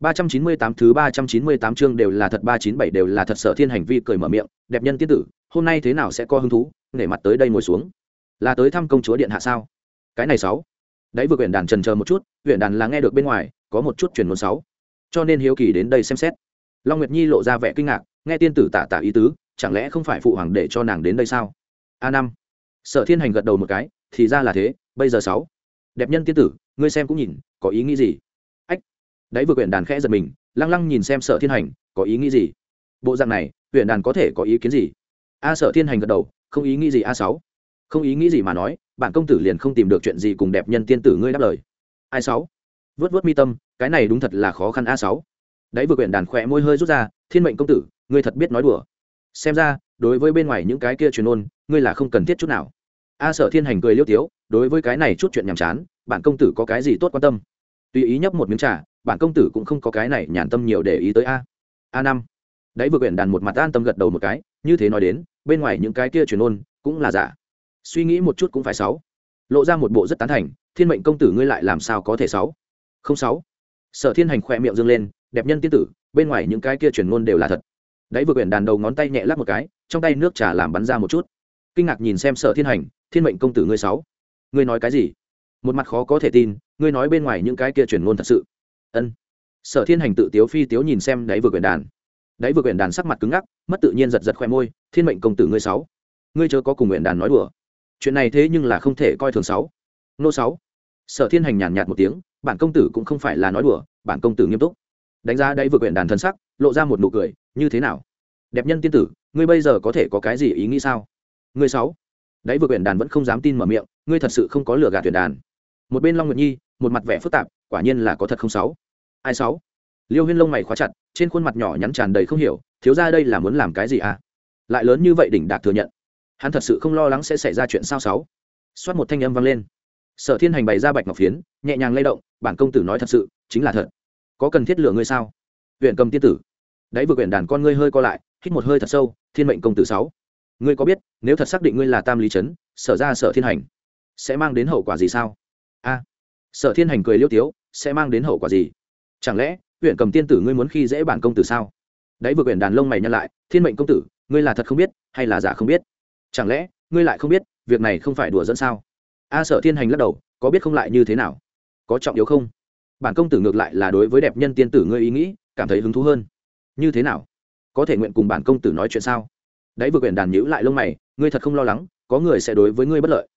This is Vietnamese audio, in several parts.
ba trăm chín mươi tám thứ ba trăm chín mươi tám chương đều là thật, ba chín bảy đều là thật, sở thiên hành vi cười mở miệng, đẹp nhân tiên tử, hôm nay thế nào sẽ có hứng thú, nể mặt tới đây ngồi xuống. Là tới thăm công chúa điện hạ sao? Cái này sáu. Đấy, vừa quyển đàn trần chờ một chút quyển đàn là nghe được bên ngoài, có một chút truyền ngôn sáu. Cho nên hiếu kỳ đến đây xem xét. Long nguyệt nhi lộ ra vẻ kinh ngạc, nghe tiên tử tả tả ý tứ, chẳng lẽ không phải phụ hoàng để cho nàng đến đây sao? A năm. Sở thiên hành gật đầu một cái, thì ra là thế, bây giờ sáu. Đẹp nhân tiên tử, ngươi xem cũng nhìn, có ý nghĩ gì? Đấy, vừa quyển đàn khẽ giật mình, lăng lăng nhìn xem sở thiên hành, có ý nghĩ gì? Bộ dạng này huyện đàn có thể có ý kiến gì? A sở thiên hành gật đầu, không ý nghĩ gì a sáu. Không ý nghĩ gì mà nói, bạn công tử liền không tìm được chuyện gì cùng đẹp nhân tiên tử ngươi đáp lời. Ai sáu. Vớt vớt mi tâm, cái này đúng thật là khó khăn a sáu. Đấy, vừa quyển đàn khỏe môi hơi rút ra, thiên mệnh công tử, ngươi thật biết nói đùa. Xem ra, đối với bên ngoài những cái kia truyền ôn, ngươi là không cần thiết chút nào. A sở thiên hành cười liêu tiếu, đối với cái này chút chuyện nhàm chán bản công tử có cái gì tốt quan tâm? Tùy ý nhấp một miếng trà bản công tử cũng không có cái này nhàn tâm nhiều để ý tới a. A năm. Đấy vừa quyển đàn một mặt an tâm gật đầu một cái, như thế nói đến, bên ngoài những cái kia truyền ôn cũng là giả. Suy nghĩ một chút cũng phải sáu. Lộ ra một bộ rất tán thành, thiên mệnh công tử ngươi lại làm sao có thể sáu? Không sáu. Sở thiên hành khỏe miệng dâng lên, đẹp nhân tiên tử, bên ngoài những cái kia truyền ngôn đều là thật. Đấy vừa quyển đàn đầu ngón tay nhẹ lắc một cái, trong tay nước trà làm bắn ra một chút. Kinh ngạc nhìn xem sở thiên hành, thiên mệnh công tử ngươi sáu. Ngươi nói cái gì? Một mặt khó có thể tin, ngươi nói bên ngoài những cái kia truyền ngôn thật sự ân. Sở thiên hành tự tiếu phi tiếu nhìn xem đấy vừa quyển đàn. Đấy vừa quyển đàn sắc mặt cứng ngắc, mất tự nhiên giật giật khoe môi, thiên mệnh công tử ngươi sáu, ngươi chớ có cùng nguyện đàn nói đùa. Chuyện này thế nhưng là không thể coi thường sáu. Nô sáu. Sở thiên hành nhàn nhạt một tiếng, bản công tử cũng không phải là nói đùa, bản công tử nghiêm túc. Đánh giá đáy vừa quyển đàn thân sắc, lộ ra một nụ cười, như thế nào? Đẹp nhân tiên tử, ngươi bây giờ có thể có cái gì ý nghĩ sao? Ngươi sáu. Đấy vừa quyển đàn vẫn không dám tin mở miệng, ngươi thật sự không có lừa gạt tuyển đàn một bên long nguyệt nhi, một mặt vẻ phức tạp, quả nhiên là có thật không sáu. Ai sáu? Liêu huyên lông mày khóa chặt, trên khuôn mặt nhỏ nhắn tràn đầy không hiểu, thiếu ra đây là muốn làm cái gì à? Lại lớn như vậy đỉnh đạt thừa nhận. Hắn thật sự không lo lắng sẽ xảy ra chuyện sao sáu. Xoát một thanh âm vang lên. Sở thiên hành bày ra bạch ngọc phiến, nhẹ nhàng lay động, bản công tử nói thật sự, chính là thật. Có cần thiết lựa ngươi sao? Huyện cầm tiên tử. Đấy vừa quyển đàn con ngươi hơi co lại, hít một hơi thật sâu, thiên mệnh công tử sáu. Ngươi có biết, nếu thật xác định ngươi là tam lý trấn, sở ra sở thiên hành, sẽ mang đến hậu quả gì sao? A. Sở thiên hành cười liêu tiếu, sẽ mang đến hậu quả gì? Chẳng lẽ, huyện cầm tiên tử ngươi muốn khi dễ bản công tử sao? Đấy vừa quyển đàn lông mày nhăn lại, thiên mệnh công tử, ngươi là thật không biết, hay là giả không biết? Chẳng lẽ, ngươi lại không biết, việc này không phải đùa dẫn sao? A sở thiên hành lắc đầu, có biết không lại như thế nào? Có trọng yếu không? Bản công tử ngược lại là đối với đẹp nhân tiên tử ngươi ý nghĩ, cảm thấy hứng thú hơn. Như thế nào? Có thể nguyện cùng bản công tử nói chuyện sao? Đấy vừa quyển đàn nhữ lại lông mày, ngươi thật không lo lắng, có người sẽ đối với ngươi bất lợi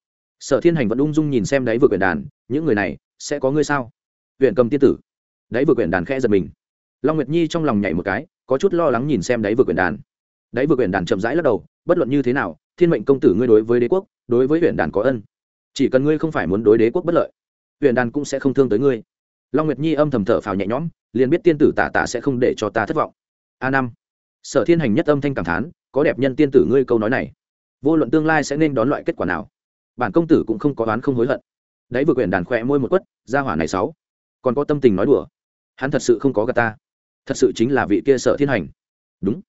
sở thiên hành vẫn ung dung nhìn xem đấy vừa quyển đàn, những người này sẽ có ngươi sao? Huyện cầm tiên tử. Đấy vừa quyển đàn khẽ giật mình. Long nguyệt nhi trong lòng nhảy một cái, có chút lo lắng nhìn xem đấy vừa quyển đàn. Đấy vừa quyển đàn chậm rãi lắc đầu, bất luận như thế nào, thiên mệnh công tử ngươi đối với đế quốc, đối với huyện đàn có ân. Chỉ cần ngươi không phải muốn đối đế quốc bất lợi, huyện đàn cũng sẽ không thương tới ngươi. Long nguyệt nhi âm thầm thở phào nhẹ nhõm, liền biết tiên tử tả tả sẽ không để cho ta thất vọng. A năm. Sở thiên hành nhất âm thanh cảm thán, có đẹp nhân tiên tử ngươi câu nói này, vô luận tương lai sẽ nên đón loại kết quả nào bản công tử cũng không có đoán không hối hận. Đấy vừa quyển đàn khỏe môi một quất, ra hỏa này sáu. Còn có tâm tình nói đùa. Hắn thật sự không có gà ta. Thật sự chính là vị kia sở thiên hành. Đúng.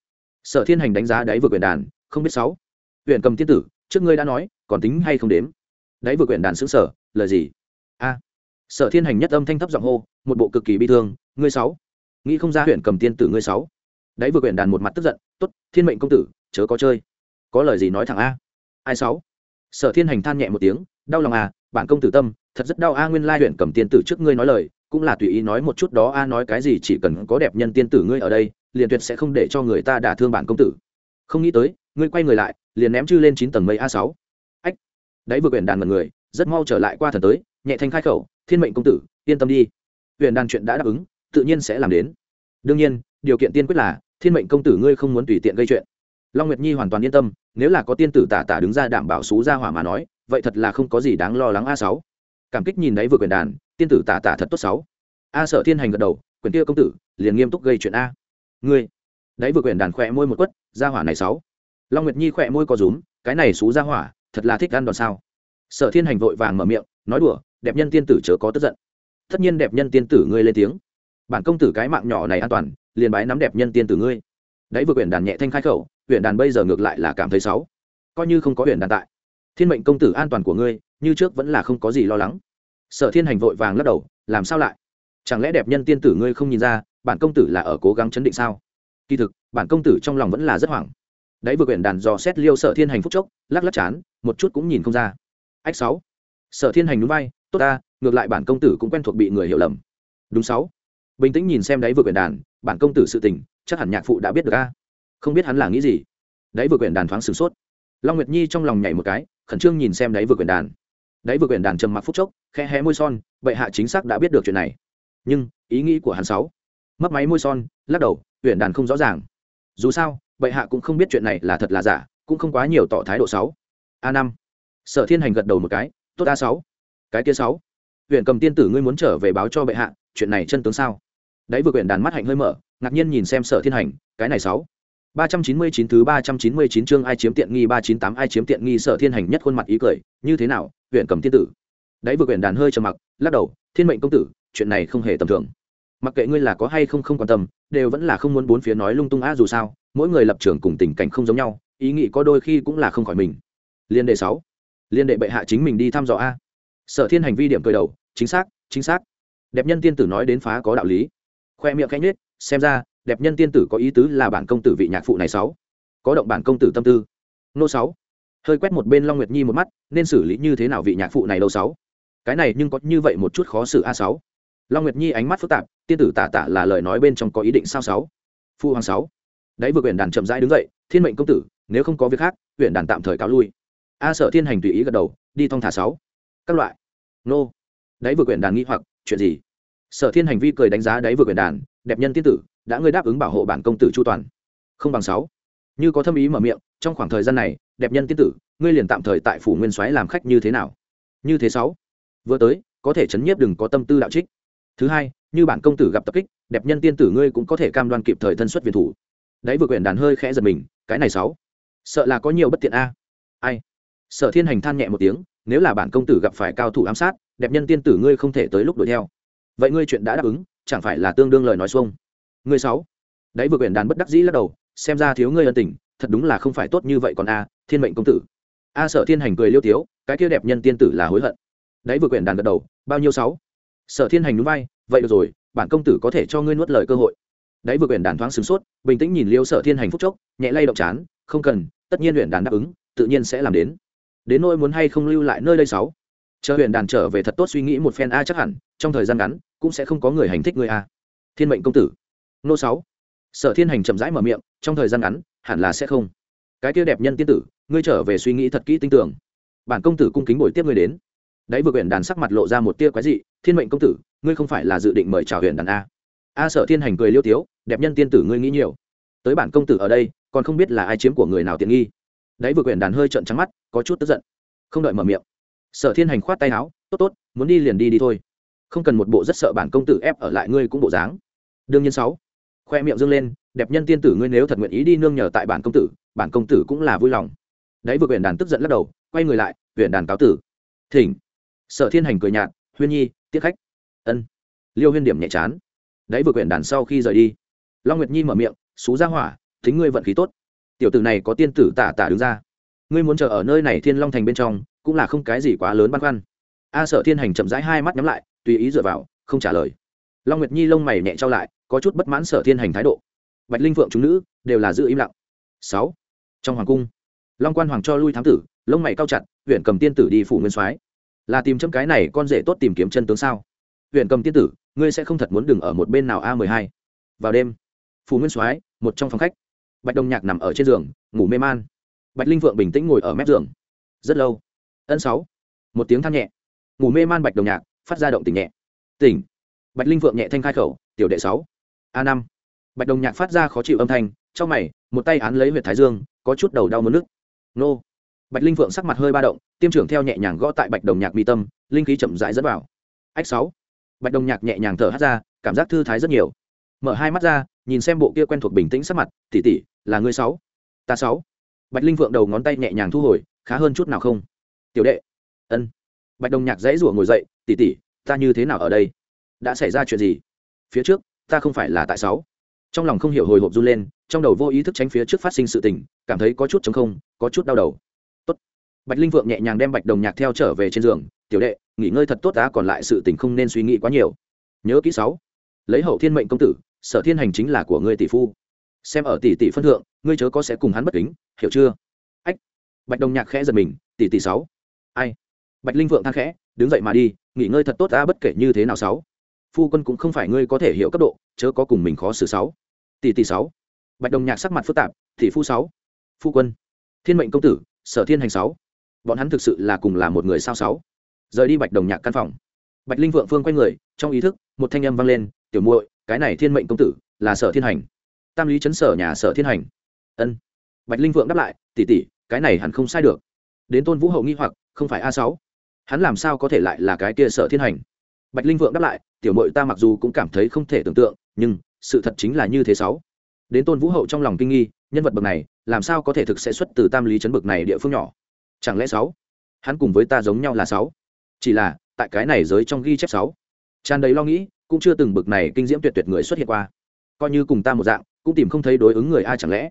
Sở thiên hành đánh giá đấy vừa quyển đàn, không biết sáu. Huyện cầm tiên tử, trước ngươi đã nói, còn tính hay không đếm? Đấy vừa quyển đàn xứng sở lời gì? A. Sở thiên hành nhất âm thanh thấp giọng hô, một bộ cực kỳ bi thương, ngươi sáu. Nghĩ không ra huyện cầm tiên tử ngươi sáu. Đấy vừa quyển đàn một mặt tức giận, tốt, thiên mệnh công tử, chớ có chơi. Có lời gì nói thẳng a. Ai sáu? Sở thiên hành than nhẹ một tiếng, đau lòng à bản công tử tâm, thật rất đau a, nguyên lai huyện cầm tiên tử trước ngươi nói lời, cũng là tùy ý nói một chút đó a, nói cái gì chỉ cần có đẹp nhân tiên tử ngươi ở đây, liền tuyệt sẽ không để cho người ta đả thương bản công tử. Không nghĩ tới, ngươi quay người lại, liền ném chư lên chín tầng mây a sáu. Ách. Đấy vừa quyển đàn mật người, rất mau trở lại qua thần tới, nhẹ thanh khai khẩu, thiên mệnh công tử, yên tâm đi. Huyện đàn chuyện đã đáp ứng, tự nhiên sẽ làm đến. Đương nhiên, điều kiện tiên quyết là, thiên mệnh công tử ngươi không muốn tùy tiện gây chuyện long nguyệt nhi hoàn toàn yên tâm, nếu là có tiên tử tả tả đứng ra đảm bảo xú ra hỏa mà nói, vậy thật là không có gì đáng lo lắng a sáu. Cảm kích nhìn đấy vừa quyền đàn, tiên tử tả tả thật tốt sáu. A sợ thiên hành gật đầu quyền kia công tử, liền nghiêm túc gây chuyện a. Ngươi? Đấy vừa quyền đàn khỏe môi một quất ra hỏa này sáu. Long nguyệt nhi khỏe môi có rúm, cái này xú ra hỏa, thật là thích ăn đòn sao? Sở thiên hành vội vàng mở miệng, nói đùa, đẹp nhân tiên tử chớ có tức giận. Tất nhiên đẹp nhân tiên tử ngươi lên tiếng. Bản công tử cái mạng nhỏ này an toàn, liền bái nắm đẹp nhân tiên tử ngươi. Đấy vừa quyển đàn nhẹ thanh khai khẩu huyện đàn bây giờ ngược lại là cảm thấy xấu. Coi như không có huyện đàn tại, thiên mệnh công tử an toàn của ngươi, như trước vẫn là không có gì lo lắng. Sở thiên hành vội vàng lắc đầu, làm sao lại? Chẳng lẽ đẹp nhân tiên tử ngươi không nhìn ra, bản công tử là ở cố gắng chấn định sao? Kỳ thực, bản công tử trong lòng vẫn là rất hoảng. Đấy vừa quyển đàn dò xét liêu sở thiên hành phúc chốc, lắc lắc chán, một chút cũng nhìn không ra. Ách sáu. Sở thiên hành núi bay tốt ta, ngược lại bản công tử cũng quen thuộc bị người hiểu lầm. Đúng sáu. Bình tĩnh nhìn xem đấy vừa quyển đàn, bản công tử sự tình, chắc hẳn nhạc phụ đã biết được a không biết hắn là nghĩ gì. Đấy vừa quyển đàn thoáng sửng sốt. Long nguyệt nhi trong lòng nhảy một cái, khẩn trương nhìn xem đấy vừa quyển đàn. Đấy vừa quyển đàn trầm mặc phúc chốc, khe hé môi son, bệ hạ chính xác đã biết được chuyện này. Nhưng, ý nghĩ của hắn sáu mất máy môi son, lắc đầu, quyển đàn không rõ ràng. Dù sao, bệ hạ cũng không biết chuyện này là thật là giả, cũng không quá nhiều tỏ thái độ sáu a năm. Sở thiên hành gật đầu một cái, tốt a sáu. Cái kia sáu. Huyện cầm tiên tử ngươi muốn trở về báo cho bệ hạ, chuyện này chân tướng sao? Đấy vừa quyển đàn mắt hạnh hơi mở, ngạc nhiên nhìn xem sở thiên hành, cái này sáu ba trăm chín mươi chín thứ ba trăm chín mươi chín chương ai chiếm tiện nghi ba chín tám ai chiếm tiện nghi sở thiên hành nhất khuôn mặt ý cười như thế nào huyện cầm tiên tử? Đấy vừa quyển đàn hơi trầm mặc lắc đầu thiên mệnh công tử chuyện này không hề tầm thường. Mặc kệ ngươi là có hay không không quan tâm đều vẫn là không muốn bốn phía nói lung tung a dù sao mỗi người lập trường cùng tình cảnh không giống nhau ý nghĩ có đôi khi cũng là không khỏi mình. Liên đệ sáu liên đệ bệ hạ chính mình đi thăm dò a. Sở thiên hành vi điểm cười đầu chính xác chính xác. Đẹp nhân tiên tử nói đến phá có đạo lý. Khoe miệng khẽ nhếch, xem ra đẹp nhân tiên tử có ý tứ là bản công tử vị nhạc phụ này sáu. Có động bản công tử tâm tư. Nô sáu. Hơi quét một bên long nguyệt nhi một mắt, nên xử lý như thế nào vị nhạc phụ này đâu sáu? Cái này nhưng có như vậy một chút khó xử a sáu. Long nguyệt nhi ánh mắt phức tạp, tiên tử tả tả là lời nói bên trong có ý định sao sáu? Phu hoàng sáu. Đấy vừa quyển đàn chậm rãi đứng dậy, thiên mệnh công tử, nếu không có việc khác huyện đàn tạm thời cáo lui. A sợ thiên hành tùy ý gật đầu, đi thong thả sáu. Các loại. Nô. Đấy vừa quyển đàn nghi hoặc, chuyện gì? Sở thiên hành vi cười đánh giá đấy vừa quyển đàn, đẹp nhân tiên tử đã ngươi đáp ứng bảo hộ bản công tử chu toàn. Không bằng sáu. Như có thâm ý mở miệng, trong khoảng thời gian này, đẹp nhân tiên tử, ngươi liền tạm thời tại phủ nguyên soái làm khách như thế nào? Như thế sáu. Vừa tới, có thể chấn nhiếp đừng có tâm tư đạo trích. Thứ hai, như bản công tử gặp tập kích, đẹp nhân tiên tử ngươi cũng có thể cam đoan kịp thời thân xuất viện thủ. Đấy vừa quyển đàn hơi khẽ giật mình, cái này sáu. Sợ là có nhiều bất tiện a. Ai? Sở thiên hành than nhẹ một tiếng, nếu là bản công tử gặp phải cao thủ ám sát, đẹp nhân tiên tử ngươi không thể tới lúc đuổi theo. Vậy ngươi chuyện đã đáp ứng, chẳng phải là tương đương lời nói xuông? Ngươi sáu. Đấy vừa quyển đàn bất đắc dĩ lắc đầu, xem ra thiếu ngươi ân tình, thật đúng là không phải tốt như vậy còn a, thiên mệnh công tử. A sở thiên hành cười liêu tiếu, cái kia đẹp nhân tiên tử là hối hận. Đấy vừa quyển đàn gật đầu, bao nhiêu sáu? Sở thiên hành nhún vai, vậy được rồi, bản công tử có thể cho ngươi nuốt lời cơ hội. Đấy vừa quyển đàn thoáng sửng sốt, bình tĩnh nhìn liêu sở thiên hành phúc chốc, nhẹ lay động chán, không cần, tất nhiên huyền đàn đáp ứng, tự nhiên sẽ làm đến. Đến nỗi muốn hay không lưu lại nơi đây sáu? Chờ huyện đàn trở về thật tốt suy nghĩ một phen a chắc hẳn, trong thời gian ngắn, cũng sẽ không có người hành thích người a. Thiên mệnh công tử nô sáu. Sở thiên hành chậm rãi mở miệng, trong thời gian ngắn, hẳn là sẽ không. Cái kia đẹp nhân tiên tử, ngươi trở về suy nghĩ thật kỹ tinh tưởng bản công tử cung kính bồi tiếp ngươi đến. Đấy vừa huyện đàn sắc mặt lộ ra một tia quái dị, thiên mệnh công tử, ngươi không phải là dự định mời chào huyện đàn a. A sở thiên hành cười liêu tiếu, đẹp nhân tiên tử ngươi nghĩ nhiều. Tới bản công tử ở đây, còn không biết là ai chiếm của người nào tiện nghi. Đấy vừa quyển đàn hơi trợn trắng mắt, có chút tức giận. Không đợi mở miệng, sở thiên hành khoát tay áo, tốt tốt, muốn đi liền đi đi thôi. Không cần một bộ rất sợ bản công tử ép ở lại ngươi cũng bộ dáng. Đương nhiên sáu khoe miệng dâng lên, đẹp nhân tiên tử ngươi nếu thật nguyện ý đi nương nhờ tại bản công tử, bản công tử cũng là vui lòng. Đấy vừa quyển đàn tức giận lắc đầu, quay người lại quyển đàn cáo tử. Thỉnh. Sở thiên hành cười nhạt, huyên nhi tiết khách. Ân. Liêu huyên điểm nhẹ chán. Đấy vừa quyển đàn sau khi rời đi, long nguyệt nhi mở miệng, xú ra hỏa, thính ngươi vận khí tốt. Tiểu tử này có tiên tử tả tả đứng ra. Ngươi muốn chờ ở nơi này thiên long thành bên trong, cũng là không cái gì quá lớn băn khoăn. A sợ thiên hành chậm rãi hai mắt nhắm lại, tùy ý dựa vào, không trả lời long nguyệt nhi lông mày nhẹ trao lại, có chút bất mãn sở thiên hành thái độ. Bạch linh phượng chúng nữ đều là giữ im lặng. Sáu. Trong hoàng cung, long quan hoàng cho lui thám tử, lông mày cao chặt, huyện cầm tiên tử đi phủ nguyên soái. Là tìm chấm cái này con rể tốt tìm kiếm chân tướng sao? Huyện cầm tiên tử, ngươi sẽ không thật muốn đừng ở một bên nào a mười hai. Vào đêm, phủ nguyên soái, một trong phòng khách. Bạch đồng nhạc nằm ở trên giường, ngủ mê man. Bạch linh vượng bình tĩnh ngồi ở mép giường. Rất lâu. Ân sáu. Một tiếng than nhẹ. Ngủ mê man bạch đồng nhạc, phát ra động tỉnh nhẹ. Tỉnh bạch linh vượng nhẹ thanh khai khẩu, tiểu đệ sáu, a năm. Bạch đồng nhạc phát ra khó chịu âm thanh, trong mày, một tay án lấy huyệt thái dương, có chút đầu đau mất nước. Nô. Bạch linh vượng sắc mặt hơi ba động, tiêm trưởng theo nhẹ nhàng gõ tại bạch đồng nhạc mi tâm, linh khí chậm rãi dẫn vào. Ách sáu. Bạch đồng nhạc nhẹ nhàng thở hát ra, cảm giác thư thái rất nhiều. Mở hai mắt ra, nhìn xem bộ kia quen thuộc bình tĩnh sắc mặt tỉ tỉ là ngươi sáu? Ta sáu. Bạch linh vượng đầu ngón tay nhẹ nhàng thu hồi, khá hơn chút nào không? Tiểu đệ. Ân. Bạch đồng nhạc dãy rủa ngồi dậy tỉ tỉ ta như thế nào ở đây? Đã xảy ra chuyện gì? Phía trước, ta không phải là tại sáu. Trong lòng không hiểu hồi hộp run lên, trong đầu vô ý thức tránh phía trước phát sinh sự tình, cảm thấy có chút chống không, có chút đau đầu. Tốt. Bạch linh vượng nhẹ nhàng đem bạch đồng nhạc theo trở về trên giường. Tiểu đệ, nghỉ ngơi thật tốt đã còn lại sự tình không nên suy nghĩ quá nhiều. Nhớ kỹ sáu. Lấy hậu thiên mệnh công tử, sở thiên hành chính là của ngươi tỷ phu. Xem ở tỷ tỷ phân thượng, ngươi chớ có sẽ cùng hắn bất kính, hiểu chưa? Ách. Bạch đồng nhạc khẽ giật mình, tỷ tỷ sáu. Ai? Bạch linh vượng than khẽ, đứng dậy mà đi, nghỉ ngơi thật tốt ta bất kể như thế nào sáu phu quân cũng không phải ngươi có thể hiểu cấp độ, chớ có cùng mình khó xử sáu. Tỷ tỷ sáu. Bạch đồng nhạc sắc mặt phức tạp, tỷ phu sáu. Phu quân. Thiên mệnh công tử, sở thiên hành sáu. Bọn hắn thực sự là cùng là một người sao sáu. Rời đi bạch đồng nhạc căn phòng. Bạch linh vượng phương quay người, trong ý thức, một thanh âm vang lên, tiểu muội, cái này thiên mệnh công tử là sở thiên hành. Tam lý chấn sở nhà sở thiên hành. Ân. Bạch linh vượng đáp lại, tỷ tỷ, cái này hẳn không sai được. Đến tôn vũ hậu nghi hoặc, không phải a sáu. Hắn làm sao có thể lại là cái kia sở thiên hành? Bạch linh vượng đáp lại, tiểu mội ta mặc dù cũng cảm thấy không thể tưởng tượng, nhưng sự thật chính là như thế sáu. Đến tôn vũ hậu trong lòng kinh nghi, nhân vật bậc này, làm sao có thể thực sẽ xuất từ tam lý chấn bậc này địa phương nhỏ? Chẳng lẽ sáu, hắn cùng với ta giống nhau là sáu? Chỉ là, tại cái này giới trong ghi chép sáu, tràn đầy lo nghĩ, cũng chưa từng bậc này kinh diễm tuyệt tuyệt người xuất hiện qua. Coi như cùng ta một dạng, cũng tìm không thấy đối ứng người ai chẳng lẽ?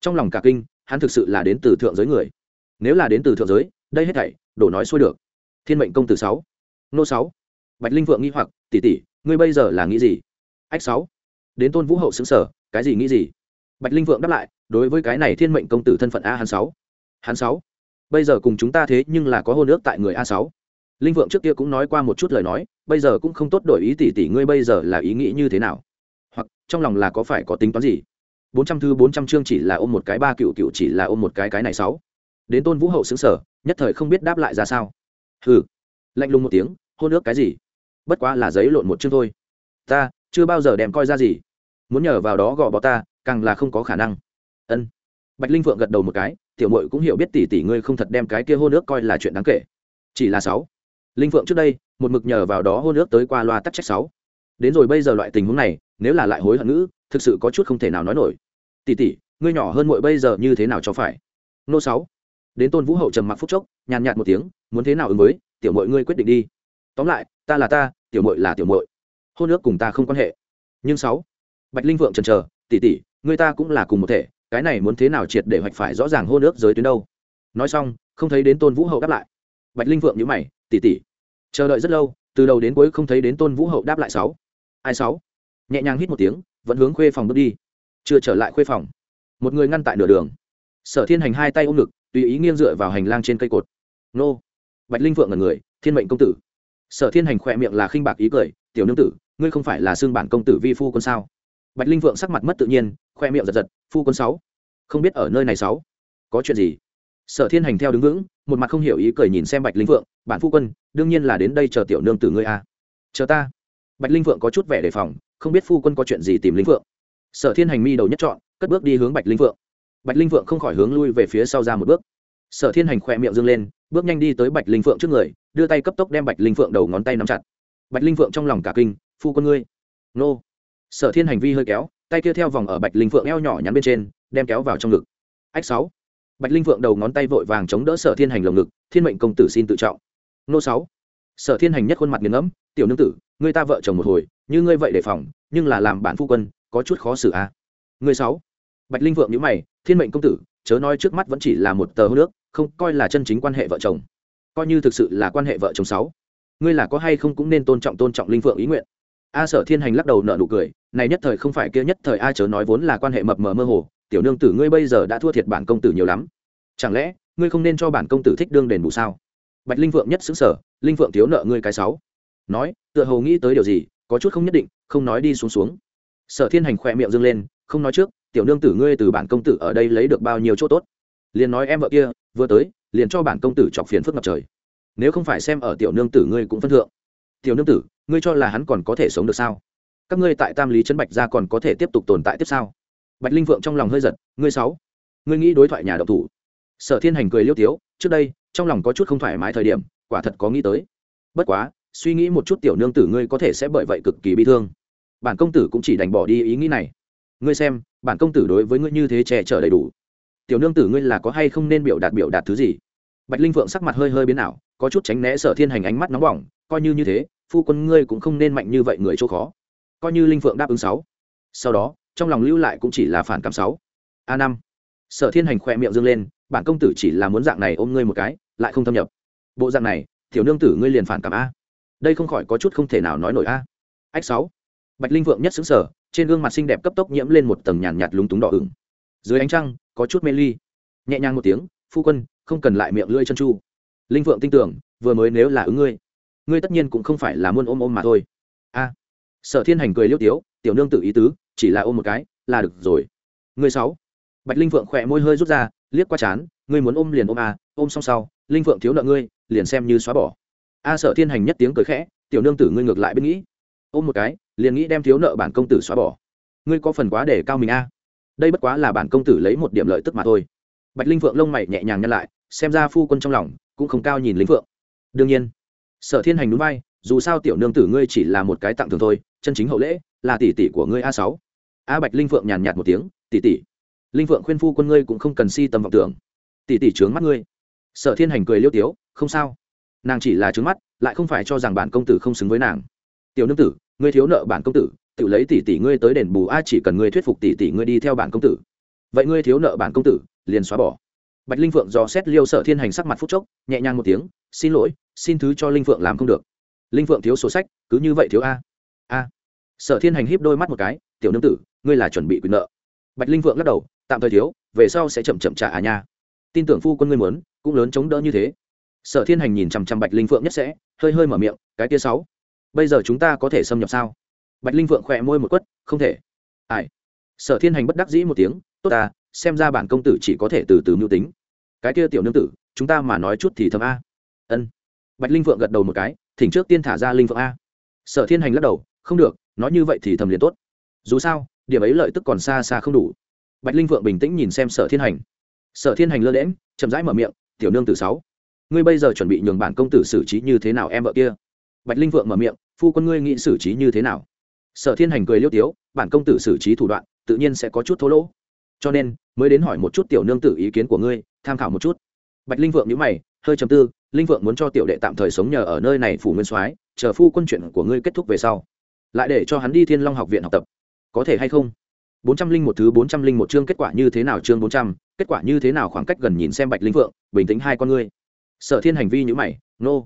Trong lòng cả kinh, hắn thực sự là đến từ thượng giới người. Nếu là đến từ thượng giới, đây hết thảy, đổ nói xuôi được. Thiên mệnh công tử sáu, nô sáu bạch linh vượng nghi hoặc, tỷ tỷ, ngươi bây giờ là nghĩ gì? Ách sáu. Đến tôn vũ hậu xứng sở cái gì nghĩ gì? Bạch linh vượng đáp lại, đối với cái này thiên mệnh công tử thân phận a hắn sáu. Hắn sáu? Bây giờ cùng chúng ta thế nhưng là có hôn ước tại người a sáu. Linh vượng trước kia cũng nói qua một chút lời nói, bây giờ cũng không tốt đổi ý tỷ tỷ, ngươi bây giờ là ý nghĩ như thế nào? Hoặc, trong lòng là có phải có tính toán gì? Bốn trăm thư, bốn trăm chương chỉ là ôm một cái ba cựu cựu chỉ là ôm một cái cái này sáu. Đến tôn vũ hậu xứng sở nhất thời không biết đáp lại ra sao. Hừ. Lạnh lùng một tiếng, hôn ước cái gì? Bất quá là giấy lộn một chương thôi. Ta, chưa bao giờ đem coi ra gì. Muốn nhờ vào đó gò bọ ta, càng là không có khả năng. Ân. Bạch linh vượng gật đầu một cái, tiểu mội cũng hiểu biết tỷ tỷ ngươi không thật đem cái kia hôn ước coi là chuyện đáng kể. Chỉ là sáu. Linh vượng trước đây, một mực nhờ vào đó hôn ước tới qua loa tắc trách sáu. Đến rồi bây giờ loại tình huống này, nếu là lại hối hận ngữ, thực sự có chút không thể nào nói nổi. Tỷ tỷ, ngươi nhỏ hơn mội bây giờ như thế nào cho phải? Nô sáu. Đến tôn vũ hậu trầm mặc phúc chốc, nhàn nhạt một tiếng, muốn thế nào ứng với, tiểu mội ngươi quyết định đi. Tóm lại ta là ta, tiểu mội là tiểu mội hôn ước cùng ta không quan hệ. Nhưng sáu, bạch linh vượng trần trờ tỷ tỷ, người ta cũng là cùng một thể, cái này muốn thế nào triệt để hoạch phải rõ ràng hôn ước giới tuyến đâu? Nói xong, không thấy đến tôn vũ hậu đáp lại. Bạch linh vượng nhữ mày, tỷ tỷ, chờ đợi rất lâu, từ đầu đến cuối không thấy đến tôn vũ hậu đáp lại sáu. Ai sáu? Nhẹ nhàng hít một tiếng, vẫn hướng khuê phòng bước đi. Chưa trở lại khuê phòng, một người ngăn tại nửa đường. Sở thiên hành hai tay ôm ngực, tùy ý nghiêng dựa vào hành lang trên cây cột. Nô. Bạch linh vượng là người, thiên mệnh công tử sở thiên hành khỏe miệng là khinh bạc ý cười, tiểu nương tử, ngươi không phải là xương bản công tử vi phu quân sao? Bạch linh vượng sắc mặt mất tự nhiên khoe miệng giật giật, phu quân sáu, không biết ở nơi này sáu, có chuyện gì? Sở thiên hành theo đứng vững, một mặt không hiểu ý cười nhìn xem bạch linh vượng, bản phu quân, đương nhiên là đến đây chờ tiểu nương tử ngươi a. Chờ ta. Bạch linh vượng có chút vẻ đề phòng, không biết phu quân có chuyện gì tìm linh vượng? Sở thiên hành mi đầu nhất chọn cất bước đi hướng bạch linh vượng. Bạch linh vượng không khỏi hướng lui về phía sau ra một bước sở thiên hành khoe miệng dâng lên, bước nhanh đi tới bạch linh phượng trước người, đưa tay cấp tốc đem bạch linh phượng đầu ngón tay nắm chặt. Bạch linh phượng trong lòng cả kinh, phu con ngươi, nô. Sở thiên hành vi hơi kéo, tay kia theo vòng ở bạch linh phượng eo nhỏ nhắn bên trên, đem kéo vào trong ngực. Ách sáu. Bạch linh phượng đầu ngón tay vội vàng chống đỡ sở thiên hành lồng ngực, thiên mệnh công tử xin tự trọng. Nô sáu. Sở thiên hành nhất khuôn mặt nghiền ngẫm, tiểu nương tử, ngươi ta vợ chồng một hồi, như ngươi vậy đề phòng, nhưng là làm bạn phu quân, có chút khó xử à. ngươi sáu. Bạch linh vượng nhíu mày, thiên mệnh công tử, chớ nói trước mắt vẫn chỉ là một tờ hô nước không, coi là chân chính quan hệ vợ chồng. Coi như thực sự là quan hệ vợ chồng sáu. Ngươi là có hay không cũng nên tôn trọng tôn trọng linh phượng ý nguyện. A sở thiên hành lắc đầu nợ nụ cười, này nhất thời không phải kia nhất thời a chớ nói vốn là quan hệ mập mờ mơ hồ, tiểu nương tử ngươi bây giờ đã thua thiệt bản công tử nhiều lắm. Chẳng lẽ, ngươi không nên cho bản công tử thích đương đền bù sao? Bạch linh phượng nhất xứng sở linh phượng thiếu nợ ngươi cái sáu. Nói, tựa hồ nghĩ tới điều gì, có chút không nhất định, không nói đi xuống xuống. Sở thiên hành khỏe miệng dâng lên, không nói trước, tiểu nương tử ngươi từ bản công tử ở đây lấy được bao nhiêu chỗ tốt? Liền nói em vợ kia, vừa tới, liền cho bản công tử chọc phiền phức ngập trời. Nếu không phải xem ở tiểu nương tử ngươi cũng phân thượng. Tiểu nương tử, ngươi cho là hắn còn có thể sống được sao? Các ngươi tại tam lý trấn bạch gia còn có thể tiếp tục tồn tại tiếp sao? Bạch linh vượng trong lòng hơi giật, ngươi sáu, ngươi nghĩ đối thoại nhà độc thủ. Sở thiên hành cười liêu tiếu, trước đây, trong lòng có chút không thoải mái thời điểm, quả thật có nghĩ tới. Bất quá, suy nghĩ một chút tiểu nương tử ngươi có thể sẽ bởi vậy cực kỳ bi thương. Bản công tử cũng chỉ đành bỏ đi ý nghĩ này. Ngươi xem, bản công tử đối với ngươi như thế che chở đầy đủ tiểu nương tử ngươi là có hay không nên biểu đạt biểu đạt thứ gì? Bạch linh vượng sắc mặt hơi hơi biến ảo có chút tránh né sở thiên hành ánh mắt nóng bỏng coi như như thế phu quân ngươi cũng không nên mạnh như vậy người chỗ khó. Coi như linh phượng đáp ứng sáu. Sau đó trong lòng lưu lại cũng chỉ là phản cảm sáu. A năm. Sở thiên hành khỏe miệng dâng lên bản công tử chỉ là muốn dạng này ôm ngươi một cái lại không thâm nhập. Bộ dạng này tiểu nương tử ngươi liền phản cảm a. Đây không khỏi có chút không thể nào nói nổi a. Ách sáu. Bạch linh vượng nhất xứng sở trên gương mặt xinh đẹp cấp tốc nhiễm lên một tầng nhàn nhạt, nhạt lúng túng đỏ ửng. Dưới ánh trăng có chút mê ly. Nhẹ nhàng một tiếng phu quân không cần lại miệng lưỡi chân chu. Linh vượng tin tưởng vừa mới nếu là ứng ngươi ngươi tất nhiên cũng không phải là muôn ôm ôm mà thôi. A. Sở thiên hành cười liêu tiếu tiểu nương tự ý tứ chỉ là ôm một cái là được rồi. Ngươi sáu. Bạch linh vượng khỏe môi hơi rút ra liếc qua chán ngươi muốn ôm liền ôm à, ôm xong sau linh vượng thiếu nợ ngươi liền xem như xóa bỏ. A sở thiên hành nhất tiếng cười khẽ tiểu nương tử ngươi ngược lại bên nghĩ. Ôm một cái liền nghĩ đem thiếu nợ bản công tử xóa bỏ. Ngươi có phần quá để cao mình a đây bất quá là bản công tử lấy một điểm lợi tức mà thôi. Bạch linh phượng lông mày nhẹ nhàng nhăn lại, xem ra phu quân trong lòng cũng không cao nhìn linh phượng. Đương nhiên, sở thiên hành núi bay dù sao tiểu nương tử ngươi chỉ là một cái tặng thường thôi, chân chính hậu lễ là tỷ tỷ của ngươi a sáu. A bạch linh phượng nhàn nhạt một tiếng, tỷ tỷ, linh phượng khuyên phu quân ngươi cũng không cần si tầm vọng tưởng. Tỷ tỷ trướng mắt ngươi. Sở thiên hành cười liêu tiếu, không sao. Nàng chỉ là trướng mắt, lại không phải cho rằng bản công tử không xứng với nàng tiểu nương tử, ngươi thiếu nợ bản công tử, tự lấy tỷ tỷ ngươi tới đền bù, a, chỉ cần ngươi thuyết phục tỷ tỷ ngươi đi theo bản công tử. Vậy ngươi thiếu nợ bản công tử, liền xóa bỏ. Bạch linh phượng dò xét liêu sở thiên hành sắc mặt phúc chốc, nhẹ nhàng một tiếng, xin lỗi, xin thứ cho linh phượng làm không được. Linh phượng thiếu sổ sách, cứ như vậy thiếu a. A. Sở thiên hành híp đôi mắt một cái, tiểu nương tử, ngươi là chuẩn bị quyền nợ. Bạch linh phượng lắc đầu, tạm thời thiếu, về sau sẽ chậm chậm trả à nha. Tin tưởng phu quân ngươi muốn, cũng lớn chống đỡ như thế. Sở thiên hành nhìn chằm chằm bạch linh phượng nhất sẽ, hơi hơi mở miệng, cái tia sáu bây giờ chúng ta có thể xâm nhập sao? Bạch linh vượng khỏe môi một quất, không thể. Ai? Sở thiên hành bất đắc dĩ một tiếng, tốt ta, xem ra bản công tử chỉ có thể từ từ mưu tính. Cái kia tiểu nương tử, chúng ta mà nói chút thì thầm a. Ân. Bạch linh vượng gật đầu một cái, thỉnh trước tiên thả ra linh vượng a. Sở thiên hành lắc đầu, không được, nói như vậy thì thầm liền tốt. Dù sao, điểm ấy lợi tức còn xa xa không đủ. Bạch linh vượng bình tĩnh nhìn xem sở thiên hành. Sở thiên hành lơ lẽm chậm rãi mở miệng, tiểu nương tử sáu, ngươi bây giờ chuẩn bị nhường bản công tử xử trí như thế nào em vợ kia? Bạch linh vượng mở miệng phu quân ngươi nghĩ xử trí như thế nào? Sở thiên hành cười liêu tiếu, bản công tử xử trí thủ đoạn, tự nhiên sẽ có chút thô lỗ. Cho nên, mới đến hỏi một chút tiểu nương tử ý kiến của ngươi, tham khảo một chút. Bạch linh vượng nhữ mày, hơi chầm tư, linh vượng muốn cho tiểu đệ tạm thời sống nhờ ở nơi này phủ nguyên soái, chờ phu quân chuyện của ngươi kết thúc về sau, lại để cho hắn đi thiên long học viện học tập. Có thể hay không? Bốn trăm linh một thứ bốn trăm linh một chương kết quả như thế nào chương bốn trăm, kết quả như thế nào khoảng cách gần nhìn xem bạch linh vượng, bình tĩnh hai con ngươi. Sở thiên hành vi nhữ mày, nô、no.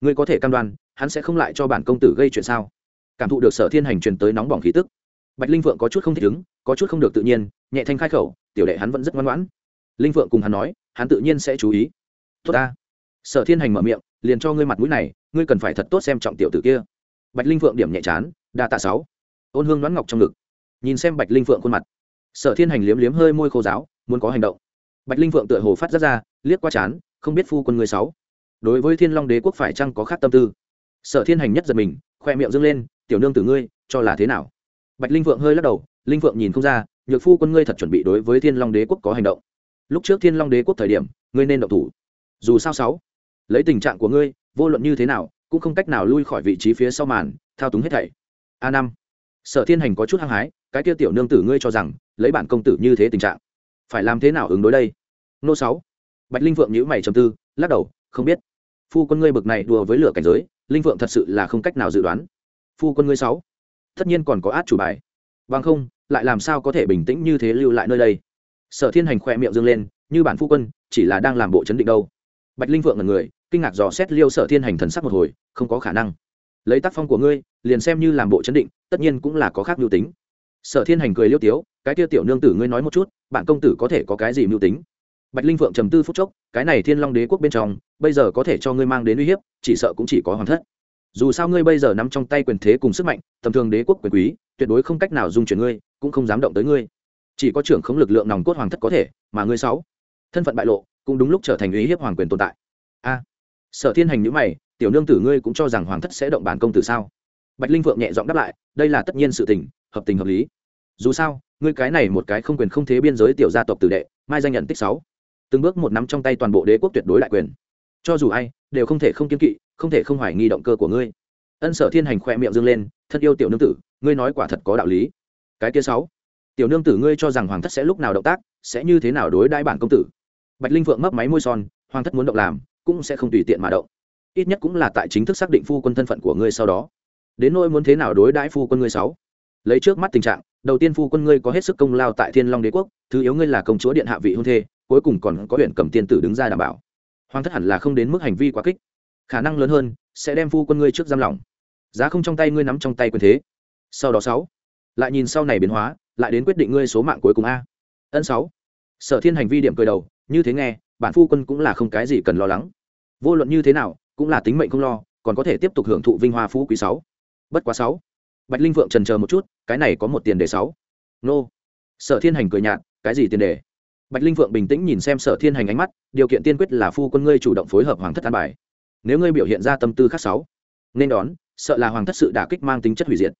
ngươi có thể cam đoan hắn sẽ không lại cho bản công tử gây chuyện sao? Cảm thụ được sở thiên hành truyền tới nóng bỏng khí tức. Bạch linh vượng có chút không thích ứng, có chút không được tự nhiên, nhẹ thanh khai khẩu, tiểu đệ hắn vẫn rất ngoan ngoãn. Linh vượng cùng hắn nói, hắn tự nhiên sẽ chú ý. Tốt ta. Sở thiên hành mở miệng, liền cho ngươi mặt mũi này, ngươi cần phải thật tốt xem trọng tiểu tử kia. Bạch linh vượng điểm nhẹ chán, đa tạ sáu. Ôn hương đoán ngọc trong ngực. Nhìn xem bạch linh vượng khuôn mặt. Sở thiên hành liếm liếm hơi môi khô giáo muốn có hành động. Bạch linh vượng tựa hồ phát ra ra, liếc qua chán, không biết phu quân người sáu. Đối với thiên long đế quốc phải chăng có khác tâm tư? Sở thiên hành nhất giật mình, khoe miệng dâng lên, tiểu nương tử ngươi, cho là thế nào? Bạch linh vượng hơi lắc đầu, linh vượng nhìn không ra, nhược phu quân ngươi thật chuẩn bị đối với thiên long đế quốc có hành động. Lúc trước thiên long đế quốc thời điểm, ngươi nên động thủ. Dù sao sáu, lấy tình trạng của ngươi, vô luận như thế nào, cũng không cách nào lui khỏi vị trí phía sau màn, thao túng hết thảy. A năm. Sở thiên hành có chút hăng hái, cái kia tiểu nương tử ngươi cho rằng, lấy bản công tử như thế tình trạng, phải làm thế nào ứng đối đây? Nô sáu. Bạch linh vượng nhữ mày trầm tư, lắc đầu, không biết. Phu quân ngươi bực này đùa với lửa cảnh giới linh vượng thật sự là không cách nào dự đoán. Phu quân ngươi sáu, tất nhiên còn có át chủ bài. Bằng không, lại làm sao có thể bình tĩnh như thế lưu lại nơi đây? Sở thiên hành khoe miệng dâng lên, như bản phu quân, chỉ là đang làm bộ chấn định đâu. Bạch linh vượng là người, kinh ngạc dò xét liêu sở thiên hành thần sắc một hồi, không có khả năng. Lấy tác phong của ngươi, liền xem như làm bộ chấn định, tất nhiên cũng là có khác mưu tính. Sở thiên hành cười liêu tiếu, cái tiêu tiểu nương tử ngươi nói một chút, bạn công tử có thể có cái gì mưu tính? Bạch linh vượng trầm tư phút chốc, cái này thiên long đế quốc bên trong, bây giờ có thể cho ngươi mang đến uy hiếp, chỉ sợ cũng chỉ có hoàng thất. Dù sao ngươi bây giờ nắm trong tay quyền thế cùng sức mạnh, tầm thường đế quốc quyền quý, tuyệt đối không cách nào dung chuyển ngươi, cũng không dám động tới ngươi. Chỉ có trưởng không lực lượng nòng cốt hoàng thất có thể, mà ngươi sáu, thân phận bại lộ, cũng đúng lúc trở thành uy hiếp hoàng quyền tồn tại. A, sở thiên hành nhữ mày, tiểu nương tử ngươi cũng cho rằng hoàng thất sẽ động bản công tử sao? Bạch linh vượng nhẹ giọng đáp lại, đây là tất nhiên sự tình, hợp tình hợp lý. Dù sao, ngươi cái này một cái không quyền không thế biên giới tiểu gia tộc tử đệ, mai danh nhận tích sáu từng bước một nắm trong tay toàn bộ đế quốc tuyệt đối đại quyền. Cho dù ai, đều không thể không kiên kỵ, không thể không hoài nghi động cơ của ngươi. Ân sở thiên hành khoe miệng dâng lên thân yêu tiểu nương tử, ngươi nói quả thật có đạo lý. Cái kia sáu, tiểu nương tử ngươi cho rằng hoàng thất sẽ lúc nào động tác, sẽ như thế nào đối đãi bản công tử? Bạch linh vượng mấp máy môi son, hoàng thất muốn động làm, cũng sẽ không tùy tiện mà động. Ít nhất cũng là tại chính thức xác định phu quân thân phận của ngươi sau đó. Đến nỗi muốn thế nào đối đãi phu quân ngươi sáu? Lấy trước mắt tình trạng, đầu tiên phu quân ngươi có hết sức công lao tại thiên long đế quốc, thứ yếu ngươi là công chúa điện hạ vị hôn thê cuối cùng còn có huyện cầm tiên tử đứng ra đảm bảo. Hoàng thất hẳn là không đến mức hành vi quá kích. Khả năng lớn hơn, sẽ đem phu quân ngươi trước giam lỏng. Giá không trong tay ngươi nắm trong tay quyền thế. Sau đó sáu, lại nhìn sau này biến hóa, lại đến quyết định ngươi số mạng cuối cùng a. Ân sáu, sở thiên hành vi điểm cười đầu, như thế nghe, bản phu quân cũng là không cái gì cần lo lắng. Vô luận như thế nào, cũng là tính mệnh không lo, còn có thể tiếp tục hưởng thụ vinh hoa phú quý sáu. Bất quá sáu, bạch linh vượng trần chờ một chút, cái này có một tiền đề sáu. Nô. Sở thiên hành cười nhạt, cái gì tiền đề? Bạch linh vượng bình tĩnh nhìn xem sở thiên hành ánh mắt, điều kiện tiên quyết là phu quân ngươi chủ động phối hợp hoàng thất an bài. Nếu ngươi biểu hiện ra tâm tư khác sáu, nên đón, sợ là hoàng thất sự đả kích mang tính chất hủy diệt.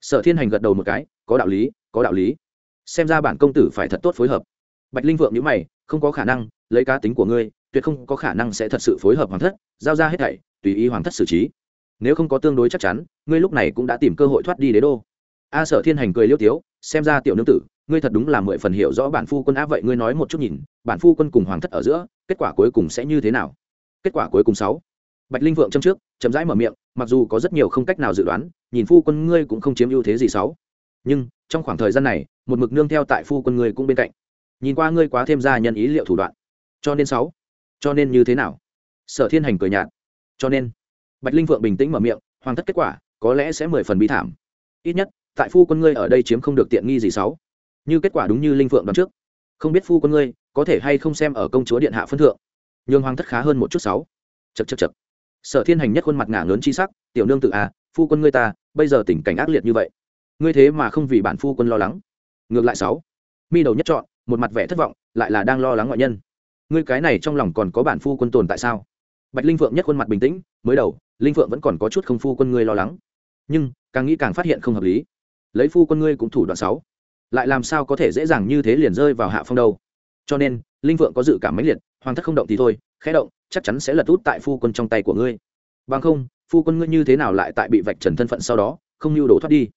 Sở thiên hành gật đầu một cái, có đạo lý, có đạo lý. Xem ra bản công tử phải thật tốt phối hợp. Bạch linh vượng nhữ mày, không có khả năng, lấy cá tính của ngươi, tuyệt không có khả năng sẽ thật sự phối hợp hoàng thất, giao ra hết thảy, tùy ý hoàng thất xử trí. Nếu không có tương đối chắc chắn, ngươi lúc này cũng đã tìm cơ hội thoát đi đế đô. A sở thiên hành cười liêu tiếu, xem ra tiểu nương tử ngươi thật đúng là mười phần hiểu rõ bản phu quân á, vậy ngươi nói một chút nhìn, bản phu quân cùng hoàng thất ở giữa, kết quả cuối cùng sẽ như thế nào? Kết quả cuối cùng sáu. Bạch linh vượng châm trước, chậm rãi mở miệng, mặc dù có rất nhiều không cách nào dự đoán, nhìn phu quân ngươi cũng không chiếm ưu thế gì sáu. Nhưng, trong khoảng thời gian này, một mực nương theo tại phu quân ngươi cũng bên cạnh. Nhìn qua ngươi quá thêm ra nhân ý liệu thủ đoạn. Cho nên sáu. Cho nên như thế nào? Sở thiên hành cười nhạt. Cho nên, bạch linh vượng bình tĩnh mở miệng, hoàng thất kết quả, có lẽ sẽ mười phần bi thảm. Ít nhất, tại phu quân ngươi ở đây chiếm không được tiện nghi gì sáu như kết quả đúng như linh vượng đoán trước. Không biết phu quân ngươi có thể hay không xem ở công chúa điện hạ phân thượng. Nhường hoàng thất khá hơn một chút sáu. Chật chật chật sở thiên hành nhất khuôn mặt ngả lớn chi sắc, tiểu nương tự à phu quân ngươi ta, bây giờ tình cảnh ác liệt như vậy, ngươi thế mà không vì bản phu quân lo lắng. Ngược lại sáu. Mi đầu nhất chọn, một mặt vẻ thất vọng, lại là đang lo lắng ngoại nhân. Ngươi cái này trong lòng còn có bản phu quân tồn tại sao? Bạch linh phượng nhất khuôn mặt bình tĩnh, mới đầu, linh phượng vẫn còn có chút không phu quân ngươi lo lắng. Nhưng, càng nghĩ càng phát hiện không hợp lý. Lấy phu quân ngươi cũng thủ đoạn sáu lại làm sao có thể dễ dàng như thế liền rơi vào hạ phong đâu? Cho nên, linh vượng có dự cảm mãnh liệt, hoàng thất không động thì thôi, khẽ động, chắc chắn sẽ lật út tại phu quân trong tay của ngươi. Bằng không, phu quân ngươi như thế nào lại tại bị vạch trần thân phận sau đó, không lưu đổ thoát đi,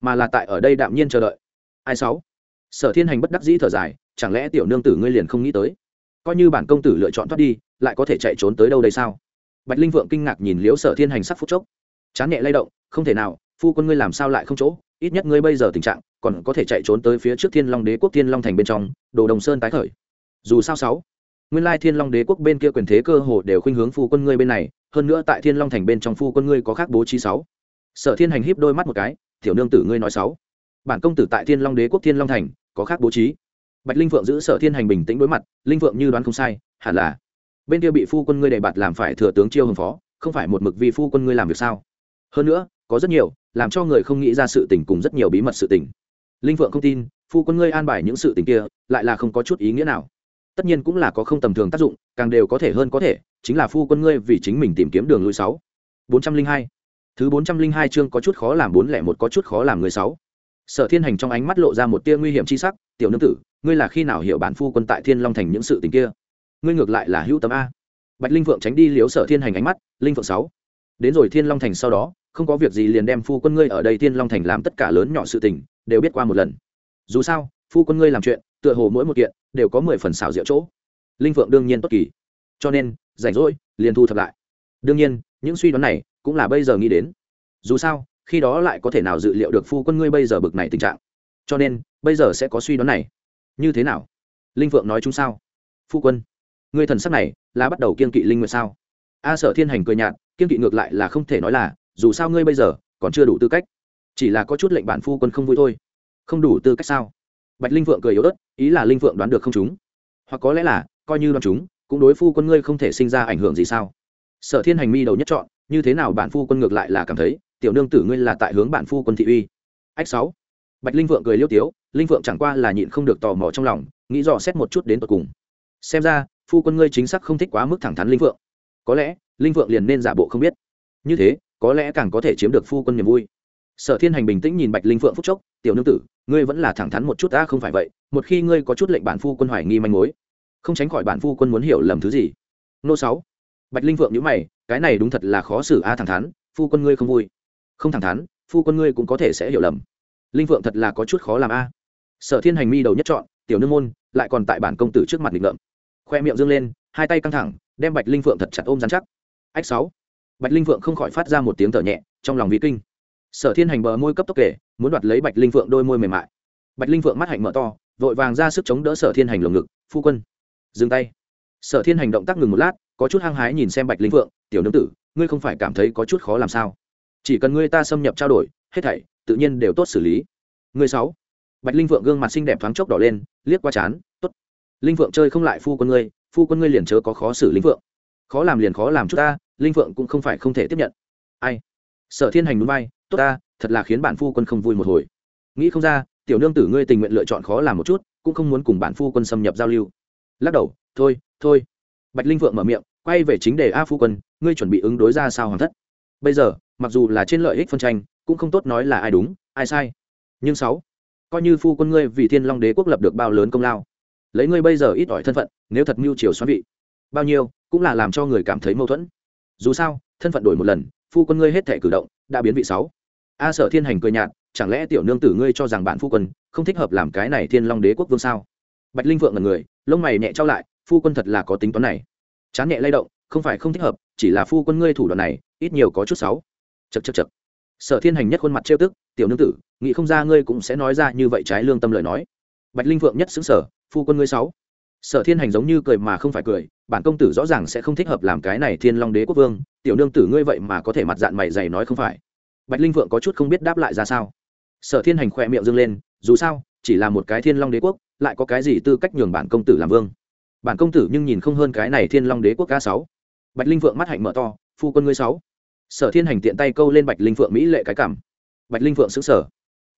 mà là tại ở đây đạm nhiên chờ đợi. Ai sáu? Sở thiên hành bất đắc dĩ thở dài, chẳng lẽ tiểu nương tử ngươi liền không nghĩ tới? Coi như bản công tử lựa chọn thoát đi, lại có thể chạy trốn tới đâu đây sao? Bạch linh vượng kinh ngạc nhìn liếu sở thiên hành sắc phút chốc. Chán nhẹ lay động, không thể nào, phu quân ngươi làm sao lại không chỗ? Ít nhất ngươi bây giờ tình trạng còn có thể chạy trốn tới phía trước thiên long đế quốc thiên long thành bên trong, đồ đồng sơn tái khởi. Dù sao sáu, nguyên lai thiên long đế quốc bên kia quyền thế cơ hồ đều khuynh hướng phu quân ngươi bên này, hơn nữa tại thiên long thành bên trong phu quân ngươi có khác bố trí sáu. Sở thiên hành híp đôi mắt một cái, tiểu nương tử ngươi nói sáu. Bản công tử tại thiên long đế quốc thiên long thành có khác bố trí? Bạch linh vượng giữ sở thiên hành bình tĩnh đối mặt, linh vượng như đoán không sai, hẳn là. Bên kia bị phu quân ngươi đề bạt làm phải thừa tướng chiêu hồng phó, không phải một mực vì phu quân ngươi làm việc sao? Hơn nữa, có rất nhiều, làm cho người không nghĩ ra sự tình cùng rất nhiều bí mật sự tình linh vượng không tin, phu quân ngươi an bài những sự tình kia, lại là không có chút ý nghĩa nào. Tất nhiên cũng là có không tầm thường tác dụng, càng đều có thể hơn có thể, chính là phu quân ngươi vì chính mình tìm kiếm đường lui sáu. bốn trăm linh hai. Thứ bốn trăm linh hai chương có chút khó làm bốn lẻ một có chút khó làm người sáu. Sở thiên hành trong ánh mắt lộ ra một tia nguy hiểm chi sắc, tiểu nương tử, ngươi là khi nào hiểu bản phu quân tại thiên long thành những sự tình kia? Ngươi ngược lại là hữu tấm a. Bạch linh phượng tránh đi liếu sở thiên hành ánh mắt, linh phượng sáu, đến rồi thiên long thành sau đó, không có việc gì liền đem phu quân ngươi ở đây thiên long thành làm tất cả lớn nhỏ sự tình đều biết qua một lần. Dù sao, phu quân ngươi làm chuyện, tựa hồ mỗi một kiện đều có mười phần xảo diệu chỗ. Linh phượng đương nhiên tốt kỳ. Cho nên, rảnh rỗi, liền thu thập lại. Đương nhiên, những suy đoán này cũng là bây giờ nghĩ đến. Dù sao, khi đó lại có thể nào dự liệu được phu quân ngươi bây giờ bực này tình trạng. Cho nên, bây giờ sẽ có suy đoán này. Như thế nào? Linh phượng nói chúng sao? Phu quân, ngươi thần sắc này là bắt đầu kiên kỵ linh nguyệt sao? A sở thiên hành cười nhạt kiên kỵ ngược lại là không thể nói là, dù sao ngươi bây giờ còn chưa đủ tư cách chỉ là có chút lệnh bản phu quân không vui thôi. Không đủ tư cách sao? Bạch linh vượng cười yếu ớt, ý là linh vượng đoán được không chúng? Hoặc có lẽ là, coi như đoán chúng, cũng đối phu quân ngươi không thể sinh ra ảnh hưởng gì sao? Sở thiên hành mi đầu nhất chọn, như thế nào bản phu quân ngược lại là cảm thấy, tiểu nương tử ngươi là tại hướng bản phu quân thị uy. Ách sáu. Bạch linh vượng cười liêu tiếu, linh vượng chẳng qua là nhịn không được tò mò trong lòng, nghĩ dò xét một chút đến tận cùng. Xem ra, phu quân ngươi chính xác không thích quá mức thẳng thắn linh vượng có lẽ, linh vượng liền nên giả bộ không biết. Như thế, có lẽ càng có thể chiếm được phu quân niềm vui sở thiên hành bình tĩnh nhìn bạch linh phượng phúc chốc, tiểu nương tử, ngươi vẫn là thẳng thắn một chút ta không phải vậy, một khi ngươi có chút lệnh bản phu quân hoài nghi manh mối, không tránh khỏi bản phu quân muốn hiểu lầm thứ gì. Nô sáu. Bạch linh phượng nhữ mày, cái này đúng thật là khó xử a, thẳng thắn, phu quân ngươi không vui. Không thẳng thắn, phu quân ngươi cũng có thể sẽ hiểu lầm. Linh phượng thật là có chút khó làm a. Sở thiên hành mi đầu nhất chọn tiểu nương môn, lại còn tại bản công tử trước mặt định ngợm. Khoe miệng dương lên, hai tay căng thẳng, đem bạch linh phượng thật chặt ôm dán chắc. Ách sáu. Bạch linh phượng không khỏi phát ra một tiếng thở nhẹ, trong lòng vị kinh sở thiên hành bờ môi cấp tốc kể muốn đoạt lấy bạch linh phượng đôi môi mềm mại. Bạch linh phượng mắt hạnh mở to vội vàng ra sức chống đỡ sở thiên hành lồng ngực phu quân dừng tay. Sở thiên hành động tác ngừng một lát có chút hăng hái nhìn xem bạch linh phượng tiểu nương tử ngươi không phải cảm thấy có chút khó làm sao? Chỉ cần ngươi ta xâm nhập trao đổi hết thảy tự nhiên đều tốt xử lý. Ngươi sáu. Bạch linh Phượng gương mặt xinh đẹp thoáng chốc đỏ lên liếc qua chán t ố t linh Phượng chơi không lại phu quân ngươi phu quân ngươi liền chớ có khó xử linh Phượng, khó làm liền khó làm chút ta linh Phượng cũng không phải không thể tiếp nhận. Ai? Sở thiên hành núi bay tốt ta, thật là khiến bản phu quân không vui một hồi. Nghĩ không ra, tiểu nương tử ngươi tình nguyện lựa chọn khó làm một chút, cũng không muốn cùng bản phu quân xâm nhập giao lưu. Lắc đầu, thôi thôi. Bạch linh vượng mở miệng, quay về chính đề a phu quân, ngươi chuẩn bị ứng đối ra sao hoàng thất. Bây giờ, mặc dù là trên lợi ích phân tranh, cũng không tốt nói là ai đúng, ai sai. Nhưng sáu, coi như phu quân ngươi vì thiên long đế quốc lập được bao lớn công lao, lấy ngươi bây giờ ít ỏi thân phận, nếu thật mưu triều xoắn vị, bao nhiêu cũng là làm cho người cảm thấy mâu thuẫn. Dù sao, thân phận đổi một lần, phu quân ngươi hết thể cử động đã biến vị sáu a sở thiên hành cười nhạt, chẳng lẽ tiểu nương tử ngươi cho rằng bản phu quân không thích hợp làm cái này thiên long đế quốc vương sao? Bạch linh vượng là người, lông mày nhẹ trao lại, phu quân thật là có tính toán này. Chán nhẹ lay động, không phải không thích hợp, chỉ là phu quân ngươi thủ đoạn này, ít nhiều có chút sáu chật chật chật sở thiên hành nhất khuôn mặt trêu tức, tiểu nương tử, nghĩ không ra ngươi cũng sẽ nói ra như vậy trái lương tâm lời nói. Bạch linh vượng nhất xứng sở phu quân ngươi sáu sở thiên hành giống như cười mà không phải cười, bản công tử rõ ràng sẽ không thích hợp làm cái này thiên long đế quốc vương, tiểu nương tử ngươi vậy mà có thể mặt dạng mày dày nói không phải bạch linh vượng có chút không biết đáp lại ra sao. Sở thiên hành khỏe miệng dâng lên, dù sao, chỉ là một cái thiên long đế quốc, lại có cái gì tư cách nhường bản công tử làm vương? Bản công tử nhưng nhìn không hơn cái này thiên long đế quốc ca sáu. Bạch linh vượng mắt hạnh mở to, phu quân ngươi sáu. Sở thiên hành tiện tay câu lên bạch linh vượng mỹ lệ cái cảm. Bạch linh vượng xứng sở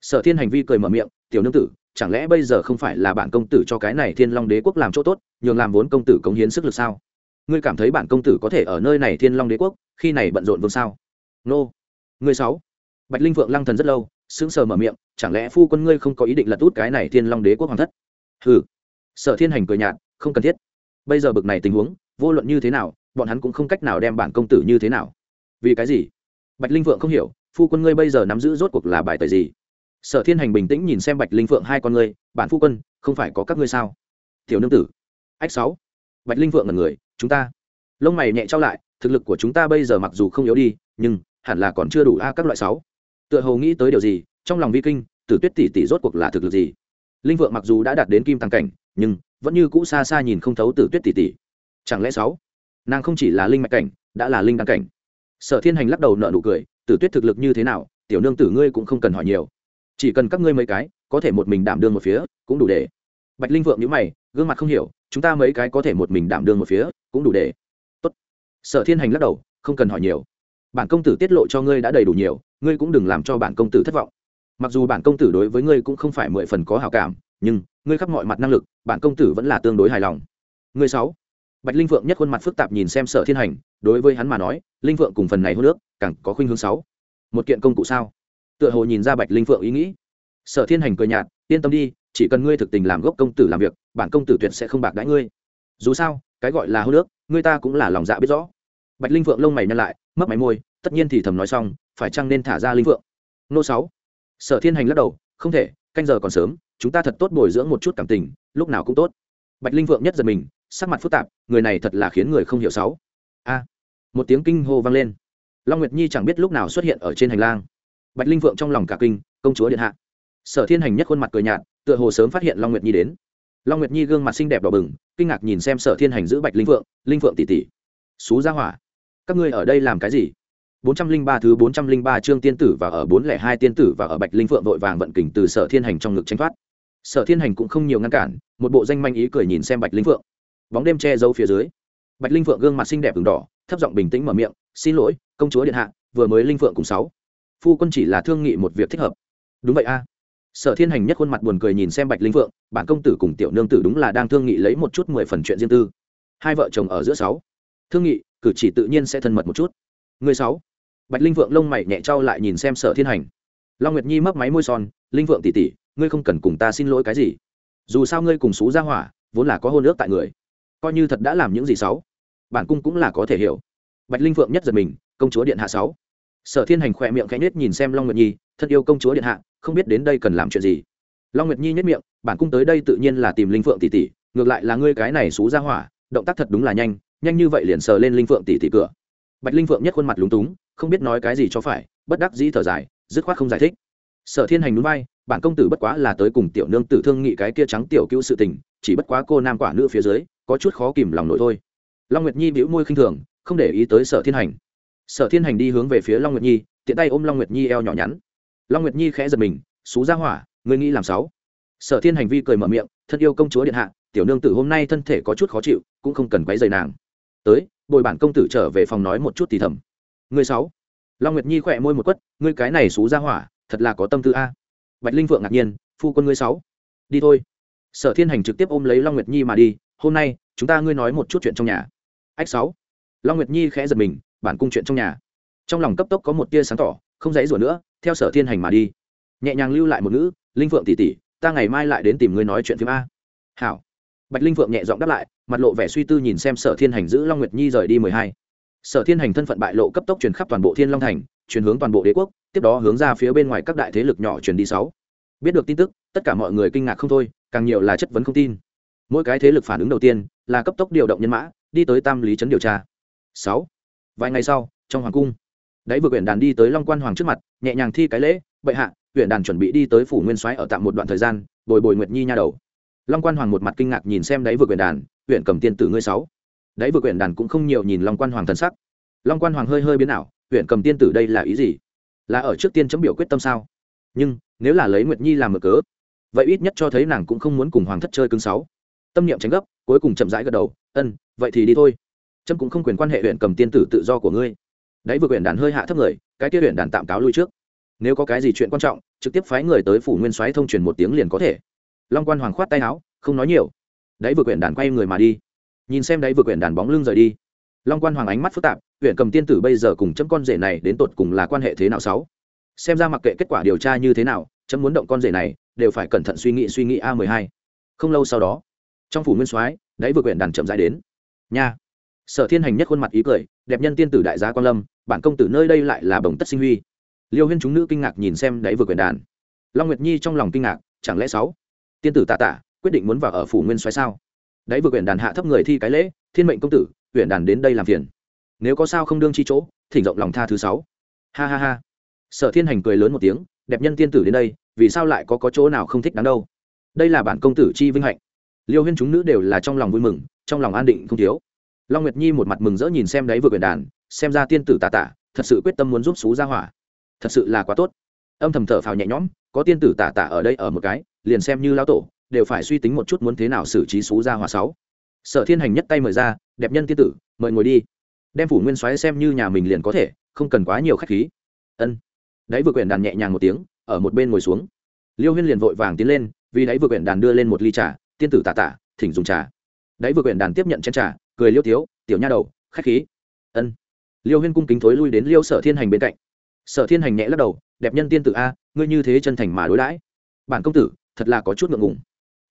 sở thiên hành vi cười mở miệng, tiểu nương tử, chẳng lẽ bây giờ không phải là bản công tử cho cái này thiên long đế quốc làm chỗ tốt, nhường làm vốn công tử cống hiến sức lực sao? Ngươi cảm thấy bản công tử có thể ở nơi này thiên long đế quốc, khi này bận rộn vương sao? Nô ngươi sáu. Bạch linh vượng lăng thần rất lâu, sững sờ mở miệng, chẳng lẽ phu quân ngươi không có ý định lật út cái này thiên long đế quốc hoàng thất? Hừ. Sở thiên hành cười nhạt, không cần thiết. Bây giờ bực này tình huống, vô luận như thế nào, bọn hắn cũng không cách nào đem bản công tử như thế nào. Vì cái gì? Bạch linh vượng không hiểu, phu quân ngươi bây giờ nắm giữ rốt cuộc là bài tẩy gì? Sở thiên hành bình tĩnh nhìn xem bạch linh phượng hai con ngươi, bản phu quân, không phải có các ngươi sao? Tiểu nương tử. Ách sáu. Bạch linh phượng là người, chúng ta. Lông mày nhẹ trao lại, thực lực của chúng ta bây giờ mặc dù không yếu đi, nhưng hẳn là còn chưa đủ a các loại sáu. Tựa hồ nghĩ tới điều gì, trong lòng vi kinh, tử tuyết tỷ tỷ rốt cuộc là thực lực gì? Linh vượng mặc dù đã đạt đến kim tăng cảnh, nhưng vẫn như cũ xa xa nhìn không thấu tử tuyết tỷ tỷ. Chẳng lẽ sáu? Nàng không chỉ là linh mạch cảnh, đã là linh đăng cảnh. Sở thiên hành lắc đầu nợ nụ cười, tử tuyết thực lực như thế nào, tiểu nương tử ngươi cũng không cần hỏi nhiều. Chỉ cần các ngươi mấy cái, có thể một mình đảm đương một phía, cũng đủ để. Bạch linh vượng nhíu mày, gương mặt không hiểu, chúng ta mấy cái có thể một mình đảm đương một phía, cũng đủ để. Tốt. sở thiên hành lắc đầu, không cần hỏi nhiều bản công tử tiết lộ cho ngươi đã đầy đủ nhiều, ngươi cũng đừng làm cho bản công tử thất vọng. Mặc dù bản công tử đối với ngươi cũng không phải mười phần có hào cảm, nhưng ngươi khắp mọi mặt năng lực, bản công tử vẫn là tương đối hài lòng. Ngươi sáu. Bạch linh vượng nhất khuôn mặt phức tạp nhìn xem sở thiên hành, đối với hắn mà nói, linh vượng cùng phần này hô nước càng có khuynh hướng sáu. Một kiện công cụ sao? Tựa hồ nhìn ra bạch linh vượng ý nghĩ. Sở thiên hành cười nhạt, yên tâm đi, chỉ cần ngươi thực tình làm gốc công tử làm việc, bản công tử tuyệt sẽ không bạc đãi ngươi. Dù sao, cái gọi là hô nước ngươi ta cũng là lòng dạ biết rõ bạch linh vượng lông mày nhăn lại mất máy môi, tất nhiên thì thầm nói xong, phải chăng nên thả ra linh vượng nô sáu. Sở thiên hành lắc đầu, không thể, canh giờ còn sớm, chúng ta thật tốt bồi dưỡng một chút cảm tình, lúc nào cũng tốt. Bạch linh vượng nhất giật mình, sắc mặt phức tạp, người này thật là khiến người không hiểu sáu. A. Một tiếng kinh hô vang lên. Long nguyệt nhi chẳng biết lúc nào xuất hiện ở trên hành lang. Bạch linh vượng trong lòng cả kinh, công chúa điện hạ. Sở thiên hành nhất khuôn mặt cười nhạt, tựa hồ sớm phát hiện long nguyệt nhi đến. Long nguyệt nhi gương mặt xinh đẹp đỏ bừng, kinh ngạc nhìn xem sở thiên hành giữ bạch linh vượng linh vượng tỷ tỷ, xú ra hỏa các ngươi ở đây làm cái gì 403 thứ 403 chương tiên tử và ở 402 tiên tử và ở Bạch Linh Phượng vội vàng vận kình từ Sở Thiên Hành trong ngực tránh thoát. Sở Thiên Hành cũng không nhiều ngăn cản, một bộ danh manh ý cười nhìn xem Bạch Linh Phượng. Bóng đêm che giấu phía dưới. Bạch Linh Phượng gương mặt xinh đẹp ửng đỏ, thấp giọng bình tĩnh mở miệng, "Xin lỗi, công chúa điện hạ, vừa mới Linh Phượng cùng sáu. Phu quân chỉ là thương nghị một việc thích hợp." "Đúng vậy a." Sở Thiên Hành nhất khuôn mặt buồn cười nhìn xem Bạch Linh Phượng, bản công tử cùng tiểu nương tử đúng là đang thương nghị lấy một chút mười phần chuyện riêng tư. Hai vợ chồng ở giữa sáu. Thương nghị, cử chỉ tự nhiên sẽ thân mật một chút. Người sáu. Bạch linh vượng lông mày nhẹ trao lại nhìn xem sở thiên hành. Long nguyệt nhi mấp máy môi son, linh vượng tỉ tỉ ngươi không cần cùng ta xin lỗi cái gì. Dù sao ngươi cùng xú ra hỏa, vốn là có hôn ước tại người. Coi như thật đã làm những gì xấu bản cung cũng là có thể hiểu. Bạch linh vượng nhất giật mình, công chúa điện hạ sáu. Sở thiên hành khỏe miệng khẽ nết nhìn xem long nguyệt nhi, thật yêu công chúa điện hạ, không biết đến đây cần làm chuyện gì. Long nguyệt nhi nhất miệng, bản cung tới đây tự nhiên là tìm linh phượng tỷ tỷ, ngược lại là ngươi cái này xú ra hỏa, động tác thật đúng là nhanh nhanh như vậy liền sờ lên linh phượng tỷ tỷ cửa. Bạch linh phượng nhất khuôn mặt lúng túng, không biết nói cái gì cho phải, bất đắc dĩ thở dài, dứt khoát không giải thích. Sở thiên hành núi bay bản công tử bất quá là tới cùng tiểu nương tử thương nghị cái kia trắng tiểu cứu sự tình, chỉ bất quá cô nam quả nữ phía dưới, có chút khó kìm lòng nổi thôi. Long nguyệt nhi bĩu môi khinh thường, không để ý tới sở thiên hành. Sở thiên hành đi hướng về phía long nguyệt nhi, tiện tay ôm long nguyệt nhi eo nhỏ nhắn. Long nguyệt nhi khẽ giật mình, xú ra hỏa, ngươi nghĩ làm sáu sở thiên hành vi cười mở miệng, thân yêu công chúa điện hạ, tiểu nương tử hôm nay thân thể có chút khó chịu, cũng không cần quấy rầy nàng tới, bồi bản công tử trở về phòng nói một chút thì thầm. Người sáu, long nguyệt nhi khỏe môi một quất, ngươi cái này xú ra hỏa, thật là có tâm tư a. Bạch linh vượng ngạc nhiên, phu quân ngươi sáu, đi thôi. Sở thiên hành trực tiếp ôm lấy long nguyệt nhi mà đi, hôm nay, chúng ta ngươi nói một chút chuyện trong nhà. Ách sáu, long nguyệt nhi khẽ giật mình, bản cung chuyện trong nhà. Trong lòng cấp tốc có một tia sáng tỏ, không dãy rủa nữa, theo sở thiên hành mà đi. Nhẹ nhàng lưu lại một ngữ, linh phượng tỉ tỉ ta ngày mai lại đến tìm ngươi nói chuyện phim a. Hảo. Bạch linh phượng nhẹ giọng đáp lại mặt lộ vẻ suy tư nhìn xem sở thiên hành giữ long nguyệt nhi rời đi mười hai. Sở thiên hành thân phận bại lộ cấp tốc truyền khắp toàn bộ thiên long thành truyền hướng toàn bộ đế quốc, tiếp đó hướng ra phía bên ngoài các đại thế lực nhỏ truyền đi sáu. Biết được tin tức, tất cả mọi người kinh ngạc không thôi, càng nhiều là chất vấn không tin. Mỗi cái thế lực phản ứng đầu tiên là cấp tốc điều động nhân mã, đi tới tam lý trấn điều tra. Sáu. Vài ngày sau, trong hoàng cung, đáy vừa quyển đàn đi tới long quan hoàng trước mặt, nhẹ nhàng thi cái lễ, bệ hạ huyện đàn chuẩn bị đi tới phủ nguyên soái ở tạm một đoạn thời gian, bồi bồi nguyệt nhi nha đầu. Long quan hoàng một mặt kinh ngạc nhìn xem đáy vừa quyển đàn huyện cầm tiên tử ngươi sáu. Đấy vừa quyển đàn cũng không nhiều nhìn long quan hoàng thần sắc. Long quan hoàng hơi hơi biến ảo, huyện cầm tiên tử đây là ý gì? Là ở trước tiên chấm biểu quyết tâm sao? Nhưng, nếu là lấy nguyệt nhi làm mở cớ, vậy ít nhất cho thấy nàng cũng không muốn cùng hoàng thất chơi cứng sáu. Tâm niệm tránh gấp, cuối cùng chậm rãi gật đầu, ân, vậy thì đi thôi. Trâm cũng không quyền quan hệ huyện cầm tiên tử tự do của ngươi. Đấy vừa huyện đàn hơi hạ thấp người, cái kia huyện đàn tạm cáo lui trước. Nếu có cái gì chuyện quan trọng, trực tiếp phái người tới phủ nguyên soái thông truyền một tiếng liền có thể. Long quan hoàng khoát tay áo, không nói nhiều đấy vừa quyển đàn quay người mà đi. Nhìn xem đấy vừa quyển đàn bóng lưng rời đi. Long quan hoàng ánh mắt phức tạp, huyện cầm tiên tử bây giờ cùng chấm con rể này đến tột cùng là quan hệ thế nào sáu? Xem ra mặc kệ kết quả điều tra như thế nào, chấm muốn động con rể này, đều phải cẩn thận suy nghĩ suy nghĩ a mười hai. Không lâu sau đó, trong phủ nguyên soái đấy vừa quyển đàn chậm dài đến. Nha! Sở thiên hành nhất khuôn mặt ý cười, đẹp nhân tiên tử đại gia quan lâm, bản công tử nơi đây lại là bồng tất sinh huy. Liêu huyên chúng nữ kinh ngạc nhìn xem đấy vừa quyển đàn. Long nguyệt nhi trong lòng kinh ngạc, chẳng lẽ sáu? Tiên tử tạ tạ quyết định muốn vào ở phủ nguyên xoáy sao? Đấy vừa quyển đàn hạ thấp người thi cái lễ thiên mệnh công tử quyển đàn đến đây làm phiền. Nếu có sao không đương chi chỗ thỉnh rộng lòng tha thứ sáu. Ha ha ha. Sở thiên hành cười lớn một tiếng đẹp nhân tiên tử đến đây vì sao lại có có chỗ nào không thích đáng đâu? Đây là bản công tử chi vinh hạnh. Liêu huyên chúng nữ đều là trong lòng vui mừng trong lòng an định không thiếu. Long nguyệt nhi một mặt mừng rỡ nhìn xem đấy vừa quyển đàn xem ra tiên tử tà tà, thật sự quyết tâm muốn giúp xú ra hỏa. Thật sự là quá tốt. Âm thầm thở phào nhẹ nhõm có tiên tử tà tà ở đây ở một cái liền xem như lão tổ đều phải suy tính một chút muốn thế nào xử trí xú ra hỏa sáu. Sở thiên hành nhất tay mời ra, đẹp nhân tiên tử, mời ngồi đi. Đem phủ nguyên soái xem như nhà mình liền có thể, không cần quá nhiều khách khí. Ân. Đấy vừa quyển đàn nhẹ nhàng một tiếng, ở một bên ngồi xuống. Liêu huyên liền vội vàng tiến lên, vì đấy vừa quyển đàn đưa lên một ly trà, tiên tử tạ tạ thỉnh dùng trà. Đấy vừa quyển đàn tiếp nhận chén trà, cười liêu tiếu, tiểu nha đầu, khách khí. Ân. Liêu huyên cung kính thối lui đến liêu sở thiên hành bên cạnh. Sở thiên hành nhẹ lắc đầu, đẹp nhân tiên tử a, ngươi như thế chân thành mà đối đãi. Bản công tử, thật là có chút ngượng ngùng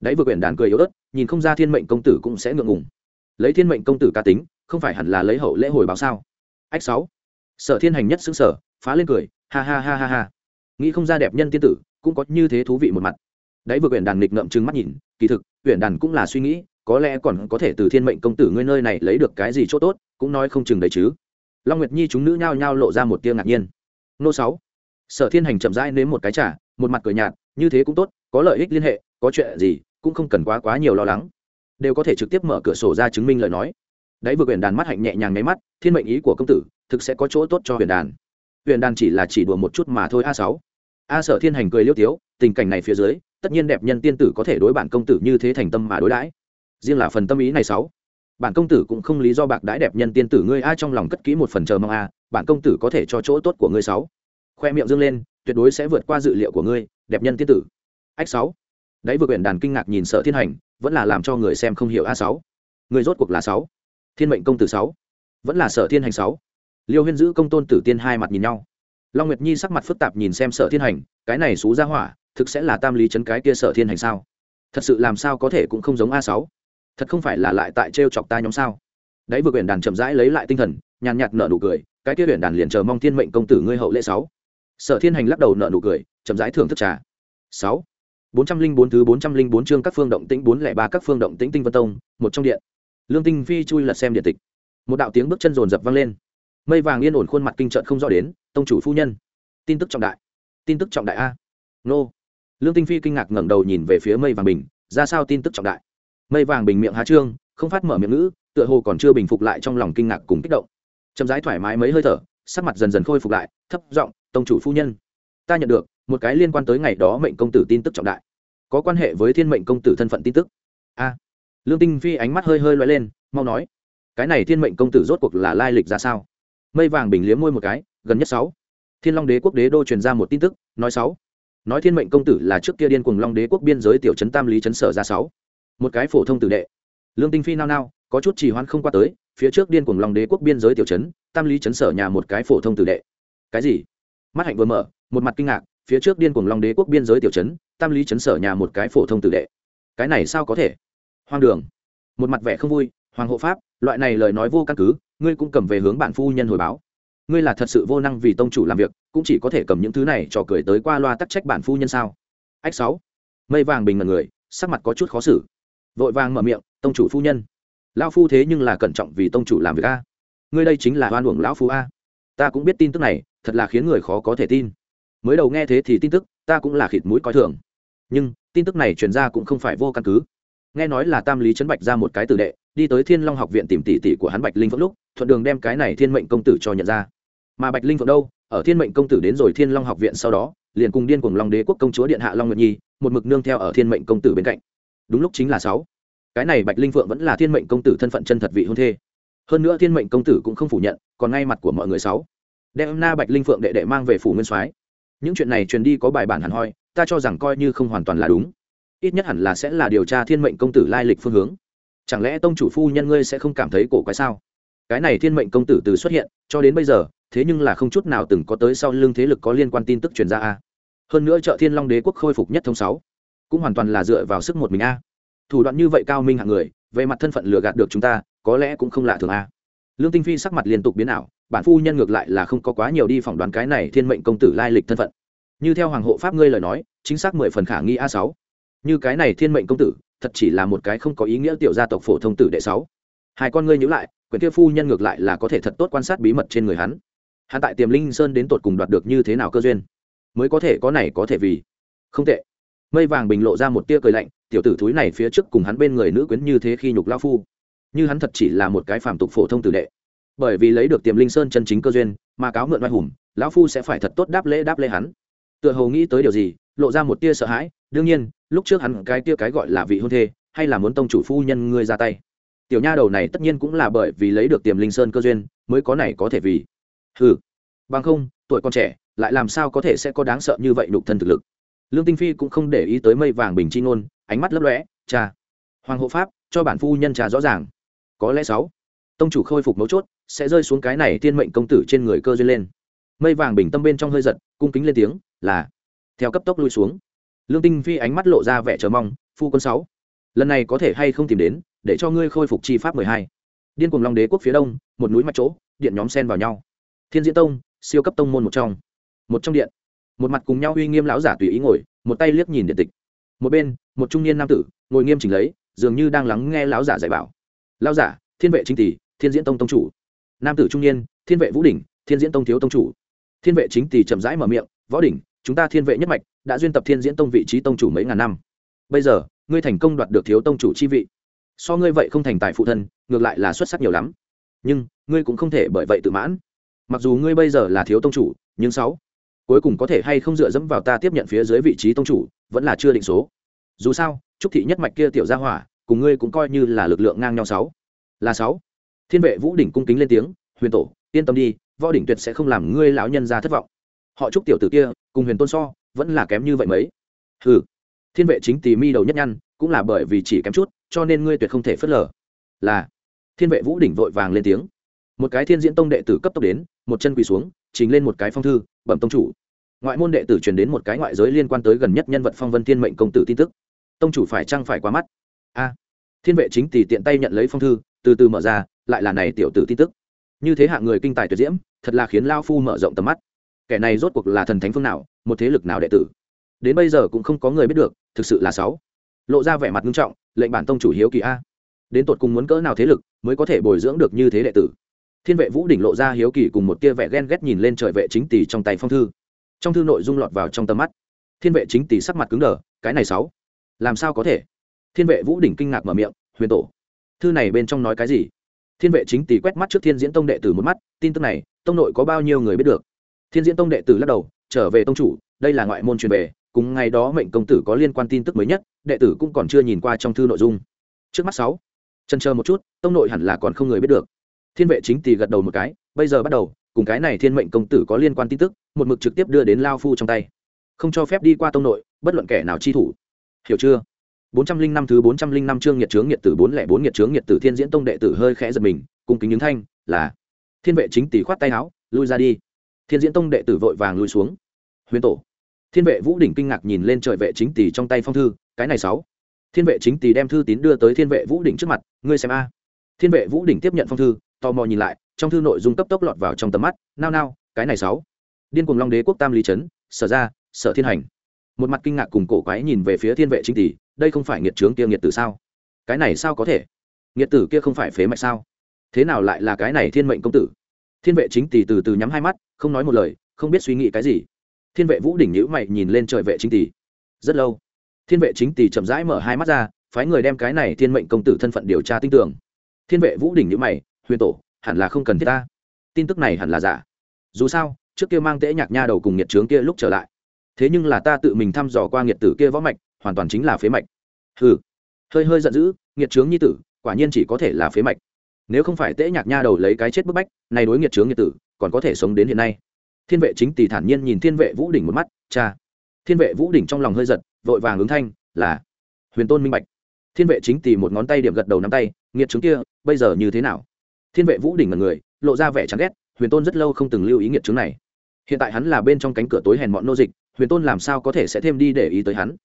đấy vừa quyển đàn cười yếu ớt, nhìn không ra thiên mệnh công tử cũng sẽ ngượng ngùng. Lấy thiên mệnh công tử ca tính, không phải hẳn là lấy hậu lễ hồi báo sao? Ách sáu. Sở thiên hành nhất xứng sở phá lên cười, ha ha ha ha ha. Nghĩ không ra đẹp nhân tiên tử, cũng có như thế thú vị một mặt. Đấy vừa quyển đàn nghịch ngậm trừng mắt nhìn, kỳ thực, quyển đàn cũng là suy nghĩ, có lẽ còn có thể từ thiên mệnh công tử ngươi nơi này lấy được cái gì chỗ tốt, cũng nói không chừng đấy chứ. Long nguyệt nhi chúng nữ nhao nhao lộ ra một tia ngạc nhiên. Nô sáu. Sở thiên hành chậm rãi nếm một cái trả một mặt cười nhạt, như thế cũng tốt, có lợi ích liên hệ, có chuyện gì cũng không cần quá quá nhiều lo lắng. Đều có thể trực tiếp mở cửa sổ ra chứng minh lời nói. Đấy, vừa huyền đàn mắt hạnh nhẹ nhàng nháy mắt, thiên mệnh ý của công tử thực sẽ có chỗ tốt cho huyền đàn. Huyền đàn chỉ là chỉ đùa một chút mà thôi, a sáu. A sở thiên hành cười liêu tiếu, tình cảnh này phía dưới, tất nhiên đẹp nhân tiên tử có thể đối bản công tử như thế thành tâm mà đối đãi. Riêng là phần tâm ý này sáu. Bản công tử cũng không lý do bạc đãi đẹp nhân tiên tử ngươi, a, trong lòng cất kỹ một phần chờ mong, a, bản công tử có thể cho chỗ tốt của ngươi sáu. Khoe miệng dương lên, tuyệt đối sẽ vượt qua dự liệu của ngươi, đẹp nhân tiên tử. Ách sáu đấy, vừa quyển đàn kinh ngạc nhìn sở thiên hành, vẫn là làm cho người xem không hiểu a sáu. Người rốt cuộc là sáu. Thiên mệnh công tử sáu. Vẫn là sở thiên hành sáu. Liêu huyên giữ công tôn tử tiên hai mặt nhìn nhau. Long nguyệt nhi sắc mặt phức tạp nhìn xem sở thiên hành, cái này xú ra hỏa, thực sẽ là tam lý chấn cái kia sở thiên hành sao? Thật sự làm sao có thể cũng không giống a sáu. Thật không phải là lại tại t chọc ta nhóm sao? Đấy, vừa quyển đàn chậm rãi lấy lại tinh thần, nhàn nhạt nợ nụ cười, cái kia quyển đàn liền chờ mong thiên mệnh công tử ngươi hậu lễ sáu. Sở thiên hành lắc đầu nợ nụ cười, chậm rãi thưởng thức trà. Sáu bốn trăm linh bốn thứ bốn trăm linh bốn chương các phương động tĩnh bốn lẻ ba các phương động tĩnh tinh vân tông, một trong điện. Lương tinh phi chui lật xem điện tịch. Một đạo tiếng bước chân rồn rập vang lên. Mây vàng yên ổn khuôn mặt kinh trợn không rõ đến, tông chủ phu nhân. Tin tức trọng đại. Tin tức trọng đại a. Nô. Lương tinh phi kinh ngạc ngẩng đầu nhìn về phía mây vàng bình, ra sao tin tức trọng đại? Mây vàng bình miệng há trương, không phát mở miệng ngữ, tựa hồ còn chưa bình phục lại trong lòng kinh ngạc cùng kích động. Chậm rãi thoải mái mấy hơi thở, sắc mặt dần dần khôi phục lại, thấp giọng, tông chủ phu nhân, ta nhận được một cái liên quan tới ngày đó mệnh công tử tin tức trọng đại. Có quan hệ với thiên mệnh công tử thân phận tin tức. A. Lương tinh phi ánh mắt hơi hơi loay lên, mau nói. Cái này thiên mệnh công tử rốt cuộc là lai lịch ra sao? Mây vàng bình liếm môi một cái, gần nhất sáu. Thiên long đế quốc đế đô truyền ra một tin tức, nói sáu. Nói thiên mệnh công tử là trước kia điên cùng long đế quốc biên giới tiểu trấn tam lý trấn sở ra sáu. Một cái phổ thông tử đệ. Lương tinh phi nao nao, có chút trì hoãn không qua tới, phía trước điên cùng long đế quốc biên giới tiểu trấn, tam lý trấn sở nhà một cái phổ thông tử đệ. Cái gì? Mắt hạnh vừa mở, một mặt kinh ngạc phía trước điên cuồng long đế quốc biên giới tiểu trấn, tam lý trấn sở nhà một cái phổ thông tử đệ. Cái này sao có thể? Hoang đường. Một mặt vẻ không vui, hoàng hộ pháp, loại này lời nói vô căn cứ, ngươi cũng cầm về hướng bạn phu nhân hồi báo. Ngươi là thật sự vô năng vì tông chủ làm việc, cũng chỉ có thể cầm những thứ này trò cười tới qua loa tắc trách bản phu nhân sao? Ách sáu. Mây vàng bình mật người, sắc mặt có chút khó xử. Vội vàng mở miệng, tông chủ phu nhân, lão phu thế nhưng là cẩn trọng vì tông chủ làm việc a. Ngươi đây chính là oan uổng lão phu a. Ta cũng biết tin tức này, thật là khiến người khó có thể tin mới đầu nghe thế thì tin tức, ta cũng là khịt mũi coi thường. Nhưng, tin tức này truyền ra cũng không phải vô căn cứ. Nghe nói là tam lý trấn bạch ra một cái tử đệ, đi tới thiên long học viện tìm tỷ tỷ của hắn bạch linh phượng lúc, thuận đường đem cái này thiên mệnh công tử cho nhận ra. Mà bạch linh phượng đâu? Ở thiên mệnh công tử đến rồi thiên long học viện sau đó, liền cùng điên cùng long đế quốc công chúa điện hạ long nguyệt nhi, một mực nương theo ở thiên mệnh công tử bên cạnh. Đúng lúc chính là sáu. Cái này bạch linh phượng vẫn là thiên mệnh công tử thân phận chân thật vị hôn thê. Hơn nữa thiên mệnh công tử cũng không phủ nhận, còn ngay mặt của mọi người sáu. Đem na bạch linh phượng đệ đệ mang về phủ nguyên soái những chuyện này truyền đi có bài bản hẳn hoi, ta cho rằng coi như không hoàn toàn là đúng. Ít nhất hẳn là sẽ là điều tra thiên mệnh công tử lai lịch phương hướng. Chẳng lẽ tông chủ phu nhân ngươi sẽ không cảm thấy cổ quái sao? Cái này thiên mệnh công tử từ xuất hiện, cho đến bây giờ, thế nhưng là không chút nào từng có tới sau lưng thế lực có liên quan tin tức truyền ra a. Hơn nữa chợ thiên long đế quốc khôi phục nhất thông sáu, cũng hoàn toàn là dựa vào sức một mình a. Thủ đoạn như vậy cao minh hạng người, về mặt thân phận lừa gạt được chúng ta, có lẽ cũng không lạ thường a lương tinh phi sắc mặt liên tục biến ảo, bản phu nhân ngược lại là không có quá nhiều đi phỏng đoán cái này thiên mệnh công tử lai lịch thân phận. Như theo hoàng hộ pháp ngươi lời nói, chính xác mười phần khả nghi a sáu. Như cái này thiên mệnh công tử, thật chỉ là một cái không có ý nghĩa tiểu gia tộc phổ thông tử đệ sáu. Hai con ngươi nhữ lại, quyển kia phu nhân ngược lại là có thể thật tốt quan sát bí mật trên người hắn. Hắn tại tiềm linh sơn đến tột cùng đoạt được như thế nào cơ duyên? Mới có thể có này có thể vì. Không tệ. Mây vàng bình lộ ra một tia cười lạnh, tiểu tử thúi này phía trước cùng hắn bên người nữ quyến như thế khi nhục lao phu như hắn thật chỉ là một cái phàm tục phổ thông tử đệ. Bởi vì lấy được tiềm linh sơn chân chính cơ duyên, mà cáo mượn oai hùng, lão phu sẽ phải thật tốt đáp lễ đáp lễ hắn. Tựa hồ nghĩ tới điều gì, lộ ra một tia sợ hãi, đương nhiên, lúc trước hắn cái tia cái gọi là vị hôn thê, hay là muốn tông chủ phu nhân ngươi ra tay. Tiểu nha đầu này tất nhiên cũng là bởi vì lấy được tiềm linh sơn cơ duyên, mới có này có thể vì. Ừ bằng không, tuổi con trẻ, lại làm sao có thể sẽ có đáng sợ như vậy nhục thân thực lực. Lương tinh phi cũng không để ý tới mây vàng bình chi ngôn, ánh mắt lấp lóe, cha, hoàng hộ pháp, cho bản phu nhân trà rõ ràng có lẽ sáu. Tông chủ khôi phục mấu chốt, sẽ rơi xuống cái này thiên mệnh công tử trên người cơ duyên lên. Mây vàng bình tâm bên trong hơi giật, cung kính lên tiếng, là. Theo cấp tốc lui xuống. Lương tinh phi ánh mắt lộ ra vẻ chờ mong, phu quân sáu. Lần này có thể hay không tìm đến, để cho ngươi khôi phục chi pháp mười hai. Điên cuồng long đế quốc phía đông, một núi mặt chỗ, điện nhóm sen vào nhau. Thiên diễn tông, siêu cấp tông môn một trong. Một trong điện. Một mặt cùng nhau uy nghiêm lão giả tùy ý ngồi, một tay liếc nhìn điện tịch. Một bên, một trung niên nam tử, ngồi nghiêm chỉnh lấy, dường như đang lắng nghe lão giả dạy bảo lão giả, thiên vệ chính tỷ, thiên diễn tông tông chủ. Nam tử trung niên, thiên vệ vũ đỉnh, thiên diễn tông thiếu tông chủ. Thiên vệ chính tỷ chậm rãi mở miệng, võ đỉnh, chúng ta thiên vệ nhất mạch đã duyên tập thiên diễn tông vị trí tông chủ mấy ngàn năm. Bây giờ, ngươi thành công đoạt được thiếu tông chủ chi vị. So ngươi vậy không thành tài phụ thân, ngược lại là xuất sắc nhiều lắm. Nhưng, ngươi cũng không thể bởi vậy tự mãn. Mặc dù ngươi bây giờ là thiếu tông chủ, nhưng sáu, cuối cùng có thể hay không dựa dẫm vào ta tiếp nhận phía dưới vị trí tông chủ, vẫn là chưa định số. Dù sao trúc thị nhất mạch kia tiểu gia hỏa cùng ngươi cũng coi như là lực lượng ngang nhau sáu. Là sáu. Thiên vệ vũ đỉnh cung kính lên tiếng, huyền tổ, yên tâm đi, võ đỉnh tuyệt sẽ không làm ngươi lão nhân ra thất vọng. Họ chúc tiểu tử kia, cùng huyền tôn so, vẫn là kém như vậy mấy. Hừ. Thiên vệ chính tì mi đầu nhất nhăn, cũng là bởi vì chỉ kém chút, cho nên ngươi tuyệt không thể phớt lờ. Là. Thiên vệ vũ đỉnh vội vàng lên tiếng. Một cái thiên diễn tông đệ tử cấp tốc đến, một chân quỳ xuống chính lên một cái phong thư, bẩm tông chủ. Ngoại môn đệ tử truyền đến một cái ngoại giới liên quan tới gần nhất nhân vật phong vân thiên mệnh công tử tin tức. Tông chủ phải chăng phải qua mắt? A thiên vệ chính tỷ tiện tay nhận lấy phong thư, từ từ mở ra, lại là này tiểu tử tin tức. Như thế hạng người kinh tài tuyệt diễm, thật là khiến lao phu mở rộng tầm mắt. Kẻ này rốt cuộc là thần thánh phương nào, một thế lực nào đệ tử? Đến bây giờ cũng không có người biết được, thực sự là sáu. Lộ ra vẻ mặt nghiêm trọng, lệnh bản tông chủ hiếu kỳ a. Đến tột cùng muốn cỡ nào thế lực mới có thể bồi dưỡng được như thế đệ tử? Thiên vệ vũ đỉnh lộ ra hiếu kỳ cùng một tia vẻ ghen ghét nhìn lên trời vệ chính tỷ trong tay phong thư. Trong thư nội dung lọt vào trong tầm mắt. Thiên vệ chính tỷ sắc mặt cứng đờ, cái này sáu, làm sao có thể? Thiên vệ vũ đỉnh kinh ngạc mở miệng, huyền tổ, thư này bên trong nói cái gì? Thiên vệ chính tỷ quét mắt trước thiên diễn tông đệ tử một mắt, tin tức này, tông nội có bao nhiêu người biết được? Thiên diễn tông đệ tử lắc đầu, trở về tông chủ, đây là ngoại môn truyền về, cùng ngày đó mệnh công tử có liên quan tin tức mới nhất, đệ tử cũng còn chưa nhìn qua trong thư nội dung. Trước mắt sáu chân chờ một chút, tông nội hẳn là còn không người biết được. Thiên vệ chính tỷ gật đầu một cái, bây giờ bắt đầu, cùng cái này thiên mệnh công tử có liên quan tin tức, một mực trực tiếp đưa đến lao phu trong tay. Không cho phép đi qua tông nội, bất luận kẻ nào chi thủ. Hiểu chưa? Bốn trăm linh năm thứ bốn trăm linh năm chương nhiệt chướng nhiệt tử bốn lẻ bốn nhiệt chướng nhiệt tử thiên diễn tông đệ tử hơi khẽ giật mình cùng kính những thanh, là, thiên vệ chính tỷ khoát tay áo, lui ra đi. Thiên diễn tông đệ tử vội vàng lui xuống. Huyền tổ. Thiên vệ vũ đỉnh kinh ngạc nhìn lên trời vệ chính tỷ trong tay phong thư, cái này sáu. Thiên vệ chính tỷ đem thư tín đưa tới thiên vệ vũ đỉnh trước mặt, ngươi xem a. Thiên vệ vũ đỉnh tiếp nhận phong thư, tò mò nhìn lại, trong thư nội dung cấp tốc lọt vào trong tầm mắt, nao nao, cái này sáu. Điên cuồng long đế quốc tam lý trấn, sở ra, sở thiên hành. Một mặt kinh ngạc cùng cổ quái nhìn về phía thiên vệ chính tỷ đây không phải nghiệt trướng kia nghiệt tử sao? Cái này sao có thể? Nghiệt tử kia không phải phế mạch sao? Thế nào lại là cái này thiên mệnh công tử? Thiên vệ chính tỷ từ từ nhắm hai mắt, không nói một lời, không biết suy nghĩ cái gì. Thiên vệ vũ đỉnh nhữ mày nhìn lên trời vệ chính tỷ rất lâu, thiên vệ chính tỷ chậm rãi mở hai mắt ra, phái người đem cái này thiên mệnh công tử thân phận điều tra tin tưởng. Thiên vệ vũ đỉnh nhữ mày, huyền tổ, hẳn là không cần thiết ta. Tin tức này hẳn là giả. Dù sao, trước kia mang tễ nhạc nha đầu cùng nhiệt trướng kia lúc trở lại. Thế nhưng là ta tự mình thăm dò qua nghiệt tử kia võ mạch hoàn toàn chính là phế mạch. Hừ, hơi hơi giận dữ nghiệt trướng nhi tử quả nhiên chỉ có thể là phế mạch. Nếu không phải tễ nhạc nha đầu lấy cái chết bức bách này đối nghiệt trướng nghiệt tử còn có thể sống đến hiện nay. Thiên vệ chính tỷ thản nhiên nhìn thiên vệ vũ đỉnh một mắt cha. Thiên vệ vũ đỉnh trong lòng hơi giật vội vàng ứng thanh là. Huyền tôn minh bạch. Thiên vệ chính tỷ một ngón tay điểm gật đầu nắm tay nghiệt trướng kia bây giờ như thế nào? Thiên vệ vũ đỉnh là người lộ ra vẻ chán ghét huyền tôn rất lâu không từng lưu ý nghiệt trướng này. Hiện tại hắn là bên trong cánh cửa tối hèn mọn nô dịch huyền tôn làm sao có thể sẽ thêm đi để ý tới hắn?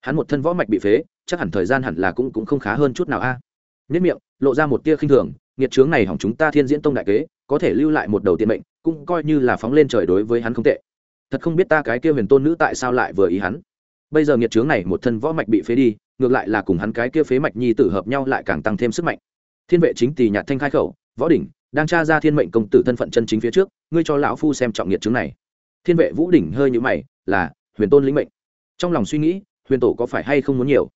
Hắn một thân võ mạch bị phế, chắc hẳn thời gian hẳn là cũng cũng không khá hơn chút nào a. À. nhất miệng, lộ ra một tia khinh thường, nghiệt trướng này hỏng chúng ta thiên diễn tông đại kế, có thể lưu lại một đầu tiên mệnh, cũng coi như là phóng lên trời đối với hắn không tệ. Thật không biết ta cái kia huyền tôn nữ tại sao lại vừa ý hắn. Bây giờ nghiệt trướng này một thân võ mạch bị phế đi, ngược lại là cùng hắn cái kia phế mạch nhi tử hợp nhau lại càng tăng thêm sức mạnh. Thiên vệ chính tỳ nhạt thanh khai khẩu, võ đỉnh, đang tra ra thiên mệnh công tử thân phận chân chính phía trước, ngươi cho lão phu xem trọng nghiệt trướng này. Thiên vệ vũ đỉnh hơi nhũ mày, là, huyền tôn lĩnh mệnh. Trong lòng suy nghĩ huyền tổ có phải hay không muốn nhiều?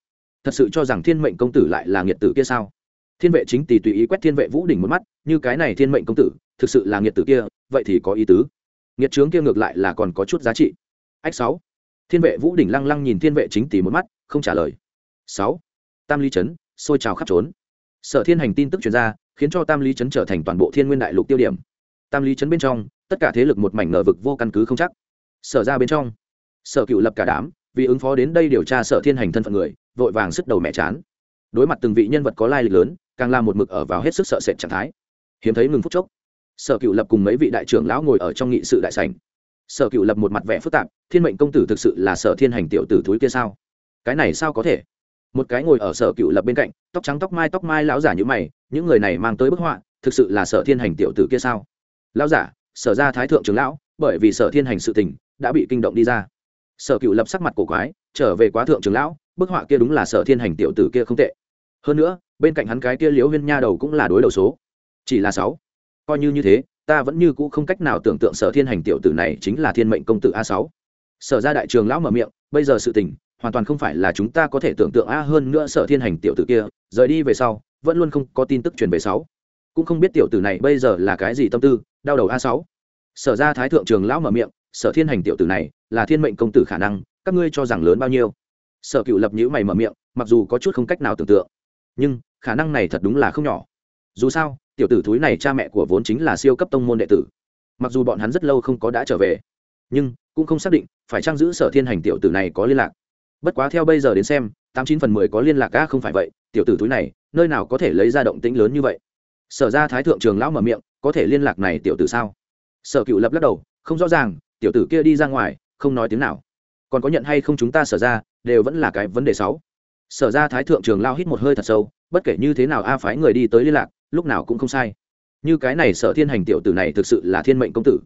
Thật sự cho rằng thiên mệnh công tử lại là nghiệt tử kia sao? Thiên vệ chính tỷ tùy ý quét thiên vệ vũ đỉnh một mắt, như cái này thiên mệnh công tử, thực sự là nghiệt tử kia, vậy thì có ý tứ. Nghiệt trướng kia ngược lại là còn có chút giá trị. Ách sáu. Thiên vệ vũ đỉnh lăng lăng nhìn thiên vệ chính tỷ một mắt, không trả lời. Sáu. Tam ly trấn xôi trào khắp trốn. Sở thiên hành tin tức chuyển ra, khiến cho tam ly trấn trở thành toàn bộ thiên nguyên đại lục tiêu điểm. Tam ly trấn bên trong, tất cả thế lực một mảnh ngờ vực vô căn cứ không chắc. Sở ra bên trong, sở cựu lập cả đám vì ứng phó đến đây điều tra sở thiên hành thân phận người, vội vàng sức đầu mẹ chán. Đối mặt từng vị nhân vật có lai lịch lớn, càng làm một mực ở vào hết sức sợ sệt trạng thái. Hiếm thấy ngừng phút chốc, sở cựu lập cùng mấy vị đại trưởng lão ngồi ở trong nghị sự đại sảnh. Sở cựu lập một mặt vẻ phức tạp, thiên mệnh công tử thực sự là sở thiên hành tiểu tử thúi kia sao? Cái này sao có thể? Một cái ngồi ở sở cựu lập bên cạnh, tóc trắng tóc mai tóc mai lão giả như mày, những người này mang tới bức họa, thực sự là sở thiên hành tiểu tử kia sao? Lão giả, sở ra thái thượng trưởng lão, bởi vì sở thiên hành sự tình, đã bị kinh động đi ra sở cựu lập sắc mặt cổ quái, trở về quá thượng trưởng lão, bức họa kia đúng là sở thiên hành tiểu tử kia không tệ. Hơn nữa, bên cạnh hắn cái kia liễu huyên nha đầu cũng là đối đầu số. Chỉ là sáu. Coi như như thế, ta vẫn như cũ không cách nào tưởng tượng sở thiên hành tiểu tử này chính là thiên mệnh công tử a sáu. Sở ra đại trường lão mở miệng, bây giờ sự tình, hoàn toàn không phải là chúng ta có thể tưởng tượng a hơn nữa sở thiên hành tiểu tử kia, rời đi về sau, vẫn luôn không có tin tức truyền về sáu. Cũng không biết tiểu tử này bây giờ là cái gì tâm tư, đau đầu a sáu. Sở ra thái thượng trường lão mở miệng sở thiên hành tiểu tử này là thiên mệnh công tử khả năng, các ngươi cho rằng lớn bao nhiêu? Sở cựu lập nhữ mày mở miệng, mặc dù có chút không cách nào tưởng tượng, nhưng khả năng này thật đúng là không nhỏ. Dù sao, tiểu tử thúi này cha mẹ của vốn chính là siêu cấp tông môn đệ tử, mặc dù bọn hắn rất lâu không có đã trở về, nhưng cũng không xác định phải trang giữ sở thiên hành tiểu tử này có liên lạc. Bất quá theo bây giờ đến xem, tám chín phần mười có liên lạc ga không phải vậy, tiểu tử thúi này nơi nào có thể lấy ra động tĩnh lớn như vậy? Sở ra thái thượng trường lão mở miệng, có thể liên lạc này tiểu tử sao? Sở cựu lập lắc đầu, không rõ ràng tiểu tử kia đi ra ngoài, không nói tiếng nào. Còn có nhận hay không chúng ta sở ra, đều vẫn là cái vấn đề sáu. Sở ra thái thượng trường lao hít một hơi thật sâu, bất kể như thế nào a phái người đi tới liên lạc, lúc nào cũng không sai. Như cái này sở thiên hành tiểu tử này thực sự là thiên mệnh công tử.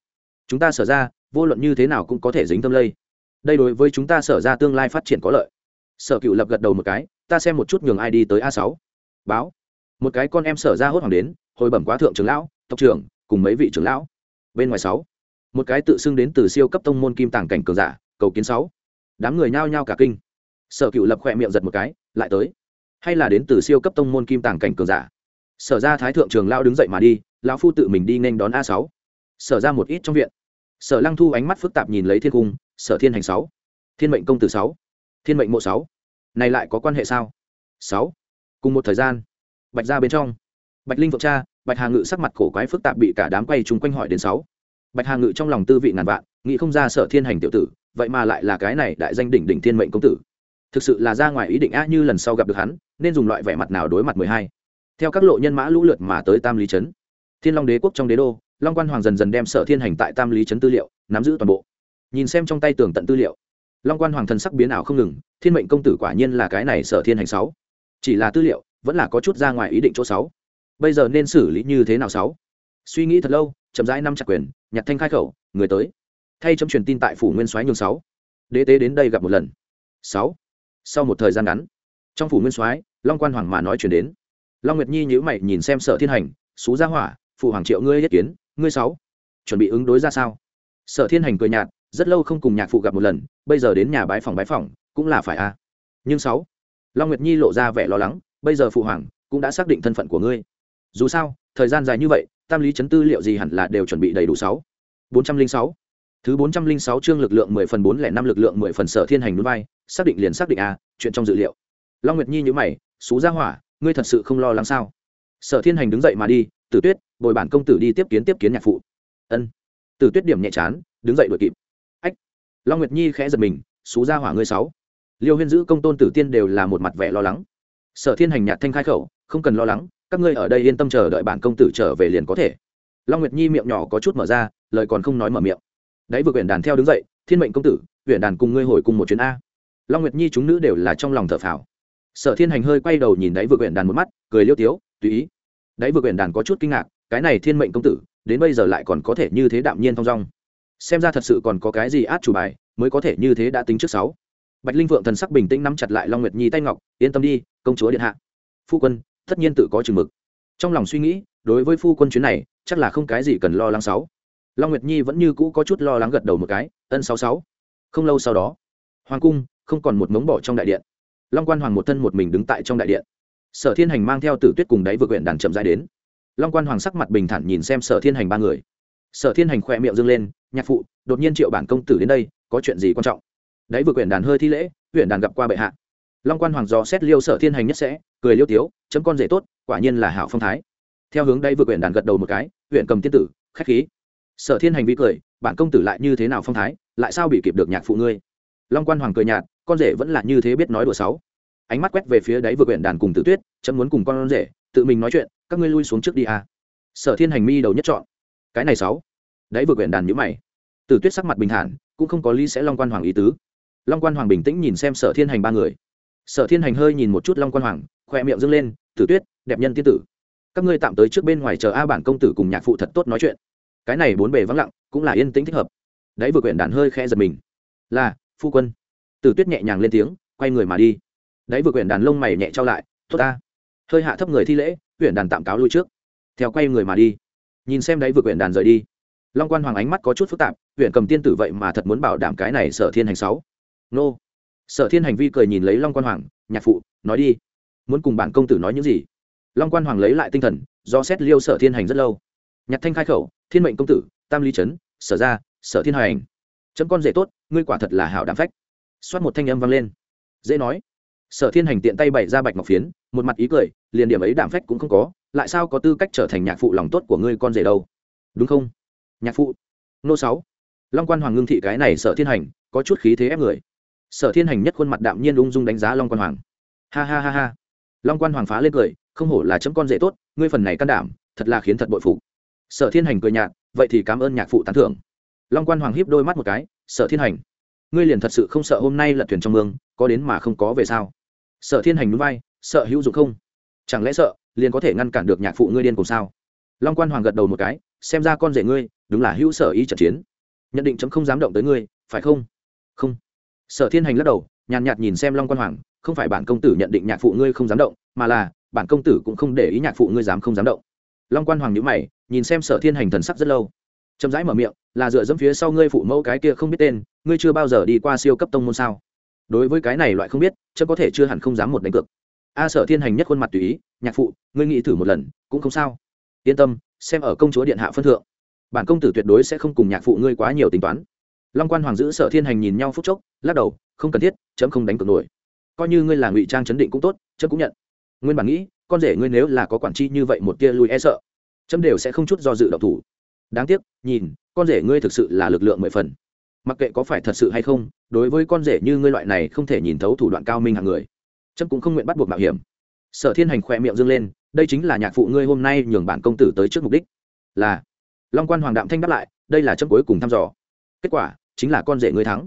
Chúng ta sở ra, vô luận như thế nào cũng có thể dính tâm lây. Đây đối với chúng ta sở ra tương lai phát triển có lợi. Sở cựu lập gật đầu một cái, ta xem một chút nhường ai đi tới a sáu. Báo. Một cái con em sở ra hốt hoảng đến, hồi bẩm quá thượng trưởng lão, tộc trưởng, cùng mấy vị trưởng lão. Bên ngoài sáu một cái tự xưng đến từ siêu cấp tông môn kim tàng cảnh cường giả, cầu kiến sáu. Đám người nhao nhao cả kinh. Sở cựu lập khỏe miệng giật một cái, lại tới. Hay là đến từ siêu cấp tông môn kim tàng cảnh cường giả? Sở ra thái thượng trường lao đứng dậy mà đi, lão phu tự mình đi nên đón a sáu. Sở ra một ít trong viện. Sở lăng thu ánh mắt phức tạp nhìn lấy thiên cung, sở thiên hành sáu. Thiên mệnh công tử sáu. Thiên mệnh mộ sáu. Này lại có quan hệ sao? Sáu. Cùng một thời gian, bạch ra bên trong. Bạch linh vượng cha, bạch hà ngự sắc mặt cổ quái phức tạp bị cả đám quay chung quanh hỏi đến sáu bạch hà ngự trong lòng tư vị ngàn vạn, nghĩ không ra sở thiên hành tiểu tử, vậy mà lại là cái này đại danh đỉnh đỉnh thiên mệnh công tử. Thực sự là ra ngoài ý định a như lần sau gặp được hắn, nên dùng loại vẻ mặt nào đối mặt mười hai. Theo các lộ nhân mã lũ lượt mà tới tam lý trấn. Thiên long đế quốc trong đế đô, long quan hoàng dần dần đem sở thiên hành tại tam lý trấn tư liệu, nắm giữ toàn bộ. Nhìn xem trong tay tường tận tư liệu, long quan hoàng thần sắc biến ảo không ngừng, thiên mệnh công tử quả nhiên là cái này sở thiên hành sáu. Chỉ là tư liệu, vẫn là có chút ra ngoài ý định chỗ sáu. Bây giờ nên xử lý như thế nào sáu? Suy nghĩ thật lâu, chậm rãi năm chặt quyền Nhạc thanh khai khẩu, người tới. Thay chấm truyền tin tại phủ nguyên soái nhường sáu. Đế tế đến đây gặp một lần. Sáu. Sau một thời gian ngắn, trong phủ nguyên soái, long quan hoàng mà nói chuyển đến. Long nguyệt nhi nhữ mày nhìn xem sở thiên hành, xú gia hỏa, phụ hoàng triệu ngươi yết kiến, ngươi sáu, chuẩn bị ứng đối ra sao? Sở thiên hành cười nhạt, rất lâu không cùng nhạc phụ gặp một lần, bây giờ đến nhà bái phòng bái phòng, cũng là phải a nhưng sáu. Long nguyệt nhi lộ ra vẻ lo lắng, bây giờ phụ hoàng cũng đã xác định thân phận của ngươi. Dù sao, thời gian dài như vậy tam lý chấn tư liệu gì hẳn là đều chuẩn bị đầy đủ sáu. bốn trăm linh sáu. Thứ bốn trăm linh sáu chương lực lượng mười phần bốn lẻ năm lực lượng mười phần sở thiên hành núi vai, xác định liền xác định a, chuyện trong dự liệu. Long nguyệt nhi nhữ mày xú ra hỏa, ngươi thật sự không lo lắng sao? Sở thiên hành đứng dậy mà đi, tử tuyết, bồi bản công tử đi tiếp kiến tiếp kiến nhạc phụ. Ân. Tử tuyết điểm nhẹ chán, đứng dậy đuổi kịp. Ách. Long nguyệt nhi khẽ giật mình xú ra hỏa ngươi sáu. Liêu huyên giữ công tôn tử tiên đều là một mặt vẻ lo lắng. Sở thiên hành nhạt thanh khai khẩu, không cần lo lắng các ngươi ở đây yên tâm chờ đợi bản công tử trở về liền có thể. Long nguyệt nhi miệng nhỏ có chút mở ra, lời còn không nói mở miệng. Đấy vừa quyển đàn theo đứng dậy, thiên mệnh công tử quyển đàn cùng ngươi hồi cùng một chuyến a. Long nguyệt nhi chúng nữ đều là trong lòng thở phào. Sở thiên hành hơi quay đầu nhìn đáy vừa quyển đàn một mắt, cười liêu tiếu, tùy ý. Đáy vừa quyển đàn có chút kinh ngạc, cái này thiên mệnh công tử, đến bây giờ lại còn có thể như thế đạm nhiên thong dong? Xem ra thật sự còn có cái gì át chủ bài, mới có thể như thế đã tính trước sáu. Bạch linh vượng thần sắc bình tĩnh nắm chặt lại long nguyệt nhi tay ngọc, yên tâm đi, công chúa điện hạ. Phu quân tất nhiên tự có chừng mực. Trong lòng suy nghĩ, đối với phu quân chuyến này, chắc là không cái gì cần lo lắng sáu. Long nguyệt nhi vẫn như cũ có chút lo lắng gật đầu một cái, ân sáu sáu. Không lâu sau đó, hoàng cung không còn một mống bỏ trong đại điện. Long quan hoàng một thân một mình đứng tại trong đại điện. Sở thiên hành mang theo tử tuyết cùng đáy vượt quyển đàn chậm dài đến. Long quan hoàng sắc mặt bình thản nhìn xem sở thiên hành ba người. Sở thiên hành khỏe miệng dâng lên, nhạc phụ, đột nhiên triệu bản công tử đến đây, có chuyện gì quan trọng? Đáy vừa quyển đàn hơi thi lễ quyển đàn gặp qua bệ hạ long quan hoàng dò xét liêu sở thiên hành nhất sẽ, cười liêu tiếu, chấm con rể tốt, quả nhiên là hảo phong thái. Theo hướng đây vừa quyển đàn gật đầu một cái, huyện cầm tiên tử, khách khí. Sở thiên hành vi cười, bản công tử lại như thế nào phong thái, lại sao bị kịp được nhạc phụ ngươi? Long quan hoàng cười nhạt, con rể vẫn là như thế biết nói đùa sáu ánh mắt quét về phía đáy vừa quyển đàn cùng tử tuyết, chấm muốn cùng con rể, tự mình nói chuyện, các ngươi lui xuống trước đi à. sở thiên hành mi đầu nhất chọn cái này sáu đáy vừa quyển đàn nhữ mày. Tử tuyết sắc mặt bình thản, cũng không có lý sẽ long quan hoàng ý tứ. Long quan hoàng bình tĩnh nhìn xem sở thiên hành ba người sở thiên hành hơi nhìn một chút long quan hoàng khoe miệng dâng lên, tử tuyết, đẹp nhân tiên tử, các ngươi tạm tới trước bên ngoài chờ a bản công tử cùng nhạc phụ thật tốt nói chuyện. Cái này bốn bề vắng lặng, cũng là yên tĩnh thích hợp. Đấy vừa quyển đàn hơi khẽ giật mình. Là, phu quân. Tử tuyết nhẹ nhàng lên tiếng, quay người mà đi. Đấy vừa quyển đàn lông mày nhẹ trao lại thốt ta. Hơi hạ thấp người thi lễ, quyển đàn tạm cáo lui trước. Theo quay người mà đi. Nhìn xem đấy vừa quyển đàn rời đi. Long quan hoàng ánh mắt có chút phức tạp huyện cầm tiên tử vậy mà thật muốn bảo đảm cái này sở thiên hành sáu? Nô sở thiên hành vi cười nhìn lấy long quan hoàng, nhạc phụ, nói đi. Muốn cùng bản công tử nói những gì? Long quan hoàng lấy lại tinh thần, do xét liêu sở thiên hành rất lâu. Nhạc thanh khai khẩu, thiên mệnh công tử, tam lý trấn, sở ra sở thiên hành. Chấm con rể tốt, ngươi quả thật là hảo đảm phách. Xoát một thanh âm vang lên. Dễ nói. Sở thiên hành tiện tay bày ra bạch ngọc phiến, một mặt ý cười, liền điểm ấy đảm phách cũng không có, lại sao có tư cách trở thành nhạc phụ lòng tốt của ngươi con rể đâu? Đúng không? Nhạc phụ. Nô sáu. Long quan hoàng ngưng thị cái này sở thiên hành, có chút khí thế ép người sở thiên hành nhất khuôn mặt đạm nhiên ung dung đánh giá long quan hoàng. Ha ha ha ha. Long quan hoàng phá lên cười, không hổ là chấm con rể tốt, ngươi phần này can đảm, thật là khiến thật bội phụ sở thiên hành cười nhạt, vậy thì cảm ơn nhạc phụ tán thưởng. Long quan hoàng hiếp đôi mắt một cái, sở thiên hành, ngươi liền thật sự không sợ hôm nay lật thuyền trong mương, có đến mà không có về sao? Sở thiên hành núi vai, sợ hữu dụng không? Chẳng lẽ sợ, liền có thể ngăn cản được nhạc phụ ngươi điên cùng sao? Long quan hoàng gật đầu một cái, xem ra con rể ngươi, đúng là hữu sở ý trận chiến. Nhận định chấm không dám động tới ngươi, phải không? Không sở thiên hành lắc đầu, nhàn nhạt nhìn xem long quan hoàng, không phải bản công tử nhận định nhạc phụ ngươi không dám động, mà là, bản công tử cũng không để ý nhạc phụ ngươi dám không dám động. Long quan hoàng nhữ mày, nhìn xem sở thiên hành thần sắc rất lâu. Chậm rãi mở miệng, là dựa dẫm phía sau ngươi phụ mẫu cái kia không biết tên, ngươi chưa bao giờ đi qua siêu cấp tông môn sao? Đối với cái này loại không biết, chớ có thể chưa hẳn không dám một đánh cược. A sở thiên hành nhất khuôn mặt tùy ý, nhạc phụ, ngươi nghĩ thử một lần, cũng không sao. Yên tâm, xem ở công chúa điện hạ phân thượng. Bản công tử tuyệt đối sẽ không cùng nhạc phụ ngươi quá nhiều tính toán long quan hoàng giữ sở thiên hành nhìn nhau phút chốc, lắc đầu, không cần thiết, chấm không đánh cược nổi. Coi như ngươi là ngụy trang chấn định cũng tốt, chấm cũng nhận. Nguyên bản nghĩ, con rể ngươi nếu là có quản tri như vậy một tia lùi e sợ, chấm đều sẽ không chút do dự độc thủ. Đáng tiếc, nhìn, con rể ngươi thực sự là lực lượng mười phần. Mặc kệ có phải thật sự hay không, đối với con rể như ngươi loại này không thể nhìn thấu thủ đoạn cao minh hàng người, chấm cũng không nguyện bắt buộc mạo hiểm. Sở thiên hành khoe miệng dâng lên, đây chính là nhạc phụ ngươi hôm nay nhường bản công tử tới trước mục đích. Là, long quan hoàng đạm thanh đáp lại, đây là chấm cuối cùng thăm dò. Kết quả chính là con rể ngươi thắng.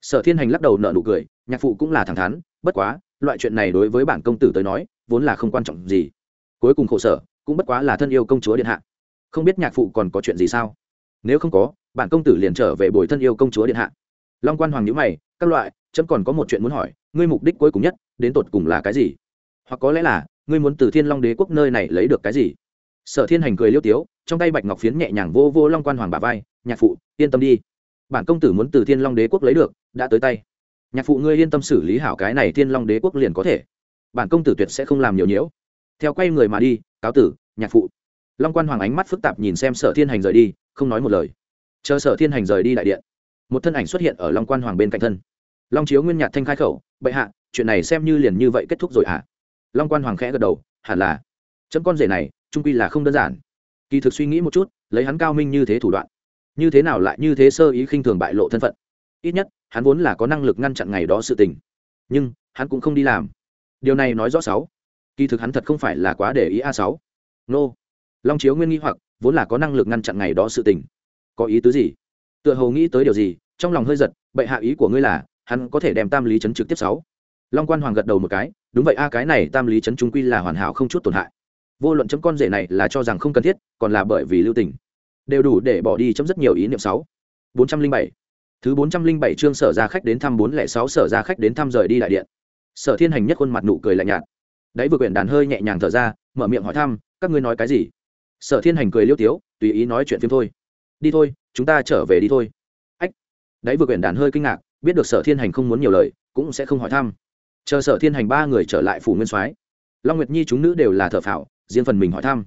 Sở thiên hành lắc đầu nợ nụ cười, nhạc phụ cũng là thẳng thắn, bất quá, loại chuyện này đối với bản công tử tới nói, vốn là không quan trọng gì. Cuối cùng khổ sở, cũng bất quá là thân yêu công chúa điện hạ. Không biết nhạc phụ còn có chuyện gì sao? Nếu không có, bản công tử liền trở về bồi thân yêu công chúa điện hạ. Long quan hoàng nhữ mày, các loại, chấm còn có một chuyện muốn hỏi, ngươi mục đích cuối cùng nhất, đến tột cùng là cái gì? Hoặc có lẽ là, ngươi muốn từ thiên long đế quốc nơi này lấy được cái gì? Sở thiên hành cười liêu tiếu, trong tay bạch ngọc phiến nhẹ nhàng vô vô long quan hoàng bà vai, nhạc phụ, yên tâm đi bản công tử muốn từ thiên long đế quốc lấy được, đã tới tay. Nhạc phụ ngươi yên tâm xử lý hảo cái này thiên long đế quốc liền có thể. Bản công tử tuyệt sẽ không làm nhiều nhiễu. Theo quay người mà đi, cáo tử, nhạc phụ. Long quan hoàng ánh mắt phức tạp nhìn xem sở thiên hành rời đi, không nói một lời. Chờ sở thiên hành rời đi đại điện, một thân ảnh xuất hiện ở long quan hoàng bên cạnh thân. Long chiếu nguyên nhạt thanh khai khẩu, bệ hạ, chuyện này xem như liền như vậy kết thúc rồi hả? Long quan hoàng khẽ gật đầu, hẳn là. Chấm con rể này, trung quy là không đơn giản. Kỳ thực suy nghĩ một chút, lấy hắn cao minh như thế thủ đoạn như thế nào lại như thế sơ ý khinh thường bại lộ thân phận? Ít nhất, hắn vốn là có năng lực ngăn chặn ngày đó sự tình. Nhưng, hắn cũng không đi làm. Điều này nói rõ sáu. Kỳ thực hắn thật không phải là quá để ý a sáu. Nô. Long chiếu nguyên nghi hoặc, vốn là có năng lực ngăn chặn ngày đó sự tình. Có ý tứ gì? Tựa hồ nghĩ tới điều gì, trong lòng hơi giật, bệ hạ ý của ngươi là, hắn có thể đem tam lý chấn trực tiếp sáu. Long quan hoàng gật đầu một cái, đúng vậy a, cái này tam lý chấn trung quy là hoàn hảo không chút tổn hại. Vô luận chấm con rể này là cho rằng không cần thiết, còn là bởi vì lưu tình đều đủ để bỏ đi chấm rất nhiều ý niệm sáu. bốn trăm linh bảy. Thứ bốn trăm linh bảy chương sở ra khách đến thăm bốn lẻ sáu sở ra khách đến thăm rời đi đại điện. Sở thiên hành nhất khuôn mặt nụ cười lạnh nhạt. Đấy vừa quyển đàn hơi nhẹ nhàng thở ra, mở miệng hỏi thăm, các ngươi nói cái gì? Sở thiên hành cười liêu tiếu, tùy ý nói chuyện phim thôi. Đi thôi, chúng ta trở về đi thôi. Ách. Đấy vừa quyển đàn hơi kinh ngạc, biết được sở thiên hành không muốn nhiều lời, cũng sẽ không hỏi thăm. Chờ sở thiên hành ba người trở lại phủ nguyên soái, long nguyệt nhi chúng nữ đều là thợ phảo riêng phần mình hỏi thăm.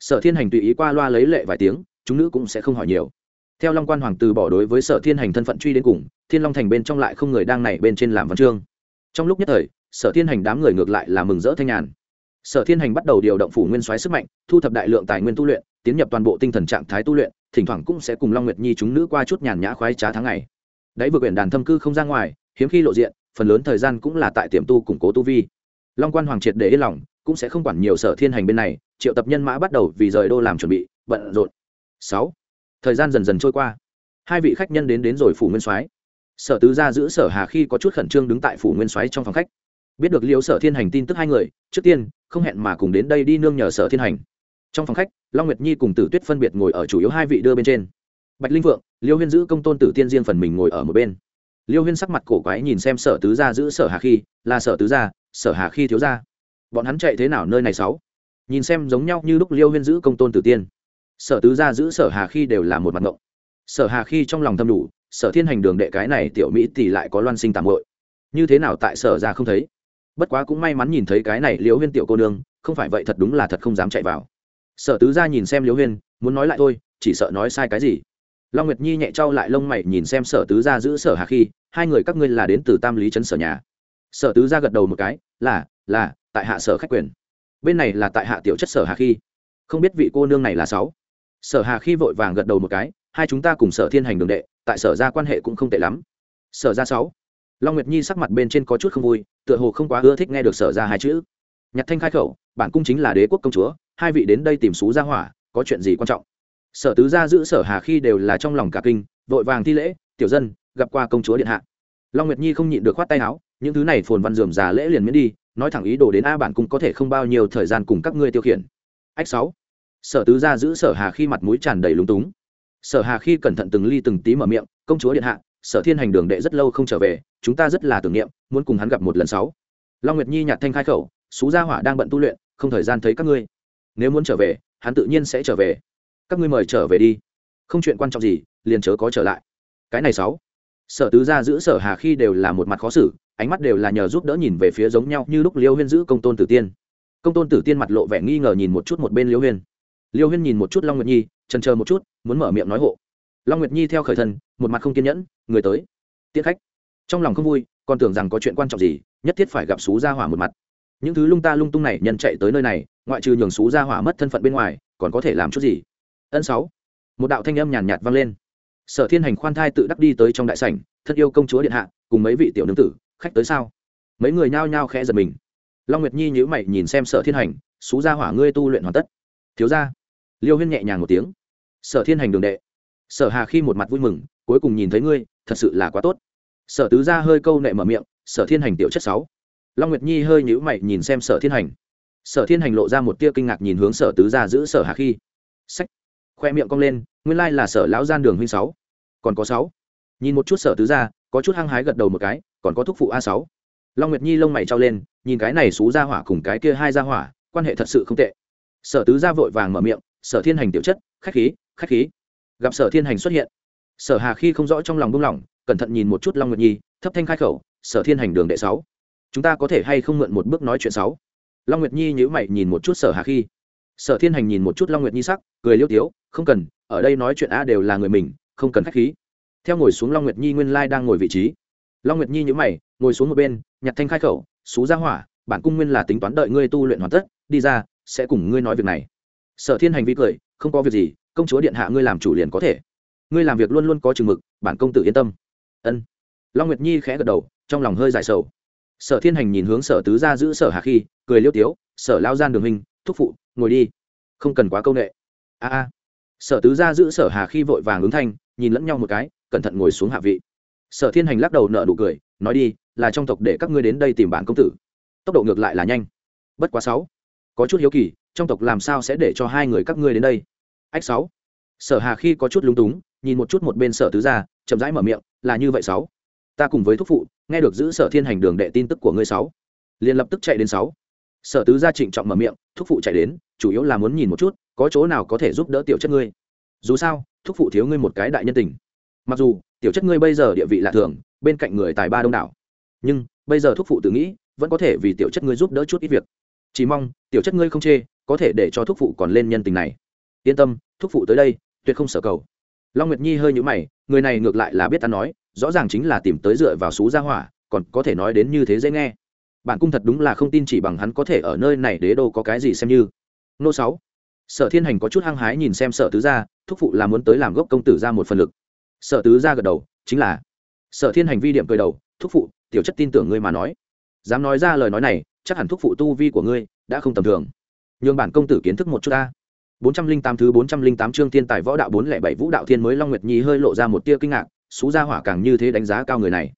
Sở thiên hành tùy ý qua loa lấy lệ vài tiếng chúng nữ cũng sẽ không hỏi nhiều. Theo long quan hoàng từ bỏ đối với sở thiên hành thân phận truy đến cùng, thiên long thành bên trong lại không người đang này bên trên làm văn chương. Trong lúc nhất thời, sở thiên hành đám người ngược lại là mừng rỡ thanh nhàn. Sở thiên hành bắt đầu điều động phủ nguyên soái sức mạnh, thu thập đại lượng tài nguyên tu luyện, tiến nhập toàn bộ tinh thần trạng thái tu luyện, thỉnh thoảng cũng sẽ cùng long nguyệt nhi chúng nữ qua chút nhàn nhã khoái trá tháng ngày. Đấy vừa quyển đàn thâm cư không ra ngoài, hiếm khi lộ diện, phần lớn thời gian cũng là tại tiềm tu củng cố tu vi. Long quan hoàng triệt để yên lòng, cũng sẽ không quản nhiều sở thiên hành bên này, triệu tập nhân mã bắt đầu vì rời đô làm chuẩn bị, bận rộn sáu. Thời gian dần dần trôi qua. Hai vị khách nhân đến đến rồi phủ nguyên soái. Sở tứ gia giữ sở hà khi có chút khẩn trương đứng tại phủ nguyên soái trong phòng khách. Biết được liễu sở thiên hành tin tức hai người, trước tiên, không hẹn mà cùng đến đây đi nương nhờ sở thiên hành. Trong phòng khách, long nguyệt nhi cùng tử tuyết phân biệt ngồi ở chủ yếu hai vị đưa bên trên. Bạch linh vượng liêu huyên giữ công tôn tử tiên riêng phần mình ngồi ở một bên. Liêu huyên sắc mặt cổ quái nhìn xem sở tứ gia giữ sở hà khi, là sở tứ gia, sở hà khi thiếu gia. Bọn hắn chạy thế nào nơi này sáu? Nhìn xem giống nhau như lúc liêu huyên giữ công tôn tử tiên sở tứ gia giữ sở hà khi đều là một mặt ngộng. Sở hà khi trong lòng thâm đủ, sở thiên hành đường đệ cái này tiểu mỹ tỷ lại có loan sinh tạm hội. Như thế nào tại sở ra không thấy? Bất quá cũng may mắn nhìn thấy cái này liễu huyên tiểu cô nương, không phải vậy thật đúng là thật không dám chạy vào. Sở tứ gia nhìn xem liễu huyên, muốn nói lại thôi, chỉ sợ nói sai cái gì. Long nguyệt nhi nhẹ trao lại lông mày nhìn xem sở tứ gia giữ sở hà khi, hai người các ngươi là đến từ tam lý trấn sở nhà. Sở tứ gia gật đầu một cái, là là, tại hạ sở khách quyền. Bên này là tại hạ tiểu chất sở hà khi. Không biết vị cô nương này là sáu sở hà khi vội vàng gật đầu một cái, hai chúng ta cùng sở thiên hành đường đệ, tại sở ra quan hệ cũng không tệ lắm. Sở ra sáu. Long nguyệt nhi sắc mặt bên trên có chút không vui, tựa hồ không quá ưa thích nghe được sở ra hai chữ. Nhạc thanh khai khẩu, bản cung chính là đế quốc công chúa, hai vị đến đây tìm xú ra hỏa, có chuyện gì quan trọng? Sở tứ gia giữ sở hà khi đều là trong lòng cả kinh, vội vàng thi lễ, tiểu dân, gặp qua công chúa điện hạ. Long nguyệt nhi không nhịn được khoát tay áo, những thứ này phồn văn dườm già lễ liền miễn đi, nói thẳng ý đồ đến a bản cung có thể không bao nhiêu thời gian cùng các ngươi tiêu khiển. Ách sáu sở tứ gia giữ sở hà khi mặt mũi tràn đầy lúng túng. Sở hà khi cẩn thận từng ly từng tí mở miệng, công chúa điện hạ, sở thiên hành đường đệ rất lâu không trở về, chúng ta rất là tưởng niệm, muốn cùng hắn gặp một lần sáu. Long nguyệt nhi nhạt thanh khai khẩu xú gia hỏa đang bận tu luyện, không thời gian thấy các ngươi. Nếu muốn trở về, hắn tự nhiên sẽ trở về. Các ngươi mời trở về đi. Không chuyện quan trọng gì, liền chớ có trở lại. Cái này sáu. Sở tứ gia giữ sở hà khi đều là một mặt khó xử, ánh mắt đều là nhờ giúp đỡ nhìn về phía giống nhau như lúc liêu huyên giữ công tôn tử tiên. Công tôn tử tiên mặt lộ vẻ nghi ngờ nhìn một chút một bên liêu huyên liêu huyên nhìn một chút long nguyệt nhi trần chờ một chút, muốn mở miệng nói hộ. Long nguyệt nhi theo khởi thân, một mặt không kiên nhẫn, người tới. Tiết khách. Trong lòng không vui, còn tưởng rằng có chuyện quan trọng gì, nhất thiết phải gặp xú gia hỏa một mặt. Những thứ lung ta lung tung này nhân chạy tới nơi này, ngoại trừ nhường xú gia hỏa mất thân phận bên ngoài, còn có thể làm chút gì? Ân sáu. Một đạo thanh âm nhàn nhạt vang lên. Sở thiên hành khoan thai tự đắc đi tới trong đại sảnh, thân yêu công chúa điện hạ, cùng mấy vị tiểu nương tử, khách tới sao? Mấy người nhao nhao khẽ giật mình. Long nguyệt nhi nhíu mày nhìn xem sở thiên hành xú gia hỏa ngươi tu luyện hoàn tất. Thiếu gia liêu huyên nhẹ nhàng một tiếng. Sở thiên hành đường đệ. Sở hà khi một mặt vui mừng, cuối cùng nhìn thấy ngươi, thật sự là quá tốt. Sở tứ gia hơi câu nệ mở miệng, sở thiên hành tiểu chất sáu. Long nguyệt nhi hơi nhữ mày nhìn xem sở thiên hành. Sở thiên hành lộ ra một tia kinh ngạc nhìn hướng sở tứ gia giữ sở hà khi, sách. Khoe miệng cong lên, nguyên lai là sở lão gian đường huynh sáu. Còn có sáu. Nhìn một chút sở tứ gia, có chút hăng hái gật đầu một cái, còn có thúc phụ a sáu. Long nguyệt nhi lông mày trao lên, nhìn cái này xú ra hỏa cùng cái kia hai ra hỏa, quan hệ thật sự không tệ. Sở tứ gia vội vàng mở miệng sở thiên hành tiểu chất, khách khí khách khí. Gặp sở thiên hành xuất hiện, sở hà khi không rõ trong lòng buông lỏng, cẩn thận nhìn một chút long nguyệt nhi, thấp thanh khai khẩu, sở thiên hành đường đệ sáu, chúng ta có thể hay không mượn một bước nói chuyện sáu? Long nguyệt nhi nhữ mày nhìn một chút sở hà khi. Sở thiên hành nhìn một chút long nguyệt nhi sắc, cười liêu tiếu, không cần, ở đây nói chuyện a đều là người mình, không cần khách khí. Theo ngồi xuống long nguyệt nhi nguyên lai đang ngồi vị trí. Long nguyệt nhi nhữ mày, ngồi xuống một bên, nhặt thanh khai khẩu, xú ra hỏa, bản cung nguyên là tính toán đợi ngươi tu luyện hoàn tất, đi ra, sẽ cùng ngươi nói việc này sở thiên hành vi cười, không có việc gì, công chúa điện hạ ngươi làm chủ liền có thể. Ngươi làm việc luôn luôn có chừng mực, bản công tử yên tâm. Ân. Long nguyệt nhi khẽ gật đầu, trong lòng hơi dài sầu. Sở thiên hành nhìn hướng sở tứ gia giữ sở Hà khi, cười liêu tiếu, sở lao gian đường hình thúc phụ, ngồi đi. Không cần quá c â u n ệ a a. Sở tứ gia giữ sở hà khi vội vàng ứng thanh, nhìn lẫn nhau một cái, cẩn thận ngồi xuống hạ vị. Sở thiên hành lắc đầu nợ nụ cười, nói đi, là trong tộc để các ngươi đến đây tìm bản công tử. Tốc độ ngược lại là nhanh. Bất quá sáu có chút hiếu kỳ, trong tộc làm sao sẽ để cho hai người các ngươi đến đây? Ách sáu. Sở hà khi có chút lúng túng, nhìn một chút một bên sở tứ gia, chậm rãi mở miệng, là như vậy sáu. Ta cùng với thúc phụ, nghe được giữ sở thiên hành đường đệ tin tức của ngươi sáu. Liền lập tức chạy đến sáu. Sở tứ gia trịnh trọng mở miệng, thúc phụ chạy đến, chủ yếu là muốn nhìn một chút, có chỗ nào có thể giúp đỡ tiểu chất ngươi. Dù sao, thúc phụ thiếu ngươi một cái đại nhân tình. Mặc dù, tiểu chất ngươi bây giờ địa vị là thường, bên cạnh người tài ba đông đảo. Nhưng, bây giờ thúc phụ tự nghĩ, vẫn có thể vì tiểu chất ngươi giúp đỡ chút ít việc chỉ mong, tiểu chất ngươi không chê, có thể để cho thúc phụ còn lên nhân tình này. Yên tâm, thúc phụ tới đây, tuyệt không sở cầu. Long nguyệt nhi hơi nhũ mày, người này ngược lại là biết ta nói, rõ ràng chính là tìm tới dựa vào xú gia hỏa, còn có thể nói đến như thế dễ nghe. Bản cung thật đúng là không tin chỉ bằng hắn có thể ở nơi này đế đô có cái gì xem như. Nô sáu. Sở thiên hành có chút hăng hái nhìn xem sở tứ gia, thúc phụ là muốn tới làm gốc công tử ra một phần lực. Sở tứ gia gật đầu, chính là. Sở thiên hành vi điểm cười đầu, thúc phụ, tiểu chất tin tưởng ngươi mà nói. Dám nói ra lời nói này chắc hẳn thuốc phụ tu vi của ngươi đã không tầm thường. Nhường bản công tử kiến thức một chút ta. Bốn trăm linh tám thứ bốn trăm linh tám chương tiên tài võ đạo bốn lẻ bảy vũ đạo thiên mới long nguyệt nhi hơi lộ ra một tia kinh ngạc xú gia hỏa càng như thế đánh giá cao người này.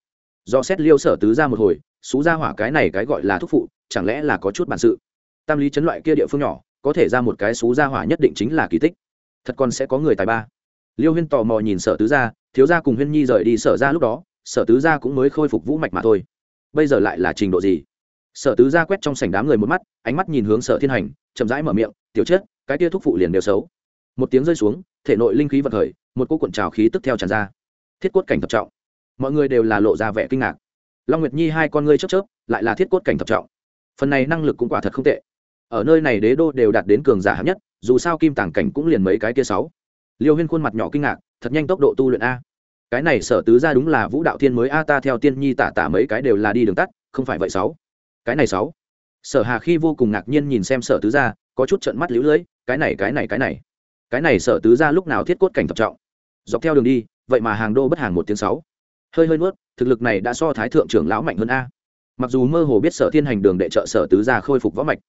Do xét liêu sở tứ ra một hồi xú gia hỏa cái này cái gọi là thuốc phụ, chẳng lẽ là có chút bản sự? Tam lý chấn loại kia địa phương nhỏ, có thể ra một cái xú gia hỏa nhất định chính là kỳ tích. Thật còn sẽ có người tài ba. Liêu huyên tò mò nhìn sở tứ gia thiếu gia cùng huyên nhi rời đi sở ra lúc đó, sở tứ gia cũng mới khôi phục vũ mạch mà thôi. Bây giờ lại là trình độ gì? Sở tứ gia quét trong sảnh đám người một mắt, ánh mắt nhìn hướng sở thiên hành, chậm rãi mở miệng, tiểu chết, cái tia thúc phụ liền đều xấu. Một tiếng rơi xuống, thể nội linh khí vật khởi, một cô cuộn trào khí tức theo tràn ra. Thiết cốt cảnh thập trọng. Mọi người đều là lộ ra vẻ kinh ngạc. Long nguyệt nhi hai con ngươi chớp chớp, lại là thiết cốt cảnh thập trọng. Phần này năng lực cũng quả thật không tệ. Ở nơi này đế đô đều đạt đến cường giả hạng nhất, dù sao kim tàng cảnh cũng liền mấy cái kia sáu. Liêu huyên khuôn mặt nhỏ kinh ngạc, thật nhanh tốc độ tu luyện a. Cái này sở tứ ra đúng là vũ đạo thiên mới a, ta theo tiên nhi tả tả mấy cái đều là đi đường tắt, không phải vậy sáu cái này sáu. Sở hà khi vô cùng ngạc nhiên nhìn xem sở tứ gia, có chút trận mắt lũ lưỡi cái này cái này cái này. Cái này sở tứ gia lúc nào thiết cốt cảnh thập trọng? Dọc theo đường đi vậy mà hàng đô bất hàng một tiếng sáu. Hơi hơi nuốt thực lực này đã so thái thượng trưởng lão mạnh hơn a. Mặc dù mơ hồ biết sở thiên hành đường đệ trợ sở tứ gia khôi phục võ mạch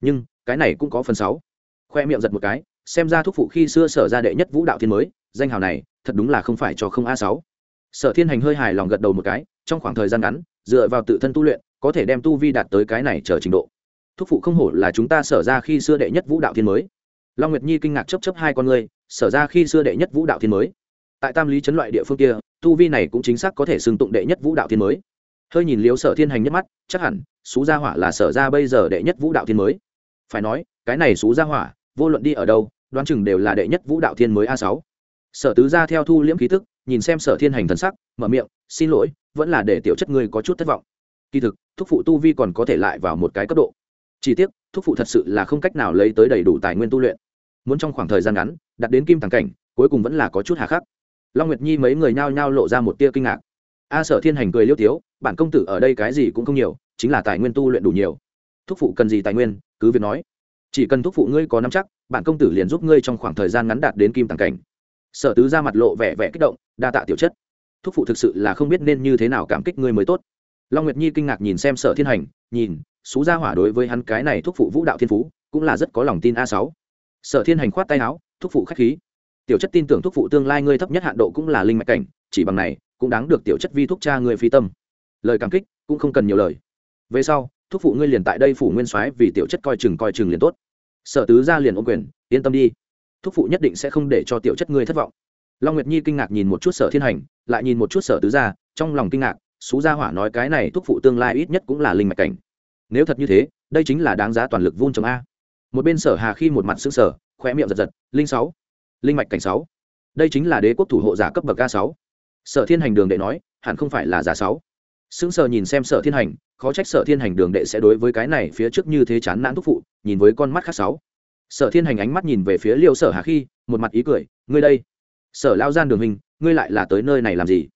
nhưng cái này cũng có phần sáu. Khoe miệng giật một cái xem ra thúc phụ khi xưa sở ra đệ nhất vũ đạo thiên mới danh hào này thật đúng là không phải cho không a sáu. Sở thiên hành hơi hài lòng gật đầu một cái trong khoảng thời gian ngắn dựa vào tự thân tu luyện có thể đem tu vi đạt tới cái này chờ trình độ. Thúc phụ không hổ là chúng ta sở ra khi xưa đệ nhất vũ đạo thiên mới. Long nguyệt nhi kinh ngạc chấp chấp hai con người sở ra khi xưa đệ nhất vũ đạo thiên mới. Tại tam lý chấn loại địa phương kia, tu vi này cũng chính xác có thể xưng tụng đệ nhất vũ đạo thiên mới. Hơi nhìn liếu sở thiên hành nhất mắt, chắc hẳn xú gia hỏa là sở ra bây giờ đệ nhất vũ đạo thiên mới. Phải nói, cái này xú gia hỏa, vô luận đi ở đâu, đoán chừng đều là đệ nhất vũ đạo thiên mới a sáu. Sở tứ gia theo thu liễm khí thức nhìn xem sở thiên hành thần sắc, mở miệng, xin lỗi, vẫn là để tiểu chất ngươi có chút thất vọng kỳ thực, thúc phụ tu vi còn có thể lại vào một cái cấp độ. Chỉ tiếc, thúc phụ thật sự là không cách nào lấy tới đầy đủ tài nguyên tu luyện. Muốn trong khoảng thời gian ngắn đặt đến kim tàng cảnh, cuối cùng vẫn là có chút hà khắc. Long nguyệt nhi mấy người nhao nhao lộ ra một tia kinh ngạc. A sở thiên hành cười liêu tiếu, bản công tử ở đây cái gì cũng không nhiều, chính là tài nguyên tu luyện đủ nhiều. Thúc phụ cần gì tài nguyên, cứ việc nói. Chỉ cần thúc phụ ngươi có nắm chắc, bản công tử liền giúp ngươi trong khoảng thời gian ngắn đạt đến kim tàng cảnh. Sở tứ ra mặt lộ vẻ vẻ kích động, đa tạ tiểu chất. Thúc phụ thực sự là không biết nên như thế nào cảm kích ngươi mới tốt long nguyệt nhi kinh ngạc nhìn xem sở thiên hành, nhìn xú gia hỏa đối với hắn cái này thúc phụ vũ đạo thiên phú, cũng là rất có lòng tin a sáu. Sở thiên hành khoát tay áo, thúc phụ khách khí. Tiểu chất tin tưởng thúc phụ tương lai ngươi thấp nhất hạn độ cũng là linh mạch cảnh, chỉ bằng này, cũng đáng được tiểu chất vi thúc cha người phi tâm. Lời cảm kích, cũng không cần nhiều lời. Về sau, thúc phụ ngươi liền tại đây phủ nguyên soái vì tiểu chất coi chừng coi chừng liền tốt. Sở tứ ra liền ôm quyền, yên tâm đi. Thúc phụ nhất định sẽ không để cho tiểu chất ngươi thất vọng. Long nguyệt nhi kinh ngạc nhìn một chút sở thiên hành, lại nhìn một chút sở tứ ra trong lòng kinh ngạc xú gia hỏa nói cái này thúc phụ tương lai ít nhất cũng là linh mạch cảnh. Nếu thật như thế, đây chính là đáng giá toàn lực vun trồng a. Một bên sở hà khi một mặt xương sở khoe miệng giật giật, linh sáu, linh mạch cảnh sáu, đây chính là đế quốc thủ hộ giả cấp bậc a sáu. Sở thiên hành đường đệ nói, hẳn không phải là giả sáu. Sững sờ nhìn xem sở thiên hành, khó trách sở thiên hành đường đệ sẽ đối với cái này phía trước như thế chán nản thúc phụ, nhìn với con mắt khác sáu. Sở thiên hành ánh mắt nhìn về phía liêu sở hà khi, một mặt ý cười, ngươi đây, sở lao gian đường hình, ngươi lại là tới nơi này làm gì?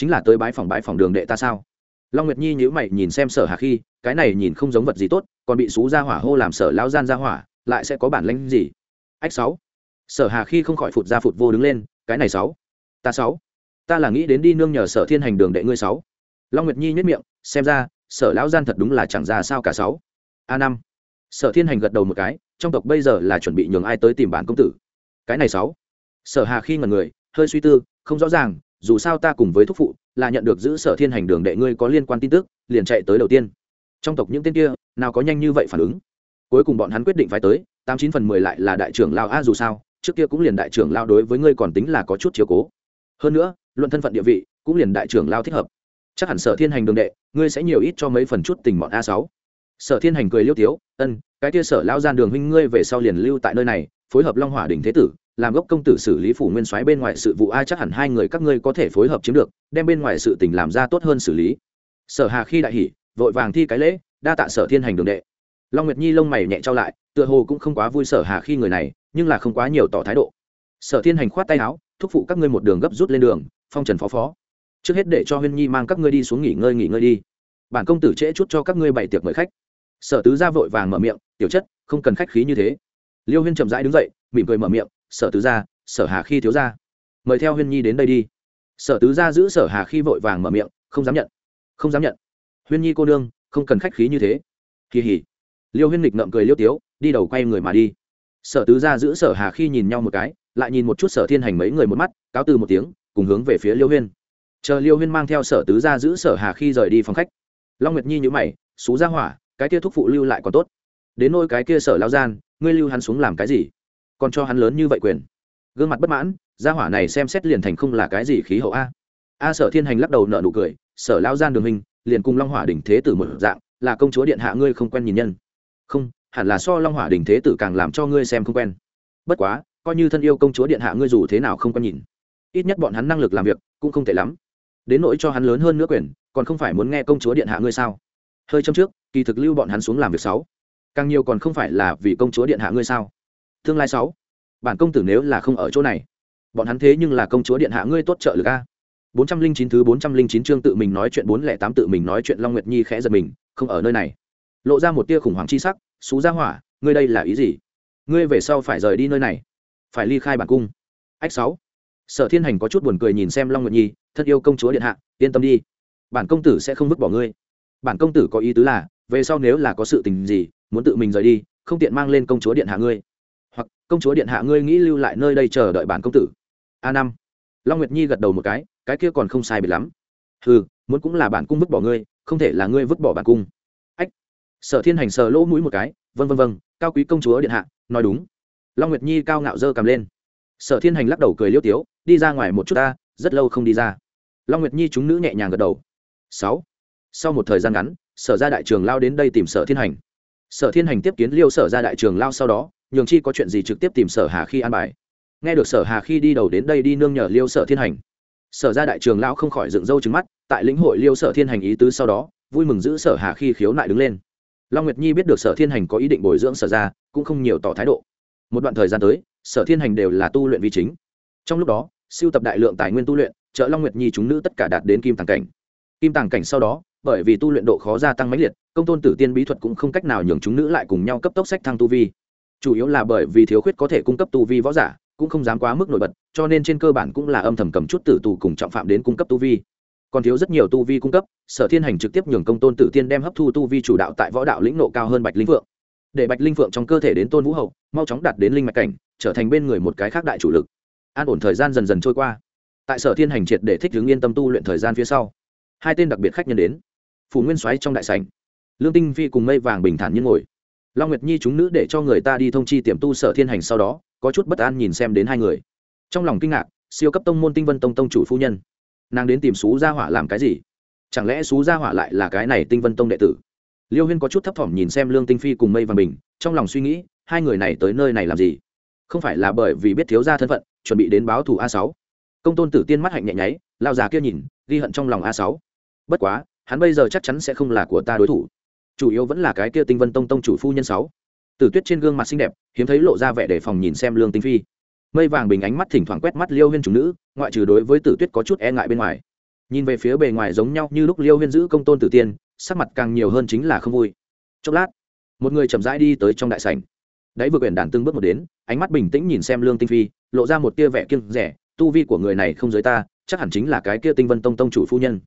Chính là tới bái phòng bái phòng đường đệ ta sao? Long nguyệt nhi nhữ mày nhìn xem sở hà khi, cái này nhìn không giống vật gì tốt, còn bị xú ra hỏa hô làm sở lao gian ra hỏa, lại sẽ có bản lãnh gì? Ách sáu. Sở hà khi không khỏi phụt ra phụt vô đứng lên, cái này sáu. Ta sáu. Ta là nghĩ đến đi nương nhờ sở thiên hành đường đệ ngươi sáu. Long nguyệt nhi nhất miệng, xem ra, sở lão gian thật đúng là chẳng ra sao cả sáu. A năm. Sở thiên hành gật đầu một cái, trong tộc bây giờ là chuẩn bị nhường ai tới tìm bản công tử. Cái này sáu. Sở hà khi ngần người, hơi suy tư, không rõ ràng dù sao ta cùng với thúc phụ là nhận được giữ sở thiên hành đường đệ ngươi có liên quan tin tức, liền chạy tới đầu tiên. Trong tộc những tên kia, nào có nhanh như vậy phản ứng? Cuối cùng bọn hắn quyết định phải tới, tám chín phần mười lại là đại trưởng lao a dù sao, trước kia cũng liền đại trưởng lao đối với ngươi còn tính là có chút chiều cố. Hơn nữa, luận thân phận địa vị, cũng liền đại trưởng lao thích hợp. Chắc hẳn sở thiên hành đường đệ, ngươi sẽ nhiều ít cho mấy phần chút tình bọn a sáu. Sở thiên hành cười liêu tiếu, ân, cái kia sở lao gian đường huynh ngươi về sau liền lưu tại nơi này, phối hợp long hỏa đỉnh thế tử làm gốc công tử xử lý phủ nguyên soái bên ngoài sự vụ, ai chắc hẳn hai người các ngươi có thể phối hợp chiếm được, đem bên ngoài sự tình làm ra tốt hơn xử lý. Sở hà khi đại hỉ, vội vàng thi cái lễ, đa tạ sở thiên hành đường đệ. Long nguyệt nhi lông mày nhẹ trao lại, tựa hồ cũng không quá vui sở hà khi người này, nhưng là không quá nhiều tỏ thái độ. Sở thiên hành khoát tay áo, thúc phụ các ngươi một đường gấp rút lên đường, phong trần phó phó. Trước hết để cho huyên nhi mang các ngươi đi xuống nghỉ ngơi nghỉ ngơi đi. Bản công tử trễ chút cho các ngươi bày tiệc mời khách. Sở tứ gia vội vàng mở miệng, tiểu chất, không cần khách khí như thế. Liêu huyên chậm rãi đứng dậy, mỉm cười mở miệng sở tứ gia, sở hà khi thiếu gia. Mời theo huyên nhi đến đây đi. Sở tứ gia giữ sở hà khi vội vàng mở miệng, không dám nhận. Không dám nhận. Huyên nhi cô nương, không cần khách khí như thế. Kỳ hỉ liêu huyên nghịch ngậm cười liêu tiếu, đi đầu quay người mà đi. Sở tứ gia giữ sở hà khi nhìn nhau một cái, lại nhìn một chút sở thiên hành mấy người một mắt, cáo từ một tiếng, cùng hướng về phía liêu huyên. Chờ liêu huyên mang theo sở tứ gia giữ sở hà khi rời đi phòng khách. Long nguyệt nhi nhữ mày xú ra hỏa, cái kia thúc phụ lưu lại còn tốt. Đến nôi cái kia sở lao gian, ngươi lưu hắn xuống làm cái gì? Còn cho hắn lớn như vậy quyền. Gương mặt bất mãn, gia hỏa này xem xét liền thành không là cái gì khí hậu a. A sở thiên hành lắc đầu nợ nụ cười, sở lao gian đường hình, liền cùng long hỏa đỉnh thế tử một dạng, là công chúa điện hạ ngươi không quen nhìn nhân. Không, hẳn là so long hỏa đỉnh thế tử càng làm cho ngươi xem không quen. Bất quá, coi như thân yêu công chúa điện hạ ngươi dù thế nào không quen nhìn, ít nhất bọn hắn năng lực làm việc cũng không tệ lắm. Đến nỗi cho hắn lớn hơn nữa quyền, còn không phải muốn nghe công chúa điện hạ ngươi sao? Hơi châm trước, kỳ thực lưu bọn hắn xuống làm việc sáu. Càng nhiều còn không phải là vì công chúa điện hạ ngươi sao? Tương lai sáu. Bản công tử nếu là không ở chỗ này, bọn hắn thế nhưng là công chúa điện hạ ngươi tốt trợ lực a. Bốn trăm linh chín thứ bốn trăm linh chín chương tự mình nói chuyện bốn lẻ tám tự mình nói chuyện long nguyệt nhi khẽ giật mình, không ở nơi này. Lộ ra một tia khủng hoảng chi sắc, xú ra hỏa, ngươi đây là ý gì? Ngươi về sau phải rời đi nơi này, phải ly khai bản cung. Ách sáu. Sở thiên hành có chút buồn cười nhìn xem long nguyệt nhi, thật yêu công chúa điện hạ, yên tâm đi. Bản công tử sẽ không vứt bỏ ngươi. Bản công tử có ý tứ là, về sau nếu là có sự tình gì, muốn tự mình rời đi, không tiện mang lên công chúa điện hạ ngươi công chúa điện hạ ngươi nghĩ lưu lại nơi đây chờ đợi bản công tử. A năm. Long nguyệt nhi gật đầu một cái cái kia còn không sai biệt lắm. Hừ, muốn cũng là bản cung vứt bỏ ngươi, không thể là ngươi vứt bỏ bản cung. Ách. Sở thiên hành sờ lỗ mũi một cái vân vân vân cao quý công chúa điện hạ, nói đúng. Long nguyệt nhi cao ngạo dơ cầm lên. Sở thiên hành lắc đầu cười liêu tiếu, đi ra ngoài một chút ta, rất lâu không đi ra. Long nguyệt nhi chúng nữ nhẹ nhàng gật đầu. Sáu. Sau một thời gian ngắn, sở ra đại trường lao đến đây tìm sở thiên hành. Sở thiên hành tiếp kiến liêu sở ra đại trường lao sau đó nhường chi có chuyện gì trực tiếp tìm sở hà khi an bài. Nghe được sở hà khi đi đầu đến đây đi nương nhờ liêu sở thiên hành. Sở ra đại trường lao không khỏi dựng râu trứng mắt, tại lĩnh hội liêu sở thiên hành ý tứ sau đó, vui mừng giữ sở hà khi khiếu nại đứng lên. Long nguyệt nhi biết được sở thiên hành có ý định bồi dưỡng sở ra cũng không nhiều tỏ thái độ. Một đoạn thời gian tới, sở thiên hành đều là tu luyện vi chính. Trong lúc đó, siêu tập đại lượng tài nguyên tu luyện, trợ long nguyệt nhi chúng nữ tất cả đạt đến kim tàng cảnh. Kim tàng cảnh sau đó, bởi vì tu luyện độ khó gia tăng mãnh liệt, công tôn tử tiên bí thuật cũng không cách nào nhường chúng nữ lại cùng nhau cấp tốc sách thăng tu vi chủ yếu là bởi vì thiếu khuyết có thể cung cấp tu vi võ giả, cũng không dám quá mức nổi bật, cho nên trên cơ bản cũng là âm thầm cầm chút tử tù cùng trọng phạm đến cung cấp tu vi. Còn thiếu rất nhiều tu vi cung cấp, sở thiên hành trực tiếp nhường công tôn tử tiên đem hấp thu tu vi chủ đạo tại võ đạo lĩnh nộ cao hơn bạch linh phượng. Để bạch linh phượng trong cơ thể đến tôn vũ hậu, mau chóng đạt đến linh mạch cảnh, trở thành bên người một cái khác đại chủ lực. An ổn thời gian dần dần trôi qua. Tại sở thiên hành triệt để thích hướng yên tâm tu luyện thời gian phía sau, hai tên đặc biệt khách nhân đến. Phủ nguyên soái trong đại sành lương tinh Vi cùng mây vàng bình thản như ngồi long nguyệt nhi chúng nữ để cho người ta đi thông chi tiềm tu sở thiên hành sau đó, có chút bất an nhìn xem đến hai người. Trong lòng kinh ngạc, siêu cấp tông môn tinh vân tông tông chủ phu nhân. Nàng đến tìm xú gia hỏa làm cái gì? Chẳng lẽ xú gia hỏa lại là cái này tinh vân tông đệ tử? Liêu huyên có chút thấp thỏm nhìn xem lương tinh phi cùng mây và bình, trong lòng suy nghĩ, hai người này tới nơi này làm gì? Không phải là bởi vì biết thiếu gia thân phận, chuẩn bị đến báo thù a sáu. Công tôn tử tiên mắt hạnh nhẹ nháy, lao già kia nhìn, ghi hận trong lòng a sáu. Bất quá, hắn bây giờ chắc chắn sẽ không là của ta đối thủ chủ yếu vẫn là cái kia tinh vân tông tông chủ phu nhân sáu. Tử tuyết trên gương mặt xinh đẹp, hiếm thấy lộ ra vẻ đề phòng nhìn xem lương tinh phi. Mây vàng bình ánh mắt thỉnh thoảng quét mắt liêu huyên chủ nữ, ngoại trừ đối với tử tuyết có chút e ngại bên ngoài. Nhìn về phía bề ngoài giống nhau như lúc liêu huyên giữ công tôn tử tiên, sắc mặt càng nhiều hơn chính là không vui. Chốc lát, một người chậm rãi đi tới trong đại sảnh. Đáy vừa quyển đàn tương bước một đến, ánh mắt bình tĩnh nhìn xem lương tinh phi, lộ ra một tia vẻ kiêng rẻ tu vi của người này không giới ta, chắc hẳn chính là cái kia tinh vân tông tông chủ phu nhân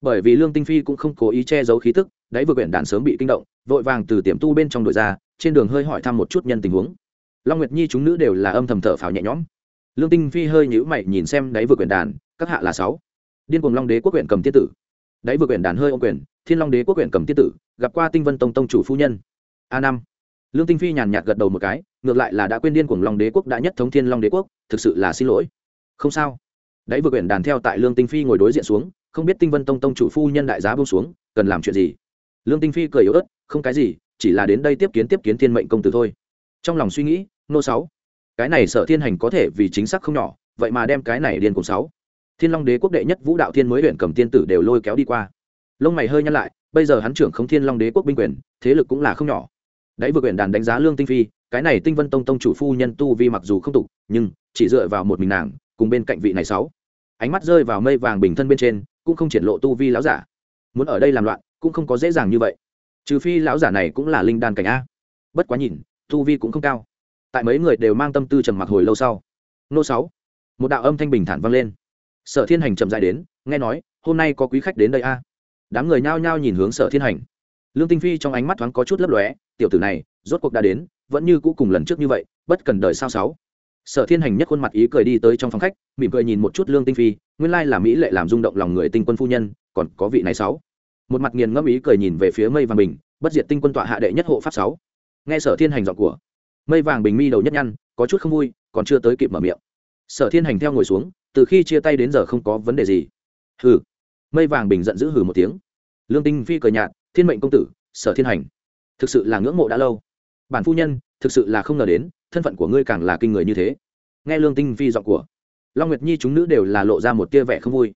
bởi vì lương tinh phi cũng không cố ý che giấu khí tức, đáy vừa quyển đàn sớm bị kinh động, vội vàng từ tiệm tu bên trong đội ra, trên đường hơi hỏi thăm một chút nhân tình huống. Long nguyệt nhi chúng nữ đều là âm thầm thở phào nhẹ nhõm. Lương tinh phi hơi nhíu mày nhìn xem đáy vừa quyển đàn, các hạ là sáu. Điên cuồng long đế quốc quyển cầm tiết tử. Đáy vừa quyển đàn hơi ô quyền, thiên long đế quốc quyển cầm tiết tử, gặp qua tinh vân tông tông chủ phu nhân. A năm. Lương tinh phi nhàn nhạt gật đầu một cái, ngược lại là đã quên điên cuồng long đế quốc đã nhất thống thiên long đế quốc, thực sự là xin lỗi. Không sao. Đáy vừa quyển đàn theo tại lương tinh phi ngồi đối diện xuống không biết tinh vân tông tông chủ phu nhân đại giá buông xuống, cần làm chuyện gì? Lương tinh phi cười yếu ớt, không cái gì, chỉ là đến đây tiếp kiến tiếp kiến thiên mệnh công tử thôi. Trong lòng suy nghĩ, nô sáu, cái này sở thiên hành có thể vì chính xác không nhỏ, vậy mà đem cái này điên cùng sáu. Thiên long đế quốc đệ nhất vũ đạo thiên mới huyện cầm tiên tử đều lôi kéo đi qua. Lông mày hơi nhăn lại, bây giờ hắn trưởng không thiên long đế quốc binh quyền, thế lực cũng là không nhỏ. Đấy vừa quyển đàn đánh giá lương tinh phi, cái này tinh vân tông tông chủ phu nhân tu vi mặc dù không tục, nhưng chỉ dựa vào một mình nàng, cùng bên cạnh vị này sáu. Ánh mắt rơi vào mây vàng bình thân bên trên cũng không triển lộ tu vi lão giả. Muốn ở đây làm loạn, cũng không có dễ dàng như vậy. Trừ phi lão giả này cũng là linh đan cảnh a. Bất quá nhìn, tu vi cũng không cao. Tại mấy người đều mang tâm tư trầm mặc hồi lâu sau. Nô sáu, một đạo âm thanh bình thản vang lên. Sở thiên hành chậm dài đến, nghe nói, hôm nay có quý khách đến đây a. Đám người nhao nhao nhìn hướng sở thiên hành. Lương tinh phi trong ánh mắt thoáng có chút lấp lóe, tiểu tử này, rốt cuộc đã đến, vẫn như cũ cùng lần trước như vậy, bất cần đời sao sáu sở thiên hành nhất khuôn mặt ý cười đi tới trong phòng khách, mỉm cười nhìn một chút lương tinh phi, nguyên lai là mỹ lệ làm rung động lòng người tinh quân phu nhân, còn có vị này sáu. Một mặt nghiền ngẫm ý cười nhìn về phía mây vàng bình, bất diệt tinh quân tọa hạ đệ nhất hộ pháp sáu. Nghe sở thiên hành giọng của, mây vàng bình mi đầu nhất nhăn, có chút không vui, còn chưa tới kịp mở miệng. Sở thiên hành theo ngồi xuống, từ khi chia tay đến giờ không có vấn đề gì. Hừ. Mây vàng bình giận dữ hừ một tiếng. Lương tinh phi cười nhạt, thiên mệnh công tử, sở thiên hành, thực sự là ngưỡng mộ đã lâu. Bản phu nhân, thực sự là không ngờ đến, thân phận của ngươi càng là kinh người như thế nghe lương tinh phi giọng của long nguyệt nhi chúng nữ đều là lộ ra một tia vẻ không vui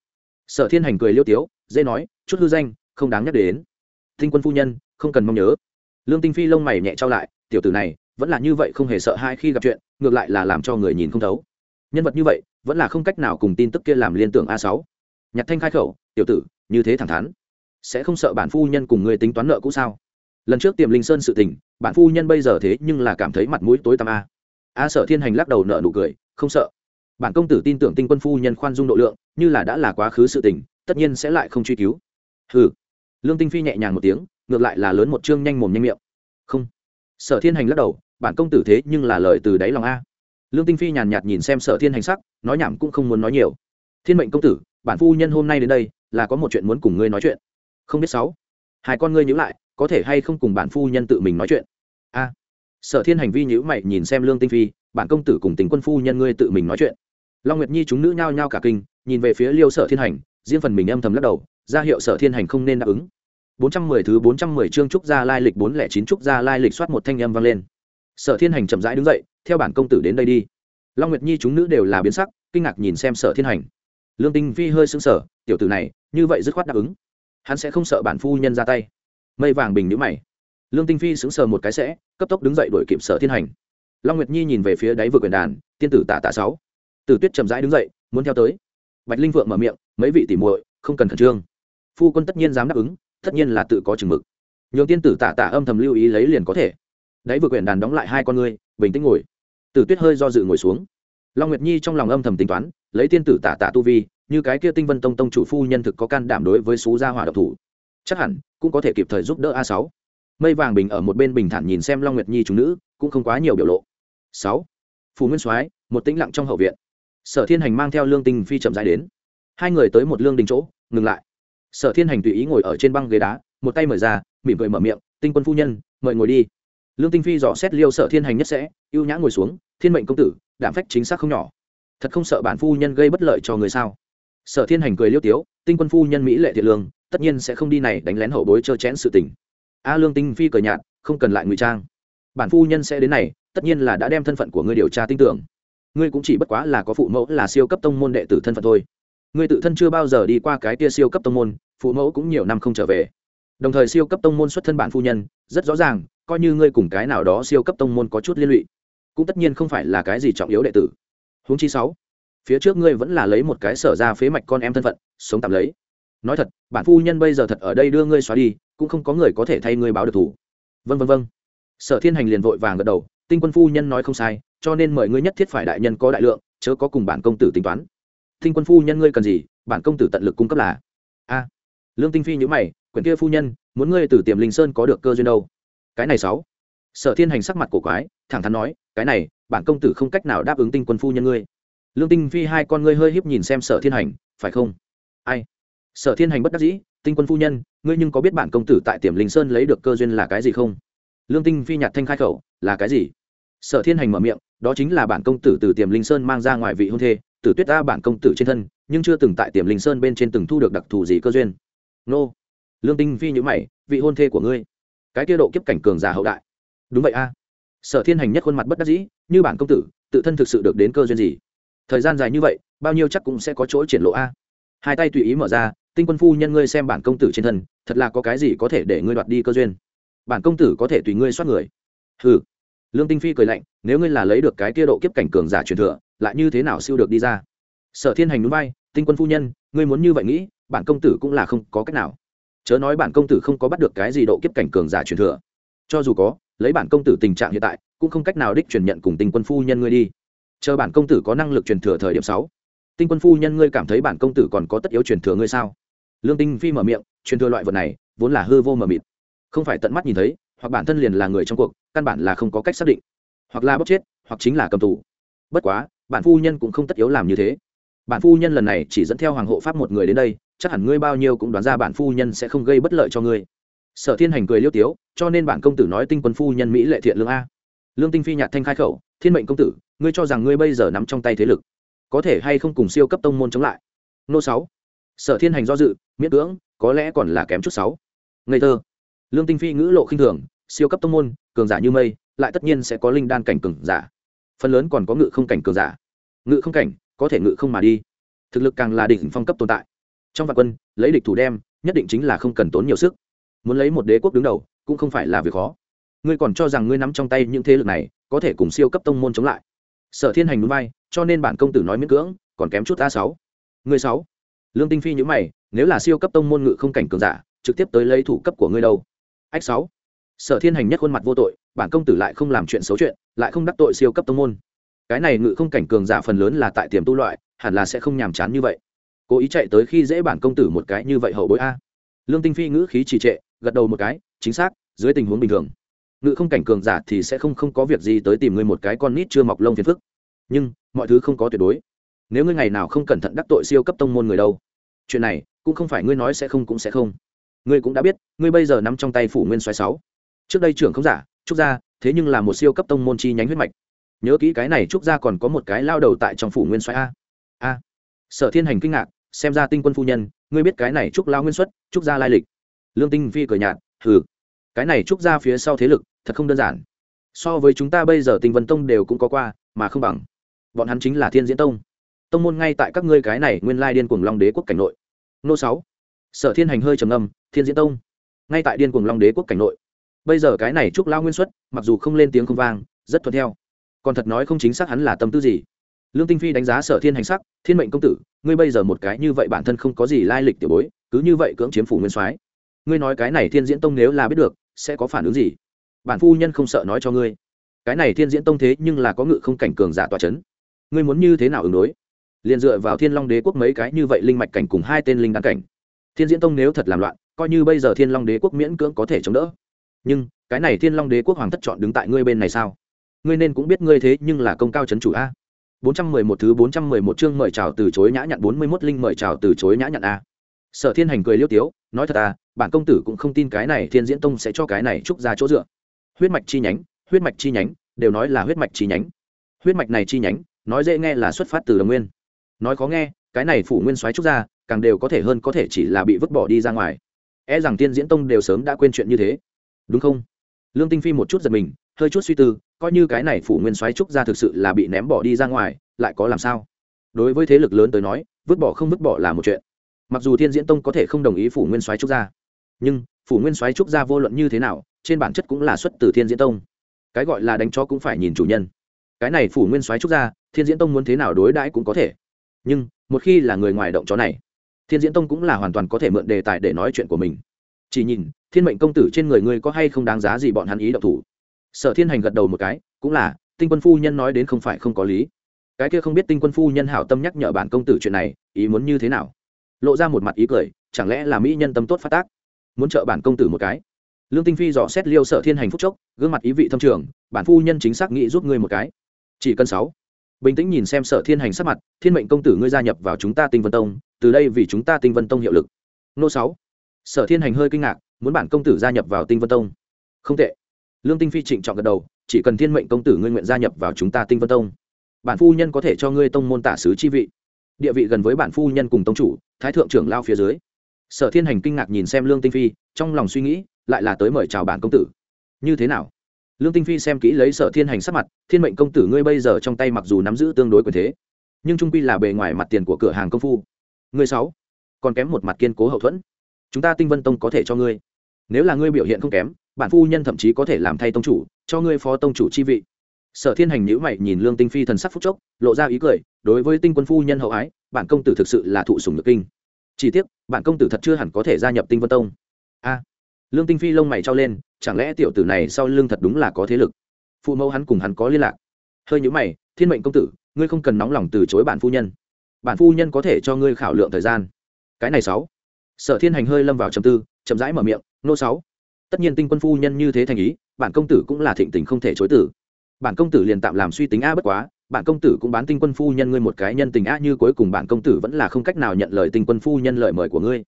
sở thiên hành cười liêu tiếu dễ nói chút hư danh không đáng nhắc đến tinh quân phu nhân không cần mong nhớ lương tinh phi lông mày nhẹ trao lại tiểu tử này vẫn là như vậy không hề sợ hai khi gặp chuyện ngược lại là làm cho người nhìn không thấu nhân vật như vậy vẫn là không cách nào cùng tin tức kia làm liên tưởng a sáu nhạc thanh khai khẩu tiểu tử như thế thẳng thắn sẽ không sợ bản phu nhân cùng người tính toán nợ cũ sao lần trước tiềm linh sơn sự tình bản phu nhân bây giờ thế nhưng là cảm thấy mặt mũi tối tăm a a sợ thiên hành lắc đầu nợ nụ cười, không sợ. Bản công tử tin tưởng tinh quân phu nhân khoan dung độ lượng, như là đã là quá khứ sự tình, tất nhiên sẽ lại không truy cứu. Hừ. Lương tinh phi nhẹ nhàng một tiếng, ngược lại là lớn một chương nhanh mồm nhanh miệng. Không. Sở thiên hành lắc đầu, bản công tử thế nhưng là lời từ đáy lòng a. Lương tinh phi nhàn nhạt nhìn xem sở thiên hành sắc, nói nhảm cũng không muốn nói nhiều. Thiên mệnh công tử, bản phu nhân hôm nay đến đây, là có một chuyện muốn cùng ngươi nói chuyện. Không biết sáu. Hai con ngươi nhữ lại, có thể hay không cùng bản phu nhân tự mình nói chuyện? Sở thiên hành vi nhữ mày nhìn xem lương tinh phi bản công tử cùng tình quân phu nhân ngươi tự mình nói chuyện long nguyệt nhi chúng nữ nhao nhao cả kinh nhìn về phía liêu sở thiên hành riêng phần mình âm thầm lắc đầu ra hiệu sở thiên hành không nên đáp ứng 410 thứ 410 chương trúc gia lai lịch 409 trúc gia lai lịch soát một thanh âm vang lên. Sở Thiên Hành chậm rãi đứng dậy, theo bản công tử đến đây đi. Long Nguyệt Nhi chúng nữ đều là biến sắc, kinh ngạc nhìn xem Sở Thiên Hành. Lương Tinh Phi hơi sững sờ, tiểu tử này, như vậy dứt khoát đáp ứng. Hắn sẽ không sợ bản phu nhân ra tay. Mây vàng bình nhíu mày. Lương Tinh Phi sững sờ một cái sẽ, cấp tốc đứng dậy đuổi kịp Sở Thiên Hành. long nguyệt nhi nhìn về phía đáy vực quyền đàn tiên tử tạ tạ sáu. Tử tuyết chậm rãi đứng dậy muốn theo tới. Bạch linh vượng mở miệng mấy vị tỉ muội không cần khẩn trương. Phu quân tất nhiên dám đáp ứng tất nhiên là tự có chừng mực. Nhường tiên tử tạ tạ âm thầm lưu ý lấy liền có thể. Đáy vực quyền đàn đóng lại hai con ngươi bình tĩnh ngồi. Tử tuyết hơi do dự ngồi xuống. Long nguyệt nhi trong lòng âm thầm tính toán lấy tiên tử tạ tạ tu vi như cái kia tinh vân tông tông chủ phu nhân thực có can đảm đối với xú gia hỏa độc thủ. Chắc hẳn cũng có thể kịp thời giúp đỡ a sáu mây vàng bình ở một bên bình thản nhìn xem long nguyệt nhi chúng nữ, cũng không quá nhiều biểu lộ. Sáu, phù nguyên soái, một tĩnh lặng trong hậu viện. Sở thiên hành mang theo lương tinh phi chậm dài đến. Hai người tới một lương đình chỗ, ngừng lại. Sở thiên hành tùy ý ngồi ở trên băng ghế đá, một tay mở ra, mỉm cười mở miệng, tinh quân phu nhân, mời ngồi đi. Lương tinh phi dò xét liêu sở thiên hành nhất sẽ, ưu nhã ngồi xuống, thiên mệnh công tử, đảm phách chính xác không nhỏ. Thật không sợ bản phu nhân gây bất lợi cho người sao? Sở thiên hành cười liêu tiếu, tinh quân phu nhân mỹ lệ thiện lương, tất nhiên sẽ không đi này đánh lén hậu bối trơ chẽn sự tình a lương tinh phi cười nhạt, không cần lại ngụy trang. Bản phu nhân sẽ đến này, tất nhiên là đã đem thân phận của ngươi điều tra tin tưởng. Ngươi cũng chỉ bất quá là có phụ mẫu là siêu cấp tông môn đệ tử thân phận thôi. Ngươi tự thân chưa bao giờ đi qua cái tia siêu cấp tông môn, phụ mẫu cũng nhiều năm không trở về. Đồng thời siêu cấp tông môn xuất thân bản phu nhân, rất rõ ràng, coi như ngươi cùng cái nào đó siêu cấp tông môn có chút liên lụy, cũng tất nhiên không phải là cái gì trọng yếu đệ tử. Huống chi sáu, phía trước ngươi vẫn là lấy một cái sở ra phế mạch con em thân phận, sống tạm lấy. Nói thật, bản phu nhân bây giờ thật ở đây đưa ngươi xóa đi cũng không có người có thể thay ngươi báo được thủ. Vân vân vân sở thiên hành liền vội vàng gật đầu, tinh quân phu nhân nói không sai, cho nên mời ngươi nhất thiết phải đại nhân có đại lượng, chớ có cùng bản công tử tính toán. Tinh quân phu nhân ngươi cần gì, bản công tử tận lực cung cấp là. A. Lương tinh phi nhữ mày, quyển kia phu nhân, muốn ngươi từ tiềm linh sơn có được cơ duyên đâu? Cái này sáu. Sở thiên hành sắc mặt cổ quái, thẳng thắn nói, cái này, bản công tử không cách nào đáp ứng tinh quân phu nhân ngươi. Lương tinh phi hai con ngươi hơi hiếp nhìn xem sở thiên hành, phải không? Ai? Sở thiên hành bất đắc dĩ, tinh quân phu nhân ngươi nhưng có biết bản công tử tại tiềm linh sơn lấy được cơ duyên là cái gì không? Lương tinh phi nhạt thanh khai khẩu, là cái gì? Sở thiên hành mở miệng, đó chính là bản công tử từ tiềm linh sơn mang ra ngoài vị hôn thê, tử tuyết ta bản công tử trên thân, nhưng chưa từng tại tiềm linh sơn bên trên từng thu được đặc thù gì cơ duyên. Nô. Lương tinh phi nhữ mày, vị hôn thê của ngươi, cái kia độ kiếp cảnh cường giả hậu đại. Đúng vậy a. Sở thiên hành nhất khuôn mặt bất đắc dĩ, như bản công tử, tự thân thực sự được đến cơ duyên gì? Thời gian dài như vậy, bao nhiêu chắc cũng sẽ có chỗ triển lộ a. Hai tay tùy ý mở ra tinh quân phu nhân ngươi xem bản công tử trên thân, thật là có cái gì có thể để ngươi đoạt đi cơ duyên? Bản công tử có thể tùy ngươi soát người. Ừ lương tinh phi cười lạnh, nếu ngươi là lấy được cái kia độ kiếp cảnh cường giả truyền thừa, lại như thế nào siêu được đi ra? Sở thiên hành núi bay tinh quân phu nhân, ngươi muốn như vậy nghĩ, bản công tử cũng là không có cách nào. Chớ nói bản công tử không có bắt được cái gì độ kiếp cảnh cường giả truyền thừa. Cho dù có, lấy bản công tử tình trạng hiện tại, cũng không cách nào đích truyền nhận cùng tinh quân phu nhân ngươi đi. Chờ bản công tử có năng lực truyền thừa thời điểm sáu, tinh quân phu nhân ngươi cảm thấy bản công tử còn có tất yếu truyền thừa ngươi sao? Lương tinh phi mở miệng, truyền thừa loại vật này, vốn là hư vô mờ mịt. Không phải tận mắt nhìn thấy, hoặc bản thân liền là người trong cuộc, căn bản là không có cách xác định. Hoặc là bóc chết, hoặc chính là cầm tù. Bất quá, bản phu nhân cũng không tất yếu làm như thế. Bản phu nhân lần này chỉ dẫn theo hoàng hộ pháp một người đến đây, chắc hẳn ngươi bao nhiêu cũng đoán ra bản phu nhân sẽ không gây bất lợi cho ngươi. Sở thiên hành cười liêu tiếu, cho nên bản công tử nói tinh quân phu nhân mỹ lệ thiện lương a. Lương tinh phi nhạt thanh khai khẩu, thiên mệnh công tử, ngươi cho rằng ngươi bây giờ nắm trong tay thế lực, có thể hay không cùng siêu cấp tông môn chống lại? Nô sáu sở thiên hành do dự, miễn cưỡng, có lẽ còn là kém chút sáu. Ngây thơ. Lương tinh phi ngữ lộ khinh thường, siêu cấp tông môn, cường giả như mây, lại tất nhiên sẽ có linh đan cảnh cường giả. Phần lớn còn có ngự không cảnh cường giả. Ngự không cảnh, có thể ngự không mà đi. Thực lực càng là đỉnh phong cấp tồn tại. Trong vạn quân, lấy địch thủ đem, nhất định chính là không cần tốn nhiều sức. Muốn lấy một đế quốc đứng đầu, cũng không phải là việc khó. Ngươi còn cho rằng ngươi nắm trong tay những thế lực này, có thể cùng siêu cấp tông môn chống lại. Sở thiên hành núi bay cho nên bản công tử nói miễn cưỡng, còn kém chút a sáu. Người sáu lương tinh phi nhữ mày, nếu là siêu cấp tông môn ngự không cảnh cường giả, trực tiếp tới lấy thủ cấp của ngươi đâu? Ách sáu. Sở thiên hành nhất khuôn mặt vô tội, bản công tử lại không làm chuyện xấu chuyện, lại không đắc tội siêu cấp tông môn. Cái này ngự không cảnh cường giả phần lớn là tại tiềm tu loại, hẳn là sẽ không nhàm chán như vậy. Cố ý chạy tới khi dễ bản công tử một cái như vậy hậu bối a. Lương tinh phi ngữ khí trì trệ, gật đầu một cái, chính xác, dưới tình huống bình thường, ngự không cảnh cường giả thì sẽ không không có việc gì tới tìm ngươi một cái con nít chưa mọc lông phiền phức. Nhưng, mọi thứ không có tuyệt đối nếu ngươi ngày nào không cẩn thận đắc tội siêu cấp tông môn người đâu? Chuyện này, cũng không phải ngươi nói sẽ không cũng sẽ không. Ngươi cũng đã biết, ngươi bây giờ nắm trong tay phủ nguyên xoáy sáu. Trước đây trưởng không giả, trúc gia, thế nhưng là một siêu cấp tông môn chi nhánh huyết mạch. Nhớ kỹ cái này trúc gia còn có một cái lao đầu tại trong phủ nguyên xoáy a. A. Sở thiên hành kinh ngạc, xem ra tinh quân phu nhân, ngươi biết cái này trúc lao nguyên xuất, trúc gia lai lịch. Lương tinh phi cười nhạt, hừ. Cái này trúc gia phía sau thế lực, thật không đơn giản. So với chúng ta bây giờ tinh vân tông đều cũng có qua, mà không bằng. Bọn hắn chính là thiên diễn tông tông môn ngay tại các ngươi cái này nguyên lai điên cuồng long đế quốc cảnh nội. Nô sáu. Sở thiên hành hơi trầm âm thiên diễn tông. Ngay tại điên cuồng long đế quốc cảnh nội. Bây giờ cái này trúc lao nguyên xuất, mặc dù không lên tiếng không vang, rất thuận theo. Còn thật nói không chính xác hắn là tâm tư gì. Lương tinh phi đánh giá sở thiên hành sắc, thiên mệnh công tử, ngươi bây giờ một cái như vậy bản thân không có gì lai lịch tiểu bối, cứ như vậy cưỡng chiếm phủ nguyên soái. Ngươi nói cái này thiên diễn tông nếu là biết được, sẽ có phản ứng gì? Bản phu nhân không sợ nói cho ngươi. Cái này thiên diễn tông thế nhưng là có ngự không cảnh cường giả tòa c h ấ n ngươi muốn như thế nào ứng đối? Liền dựa vào thiên long đế quốc mấy cái như vậy linh mạch cảnh cùng hai tên linh đan cảnh. Thiên diễn tông nếu thật làm loạn, coi như bây giờ thiên long đế quốc miễn cưỡng có thể chống đỡ. Nhưng, cái này thiên long đế quốc hoàng thất chọn đứng tại ngươi bên này sao? Ngươi nên cũng biết ngươi thế nhưng là công cao c h ấ n chủ a. Bốn trăm mười một thứ bốn trăm mười một chương mời chào từ chối nhã nhặn, bốn mươi 41 linh mời chào từ chối nhã nhặn a. Sở thiên hành cười liêu tiếu, nói thật à bản công tử cũng không tin cái này thiên diễn tông sẽ cho cái này trúc ra chỗ dựa. Huyết mạch chi nhánh, huyết mạch chi nhánh, đều nói là huyết mạch chi nhánh. Huyết mạch này chi nhánh, nói dễ nghe là xuất phát từ đồng nguyên nói khó nghe cái này phủ nguyên soái trúc ra càng đều có thể hơn có thể chỉ là bị vứt bỏ đi ra ngoài. E rằng tiên diễn tông đều sớm đã quên chuyện như thế. Đúng không? Lương tinh phi một chút giật mình hơi chút suy tư coi như cái này phủ nguyên soái trúc ra thực sự là bị ném bỏ đi ra ngoài lại có làm sao? Đối với thế lực lớn tới nói vứt bỏ không vứt bỏ là một chuyện. Mặc dù thiên diễn tông có thể không đồng ý phủ nguyên soái trúc gia, nhưng phủ nguyên soái trúc gia vô luận như thế nào trên bản chất cũng là xuất từ thiên diễn tông. Cái gọi là đánh chó cũng phải nhìn chủ nhân. Cái này phủ nguyên soái trúc gia, thiên diễn tông muốn thế nào đối đãi cũng có thể nhưng, một khi là người ngoài động chó này, thiên diễn tông cũng là hoàn toàn có thể mượn đề tài để nói chuyện của mình. Chỉ nhìn, thiên mệnh công tử trên người ngươi có hay không đáng giá gì bọn hắn ý động thủ? Sở thiên hành gật đầu một cái, cũng là, tinh quân phu nhân nói đến không phải không có lý. Cái kia không biết tinh quân phu nhân hảo tâm nhắc nhở bản công tử chuyện này, ý muốn như thế nào? Lộ ra một mặt ý cười, chẳng lẽ là mỹ nhân tâm tốt phát tác? Muốn trợ bản công tử một cái. Lương tinh phi dò xét liêu sở thiên hành phúc chốc, gương mặt ý vị thâm trường, bản phu nhân chính xác nghĩ giúp ngươi một cái. Chỉ cần sáu bình tĩnh nhìn xem sở thiên hành sắc mặt, thiên mệnh công tử ngươi gia nhập vào chúng ta tinh vân tông, từ đây vì chúng ta tinh vân tông hiệu lực. Nô sáu. Sở thiên hành hơi kinh ngạc, muốn bản công tử gia nhập vào tinh vân tông? Không tệ. Lương tinh phi trịnh trọng gật đầu, chỉ cần thiên mệnh công tử ngươi nguyện gia nhập vào chúng ta tinh vân tông, bản phu nhân có thể cho ngươi tông môn tả sứ chi vị. Địa vị gần với bản phu nhân cùng tông chủ, thái thượng trưởng lao phía dưới. Sở thiên hành kinh ngạc nhìn xem lương tinh phi, trong lòng suy nghĩ, lại là tới mời chào bản công tử. Như thế nào? Lương tinh phi xem kỹ lấy sở thiên hành sắc mặt, thiên mệnh công tử ngươi bây giờ trong tay mặc dù nắm giữ tương đối quyền thế, nhưng trung quy là bề ngoài mặt tiền của cửa hàng công phu. Ngươi sáu, còn kém một mặt kiên cố hậu thuẫn. Chúng ta tinh vân tông có thể cho ngươi. Nếu là ngươi biểu hiện không kém, bản phu nhân thậm chí có thể làm thay tông chủ, cho ngươi phó tông chủ chi vị. Sở thiên hành nhữ mày nhìn lương tinh phi thần sắc phúc chốc, lộ ra ý cười, đối với tinh quân phu nhân hậu ái, bản công tử thực sự là thụ sùng nhược kinh. Chỉ tiếc, bản công tử thật chưa hẳn có thể gia nhập tinh vân tông. A lương tinh phi lông mày trao lên, chẳng lẽ tiểu tử này sau lưng thật đúng là có thế lực? Phụ mẫu hắn cùng hắn có liên lạc. Hơi nhữ mày, thiên mệnh công tử, ngươi không cần nóng lòng từ chối bản phu nhân. Bản phu nhân có thể cho ngươi khảo lượng thời gian. Cái này sáu. Sở thiên hành hơi lâm vào trầm tư, chậm rãi mở miệng, nô sáu. Tất nhiên tinh quân phu nhân như thế thành ý, bản công tử cũng là thịnh tình không thể chối tử bản công tử liền tạm làm suy tính a bất quá, bản công tử cũng bán tinh quân phu nhân ngươi một cái nhân tình a như cuối cùng bản công tử vẫn là không cách nào nhận lời tinh quân phu nhân lời mời của ngươi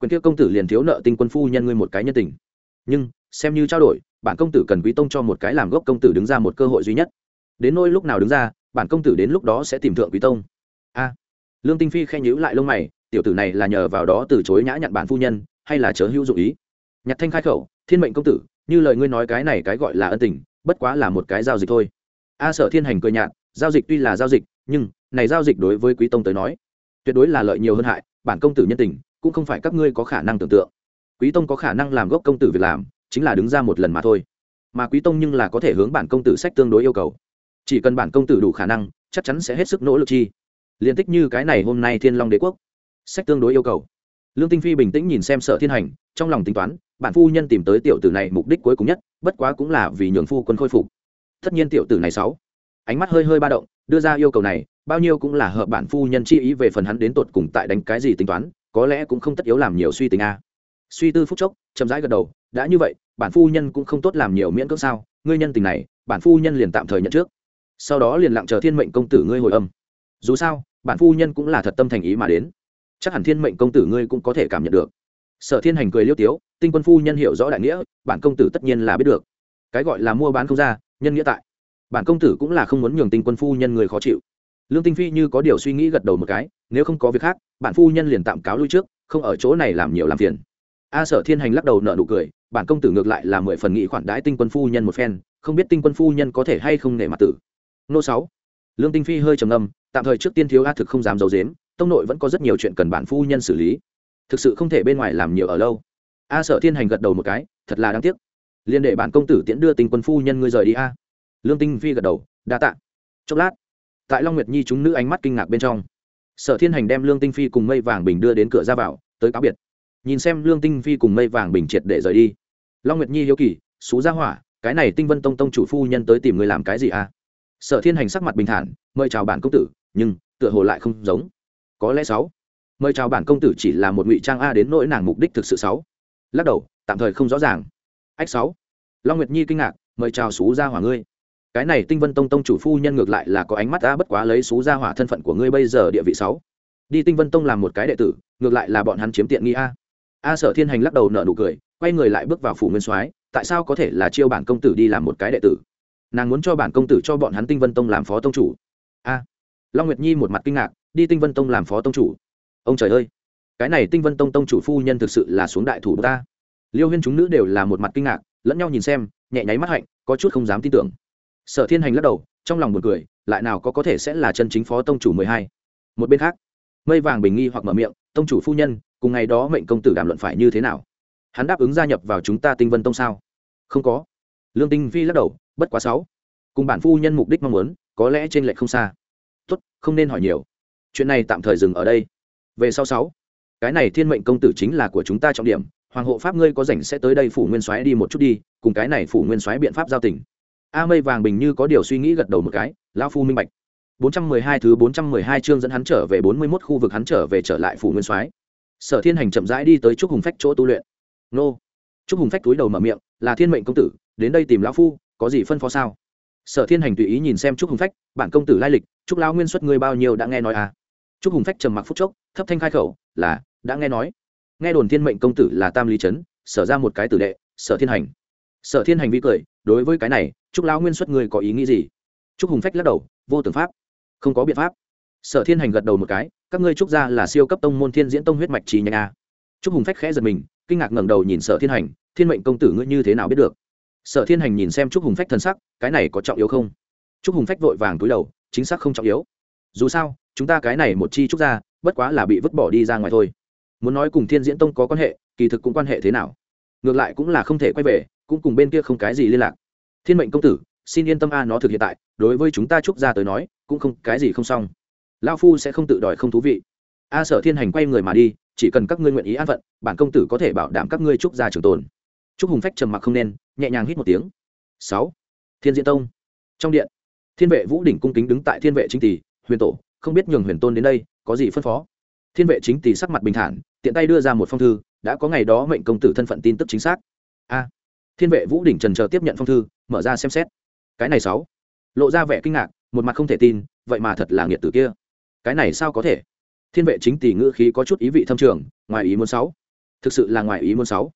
quyền kia công tử liền thiếu nợ tinh quân phu nhân ngươi một cái nhân tình. Nhưng, xem như trao đổi, bản công tử cần quý tông cho một cái làm gốc công tử đứng ra một cơ hội duy nhất. Đến nôi lúc nào đứng ra, bản công tử đến lúc đó sẽ tìm thượng quý tông. A. Lương tinh phi khen nhữ lại lông mày, tiểu tử này là nhờ vào đó từ chối nhã nhặn bản phu nhân, hay là chớ hữu dụng ý? Nhặt thanh khai khẩu, thiên mệnh công tử, như lời ngươi nói cái này cái gọi là ân tình, bất quá là một cái giao dịch thôi. A sở thiên hành cười nhạt, giao dịch tuy là giao dịch, nhưng này giao dịch đối với quý tông tới nói, tuyệt đối là lợi nhiều hơn hại, bản công tử nhân tình cũng không phải các ngươi có khả năng tưởng tượng. Quý tông có khả năng làm gốc công tử việc làm, chính là đứng ra một lần mà thôi. Mà quý tông nhưng là có thể hướng bản công tử sách tương đối yêu cầu. Chỉ cần bản công tử đủ khả năng, chắc chắn sẽ hết sức nỗ lực chi. Liên tích như cái này hôm nay thiên long đế quốc, sách tương đối yêu cầu. Lương tinh phi bình tĩnh nhìn xem sở thiên hành, trong lòng tính toán, bản phu nhân tìm tới tiểu tử này mục đích cuối cùng nhất, bất quá cũng là vì nhường phu quân khôi phục. Tất nhiên tiểu tử này sáu, ánh mắt hơi hơi ba động, đưa ra yêu cầu này, bao nhiêu cũng là hợp bản phu nhân chi ý về phần hắn đến tột cùng tại đánh cái gì tính toán có lẽ cũng không tất yếu làm nhiều suy tính a. Suy tư phúc chốc, chậm rãi gật đầu, đã như vậy, bản phu nhân cũng không tốt làm nhiều miễn cưỡng sao, ngươi nhân tình này, bản phu nhân liền tạm thời nhận trước. Sau đó liền lặng chờ thiên mệnh công tử ngươi hồi âm. Dù sao, bản phu nhân cũng là thật tâm thành ý mà đến. Chắc hẳn thiên mệnh công tử ngươi cũng có thể cảm nhận được. Sở thiên hành cười liêu tiếu, tinh quân phu nhân hiểu rõ đại nghĩa, bản công tử tất nhiên là biết được. Cái gọi là mua bán không ra, nhân nghĩa tại. Bản công tử cũng là không muốn nhường tinh quân phu nhân người khó chịu. Lương tinh phi như có điều suy nghĩ gật đầu một cái nếu không có việc khác, bản phu nhân liền tạm cáo lui trước, không ở chỗ này làm nhiều làm phiền. A sở thiên hành lắc đầu nợ nụ cười, bản công tử ngược lại là mười phần nghị khoản đãi tinh quân phu nhân một phen, không biết tinh quân phu nhân có thể hay không nể mặt tử. Nô sáu. Lương tinh phi hơi trầm ngâm, tạm thời trước tiên thiếu a thực không dám giấu dếm tông nội vẫn có rất nhiều chuyện cần bản phu nhân xử lý. Thực sự không thể bên ngoài làm nhiều ở lâu. A sở thiên hành gật đầu một cái, thật là đáng tiếc. Liên đệ bản công tử tiễn đưa tinh quân phu nhân ngươi rời đi a. Lương tinh phi gật đầu, đa tạ. Chốc lát, tại long nguyệt nhi chúng nữ ánh mắt kinh ngạc bên trong sở thiên hành đem lương tinh phi cùng mây vàng bình đưa đến cửa ra vào, tới cáo biệt. Nhìn xem lương tinh phi cùng mây vàng bình triệt để rời đi. Long nguyệt nhi hiếu kỳ xú ra hỏa, cái này tinh vân tông tông chủ phu nhân tới tìm người làm cái gì à? Sở thiên hành sắc mặt bình thản, mời chào bản công tử, nhưng tựa hồ lại không giống. Có lẽ sáu. Mời chào bản công tử chỉ là một ngụy trang a đến nỗi nàng mục đích thực sự sáu. Lắc đầu, tạm thời không rõ ràng. Ách sáu. Long nguyệt nhi kinh ngạc, mời chào xú ra hỏa ngươi cái này tinh vân tông tông chủ phu nhân ngược lại là có ánh mắt a bất quá lấy xú ra hỏa thân phận của ngươi bây giờ địa vị sáu. Đi tinh vân tông làm một cái đệ tử, ngược lại là bọn hắn chiếm tiện nghi a. A sở thiên hành lắc đầu nợ nụ cười, quay người lại bước vào phủ nguyên soái, tại sao có thể là chiêu bản công tử đi làm một cái đệ tử? Nàng muốn cho bản công tử cho bọn hắn tinh vân tông làm phó tông chủ. A. Long nguyệt nhi một mặt kinh ngạc, đi tinh vân tông làm phó tông chủ. Ông trời ơi! Cái này tinh vân tông tông chủ phu nhân thực sự là xuống đại thủ ta. Liêu huyên chúng nữ đều là một mặt kinh ngạc, lẫn nhau nhìn xem, nhẹ nháy mắt hạnh, có chút không dám tin tưởng sở thiên hành lắc đầu, trong lòng một cười, lại nào có có thể sẽ là chân chính phó tông chủ mười hai? Một bên khác, mây vàng bình nghi hoặc mở miệng, tông chủ phu nhân, cùng ngày đó mệnh công tử đàm luận phải như thế nào? Hắn đáp ứng gia nhập vào chúng ta tinh vân tông sao? Không có. Lương tinh vi lắc đầu, bất quá sáu. Cùng bản phu nhân mục đích mong muốn, có lẽ trên lệch không xa. Tốt, không nên hỏi nhiều. Chuyện này tạm thời dừng ở đây. Về sau sáu. Cái này thiên mệnh công tử chính là của chúng ta trọng điểm. Hoàng hộ pháp ngươi có rảnh sẽ tới đây phủ nguyên soái đi một chút đi, cùng cái này phủ nguyên soái biện pháp giao tình a mây vàng bình như có điều suy nghĩ gật đầu một cái, lão phu minh bạch. 412 thứ 412 chương dẫn hắn trở về 41 khu vực hắn trở về trở lại phủ nguyên soái. Sở thiên hành chậm rãi đi tới trúc hùng phách chỗ tu luyện. Nô. Trúc hùng phách túi đầu mở miệng, là thiên mệnh công tử, đến đây tìm lão phu, có gì phân phó sao? Sở thiên hành tùy ý nhìn xem trúc hùng phách, bản công tử lai lịch, trúc lão nguyên xuất ngươi bao nhiêu đã nghe nói à? Trúc hùng phách trầm mặc phút chốc, thấp thanh khai khẩu, là, đã nghe nói. Nghe đồn thiên mệnh công tử là tam lý trấn, sở ra một cái tử đệ, sở thiên hành. Sở thiên hành vi cười đối với cái này, trúc lão nguyên xuất ngươi có ý nghĩ gì? Trúc hùng phách lắc đầu, vô tưởng pháp. Không có biện pháp. Sở thiên hành gật đầu một cái, các ngươi trúc gia là siêu cấp tông môn thiên diễn tông huyết mạch trí nhanh a. Trúc hùng phách khẽ giật mình, kinh ngạc ngẩng đầu nhìn sở thiên hành, thiên mệnh công tử ngươi như thế nào biết được? Sở thiên hành nhìn xem trúc hùng phách thân sắc, cái này có trọng yếu không? Trúc hùng phách vội vàng túi đầu, chính xác không trọng yếu. Dù sao, chúng ta cái này một chi trúc gia, bất quá là bị vứt bỏ đi ra ngoài thôi. Muốn nói cùng thiên diễn tông có quan hệ, kỳ thực cũng quan hệ thế nào? Ngược lại cũng là không thể quay về cũng cùng bên kia không cái gì liên lạc. Thiên mệnh công tử, xin yên tâm a, nó thực hiện tại, đối với chúng ta trúc gia tới nói, cũng không, cái gì không xong. Lao phu sẽ không tự đòi không thú vị. A sở thiên hành quay người mà đi, chỉ cần các ngươi nguyện ý an phận, bản công tử có thể bảo đảm các ngươi trúc gia trường tồn. Trúc hùng phách trầm mặc không nên, nhẹ nhàng hít một tiếng. Sáu. Thiên diễn tông. Trong điện, thiên vệ vũ đỉnh cung kính đứng tại thiên vệ chính tỷ huyền tổ, không biết nhường huyền tôn đến đây, có gì phân phó? Thiên vệ chính tỷ sắc mặt bình thản, tiện tay đưa ra một phong thư, đã có ngày đó mệnh công tử thân phận tin tức chính xác. A thiên vệ vũ đỉnh trần chờ tiếp nhận phong thư, mở ra xem xét. Cái này sáu. Lộ ra vẻ kinh ngạc, một mặt không thể tin, vậy mà thật là nghiệt tử kia. Cái này sao có thể? Thiên vệ chính tỷ ngữ khí có chút ý vị thâm trường, ngoài ý muốn sáu. Thực sự là ngoài ý muốn sáu.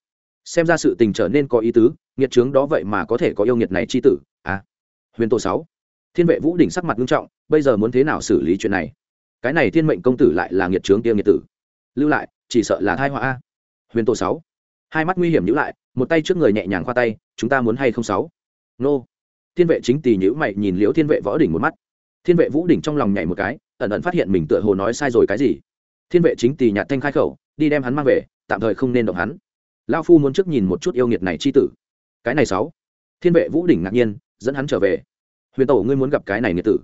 Xem ra sự tình trở nên có ý tứ, nghiệt trướng đó vậy mà có thể có yêu nghiệt này chi tử à. Huyền tổ sáu. Thiên vệ vũ đỉnh sắc mặt nghiêm trọng, bây giờ muốn thế nào xử lý chuyện này? Cái này thiên mệnh công tử lại là nghiệt trướng kia nghiệt tử. Lưu lại, chỉ sợ là thai họa a. Huyền tổ sáu. Hai mắt nguy hiểm nhữ lại một tay trước người nhẹ nhàng khoa tay, chúng ta muốn hay không sáu? Nô. Thiên vệ chính tỳ nhữ mày nhìn liễu thiên vệ võ đỉnh một mắt. Thiên vệ vũ đỉnh trong lòng nhảy một cái, ẩn ẩn phát hiện mình tựa hồ nói sai rồi cái gì. Thiên vệ chính tỳ nhạt thanh khai khẩu, đi đem hắn mang về, tạm thời không nên động hắn. Lao phu muốn trước nhìn một chút yêu nghiệt này chi tử. Cái này sáu. Thiên vệ vũ đỉnh ngạc nhiên, dẫn hắn trở về. Huyền tổ, ngươi muốn gặp cái này nghiệt tử.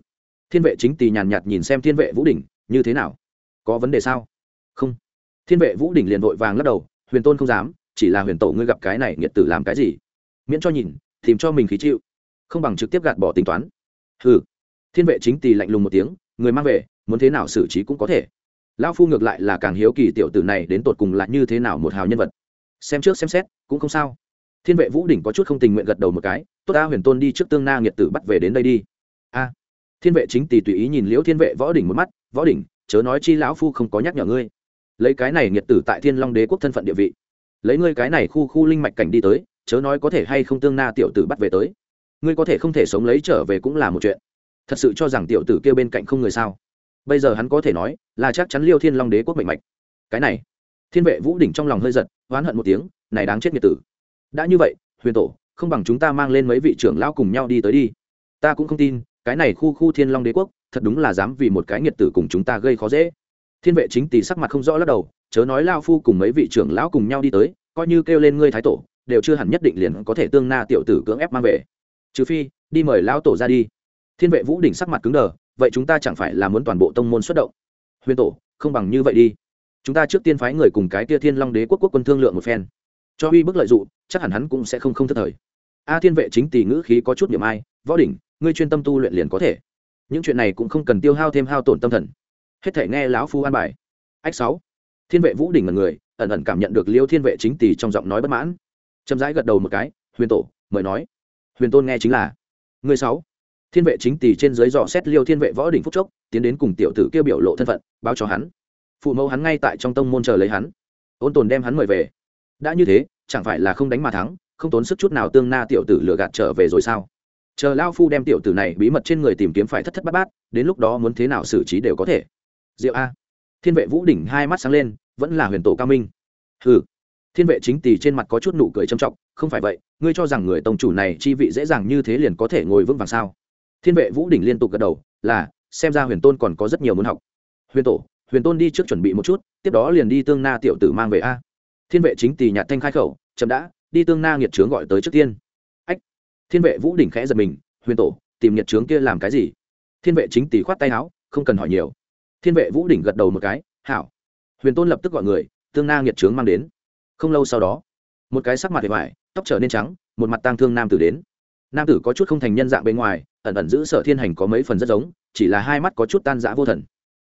Thiên vệ chính tỳ nhàn nhạt nhìn xem thiên vệ vũ đỉnh, như thế nào? Có vấn đề sao? Không. Thiên vệ vũ đỉnh liền vội vàng lắc đầu, huyền tôn không dám chỉ là huyền tổ ngươi gặp cái này nghiệt tử làm cái gì? Miễn cho nhìn, tìm cho mình khí chịu. Không bằng trực tiếp gạt bỏ tính toán. Hừ. Thiên vệ chính tỳ lạnh lùng một tiếng, người mang về, muốn thế nào xử trí cũng có thể. Lão phu ngược lại là càng hiếu kỳ tiểu tử này đến tột cùng là như thế nào một hào nhân vật. Xem trước xem xét, cũng không sao. Thiên vệ vũ đỉnh có chút không tình nguyện gật đầu một cái, tốt ta huyền tôn đi trước tương na nghiệt tử bắt về đến đây đi. A. Thiên vệ chính tỳ tùy ý nhìn liễu thiên vệ võ đỉnh một mắt, võ đỉnh, chớ nói chi lão phu không có nhắc nhở ngươi. Lấy cái này nghiệt tử tại thiên long đế quốc thân phận địa vị lấy ngươi cái này khu khu linh mạch cảnh đi tới, chớ nói có thể hay không tương na tiểu tử bắt về tới. Ngươi có thể không thể sống lấy trở về cũng là một chuyện. Thật sự cho rằng tiểu tử kêu bên cạnh không người sao? Bây giờ hắn có thể nói là chắc chắn liêu thiên long đế quốc mệnh mạch. Cái này, thiên vệ vũ đỉnh trong lòng hơi giật, oán hận một tiếng, này đáng chết nghiệt tử. Đã như vậy, huyền tổ, không bằng chúng ta mang lên mấy vị trưởng lão cùng nhau đi tới đi. Ta cũng không tin, cái này khu khu thiên long đế quốc, thật đúng là dám vì một cái nghiệt tử cùng chúng ta gây khó dễ. Thiên vệ chính tỷ sắc mặt không rõ lắc đầu chớ nói lao phu cùng mấy vị trưởng lão cùng nhau đi tới, coi như kêu lên ngươi thái tổ, đều chưa hẳn nhất định liền có thể tương na tiểu tử cưỡng ép mang về. Trừ phi, đi mời lão tổ ra đi. Thiên vệ vũ đỉnh sắc mặt cứng đờ, vậy chúng ta chẳng phải là muốn toàn bộ tông môn xuất động? Huyền tổ, không bằng như vậy đi. Chúng ta trước tiên phái người cùng cái tia thiên long đế quốc quốc quân thương lượng một phen. Cho uy bức lợi dụng chắc hẳn hắn cũng sẽ không không thất thời. A thiên vệ chính tỷ ngữ khí có chút niệm ai, võ đỉnh, ngươi chuyên tâm tu luyện liền có thể. Những chuyện này cũng không cần tiêu hao thêm hao tổn tâm thần. Hết thể nghe lão phu an bài. Ách sáu thiên vệ vũ đỉnh là người, ẩn ẩn cảm nhận được liêu thiên vệ chính tỷ trong giọng nói bất mãn. Chậm rãi gật đầu một cái, huyền tổ, mời nói. Huyền tôn nghe chính là. Người sáu. Thiên vệ chính tỷ trên dưới dò xét liêu thiên vệ võ đỉnh phúc chốc, tiến đến cùng tiểu tử kêu biểu lộ thân phận, báo cho hắn. Phụ mẫu hắn ngay tại trong tông môn chờ lấy hắn. Ôn tồn đem hắn mời về. Đã như thế, chẳng phải là không đánh mà thắng, không tốn sức chút nào tương na tiểu tử lừa gạt trở về rồi sao? Chờ lao phu đem tiểu tử này bí mật trên người tìm kiếm phải thất thất bát bát, đến lúc đó muốn thế nào xử trí đều có thể. Diệu a thiên vệ vũ đỉnh hai mắt sáng lên, vẫn là huyền tổ cao minh. Hừ. Thiên vệ chính tỷ trên mặt có chút nụ cười trầm trọng, không phải vậy, ngươi cho rằng người tông chủ này chi vị dễ dàng như thế liền có thể ngồi vững vàng sao? Thiên vệ vũ đỉnh liên tục gật đầu, là, xem ra huyền tôn còn có rất nhiều muốn học. Huyền tổ, huyền tôn đi trước chuẩn bị một chút, tiếp đó liền đi tương na tiểu tử mang về a. Thiên vệ chính tỷ nhạt thanh khai khẩu, chậm đã, đi tương na nghiệt trướng gọi tới trước tiên. Ách. Thiên vệ vũ đỉnh khẽ giật mình, huyền tổ, tìm nghiệt trướng kia làm cái gì? Thiên vệ chính tỷ khoát tay áo, không cần hỏi nhiều thiên vệ vũ đỉnh gật đầu một cái hảo. Huyền tôn lập tức gọi người tương na nghiệt trướng mang đến. Không lâu sau đó một cái sắc mặt hề vải, tóc trở nên trắng một mặt tang thương nam tử đến. Nam tử có chút không thành nhân dạng bên ngoài ẩn ẩn giữ sở thiên hành có mấy phần rất giống chỉ là hai mắt có chút tan dã vô thần.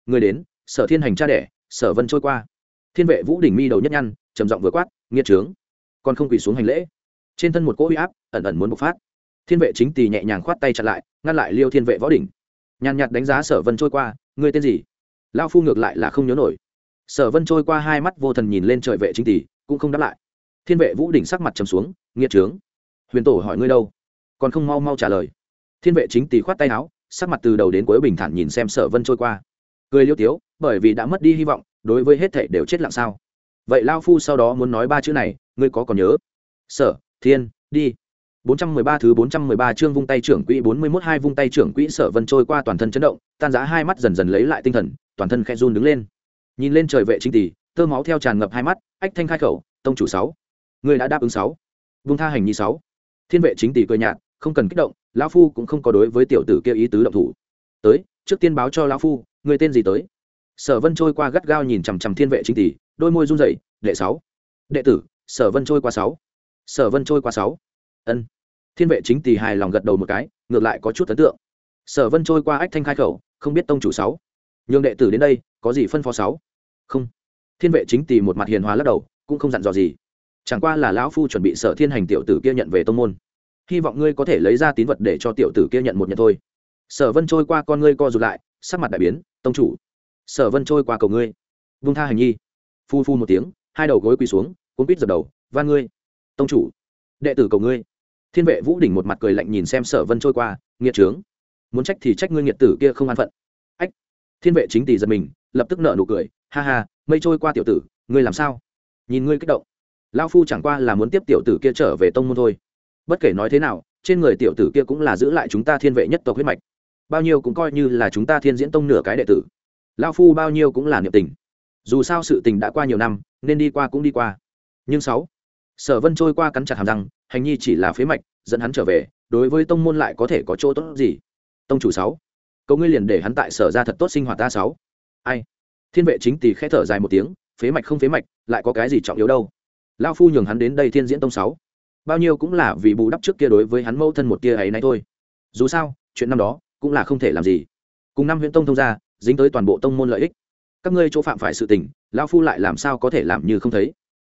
Người đến sở thiên hành cha đẻ sở vân trôi qua. Thiên vệ vũ đỉnh mi đầu nhất nhăn trầm giọng vừa quát nghiệt trướng còn không quỳ xuống hành lễ. Trên thân một cỗ huy áp ẩn ẩn muốn bộc phát. Thiên vệ chính tỳ nhẹ nhàng khoát tay chặt lại ngăn lại liêu thiên vệ võ đỉnh. Nhàn nhạt đánh giá sở vân trôi qua người tên gì? Lao phu ngược lại là không nhớ nổi. Sở vân trôi qua hai mắt vô thần nhìn lên trời vệ chính tỷ, cũng không đáp lại. Thiên vệ vũ đỉnh sắc mặt trầm xuống, nghiệt trướng. Huyền tổ hỏi ngươi đâu? Còn không mau mau trả lời. Thiên vệ chính tỷ khoát tay áo, sắc mặt từ đầu đến cuối bình thản nhìn xem sở vân trôi qua. Cười liêu tiếu, bởi vì đã mất đi hy vọng, đối với hết thảy đều chết lặng sao? Vậy lao phu sau đó muốn nói ba chữ này, ngươi có còn nhớ? Sở, thiên, đi. 413 thứ 413 chương vung tay trưởng quỹ 41 hai vung tay trưởng quỹ Sở Vân trôi qua toàn thân chấn động, tan rã hai mắt dần dần lấy lại tinh thần, toàn thân khẽ run đứng lên. Nhìn lên trời vệ chính tỷ, tơ máu theo tràn ngập hai mắt, ách thanh khai khẩu, tông chủ 6. Người đã đáp ứng 6. Vung tha hành nhi 6. Thiên vệ chính tỷ cười nhạt, không cần kích động, lão phu cũng không có đối với tiểu tử kia ý tứ động thủ. Tới, trước tiên báo cho lão phu, người tên gì tới? Sở Vân trôi qua gắt gao nhìn chằm chằm Thiên vệ chính tỷ, đôi môi run rẩy, đệ 6. Đệ tử, Sở Vân trôi qua 6. Sở Vân trôi qua 6 ân. Thiên vệ chính tỳ hài lòng gật đầu một cái, ngược lại có chút ấn tượng. Sở vân trôi qua ách thanh khai khẩu, không biết tông chủ sáu. Nhường đệ tử đến đây, có gì phân phó sáu? Không. Thiên vệ chính tỳ một mặt hiền hòa lắc đầu, cũng không dặn dò gì. Chẳng qua là lão phu chuẩn bị sở thiên hành tiểu tử kia nhận về tông môn. Hy vọng ngươi có thể lấy ra tín vật để cho tiểu tử kia nhận một nhận thôi. Sở vân trôi qua con ngươi co rụt lại, sắc mặt đại biến, tông chủ. Sở vân trôi qua cầu ngươi. Vung tha hành nhi. Phu phu một tiếng, hai đầu gối quỳ xuống, cuốn quýt dập đầu, van ngươi. Tông chủ. Đệ tử cầu ngươi thiên vệ vũ đỉnh một mặt cười lạnh nhìn xem sở vân trôi qua, nghiệt trướng, muốn trách thì trách ngươi nghiệt tử kia không an phận. Ách. Thiên vệ chính tỷ giật mình, lập tức nợ nụ cười, ha ha, mây trôi qua tiểu tử, ngươi làm sao? Nhìn ngươi kích động. Lao phu chẳng qua là muốn tiếp tiểu tử kia trở về tông môn thôi. Bất kể nói thế nào, trên người tiểu tử kia cũng là giữ lại chúng ta thiên vệ nhất tộc huyết mạch. Bao nhiêu cũng coi như là chúng ta thiên diễn tông nửa cái đệ tử. Lao phu bao nhiêu cũng là niệm tình. Dù sao sự tình đã qua nhiều năm, nên đi qua cũng đi qua. Nhưng sáu, sở vân trôi qua cắn chặt hàm răng hành nhi chỉ là phế mạch, dẫn hắn trở về, đối với tông môn lại có thể có chỗ tốt gì? Tông chủ sáu, cầu ngươi liền để hắn tại sở ra thật tốt sinh hoạt ta sáu. Ai? Thiên vệ chính tỷ khẽ thở dài một tiếng, phế mạch không phế mạch, lại có cái gì trọng yếu đâu? Lao phu nhường hắn đến đây thiên diễn tông sáu. Bao nhiêu cũng là vì bù đắp trước kia đối với hắn mâu thân một kia ấy nay thôi. Dù sao, chuyện năm đó cũng là không thể làm gì. Cùng năm huyện tông thông ra dính tới toàn bộ tông môn lợi ích. Các ngươi chỗ phạm phải sự tình lao phu lại làm sao có thể làm như không thấy?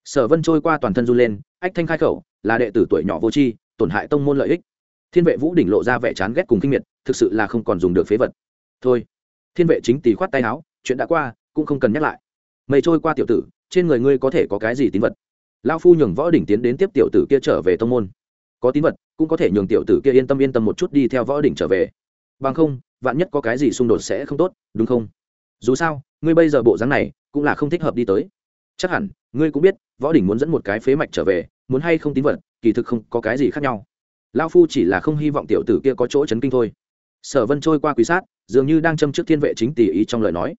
Sở vân trôi qua toàn thân run lên ách thanh khai khẩu, là đệ tử tuổi nhỏ vô tri, tổn hại tông môn lợi ích. Thiên vệ vũ đỉnh lộ ra vẻ chán ghét cùng kinh miệt, thực sự là không còn dùng được phế vật. Thôi. Thiên vệ chính tì khoát tay áo, chuyện đã qua, cũng không cần nhắc lại. Mây trôi qua tiểu tử, trên người ngươi có thể có cái gì tín vật? Lao phu nhường võ đỉnh tiến đến tiếp tiểu tử kia trở về tông môn. Có tín vật, cũng có thể nhường tiểu tử kia yên tâm yên tâm một chút đi theo võ đỉnh trở về. Bằng không, vạn nhất có cái gì xung đột sẽ không tốt, đúng không? Dù sao, ngươi bây giờ bộ dáng này, cũng là không thích hợp đi tới chắc hẳn, ngươi cũng biết, võ đỉnh muốn dẫn một cái phế mạch trở về, muốn hay không tín vật, kỳ thực không có cái gì khác nhau. Lao phu chỉ là không hy vọng tiểu tử kia có chỗ chấn kinh thôi. Sở vân trôi qua quý sát, dường như đang châm trước thiên vệ chính tỷ ý trong lời nói.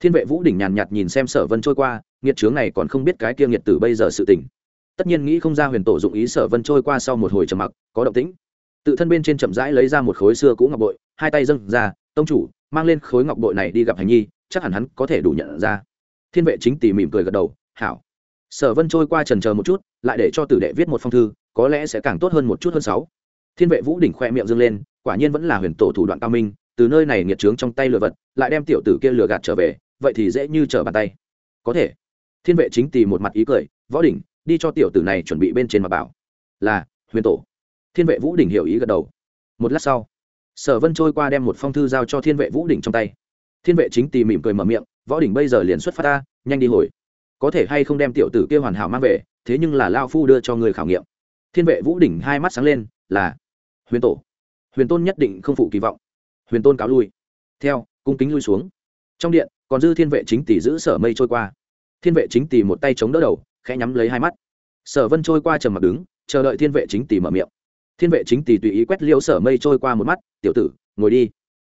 Thiên vệ vũ đỉnh nhàn nhạt nhìn xem sở vân trôi qua, nghiệt trướng này còn không biết cái kia nghiệt tử bây giờ sự tỉnh tất nhiên nghĩ không ra huyền tổ dụng ý sở vân trôi qua sau một hồi trầm mặc, có động tĩnh. Tự thân bên trên chậm rãi lấy ra một khối xưa cũ ngọc bội, hai tay dâng ra, tông chủ, mang lên khối ngọc bội này đi gặp hành nhi, chắc hẳn hắn có thể đủ nhận ra. Thiên vệ chính tỷ mỉm cười gật đầu hảo. Sở vân trôi qua trần chờ một chút, lại để cho tử đệ viết một phong thư, có lẽ sẽ càng tốt hơn một chút hơn sáu. Thiên vệ vũ đỉnh khoe miệng dâng lên, quả nhiên vẫn là huyền tổ thủ đoạn cao minh, từ nơi này nghiệt trướng trong tay lừa vật, lại đem tiểu tử kia lừa gạt trở về, vậy thì dễ như trở bàn tay. Có thể. Thiên vệ chính tì một mặt ý cười, võ đỉnh, đi cho tiểu tử này chuẩn bị bên trên mà bảo. Là, huyền tổ. Thiên vệ vũ đỉnh hiểu ý gật đầu. Một lát sau, sở vân trôi qua đem một phong thư giao cho thiên vệ vũ đỉnh trong tay. Thiên vệ chính tì mỉm cười mở miệng, võ đỉnh bây giờ liền xuất phát ta, nhanh đi hồi có thể hay không đem tiểu tử kia hoàn hảo mang về, thế nhưng là lao phu đưa cho người khảo nghiệm. Thiên vệ vũ đỉnh hai mắt sáng lên, là huyền tổ. Huyền tôn nhất định không phụ kỳ vọng. Huyền tôn cáo lui. Theo, cung kính lui xuống. Trong điện, còn dư thiên vệ chính tỷ giữ sở mây trôi qua. Thiên vệ chính tỷ một tay chống đỡ đầu, khẽ nhắm lấy hai mắt. Sở vân trôi qua trầm mặt đứng, chờ đợi thiên vệ chính tỷ mở miệng. Thiên vệ chính tỷ tùy ý quét liêu sở mây trôi qua một mắt, tiểu tử, ngồi đi.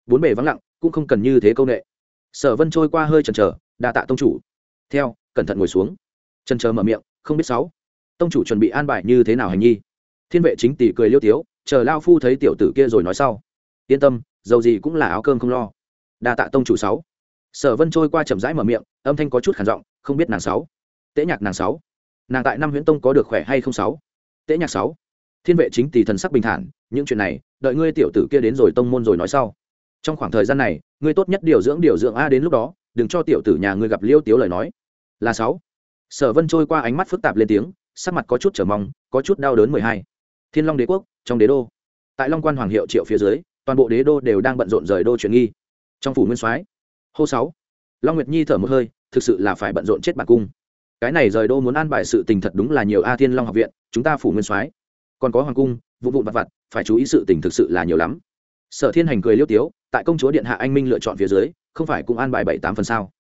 Bốn bề vắng lặng, cũng không cần như thế công nghệ sở vân trôi qua hơi chần chờ, đa tạ tông chủ. Theo cẩn thận ngồi xuống. Chân chờ mở miệng, không biết sáu. Tông chủ chuẩn bị an bài như thế nào hành nhi? Thiên vệ chính tỷ cười liêu tiếu, chờ lao phu thấy tiểu tử kia rồi nói sau. Yên tâm, dầu gì cũng là áo cơm không lo. Đa tạ tông chủ sáu. Sở vân trôi qua chậm rãi mở miệng, âm thanh có chút khản giọng, không biết nàng sáu. Tễ nhạc nàng sáu. Nàng tại năm huyễn tông có được khỏe hay không sáu? Tễ nhạc sáu. Thiên vệ chính tỷ thần sắc bình thản, những chuyện này, đợi ngươi tiểu tử kia đến rồi tông môn rồi nói sau. Trong khoảng thời gian này, ngươi tốt nhất điều dưỡng điều dưỡng a đến lúc đó, đừng cho tiểu tử nhà ngươi gặp liêu tiếu lời nói là sáu. Sở vân trôi qua ánh mắt phức tạp lên tiếng, sắc mặt có chút trở mong, có chút đau đớn mười hai. Thiên long đế quốc, trong đế đô. Tại long quan hoàng hiệu triệu phía dưới, toàn bộ đế đô đều đang bận rộn rời đô chuyển nghi. Trong phủ nguyên soái, hô sáu. Long nguyệt nhi thở một hơi, thực sự là phải bận rộn chết bản cung. Cái này rời đô muốn an bài sự tình thật đúng là nhiều a thiên long học viện, chúng ta phủ nguyên soái. Còn có hoàng cung, vụ vụn vặt vặt, phải chú ý sự tình thực sự là nhiều lắm. Sở thiên hành cười liêu tiếu, tại công chúa điện hạ anh minh lựa chọn phía dưới, không phải cũng an bài bảy tám phần sao?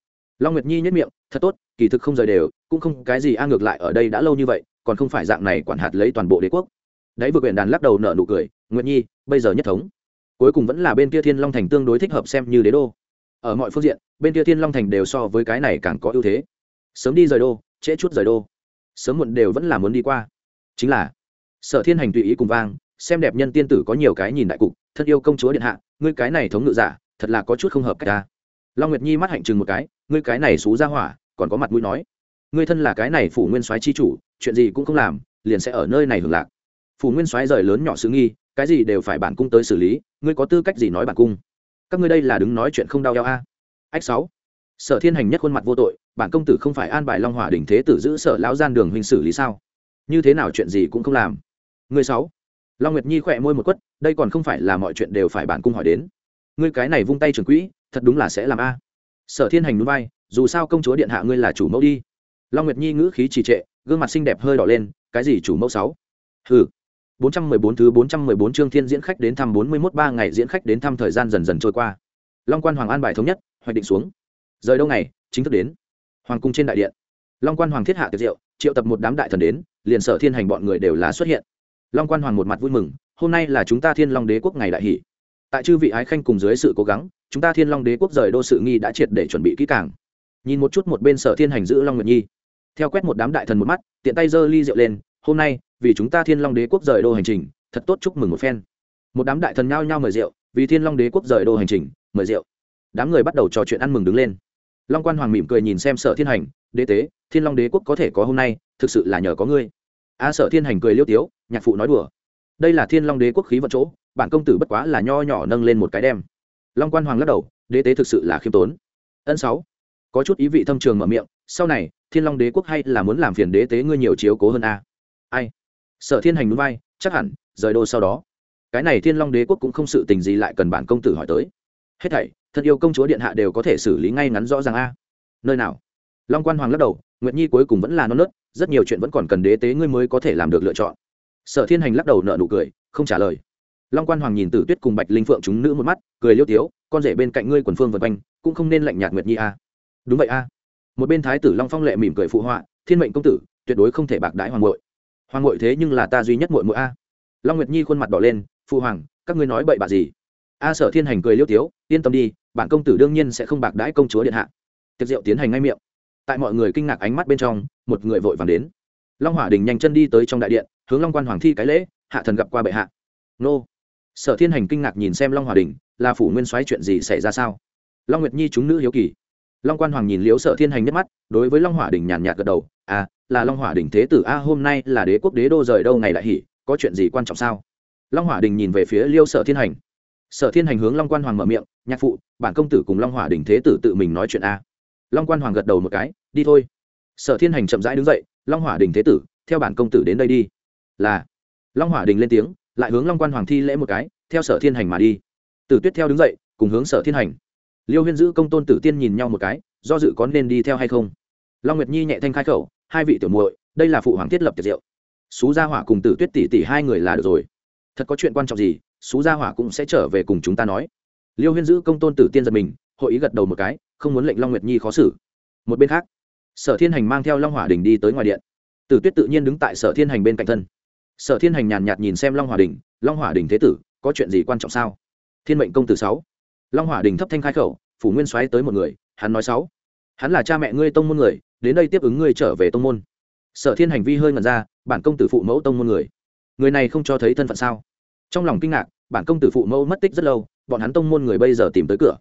Long nguyệt nhi nhất miệng, thật tốt, kỳ thực không rời đều, cũng không cái gì a ngược lại ở đây đã lâu như vậy, còn không phải dạng này quản hạt lấy toàn bộ đế quốc. Đấy vừa quyển đàn lắc đầu nở nụ cười, nguyệt nhi, bây giờ nhất thống. Cuối cùng vẫn là bên kia thiên long thành tương đối thích hợp xem như đế đô. Ở mọi phương diện, bên kia thiên long thành đều so với cái này càng có ưu thế. Sớm đi rời đô, trễ chút rời đô. Sớm muộn đều vẫn là muốn đi qua. Chính là, sở thiên hành tùy ý cùng vang, xem đẹp nhân tiên tử có nhiều cái nhìn đại cục, thân yêu công chúa điện hạ, ngươi cái này thống ngự giả, thật là có chút không hợp cách ta. Long nguyệt nhi mắt hạnh chừng một cái ngươi cái này xú ra hỏa, còn có mặt mũi nói. Ngươi thân là cái này phủ nguyên soái chi chủ, chuyện gì cũng không làm, liền sẽ ở nơi này hưởng lạc. Phủ nguyên soái rời lớn nhỏ sự nghi, cái gì đều phải bản cung tới xử lý, ngươi có tư cách gì nói bản cung? Các ngươi đây là đứng nói chuyện không đau đau a. Ách sáu. Sở thiên hành nhất khuôn mặt vô tội, bản công tử không phải an bài long hỏa đỉnh thế tử giữ sở lão gian đường huynh xử lý sao? Như thế nào chuyện gì cũng không làm. Ngươi sáu. Long nguyệt nhi khỏe môi một quất, đây còn không phải là mọi chuyện đều phải bản cung hỏi đến. Ngươi cái này vung tay trường quỹ, thật đúng là sẽ làm a sở thiên hành núi vai dù sao công chúa điện hạ ngươi là chủ mẫu đi long nguyệt nhi ngữ khí trì trệ gương mặt xinh đẹp hơi đỏ lên cái gì chủ mẫu sáu hừ 414 thứ 414 chương thiên diễn khách đến thăm 41 ba ngày diễn khách đến thăm thời gian dần dần trôi qua. Long Quan Hoàng an bài thống nhất, hoạch định xuống. Rời đâu ngày, chính thức đến. Hoàng cung trên đại điện. Long Quan Hoàng thiết hạ tiệc rượu, triệu tập một đám đại thần đến, liền sở thiên hành bọn người đều là xuất hiện. Long Quan Hoàng một mặt vui mừng, hôm nay là chúng ta Thiên Long Đế quốc ngày đại hỷ. Tại chư vị ái khanh cùng dưới sự cố gắng, chúng ta Thiên Long Đế quốc rời đô sự nghi đã triệt để chuẩn bị kỹ càng. Nhìn một chút một bên sở thiên hành giữ Long Nguyệt Nhi, theo quét một đám đại thần một mắt, tiện tay giơ ly rượu lên, hôm nay vì chúng ta thiên long đế quốc rời đô hành trình thật tốt chúc mừng một phen. Một đám đại thần nhao nhao mời rượu vì thiên long đế quốc rời đô hành trình mời rượu. Đám người bắt đầu trò chuyện ăn mừng đứng lên. Long quan hoàng mỉm cười nhìn xem sở thiên hành đế tế thiên long đế quốc có thể có hôm nay thực sự là nhờ có ngươi. A sở thiên hành cười liêu tiếu nhạc phụ nói đùa đây là thiên long đế quốc khí vận chỗ bản công tử bất quá là nho nhỏ nâng lên một cái đem long quan hoàng lắc đầu, đế tế thực sự là khiêm tốn. Ân sáu, có chút ý vị thâm trường mở miệng, sau này, thiên long đế quốc hay là muốn làm phiền đế tế ngươi nhiều chiếu cố hơn a? Ai? Sở thiên hành núi vai, chắc hẳn, rời đô sau đó. Cái này thiên long đế quốc cũng không sự tình gì lại cần bản công tử hỏi tới. Hết thảy, thân yêu công chúa điện hạ đều có thể xử lý ngay ngắn rõ ràng a. Nơi nào? Long quan hoàng lắc đầu, nguyệt nhi cuối cùng vẫn là non nớt, rất nhiều chuyện vẫn còn cần đế tế ngươi mới có thể làm được lựa chọn. Sở thiên hành lắc đầu nợ nụ cười, không trả lời long quan hoàng nhìn tử tuyết cùng bạch linh phượng chúng nữ một mắt, cười liêu tiếu, con rể bên cạnh ngươi quần phương vân quanh, cũng không nên lạnh nhạt nguyệt nhi a. Đúng vậy a. Một bên thái tử long phong lệ mỉm cười phụ họa, thiên mệnh công tử, tuyệt đối không thể bạc đãi hoàng bội hoàng ngội thế nhưng là ta duy nhất muội muội a. Long nguyệt nhi khuôn mặt đỏ lên phụ hoàng, các ngươi nói bậy bạ gì? A sở thiên hành cười liêu tiếu, yên tâm đi, bản công tử đương nhiên sẽ không bạc đãi công chúa điện hạ. Tiệc rượu tiến hành ngay miệng. Tại mọi người kinh ngạc ánh mắt bên trong, một người vội vàng đến. Long hỏa đình nhanh chân đi tới trong đại điện, hướng long quan hoàng thi cái lễ, hạ thần gặp qua bệ hạ. Nô sở thiên hành kinh ngạc nhìn xem long Hòa đình, là phủ nguyên soái chuyện gì xảy ra sao? Long nguyệt nhi chúng nữ hiếu kỳ. Long quan hoàng nhìn liếu sở thiên hành nhất mắt, đối với long Hòa đình nhàn nhạt gật đầu à là long Hòa đình thế tử a, hôm nay là đế quốc đế đô rời đâu ngày lại hỉ, có chuyện gì quan trọng sao? Long Hòa đình nhìn về phía liêu sở thiên hành. Sở thiên hành hướng long quan hoàng mở miệng, nhạc phụ, bản công tử cùng long Hòa đình thế tử tự mình nói chuyện a. Long quan hoàng gật đầu một cái, đi thôi. Sở thiên hành chậm rãi đứng dậy, long Hòa đình thế tử, theo bản công tử đến đây đi. Là. Long Hòa đình lên tiếng lại hướng long quan hoàng thi lễ một cái, theo sở thiên hành mà đi. Tử tuyết theo đứng dậy, cùng hướng sở thiên hành. Liêu huyên giữ công tôn tử tiên nhìn nhau một cái, do dự có nên đi theo hay không. Long nguyệt nhi nhẹ thanh khai khẩu, hai vị tiểu muội, đây là phụ hoàng thiết lập tiệc rượu xú gia hỏa cùng tử tuyết tỷ tỷ hai người là được rồi. Thật có chuyện quan trọng gì, xú gia hỏa cũng sẽ trở về cùng chúng ta nói. Liêu huyên giữ công tôn tử tiên giật mình, hội ý gật đầu một cái, không muốn lệnh long nguyệt nhi khó xử. Một bên khác, sở thiên hành mang theo long hỏa đình đi tới ngoài điện. Tử tuyết tự nhiên đứng tại sở thiên hành bên cạnh thân sở thiên hành nhàn nhạt nhìn xem long Hòa đình long Hòa đình thế tử, có chuyện gì quan trọng sao? Thiên mệnh công tử sáu. Long Hòa đình thấp thanh khai khẩu, phủ nguyên xoáy tới một người, hắn nói sáu. Hắn là cha mẹ ngươi tông môn người, đến đây tiếp ứng ngươi trở về tông môn. Sở thiên hành vi hơi ngẩn ra, bản công tử phụ mẫu tông môn người người này không cho thấy thân phận sao? Trong lòng kinh ngạc, bản công tử phụ mẫu mất tích rất lâu, bọn hắn tông môn người bây giờ tìm tới cửa,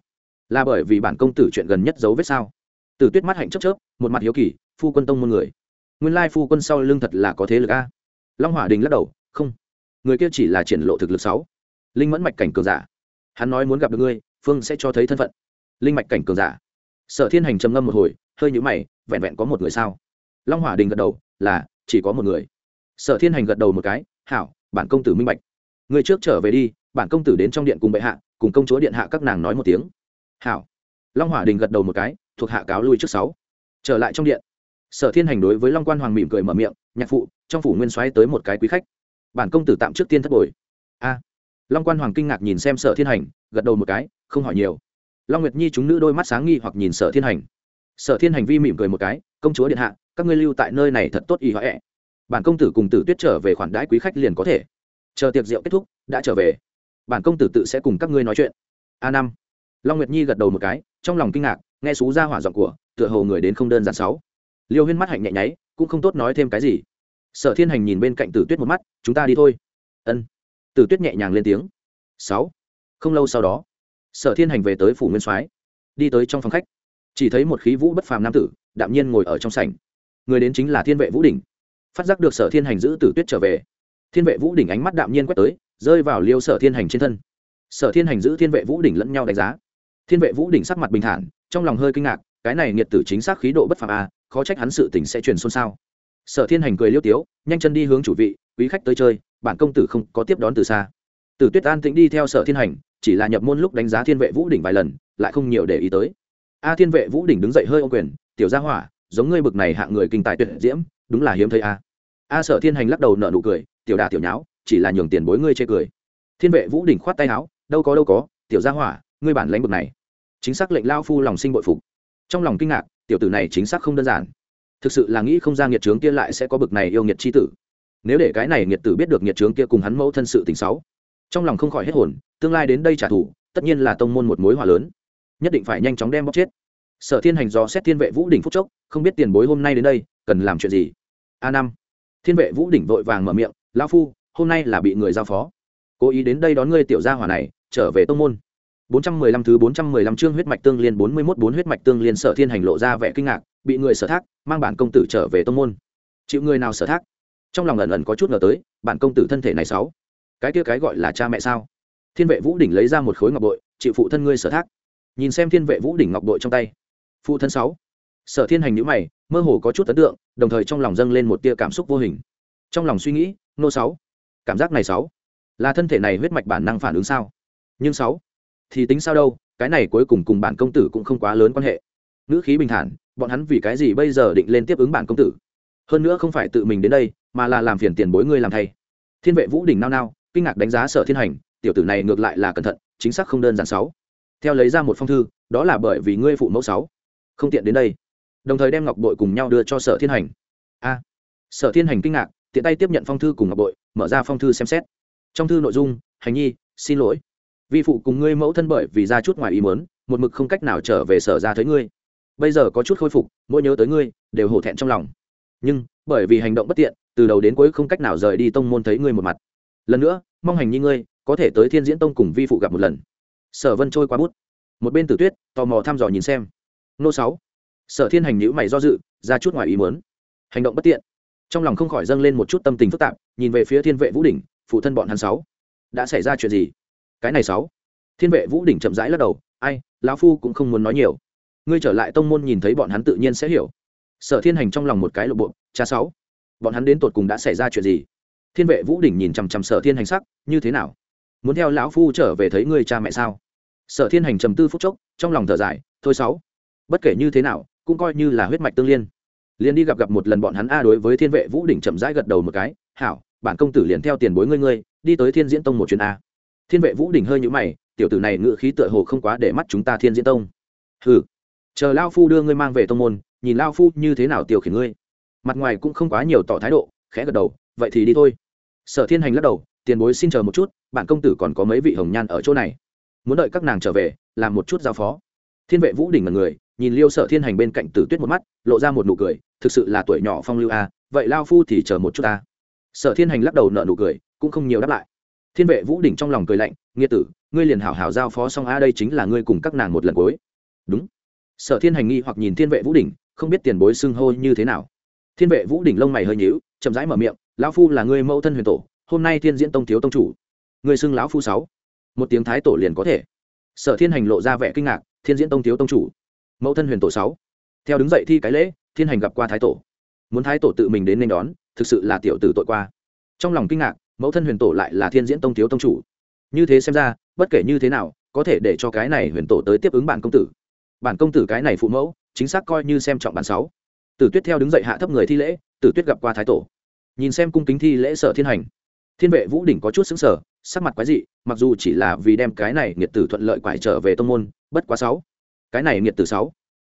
là bởi vì bản công tử chuyện gần nhất dấu vết sao? Từ tuyết mắt hạnh chấp chớp, một mặt hiếu kỳ, phu quân tông môn người, nguyên lai phu quân sau lưng thật là có thế lực a long hỏa đình lắc đầu, không, người kia chỉ là triển lộ thực lực sáu. Linh mẫn mạch cảnh cường giả. Hắn nói muốn gặp được ngươi, phương sẽ cho thấy thân phận. Linh mạch cảnh cường giả. Sở thiên hành trầm ngâm một hồi, hơi nhũ mày, vẹn vẹn có một người sao? Long hỏa đình gật đầu, là, chỉ có một người. Sở thiên hành gật đầu một cái, hảo, bản công tử minh bạch. Người trước trở về đi, bản công tử đến trong điện cùng bệ hạ, cùng công chúa điện hạ các nàng nói một tiếng. Hảo. Long hỏa đình gật đầu một cái, thuộc hạ cáo lui trước sáu. Trở lại trong điện sở thiên hành đối với long quan hoàng mỉm cười mở miệng, nhạc phụ, trong phủ nguyên xoáy tới một cái quý khách. Bản công tử tạm trước tiên thất bồi. A. Long quan hoàng kinh ngạc nhìn xem sở thiên hành, gật đầu một cái, không hỏi nhiều. Long nguyệt nhi chúng nữ đôi mắt sáng nghi hoặc nhìn sở thiên hành. Sở thiên hành vi mỉm cười một cái, công chúa điện hạ, các ngươi lưu tại nơi này thật tốt ý hoẹ bản công tử cùng tử tuyết trở về khoản đãi quý khách liền có thể. Chờ tiệc rượu kết thúc, đã trở về. Bản công tử tự sẽ cùng các ngươi nói chuyện. A năm. Long nguyệt nhi gật đầu một cái, trong lòng kinh ngạc, nghe xú ra hỏa giọng của, tựa hồ người đến không đơn giản sáu liêu huyên mắt hạnh nhẹ nháy cũng không tốt nói thêm cái gì. Sở thiên hành nhìn bên cạnh tử tuyết một mắt chúng ta đi thôi. Ân. Tử tuyết nhẹ nhàng lên tiếng. Sáu. Không lâu sau đó sở thiên hành về tới phủ nguyên soái đi tới trong phòng khách. Chỉ thấy một khí vũ bất phàm nam tử đạm nhiên ngồi ở trong sảnh. Người đến chính là thiên vệ vũ đỉnh. Phát giác được sở thiên hành giữ tử tuyết trở về thiên vệ vũ đỉnh ánh mắt đạm nhiên quét tới rơi vào liêu sở thiên hành trên thân. Sở thiên hành giữ thiên vệ vũ đỉnh lẫn nhau đánh giá. Thiên vệ vũ đỉnh sắc mặt bình thản trong lòng hơi kinh ngạc cái này nghiệt tử chính xác khí độ bất phàm a à, khó trách hắn sự tình sẽ truyền xôn xao. Sở thiên hành cười liêu tiếu, nhanh chân đi hướng chủ vị, quý khách tới chơi bản công tử không có tiếp đón từ xa. Tử tuyết an tĩnh đi theo sở thiên hành, chỉ là nhập môn lúc đánh giá thiên vệ vũ đỉnh vài lần, lại không nhiều để ý tới. A thiên vệ vũ đỉnh đứng dậy hơi ô quyền, tiểu gia hỏa, giống ngươi bực này hạng người kinh tài tuyệt diễm, đúng là hiếm thấy a. A sở thiên hành lắc đầu nợ nụ cười, tiểu đà tiểu nháo, chỉ là nhường tiền bối ngươi chê cười. Thiên vệ vũ đỉnh khoát tay áo, đâu có đâu có, tiểu gia hỏa, ngươi bản lãnh bực này. Chính xác lệnh lao phu lòng sinh bội phục. Trong lòng kinh ngạc tiểu tử này chính xác không đơn giản. Thực sự là nghĩ không ra nghiệt trướng kia lại sẽ có bực này yêu nghiệt c h i tử. Nếu để cái này nghiệt tử biết được nghiệt trướng kia cùng hắn mẫu thân sự tình xấu, trong lòng không khỏi hết hồn, tương lai đến đây trả thù, tất nhiên là tông môn một mối hòa lớn. Nhất định phải nhanh chóng đem bóc chết. Sở thiên hành do xét thiên vệ vũ đỉnh phúc chốc, không biết tiền bối hôm nay đến đây, cần làm chuyện gì? A năm. Thiên vệ vũ đỉnh vội vàng mở miệng lao phu, hôm nay là bị người giao phó. Cố ý đến đây đón ngươi tiểu gia hỏa này, trở về tông môn. 415 thứ 415 chương huyết mạch tương liên 41 bốn huyết mạch tương liên sở thiên hành lộ ra vẻ kinh ngạc, bị người sở thác, mang bản công tử trở về tông môn. Chịu người nào sở thác? Trong lòng ẩn ẩn có chút ngờ tới, bản công tử thân thể này sáu. Cái kia cái gọi là cha mẹ sao? Thiên vệ vũ đỉnh lấy ra một khối ngọc bội, chịu phụ thân ngươi sở thác. Nhìn xem thiên vệ vũ đỉnh ngọc bội trong tay. Phụ thân sáu. Sở thiên hành nhíu mày, mơ hồ có chút ấn tượng, đồng thời trong lòng dâng lên một tia cảm xúc vô hình. Trong lòng suy nghĩ, nô sáu. Cảm giác này sáu. Là thân thể này huyết mạch bản năng phản ứng sao? Nhưng sáu thì tính sao đâu, cái này cuối cùng cùng bản công tử cũng không quá lớn quan hệ. Ngữ khí bình thản, bọn hắn vì cái gì bây giờ định lên tiếp ứng bản công tử? Hơn nữa không phải tự mình đến đây, mà là làm phiền tiền bối ngươi làm thay. Thiên vệ vũ đỉnh nao nao, kinh ngạc đánh giá sở thiên hành, tiểu tử này ngược lại là cẩn thận, chính xác không đơn giản sáu. Theo lấy ra một phong thư, đó là bởi vì ngươi phụ mẫu sáu. Không tiện đến đây. Đồng thời đem ngọc bội cùng nhau đưa cho sở thiên hành. A. Sở thiên hành kinh ngạc, tiện tay tiếp nhận phong thư cùng ngọc bội, mở ra phong thư xem xét. Trong thư nội dung, hành nhi, xin lỗi vi phụ cùng ngươi mẫu thân bởi vì ra chút ngoài ý mớn một mực không cách nào trở về sở ra thấy ngươi. Bây giờ có chút khôi phục, mỗi nhớ tới ngươi, đều hổ thẹn trong lòng. Nhưng, bởi vì hành động bất tiện, từ đầu đến cuối không cách nào rời đi tông môn thấy ngươi một mặt. Lần nữa, mong hành nhi ngươi, có thể tới thiên diễn tông cùng vi phụ gặp một lần. Sở vân trôi qua bút. Một bên tử tuyết, tò mò thăm dò nhìn xem. Nô sáu. Sở thiên hành nhữ mày do dự, ra chút ngoài ý muốn. Hành động bất tiện. Trong lòng không khỏi dâng lên một chút tâm tình phức tạp, nhìn về phía thiên vệ vũ đỉnh, phụ thân bọn hắn sáu. Đã xảy ra chuyện gì? Cái này sáu. Thiên vệ vũ đỉnh chậm rãi lắc đầu, ai, lão phu cũng không muốn nói nhiều. Ngươi trở lại tông môn nhìn thấy bọn hắn tự nhiên sẽ hiểu. Sở thiên hành trong lòng một cái lộ bộ, cha sáu, bọn hắn đến tột cùng đã xảy ra chuyện gì? Thiên vệ vũ đỉnh nhìn chằm chằm sở thiên hành sắc, như thế nào? Muốn theo lão phu trở về thấy ngươi cha mẹ sao? Sở thiên hành trầm tư phút chốc, trong lòng thở dài, thôi sáu, bất kể như thế nào, cũng coi như là huyết mạch tương liên. Liền đi gặp gặp một lần bọn hắn a đối với thiên vệ vũ đỉnh chậm rãi gật đầu một cái, hảo, bản công tử liền theo tiền bối ngươi ngươi, đi tới thiên diễn tông một chuyến a thiên vệ vũ đỉnh hơi nhũ mày, tiểu tử này ngự khí tựa hồ không quá để mắt chúng ta thiên diễn tông. Hừ, chờ lao phu đưa ngươi mang về tông môn, nhìn lao phu như thế nào tiêu khiển ngươi. Mặt ngoài cũng không quá nhiều tỏ thái độ, khẽ gật đầu, vậy thì đi thôi. Sở thiên hành lắc đầu, tiền bối xin chờ một chút bản công tử còn có mấy vị hồng nhan ở chỗ này. Muốn đợi các nàng trở về, làm một chút giao phó. Thiên vệ vũ đỉnh là người, nhìn liêu sở thiên hành bên cạnh tử tuyết một mắt, lộ ra một nụ cười, thực sự là tuổi nhỏ phong lưu a, vậy lao phu thì chờ một chút ta. Sở thiên hành lắc đầu nợ nụ cười, cũng không nhiều đáp lại thiên vệ vũ đỉnh trong lòng cười lạnh nghĩa tử, ngươi liền hảo hảo giao phó xong a, đây chính là ngươi cùng các nàng một lần cuối. Đúng. Sở thiên hành nghi hoặc nhìn thiên vệ vũ đỉnh, không biết tiền bối xưng hô như thế nào. Thiên vệ vũ đỉnh lông mày hơi nhíu, chậm rãi mở miệng, lão phu là ngươi mẫu thân huyền tổ, hôm nay thiên diễn tông thiếu tông chủ. Ngươi xưng lão phu sáu. Một tiếng thái tổ liền có thể. Sở thiên hành lộ ra vẻ kinh ngạc, thiên diễn tông thiếu tông chủ, mẫu thân huyền tổ sáu. Theo đứng dậy thi cái lễ, thiên hành gặp qua thái tổ. Muốn thái tổ tự mình đến nên đón, thực sự là tiểu tử tội qua. Trong lòng kinh ngạc mẫu thân huyền tổ lại là thiên diễn tông thiếu tông chủ. Như thế xem ra, bất kể như thế nào, có thể để cho cái này huyền tổ tới tiếp ứng bản công tử. Bản công tử cái này phụ mẫu, chính xác coi như xem trọng bản sáu. Tử tuyết theo đứng dậy hạ thấp người thi lễ, tử tuyết gặp qua thái tổ. Nhìn xem cung kính thi lễ sở thiên hành. Thiên vệ vũ đỉnh có chút xứng sở sắc mặt quái dị, mặc dù chỉ là vì đem cái này nghiệt tử thuận lợi quải trở về tông môn, bất quá sáu. Cái này nghiệt tử sáu,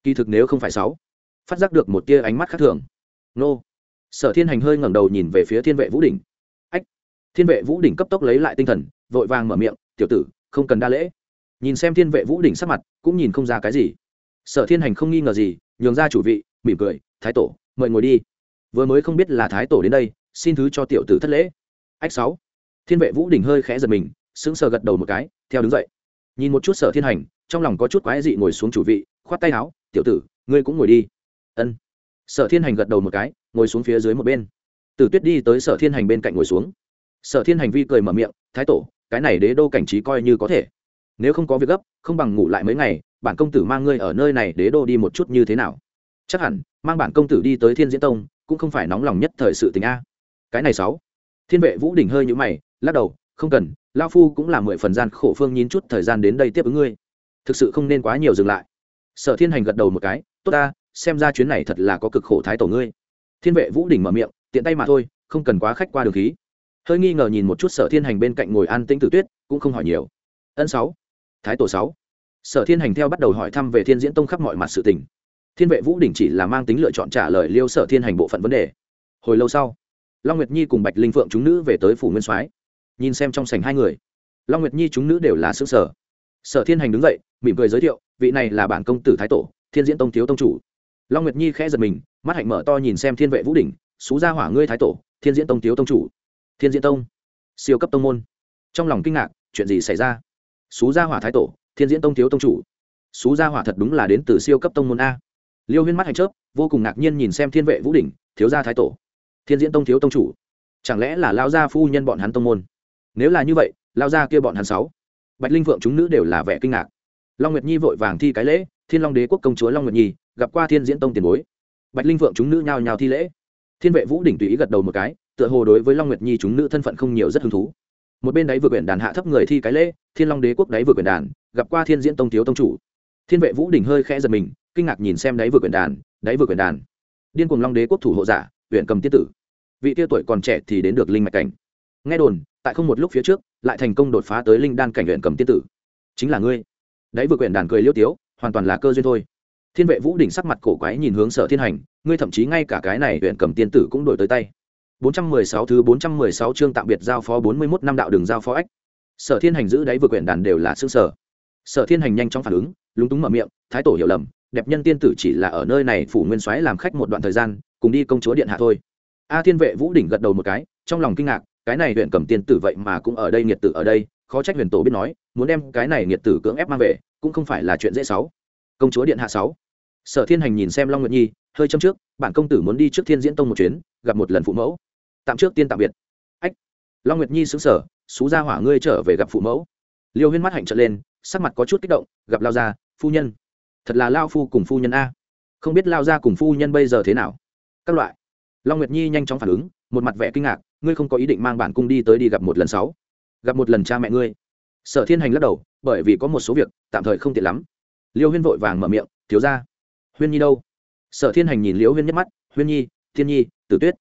kỳ thực nếu không phải sáu, phát giác được một tia ánh mắt khác thường. Nô. Sở thiên hành hơi ngẩng đầu nhìn về phía thiên vệ vũ đỉnh thiên vệ vũ đỉnh cấp tốc lấy lại tinh thần, vội vàng mở miệng, tiểu tử, không cần đa lễ. Nhìn xem thiên vệ vũ đỉnh sắc mặt, cũng nhìn không ra cái gì. Sở thiên hành không nghi ngờ gì, nhường ra chủ vị, mỉm cười, thái tổ, mời ngồi đi. Vừa mới không biết là thái tổ đến đây, xin thứ cho tiểu tử thất lễ. Ách sáu. Thiên vệ vũ đỉnh hơi khẽ giật mình, sững sờ gật đầu một cái, theo đứng dậy. Nhìn một chút sở thiên hành, trong lòng có chút quái dị ngồi xuống chủ vị, khoát tay áo, tiểu tử, ngươi cũng ngồi đi. Ân. Sở thiên hành gật đầu một cái, ngồi xuống phía dưới một bên. Tử tuyết đi tới sở thiên hành bên cạnh ngồi xuống sở thiên hành vi cười mở miệng, thái tổ, cái này đế đô cảnh trí coi như có thể. Nếu không có việc gấp, không bằng ngủ lại mấy ngày, bản công tử mang ngươi ở nơi này đế đô đi một chút như thế nào? Chắc hẳn, mang bản công tử đi tới thiên diễn tông, cũng không phải nóng lòng nhất thời sự tình a. Cái này sáu. Thiên vệ vũ đỉnh hơi nhũ mày, lắc đầu, không cần lao phu cũng là mười phần gian khổ phương nhín chút thời gian đến đây tiếp ứng ngươi. Thực sự không nên quá nhiều dừng lại. Sở thiên hành gật đầu một cái, tốt ta, xem ra chuyến này thật là có cực khổ thái tổ ngươi. Thiên vệ vũ đỉnh mở miệng, tiện tay mà thôi, không cần quá khách qua đường khí hơi nghi ngờ nhìn một chút sở thiên hành bên cạnh ngồi an tĩnh tử tuyết, cũng không hỏi nhiều. Ân sáu, thái tổ sáu. Sở thiên hành theo bắt đầu hỏi thăm về thiên diễn tông khắp mọi mặt sự tình. Thiên vệ vũ đỉnh chỉ là mang tính lựa chọn trả lời liêu sở thiên hành bộ phận vấn đề. Hồi lâu sau, long nguyệt nhi cùng bạch linh phượng chúng nữ về tới phủ nguyên soái. Nhìn xem trong sảnh hai người, long nguyệt nhi chúng nữ đều là xứ sở sở thiên hành đứng dậy, mỉm cười giới thiệu, vị này là bản công tử thái tổ, thiên diễn tông thiếu tông chủ. Long nguyệt nhi khẽ giật mình, mắt hạnh mở to nhìn xem thiên vệ vũ đỉnh, xú ra hỏa ngươi thái tổ, thiên diễn tông thiếu tông chủ thiên diễn tông. Siêu cấp tông môn. Trong lòng kinh ngạc, chuyện gì xảy ra? Xú gia hỏa thái tổ, thiên diễn tông thiếu tông chủ. Xú gia hỏa thật đúng là đến từ siêu cấp tông môn a. Liêu huyên mắt hạnh chớp, vô cùng ngạc nhiên nhìn xem thiên vệ vũ đỉnh, thiếu gia thái tổ. Thiên diễn tông thiếu tông chủ. Chẳng lẽ là lao gia phu nhân bọn hắn tông môn? Nếu là như vậy lao gia kia bọn hắn sáu. Bạch linh vượng chúng nữ đều là vẻ kinh ngạc. Long nguyệt nhi vội vàng thi cái lễ, thiên long đế quốc công chúa long nguyệt nhi, gặp qua thiên diễn tông tiền bối. Bạch linh vượng chúng nữ nhao nhao thi lễ. Thiên vệ vũ đỉnh tùy ý gật đầu một cái tựa hồ đối với long nguyệt nhi chúng nữ thân phận không nhiều rất hứng thú. Một bên đáy vừa quyển đàn hạ thấp người thi cái lễ, thiên long đế quốc đáy vừa quyển đàn, gặp qua thiên diễn tông thiếu tông chủ. Thiên vệ vũ đỉnh hơi khẽ giật mình, kinh ngạc nhìn xem đáy vừa quyển đàn, đáy vừa quyển đàn. Điên cùng long đế quốc thủ hộ giả, huyện cầm tiết tử. Vị tia tuổi còn trẻ thì đến được linh mạch cảnh. Nghe đồn, tại không một lúc phía trước, lại thành công đột phá tới linh đan cảnh huyện cầm tiết tử. Chính là ngươi. Đáy vừa quyển đàn cười liêu tiếu, hoàn toàn là cơ duyên thôi. Thiên vệ vũ đỉnh sắc mặt cổ quái nhìn hướng sở thiên hành, ngươi thậm chí ngay cả cái này huyện cầm tiên tử cũng đổi tới tay. 416 thứ 416 chương tạm biệt giao phó 41 năm đạo đường giao phó ách. Sở Thiên Hành giữ đáy vừa quyển đàn đều là xương sở. Sở Thiên Hành nhanh chóng phản ứng, lúng túng mở miệng, thái tổ hiểu lầm, đẹp nhân tiên tử chỉ là ở nơi này phủ nguyên soái làm khách một đoạn thời gian, cùng đi công chúa điện hạ thôi. A Thiên vệ Vũ đỉnh gật đầu một cái, trong lòng kinh ngạc, cái này huyện cầm tiên tử vậy mà cũng ở đây nghiệt tử ở đây, khó trách huyền tổ biết nói, muốn đem cái này nghiệt tử cưỡng ép mang về cũng không phải là chuyện dễ sáu công chúa điện hạ sáu sở thiên hành nhìn xem long nguyệt nhi hơi châm trước bản công tử muốn đi trước thiên diễn tông một chuyến gặp một lần phụ mẫu. Tạm trước tiên tạm biệt. Ách. Long nguyệt nhi xứng sở xú ra hỏa ngươi trở về gặp phụ mẫu. Liêu huyên mắt hạnh trở lên, sắc mặt có chút kích động, gặp lao gia, phu nhân. Thật là lao phu cùng phu nhân a. Không biết lao gia cùng phu nhân bây giờ thế nào? Các loại. Long nguyệt nhi nhanh chóng phản ứng, một mặt vẻ kinh ngạc, ngươi không có ý định mang bản cung đi tới đi gặp một lần sáu? Gặp một lần cha mẹ ngươi. Sở thiên hành lắc đầu, bởi vì có một số việc, tạm thời không tiện lắm. Liêu huyên vội vàng mở miệng, thiếu ra huyên nhi đâu? Sở thiên hành nhìn liễu huyên nhắc mắt, huyên nhi, thiên nhi tử tuyết,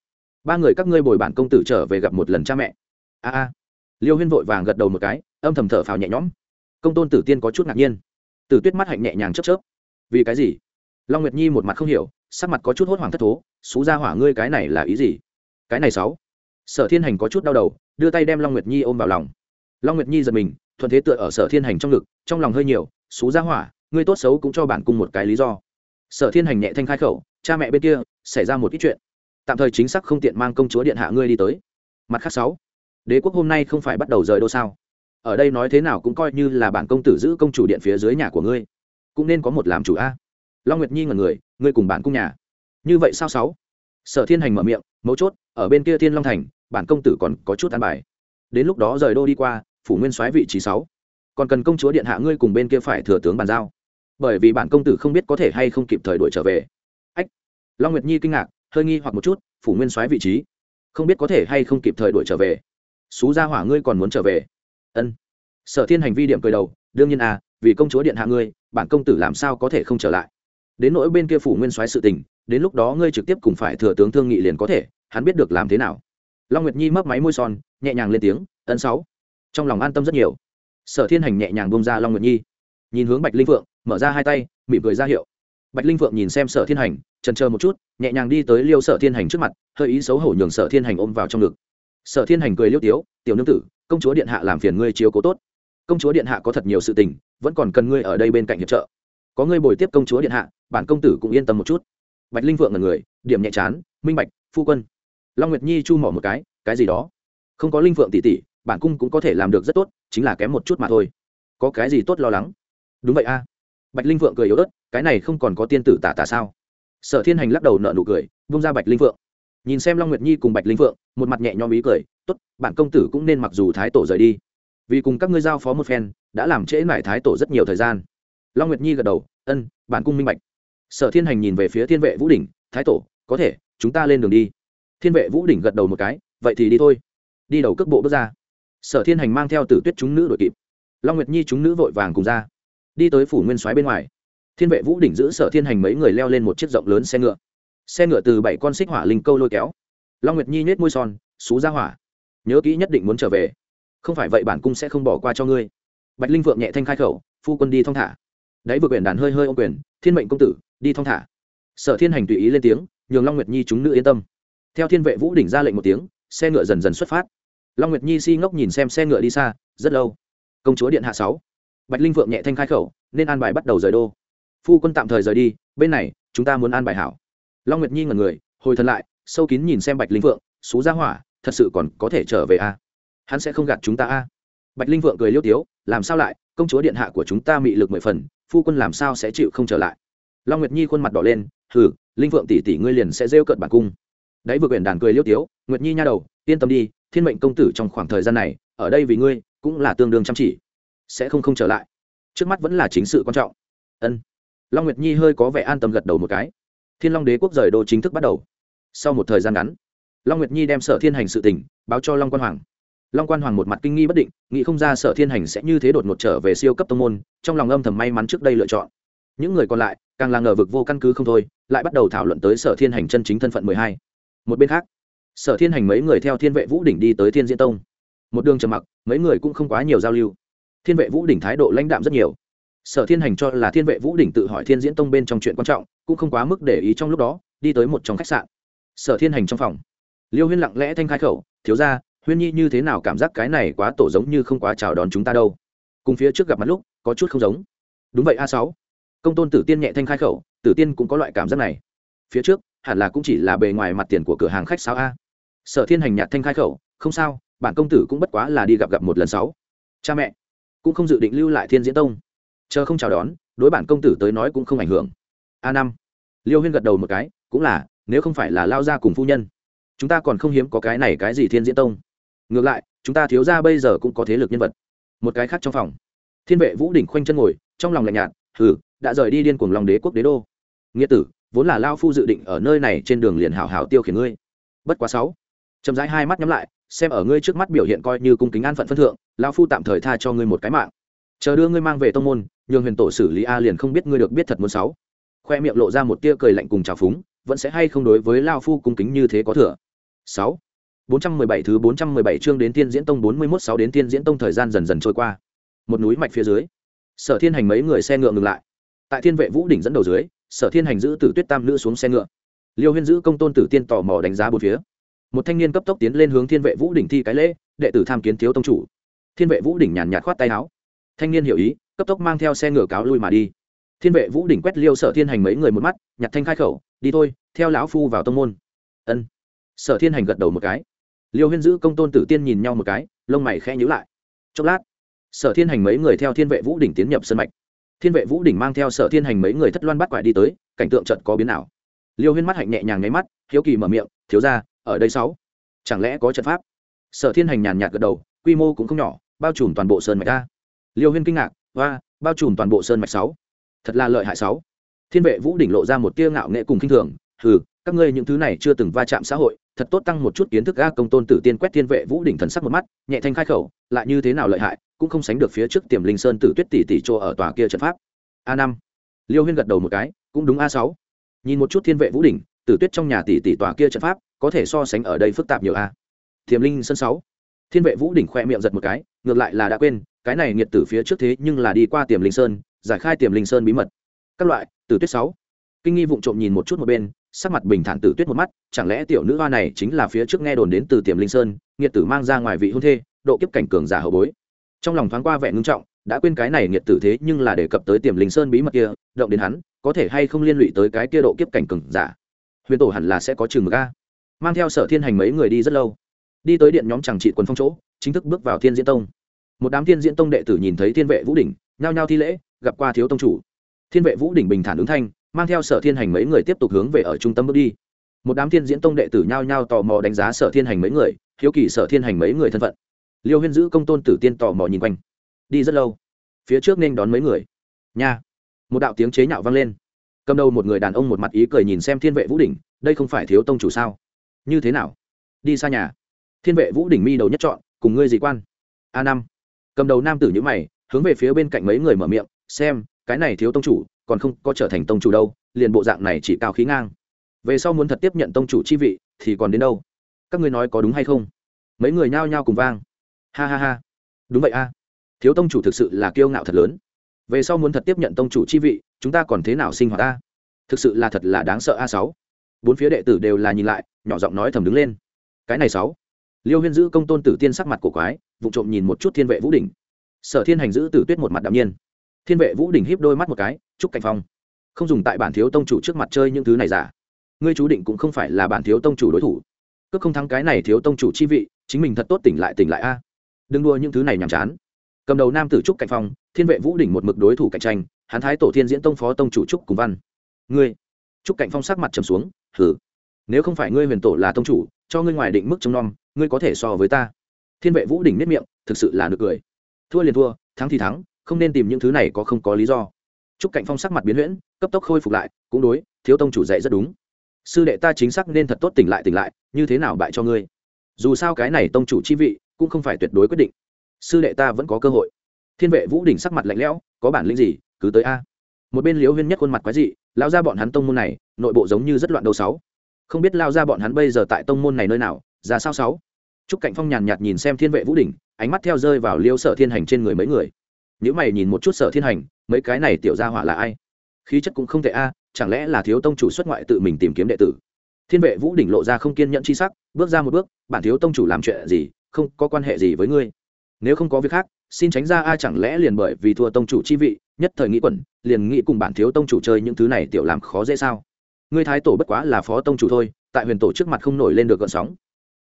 ba người các ngươi bồi bản công tử trở về gặp một lần cha mẹ. A a. Liêu huyên vội vàng gật đầu một cái, âm thầm thở phào nhẹ nhõm. Công tôn tử tiên có chút ngạc nhiên. Tử tuyết mắt hạnh nhẹ nhàng chớp chớp. Vì cái gì? Long nguyệt nhi một mặt không hiểu, sắc mặt có chút hốt hoảng thất thố xú ra hỏa ngươi cái này là ý gì? Cái này sáu. Sở thiên hành có chút đau đầu, đưa tay đem long nguyệt nhi ôm vào lòng. Long nguyệt nhi giật mình, thuận thế tựa ở sở thiên hành trong ngực, trong lòng hơi nhiều xú ra hỏa, ngươi tốt xấu cũng cho bản cung một cái lý do. Sở thiên hành nhẹ thanh khai khẩu, cha mẹ bên kia, xảy ra một ít chuyện tạm thời chính xác không tiện mang công chúa điện hạ ngươi đi tới. Mặt khác sáu, đế quốc hôm nay không phải bắt đầu rời đô sao? Ở đây nói thế nào cũng coi như là bản công tử giữ công chủ điện phía dưới nhà của ngươi. Cũng nên có một làm chủ a. Long nguyệt nhi ngần người, ngươi cùng bản cung nhà. Như vậy sao sáu? Sở thiên hành mở miệng, mấu chốt, ở bên kia thiên long thành, bản công tử còn có chút an bài. Đến lúc đó rời đô đi qua, phủ nguyên soái vị trí sáu. Còn cần công chúa điện hạ ngươi cùng bên kia phải thừa tướng bàn giao. Bởi vì bản công tử không biết có thể hay không kịp thời đuổi trở về. Ách. Long nguyệt nhi kinh ngạc hơi nghi hoặc một chút, phủ nguyên soái vị trí. Không biết có thể hay không kịp thời đuổi trở về. Xú gia hỏa ngươi còn muốn trở về? Ân. Sở thiên hành vi điểm cười đầu, đương nhiên à vì công chúa điện hạ ngươi, bản công tử làm sao có thể không trở lại? Đến nỗi bên kia phủ nguyên soái sự tình, đến lúc đó ngươi trực tiếp cùng phải thừa tướng thương nghị liền có thể, hắn biết được làm thế nào. Long nguyệt nhi mấp máy môi son, nhẹ nhàng lên tiếng, ân sáu. Trong lòng an tâm rất nhiều. Sở thiên hành nhẹ nhàng bông ra long nguyệt nhi. Nhìn hướng bạch linh phượng, mở ra hai tay, mỉm cười ra hiệu. Bạch linh phượng nhìn xem sở thiên hành trần chờ một chút, nhẹ nhàng đi tới liêu sở thiên hành trước mặt, hơi ý xấu hổ nhường sở thiên hành ôm vào trong ngực. Sở thiên hành cười liêu tiếu, tiểu nương tử, công chúa điện hạ làm phiền ngươi chiếu cố tốt. Công chúa điện hạ có thật nhiều sự tình, vẫn còn cần ngươi ở đây bên cạnh hiệp trợ. Có ngươi bồi tiếp công chúa điện hạ, bản công tử cũng yên tâm một chút. Bạch linh vượng là người, điểm nhẹ chán, minh bạch, phu quân. Long nguyệt nhi chu mỏ một cái cái gì đó? Không có linh vượng tỷ tỷ, bản cung cũng có thể làm được rất tốt, chính là kém một chút mà thôi. Có cái gì tốt lo lắng? Đúng vậy a. Bạch linh vượng cười yếu ớt, cái này không còn có tiên tử tả tả sao? Sở thiên hành lắc đầu nợ nụ cười, vung ra bạch linh vượng nhìn xem long nguyệt nhi cùng bạch linh vượng một mặt nhẹ nhõm ý cười, tốt, bản công tử cũng nên mặc dù thái tổ rời đi, vì cùng các ngươi giao phó một phen, đã làm trễ mải thái tổ rất nhiều thời gian. Long nguyệt nhi gật đầu, ân, bản cung minh bạch. Sở thiên hành nhìn về phía thiên vệ vũ đỉnh, thái tổ, có thể, chúng ta lên đường đi. Thiên vệ vũ đỉnh gật đầu một cái, vậy thì đi thôi. Đi đầu cước bộ bước ra. Sở thiên hành mang theo tử tuyết chúng nữ đội kịp. Long nguyệt nhi chúng nữ vội vàng cùng ra. Đi tới phủ nguyên soái bên ngoài thiên vệ vũ đỉnh giữ sở thiên hành mấy người leo lên một chiếc rộng lớn xe ngựa. Xe ngựa từ bảy con xích hỏa linh câu lôi kéo. Long nguyệt nhi nhét môi son, xú ra hỏa, nhớ kỹ nhất định muốn trở về. Không phải vậy bản cung sẽ không bỏ qua cho ngươi. Bạch linh vượng nhẹ thanh khai khẩu, phu quân đi thong thả. Đáy vừa quyển đàn hơi hơi ô quyền, thiên mệnh công tử, đi thong thả. Sở thiên hành tùy ý lên tiếng, nhường long nguyệt nhi chúng nữ yên tâm. Theo thiên vệ vũ đỉnh ra lệnh một tiếng, xe ngựa dần dần xuất phát. Long nguyệt nhi si ngốc nhìn xem xe ngựa đi xa, rất lâu. Công chúa điện hạ sáu. Bạch linh vượng nhẹ thanh khai khẩu, nên an bài bắt đầu rời đô phu quân tạm thời rời đi, bên này, chúng ta muốn an bài hảo. Long nguyệt nhi ngẩn người, hồi thân lại, sâu kín nhìn xem bạch linh vượng xú ra hỏa, thật sự còn có thể trở về a à? hắn sẽ không gạt chúng ta a à? bạch linh vượng cười liêu tiếu, làm sao lại, công chúa điện hạ của chúng ta mị lực mười phần, phu quân làm sao sẽ chịu không trở lại? Long nguyệt nhi khuôn mặt đỏ lên, hừ, linh vượng tỷ tỷ ngươi liền sẽ rêu cợt bản cung. Đấy vừa quyển đàn cười liêu tiếu, nguyệt nhi nha đầu, yên tâm đi, thiên mệnh công tử trong khoảng thời gian này, ở đây vì ngươi, cũng là tương đương chăm chỉ, sẽ không không trở lại. Trước mắt vẫn là chính sự quan trọng. Ân long nguyệt nhi hơi có vẻ an tâm gật đầu một cái. Thiên long đế quốc rời đô chính thức bắt đầu. Sau một thời gian ngắn, long nguyệt nhi đem sở thiên hành sự tình báo cho long quan hoàng. Long quan hoàng một mặt kinh nghi bất định, nghĩ không ra sở thiên hành sẽ như thế đột ngột trở về siêu cấp tông môn, trong lòng âm thầm may mắn trước đây lựa chọn. Những người còn lại, càng là ngờ vực vô căn cứ không thôi, lại bắt đầu thảo luận tới sở thiên hành chân chính thân phận mười hai. Một bên khác, sở thiên hành mấy người theo thiên vệ vũ đỉnh đi tới thiên diễn tông. Một đường trầm mặc, mấy người cũng không quá nhiều giao lưu. Thiên vệ vũ đỉnh thái độ lãnh đạm rất nhiều sở thiên hành cho là thiên vệ vũ đỉnh tự hỏi thiên diễn tông bên trong chuyện quan trọng, cũng không quá mức để ý trong lúc đó, đi tới một trong khách sạn. Sở thiên hành trong phòng. Liêu huyên lặng lẽ thanh khai khẩu, thiếu ra huyên nhi như thế nào cảm giác cái này quá tổ giống như không quá chào đón chúng ta đâu? Cùng phía trước gặp mặt lúc, có chút không giống. Đúng vậy, a sáu. Công tôn tử tiên nhẹ thanh khai khẩu, tử tiên cũng có loại cảm giác này. Phía trước, hẳn là cũng chỉ là bề ngoài mặt tiền của cửa hàng khách sao a. Sở thiên hành nhạt thanh khai khẩu, không sao, bản công tử cũng bất quá là đi gặp gặp một lần sáu. Cha mẹ cũng không dự định lưu lại thiên diễn tông chờ không chào đón, đối bản công tử tới nói cũng không ảnh hưởng. A năm. Liêu huyên gật đầu một cái, cũng là, nếu không phải là lao ra cùng phu nhân, chúng ta còn không hiếm có cái này cái gì thiên diễn tông. Ngược lại, chúng ta thiếu ra bây giờ cũng có thế lực nhân vật. Một cái khác trong phòng. Thiên vệ vũ đỉnh khoanh chân ngồi, trong lòng lạnh nhạt, hừ, đã rời đi điên cuồng lòng đế quốc đế đô. Nghĩa tử, vốn là lao phu dự định ở nơi này trên đường liền hảo hảo tiêu khiển ngươi. Bất quá sáu. Chậm rãi hai mắt nhắm lại, xem ở ngươi trước mắt biểu hiện coi như cung kính an phận phân thượng, lao phu tạm thời tha cho ngươi một cái mạng. Chờ đưa ngươi mang về tông môn nhường huyền tổ xử lý a liền không biết ngươi được biết thật muốn sáu. Khoe miệng lộ ra một tia cười lạnh cùng trào phúng, vẫn sẽ hay không đối với lao phu cung kính như thế có thừa? Sáu. Bốn trăm mười bảy thứ bốn trăm mười bảy chương đến tiên diễn tông bốn mươi 41 sáu đến tiên diễn tông thời gian dần dần trôi qua. Một núi mạch phía dưới, sở thiên hành mấy người xe ngựa ngừng lại. Tại thiên vệ vũ đỉnh dẫn đầu dưới, sở thiên hành giữ tử tuyết tam nữ xuống xe ngựa. Liêu huyên giữ công tôn tử tiên tò mò đánh giá bốn phía. Một thanh niên cấp tốc tiến lên hướng thiên vệ vũ đỉnh thi cái lễ, đệ tử tham kiến thiếu tông chủ. Thiên vệ vũ đỉnh nhàn nhạt khoát tay áo. Thanh niên hiểu ý cấp tốc mang theo xe ngựa cáo lui mà đi. Thiên vệ vũ đỉnh quét liêu sở thiên hành mấy người một mắt, nhặt thanh khai khẩu, đi thôi, theo lão phu vào tông môn. Ân. Sở thiên hành gật đầu một cái. Liêu huyên giữ công tôn tử tiên nhìn nhau một cái, lông mày khẽ nhữ lại. Chốc lát. Sở thiên hành mấy người theo thiên vệ vũ đỉnh tiến nhập sân mạch. Thiên vệ vũ đỉnh mang theo sở thiên hành mấy người thất loan bắt quải đi tới, cảnh tượng trận có biến nào liêu huyên mắt hạnh nhẹ nhàng nháy mắt, hiếu kỳ mở miệng, thiếu ra ở đây sáu. Chẳng lẽ có trận pháp? Sở thiên hành nhàn nhạt gật đầu, quy mô cũng không nhỏ, bao trùm toàn bộ sơn mạch ta. Liêu huyên kinh ngạc và bao trùm toàn bộ sơn mạch sáu. Thật là lợi hại sáu. Thiên vệ vũ đỉnh lộ ra một tia ngạo nghệ cùng khinh thường, hừ, các ngươi những thứ này chưa từng va chạm xã hội, thật tốt tăng một chút kiến thức ga công tôn tử tiên quét thiên vệ vũ đỉnh thần sắc một mắt, nhẹ thanh khai khẩu, lại như thế nào lợi hại, cũng không sánh được phía trước tiềm linh sơn tử tuyết tỷ tỷ chỗ ở tòa kia trận pháp. A năm. Liêu huyên gật đầu một cái, cũng đúng a sáu. Nhìn một chút thiên vệ vũ đỉnh, tử tuyết trong nhà tỷ tỷ tòa kia trận pháp, có thể so sánh ở đây phức tạp nhiều a. Tiềm linh sơn sáu thiên vệ vũ đỉnh khoe miệng giật một cái, ngược lại là đã quên, cái này nghiệt tử phía trước thế nhưng là đi qua tiềm linh sơn, giải khai tiềm linh sơn bí mật. Các loại, tử tuyết sáu. Kinh nghi vụng trộm nhìn một chút một bên, sắc mặt bình thản tử tuyết một mắt, chẳng lẽ tiểu nữ hoa này chính là phía trước nghe đồn đến từ tiềm linh sơn, nghiệt tử mang ra ngoài vị hôn thê, độ kiếp cảnh cường giả hậu bối. Trong lòng thoáng qua vẻ ngưng trọng, đã quên cái này nghiệt tử thế nhưng là đề cập tới tiềm linh sơn bí mật kia, động đến hắn, có thể hay không liên lụy tới cái kia độ kiếp cảnh cường giả. Huyền tổ hẳn là sẽ có chừng ga mang theo sở thiên hành mấy người đi rất lâu đi tới điện nhóm chẳng trị quần phong chỗ, chính thức bước vào thiên diễn tông. Một đám thiên diễn tông đệ tử nhìn thấy thiên vệ vũ đỉnh, nhao nhao thi lễ, gặp qua thiếu tông chủ. Thiên vệ vũ đỉnh bình thản ứng thanh, mang theo sở thiên hành mấy người tiếp tục hướng về ở trung tâm bước đi. Một đám thiên diễn tông đệ tử nhao nhao tò mò đánh giá sở thiên hành mấy người, hiếu kỳ sở thiên hành mấy người thân phận. Liêu huyên giữ công tôn tử tiên tò mò nhìn quanh. Đi rất lâu, phía trước nên đón mấy người. Nha! Một đạo tiếng chế nhạo vang lên. Cầm đầu một người đàn ông một mặt ý cười nhìn xem thiên vệ vũ đỉnh, đây không phải thiếu tông chủ sao? Như thế nào? Đi xa nhà thiên vệ vũ đỉnh mi đầu nhất chọn, cùng ngươi gì quan. A năm. Cầm đầu nam tử nhữ mày, hướng về phía bên cạnh mấy người mở miệng, xem, cái này thiếu tông chủ, còn không có trở thành tông chủ đâu, liền bộ dạng này chỉ cao khí ngang. Về sau muốn thật tiếp nhận tông chủ chi vị, thì còn đến đâu? Các ngươi nói có đúng hay không? Mấy người nhao nhao cùng vang. Ha ha ha. Đúng vậy a. Thiếu tông chủ thực sự là kiêu ngạo thật lớn. Về sau muốn thật tiếp nhận tông chủ chi vị, chúng ta còn thế nào sinh hoạt a? Thực sự là thật là đáng sợ a sáu. Bốn phía đệ tử đều là nhìn lại, nhỏ giọng nói thầm đứng lên. Cái này sáu liêu huyên giữ công tôn tử tiên sắc mặt cổ quái vụ trộm nhìn một chút thiên vệ vũ đỉnh. Sở thiên hành giữ tử tuyết một mặt đạm nhiên. Thiên vệ vũ đỉnh híp đôi mắt một cái, chúc cảnh phong. Không dùng tại bản thiếu tông chủ trước mặt chơi những thứ này giả. Ngươi chú định cũng không phải là bản thiếu tông chủ đối thủ. Cước không thắng cái này thiếu tông chủ chi vị, chính mình thật tốt tỉnh lại tỉnh lại a. Đừng đua những thứ này nhàm chán. Cầm đầu nam tử trúc cạnh phong, thiên vệ vũ đỉnh một mực đối thủ cạnh tranh Hán thái tổ thiên diễn tông phó tông chủ trúc cùng văn. Ngươi. Trúc cạnh phong sắc mặt trầm xuống hử nếu không phải ngươi huyền tổ là tông chủ, cho ngươi ngoài định mức trông nom, ngươi có thể so với ta. Thiên vệ vũ đỉnh nếp miệng, thực sự là nực cười. Thua liền thua, thắng thì thắng, không nên tìm những thứ này có không có lý do. Trúc cạnh phong sắc mặt biến huyễn, cấp tốc khôi phục lại, cũng đối, thiếu tông chủ dạy rất đúng. Sư đệ ta chính xác nên thật tốt tỉnh lại tỉnh lại, như thế nào bại cho ngươi? Dù sao cái này tông chủ chi vị, cũng không phải tuyệt đối quyết định. Sư đệ ta vẫn có cơ hội. Thiên vệ vũ đỉnh sắc mặt lạnh lẽo, có bản lĩnh gì, cứ tới a. Một bên liễu huyên nhất khuôn mặt quái dị, lão ra bọn hắn tông môn này, nội bộ giống như rất loạn đầu sáu không biết lao ra bọn hắn bây giờ tại tông môn này nơi nào, ra sao sáu? Trúc cạnh phong nhàn nhạt nhìn xem thiên vệ vũ đỉnh, ánh mắt theo rơi vào liêu sở thiên hành trên người mấy người. Nếu mày nhìn một chút sở thiên hành, mấy cái này tiểu gia hỏa là ai? Khí chất cũng không thể a, chẳng lẽ là thiếu tông chủ xuất ngoại tự mình tìm kiếm đệ tử? Thiên vệ vũ đỉnh lộ ra không kiên nhẫn chi sắc, bước ra một bước, bản thiếu tông chủ làm chuyện gì, không có quan hệ gì với ngươi. Nếu không có việc khác, xin tránh ra a, chẳng lẽ liền bởi vì thua tông chủ chi vị, nhất thời nghĩ quẩn, liền nghĩ cùng bản thiếu tông chủ chơi những thứ này tiểu làm khó dễ sao? Ngươi thái tổ bất quá là phó tông chủ thôi, tại huyền tổ trước mặt không nổi lên được gợn sóng.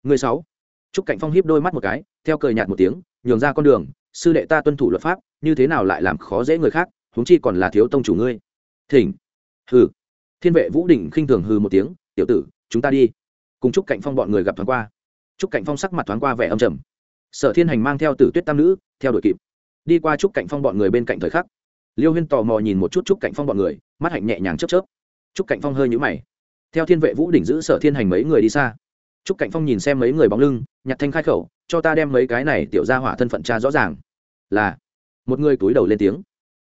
Ngươi sáu. Trúc cạnh phong hiếp đôi mắt một cái, theo cười nhạt một tiếng, nhường ra con đường, sư đệ ta tuân thủ luật pháp, như thế nào lại làm khó dễ người khác, huống chi còn là thiếu tông chủ ngươi. Thỉnh. Hừ. Thiên vệ vũ đình khinh thường hừ một tiếng, tiểu tử, chúng ta đi. Cùng chúc cạnh phong bọn người gặp thoáng qua. Chúc cạnh phong sắc mặt thoáng qua vẻ âm trầm. Sở thiên hành mang theo tử tuyết tam nữ, theo đuổi kịp. Đi qua chúc cạnh phong bọn người bên cạnh thời khắc, liêu huyên tò mò nhìn một chút chúc cạnh phong bọn người, mắt hạnh nhẹ nhàng chớp chớp chúc cạnh phong hơi nhũ mày. Theo thiên vệ vũ đỉnh giữ sở thiên hành mấy người đi xa. Chúc cạnh phong nhìn xem mấy người bóng lưng, nhặt thanh khai khẩu, cho ta đem mấy cái này tiểu ra hỏa thân phận cha rõ ràng. Là, một người túi đầu lên tiếng.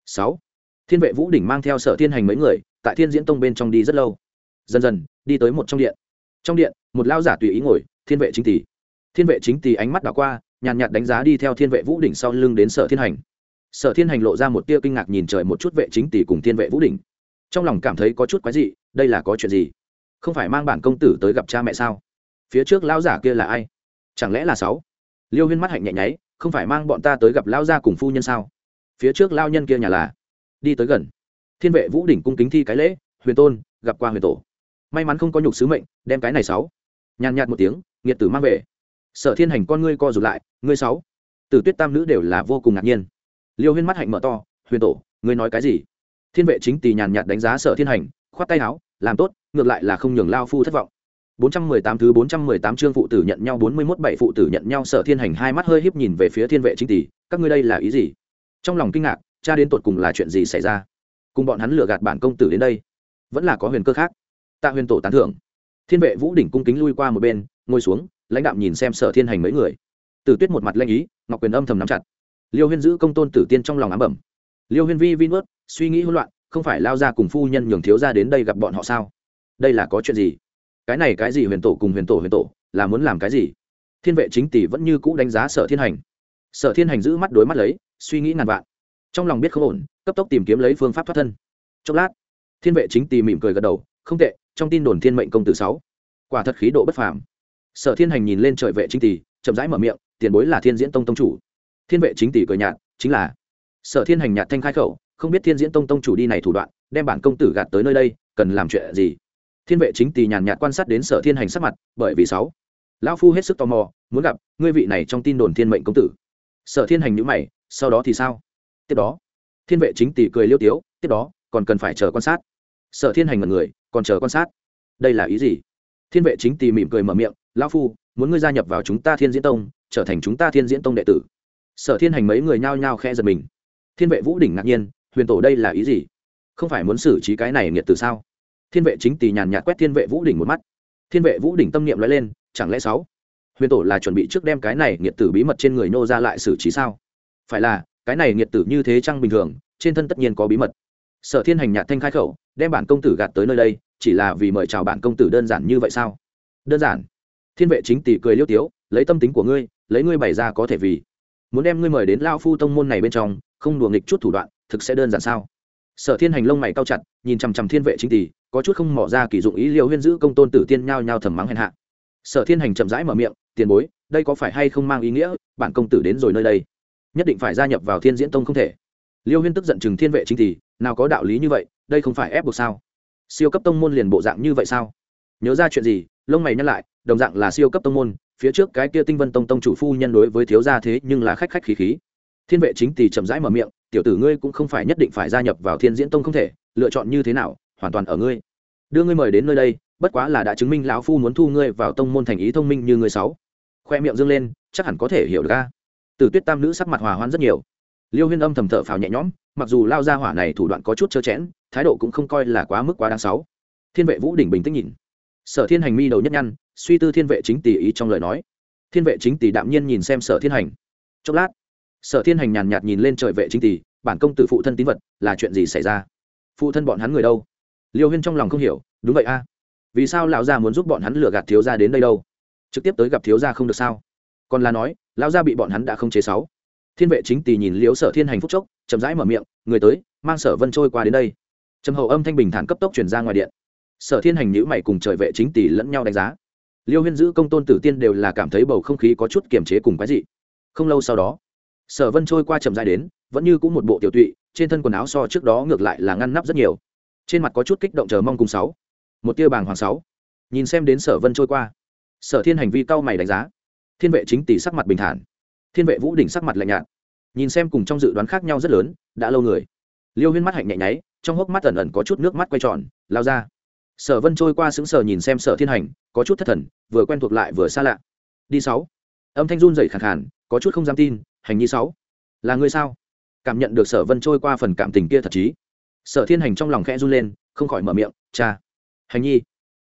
Sáu. Thiên vệ vũ đỉnh mang theo sở thiên hành mấy người, tại thiên diễn tông bên trong đi rất lâu. Dần dần, đi tới một trong điện. Trong điện, một lao giả tùy ý ngồi, thiên vệ chính tỷ thiên vệ chính tỷ ánh mắt đảo qua, nhàn nhạt đánh giá đi theo thiên vệ vũ đỉnh sau lưng đến sở thiên hành. Sở thiên hành lộ ra một tia kinh ngạc nhìn trời một chút vệ chính tỷ cùng thiên vệ vũ đỉnh trong lòng cảm thấy có chút quái dị, đây là có chuyện gì? Không phải mang bản công tử tới gặp cha mẹ sao? Phía trước lão giả kia là ai? Chẳng lẽ là sáu? Liêu huyên mắt hạnh nhẹ nháy, không phải mang bọn ta tới gặp lão gia cùng phu nhân sao? Phía trước lao nhân kia nhà là? Đi tới gần. Thiên vệ vũ đỉnh cung kính thi cái lễ, huyền tôn, gặp qua huyền tổ. May mắn không có nhục sứ mệnh, đem cái này sáu. Nhàn nhạt một tiếng, nghiệt tử mang về. Sở thiên hành con ngươi co rụt lại, ngươi sáu? Tử tuyết tam nữ đều là vô cùng ngạc nhiên. Liêu huyên mắt hạnh mở to, huyền tổ, ngươi nói cái gì? Thiên vệ chính tỳ nhàn nhạt đánh giá sở thiên hành khoát tay áo làm tốt ngược lại là không nhường lao phu thất vọng 418 thứ 418 chương phụ tử nhận nhau 41 bảy phụ tử nhận nhau Sở Thiên Hành hai mắt hơi híp nhìn về phía Thiên vệ chính tỷ, các ngươi đây là ý gì? Trong lòng kinh ngạc, cha đến tột cùng là chuyện gì xảy ra? Cùng bọn hắn lừa gạt bản công tử đến đây, vẫn là có huyền cơ khác. Tạ Huyền tổ tán thưởng. Thiên vệ Vũ đỉnh cung kính lui qua một bên, ngồi xuống, lãnh đạm nhìn xem Sở Thiên Hành mấy người. Tử Tuyết một mặt lanh ý, Ngọc Quyền âm thầm nắm chặt. Liêu Huyên giữ công tôn tử tiên trong lòng ám bẩm. Liêu Huyên vi vi nuốt, suy nghĩ hỗn loạn, không phải lao ra cùng phu nhân nhường thiếu gia đến đây gặp bọn họ sao? Đây là có chuyện gì? cái này cái gì huyền tổ cùng huyền tổ huyền tổ là muốn làm cái gì? Thiên vệ chính tỷ vẫn như cũ đánh giá sở thiên hành. Sở thiên hành giữ mắt đối mắt lấy suy nghĩ ngàn vạn. Trong lòng biết không ổn cấp tốc tìm kiếm lấy phương pháp thoát thân. Chốc lát thiên vệ chính tỷ mỉm cười gật đầu không tệ trong tin đồn thiên mệnh công tử sáu. Quả thật khí độ bất phàm. Sở thiên hành nhìn lên trời vệ chính tỷ chậm rãi mở miệng tiền bối là thiên diễn tông tông chủ. Thiên vệ chính tỷ cười nhạt chính là. Sở thiên hành nhạt thanh khai khẩu không biết thiên diễn tông tông chủ đi này thủ đoạn, đem bản công tử gạt tới nơi đây, cần làm chuyện gì? Thiên vệ chính tỳ nhàn nhạt quan sát đến sở thiên hành sắc mặt, bởi vì sáu. Lão phu hết sức tò mò, muốn gặp ngươi vị này trong tin đồn thiên mệnh công tử. Sở thiên hành nhữ mày, sau đó thì sao? Tiếp đó, thiên vệ chính tỷ cười liêu tiếu, tiếp đó, còn cần phải chờ quan sát. Sở thiên hành mật người, còn chờ quan sát. Đây là ý gì? Thiên vệ chính tỷ mỉm cười mở miệng, lão phu, muốn ngươi gia nhập vào chúng ta thiên diễn tông, trở thành chúng ta thiên diễn tông đệ tử. Sở thiên hành mấy người nhao nhao khe giật mình. Thiên vệ vũ đỉnh ngạc nhiên huyền tổ đây là ý gì? Không phải muốn xử trí cái này nghiệt từ sao? Thiên vệ chính tỳ nhàn nhạt quét thiên vệ vũ đỉnh một mắt. Thiên vệ vũ đỉnh tâm niệm nói lên, chẳng lẽ sáu? Huyền tổ là chuẩn bị trước đem cái này nghiệt tử bí mật trên người nô ra lại xử trí sao? Phải là, cái này nghiệt tử như thế chăng bình thường, trên thân tất nhiên có bí mật. Sở thiên hành nhạt thanh khai khẩu, đem bản công tử gạt tới nơi đây, chỉ là vì mời chào bản công tử đơn giản như vậy sao? Đơn giản. Thiên vệ chính tỷ cười liêu tiếu, lấy tâm tính của ngươi, lấy ngươi bày ra có thể vì. Muốn đem ngươi mời đến lao phu tông môn này bên trong, không đùa nghịch chút thủ đoạn thực sẽ đơn giản sao? Sở thiên hành lông mày cao chặt nhìn chằm chằm thiên vệ chính tỷ có chút không mỏ ra kỳ dụng ý liêu huyên giữ công tôn tử tiên nhao nhao thầm mắng hèn hạ. Sở thiên hành chậm rãi mở miệng tiền bối đây có phải hay không mang ý nghĩa bản công tử đến rồi nơi đây? Nhất định phải gia nhập vào thiên diễn tông không thể. Liêu huyên tức giận chừng thiên vệ chính tỷ, nào có đạo lý như vậy đây không phải ép buộc sao? Siêu cấp tông môn liền bộ dạng như vậy sao? Nhớ ra chuyện gì? Lông mày nhắc lại đồng dạng là siêu cấp tông môn phía trước cái kia tinh vân tông tông chủ phu nhân đối với thiếu gia thế nhưng là khách khách khí khí. Thiên vệ chính tỷ chậm rãi mở miệng tiểu tử ngươi cũng không phải nhất định phải gia nhập vào thiên diễn tông không thể, lựa chọn như thế nào, hoàn toàn ở ngươi. Đưa ngươi mời đến nơi đây, bất quá là đã chứng minh lão phu muốn thu ngươi vào tông môn thành ý thông minh như ngươi sáu. Khoe miệng dương lên, chắc hẳn có thể hiểu được ca từ tuyết tam nữ sắc mặt hòa hoãn rất nhiều. Liêu huyên âm thầm thở phào nhẹ nhõm, mặc dù lao ra hỏa này thủ đoạn có chút trơ chẽn, thái độ cũng không coi là quá mức quá đáng sáu. Thiên vệ vũ đỉnh bình tĩnh nhìn. Sở thiên hành mi đầu nhất nhăn, suy tư thiên vệ chính tỷ ý trong lời nói. Thiên vệ chính tỷ đạm nhiên nhìn xem sở thiên hành. Chốc lát sở thiên hành nhàn nhạt nhìn lên trời vệ chính tỷ, bản công tử phụ thân tín vật, là chuyện gì xảy ra? Phụ thân bọn hắn người đâu? Liêu huyên trong lòng không hiểu, đúng vậy a. Vì sao lão gia muốn giúp bọn hắn lừa gạt thiếu gia đến đây đâu? Trực tiếp tới gặp thiếu gia không được sao? Còn là nói, lão gia bị bọn hắn đã không chế sáu. Thiên vệ chính tỷ nhìn liếu sở thiên hành phúc chốc, chậm rãi mở miệng, người tới, mang sở vân trôi qua đến đây. Trầm hậu âm thanh bình thản cấp tốc chuyển ra ngoài điện. Sở thiên hành nhữ mày cùng trời vệ chính tỷ lẫn nhau đánh giá. Liêu huyên giữ công tôn tử tiên đều là cảm thấy bầu không khí có chút kiềm chế cùng cái gì không lâu sau đó sở vân trôi qua chậm rãi đến, vẫn như cũng một bộ tiểu tụy, trên thân quần áo so trước đó ngược lại là ngăn nắp rất nhiều. Trên mặt có chút kích động chờ mong cùng sáu. Một tia bàng hoàng sáu. Nhìn xem đến sở vân trôi qua. Sở thiên hành vi cao mày đánh giá. Thiên vệ chính tỷ sắc mặt bình thản. Thiên vệ vũ đỉnh sắc mặt lạnh nhạt. Nhìn xem cùng trong dự đoán khác nhau rất lớn, đã lâu người. Liêu huyên mắt hạnh nhạy nháy, trong hốc mắt ẩn ẩn có chút nước mắt quay tròn, lao ra. Sở vân trôi qua sững sờ nhìn xem sở thiên hành, có chút thất thần, vừa quen thuộc lại vừa xa lạ. Đi sáu. Âm thanh run dậy khẳng khản có chút không dám tin hành nhi sáu. Là ngươi sao? Cảm nhận được sở vân trôi qua phần cảm tình kia thật chí. Sở thiên hành trong lòng khẽ run lên, không khỏi mở miệng, cha, hành nhi.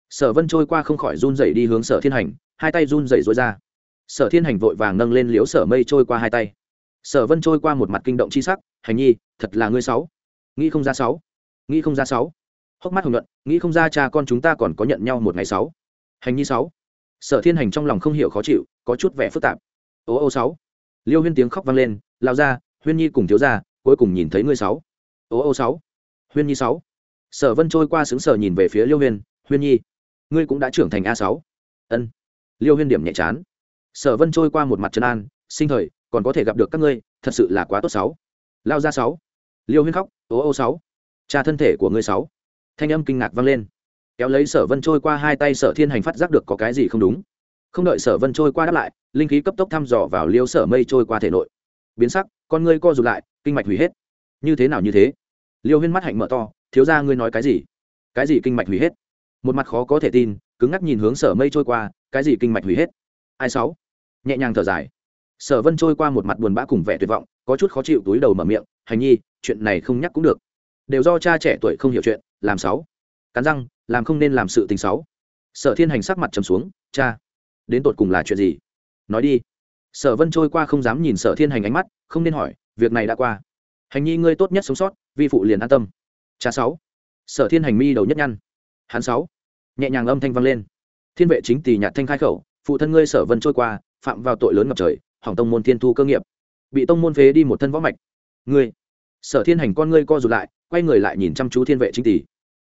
Sở vân trôi qua không khỏi run dậy đi hướng sở thiên hành, hai tay run dậy dối ra. Sở thiên hành vội vàng nâng lên liếu sở mây trôi qua hai tay. Sở vân trôi qua một mặt kinh động c h i sắc, hành nhi, thật là ngươi sáu. Nghĩ không ra sáu. Nghĩ không ra sáu. Hốc mắt hồng nhuận, nghĩ không ra cha con chúng ta còn có nhận nhau một ngày sáu. Hành nhi sáu. Sở thiên hành trong lòng không hiểu khó chịu, có chút vẻ phức tạp. Ô ô, sáu liêu huyên tiếng khóc vang lên lao ra huyên nhi cùng thiếu ra cuối cùng nhìn thấy ngươi sáu. Ô ô, sáu. Huyên nhi sáu. Sở vân trôi qua xứng sở nhìn về phía liêu huyên huyên nhi, ngươi cũng đã trưởng thành a sáu. Ân. Liêu huyên điểm nhẹ chán. Sở vân trôi qua một mặt trấn an, sinh thời, còn có thể gặp được các ngươi, thật sự là quá tốt sáu. Lao ra sáu. Liêu huyên khóc, ô ô, sáu. Cha thân thể của ngươi sáu. Thanh âm kinh ngạc vang lên. Kéo lấy sở vân trôi qua hai tay sở thiên hành phát giác được có cái gì không đúng không đợi sở vân trôi qua đáp lại, linh khí cấp tốc thăm dò vào liêu sở mây trôi qua thể nội. Biến sắc, con ngươi co rụt lại, kinh mạch hủy hết. Như thế nào như thế? Liêu huyên mắt hạnh mở to, thiếu ra ngươi nói cái gì? Cái gì kinh mạch hủy hết? Một mặt khó có thể tin, cứng ngắc nhìn hướng sở mây trôi qua, cái gì kinh mạch hủy hết? Ai sáu? Nhẹ nhàng thở dài. Sở vân trôi qua một mặt buồn bã cùng vẻ tuyệt vọng, có chút khó chịu túi đầu mở miệng, hành nhi, chuyện này không nhắc cũng được. Đều do cha trẻ tuổi không hiểu chuyện, làm sáu. Cắn răng, làm không nên làm sự tình sáu. Sở thiên hành sắc mặt trầm xuống, cha đến tột cùng là chuyện gì? Nói đi. Sở vân trôi qua không dám nhìn sở thiên hành ánh mắt, không nên hỏi, việc này đã qua. Hành nhi ngươi tốt nhất sống sót, vi phụ liền an tâm. Cha sáu. Sở thiên hành mi đầu nhất nhăn. Hắn sáu. Nhẹ nhàng âm thanh vang lên. Thiên vệ chính tỷ nhạt thanh khai khẩu, phụ thân ngươi sở vân trôi qua, phạm vào tội lớn ngập trời, hỏng tông môn thiên thu cơ nghiệp. Bị tông môn phế đi một thân võ mạch. Ngươi. Sở thiên hành con ngươi co rụt lại, quay người lại nhìn chăm chú thiên vệ chính tỷ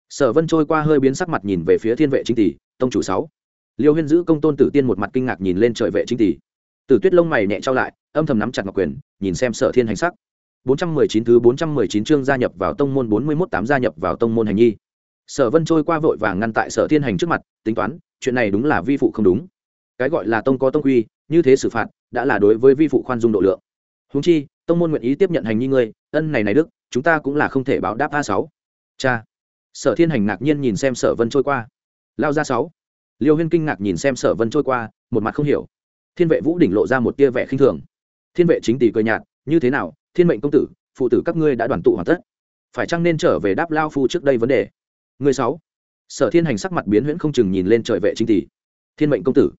sở vân trôi qua hơi biến sắc mặt nhìn về phía thiên vệ chính tỷ tông chủ sáu liêu huyên giữ công tôn tử tiên một mặt kinh ngạc nhìn lên trời vệ chính tỷ. Tử tuyết lông mày nhẹ trao lại, âm thầm nắm chặt ngọc quyền, nhìn xem sở thiên hành sắc. 419 thứ 419 chương gia nhập vào tông môn 41 tám gia nhập vào tông môn hành nhi. Sở vân trôi qua vội vàng ngăn tại sở thiên hành trước mặt, tính toán, chuyện này đúng là vi phụ không đúng. Cái gọi là tông có tông quy, như thế xử phạt, đã là đối với vi phụ khoan dung độ lượng. Húng chi, tông môn nguyện ý tiếp nhận hành nhi ngươi, ân này này đức, chúng ta cũng là không thể báo đáp a sáu. Cha. Sở thiên hành ngạc nhiên nhìn xem sở vân trôi qua. Lao ra sáu liêu huyên kinh ngạc nhìn xem sở vân trôi qua, một mặt không hiểu. Thiên vệ vũ đỉnh lộ ra một tia vẻ khinh thường. Thiên vệ chính tỷ cười nhạt, như thế nào, thiên mệnh công tử, phụ tử các ngươi đã đoàn tụ hoàn tất? Phải chăng nên trở về đáp lao phu trước đây vấn đề? Người sáu. Sở thiên hành sắc mặt biến huyễn không chừng nhìn lên trời vệ chính tỷ. Thiên mệnh công tử.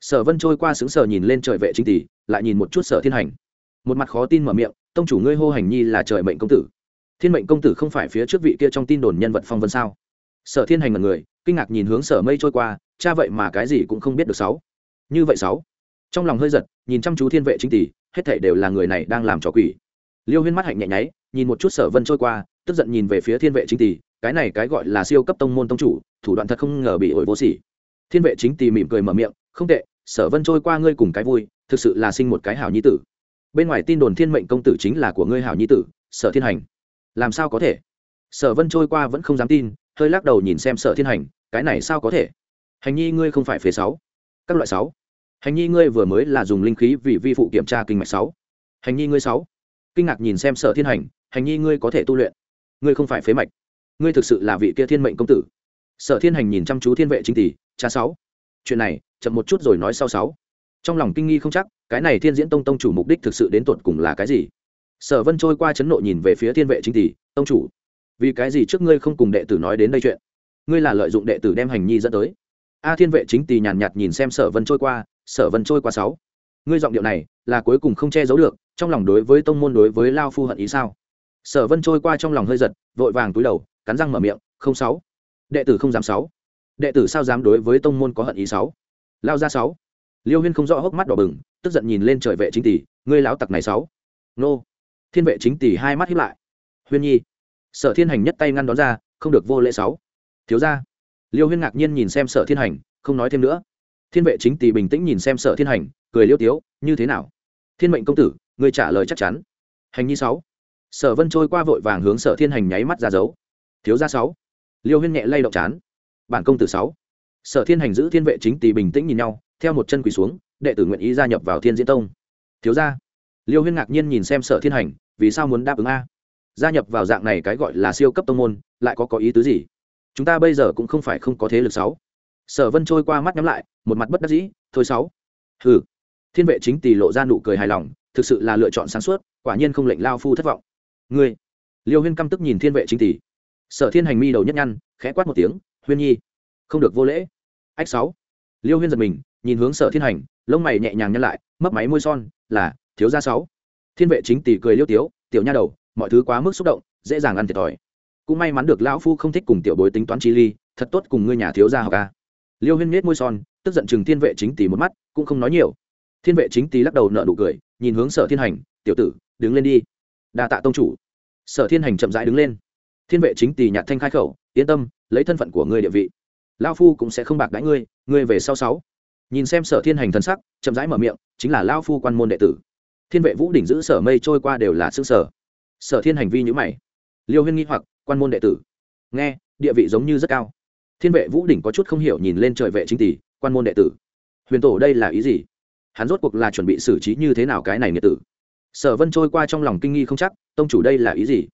Sở vân trôi qua xứng sở nhìn lên trời vệ chính tỷ, lại nhìn một chút sở thiên hành. Một mặt khó tin mở miệng, tông chủ ngươi hô hành nhi là trời mệnh công tử. Thiên mệnh công tử không phải phía trước vị kia trong tin đồn nhân vật phong vân sao? Sở thiên hành là người, kinh ngạc nhìn hướng sở mây trôi qua cha vậy mà cái gì cũng không biết được sáu. Như vậy sáu. Trong lòng hơi giật, nhìn chăm chú thiên vệ chính tỷ, hết thảy đều là người này đang làm trò quỷ. Liêu huyên mắt hạnh nhẹ nháy, nhìn một chút sở vân trôi qua, tức giận nhìn về phía thiên vệ chính tỷ, cái này cái gọi là siêu cấp tông môn tông chủ, thủ đoạn thật không ngờ bị ổi vô sỉ. Thiên vệ chính tỷ mỉm cười mở miệng, không tệ, sở vân trôi qua ngươi cùng cái vui, thực sự là sinh một cái hảo nhi tử. Bên ngoài tin đồn thiên mệnh công tử chính là của ngươi hảo nhi tử, sở thiên hành. Làm sao có thể? Sở vân trôi qua vẫn không dám tin, hơi lắc đầu nhìn xem sở thiên hành, cái này sao có thể? Hành nhi ngươi không phải phế sáu. Các loại sáu. Hành nhi ngươi vừa mới là dùng linh khí vì vi phụ kiểm tra kinh mạch sáu. Hành nhi ngươi sáu. Kinh ngạc nhìn xem sở thiên hành hành nhi ngươi có thể tu luyện. Ngươi không phải phế mạch. Ngươi thực sự là vị kia thiên mệnh công tử. Sở thiên hành nhìn chăm chú thiên vệ chính tỷ, cha sáu. Chuyện này, chậm một chút rồi nói sau sáu. Trong lòng kinh nghi không chắc, cái này thiên diễn tông tông chủ mục đích thực sự đến tột cùng là cái gì? Sở vân trôi qua chấn nộ nhìn về phía thiên vệ chính tỷ, tông chủ. Vì cái gì trước ngươi không cùng đệ tử nói đến đây chuyện? Ngươi là lợi dụng đệ tử đem hành nhi dẫn tới a thiên vệ chính Tì nhàn nhạt nhìn xem sở vân trôi qua, sở vân trôi qua sáu. Ngươi giọng điệu này là cuối cùng không che giấu được, trong lòng đối với tông môn đối với lao phu hận ý sao? Sở vân trôi qua trong lòng hơi giật, vội vàng túi đầu, cắn răng mở miệng, không sáu. Đệ tử không dám sáu. Đệ tử sao dám đối với tông môn có hận ý sáu? Lao ra sáu. Liêu huyên không rõ hốc mắt đỏ bừng, tức giận nhìn lên trời vệ chính tỷ ngươi láo tặc này sáu. Nô. Thiên vệ chính tỷ hai mắt hiếp lại. Huyên nhi. Sở thiên hành nhất tay ngăn đón ra, không được vô lễ sáu. Thiếu ra liêu huyên ngạc nhiên nhìn xem sở thiên hành, không nói thêm nữa. Thiên vệ chính tỷ bình tĩnh nhìn xem sở thiên hành, cười liêu tiếu, như thế nào? Thiên mệnh công tử, ngươi trả lời chắc chắn. Hành nhi sáu. Sở vân trôi qua vội vàng hướng sở thiên hành nháy mắt ra dấu. Thiếu gia sáu. Liêu huyên nhẹ lay động chán. Bản công tử sáu. Sở thiên hành giữ thiên vệ chính tỷ bình tĩnh nhìn nhau, theo một chân quỳ xuống, đệ tử nguyện ý gia nhập vào thiên diễn tông. Thiếu gia. liêu huyên ngạc nhiên nhìn xem sở thiên hành, vì sao muốn đáp ứng a? Gia nhập vào dạng này cái gọi là siêu cấp tông môn, lại có có ý tứ gì? Chúng ta bây giờ cũng không phải không có thế lực sáu. Sở vân trôi qua mắt nhắm lại, một mặt bất đắc dĩ, thôi sáu. Hừ. Thiên vệ chính tỷ lộ ra nụ cười hài lòng, thực sự là lựa chọn sáng suốt, quả nhiên không lệnh lao phu thất vọng. Ngươi. Liêu huyên căm tức nhìn thiên vệ chính tỷ sở thiên hành mi đầu nhất nhăn, khẽ quát một tiếng, huyên nhi. Không được vô lễ. Ách sáu. Liêu huyên giật mình, nhìn hướng sở thiên hành, lông mày nhẹ nhàng nhăn lại, mấp máy môi son, là, thiếu gia sáu. Thiên vệ chính tỷ cười liêu tiếu, tiểu nha đầu, mọi thứ quá mức xúc động, dễ dàng ăn thiệt thòi cũng may mắn được lão phu không thích cùng tiểu bối tính toán chi ly, thật tốt cùng ngươi nhà thiếu gia học ca liêu huyên miết môi son, tức giận chừng thiên vệ chính tỷ một mắt, cũng không nói nhiều. Thiên vệ chính tỷ lắc đầu nợ nụ cười, nhìn hướng sở thiên hành, tiểu tử, đứng lên đi. Đa tạ tông chủ. Sở thiên hành chậm rãi đứng lên. Thiên vệ chính tỷ nhạt thanh khai khẩu, yên tâm, lấy thân phận của ngươi địa vị. Lao phu cũng sẽ không bạc đãi ngươi ngươi về sau sáu. Nhìn xem sở thiên hành thần sắc, chậm rãi mở miệng, chính là lao phu quan môn đệ tử. Thiên vệ vũ đỉnh giữ sở mây trôi qua đều là xương sở sở thiên hành vi nhữ mày. Liêu huyên nghi hoặc quan môn đệ tử. Nghe, địa vị giống như rất cao. Thiên vệ vũ đỉnh có chút không hiểu nhìn lên trời vệ chính tỷ, quan môn đệ tử. Huyền tổ đây là ý gì? Hắn rốt cuộc là chuẩn bị xử trí như thế nào cái này nghĩa tử? Sở vân trôi qua trong lòng kinh nghi không chắc, tông chủ đây là ý gì?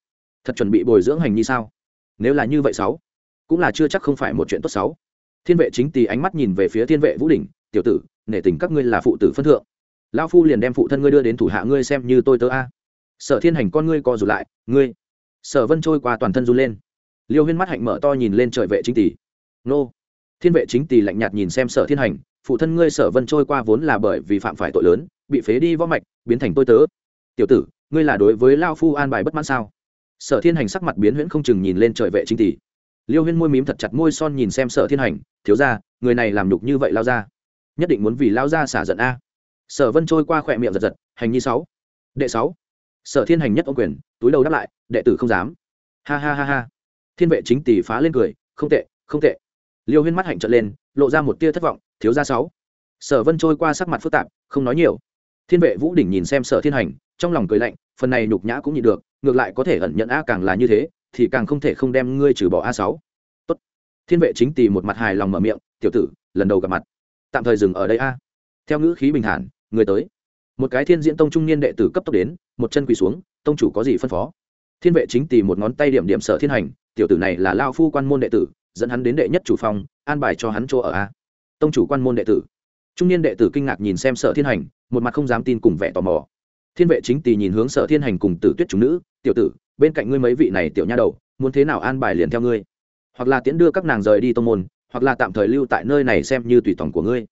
Thật chuẩn bị bồi dưỡng hành như sao? Nếu là như vậy sáu, cũng là chưa chắc không phải một chuyện tốt sáu. Thiên vệ chính tì ánh mắt nhìn về phía thiên vệ vũ đỉnh, tiểu tử, nể tình các ngươi là phụ tử phân thượng. Lao phu liền đem phụ thân ngươi đưa đến thủ hạ ngươi xem như tôi tớ a. Sở thiên hành con ngươi co rụt lại, ngươi sở vân trôi qua toàn thân run lên. Liêu huyên mắt hạnh mở to nhìn lên trời vệ chính tỷ. Nô. Thiên vệ chính tỷ lạnh nhạt nhìn xem sở thiên hành, phụ thân ngươi sở vân trôi qua vốn là bởi vì phạm phải tội lớn, bị phế đi võ mạch, biến thành tôi tớ. Tiểu tử, ngươi là đối với lao phu an bài bất mãn sao? Sở thiên hành sắc mặt biến huyễn không chừng nhìn lên trời vệ chính tỷ. Liêu huyên môi mím thật chặt môi son nhìn xem sở thiên hành, thiếu ra người này làm nhục như vậy lao ra nhất định muốn vì lao ra xả giận a. Sở vân trôi qua khỏe miệng giật giật, hành nhi sáu, đệ sáu. Sở thiên hành nhất ô quyền túi đầu đáp lại, đệ tử không dám. Ha ha ha ha. Thiên vệ chính tỷ phá lên cười, không tệ không tệ. Liêu huyên mắt hạnh trợn lên, lộ ra một tia thất vọng, thiếu ra sáu. Sở vân trôi qua sắc mặt phức tạp, không nói nhiều. Thiên vệ vũ đỉnh nhìn xem sở thiên hành, trong lòng cười lạnh, phần này nhục nhã cũng nhịn được, ngược lại có thể ẩn nhận a càng là như thế, thì càng không thể không đem ngươi trừ bỏ a sáu. Tốt. Thiên vệ chính tỷ một mặt hài lòng mở miệng, tiểu tử, lần đầu gặp mặt, tạm thời dừng ở đây a. Theo ngữ khí bình thản, người tới một cái thiên diễn tông trung niên đệ tử cấp tốc đến, một chân quỳ xuống, tông chủ có gì phân phó? Thiên vệ chính tì một ngón tay điểm điểm sở thiên hành, tiểu tử này là lao phu quan môn đệ tử, dẫn hắn đến đệ nhất chủ phòng, an bài cho hắn chỗ ở a. Tông chủ quan môn đệ tử. Trung niên đệ tử kinh ngạc nhìn xem sở thiên hành, một mặt không dám tin cùng vẻ tò mò. Thiên vệ chính tì nhìn hướng sở thiên hành cùng tử tuyết chúng nữ, tiểu tử, bên cạnh ngươi mấy vị này tiểu nha đầu, muốn thế nào an bài liền theo ngươi? Hoặc là tiễn đưa các nàng rời đi tông môn, hoặc là tạm thời lưu tại nơi này xem như tùy tòng của ngươi.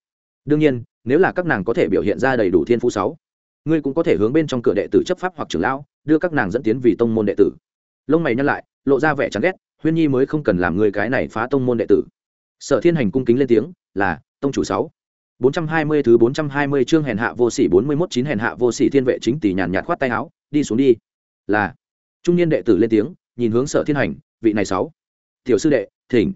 Đương nhiên nếu là các nàng có thể biểu hiện ra đầy đủ thiên phú sáu ngươi cũng có thể hướng bên trong cửa đệ tử chấp pháp hoặc trưởng lão đưa các nàng dẫn tiến vì tông môn đệ tử lông mày nhăn lại lộ ra vẻ chán ghét huyên nhi mới không cần làm người cái này phá tông môn đệ tử sở thiên hành cung kính lên tiếng là tông chủ sáu 420 thứ 420 chương hèn hạ vô sỉ 41 chín hèn hạ vô sỉ thiên vệ chính tỷ nhàn nhạt khoát tay áo, đi xuống đi. Là. Trung niên đệ tử lên tiếng, nhìn hướng Sở Thiên Hành, vị này sáu. Tiểu sư đệ, thỉnh.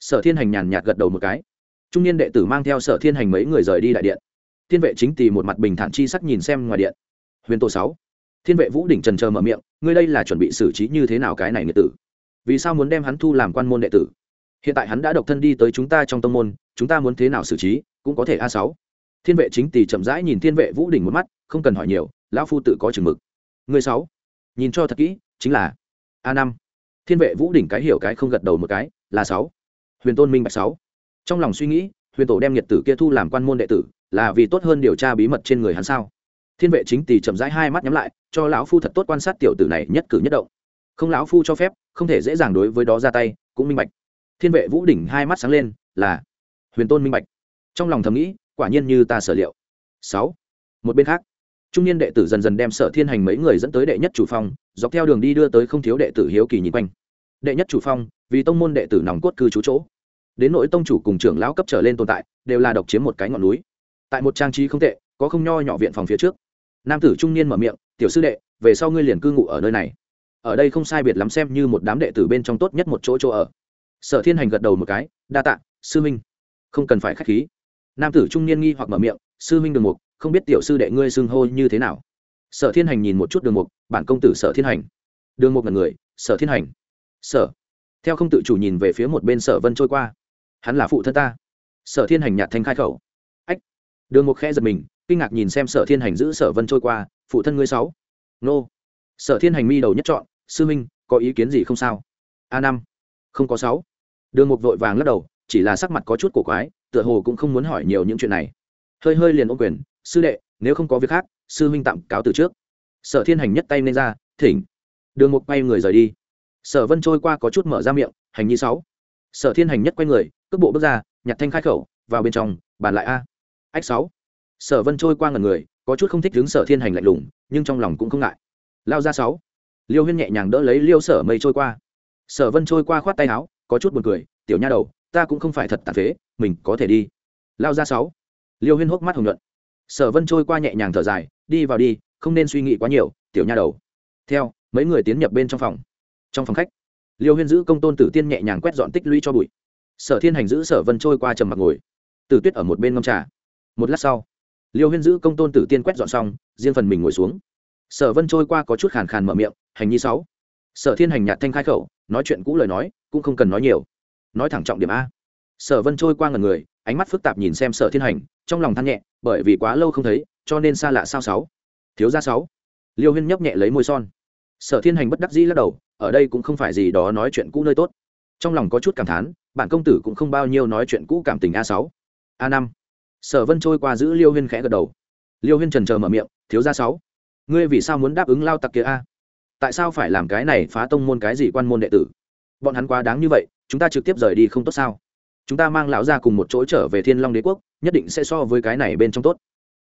Sở Thiên Hành nhàn nhạt gật đầu một cái. Trung niên đệ tử mang theo Sở Thiên Hành mấy người rời đi đại điện. Thiên vệ chính tỷ một mặt bình thản chi sắc nhìn xem ngoài điện. Huyền Tô Sáu, Thiên vệ Vũ đỉnh trần chờ mở miệng, ngươi đây là chuẩn bị xử trí như thế nào cái này đệ tử? Vì sao muốn đem hắn thu làm quan môn đệ tử? Hiện tại hắn đã độc thân đi tới chúng ta trong tông môn, chúng ta muốn thế nào xử trí, cũng có thể a sáu thiên vệ chính tỷ chậm rãi nhìn thiên vệ vũ đỉnh một mắt không cần hỏi nhiều lão phu tự có chừng mực người sáu nhìn cho thật kỹ chính là a năm thiên vệ vũ đỉnh cái hiểu cái không gật đầu một cái là sáu huyền tôn minh bạch sáu trong lòng suy nghĩ, huyền tổ đem nhiệt tử kia thu làm quan môn đệ tử, là vì tốt hơn điều tra bí mật trên người hắn sao? Thiên vệ chính tỷ chậm rãi hai mắt nhắm lại, cho lão phu thật tốt quan sát tiểu tử này nhất cử nhất động. Không lão phu cho phép, không thể dễ dàng đối với đó ra tay, cũng minh bạch. Thiên vệ vũ đỉnh hai mắt sáng lên, là, huyền tôn minh bạch. Trong lòng thầm nghĩ, quả nhiên như ta sở liệu. Sáu, một bên khác, trung niên đệ tử dần dần đem sở thiên hành mấy người dẫn tới đệ nhất chủ phong, dọc theo đường đi đưa tới không thiếu đệ tử hiếu kỳ nhìn quanh. Đệ nhất chủ phong, vì tông môn đệ tử nòng cốt cư trú chỗ đến nỗi tông chủ cùng trưởng lão cấp trở lên tồn tại, đều là độc chiếm một cái ngọn núi. Tại một trang trí không tệ, có không nho nhỏ viện phòng phía trước. Nam tử trung niên mở miệng, tiểu sư đệ, về sau ngươi liền cư ngụ ở nơi này. Ở đây không sai biệt lắm xem như một đám đệ tử bên trong tốt nhất một chỗ chỗ ở. Sở thiên hành gật đầu một cái, đa tạ, sư minh. Không cần phải k h á c h khí. Nam tử trung niên nghi hoặc mở miệng, sư minh đường mục, không biết tiểu sư đệ ngươi xưng hô như thế nào? Sở thiên hành nhìn một chút đường mục, bản công tử sở thiên hành. Đường mục là người, sở thiên hành. Sở. Theo không tự chủ nhìn về phía một bên sở vân trôi qua hắn là phụ thân ta. Sở thiên hành nhạt thanh khai khẩu. Ách. Đường mục khẽ giật mình, kinh ngạc nhìn xem sở thiên hành giữ sở vân trôi qua, phụ thân ngươi sáu. Nô. Sở thiên hành mi đầu nhất chọn sư minh, có ý kiến gì không sao? A năm. Không có sáu. Đường mục vội vàng lắc đầu, chỉ là sắc mặt có chút cổ quái, tựa hồ cũng không muốn hỏi nhiều những chuyện này. Hơi hơi liền ô quyền, sư đệ, nếu không có việc khác, sư minh tạm cáo từ trước. Sở thiên hành nhất tay lên ra, thỉnh. Đường mục quay người rời đi. Sở vân trôi qua có chút mở ra miệng, hành nhi sáu. Sở thiên hành nhất quay người cước bộ bước ra, nhặt thanh khai khẩu, vào bên trong, bàn lại a. Ách sáu. Sở vân trôi qua ngần người, có chút không thích đứng sở thiên hành lạnh lùng, nhưng trong lòng cũng không ngại. Lao ra sáu. Liêu huyên nhẹ nhàng đỡ lấy liêu sở mây trôi qua. Sở vân trôi qua khoát tay áo, có chút buồn cười, tiểu nha đầu, ta cũng không phải thật tàn phế, mình có thể đi. Lao ra sáu. Liêu huyên hốc mắt hồng nhuận. Sở vân trôi qua nhẹ nhàng thở dài, đi vào đi, không nên suy nghĩ quá nhiều, tiểu nha đầu. Theo, mấy người tiến nhập bên trong phòng. Trong phòng khách, liêu huyên giữ công tôn tử tiên nhẹ nhàng quét dọn tích lũy cho bụi sở thiên hành giữ sở vân trôi qua trầm mặc ngồi. Tử tuyết ở một bên ngâm trà. Một lát sau, liêu huyên giữ công tôn tử tiên quét dọn xong, riêng phần mình ngồi xuống. Sở vân trôi qua có chút khàn khàn mở miệng, hành nhi sáu. Sở thiên hành nhạt thanh khai khẩu, nói chuyện cũ lời nói, cũng không cần nói nhiều. Nói thẳng trọng điểm a. Sở vân trôi qua ngần người, ánh mắt phức tạp nhìn xem sở thiên hành, trong lòng than nhẹ, bởi vì quá lâu không thấy, cho nên xa lạ sao sáu? Thiếu gia sáu. Liêu huyên nhấp nhẹ lấy môi son. Sở thiên hành bất đắc dĩ lắc đầu, ở đây cũng không phải gì đó nói chuyện cũ nơi tốt. Trong lòng có chút cảm thán bản công tử cũng không bao nhiêu nói chuyện cũ cảm tình a sáu, a năm. Sở vân trôi qua giữ liêu huyên khẽ gật đầu. Liêu huyên trần trờ mở miệng, thiếu gia sáu, ngươi vì sao muốn đáp ứng lao tặc kia a? Tại sao phải làm cái này phá tông môn cái gì quan môn đệ tử? Bọn hắn quá đáng như vậy, chúng ta trực tiếp rời đi không tốt sao? Chúng ta mang lão ra cùng một chỗ trở về thiên long đế quốc, nhất định sẽ so với cái này bên trong tốt.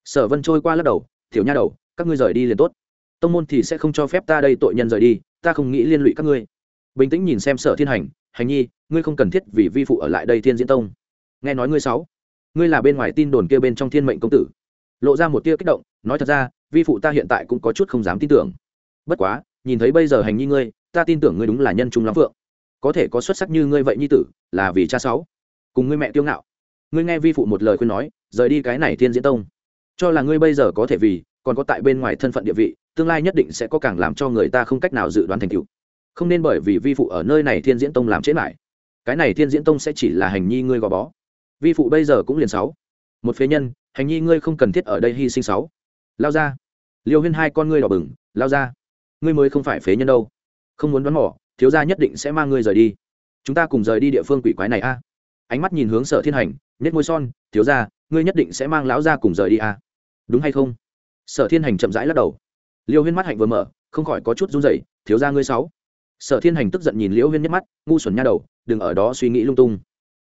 Sở vân trôi qua lắc đầu thiểu nha đầu, các ngươi rời đi liền tốt. Tông môn thì sẽ không cho phép ta đây tội nhân rời đi, ta không nghĩ liên lụy các ngươi. Bình tĩnh nhìn xem sở thiên hành hành nhi ngươi không cần thiết vì vi phụ ở lại đây thiên diễn tông. Nghe nói ngươi sáu, ngươi là bên ngoài tin đồn kia bên trong thiên mệnh công tử. Lộ ra một tia kích động, nói thật ra, vi phụ ta hiện tại cũng có chút không dám tin tưởng. Bất quá, nhìn thấy bây giờ hành nhi ngươi, ta tin tưởng ngươi đúng là nhân trung lắm phượng. Có thể có xuất sắc như ngươi vậy nhi tử, là vì cha sáu. Cùng ngươi mẹ tiêu ngạo. Ngươi nghe vi phụ một lời khuyên nói, rời đi cái này thiên diễn tông. Cho là ngươi bây giờ có thể vì, còn có tại bên ngoài thân phận địa vị, tương lai nhất định sẽ có càng làm cho người ta không cách nào dự đoán thành tựu. Không nên bởi vì vi phụ ở nơi này thiên diễn tông làm chết lại cái này thiên diễn tông sẽ chỉ là hành nhi ngươi gò bó. Vi phụ bây giờ cũng liền sáu. Một phế nhân, hành nhi ngươi không cần thiết ở đây hy sinh sáu. Lao ra. Liêu huyên hai con ngươi đỏ bừng, lao ra, ngươi mới không phải phế nhân đâu. Không muốn đoán mỏ thiếu gia nhất định sẽ mang ngươi rời đi. Chúng ta cùng rời đi địa phương quỷ quái này a. Ánh mắt nhìn hướng sở thiên hành nết môi son, thiếu gia, ngươi nhất định sẽ mang lão gia cùng rời đi a. Đúng hay không? Sở thiên hành chậm rãi lắc đầu. Liêu huyên mắt hạnh vừa mở, không khỏi có chút run rẩy, thiếu gia ngươi sáu sở thiên hành tức giận nhìn liêu huyên nhắc mắt, ngu xuẩn nha đầu, đừng ở đó suy nghĩ lung tung.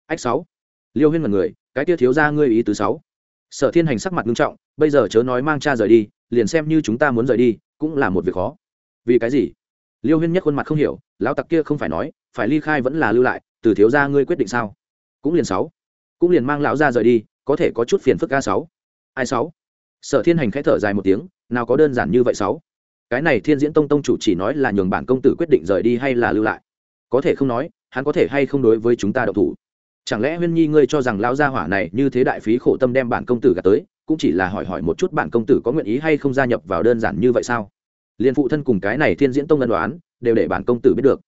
Ách sáu. Liêu huyên mật người, cái tia thiếu gia ngươi ý thứ sáu. Sở thiên hành sắc mặt nghiêm trọng, bây giờ chớ nói mang cha rời đi, liền xem như chúng ta muốn rời đi, cũng là một việc khó. Vì cái gì? Liêu huyên nhất khuôn mặt không hiểu, lão tặc kia không phải nói, phải ly khai vẫn là lưu lại, từ thiếu gia ngươi quyết định sao? Cũng liền sáu. Cũng liền mang lão ra rời đi, có thể có chút phiền phức a sáu. Ai sáu? Sở thiên hành khẽ thở dài một tiếng, nào có đơn giản như vậy sáu cái này thiên diễn tông tông chủ chỉ nói là nhường bản công tử quyết định rời đi hay là lưu lại. Có thể không nói, hắn có thể hay không đối với chúng ta độc thủ. Chẳng lẽ huyên nhi ngươi cho rằng lão gia hỏa này như thế đại phí khổ tâm đem bản công tử gạt tới, cũng chỉ là hỏi hỏi một chút bản công tử có nguyện ý hay không gia nhập vào đơn giản như vậy sao? Liên phụ thân cùng cái này thiên diễn tông ân đoán đều để bản công tử biết được.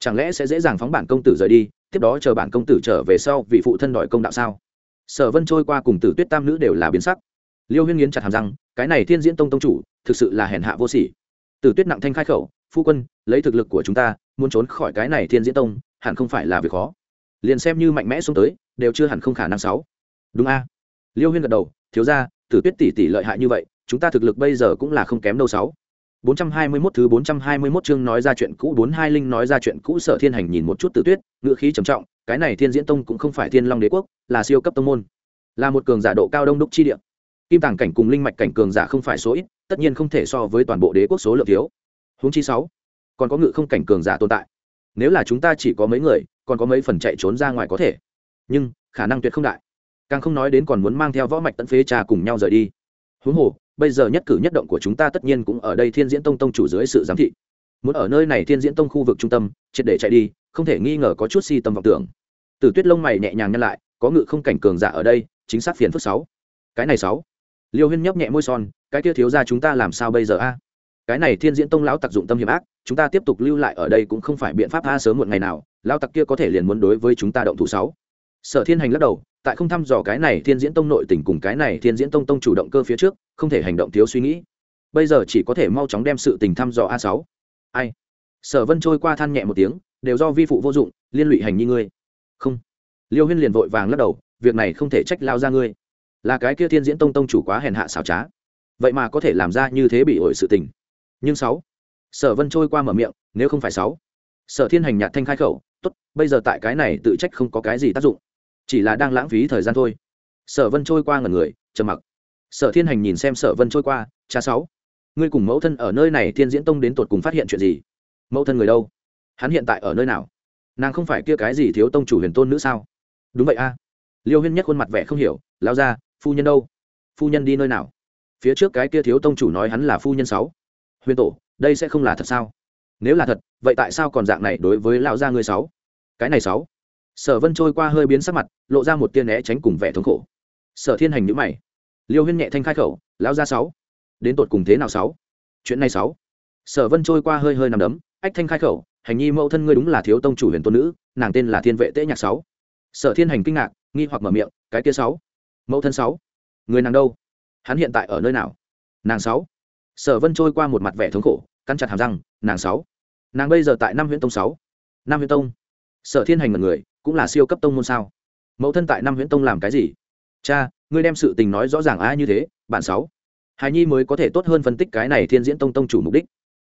Chẳng lẽ sẽ dễ dàng phóng bản công tử rời đi, tiếp đó chờ bản công tử trở về sau vị phụ thân đòi công đạo sao? Sở vân trôi qua cùng tử tuyết tam nữ đều là biến sắc. Liêu huyên nghiến chặt hàm răng, cái này thiên diễn tông tông chủ, thực sự là hèn hạ vô sỉ tử tuyết nặng thanh khai khẩu phu quân lấy thực lực của chúng ta muốn trốn khỏi cái này thiên diễn tông hẳn không phải là việc khó. Liền xem như mạnh mẽ xuống tới đều chưa hẳn không khả năng sáu. Đúng a. Liêu huyên gật đầu thiếu gia, tử tuyết tỷ tỷ lợi hại như vậy chúng ta thực lực bây giờ cũng là không kém đâu sáu. 421 thứ 421 chương nói ra chuyện cũ 42 linh nói ra chuyện cũ Sở Thiên Hành nhìn một chút Tử Tuyết, ngữ khí trầm trọng, cái này Thiên Diễn Tông cũng không phải Thiên Long Đế quốc, là siêu cấp tông môn, là một cường giả độ cao đông đúc chi địa. Kim tàng cảnh cùng linh mạch cảnh cường giả không phải số ít, tất nhiên không thể so với toàn bộ đế quốc số lượng thiếu. Huống chi sáu, còn có ngự không cảnh cường giả tồn tại. Nếu là chúng ta chỉ có mấy người, còn có mấy phần chạy trốn ra ngoài có thể, nhưng khả năng tuyệt không đại. Càng không nói đến còn muốn mang theo võ mạch tận phế trà cùng nhau rời đi. Huống hồ, bây giờ nhất cử nhất động của chúng ta tất nhiên cũng ở đây thiên diễn tông tông chủ dưới sự giám thị muốn ở nơi này thiên diễn tông khu vực trung tâm triệt để chạy đi không thể nghi ngờ có chút si tâm vọng tưởng từ tuyết lông mày nhẹ nhàng nhăn lại có ngự không cảnh cường giả ở đây chính xác phiền phức sáu cái này sáu liêu huyên nhấp nhẹ môi son cái kia thiếu ra chúng ta làm sao bây giờ a? Cái này thiên diễn tông lão tặc dụng tâm hiểm ác, chúng ta tiếp tục lưu lại ở đây cũng không phải biện pháp a sớm một ngày nào, lão tặc kia có thể liền muốn đối với chúng ta động thủ sáu. Sở thiên hành lắc đầu, tại không thăm dò cái này thiên diễn tông nội tình cùng cái này thiên diễn tông tông chủ động cơ phía trước, không thể hành động thiếu suy nghĩ. Bây giờ chỉ có thể mau chóng đem sự tình thăm dò a sáu. Ai? Sở vân trôi qua than nhẹ một tiếng, đều do vi phụ vô dụng, liên lụy hành nhi ngươi. Không. Liêu huyên liền vội vàng lắc đầu, việc này không thể trách lao ra ngươi. Là cái kia thiên diễn tông tông chủ quá hèn hạ xảo trá vậy mà có thể làm ra như thế bị ổi sự tình. Nhưng sáu, sở vân trôi qua mở miệng, nếu không phải sáu, sở thiên hành nhạt thanh khai khẩu, tốt, bây giờ tại cái này tự trách không có cái gì tác dụng, chỉ là đang lãng phí thời gian thôi. Sở vân trôi qua ngần người, trầm mặc. Sở thiên hành nhìn xem sở vân trôi qua, cha sáu, ngươi cùng mẫu thân ở nơi này thiên diễn tông đến tột cùng phát hiện chuyện gì? Mẫu thân người đâu? Hắn hiện tại ở nơi nào? Nàng không phải kia cái gì thiếu tông chủ huyền tôn nữ sao? Đúng vậy a. Liêu huyên nhất khuôn mặt vẻ không hiểu lao ra phu nhân đâu? Phu nhân đi nơi nào? Phía trước cái kia thiếu tông chủ nói hắn là phu nhân sáu. Huyền tổ, đây sẽ không là thật sao? Nếu là thật, vậy tại sao còn dạng này đối với lão gia ngươi sáu? Cái này sáu. Sở vân trôi qua hơi biến sắc mặt, lộ ra một tia né tránh cùng vẻ thống khổ. Sở thiên hành nhữ mày. Liêu huyên nhẹ thanh khai khẩu, lão gia sáu, đến tột cùng thế nào sáu? Chuyện này sáu. Sở vân trôi qua hơi hơi nằm đấm, ách thanh khai khẩu, hành nhi mẫu thân ngươi đúng là thiếu tông chủ huyền tôn nữ, nàng tên là thiên vệ tễ nhạc sáu. Sở thiên hành kinh ngạc, nghi hoặc mở miệng, cái kia sáu? Mẫu thân sáu? Người nàng đâu? Hắn hiện tại ở nơi nào? Nàng sáu. Sở vân trôi qua một mặt vẻ thống khổ căn chặt hàm răng, nàng sáu. Nàng bây giờ tại năm huyện tông sáu. Năm huyện tông. Sở thiên hành một người, cũng là siêu cấp tông môn sao? Mẫu thân tại năm huyện tông làm cái gì? Cha, ngươi đem sự tình nói rõ ràng ai như thế, bạn sáu. Hài nhi mới có thể tốt hơn phân tích cái này thiên diễn tông tông chủ mục đích.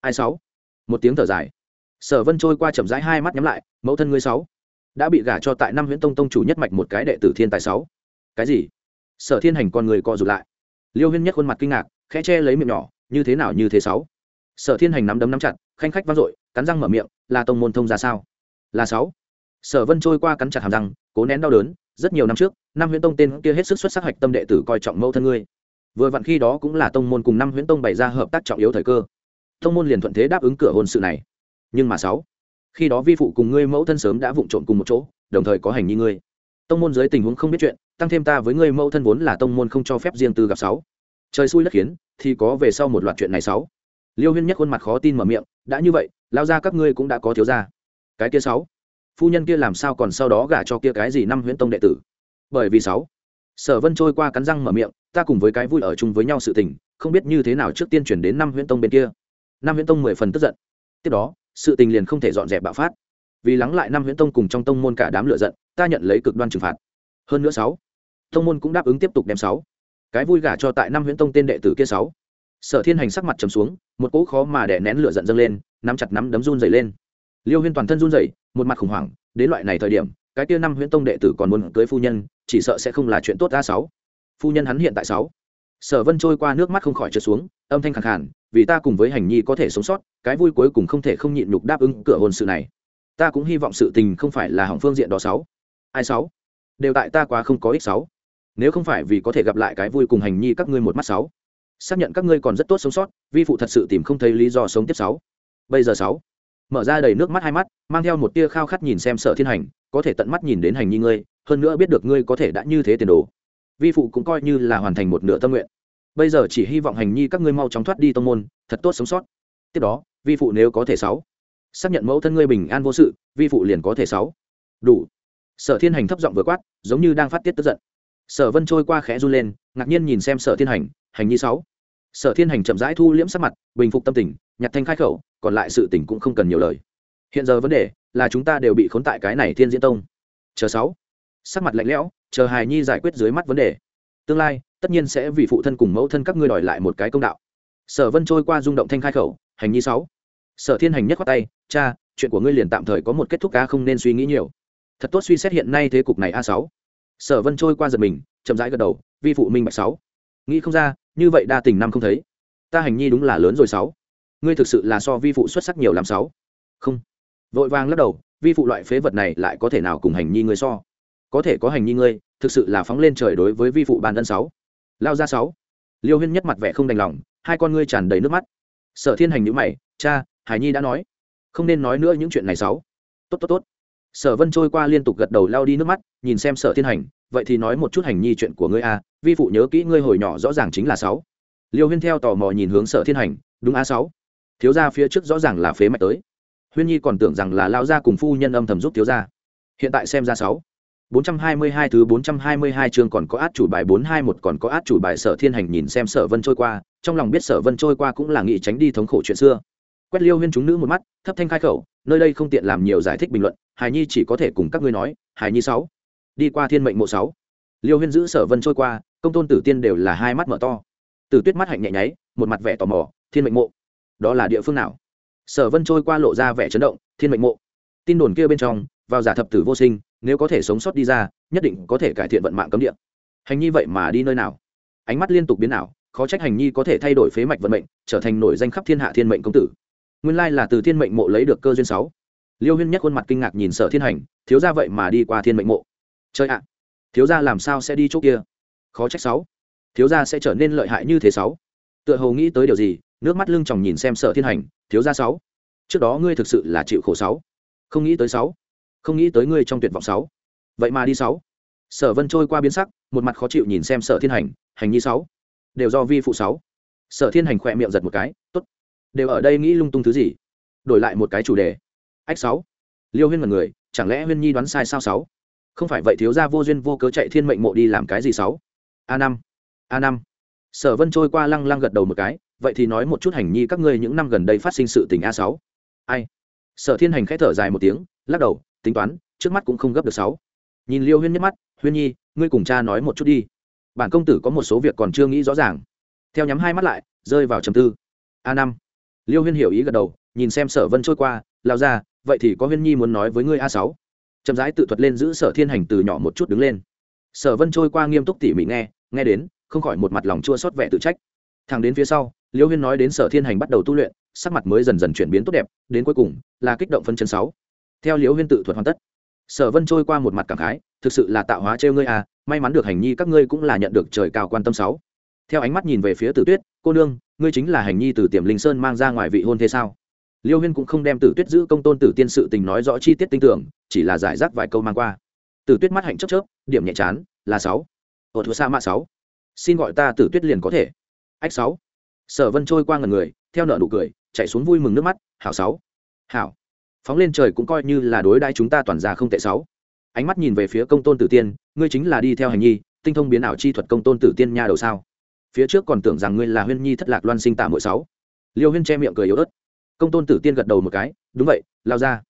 Ai sáu? Một tiếng thở dài. Sở vân trôi qua chậm rãi hai mắt nhắm lại, mẫu thân ngươi sáu. Đã bị gả cho tại năm huyện tông tông chủ nhất mạch một cái đệ tử thiên tài sáu. Cái gì? Sở thiên hành con người co rụt lại liêu huyên nhất khuôn mặt kinh ngạc, khẽ che lấy miệng nhỏ, như thế nào như thế sáu? Sở thiên hành nắm đấm nắm chặt, khanh khách vang dội, cắn răng mở miệng, là tông môn thông ra sao? Là sáu. Sở vân trôi qua cắn chặt hàm răng, cố nén đau đớn, rất nhiều năm trước, năm huyễn tông tên kia hết sức xuất sắc hạch tâm đệ tử coi trọng mẫu thân ngươi. Vừa vặn khi đó cũng là tông môn cùng năm huyễn tông bày ra hợp tác trọng yếu thời cơ. Tông môn liền thuận thế đáp ứng cửa hôn sự này. Nhưng mà sáu, khi đó vi phụ cùng ngươi mẫu thân sớm đã vụng trộm cùng một chỗ, đồng thời có hành như ngươi. Tông môn dưới tình huống không biết chuyện tăng thêm ta với ngươi mẫu thân vốn là tông môn không cho phép riêng tư gặp sáu. Trời xui đất khiến, thì có về sau một loạt chuyện này sáu. Liêu huyên nhất khuôn mặt khó tin mở miệng, đã như vậy, lao ra các ngươi cũng đã có thiếu gia. Cái kia sáu. Phu nhân kia làm sao còn sau đó gả cho kia cái gì năm huyễn tông đệ tử? Bởi vì sáu. Sở vân trôi qua cắn răng mở miệng, ta cùng với cái vui ở chung với nhau sự tình, không biết như thế nào trước tiên chuyển đến năm huyễn tông bên kia. Năm huyễn tông mười phần tức giận. Tiếp đó, sự tình liền không thể dọn dẹp bạo phát. Vì lắng lại năm huyễn tông cùng trong tông môn cả đám lựa giận, ta nhận lấy cực đoan trừng phạt. Hơn nữa sáu tông môn cũng đáp ứng tiếp tục đem sáu. Cái vui gả cho tại năm huyễn tông tên đệ tử kia sáu. Sở thiên hành sắc mặt trầm xuống, một cỗ khó mà đè nén lửa giận dâng lên, nắm chặt nắm đấm run dày lên. Liêu huyên toàn thân run dày một mặt khủng hoảng, đến loại này thời điểm, cái kia năm huyễn tông đệ tử còn muốn cưới phu nhân, chỉ sợ sẽ không là chuyện tốt ra sáu. Phu nhân hắn hiện tại sáu. Sở vân trôi qua nước mắt không khỏi trượt xuống, âm thanh khẳng khản vì ta cùng với hành nhi có thể sống sót, cái vui cuối cùng không thể không nhịn nhục đáp ứng cửa hôn sự này. Ta cũng hy vọng sự tình không phải là hỏng phương diện đó sáu. Ai sáu? Đều tại ta quá không có ích sáu nếu không phải vì có thể gặp lại cái vui cùng hành nhi các ngươi một mắt sáu. Xác nhận các ngươi còn rất tốt sống sót, vi phụ thật sự tìm không thấy lý do sống tiếp sáu. Bây giờ sáu. Mở ra đầy nước mắt hai mắt, mang theo một tia khao khát nhìn xem sở thiên hành, có thể tận mắt nhìn đến hành nhi ngươi, hơn nữa biết được ngươi có thể đã như thế tiền đồ. Vi phụ cũng coi như là hoàn thành một nửa tâm nguyện. Bây giờ chỉ hy vọng hành nhi các ngươi mau chóng thoát đi tông môn, thật tốt sống sót. Tiếp đó, vi phụ nếu có thể sáu. Xác nhận mẫu thân ngươi bình an vô sự, vi phụ liền có thể sáu. Đủ. Sở thiên hành thấp giọng vừa quát, giống như đang phát tiết tức giận sở vân trôi qua khẽ run lên, ngạc nhiên nhìn xem sở thiên hành hành nhi sáu. Sở thiên hành chậm rãi thu liễm sắc mặt, bình phục tâm tình, nhặt thanh khai khẩu, còn lại sự tình cũng không cần nhiều lời. Hiện giờ vấn đề là chúng ta đều bị khốn tại cái này thiên diễn tông. Chờ sáu. Sắc mặt lạnh lẽo, chờ hài nhi giải quyết dưới mắt vấn đề. Tương lai, tất nhiên sẽ vì phụ thân cùng mẫu thân các ngươi đòi lại một cái công đạo. Sở vân trôi qua rung động thanh khai khẩu, hành nhi sáu. Sở thiên hành nhất khoát tay, cha, chuyện của ngươi liền tạm thời có một kết thúc ca không nên suy nghĩ nhiều. Thật tốt suy xét hiện nay thế cục này, a, sáu sở vân trôi qua giật mình, chậm rãi gật đầu, vi phụ minh bạch sáu. Nghĩ không ra, như vậy đa tình năm không thấy. Ta hành nhi đúng là lớn rồi sáu. Ngươi thực sự là so vi phụ xuất sắc nhiều làm sáu. Không. Vội vàng lắc đầu, vi phụ loại phế vật này lại có thể nào cùng hành nhi ngươi so? Có thể có hành nhi ngươi, thực sự là phóng lên trời đối với vi phụ ban ân sáu. Lao ra sáu. Liêu huyên nhất mặt vẻ không đành lòng, hai con ngươi tràn đầy nước mắt. Sở thiên hành nhữ mày, cha, hải nhi đã nói. Không nên nói nữa những chuyện này sáu. Tốt tốt tốt sở vân trôi qua liên tục gật đầu lao đi nước mắt nhìn xem sở thiên hành vậy thì nói một chút hành nhi chuyện của ngươi a vi phụ nhớ kỹ ngươi hồi nhỏ rõ ràng chính là sáu. Liêu huyên theo tò mò nhìn hướng sở thiên hành đúng a sáu. Thiếu gia phía trước rõ ràng là phế mạch tới. Huyên nhi còn tưởng rằng là lao gia cùng phu nhân âm thầm giúp thiếu gia. Hiện tại xem ra sáu. 422 thứ 422 chương còn có át chủ bài 421 còn có át chủ bài Sở Thiên Hành nhìn xem Sở Vân trôi qua, trong lòng biết Sở Vân trôi qua cũng là nghĩ tránh đi thống khổ chuyện xưa. Quét Liêu Huyên chúng nữ một mắt, thấp thanh khai khẩu, nơi đây không tiện làm nhiều giải thích bình luận, Hải Nhi chỉ có thể cùng các ngươi nói, Hải Nhi sáu, Đi qua Thiên Mệnh mộ sáu. Liêu Huyên giữ Sở Vân trôi qua, công tôn tử tiên đều là hai mắt mở to. Tử Tuyết mắt hạnh nhẹ nháy, một mặt vẻ tò mò, Thiên Mệnh mộ, đó là địa phương nào? Sở Vân trôi qua lộ ra vẻ chấn động, Thiên Mệnh mộ. Tin đồn kia bên trong, vào giả thập tử vô sinh, nếu có thể sống sót đi ra nhất định có thể cải thiện vận mạng cấm địa hành nhi vậy mà đi nơi nào ánh mắt liên tục biến ảo khó trách hành nhi có thể thay đổi phế mạch vận mệnh trở thành nổi danh khắp thiên hạ thiên mệnh công tử nguyên lai là từ thiên mệnh mộ lấy được cơ duyên sáu liêu huyên nhất khuôn mặt kinh ngạc nhìn sở thiên hành, thiếu ra vậy mà đi qua thiên mệnh mộ. Chơi ạ, thiếu ra làm sao sẽ đi chỗ kia? Khó trách sáu. Thiếu ra sẽ trở nên lợi hại như thế sáu. Tựa hồ nghĩ tới điều gì, nước mắt lưng chòng nhìn xem sở thiên hành, thiếu ra sáu. Trước đó ngươi thực sự là chịu khổ sáu. Không nghĩ tới sáu. Không nghĩ tới ngươi trong tuyệt vọng sáu. Vậy mà đi sáu. Sở vân trôi qua biến sắc, một mặt khó chịu nhìn xem sở thiên hành hành nhi sáu. Đều do vi phụ sáu. Sở thiên hành khỏe miệng giật một cái, tốt. Đều ở đây nghĩ lung tung thứ gì? Đổi lại một cái chủ đề ách sáu. Liêu huyên mật người, chẳng lẽ huyên nhi đoán sai sao sáu? Không phải vậy thiếu gia vô duyên vô cớ chạy thiên mệnh mộ đi làm cái gì sáu? A năm. A năm. Sở vân trôi qua lăng lăng gật đầu một cái, vậy thì nói một chút hành nhi các ngươi những năm gần đây phát sinh sự tình a sáu. Ai? Sở thiên hành khẽ thở dài một tiếng, lắc đầu, tính toán, trước mắt cũng không gấp được sáu. Nhìn liêu huyên nhất mắt, huyên nhi, ngươi cùng cha nói một chút đi. Bản công tử có một số việc còn chưa nghĩ rõ ràng. Theo nhắm hai mắt lại, rơi vào trầm tư. A năm. Liêu huyên hiểu ý gật đầu nhìn xem sở vân trôi qua, lao ra, vậy thì có huyên nhi muốn nói với ngươi a sáu. Chậm rãi tự thuật lên giữ sở thiên hành từ nhỏ một chút đứng lên. Sở vân trôi qua nghiêm túc tỉ mỉ nghe nghe đến, không khỏi một mặt lòng chua xót vẻ tự trách. Thằng đến phía sau liêu huyên nói đến sở thiên hành bắt đầu tu luyện, sắc mặt mới dần dần chuyển biến tốt đẹp, đến cuối cùng là kích động phân chân sáu. Theo liễu huyên tự thuật hoàn tất, sở vân trôi qua một mặt cảm khái, thực sự là tạo hóa trêu ngươi à may mắn được hành nhi các ngươi cũng là nhận được trời cao quan tâm sáu. Theo ánh mắt nhìn về phía tử tuyết, cô nương, ngươi chính là hành nhi từ tiềm linh sơn mang ra ngoài vị hôn thế sao? Liêu huyên cũng không đem tử tuyết giữ công tôn tử tiên sự tình nói rõ chi tiết tinh tưởng chỉ là giải rác vài câu mang qua. Tử tuyết mắt hạnh chớp chớp, điểm nhẹ chán, là sáu. Ở thua sa mạ sáu. Xin gọi ta tử tuyết liền có thể. Ách sáu. Sở vân trôi qua ngần người, theo nợ nụ cười, chạy xuống vui mừng nước mắt, hảo sáu. Hảo. Phóng lên trời cũng coi như là đối đãi chúng ta toàn ra không tệ sáu. Ánh mắt nhìn về phía công tôn tử tiên, ngươi chính là đi theo hành nhi, tinh thông biến ảo chi thuật công tôn tử tiên nha đầu sao? Phía trước còn tưởng rằng ngươi là huyên nhi thất lạc loan sinh tạ mỗi sáu. Liêu huyên che miệng cười yếu ớt công tôn tử tiên gật đầu một cái, đúng vậy, lao ra.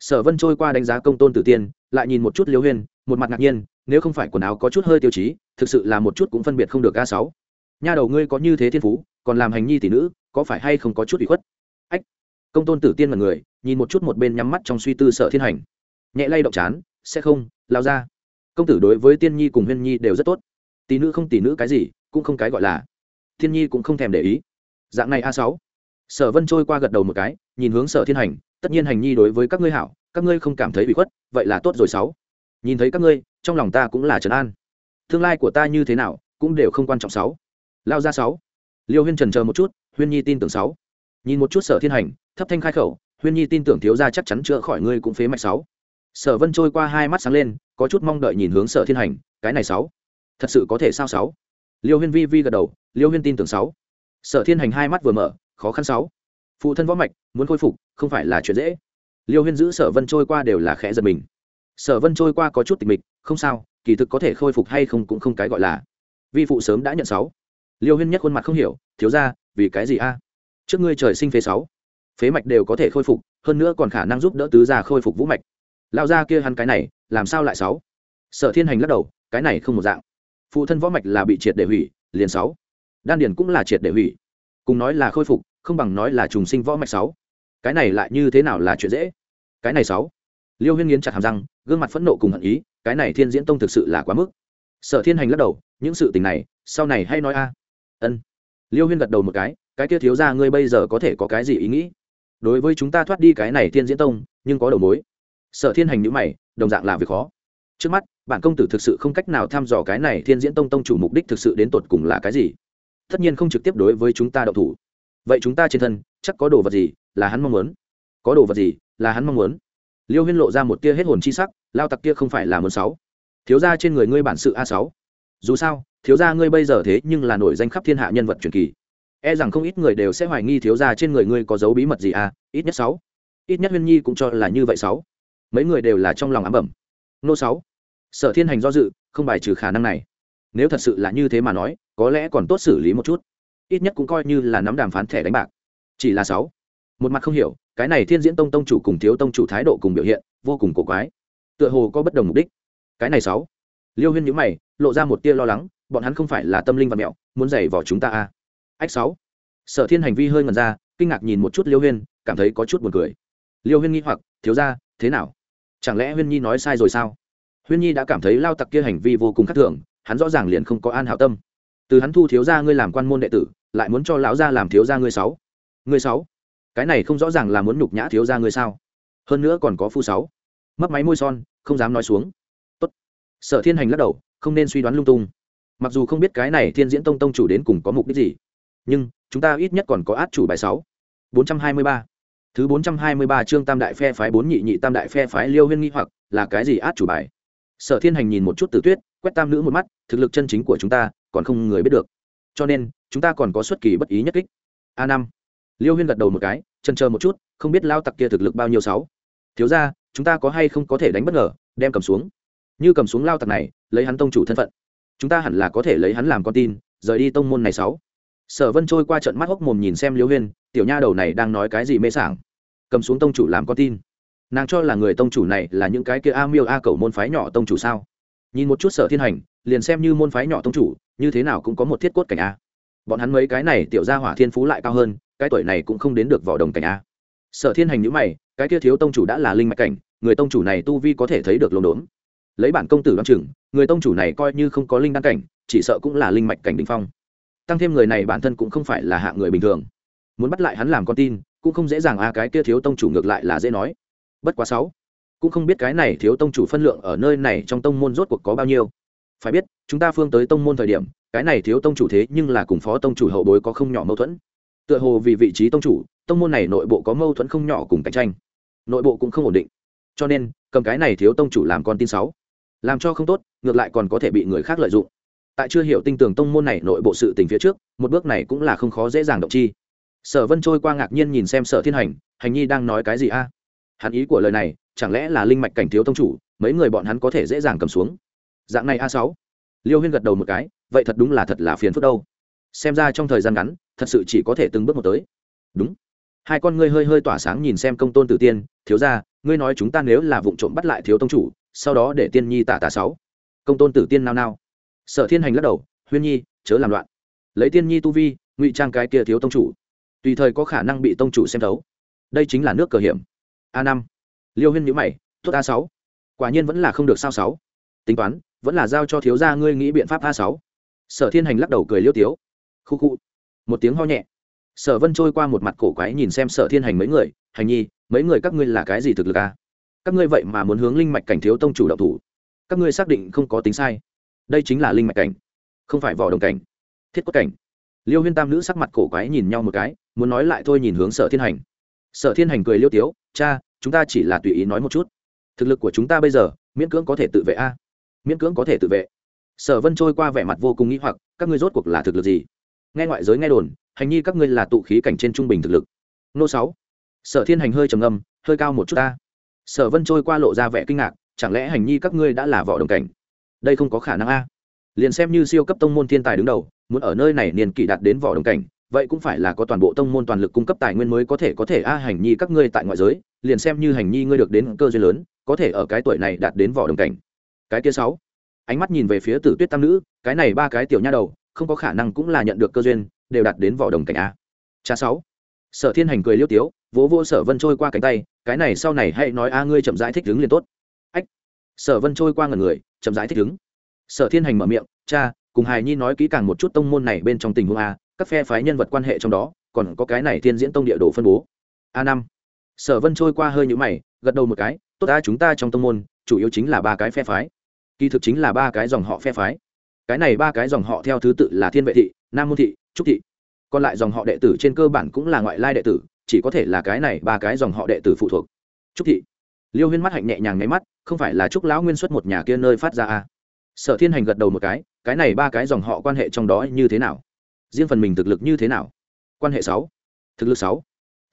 Sở vân trôi qua đánh giá công tôn tử tiên, lại nhìn một chút liêu huyên, một mặt ngạc nhiên, nếu không phải quần áo có chút hơi tiêu chí, thực sự là một chút cũng phân biệt không được a sáu. Nha đầu ngươi có như thế thiên phú, còn làm hành nhi tỷ nữ, có phải hay không có chút ủy khuất? Ách. Công tôn tử tiên là người, nhìn một chút một bên nhắm mắt trong suy tư sợ thiên hành. Nhẹ lay động chán, sẽ không, lao ra. Công tử đối với tiên nhi cùng huyên nhi đều rất tốt. Tỷ nữ không tỷ nữ cái gì, cũng không cái gọi là. Thiên nhi cũng không thèm để ý. Dạng này a sáu sở vân trôi qua gật đầu một cái, nhìn hướng sở thiên hành, tất nhiên hành nhi đối với các ngươi hảo, các ngươi không cảm thấy bị khuất, vậy là tốt rồi sáu. Nhìn thấy các ngươi, trong lòng ta cũng là trấn an. Tương lai của ta như thế nào, cũng đều không quan trọng sáu. Lao ra sáu. Liêu huyên trần chờ một chút, huyên nhi tin tưởng sáu. Nhìn một chút sở thiên hành, thấp thanh khai khẩu, huyên nhi tin tưởng thiếu gia chắc chắn chữa khỏi ngươi cũng phế mạch sáu. Sở vân trôi qua hai mắt sáng lên, có chút mong đợi nhìn hướng sở thiên hành, cái này sáu, thật sự có thể sao sáu? Liêu huyên vi vi gật đầu, liêu huyên tin tưởng sáu. Sở thiên hành hai mắt vừa mở khó khăn sáu. Phụ thân võ mạch, muốn khôi phục, không phải là chuyện dễ. Liêu huyên giữ sở vân trôi qua đều là khẽ giật mình. Sở vân trôi qua có chút tịch mịch, không sao, kỳ thực có thể khôi phục hay không cũng không cái gọi là. Vi phụ sớm đã nhận sáu. Liêu huyên nhất khuôn mặt không hiểu, thiếu ra vì cái gì a? Trước ngươi trời sinh phế sáu. Phế mạch đều có thể khôi phục, hơn nữa còn khả năng giúp đỡ tứ gia khôi phục vũ mạch. Lao ra kia hắn cái này, làm sao lại sáu? Sở thiên hành lắc đầu, cái này không một dạng. Phụ thân võ mạch là bị triệt để hủy, liền sáu. Đan điền cũng là triệt để hủy cùng nói là khôi phục, không bằng nói là trùng sinh võ mạch sáu. Cái này lại như thế nào là chuyện dễ? Cái này sáu. Liêu huyên nghiến chặt hàm răng, gương mặt phẫn nộ cùng hận ý, cái này thiên diễn tông thực sự là quá mức. Sở thiên hành lắc đầu, những sự tình này, sau này hay nói a. Ân. Liêu huyên gật đầu một cái cái kia thiếu ra ngươi bây giờ có thể có cái gì ý nghĩ? Đối với chúng ta thoát đi cái này thiên diễn tông, nhưng có đầu mối. Sở thiên hành nhữ mày, đồng dạng là việc khó. Trước mắt, bản công tử thực sự không cách nào thăm dò cái này thiên diễn tông tông chủ mục đích thực sự đến tột cùng là cái gì? Tất nhiên không trực tiếp đối với chúng ta đậu thủ. Vậy chúng ta trên thân, chắc có đồ vật gì là hắn mong muốn? Có đồ vật gì là hắn mong muốn? Liêu huyên lộ ra một tia hết hồn chi sắc, lao tặc kia không phải là muốn sáu. Thiếu gia trên người ngươi bản sự a sáu. Dù sao, thiếu gia ngươi bây giờ thế nhưng là nổi danh khắp thiên hạ nhân vật truyền kỳ. E rằng không ít người đều sẽ hoài nghi thiếu gia trên người ngươi có dấu bí mật gì à ít nhất sáu. Ít nhất huyên nhi cũng cho là như vậy sáu. Mấy người đều là trong lòng ám bẩm. Nô sáu. Sở thiên hành do dự, không bài trừ khả năng này nếu thật sự là như thế mà nói, có lẽ còn tốt xử lý một chút. Ít nhất cũng coi như là nắm đàm phán thẻ đánh bạc. Chỉ là sáu. Một mặt không hiểu, cái này thiên diễn tông tông chủ cùng thiếu tông chủ thái độ cùng biểu hiện, vô cùng cổ quái. Tựa hồ có bất đồng mục đích. Cái này sáu. Liêu huyên nhữ mày, lộ ra một tia lo lắng, bọn hắn không phải là tâm linh và mẹo, muốn giày vào chúng ta à. ách sáu. Sở thiên hành vi hơi ngần ra, kinh ngạc nhìn một chút liêu huyên, cảm thấy có chút buồn cười. Liêu huyên nghi hoặc, thiếu ra thế nào? Chẳng lẽ huyên nhi nói sai rồi sao? Huyên nhi đã cảm thấy lao tặc kia hành vi vô cùng khắc thường hắn rõ ràng liền không có an hảo tâm. Từ hắn thu thiếu gia ngươi làm quan môn đệ tử, lại muốn cho lão gia làm thiếu gia ngươi sáu. Ngươi sáu? Cái này không rõ ràng là muốn nhục nhã thiếu gia ngươi sao? Hơn nữa còn có phu sáu. Mất máy môi son, không dám nói xuống. Tốt. Sở thiên hành lắc đầu, không nên suy đoán lung tung. Mặc dù không biết cái này thiên diễn tông tông chủ đến cùng có mục đích gì, nhưng chúng ta ít nhất còn có át chủ bài sáu. Bốn trăm hai mươi ba. Thứ bốn trăm hai mươi ba chương tam đại phe phái bốn nhị nhị tam đại phe phái liêu huyên nghi hoặc là cái gì át chủ bài? Sở thiên hành nhìn một chút tử tuyết, quét tam nữ một mắt, thực lực chân chính của chúng ta, còn không người biết được. Cho nên, chúng ta còn có xuất kỳ bất ý nhất kích. A năm. Liêu huyên gật đầu một cái chân chờ một chút, không biết lao tặc kia thực lực bao nhiêu sáu. Thiếu ra chúng ta có hay không có thể đánh bất ngờ, đem cầm xuống. Như cầm xuống lao tặc này, lấy hắn tông chủ thân phận. Chúng ta hẳn là có thể lấy hắn làm con tin, rời đi tông môn này sáu. Sở vân trôi qua trận mắt hốc mồm nhìn xem liêu huyên, tiểu nha đầu này đang nói cái gì mê sảng. Cầm xuống tông chủ làm con tin nàng cho là người tông chủ này là những cái kia a miêu a cầu môn phái nhỏ tông chủ sao? Nhìn một chút sở thiên hành, liền xem như môn phái nhỏ tông chủ, như thế nào cũng có một thiết cốt cảnh a. Bọn hắn mấy cái này tiểu gia hỏa thiên phú lại cao hơn, cái tuổi này cũng không đến được vỏ đồng cảnh a. Sở thiên hành nhữ mày, cái kia thiếu tông chủ đã là linh mạch cảnh, người tông chủ này tu vi có thể thấy được lồn đốn. Lấy bản công tử đoán chừng, người tông chủ này coi như không có linh đăng cảnh, chỉ sợ cũng là linh mạch cảnh đình phong. Tăng thêm người này bản thân cũng không phải là hạ người bình thường. Muốn bắt lại hắn làm con tin, cũng không dễ dàng a, cái kia thiếu tông chủ ngược lại là dễ nói bất quá sáu. Cũng không biết cái này thiếu tông chủ phân lượng ở nơi này trong tông môn rốt cuộc có bao nhiêu. Phải biết, chúng ta phương tới tông môn thời điểm, cái này thiếu tông chủ thế nhưng là cùng phó tông chủ hậu bối có không nhỏ mâu thuẫn. Tựa hồ vì vị trí tông chủ, tông môn này nội bộ có mâu thuẫn không nhỏ cùng cạnh tranh. Nội bộ cũng không ổn định. Cho nên, cầm cái này thiếu tông chủ làm con tin sáu. Làm cho không tốt, ngược lại còn có thể bị người khác lợi dụng. Tại chưa hiểu tinh tường tông môn này nội bộ sự tình phía trước, một bước này cũng là không khó dễ dàng động chi. Sở vân trôi qua ngạc nhiên nhìn xem sở thiên hành hành nhi đang nói cái gì a? Hắn ý của lời này, chẳng lẽ là linh mạch cảnh thiếu tông chủ, mấy người bọn hắn có thể dễ dàng cầm xuống? Dạng này a sáu. Liêu huyên gật đầu một cái, vậy thật đúng là thật là phiền phức đâu. Xem ra trong thời gian ngắn, thật sự chỉ có thể từng bước một tới. Đúng. Hai con ngươi hơi hơi tỏa sáng nhìn xem công tôn tử tiên, thiếu ra ngươi nói chúng ta nếu là vụ trộm bắt lại thiếu tông chủ, sau đó để tiên nhi tả tả sáu. Công tôn tử tiên nao nao. Sở thiên hành lắc đầu, huyên nhi, chớ làm loạn. Lấy tiên nhi tu vi, ngụy trang cái kia thiếu tông chủ. Tùy thời có khả năng bị tông chủ xem thấu. Đây chính là nước cờ hiểm a năm. Liêu huyên nhữ mày, tốt a sáu. Quả nhiên vẫn là không được sao sáu. Tính toán, vẫn là giao cho thiếu gia ngươi nghĩ biện pháp a sáu. Sở thiên hành lắc đầu cười liêu tiếu. Khu khu. Một tiếng ho nhẹ. Sở vân trôi qua một mặt cổ quái nhìn xem sở thiên hành mấy người, hành nhi, mấy người các ngươi là cái gì thực lực a? Các ngươi vậy mà muốn hướng linh mạch cảnh thiếu tông chủ đạo thủ. Các ngươi xác định không có tính sai. Đây chính là linh mạch cảnh, không phải vỏ đồng cảnh. Thiết quất cảnh. Liêu huyên tam nữ sắc mặt cổ quái nhìn nhau một cái, muốn nói lại thôi nhìn hướng sở thiên hành. Sở thiên hành cười liêu tiếu, cha chúng ta chỉ là tùy ý nói một chút. Thực lực của chúng ta bây giờ, miễn cưỡng có thể tự vệ a. Miễn cưỡng có thể tự vệ. Sở vân trôi qua vẻ mặt vô cùng nghĩ hoặc, các ngươi rốt cuộc là thực lực gì? Nghe ngoại giới nghe đồn, hành nhi các ngươi là tụ khí cảnh trên trung bình thực lực. Nô sáu. Sở thiên hành hơi trầm ngâm, hơi cao một chút ta. Sở vân trôi qua lộ ra vẻ kinh ngạc, chẳng lẽ hành nhi các ngươi đã là võ đồng cảnh? Đây không có khả năng a. Liền xem như siêu cấp tông môn thiên tài đứng đầu, muốn ở nơi này niên kỷ đạt đến võ đồng cảnh, vậy cũng phải là có toàn bộ tông môn toàn lực cung cấp tài nguyên mới có thể có thể a, hành nhi các ngươi tại ngoại giới liền xem như hành nhi ngươi được đến cơ duyên lớn, có thể ở cái tuổi này đạt đến võ đồng cảnh. Cái kia sáu, ánh mắt nhìn về phía tử tuyết tam nữ, cái này ba cái tiểu nha đầu, không có khả năng cũng là nhận được cơ duyên, đều đạt đến võ đồng cảnh a. Cha sáu, sở thiên hành cười liêu tiếu, vỗ vô sở vân trôi qua cánh tay, cái này sau này hãy nói a ngươi chậm rãi thích đứng liền tốt. Ách, sở vân trôi qua ngần người, chậm rãi thích đứng sở thiên hành mở miệng, cha, cùng hài nhi nói kỹ càng một chút tông môn này bên trong tình huống a, các phe phái nhân vật quan hệ trong đó, còn có cái này thiên diễn tông địa đồ phân bố. A năm sở vân trôi qua hơi nhũ mày, gật đầu một cái, tốt ta, chúng ta trong tông môn, chủ yếu chính là ba cái phe phái. Kỳ thực chính là ba cái dòng họ phe phái. Cái này ba cái dòng họ theo thứ tự là thiên vệ thị, nam môn thị, trúc thị. Còn lại dòng họ đệ tử trên cơ bản cũng là ngoại lai đệ tử, chỉ có thể là cái này ba cái dòng họ đệ tử phụ thuộc. Trúc thị. Liêu huyên mắt hạnh nhẹ nhàng nháy mắt, không phải là trúc lão nguyên xuất một nhà kia nơi phát ra à? sở thiên hành gật đầu một cái cái này ba cái dòng họ quan hệ trong đó như thế nào? Riêng phần mình thực lực như thế nào? Quan hệ sáu. Thực lực sáu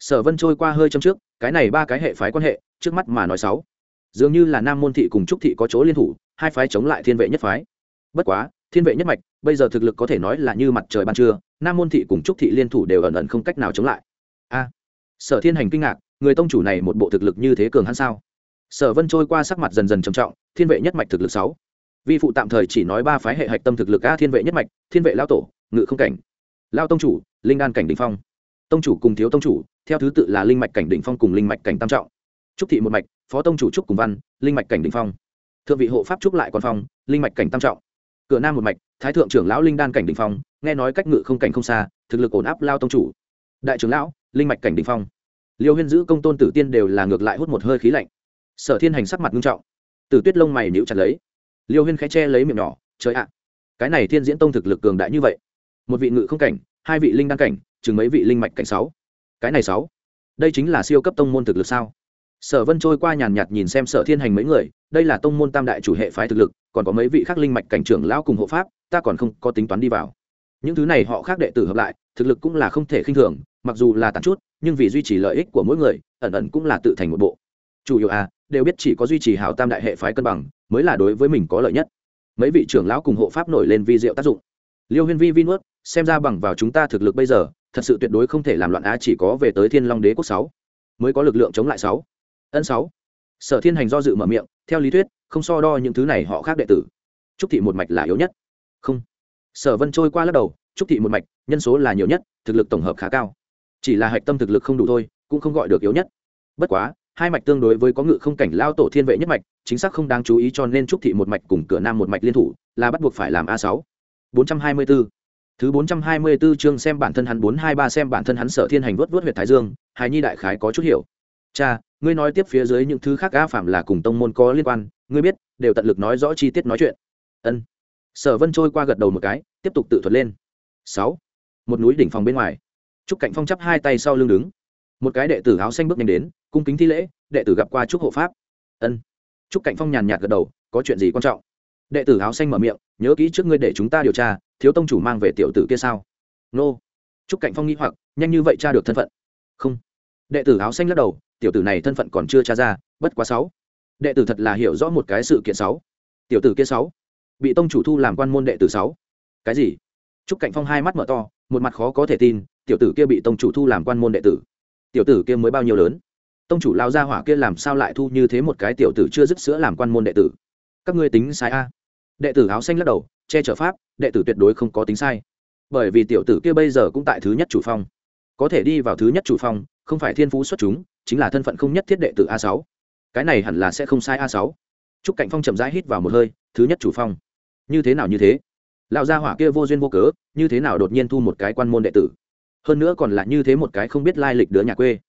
sở vân trôi qua hơi châm trước, cái này ba cái hệ phái quan hệ, trước mắt mà nói sáu. Dường như là nam môn thị cùng trúc thị có chỗ liên thủ, hai phái chống lại thiên vệ nhất phái. Bất quá, thiên vệ nhất mạch, bây giờ thực lực có thể nói là như mặt trời ban trưa, nam môn thị cùng trúc thị liên thủ đều ẩn ẩn không cách nào chống lại. A. Sở thiên hành kinh ngạc, người tông chủ này một bộ thực lực như thế cường hắn sao? Sở vân trôi qua sắc mặt dần dần trầm trọng, thiên vệ nhất mạch thực lực sáu. Vi phụ tạm thời chỉ nói ba phái hệ hạch tâm thực lực a thiên vệ nhất mạch, thiên vệ lao tổ, ngự không cảnh. Lao tông chủ, linh đan cảnh đình phong. Tông chủ cùng thiếu tông chủ theo thứ tự là linh mạch cảnh đỉnh phong cùng linh mạch cảnh tam trọng. Trúc thị một mạch, phó tông chủ trúc cùng văn, linh mạch cảnh đỉnh phong. Thượng vị hộ pháp trúc lại còn phong, linh mạch cảnh tam trọng. Cửa nam một mạch, thái thượng trưởng lão linh đan cảnh đỉnh phong, nghe nói cách ngự không cảnh không xa, thực lực ổn áp lao tông chủ. Đại trưởng lão, linh mạch cảnh đỉnh phong. Liêu huyên giữ công tôn tử tiên đều là ngược lại hút một hơi khí lạnh. Sở thiên hành sắc mặt nghiêm trọng. Tử tuyết lông mày níu chặt lấy. Liêu huyên khẽ che lấy miệng nhỏ, trời ạ, cái này thiên diễn tông thực lực cường đại như vậy. Một vị ngự không cảnh, hai vị linh đan cảnh, chừng mấy vị linh mạch cảnh sáu? Cái này sáu. Đây chính là siêu cấp tông môn thực lực sao? Sở vân trôi qua nhàn nhạt nhìn xem sở thiên hành mấy người, đây là tông môn tam đại chủ hệ phái thực lực, còn có mấy vị khác linh mạch cảnh trưởng lão cùng hộ pháp, ta còn không có tính toán đi vào. Những thứ này họ khác đệ tử hợp lại, thực lực cũng là không thể khinh thường, mặc dù là tàn chút, nhưng vì duy trì lợi ích của mỗi người, ẩn ẩn cũng là tự thành một bộ. Chủ yếu à đều biết chỉ có duy trì hảo tam đại hệ phái cân bằng, mới là đối với mình có lợi nhất. Mấy vị trưởng lão cùng hộ pháp nổi lên vi diệu tác dụng. Liêu huyên vi vi nuốt, xem ra bằng vào chúng ta thực lực bây giờ thật sự tuyệt đối không thể làm loạn á, chỉ có về tới thiên long đế quốc sáu, mới có lực lượng chống lại sáu. Ân sáu. Sở thiên hành do dự mở miệng, theo lý thuyết, không so đo những thứ này họ khác đệ tử. Trúc thị một mạch là yếu nhất. Không. Sở vân trôi qua lắc đầu, trúc thị một mạch, nhân số là nhiều nhất, thực lực tổng hợp khá cao. Chỉ là hạch tâm thực lực không đủ thôi, cũng không gọi được yếu nhất. Bất quá, hai mạch tương đối với có ngự không cảnh lao tổ thiên vệ nhất mạch, chính xác không đáng chú ý cho nên trúc thị một mạch cùng cửa nam một mạch liên thủ, là bắt buộc phải làm a sáu. Bốn trăm hai mươi bốn Thứ 424 chương xem bản thân hắn 423 xem bản thân hắn Sở Thiên Hành vuốt vuốt huyệt thái dương, Hải Nhi đại khái có chút hiểu. Cha, ngươi nói tiếp phía dưới những thứ khác a phạm là cùng tông môn có liên quan, ngươi biết, đều tận lực nói rõ chi tiết nói chuyện. Ân. Sở Vân trôi qua gật đầu một cái, tiếp tục tự thuật lên. 6. Một núi đỉnh phòng bên ngoài. Trúc Cạnh Phong chắp hai tay sau lưng đứng. Một cái đệ tử áo xanh bước nhanh đến, cung kính thi lễ, đệ tử gặp qua Trúc hộ pháp. Ân. Trúc Cạnh Phong nhàn nhạt gật đầu, có chuyện gì quan trọng? Đệ tử áo xanh mở miệng, nhớ kỹ trước ngươi để chúng ta điều tra, thiếu tông chủ mang về tiểu tử kia sao? Nô. Trúc cạnh phong nghĩ hoặc nhanh như vậy tra được thân phận. Không. Đệ tử áo xanh lắc đầu tiểu tử này thân phận còn chưa tra ra bất quá sáu. Đệ tử thật là hiểu rõ một cái sự kiện sáu. Tiểu tử kia sáu. Bị tông chủ thu làm quan môn đệ tử sáu. Cái gì? Trúc cạnh phong hai mắt mở to một mặt khó có thể tin tiểu tử kia bị tông chủ thu làm quan môn đệ tử. Tiểu tử kia mới bao nhiêu lớn? Tông chủ lao ra hỏa kia làm sao lại thu như thế một cái tiểu tử chưa dứt sữa làm quan môn đệ tử? Các ngươi tính sai a đệ tử áo xanh lắc đầu, che chở pháp, đệ tử tuyệt đối không có tính sai. Bởi vì tiểu tử kia bây giờ cũng tại thứ nhất chủ phong. Có thể đi vào thứ nhất chủ phong, không phải thiên phú xuất chúng, chính là thân phận không nhất thiết đệ tử a sáu. Cái này hẳn là sẽ không sai a sáu. Trúc cạnh phong chậm rãi hít vào một hơi, thứ nhất chủ phong. Như thế nào như thế? Lão gia hỏa kia vô duyên vô cớ, như thế nào đột nhiên thu một cái quan môn đệ tử? Hơn nữa còn là như thế một cái không biết lai lịch đứa nhà quê.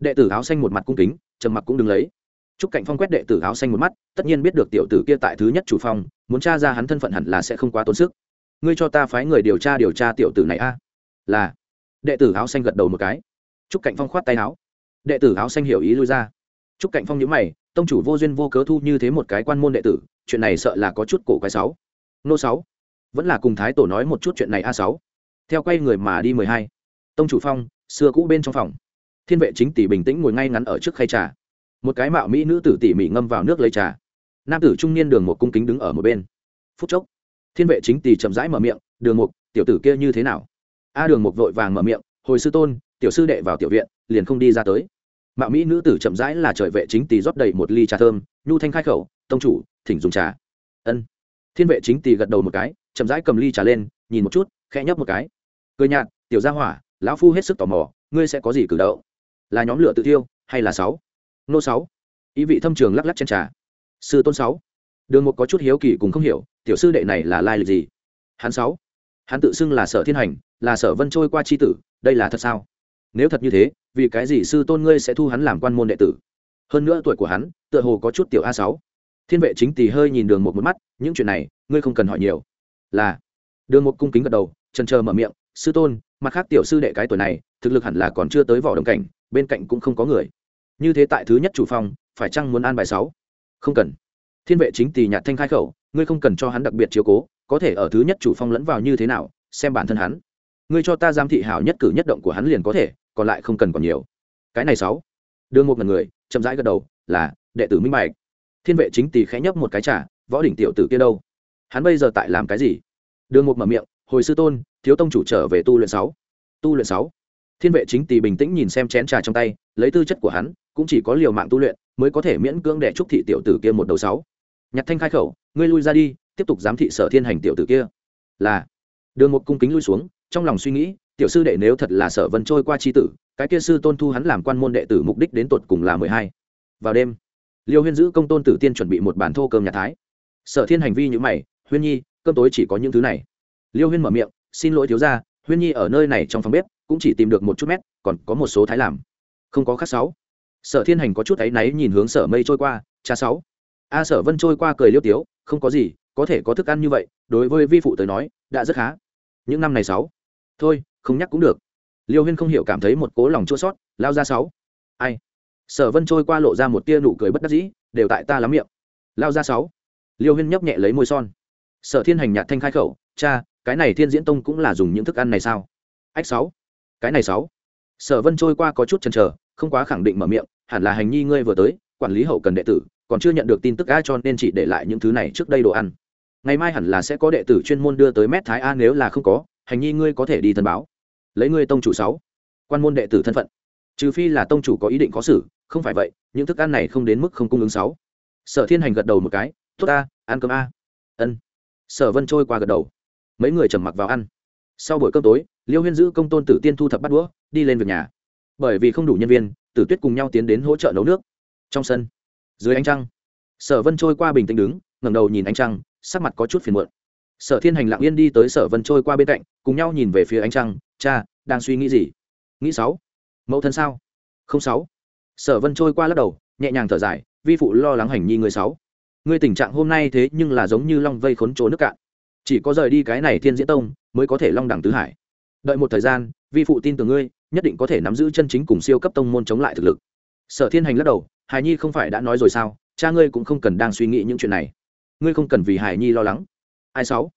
Đệ tử áo xanh một mặt cung kính, trầm mặc cũng đứng lấy. Trúc Cạnh Phong quét đệ tử áo xanh một mắt, tất nhiên biết được tiểu tử kia tại thứ nhất chủ phong, muốn tra ra hắn thân phận hẳn là sẽ không quá tốn sức. Ngươi cho ta phái người điều tra điều tra tiểu tử này a. Là. Đệ tử áo xanh gật đầu một cái. Trúc Cạnh Phong khoát tay áo. Đệ tử áo xanh hiểu ý lui ra. Trúc Cạnh Phong nhíu mày, tông chủ vô duyên vô cớ thu như thế một cái quan môn đệ tử, chuyện này sợ là có chút cổ quái sáu. Nô sáu. Vẫn là cùng thái tổ nói một chút chuyện này a sáu. Theo quay người mà đi mười hai. Tông chủ Phong, xưa cũ bên trong phòng. Thiên vệ chính tỷ bình tĩnh ngồi ngay ngắn ở trước khay trà một cái mạo mỹ nữ tử tỉ mỉ ngâm vào nước lấy trà. Nam tử trung niên đường một cung kính đứng ở một bên. Phút chốc, thiên vệ chính tỷ chậm rãi mở miệng, đường mục, tiểu tử kia như thế nào? A đường mục vội vàng mở miệng, hồi sư tôn, tiểu sư đệ vào tiểu viện, liền không đi ra tới. Mạo mỹ nữ tử chậm rãi là trời vệ chính tỷ rót đầy một ly trà thơm, nhu thanh khai khẩu, tông chủ, thỉnh dùng trà. Ân. Thiên vệ chính tỷ gật đầu một cái, chậm rãi cầm ly trà lên, nhìn một chút, khẽ nhấp một cái. Cười nhạt, tiểu gia hỏa, lão phu hết sức tò mò, ngươi sẽ có gì cử động? Là nhóm lửa tự tiêu hay là sáu? Nô sáu. Ý vị thâm trường lắc lắc chân trà. Sư tôn sáu. Đường một có chút hiếu kỳ cùng không hiểu, tiểu sư đệ này là lai lịch gì? Hắn sáu. Hắn tự xưng là sở thiên hành, là sở vân trôi qua c h i tử, đây là thật sao? Nếu thật như thế, vì cái gì sư tôn ngươi sẽ thu hắn làm quan môn đệ tử? Hơn nữa tuổi của hắn, tựa hồ có chút tiểu a sáu. Thiên vệ chính tỳ hơi nhìn đường một một mắt, những chuyện này, ngươi không cần hỏi nhiều. Là. Đường một cung kính gật đầu, trần trờ mở miệng, sư tôn, mặt khác tiểu sư đệ cái tuổi này, thực lực hẳn là còn chưa tới vỏ đồng cảnh, bên cạnh cũng không có người như thế tại thứ nhất chủ phòng phải chăng muốn an bài sáu? Không cần. Thiên vệ chính tỳ nhạt thanh khai khẩu, ngươi không cần cho hắn đặc biệt chiếu cố, có thể ở thứ nhất chủ phong lẫn vào như thế nào, xem bản thân hắn. Ngươi cho ta giám thị hảo nhất cử nhất động của hắn liền có thể, còn lại không cần còn nhiều. Cái này sáu. Đưa một ngần người, chậm rãi gật đầu, là, đệ tử minh bạch. Thiên vệ chính tỳ khẽ nhấp một cái trà, võ đỉnh tiểu tử kia đâu? Hắn bây giờ tại làm cái gì? Đường một mở miệng, hồi sư tôn, thiếu tông chủ trở về tu luyện sáu. Tu luyện sáu thiên vệ chính tỷ bình tĩnh nhìn xem chén trà trong tay, lấy tư chất của hắn, cũng chỉ có liều mạng tu luyện, mới có thể miễn cưỡng để trúc thị tiểu tử kia một đầu sáu. Nhặt thanh khai khẩu, ngươi lui ra đi, tiếp tục giám thị sở thiên hành tiểu tử kia. Là. Đường một cung kính lui xuống, trong lòng suy nghĩ, tiểu sư đệ nếu thật là sở vân trôi qua c h i tử, cái kia sư tôn thu hắn làm quan môn đệ tử mục đích đến tột cùng là mười hai. Vào đêm, liêu huyên giữ công tôn tử tiên chuẩn bị một bản thô cơm nhà thái. Sở thiên hành vi như mày, huyên nhi, cơm tối chỉ có những thứ này. Liêu huyên mở miệng, xin lỗi thiếu ra huyên nhi ở nơi này trong phòng bếp cũng chỉ tìm được một chút mét, còn có một số thái làm. Không có khác sáu. Sở thiên hành có chút áy náy nhìn hướng sở mây trôi qua, cha sáu. A sở vân trôi qua cười liêu tiếu, không có gì, có thể có thức ăn như vậy, đối với vi phụ tới nói, đã rất khá. Những năm này sáu. Thôi, không nhắc cũng được. Liêu huyên không hiểu cảm thấy một cố lòng chua sót lao ra sáu. Ai? Sở vân trôi qua lộ ra một tia nụ cười bất đắc dĩ, đều tại ta lắm miệng. Lao ra sáu. Liêu huyên nhấp nhẹ lấy môi son. Sở thiên hành nhạt thanh khai khẩu, cha, cái này thiên diễn tông cũng là dùng những thức ăn này sao? Ách sáu cái này sáu. Sở vân trôi qua có chút chần chờ, không quá khẳng định mở miệng, hẳn là hành nhi ngươi vừa tới, quản lý hậu cần đệ tử, còn chưa nhận được tin tức a cho nên chỉ để lại những thứ này trước đây đồ ăn. Ngày mai hẳn là sẽ có đệ tử chuyên môn đưa tới mét thái a nếu là không có, hành nhi ngươi có thể đi thân báo. Lấy ngươi tông chủ sáu. Quan môn đệ tử thân phận. Trừ phi là tông chủ có ý định có xử, không phải vậy, những thức ăn này không đến mức không cung ứng sáu. Sở thiên hành gật đầu một cái, tốt a, ăn cơm a. Ân. Sở vân trôi qua gật đầu. Mấy người trầm mặc vào ăn. Sau buổi cơm tối liêu huyên giữ công tôn tử tiên thu thập bắt đũa, đi lên việc nhà. Bởi vì không đủ nhân viên, tử tuyết cùng nhau tiến đến hỗ trợ nấu nước. Trong sân, dưới ánh trăng, sở vân trôi qua bình tĩnh đứng, ngẩng đầu nhìn ánh trăng, sắc mặt có chút phiền muộn. Sở thiên hành lặng yên đi tới sở vân trôi qua bên cạnh, cùng nhau nhìn về phía ánh trăng, cha, đang suy nghĩ gì? Nghĩ sáu. Mẫu thân sao? Không sáu. Sở vân trôi qua lắc đầu, nhẹ nhàng thở dài, vi phụ lo lắng hành nhi người sáu. Ngươi tình trạng hôm nay thế nhưng là giống như long vây khốn chỗ nước cạn. Chỉ có rời đi cái này thiên diễn tông, mới có thể long đẳng tứ hải đợi một thời gian, vi phụ tin tưởng ngươi, nhất định có thể nắm giữ chân chính cùng siêu cấp tông môn chống lại thực lực. Sở thiên hành lắc đầu, hải nhi không phải đã nói rồi sao? Cha ngươi cũng không cần đang suy nghĩ những chuyện này. Ngươi không cần vì hải nhi lo lắng. Ai sáu?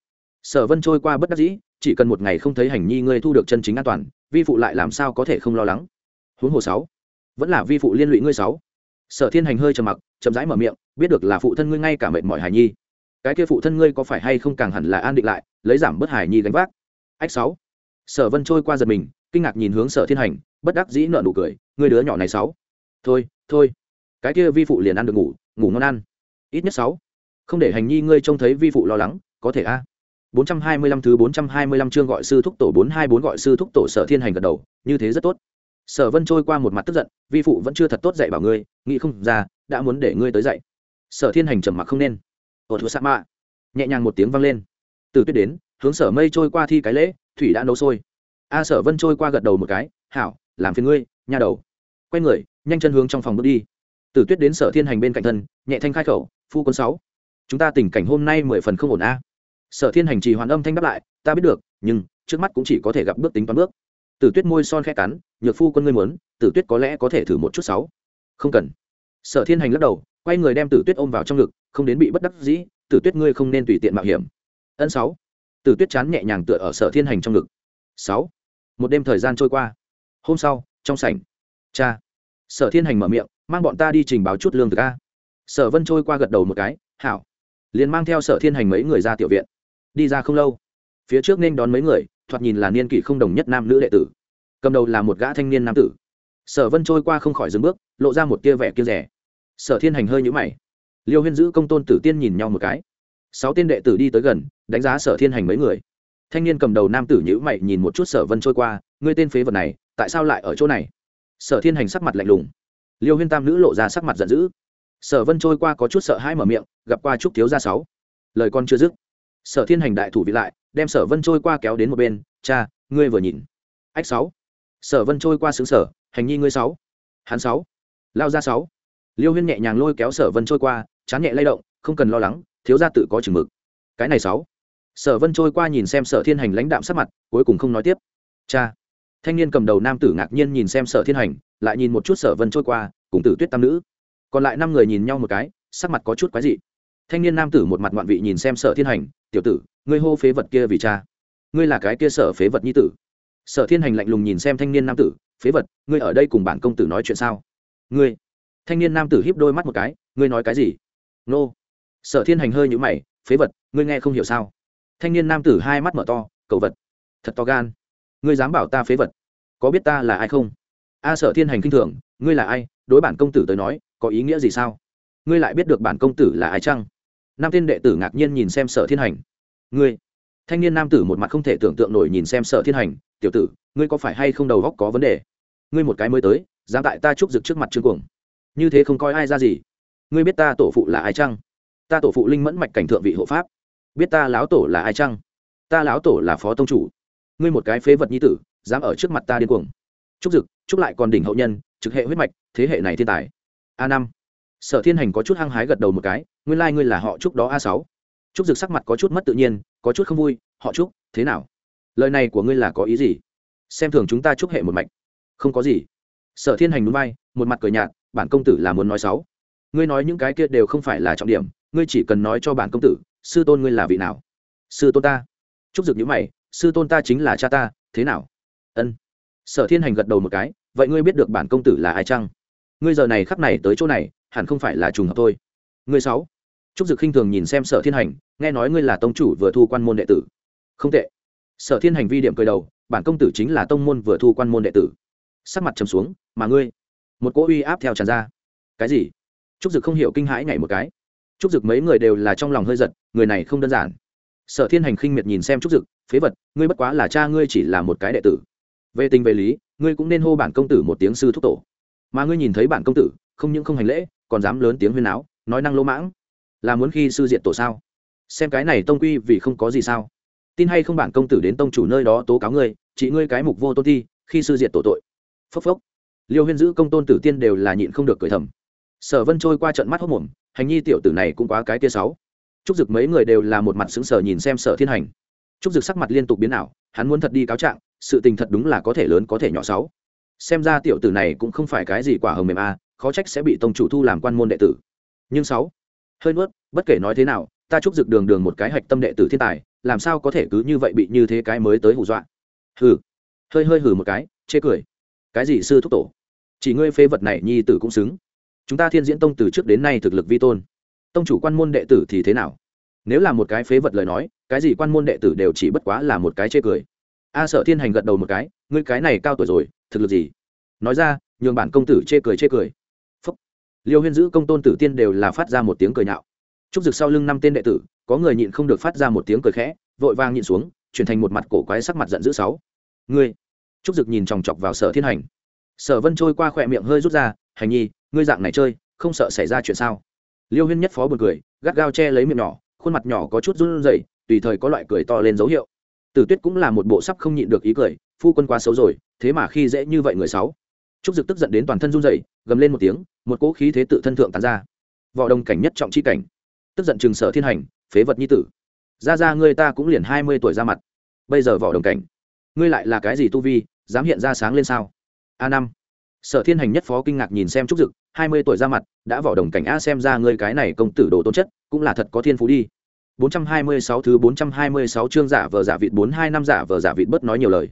Sở vân trôi qua bất đắc dĩ, chỉ cần một ngày không thấy hành nhi ngươi thu được chân chính an toàn, vi phụ lại làm sao có thể không lo lắng? Huống hồ sáu? Vẫn là vi phụ liên lụy ngươi sáu? Sở thiên hành hơi trầm mặc, chậm rãi mở miệng, biết được là phụ thân ngươi ngay cả mệt mỏi hải nhi. Cái kia phụ thân ngươi có phải hay không càng hẳn là an định lại, lấy giảm bớt hải nhi gánh vác? Ách sáu? Sở vân trôi qua giật mình kinh ngạc nhìn hướng sở thiên hành bất đắc dĩ nợ nụ cười ngươi đứa nhỏ này sáu thôi thôi cái kia vi phụ liền ăn được ngủ ngủ ngon ăn ít nhất sáu không để hành nhi ngươi trông thấy vi phụ lo lắng có thể a 425 thứ 425 chương gọi sư thúc tổ 424 gọi sư thúc tổ Sở Thiên Hành gật đầu, như thế rất tốt. Sở Vân trôi qua một mặt tức giận, vi phụ vẫn chưa thật tốt dạy bảo ngươi, nghĩ không ra, đã muốn để ngươi tới dạy. Sở Thiên Hành trầm mặc không nên. ở thua mạ. Nhẹ nhàng một tiếng vang lên. Từ tuyết đến, hướng Sở Mây trôi qua thi cái lễ, thủy đã nấu sôi. A Sở Vân trôi qua gật đầu một cái, "Hảo, làm phiền ngươi, nha đầu." Quay người, nhanh chân hướng trong phòng bước đi. Từ tuyết đến Sở Thiên Hành bên cạnh thân, nhẹ thanh khai khẩu, "Phu quân sáu, chúng ta tình cảnh hôm nay mười phần không ổn a." sở thiên hành trì hoàn âm thanh đáp lại ta biết được nhưng trước mắt cũng chỉ có thể gặp bước tính toán bước tử tuyết môi son khẽ cắn nhược phu quân ngươi muốn tử tuyết có lẽ có thể thử một chút sáu không cần sở thiên hành lắc đầu quay người đem tử tuyết ôm vào trong ngực không đến bị bất đắc dĩ tử tuyết ngươi không nên tùy tiện mạo hiểm ân sáu tử tuyết chán nhẹ nhàng tựa ở sở thiên hành trong ngực. Sáu. Một đêm thời gian trôi qua. Hôm sau, trong sảnh. Cha. Sở thiên hành mở miệng, mang bọn ta đi trình báo chút lương thực a. Sở vân trôi qua gật đầu một cái, hảo. Liền mang theo sở thiên hành mấy người ra tiểu viện. Đi ra không lâu, phía trước nên đón mấy người, thoạt nhìn là niên kỷ không đồng nhất nam nữ đệ tử. Cầm đầu là một gã thanh niên nam tử. Sở vân trôi qua không khỏi dừng bước, lộ ra một tia vẻ kia rẻ. Sở thiên hành hơi nhũ mày. Liêu huyên giữ công tôn tử tiên nhìn nhau một cái sáu tên đệ tử đi tới gần, đánh giá sở thiên hành mấy người. Thanh niên cầm đầu nam tử nhữ mày nhìn một chút sở vân trôi qua, ngươi tên phế vật này, tại sao lại ở chỗ này? Sở thiên hành sắc mặt lạnh lùng. Liêu huyên tam nữ lộ ra sắc mặt giận dữ. Sở vân trôi qua có chút sợ hãi mở miệng, gặp qua trúc thiếu gia sáu. Lời con chưa dứt, sở thiên hành đại thủ vị lại, đem sở vân trôi qua kéo đến một bên, cha, ngươi vừa nhìn. Ách sáu. Sở vân trôi qua xứng sở hành nhi ngươi sáu. Hắn sáu. Lao ra sáu. Liêu huyên nhẹ nhàng lôi kéo sở vân trôi qua, chán nhẹ lay động, không cần lo lắng thiếu gia tự có chừng mực. Cái này sáu. Sở vân trôi qua nhìn xem sở thiên hành lãnh đạm sắc mặt, cuối cùng không nói tiếp. Cha. Thanh niên cầm đầu nam tử ngạc nhiên nhìn xem sở thiên hành, lại nhìn một chút sở vân trôi qua, cùng tử tuyết tam nữ. Còn lại năm người nhìn nhau một cái, sắc mặt có chút quái dị. Thanh niên nam tử một mặt ngoạn vị nhìn xem sở thiên hành, tiểu tử, ngươi hô phế vật kia vì cha. Ngươi là cái kia sở phế vật nhi tử. Sở thiên hành lạnh lùng nhìn xem thanh niên nam tử, phế vật, ngươi ở đây cùng bản công tử nói chuyện sao? Ngươi. Thanh niên nam tử hiếp đôi mắt một cái, ngươi nói cái gì? Nô sở thiên hành hơi nhũ mày, phế vật, ngươi nghe không hiểu sao? Thanh niên nam tử hai mắt mở to cậu vật, thật to gan. Ngươi dám bảo ta phế vật, có biết ta là ai không? A sở thiên hành k i n h thường, ngươi là ai? Đối bản công tử tới nói, có ý nghĩa gì sao? Ngươi lại biết được bản công tử là ai chăng? Nam tiên đệ tử ngạc nhiên nhìn xem sở thiên hành, ngươi. Thanh niên nam tử một mặt không thể tưởng tượng nổi nhìn xem sở thiên hành, tiểu tử, ngươi có phải hay không đầu góc có vấn đề? Ngươi một cái mới tới, dám tại ta chúc rực trước mặt trương cuồng. Như thế không coi ai ra gì. Ngươi biết ta tổ phụ là ai chăng? Ta tổ phụ linh mẫn mạch cảnh thượng vị hộ pháp. Biết ta lão tổ là ai chăng? Ta lão tổ là phó tông chủ. Ngươi một cái phế vật nhi tử, dám ở trước mặt ta điên cuồng. Trúc dực trúc lại còn đỉnh hậu nhân, trực hệ huyết mạch, thế hệ này thiên tài. A năm. Sở thiên hành có chút hăng hái gật đầu một cái, nguyên lai、like、ngươi là họ trúc đó a sáu. Trúc dực sắc mặt có chút mất tự nhiên, có chút không vui, họ trúc thế nào? Lời này của ngươi là có ý gì? Xem thường chúng ta trúc hệ một mạch. Không có gì. Sở thiên hành núi bay, một mặt cười nhạt, bản công tử là muốn nói sáu ngươi nói những cái kia đều không phải là trọng điểm ngươi chỉ cần nói cho bản công tử, sư tôn ngươi là vị nào? Sư tôn ta. Trúc dực nhữ mày, sư tôn ta chính là cha ta, thế nào? Ân. Sở thiên hành gật đầu một cái, vậy ngươi biết được bản công tử là ai chăng? Ngươi giờ này khắp này tới chỗ này, hẳn không phải là trùng hợp thôi. Ngươi sáu. Trúc dực khinh thường nhìn xem sở thiên hành, nghe nói ngươi là tông chủ vừa thu quan môn đệ tử. Không tệ. Sở thiên hành vi điểm cười đầu, bản công tử chính là tông môn vừa thu quan môn đệ tử. Sắc mặt trầm xuống, mà ngươi. Một cỗ uy áp theo tràn ra. Cái gì? Trúc dực không hiểu kinh hãi nhảy một cái trúc dực mấy người đều là trong lòng hơi giật, người này không đơn giản. Sở thiên hành khinh miệt nhìn xem trúc dực, phế vật, ngươi bất quá là cha ngươi chỉ là một cái đệ tử. Về tình về lý, ngươi cũng nên hô bản công tử một tiếng sư thúc tổ. Mà ngươi nhìn thấy bản công tử, không những không hành lễ, còn dám lớn tiếng huyên áo, nói năng lỗ mãng. Là muốn khi sư diện tổ sao? Xem cái này tông quy vì không có gì sao. Tin hay không bản công tử đến tông chủ nơi đó tố cáo ngươi, chỉ ngươi cái mục vô tôn thi, khi sư diện tổ tội. Phốc phốc. Liêu huyên giữ công tôn tử tiên đều là nhịn không được cười thầm. Sở vân trôi qua trận mắt hốc mồm hành nhi tiểu tử này cũng quá cái tia sáu. Trúc dực mấy người đều là một mặt xứng sở nhìn xem sở thiên hành. Trúc dực sắc mặt liên tục biến ảo, hắn muốn thật đi cáo trạng, sự tình thật đúng là có thể lớn có thể nhỏ sáu. Xem ra tiểu tử này cũng không phải cái gì quả hồng mềm a, khó trách sẽ bị tông chủ thu làm quan môn đệ tử. Nhưng sáu, hơi nuốt, bất kể nói thế nào, ta trúc dực đường đường một cái hạch tâm đệ tử thiên tài, làm sao có thể cứ như vậy bị như thế cái mới tới hù dọa? Hừ, hơi hơi hừ một cái, chê cười. Cái gì sư thúc tổ? Chỉ ngươi phê vật này nhi tử cũng xứng chúng ta thiên diễn tông từ trước đến nay thực lực vi tôn. Tông chủ quan môn đệ tử thì thế nào? Nếu là một cái phế vật lời nói, cái gì quan môn đệ tử đều chỉ bất quá là một cái chê cười. A sợ thiên hành gật đầu một cái, ngươi cái này cao tuổi rồi, thực lực gì? Nói ra, nhường bản công tử chê cười chê cười. Phúc. Liêu huyên giữ công tôn tử tiên đều là phát ra một tiếng cười nhạo. Trúc rực sau lưng năm tên đệ tử, có người nhịn không được phát ra một tiếng cười khẽ, vội vang nhịn xuống, chuyển thành một mặt cổ quái sắc mặt giận dữ sáu. Ngươi. Trúc rực nhìn chòng chọc vào sở thiên hành. Sở vân trôi qua khỏe miệng hơi rút ra, hành nhi ngươi dạng này chơi, không sợ xảy ra chuyện sao? Liêu huyên nhất phó buồn cười, gắt gao che lấy miệng nhỏ, khuôn mặt nhỏ có chút run rẩy, tùy thời có loại cười to lên dấu hiệu. Tử tuyết cũng là một bộ sắp không nhịn được ý cười, phu quân quá xấu rồi, thế mà khi dễ như vậy người sáu trúc dực tức giận đến toàn thân run rẩy, gầm lên một tiếng, một cỗ khí thế tự thân thượng tàn ra. Võ đồng cảnh nhất trọng chi cảnh. Tức giận trường sở thiên hành, phế vật nhi tử. Ra ra ngươi ta cũng liền hai mươi tuổi ra mặt. Bây giờ võ đồng cảnh, ngươi lại là cái gì tu vi, dám hiện ra sáng lên sao? A năm sở thiên hành nhất phó kinh ngạc nhìn xem trúc dực hai mươi tuổi ra mặt đã vỏ đồng cảnh a xem ra ngươi cái này công tử đồ tôn chất cũng là thật có thiên phú đi 426 thứ 426 chương giả vờ giả vịt 42 năm giả vờ giả vịt bất nói nhiều lời.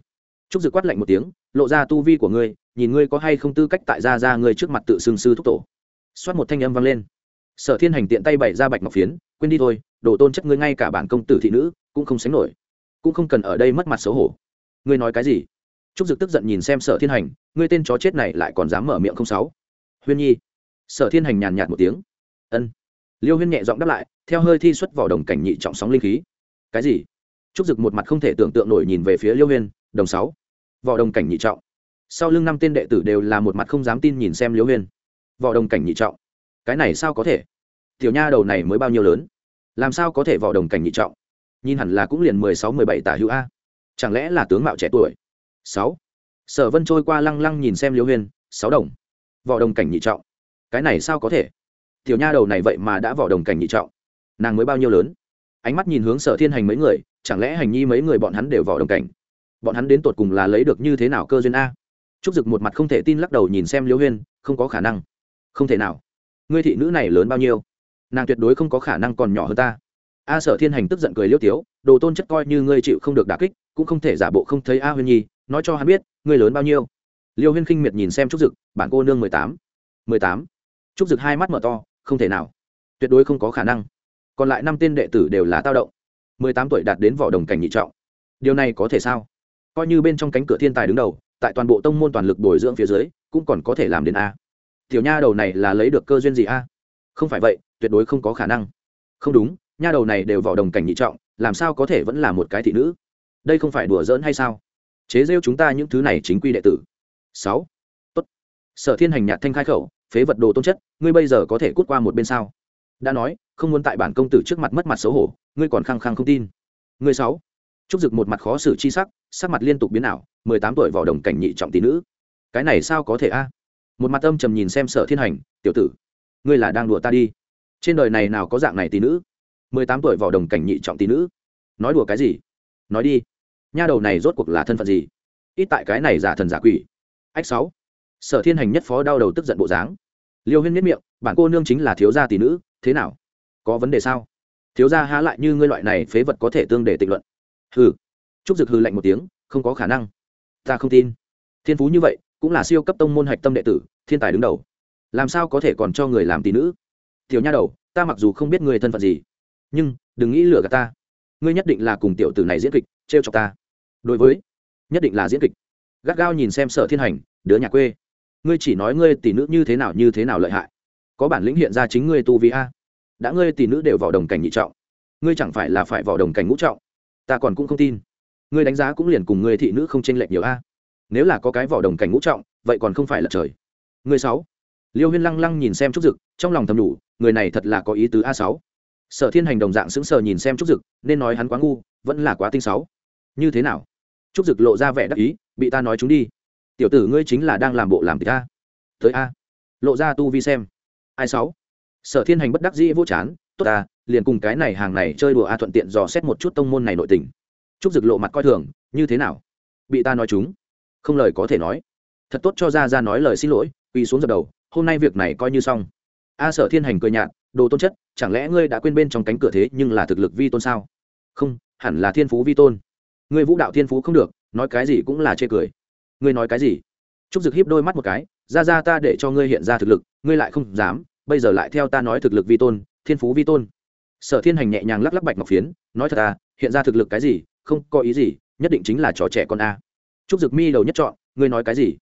Trúc Dực quát lạnh một tiếng, lộ ra tu vi của ngươi, nhìn ngươi có hay không tư cách tại gia gia ngươi trước mặt tự xưng sư thúc tổ. Xoát một thanh âm vang lên. Sở Thiên Hành tiện tay bày ra bạch ngọc phiến, quên đi thôi, đồ tôn chất ngươi ngay cả bản công tử thị nữ cũng không sánh nổi, cũng không cần ở đây mất mặt xấu hổ. Ngươi nói cái gì? Trúc Dực tức giận nhìn xem Sở Thiên Hành, ngươi tên chó chết này lại còn dám mở miệng không sáu. Huyên Nhi. Sở Thiên Hành nhàn nhạt một tiếng. Ân. Liêu Huyên nhẹ giọng đáp lại, theo hơi thi xuất vào đồng cảnh nhị trọng sóng linh khí. Cái gì? Trúc dực một mặt không thể tưởng tượng nổi nhìn về phía liêu huyên đồng sáu. Vỏ đồng cảnh nhị trọng. Sau lưng năm tên đệ tử đều là một mặt không dám tin nhìn xem liêu huyên. Vỏ đồng cảnh nhị trọng. Cái này sao có thể? Tiểu nha đầu này mới bao nhiêu lớn? Làm sao có thể vỏ đồng cảnh nhị trọng? Nhìn hẳn là cũng liền mười sáu mười bảy tả hữu a. Chẳng lẽ là tướng mạo trẻ tuổi? Sáu. Sở vân trôi qua lăng lăng nhìn xem liêu huyên, sáu đồng. Vỏ đồng cảnh nhị trọng. Cái này sao có thể? Tiểu nha đầu này vậy mà đã vỏ đồng cảnh nhị trọng. Nàng mới bao nhiêu lớn? Ánh mắt nhìn hướng sở thiên hành mấy người, chẳng lẽ hành nhi mấy người bọn hắn đều vỏ đồng cảnh? Bọn hắn đến tột cùng là lấy được như thế nào cơ duyên a? Trúc dực một mặt không thể tin lắc đầu nhìn xem liễu huyên, không có khả năng. Không thể nào. Ngươi thị nữ này lớn bao nhiêu? Nàng tuyệt đối không có khả năng còn nhỏ hơn ta. A sở thiên hành tức giận cười liêu tiếu, đồ tôn chất coi như ngươi chịu không được đà kích cũng không thể giả bộ không thấy a huyên nhi, nói cho hắn biết, ngươi lớn bao nhiêu. Liêu huyên khinh miệt nhìn xem trúc dực bản cô nương mười tám. Mười tám. Trúc dực hai mắt mở to, không thể nào. Tuyệt đối không có khả năng. Còn lại năm tên đệ tử đều là tao động. Mười tám tuổi đạt đến vỏ đồng cảnh nhị trọng. Điều này có thể sao? Coi như bên trong cánh cửa thiên tài đứng đầu, tại toàn bộ tông môn toàn lực bồi dưỡng phía dưới, cũng còn có thể làm đến a. Tiểu nha đầu này là lấy được cơ duyên gì a? Không phải vậy, tuyệt đối không có khả năng. Không đúng, nha đầu này đều vỏ đồng cảnh nhị trọng, làm sao có thể vẫn là một cái thị nữ? Đây không phải đùa giỡn hay sao? Chế rêu chúng ta những thứ này chính quy đệ tử. Sáu. Tốt. Sở thiên hành nhạt thanh khai khẩu, phế vật đồ tôn chất, ngươi bây giờ có thể cút qua một bên sao? Đã nói, không muốn tại bản công tử trước mặt mất mặt xấu hổ, ngươi còn khăng khăng không tin. Ngươi sáu. Trúc dực một mặt khó xử chi sắc sắc mặt liên tục biến ảo, mười tám tuổi vỏ đồng cảnh nhị trọng tỷ nữ. Cái này sao có thể a? Một mặt âm trầm nhìn xem sở thiên hành, tiểu tử, ngươi là đang đùa ta đi. Trên đời này nào có dạng này tỷ nữ? mười tám tuổi vỏ đồng cảnh nhị trọng tỷ nữ. Nói đùa cái gì? Nói đi nha đầu này rốt cuộc là thân phận gì? Ít tại cái này giả thần giả quỷ. Ách sáu. Sở thiên hành nhất phó đau đầu tức giận bộ dáng. Liêu huyên miết miệng, bản cô nương chính là thiếu gia tỷ nữ, thế nào? Có vấn đề sao? Thiếu gia há lại như ngươi loại này phế vật có thể tương để tịnh luận. Hừ. Trúc dực hừ lạnh một tiếng, không có khả năng. Ta không tin. Thiên phú như vậy, cũng là siêu cấp tông môn hạch tâm đệ tử, thiên tài đứng đầu. Làm sao có thể còn cho người làm tỷ nữ? Tiểu nha đầu, ta mặc dù không biết người thân phận gì, nhưng đừng nghĩ lừa gạt ta. Ngươi nhất định là cùng tiểu tử này diễn kịch, trêu chọc ta đối với, nhất định là diễn kịch. Gắt gao nhìn xem sở thiên hành, đứa nhà quê. Ngươi chỉ nói ngươi tỷ nữ như thế nào như thế nào lợi hại. Có bản lĩnh hiện ra chính ngươi tu vi a. Đã ngươi tỷ nữ đều vào đồng cảnh nhị trọng, ngươi chẳng phải là phải vào đồng cảnh ngũ trọng. Ta còn cũng không tin. Ngươi đánh giá cũng liền cùng ngươi thị nữ không chênh lệch nhiều a. Nếu là có cái vỏ đồng cảnh ngũ trọng, vậy còn không phải là trời. Ngươi sáu. Liêu huyên lăng lăng nhìn xem trúc dực, trong lòng thầm đủ, người này thật là có ý tứ a sáu. Sở thiên hành đồng dạng sững sờ nhìn xem trúc dực, nên nói hắn quá ngu, vẫn là quá tinh sáu. Như thế nào? Trúc dực lộ ra vẻ đắc ý, bị ta nói chúng đi. Tiểu tử ngươi chính là đang làm bộ làm tịch ta. Tới a. Lộ ra tu vi xem. Ai sáu? Sở thiên hành bất đắc dĩ vô chán. Tốt ta liền cùng cái này hàng này chơi đùa a thuận tiện dò xét một chút tông môn này nội tình. Trúc dực lộ mặt coi thường, như thế nào? Bị ta nói chúng. Không lời có thể nói. Thật tốt cho ra ra nói lời xin lỗi, quỳ xuống dập đầu, hôm nay việc này coi như xong. A sở thiên hành cười nhạt, đồ tôn chất, chẳng lẽ ngươi đã quên bên trong cánh cửa thế nhưng là thực lực vi tôn sao? Không, hẳn là thiên phú vi tôn ngươi vũ đạo thiên phú không được, nói cái gì cũng là chê cười. Ngươi nói cái gì? Trúc dực hiếp đôi mắt một cái, ra ra ta để cho ngươi hiện ra thực lực, ngươi lại không dám, bây giờ lại theo ta nói thực lực vi tôn, thiên phú vi tôn. Sở thiên hành nhẹ nhàng lắc lắc bạch ngọc phiến, nói thật à hiện ra thực lực cái gì, không có ý gì, nhất định chính là trò trẻ con a. Trúc dực mi đầu nhất chọn ngươi nói cái gì?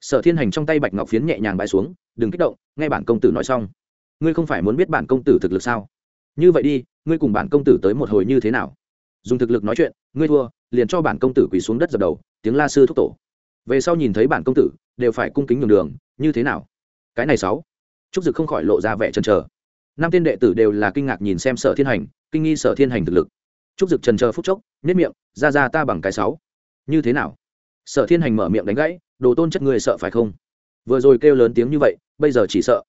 Sở thiên hành trong tay bạch ngọc phiến nhẹ nhàng bãi xuống, đừng kích động, nghe bản công tử nói xong. Ngươi không phải muốn biết bản công tử thực lực sao? Như vậy đi, ngươi cùng bản công tử tới một hồi như thế nào? Dùng thực lực nói chuyện, ngươi thua liền cho bản công tử quỳ xuống đất dập đầu, tiếng la sư thúc tổ. Về sau nhìn thấy bản công tử, đều phải cung kính nhường đường, như thế nào? Cái này sáu. Trúc dực không khỏi lộ ra vẻ chần chờ. Năm tên đệ tử đều là kinh ngạc nhìn xem sở thiên hành, kinh nghi sở thiên hành thực lực. Trúc dực trần chờ phút chốc nếp miệng, ra ra ta bằng cái sáu. Như thế nào? Sở thiên hành mở miệng đánh gãy, đồ tôn chất người sợ phải không? Vừa rồi kêu lớn tiếng như vậy, bây giờ chỉ sợ.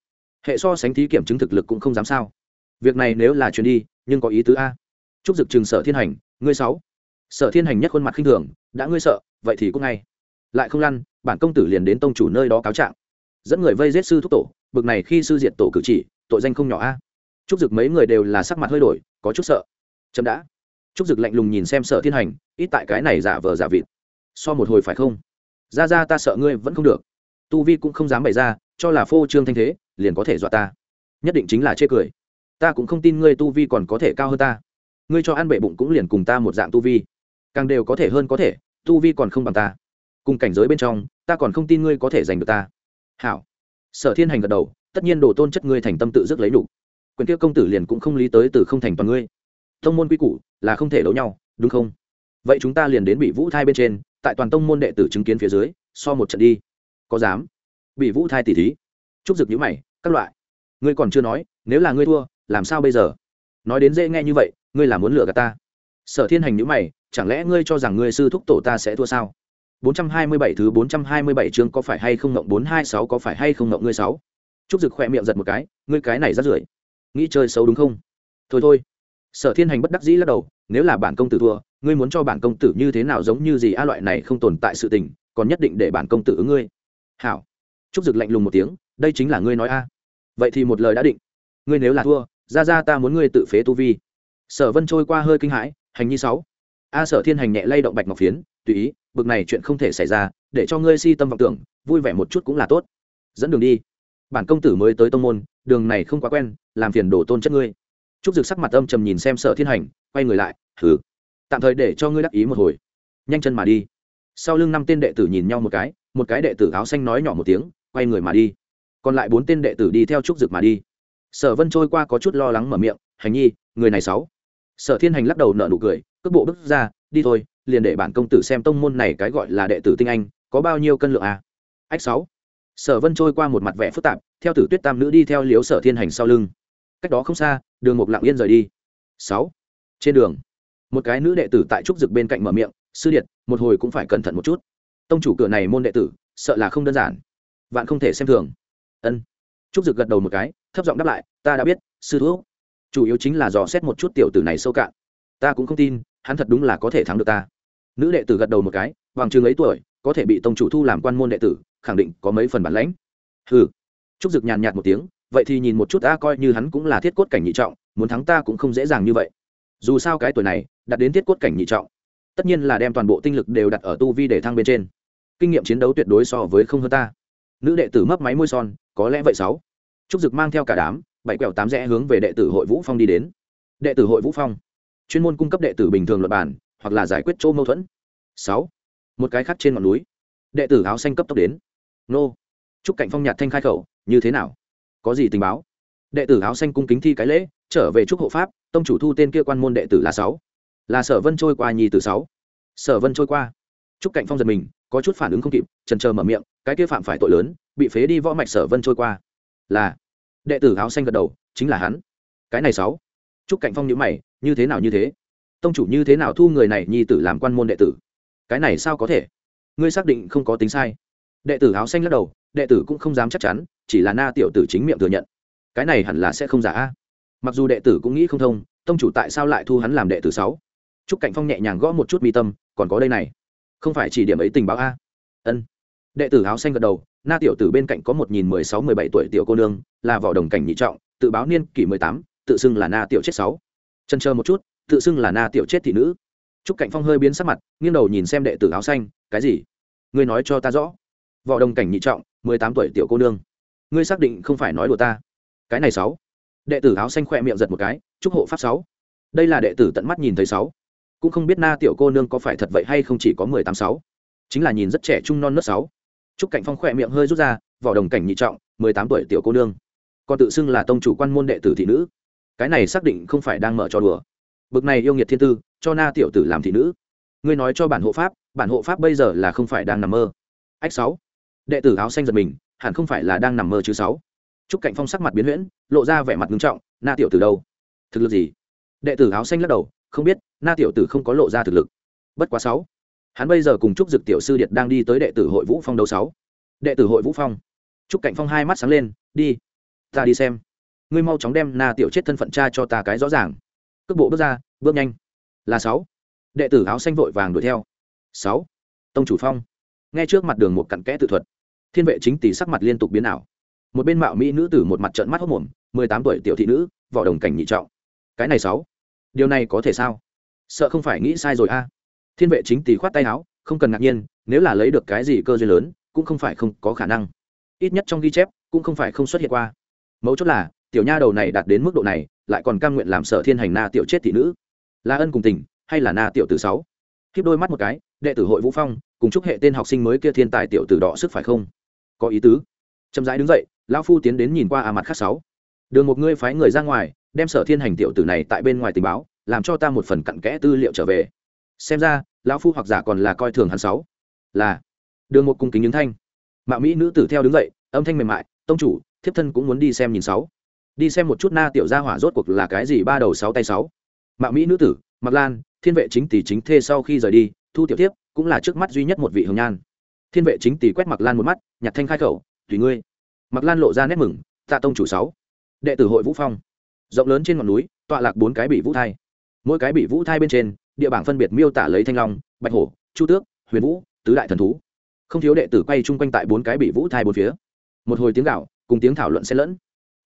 Hệ so sánh thí kiểm chứng thực lực cũng không dám sao. Việc này nếu là chuyến đi, nhưng có ý tứ a. Trúc dực chừng sở thiên hành, ngươi sáu sở thiên hành nhất khuôn mặt khinh thường, đã ngươi sợ, vậy thì cũng ngay. Lại không lăn, bản công tử liền đến tông chủ nơi đó cáo trạng. Dẫn người vây giết sư thúc tổ, bực này khi sư diệt tổ cử chỉ, tội danh không nhỏ a. Chúc dực mấy người đều là sắc mặt hơi đổi, có chút sợ. Chậm đã. Chúc dực lạnh lùng nhìn xem sở thiên hành, ít tại cái này giả vờ giả vịt. So một hồi phải không? Ra ra, ta sợ ngươi vẫn không được. Tu vi cũng không dám bày ra, cho là phô trương thanh thế, liền có thể dọa ta. Nhất định chính là chê cười. Ta cũng không tin ngươi tu vi còn có thể cao hơn ta. Ngươi cho ăn bệ bụng cũng liền cùng ta một dạng tu vi càng đều có thể hơn có thể, tu vi còn không bằng ta. Cùng cảnh giới bên trong, ta còn không tin ngươi có thể giành được ta. Hảo. Sở thiên hành gật đầu, tất nhiên đồ tôn chất ngươi thành tâm tự dứt lấy đủ. Quyền kia công tử liền cũng không lý tới từ không thành toàn ngươi. Thông môn quy củ là không thể đấu nhau, đúng không? Vậy chúng ta liền đến bị vũ thai bên trên, tại toàn tông môn đệ tử chứng kiến phía dưới, so một trận đi. Có dám? Bị vũ thai tỉ thí. Chúc dực nhữ mày, các loại. Ngươi còn chưa nói, nếu là ngươi thua, làm sao bây giờ? Nói đến dễ nghe như vậy, ngươi là muốn lừa gạt ta. Sở thiên hành nhữ mày chẳng lẽ ngươi cho rằng ngươi sư thúc tổ ta sẽ thua sao 427 thứ 427 chương có phải hay không ngộng 426 có phải hay không ngộng ngươi sáu Trúc Dực khỏe miệng giật một cái, ngươi cái này rất rưởi. Nghĩ chơi xấu đúng không? Thôi thôi. Sở Thiên Hành bất đắc dĩ lắc đầu, nếu là bản công tử thua, ngươi muốn cho bản công tử như thế nào giống như gì a loại này không tồn tại sự tình, còn nhất định để bản công tử ứng ngươi. Hảo. Trúc Dực lạnh lùng một tiếng, đây chính là ngươi nói a vậy thì một lời đã định ngươi nếu là thua ra ra ta muốn ngươi tự phế tu vi sở vân trôi qua hơi kinh hãi hành nhi sáu a sở thiên hành nhẹ lay động bạch ngọc phiến, tùy ý, bực này chuyện không thể xảy ra, để cho ngươi si tâm vọng tưởng, vui vẻ một chút cũng là tốt. Dẫn đường đi. Bản công tử mới tới tông môn, đường này không quá quen, làm phiền đổ tôn chất ngươi. Trúc dực sắc mặt âm trầm nhìn xem sở thiên hành, quay người lại thử tạm thời để cho ngươi đắc ý một hồi. Nhanh chân mà đi. Sau lưng năm tên đệ tử nhìn nhau một cái một cái đệ tử áo xanh nói nhỏ một tiếng, quay người mà đi. Còn lại bốn tên đệ tử đi theo trúc dực mà đi. Sở vân trôi qua có chút lo lắng mở miệng, hành nhi, người này sáu. Sở thiên hành lắc đầu nợ nụ cười cước bộ bước ra, đi thôi, liền để bản công tử xem tông môn này cái gọi là đệ tử tinh anh, có bao nhiêu cân lượng à? ách sáu. Sở vân trôi qua một mặt vẻ phức tạp, theo tử tuyết tam nữ đi theo liếu sở thiên hành sau lưng. Cách đó không xa, đường mục lặng yên rời đi. Sáu. Trên đường, một cái nữ đệ tử tại trúc dực bên cạnh mở miệng, sư điện một hồi cũng phải cẩn thận một chút. Tông chủ cửa này môn đệ tử, sợ là không đơn giản. Vạn không thể xem thường. Ân. Trúc dực gật đầu một cái, thấp giọng đáp lại, ta đã biết, sư thuốc chủ yếu chính là dò xét một chút tiểu tử này sâu cạn. Ta cũng không tin hắn thật đúng là có thể thắng được ta. Nữ đệ tử gật đầu một cái bằng chừng ấy tuổi, có thể bị tông chủ thu làm quan môn đệ tử, khẳng định có mấy phần bản lãnh. Hừ. Trúc dực nhàn nhạt một tiếng, vậy thì nhìn một chút ta coi như hắn cũng là thiết cốt cảnh nhị trọng, muốn thắng ta cũng không dễ dàng như vậy. Dù sao cái tuổi này, đặt đến thiết cốt cảnh nhị trọng, tất nhiên là đem toàn bộ tinh lực đều đặt ở tu vi để thăng bên trên. Kinh nghiệm chiến đấu tuyệt đối so với không hơn ta. Nữ đệ tử mấp máy môi son, có lẽ vậy sáu. Trúc dực mang theo cả đám, bảy quẹo tám rẽ hướng về đệ tử hội vũ phong đi đến. Đệ tử hội vũ phong chuyên môn cung cấp đệ tử bình thường luật bản, hoặc là giải quyết chỗ mâu thuẫn. Sáu, một cái khác trên ngọn núi. Đệ tử áo xanh cấp tốc đến. Nô. Trúc cảnh phong nhạt thanh khai khẩu, như thế nào? Có gì tình báo? Đệ tử áo xanh cung kính thi cái lễ, trở về trúc hộ pháp, tông chủ thu tên kia quan môn đệ tử là sáu. Là sở vân trôi qua nhi từ sáu. Sở vân trôi qua. Trúc cảnh phong giật mình, có chút phản ứng không kịp trần chờ mở miệng, cái kia phạm phải tội lớn, bị phế đi võ mạch sở vân trôi qua. Là. Đệ tử áo xanh gật đầu, chính là hắn. Cái này sáu trúc Cạnh phong nhữ mày, như thế nào như thế? Tông chủ như thế nào thu người này nhi tử làm quan môn đệ tử? Cái này sao có thể? Ngươi xác định không có tính sai. Đệ tử áo xanh lắc đầu, đệ tử cũng không dám chắc chắn, chỉ là na tiểu tử chính miệng thừa nhận. Cái này hẳn là sẽ không giả a. Mặc dù đệ tử cũng nghĩ không thông, tông chủ tại sao lại thu hắn làm đệ tử sáu? Trúc Cạnh phong nhẹ nhàng gõ một chút mi tâm, còn có đây này. Không phải chỉ điểm ấy tình báo a? Ân. Đệ tử áo xanh gật đầu, na tiểu tử bên cạnh có một nghìn mười sáu, mười bảy tuổi tiểu cô nương, là vỏ đồng cảnh nhị trọng, tự báo niên kỷ mười tám tự xưng là na tiểu chết sáu. Chân chờ một chút, tự xưng là na tiểu chết thị nữ. Trúc cảnh phong hơi biến sắc mặt, nghiêng đầu nhìn xem đệ tử áo xanh, cái gì? Ngươi nói cho ta rõ. Võ đồng cảnh nhị trọng, mười tám tuổi tiểu cô nương. Ngươi xác định không phải nói đùa ta? Cái này sáu. Đệ tử áo xanh khỏe miệng giật một cái chúc hộ pháp sáu. Đây là đệ tử tận mắt nhìn thấy sáu. Cũng không biết na tiểu cô nương có phải thật vậy hay không chỉ có mười tám sáu. Chính là nhìn rất trẻ trung non nớt sáu. Chúc cảnh phong khỏe miệng hơi rút ra vỏ đồng cảnh nhị trọng, mười tám tuổi tiểu cô nương. Còn tự xưng là tông chủ quan môn đệ tử thị nữ cái này xác định không phải đang mở cho đùa. Bực này yêu nghiệt thiên tư, cho na tiểu tử làm thị nữ. Ngươi nói cho bản hộ pháp, bản hộ pháp bây giờ là không phải đang nằm mơ. Ách sáu. Đệ tử áo xanh giật mình, hẳn không phải là đang nằm mơ chứ sáu. Chúc cạnh phong sắc mặt biến huyễn, lộ ra vẻ mặt nghiêm trọng, na tiểu tử đâu? Thực lực gì? Đệ tử áo xanh lắc đầu, không biết, na tiểu tử không có lộ ra thực lực. Bất quá sáu. Hắn bây giờ cùng chúc dực tiểu sư điện đang đi tới đệ tử hội vũ phong đấu sáu. Đệ tử hội vũ phong. Chúc cạnh phong hai mắt sáng lên, đi. Ta đi xem ngươi mau chóng đem na tiểu chết thân phận cha cho ta cái rõ ràng. Cước bộ bước ra, bước nhanh. Là sáu. Đệ tử áo xanh vội vàng đuổi theo. Sáu. Tông chủ phong. Ngay trước mặt đường một cặn kẽ tự thuật, thiên vệ chính tỷ sắc mặt liên tục biến ảo. Một bên mạo mỹ nữ tử một mặt trợn mắt hốc mồm mười tám tuổi tiểu thị nữ, vỏ đồng cảnh nhị trọng. Cái này sáu. Điều này có thể sao? Sợ không phải nghĩ sai rồi a. Thiên vệ chính tỷ khoát tay áo, không cần ngạc nhiên, nếu là lấy được cái gì cơ duyên lớn, cũng không phải không có khả năng. Ít nhất trong ghi chép, cũng không phải không xuất hiện qua. Mấu chốt là tiểu nha đầu này đạt đến mức độ này, lại còn cam nguyện làm sở thiên hành na tiểu chết thị nữ. Là ân cùng tình, hay là na tiểu tử sáu? Khiếp đôi mắt một cái, đệ tử hội vũ phong, cùng chúc hệ tên học sinh mới kia thiên tài tiểu tử đỏ sức phải không? Có ý tứ. Chậm rãi đứng dậy, lão phu tiến đến nhìn qua à mặt khác sáu. Đường một ngươi phái người ra ngoài, đem sở thiên hành tiểu tử này tại bên ngoài tình báo, làm cho ta một phần cặn kẽ tư liệu trở về. Xem ra, lão phu hoặc giả còn là coi thường hắn sáu. Là. Đường một cung kính những thanh. Mạo mỹ nữ tử theo đứng dậy, âm thanh mềm mại, tông chủ, thiếp thân cũng muốn đi xem nhìn sáu đi xem một chút na tiểu gia hỏa rốt cuộc là cái gì ba đầu sáu tay sáu. Mạo mỹ nữ tử mặc lan, thiên vệ chính tỷ chính thê sau khi rời đi, thu tiểu tiếp cũng là trước mắt duy nhất một vị hồng nhan. Thiên vệ chính tỷ quét mặc lan một mắt, nhặt thanh khai khẩu, tùy ngươi. Mặc lan lộ ra nét mừng, tạ tông chủ sáu. Đệ tử hội vũ phong. Rộng lớn trên ngọn núi, tọa lạc bốn cái bị vũ thai. Mỗi cái bị vũ thai bên trên, địa bảng phân biệt miêu tả lấy thanh long, bạch hổ, chu tước, huyền vũ, tứ đại thần thú. Không thiếu đệ tử quay chung quanh tại bốn cái bị vũ thai bốn phía. Một hồi tiếng gạo, cùng tiếng thảo luận xen lẫn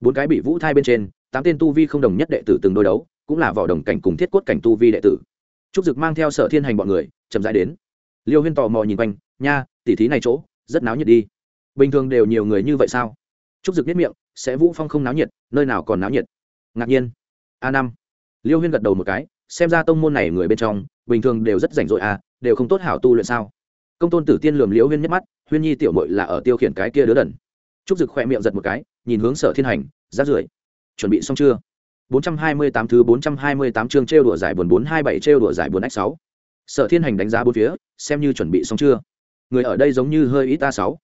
bốn cái bị vũ thai bên trên, tám tên tu vi không đồng nhất đệ tử từng đôi đấu, cũng là vỏ đồng cảnh cùng thiết cốt cảnh tu vi đệ tử. Trúc dực mang theo sở thiên hành bọn người, chậm rãi đến. Liêu huyên tò mò nhìn quanh, nha, tỉ thí này chỗ, rất náo nhiệt đi. Bình thường đều nhiều người như vậy sao? Trúc dực biết miệng, sẽ vũ phong không náo nhiệt, nơi nào còn náo nhiệt? Ngạc nhiên. A năm. Liêu huyên gật đầu một cái, xem ra tông môn này người bên trong, bình thường đều rất rảnh rỗi à đều không tốt hảo tu luyện sao? Công tôn tử tiên lườm liễu huyên nhất mắt, huyên nhi tiểu mội là ở tiêu khiển cái kia đứa đần trúc dực khoe miệng giật một cái nhìn hướng sở thiên hành rát rưởi chuẩn bị xong chưa 428 thứ 428 chương trêu đùa giải buồn 427 trêu đùa giải buồn X6. Sở Thiên Hành đánh giá bốn phía, xem như chuẩn bị xong chưa. Người ở đây giống như hơi ít ta 6.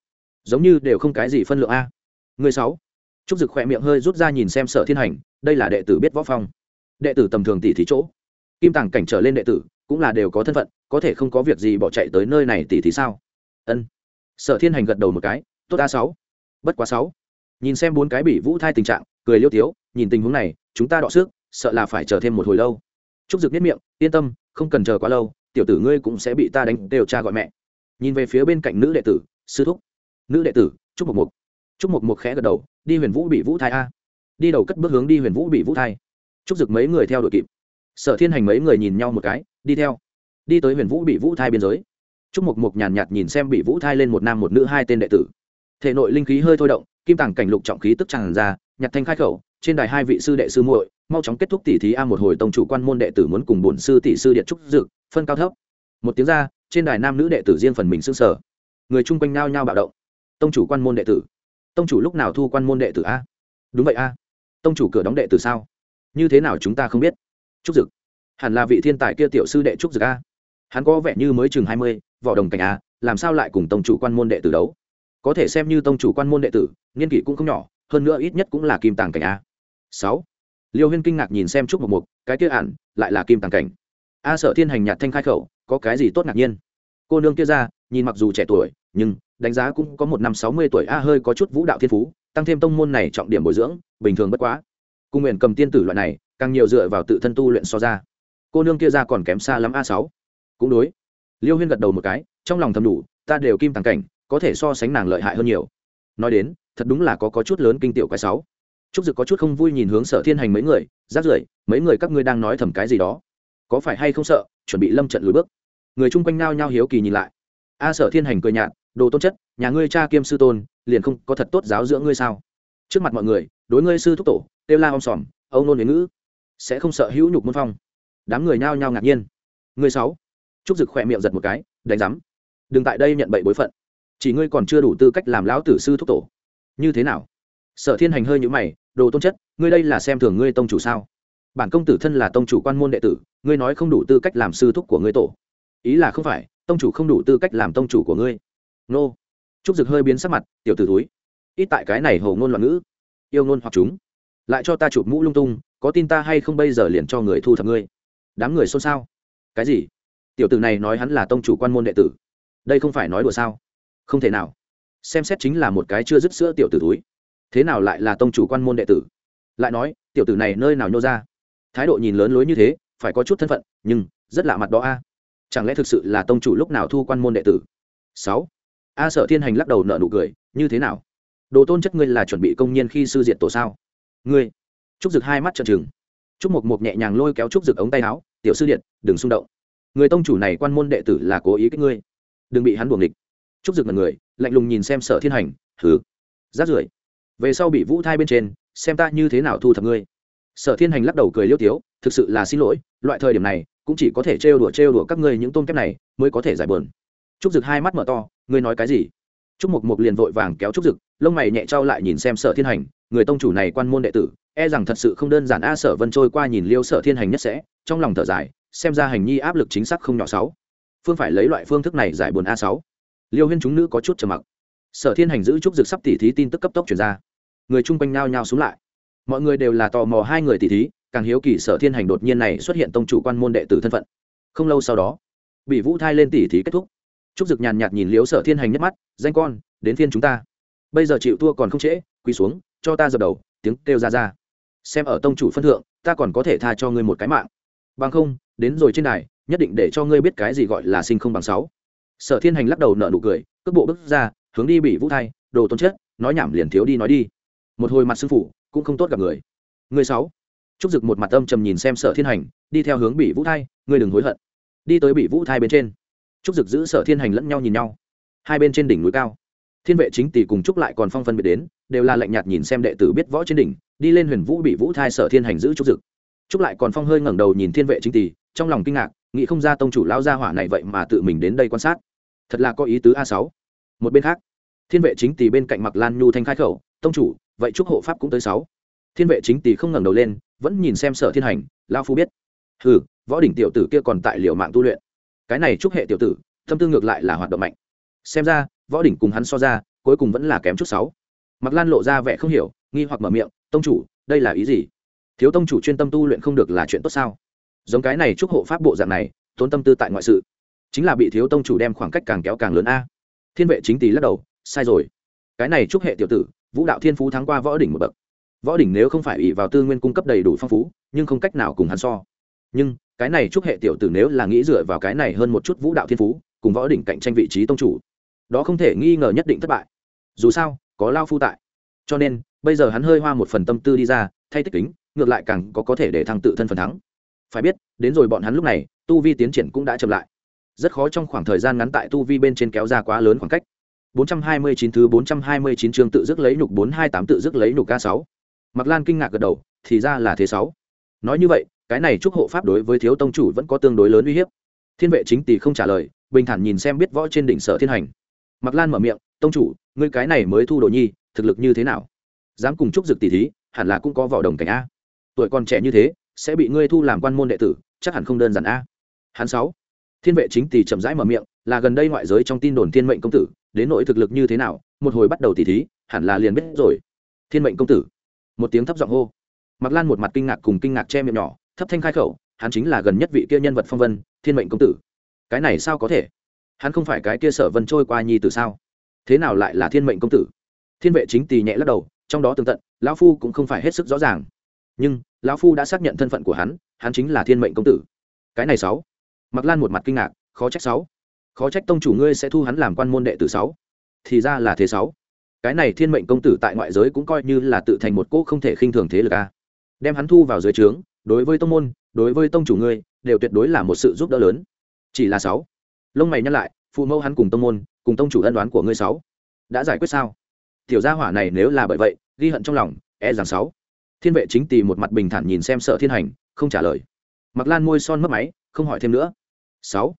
Giống như đều không cái gì phân lượng a. Người 6. Trúc Dực khỏe miệng hơi rút ra nhìn xem Sở Thiên Hành, đây là đệ tử biết võ phong. Đệ tử tầm thường tỷ thí chỗ. Kim Tàng cảnh trở lên đệ tử, cũng là đều có thân phận, có thể không có việc gì bỏ chạy tới nơi này tỷ thí sao? Ân. Sở Thiên Hành gật đầu một cái, tốt a 6. Bất quá sáu. Nhìn xem bốn cái bị vũ thai tình trạng, cười liêu tiếu, nhìn tình huống này, chúng ta đọ sức sợ là phải chờ thêm một hồi lâu. Trúc dực biết miệng yên tâm không cần chờ quá lâu tiểu tử ngươi cũng sẽ bị ta đánh đều cha gọi mẹ. Nhìn về phía bên cạnh nữ đệ tử sư thúc. Nữ đệ tử trúc mộc mục trúc mộc mục khẽ gật đầu đi huyền vũ bị vũ thai a. Đi đầu cất bước hướng đi huyền vũ bị vũ thai. Trúc dực mấy người theo đội kịp. Sở thiên hành mấy người nhìn nhau một cái đi theo. Đi tới huyền vũ bị vũ thai biên giới. Trúc mộc mục nhàn nhạt nhìn xem bị vũ thai lên một nam một nữ hai tên đệ tử thể nội linh khí hơi thôi động, kim tàng cảnh lục trọng khí tức tràn ra, nhặt thanh khai khẩu, trên đài hai vị sư đệ sư muội, mau chóng kết thúc tỷ thí a một hồi tông chủ quan môn đệ tử muốn cùng bổn sư tỷ sư điện trúc dực phân cao thấp. Một tiếng ra, trên đài nam nữ đệ tử riêng phần mình xưng sở người chung quanh nao nhao bạo động. Tông chủ quan môn đệ tử. Tông chủ lúc nào thu quan môn đệ tử a? Đúng vậy a. Tông chủ cửa đóng đệ tử sao? Như thế nào chúng ta không biết? Trúc dực. Hẳn là vị thiên tài kia tiểu sư đệ trúc dực a. Hắn có vẻ như mới chừng hai mươi vỏ đồng cảnh a, làm sao lại cùng tông chủ quan môn đệ tử đấu? Có thể xem như tông chủ quan môn đệ tử, niên kỷ cũng không nhỏ, hơn nữa ít nhất cũng là kim tàng cảnh a. Sáu. Liêu huyên kinh ngạc nhìn xem trúc một mục cái kia ản, lại là kim tàng cảnh. A sợ thiên hành nhạt thanh khai khẩu, có cái gì tốt ngạc nhiên? Cô nương kia ra, nhìn mặc dù trẻ tuổi, nhưng đánh giá cũng có một năm sáu mươi tuổi, a hơi có chút vũ đạo thiên phú, tăng thêm tông môn này trọng điểm bồi dưỡng, bình thường bất quá. Cung nguyện cầm tiên tử loại này, càng nhiều dựa vào tự thân tu luyện so ra. Cô nương kia ra còn kém xa lắm a sáu. Cũng đối. Liêu huyên gật đầu một cái, trong lòng thầm đủ, ta đều kim tàng cảnh có thể so sánh nàng lợi hại hơn nhiều. Nói đến, thật đúng là có có chút lớn kinh tiểu quái sáu trúc dực có chút không vui nhìn hướng sở thiên hành mấy người rát rưởi, mấy người các ngươi đang nói thầm cái gì đó. Có phải hay không sợ, chuẩn bị lâm trận lùi bước. Người chung quanh nao nhao hiếu kỳ nhìn lại. A sở thiên hành cười nhạt, đồ tôn chất, nhà ngươi cha kiêm sư tôn, liền không có thật tốt giáo dưỡng ngươi sao? Trước mặt mọi người, đối ngươi sư thúc tổ têu la om sòm, ông nôn huế ngữ. Sẽ không sợ hữu nhục môn phong. Đám người nhao nhao ngạc nhiên. Người sáu. Trúc dực khỏe miệng giật một cái, đánh rắm đừng tại đây nhận bậy bối phận chỉ ngươi còn chưa đủ tư cách làm lão tử sư thúc tổ. Như thế nào? Sở thiên hành hơi nhũ mày, đồ tôn chất, ngươi đây là xem thường ngươi tông chủ sao? Bản công tử thân là tông chủ quan môn đệ tử, ngươi nói không đủ tư cách làm sư thúc của ngươi tổ. Ý là không phải, tông chủ không đủ tư cách làm tông chủ của ngươi. Nô. Trúc dực hơi biến sắc mặt, tiểu t ử túi ít tại cái này hầu ngôn loạn ngữ. Yêu ngôn hoặc chúng. Lại cho ta chụp mũ lung tung, có tin ta hay không bây giờ liền cho người thu thập ngươi? Đám người xôn xao. Cái gì? Tiểu tử này nói hắn là tông chủ quan môn đệ tử. Đây không phải nói đùa sao? Không thể nào. Xem xét chính là một cái chưa dứt sữa tiểu tử túi. Thế nào lại là tông chủ quan môn đệ tử? Lại nói, tiểu tử này nơi nào nhô ra? Thái độ nhìn lớn lối như thế, phải có chút thân phận, nhưng rất lạ mặt đó a. Chẳng lẽ thực sự là tông chủ lúc nào thu quan môn đệ tử? Sáu. A sợ thiên hành lắc đầu nợ nụ cười, như thế nào? Đồ tôn chất ngươi là chuẩn bị công nhân khi sư diện tổ sao? Ngươi. Trúc dực hai mắt trợn trừng. Trúc mộc mộc nhẹ nhàng lôi kéo trúc dực ống tay áo, tiểu sư điện, đừng xung động. Người tông chủ này quan môn đệ tử là cố ý kích ngươi. Đừng bị hắn buồng địch trúc dực là người, lạnh lùng nhìn xem sở thiên hành thứ rát rưởi. Về sau bị vũ thai bên trên, xem ta như thế nào thu thập ngươi. Sở thiên hành lắc đầu cười liêu tiếu, thực sự là xin lỗi, loại thời điểm này, cũng chỉ có thể trêu đùa trêu đùa các ngươi những tôm kép này, mới có thể giải bờn trúc dực hai mắt mở to, ngươi nói cái gì? Trúc mục mục liền vội vàng kéo trúc dực, lông mày nhẹ trao lại nhìn xem sở thiên hành, người tông chủ này quan môn đệ tử e rằng thật sự không đơn giản a, sở vân trôi qua nhìn liêu sở thiên hành nhất sẽ, trong lòng thở dài, xem ra hành nhi áp lực chính xác không nhỏ sáu. Phương phải lấy loại phương thức này giải buồn a sáu liêu huyên chúng nữ có chút trầm mặc. Sở thiên hành giữ trúc dực sắp tỉ thí tin tức cấp tốc chuyển ra. Người chung quanh nao nhao xuống lại. Mọi người đều là tò mò hai người tỷ thí, càng hiếu kỳ sở thiên hành đột nhiên này xuất hiện tông chủ quan môn đệ tử thân phận. Không lâu sau đó, bị vũ thai lên tỷ thí kết thúc. Trúc dực nhàn nhạt nhìn liếu sở thiên hành nhất mắt, danh con, đến phiên chúng ta. Bây giờ chịu thua còn không trễ, quỳ xuống, cho ta dập đầu, tiếng kêu ra ra. Xem ở tông chủ phân thượng, ta còn có thể tha cho ngươi một cái mạng. Bằng không, đến rồi trên đài, nhất định để cho ngươi biết cái gì gọi là sinh không bằng sáu sở thiên hành lắc đầu nợ nụ cười, cước bộ bước ra, hướng đi bị vũ thai, đồ tôn chết, nói nhảm liền thiếu đi nói đi. Một hồi mặt sư phụ, cũng không tốt gặp người. Người sáu. Trúc dực một mặt âm trầm nhìn xem sở thiên hành, đi theo hướng bị vũ thai, ngươi đừng hối hận. Đi tới bị vũ thai bên trên. Trúc dực giữ sở thiên hành lẫn nhau nhìn nhau. Hai bên trên đỉnh núi cao. Thiên vệ chính tỷ cùng trúc lại còn phong phân biệt đến, đều là lạnh nhạt nhìn xem đệ tử biết võ trên đỉnh, đi lên huyền vũ bị vũ thai sở thiên hành giữ trúc dực. Trúc lại còn phong hơi ngẩng đầu nhìn thiên vệ chính tỷ, trong lòng kinh ngạc, nghĩ không ra tông chủ lao gia hỏa này vậy mà tự mình đến đây quan sát thật là có ý tứ a sáu. Một bên khác, thiên vệ chính tỷ bên cạnh mặc lan nhu thanh khai khẩu, tông chủ, vậy chúc hộ pháp cũng tới sáu. Thiên vệ chính tỷ không ngẩng đầu lên, vẫn nhìn xem sở thiên hành lao phu biết. Hừ, võ đỉnh tiểu tử kia còn tại liệu mạng tu luyện. Cái này chúc hệ tiểu tử, tâm tư ngược lại là hoạt động mạnh. Xem ra, võ đỉnh cùng hắn so ra, cuối cùng vẫn là kém chút sáu. Mặc lan lộ ra vẻ không hiểu, nghi hoặc mở miệng, tông chủ, đây là ý gì? Thiếu tông chủ chuyên tâm tu luyện không được là chuyện tốt sao? Giống cái này chúc hộ pháp bộ dạng này, tốn tâm tư tại ngoại sự chính là bị thiếu tông chủ đem khoảng cách càng kéo càng lớn a. Thiên vệ chính tỷ lắc đầu, sai rồi. Cái này chúc hệ tiểu tử, vũ đạo thiên phú thắng qua võ đỉnh một bậc. Võ đỉnh nếu không phải ỷ vào tư nguyên cung cấp đầy đủ phong phú, nhưng không cách nào cùng hắn so. Nhưng, cái này chúc hệ tiểu tử nếu là nghĩ dựa vào cái này hơn một chút vũ đạo thiên phú, cùng võ đỉnh cạnh tranh vị trí tông chủ, đó không thể nghi ngờ nhất định thất bại. Dù sao, có lao phu tại. Cho nên, bây giờ hắn hơi hoa một phần tâm tư đi ra, thay tích kính, ngược lại càng có có thể để thăng tự thân phần thắng. Phải biết, đến rồi bọn hắn lúc này, tu vi tiến triển cũng đã chậm lại rất khó trong khoảng thời gian ngắn tại tu vi bên trên kéo ra quá lớn khoảng cách 429 thứ 429 chương tự dứt lấy nhục 428 tự dứt lấy nhục K6. Mặc Lan kinh ngạc gật đầu, thì ra là thế sáu. Nói như vậy, cái này chúc hộ pháp đối với thiếu tông chủ vẫn có tương đối lớn uy hiếp. Thiên vệ chính tỷ không trả lời, bình thản nhìn xem biết võ trên đỉnh sở thiên hành. Mặc Lan mở miệng, "Tông chủ, ngươi cái này mới thu đồ nhi, thực lực như thế nào?" Dám cùng chúc dực tỷ thí, hẳn là cũng có võ đồng cảnh a. Tuổi còn trẻ như thế, sẽ bị ngươi thu làm quan môn đệ tử, chắc hẳn không đơn giản a. Hắn sáu. Thiên vệ chính tỷ chậm rãi mở miệng, là gần đây ngoại giới trong tin đồn thiên mệnh công tử, đến nội thực lực như thế nào một hồi bắt đầu tỉ thí hẳn là liền biết rồi. Thiên mệnh công tử. Một tiếng thấp giọng hô. Mặc lan một mặt kinh ngạc cùng kinh ngạc che miệng nhỏ thấp thanh khai khẩu hắn chính là gần nhất vị kia nhân vật phong vân thiên mệnh công tử. Cái này sao có thể? Hắn không phải cái kia sở vân trôi qua nhi từ sao? Thế nào lại là thiên mệnh công tử? Thiên vệ chính tỳ nhẹ lắc đầu trong đó tường tận lão phu cũng không phải hết sức rõ ràng. Nhưng lão phu đã xác nhận thân phận của hắn hắn chính là thiên mệnh công tử. Cái này sáu mặc lan một mặt kinh ngạc, khó trách sáu. Khó trách tông chủ ngươi sẽ thu hắn làm quan môn đệ tử sáu. Thì ra là thế sáu. Cái này thiên mệnh công tử tại ngoại giới cũng coi như là tự thành một cỗ không thể khinh thường thế lực a. Đem hắn thu vào dưới trướng, đối với tông môn, đối với tông chủ ngươi, đều tuyệt đối là một sự giúp đỡ lớn. Chỉ là sáu. Lông mày nhắc lại, phụ mẫu hắn cùng tông môn, cùng tông chủ ân đoán của ngươi sáu. Đã giải quyết sao? Tiểu gia hỏa này nếu là bởi vậy, ghi hận trong lòng e rằng sáu. Thiên vệ chính tì một mặt bình thản nhìn xem sợ thiên hành, không trả lời. Mặc lan môi son mất máy, không hỏi thêm nữa sáu.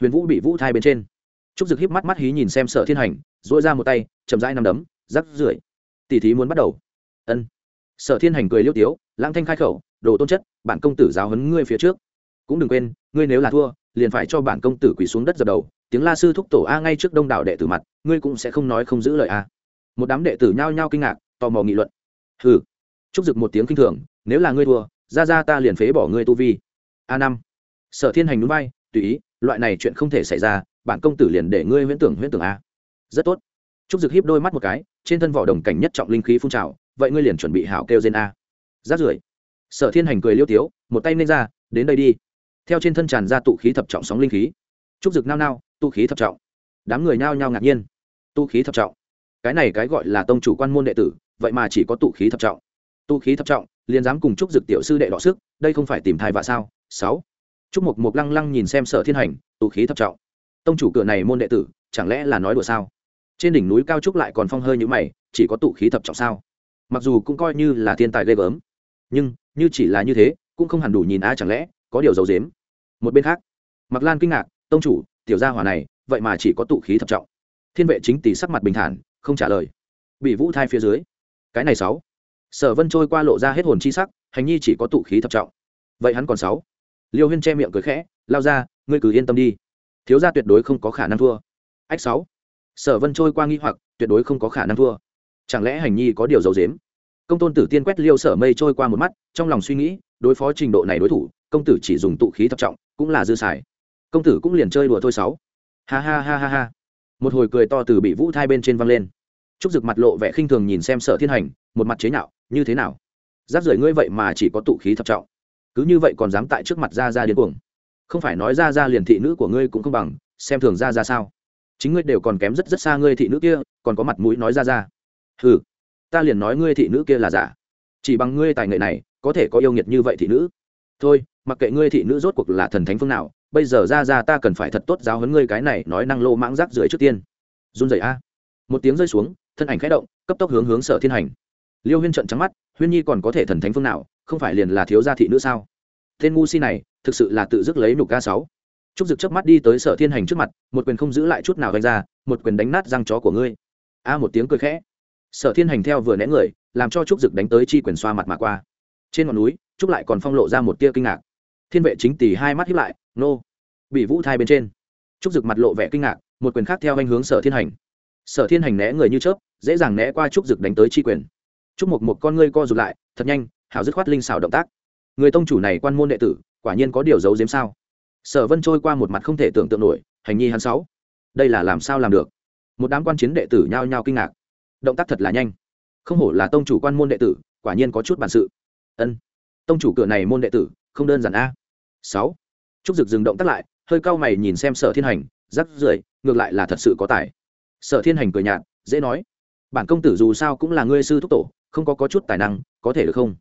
Huyền vũ bị vũ thai bên trên. Trúc dực híp mắt mắt hí nhìn xem sở thiên hành dỗi ra một tay, chậm rãi nằm đấm, rắc rưởi. Tỉ thí muốn bắt đầu. Ân. Sở thiên hành cười liêu tiếu, lãng thanh khai khẩu, đồ tôn chất, bản công tử giáo huấn ngươi phía trước. Cũng đừng quên, ngươi nếu là thua, liền phải cho bản công tử quỳ xuống đất dập đầu, tiếng la sư thúc tổ a ngay trước đông đảo đệ tử mặt, ngươi cũng sẽ không nói không giữ lời a. Một đám đệ tử nhao nhao kinh ngạc, tò mò nghị luận. Hừ. Trúc dực một tiếng kinh thường, nếu là ngươi thua, ra ra ta liền phế bỏ ngươi tu vi. A năm. Sở thiên hành núi bay tùy ý, loại này chuyện không thể xảy ra, bản công tử liền để ngươi huyễn tưởng huyễn tưởng a. Rất tốt. Trúc dực hiếp đôi mắt một cái, trên thân vỏ đồng cảnh nhất trọng linh khí phun trào, vậy ngươi liền chuẩn bị hảo kêu trên a. Rát rưởi. Sở thiên hành cười liêu tiếu, một tay nên ra, đến đây đi. Theo trên thân tràn ra tụ khí thập trọng sóng linh khí. Trúc dực nao nao, tụ khí thập trọng. Đám người nao nhao ngạc nhiên. Tụ khí thập trọng. Cái này cái gọi là tông chủ quan môn đệ tử, vậy mà chỉ có tụ khí thập trọng. Tụ khí thập trọng, liền dám cùng trúc dực tiểu sư đệ đọ sức, đây không phải tìm thai vạ sao? Sáu. Trúc Mục Mục lăng lăng nhìn xem Sở Thiên Hành, tụ khí thập trọng. Tông chủ cửa này môn đệ tử, chẳng lẽ là nói đùa sao? Trên đỉnh núi cao trúc lại còn phong hơi như mày, chỉ có tụ khí thập trọng sao? Mặc dù cũng coi như là thiên tài ghê gớm, nhưng như chỉ là như thế, cũng không hẳn đủ nhìn a chẳng lẽ có điều giấu dếm Một bên khác, Mặc Lan kinh ngạc, tông chủ, tiểu gia hỏa này, vậy mà chỉ có tụ khí thập trọng. Thiên vệ chính tỷ sắc mặt bình thản, không trả lời. Bị Vũ thai phía dưới. Cái này sáu. Sở Vân trôi qua lộ ra hết hồn chi sắc, hành nhi chỉ có tụ khí thập trọng. Vậy hắn còn sáu liêu huyên che miệng cười khẽ, lao ra, ngươi cứ yên tâm đi. Thiếu gia tuyệt đối không có khả năng thua. Ách sáu. Sở vân trôi qua nghi hoặc, tuyệt đối không có khả năng thua. Chẳng lẽ hành nhi có điều giấu dếm công tôn tử tiên quét liêu sở mây trôi qua một mắt, trong lòng suy nghĩ, đối phó trình độ này đối thủ, công tử chỉ dùng tụ khí thập trọng, cũng là dư xài. Công tử cũng liền chơi đùa thôi sáu. Ha ha ha ha ha. Một hồi cười to từ bị vũ thai bên trên văng lên. Trúc dực mặt lộ vẻ khinh thường nhìn xem sở thiên hành, một mặt chế nhạo, như thế nào? Giáp rời ngươi vậy mà chỉ có tụ khí thập trọng cứ như vậy còn dám tại trước mặt ra ra điên cuồng. Không phải nói ra ra liền thị nữ của ngươi cũng không bằng, xem thường ra ra sao? Chính ngươi đều còn kém rất rất xa ngươi thị nữ kia, còn có mặt mũi nói ra ra ừ ta liền nói ngươi thị nữ kia là giả. Chỉ bằng ngươi tài nghệ này, có thể có yêu nghiệt như vậy thị nữ. Thôi, mặc kệ ngươi thị nữ rốt cuộc là thần thánh phương nào, bây giờ ra ra ta cần phải thật tốt giáo huấn ngươi cái này nói năng lô mãng rác rưởi trước tiên. Run rẩy a. Một tiếng rơi xuống, thân ảnh khẽ động, cấp tốc hướng hướng sở thiên hành. Liêu huyên trận trắng mắt, huyên nhi còn có thể thần thánh phương nào không phải liền là thiếu gia thị nữ sao? Tên ngu si này, thực sự là tự dứt lấy nục ca sáu. Trúc dực chớp mắt đi tới sở thiên hành trước mặt, một quyền không giữ lại chút nào đánh ra, một quyền đánh nát răng chó của ngươi. A một tiếng cười khẽ. Sở thiên hành theo vừa né người, làm cho trúc dực đánh tới chi quyền xoa mặt mà qua. Trên ngọn núi, trúc lại còn phong lộ ra một tia kinh ngạc. Thiên vệ chính tỷ hai mắt hiếp lại, nô! Bị vũ thai bên trên. Trúc dực mặt lộ vẻ kinh ngạc, một quyền khác theo anh hướng sở thiên hành. Sở thiên hành né người như chớp, dễ dàng né qua trúc dực đánh tới chi quyền. Trúc một một con ngươi co rụt lại, thật nhanh hảo dứt khoát linh xảo động tác. Người tông chủ này quan môn đệ tử quả nhiên có điều giấu giếm sao? Sở vân trôi qua một mặt không thể tưởng tượng nổi hành nhi hắn sáu. Đây là làm sao làm được? Một đám quan chiến đệ tử nhao nhao kinh ngạc. Động tác thật là nhanh. Không hổ là tông chủ quan môn đệ tử quả nhiên có chút bản sự. Ân. Tông chủ cửa này môn đệ tử không đơn giản a. Sáu. Trúc dực dừng động tác lại hơi cau mày nhìn xem sở thiên hành rắc rưởi ngược lại là thật sự có tài. Sở thiên hành cười nhạt dễ nói. Bản công tử dù sao cũng là ngươi sư thúc tổ không có, có chút tài năng có thể được không?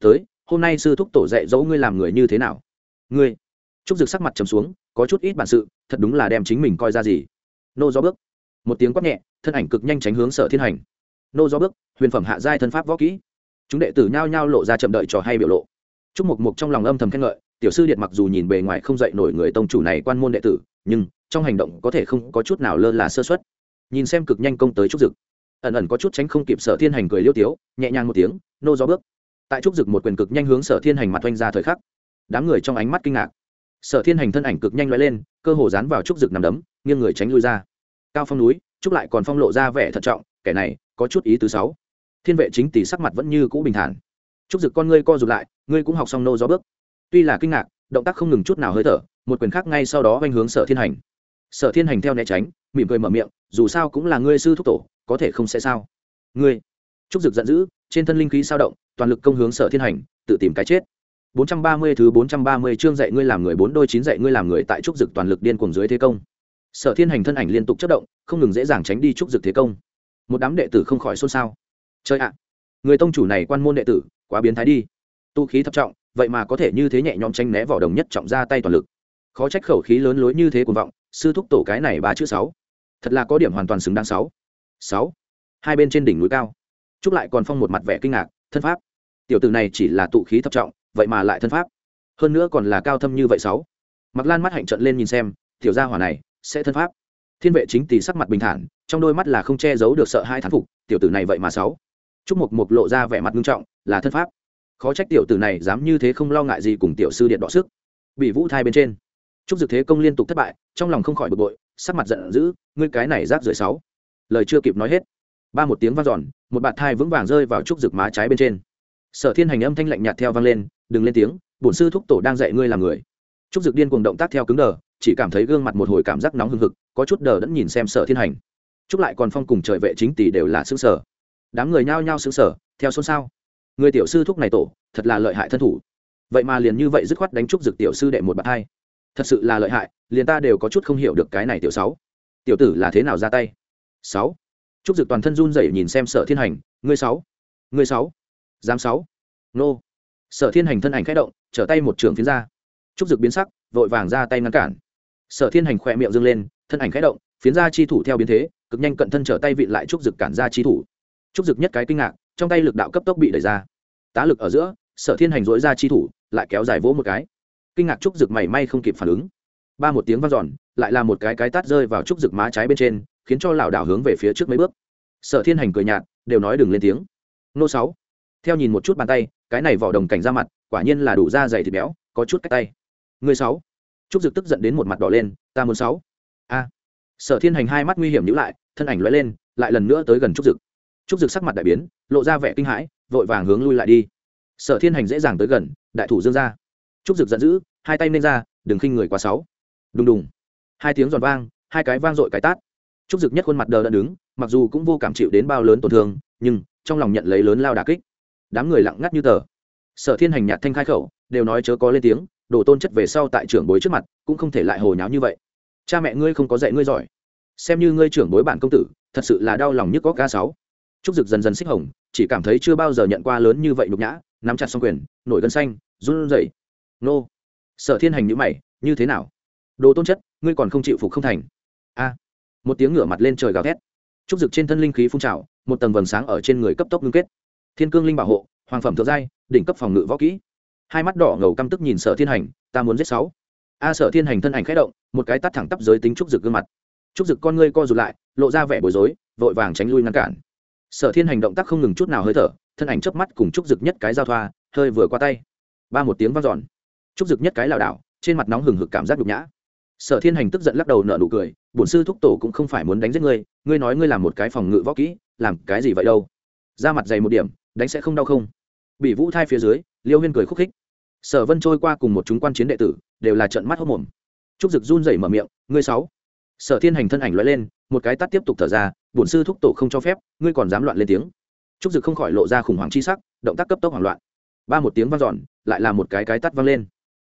Tới, hôm nay sư thúc tổ dạy dỗ ngươi làm người như thế nào? Ngươi. Trúc dực sắc mặt trầm xuống, có chút ít bản sự, thật đúng là đem chính mình coi ra gì. Nô gió bước. Một tiếng quát nhẹ, thân ảnh cực nhanh tránh hướng sở thiên hành. Nô gió bước, huyền phẩm hạ giai thân pháp võ kỹ. Chúng đệ tử nhao nhao lộ ra chậm đợi trò hay biểu lộ. Trúc mục mục trong lòng âm thầm khen ngợi, tiểu sư điện mặc dù nhìn bề ngoài không dạy nổi người tông chủ này quan môn đệ tử, nhưng trong hành động có thể không có chút nào lơ là sơ xuất nhìn xem cực nhanh công tới trúc dực. Ẩn ẩn có chút tránh không kịp sở thiên hành cười liêu tiếu, nhẹ nhàng một tiếng, nô gió bước tại trúc dực một quyền cực nhanh hướng sở thiên hành mặt oanh ra thời khắc. Đám người trong ánh mắt kinh ngạc. Sở thiên hành thân ảnh cực nhanh l lên, cơ hồ dán vào trúc dực nằm đấm, nghiêng người tránh lui ra. Cao phong núi, trúc lại còn phong lộ ra vẻ thận trọng, kẻ này có chút ý tứ sáu thiên vệ chính tỷ sắc mặt vẫn như cũ bình thản. Trúc dực con ngươi co rụt lại, ngươi cũng học xong nô gió bước. Tuy là kinh ngạc, động tác không ngừng chút nào hơi thở, một quyền khác ngay sau đó oanh hướng sở thiên hành. Sở thiên hành theo né tránh, mỉm cười mở miệng, dù sao cũng là ngươi sư thúc tổ, có thể không sẽ sao? Ngươi. Trúc dực giận dữ, trên thân linh khí sao động toàn lực công hướng sở thiên hành tự tìm cái chết 430 thứ 430 chương dạy ngươi làm người bốn đôi chín dạy ngươi làm người tại trúc dực toàn lực điên cuồng dưới thế công. Sở Thiên Hành thân ảnh liên tục chất động, không ngừng dễ dàng tránh đi trúc dực thế công. Một đám đệ tử không khỏi xôn xao. Chơi ạ, người tông chủ này quan môn đệ tử, quá biến thái đi. Tu khí thập trọng, vậy mà có thể như thế nhẹ nhõm tranh né vỏ đồng nhất trọng ra tay toàn lực. Khó trách khẩu khí lớn lối như thế cuồng vọng, sư thúc tổ cái này ba chữ sáu, Thật là có điểm hoàn toàn xứng đáng sáu. Sáu. Hai bên trên đỉnh núi cao, trúc lại còn phong một mặt vẻ kinh ngạc, thân pháp. Tiểu tử này chỉ là tụ khí thập trọng, vậy mà lại thân pháp. Hơn nữa còn là cao thâm như vậy sáu. Mặc lan mắt hạnh trận lên nhìn xem tiểu gia hỏa này sẽ thân pháp. Thiên vệ chính tỷ sắc mặt bình thản trong đôi mắt là không che giấu được sợ hai thán phục tiểu tử này vậy mà sáu. Trúc mục mục lộ ra vẻ mặt nghiêm trọng là thân pháp. Khó trách tiểu tử này dám như thế không lo ngại gì cùng tiểu sư điện đọ sức. Bị vũ thai bên trên. Trúc dực thế công liên tục thất bại trong lòng không khỏi bực bội sắc mặt giận dữ ngươi cái này rác rưởi sáu. Lời chưa kịp nói hết. Ba một tiếng vang dọn một bạt thai vững vàng rơi vào trúc dực má trái bên trên sở thiên hành âm thanh lạnh nhạt theo vang lên, đừng lên tiếng, bổn sư thúc tổ đang dạy ngươi làm người. Trúc dực điên cuồng động tác theo cứng đờ, chỉ cảm thấy gương mặt một hồi cảm giác nóng hừng hực, có chút đờ đẫn nhìn xem sở thiên hành. Trúc lại còn phong cùng trời vệ chính tỷ đều là xứ sở. Đám người nhao nhao xứ sở, theo xôn xao. Người tiểu sư thúc này tổ, thật là lợi hại thân thủ. Vậy mà liền như vậy dứt khoát đánh trúc dực tiểu sư đệ một bậc hai. Thật sự là lợi hại, liền ta đều có chút không hiểu được cái này tiểu sáu. Tiểu tử là thế nào ra tay? Sáu. Trúc dực toàn thân run rẩy nhìn xem sở thiên hành, ngươi sáu? Ngươi sáu? Giám sáu. Nô. Sở thiên hành thân ảnh k h ẽ động, trở tay một trường phiến ra. Trúc dực biến sắc, vội vàng ra tay ngăn cản. Sở thiên hành khỏe miệng dâng lên, thân ảnh k h ẽ động, phiến ra chi thủ theo biến thế, cực nhanh cận thân trở tay vịn lại trúc dực cản ra chi thủ. Trúc dực nhất cái kinh ngạc, trong tay lực đạo cấp tốc bị đẩy ra. Tá lực ở giữa, sở thiên hành dối ra chi thủ, lại kéo dài vỗ một cái. Kinh ngạc trúc dực mảy may không kịp phản ứng. Ba một tiếng vang dọn, lại là một cái cái tát rơi vào trúc dực má trái bên trên, khiến cho lảo đảo hướng về phía trước mấy bước. Sở thiên hành cười nhạt, đều nói đừng lên tiếng. Nô sáu theo nhìn một chút bàn tay, cái này vỏ đồng cảnh ra mặt, quả nhiên là đủ da dày thịt béo, có chút cách tay. Người sáu. Trúc dực tức giận đến một mặt đỏ lên, ta muốn sáu. A. Sở thiên hành hai mắt nguy hiểm nhữ lại, thân ảnh lóe lên, lại lần nữa tới gần trúc dực. Trúc dực sắc mặt đại biến, lộ ra vẻ kinh hãi, vội vàng hướng lui lại đi. Sở thiên hành dễ dàng tới gần, đại thủ dương ra. Trúc dực giận dữ, hai tay nên ra, đừng khinh người quá sáu. Đùng đùng. Hai tiếng giòn vang, hai cái vang dội cái tát. Trúc dực nhất khuôn mặt đờ đẫn đứng, mặc dù cũng vô cảm chịu đến bao lớn tổn thương, nhưng trong lòng nhận lấy lớn lao đà kích đám người lặng ngắt như tờ. Sở thiên hành nhạt thanh khai khẩu, đều nói chớ có lên tiếng đổ tôn chất về sau tại trưởng bối trước mặt, cũng không thể lại hồ nháo như vậy. Cha mẹ ngươi không có dạy ngươi giỏi. Xem như ngươi trưởng bối bản công tử, thật sự là đau lòng nhất có ca sáu. Trúc dực dần dần xích hồng, chỉ cảm thấy chưa bao giờ nhận qua lớn như vậy nhục nhã, nắm chặt xong quyền, nổi gân xanh, run rẩy. Nô. Sở thiên hành nhữ mày, như thế nào? Đồ tôn chất, ngươi còn không chịu phục không thành. A. Một tiếng ngửa mặt lên trời gào thét. Trúc dực trên thân linh khí phun trào, một tầng vầng sáng ở trên người cấp tốc ngưng kết thiên cương linh bảo hộ, hoàng phẩm thượng giai, đỉnh cấp phòng ngự võ kỹ. Hai mắt đỏ ngầu căm tức nhìn sở thiên hành, ta muốn giết sáu. A sở thiên hành thân ảnh khẽ động, một cái tắt thẳng tắp giới tính trúc rực gương mặt. Trúc rực con ngươi co rụt lại, lộ ra vẻ bối rối, vội vàng tránh lui ngăn cản. Sở thiên hành động tác không ngừng chút nào hơi thở, thân ảnh chớp mắt cùng trúc rực nhất cái giao thoa, hơi vừa qua tay. Ba một tiếng vang dọn. Trúc rực nhất cái lảo đảo, trên mặt nóng hừng hực cảm giác nhục nhã. Sở thiên hành tức giận lắc đầu nở nụ cười, bổn sư thúc tổ cũng không phải muốn đánh giết ngươi ngươi nói ngươi làm một cái phòng ngự võ kỹ, làm cái gì vậy đâu? Ra mặt dày một điểm đánh sẽ không đau không? Bị vũ thai phía dưới, liêu huyên cười khúc khích. Sở vân trôi qua cùng một chúng quan chiến đệ tử, đều là trận mắt hốc mồm. Trúc dực run rẩy mở miệng, ngươi sáu. Sở thiên hành thân ảnh loại lên, một cái tắt tiếp tục thở ra, bổn sư thúc tổ không cho phép, ngươi còn dám loạn lên tiếng. Trúc dực không khỏi lộ ra khủng hoảng chi sắc, động tác cấp tốc hoảng loạn. Ba một tiếng vang dọn, lại là một cái cái tắt vang lên.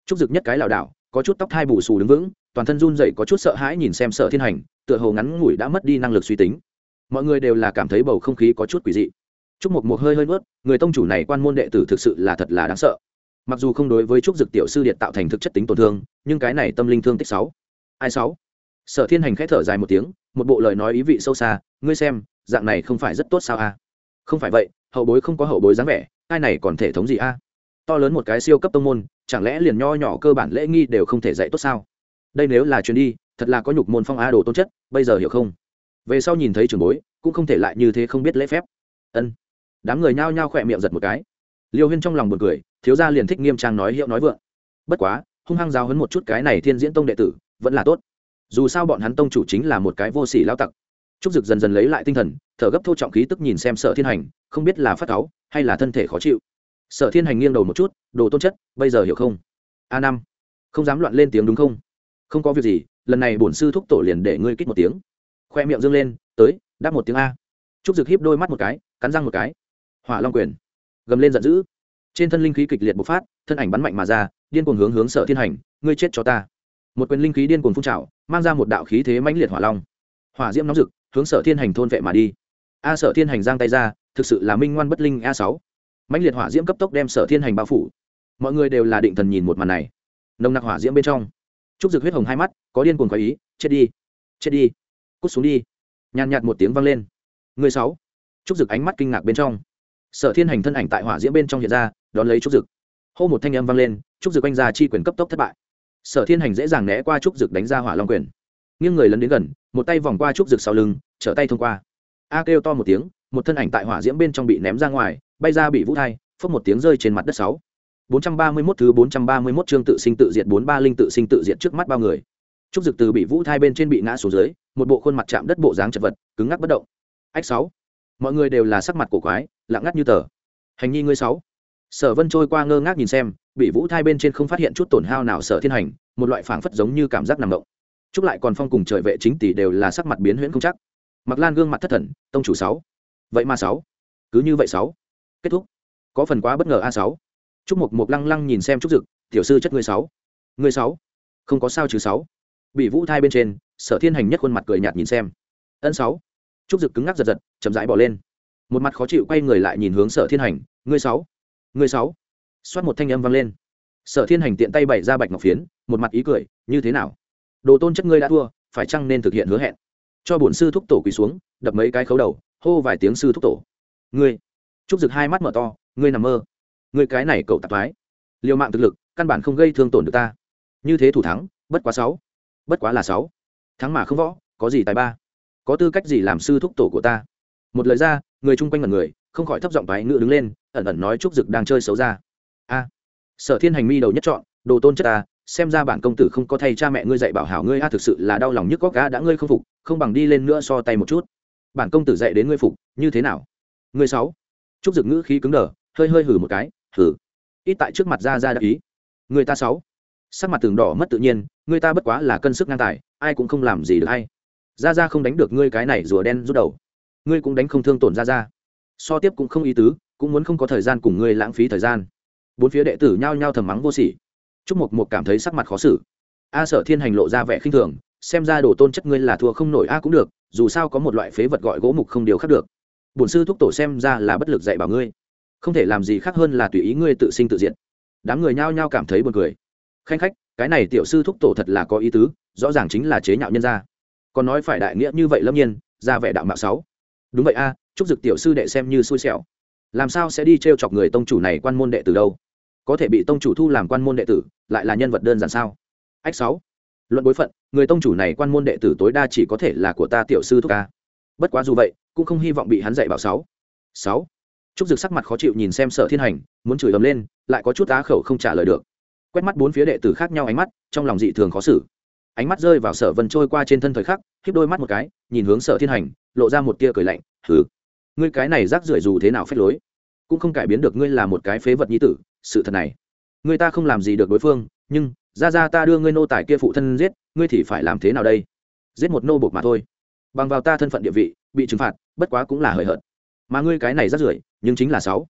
Trúc dực nhất cái lảo đảo, có chút tóc thai bù xù đứng vững, toàn thân run rẩy có chút sợ hãi nhìn xem sở thiên hành, tựa hồ ngắn ngủi đã mất đi năng lực suy tính. Mọi người đều là cảm thấy bầu không khí có chút quỷ dị trúc mục một hơi hơi nuốt, người tông chủ này quan môn đệ tử thực sự là thật là đáng sợ. Mặc dù không đối với trúc dực tiểu sư điện tạo thành thực chất tính tổn thương, nhưng cái này tâm linh thương tích sáu. Ai sáu? Sở thiên hành khẽ thở dài một tiếng, một bộ lời nói ý vị sâu xa, ngươi xem, dạng này không phải rất tốt sao a? Không phải vậy, hậu bối không có hậu bối dáng vẻ, ai này còn thể thống gì a? To lớn một cái siêu cấp tông môn, chẳng lẽ liền nho nhỏ cơ bản lễ nghi đều không thể dạy tốt sao? Đây nếu là chuyến đi, thật là có nhục môn phong á đồ tôn chất, bây giờ hiểu không? Về sau nhìn thấy trường bối, cũng không thể lại như thế không biết lễ phép. Ân đám người nhao nhao khỏe miệng giật một cái. Liêu huyên trong lòng buồn cười, thiếu gia liền thích nghiêm trang nói hiệu nói vượng. Bất quá, hung hăng giáo hấn một chút cái này thiên diễn tông đệ tử, vẫn là tốt. Dù sao bọn hắn tông chủ chính là một cái vô sỉ lao tặc. Trúc dực dần dần lấy lại tinh thần, thở gấp thô trọng khí tức nhìn xem sở thiên hành, không biết là phát cáu hay là thân thể khó chịu. Sở thiên hành nghiêng đầu một chút, đồ tôn chất, bây giờ hiểu không? A năm. Không dám loạn lên tiếng đúng không? Không có việc gì, lần này bổn sư thúc tổ liền để ngươi kích một tiếng. Khoe miệng dâng lên, tới, đáp một tiếng a. Trúc dực hiếp đôi mắt một cái, cắn răng một cái hỏa long quyền. Gầm lên giận dữ. Trên thân linh khí kịch liệt bộc phát, thân ảnh bắn mạnh mà ra, điên cuồng hướng hướng sở thiên hành, ngươi chết cho ta. Một quyền linh khí điên cuồng phun trào, mang ra một đạo khí thế mãnh liệt hỏa long. Hỏa diễm nóng rực, hướng sở thiên hành thôn vệ mà đi. A sở thiên hành giang tay ra, thực sự là minh ngoan bất linh a sáu. Mãnh liệt hỏa diễm cấp tốc đem sở thiên hành bao phủ. Mọi người đều là định thần nhìn một màn này. Nồng nặc hỏa diễm bên trong. Trúc dực huyết hồng hai mắt, có điên cuồng khoái ý, chết đi chết đi, cút xuống đi. Nhàn nhạt một tiếng vang lên. Người sáu. Trúc dực ánh mắt kinh ngạc bên trong sở thiên hành thân ảnh tại hỏa diễm bên trong hiện ra đón lấy trúc dực hô một thanh âm vang lên trúc dực oanh ra chi quyền cấp tốc thất bại sở thiên hành dễ dàng né qua trúc dực đánh ra hỏa long quyền nghiêng người lấn đến gần một tay vòng qua trúc dực sau lưng trở tay thông qua a kêu to một tiếng một thân ảnh tại hỏa diễm bên trong bị ném ra ngoài bay ra bị vũ thai phốc một tiếng rơi trên mặt đất sáu 431 thứ 431 chương tự sinh tự diệt 43 linh tự sinh tự diệt trước mắt bao người. Trúc Dực từ bị Vũ Thai bên trên bị ngã xuống dưới, một bộ khuôn mặt chạm đất bộ dáng chật vật, cứng ngắc bất động. Ách 6. Mọi người đều là sắc mặt cổ quái, lặng ngắt như tờ. Hành nhi ngươi sáu, Sở Vân trôi qua ngơ ngác nhìn xem, bị Vũ Thai bên trên không phát hiện chút tổn hao nào Sở Thiên Hành, một loại phảng phất giống như cảm giác nằm động. Trúc lại còn phong cùng trời vệ chính tỷ đều là sắc mặt biến huyễn không chắc. Mặc Lan gương mặt thất thần, tông chủ sáu. Vậy mà sáu, Cứ như vậy sáu. Kết thúc. Có phần quá bất ngờ a sáu. trúc mục mục lăng lăng nhìn xem trúc dực tiểu sư chất người sáu người sáu không có sao chứ sáu bị vũ thai bên trên sở thiên hành nhất khuôn mặt cười nhạt nhìn xem ân sáu trúc dực cứng ngắc giật giật, chậm rãi bỏ lên. Một mặt khó chịu quay người lại nhìn hướng sở thiên hành, ngươi sáu ngươi sáu. Xoát một thanh âm vang lên. Sở thiên hành tiện tay bày ra bạch ngọc phiến, một mặt ý cười, như thế nào? Đồ tôn chất ngươi đã thua, phải chăng nên thực hiện hứa hẹn? Cho bổn sư thúc tổ quỳ xuống, đập mấy cái khấu đầu, hô vài tiếng sư thúc tổ. Ngươi. Trúc dực hai mắt mở to, ngươi nằm mơ. Ngươi cái này cậu tạp thái liều mạng thực lực, căn bản không gây thương tổn được ta. Như thế thủ thắng, bất quá sáu. Bất quá là sáu. Thắng mà không võ, có gì tài ba? Có tư cách gì làm sư thúc tổ của ta? Một lời ra, người chung quanh mật người, không khỏi thấp giọng toái ngựa đứng lên, ẩn ẩn nói trúc dực đang chơi xấu ra. A, sở thiên hành mi đầu nhất chọn đồ tôn chất ta, xem ra bản công tử không có thay cha mẹ ngươi dạy bảo hảo ngươi, a, thực sự là đau lòng nhức có cá đã ngươi không phục, không bằng đi lên nữa so tay một chút. Bản công tử dạy đến ngươi phục, như thế nào? Ngươi sáu. Trúc dực ngữ khí cứng đờ, hơi hơi hử một cái hử ít tại trước mặt ra ra đã ý. Người ta sáu. Sắc mặt tường đỏ mất tự nhiên, người ta bất quá là cân sức ngang tài, ai cũng không làm gì được hay ra ra không đánh được ngươi cái này rùa đen rút đầu. Ngươi cũng đánh không thương tổn ra ra so tiếp cũng không ý tứ, cũng muốn không có thời gian cùng ngươi lãng phí thời gian. Bốn phía đệ tử nhao nhao thầm mắng vô sỉ. Chúc mục mộc cảm thấy sắc mặt khó xử. A sở thiên hành lộ ra vẻ khinh thường, xem ra đồ tôn chất ngươi là thua không nổi a cũng được, dù sao có một loại phế vật gọi gỗ mục không điều khác được. Bổn sư thúc tổ xem ra là bất lực dạy bảo ngươi. Không thể làm gì khác hơn là tùy ý ngươi tự sinh tự diện đám người nhao nhao cảm thấy buồn cười. Khanh khách, cái này tiểu sư thúc tổ thật là có ý tứ, rõ ràng chính là chế nhạo nhân gia còn nói phải đại nghĩa như vậy lâm nhiên, ra vẻ đạo mạo sáu. Đúng vậy a, chúc dực tiểu sư đệ xem như xui xẻo. Làm sao sẽ đi t r e o chọc người tông chủ này quan môn đệ tử đâu? Có thể bị tông chủ thu làm quan môn đệ tử, lại là nhân vật đơn giản sao? Ách sáu. Luận bối phận, người tông chủ này quan môn đệ tử tối đa chỉ có thể là của ta tiểu sư thúc ca bất quá dù vậy, cũng không hy vọng bị hắn dạy bảo sáu. Sáu. Trúc dực sắc mặt khó chịu nhìn xem sở thiên hành, muốn chửi ầm lên, lại có chút á khẩu không trả lời được. Quét mắt bốn phía đệ tử khác nhau ánh mắt, trong lòng dị thường khó xử ánh mắt rơi vào sở vân trôi qua trên thân thời khắc khiếp đôi mắt một cái, nhìn hướng sở thiên hành, lộ ra một tia cười lạnh, hừ, ngươi cái này rác rưởi dù thế nào phép lối, cũng không cải biến được ngươi là một cái phế vật nhi tử, sự thật này, ngươi ta không làm gì được đối phương, nhưng, ra ra ta đưa ngươi nô tài kia phụ thân giết, ngươi thì phải làm thế nào đây? Giết một nô buộc mà thôi. Bằng vào ta thân phận địa vị, bị trừng phạt, bất quá cũng là hời hợt. Mà ngươi cái này rác rưởi, nhưng chính là sáu.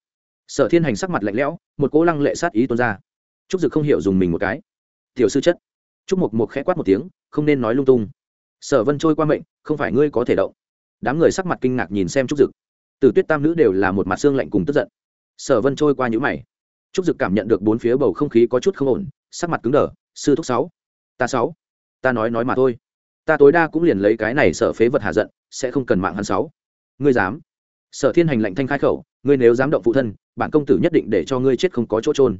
Sở thiên hành sắc mặt lạnh lẽo, một cố lăng lệ sát ý tuôn ra. Trúc dực không hiểu dùng mình một cái. Tiểu sư chất trúc mục một khẽ quát một tiếng, không nên nói lung tung. Sở vân trôi qua mệnh, không phải ngươi có thể động. Đám người sắc mặt kinh ngạc nhìn xem trúc dực. Từ tuyết tam nữ đều là một mặt xương lạnh cùng tức giận. Sở vân trôi qua nhữ mày. Trúc dực cảm nhận được bốn phía bầu không khí có chút không ổn, sắc mặt cứng đờ, sư thúc sáu, ta sáu, ta nói nói mà thôi. Ta tối đa cũng liền lấy cái này sở phế vật hạ giận, sẽ không cần mạng hắn sáu. Ngươi dám? Sở thiên hành lạnh thanh khai khẩu, ngươi nếu dám động phụ thân, bản công tử nhất định để cho ngươi chết không có chỗ trôn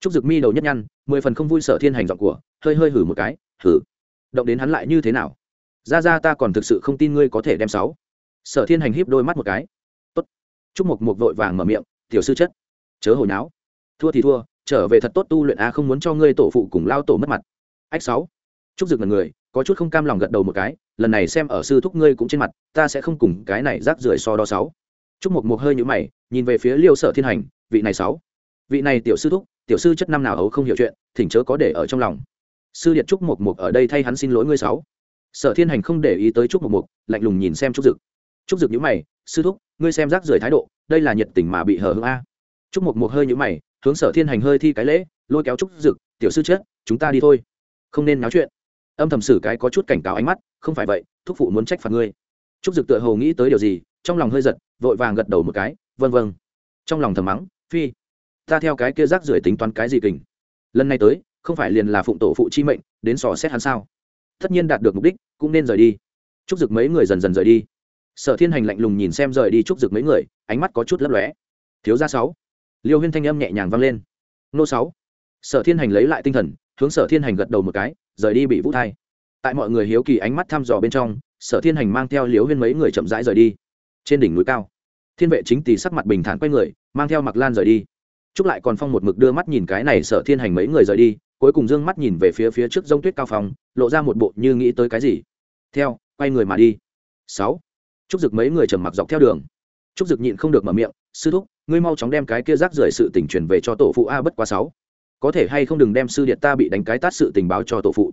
trúc dực mi đầu nhất nhăn, mười phần không vui sở thiên hành giọng của hơi hơi hử một cái, hử. Động đến hắn lại như thế nào? Ra ra ta còn thực sự không tin ngươi có thể đem sáu. Sở thiên hành híp đôi mắt một cái. Tốt. Trúc mục mục vội vàng mở miệng, tiểu sư chất. Chớ hồi náo. Thua thì thua, trở về thật tốt tu luyện a, không muốn cho ngươi tổ phụ cùng lao tổ mất mặt. Ách sáu. Trúc dực là người, có chút không cam lòng gật đầu một cái, lần này xem ở sư thúc ngươi cũng trên mặt, ta sẽ không cùng cái này rác rưởi so đo sáu. Trúc mục mục hơi nhũ mày, nhìn về phía liêu sở thiên hành, vị này sáu. Vị này tiểu sư thúc, tiểu sư chất năm nào ấu không hiểu chuyện, thỉnh chớ có để ở trong lòng sư điện trúc mục mục ở đây thay hắn xin lỗi ngươi sáu. Sở thiên hành không để ý tới trúc mục mục, lạnh lùng nhìn xem trúc dực. Trúc dực nhữ mày, sư thúc, ngươi xem rác rưởi thái độ, đây là nhiệt tình mà bị hở hững a. Trúc mục mục hơi nhữ mày, hướng sở thiên hành hơi thi cái lễ, lôi kéo trúc dực, tiểu sư chết, chúng ta đi thôi. Không nên náo chuyện. Âm thầm sử cái có chút cảnh cáo ánh mắt, không phải vậy, thúc phụ muốn trách phạt ngươi. Trúc dực tựa hồ nghĩ tới điều gì, trong lòng hơi giật, vội vàng gật đầu một cái vân vân trong lòng thầm mắng, phi, ta theo cái kia rác rưởi tính toán cái gì kình? Lần này tới không phải liền là phụng tổ phụ chi mệnh, đến sò xét hắn sao? Tất nhiên đạt được mục đích, cũng nên rời đi. Trúc dực mấy người dần dần rời đi. Sở thiên hành lạnh lùng nhìn xem rời đi trúc dực mấy người, ánh mắt có chút lấp lóe. Thiếu gia sáu. Liêu huyên thanh âm nhẹ nhàng vang lên. Nô sáu. Sở thiên hành lấy lại tinh thần, hướng sở thiên hành gật đầu một cái, rời đi bị vũ thai. Tại mọi người hiếu kỳ ánh mắt thăm dò bên trong, sở thiên hành mang theo liêu huyên mấy người chậm rãi rời đi. Trên đỉnh núi cao, thiên vệ chính tỳ sắc mặt bình thản quay người, mang theo mặc lan rời đi. Trúc lại còn phong một mực đưa mắt nhìn cái này sở thiên hành mấy người rời đi cuối cùng dương mắt nhìn về phía phía trước g tuyết cao phong, lộ ra một bộ như nghĩ tới cái gì. Theo, quay người mà đi. Sáu. Trúc dực mấy người trầm mặc dọc theo đường. Trúc dực nhịn không được mở miệng, sư thúc, ngươi mau chóng đem cái kia rác rưởi sự tình truyền về cho tổ phụ a, bất quá sáu. Có thể hay không đừng đem sư điện ta bị đánh cái tát sự tình báo cho tổ phụ.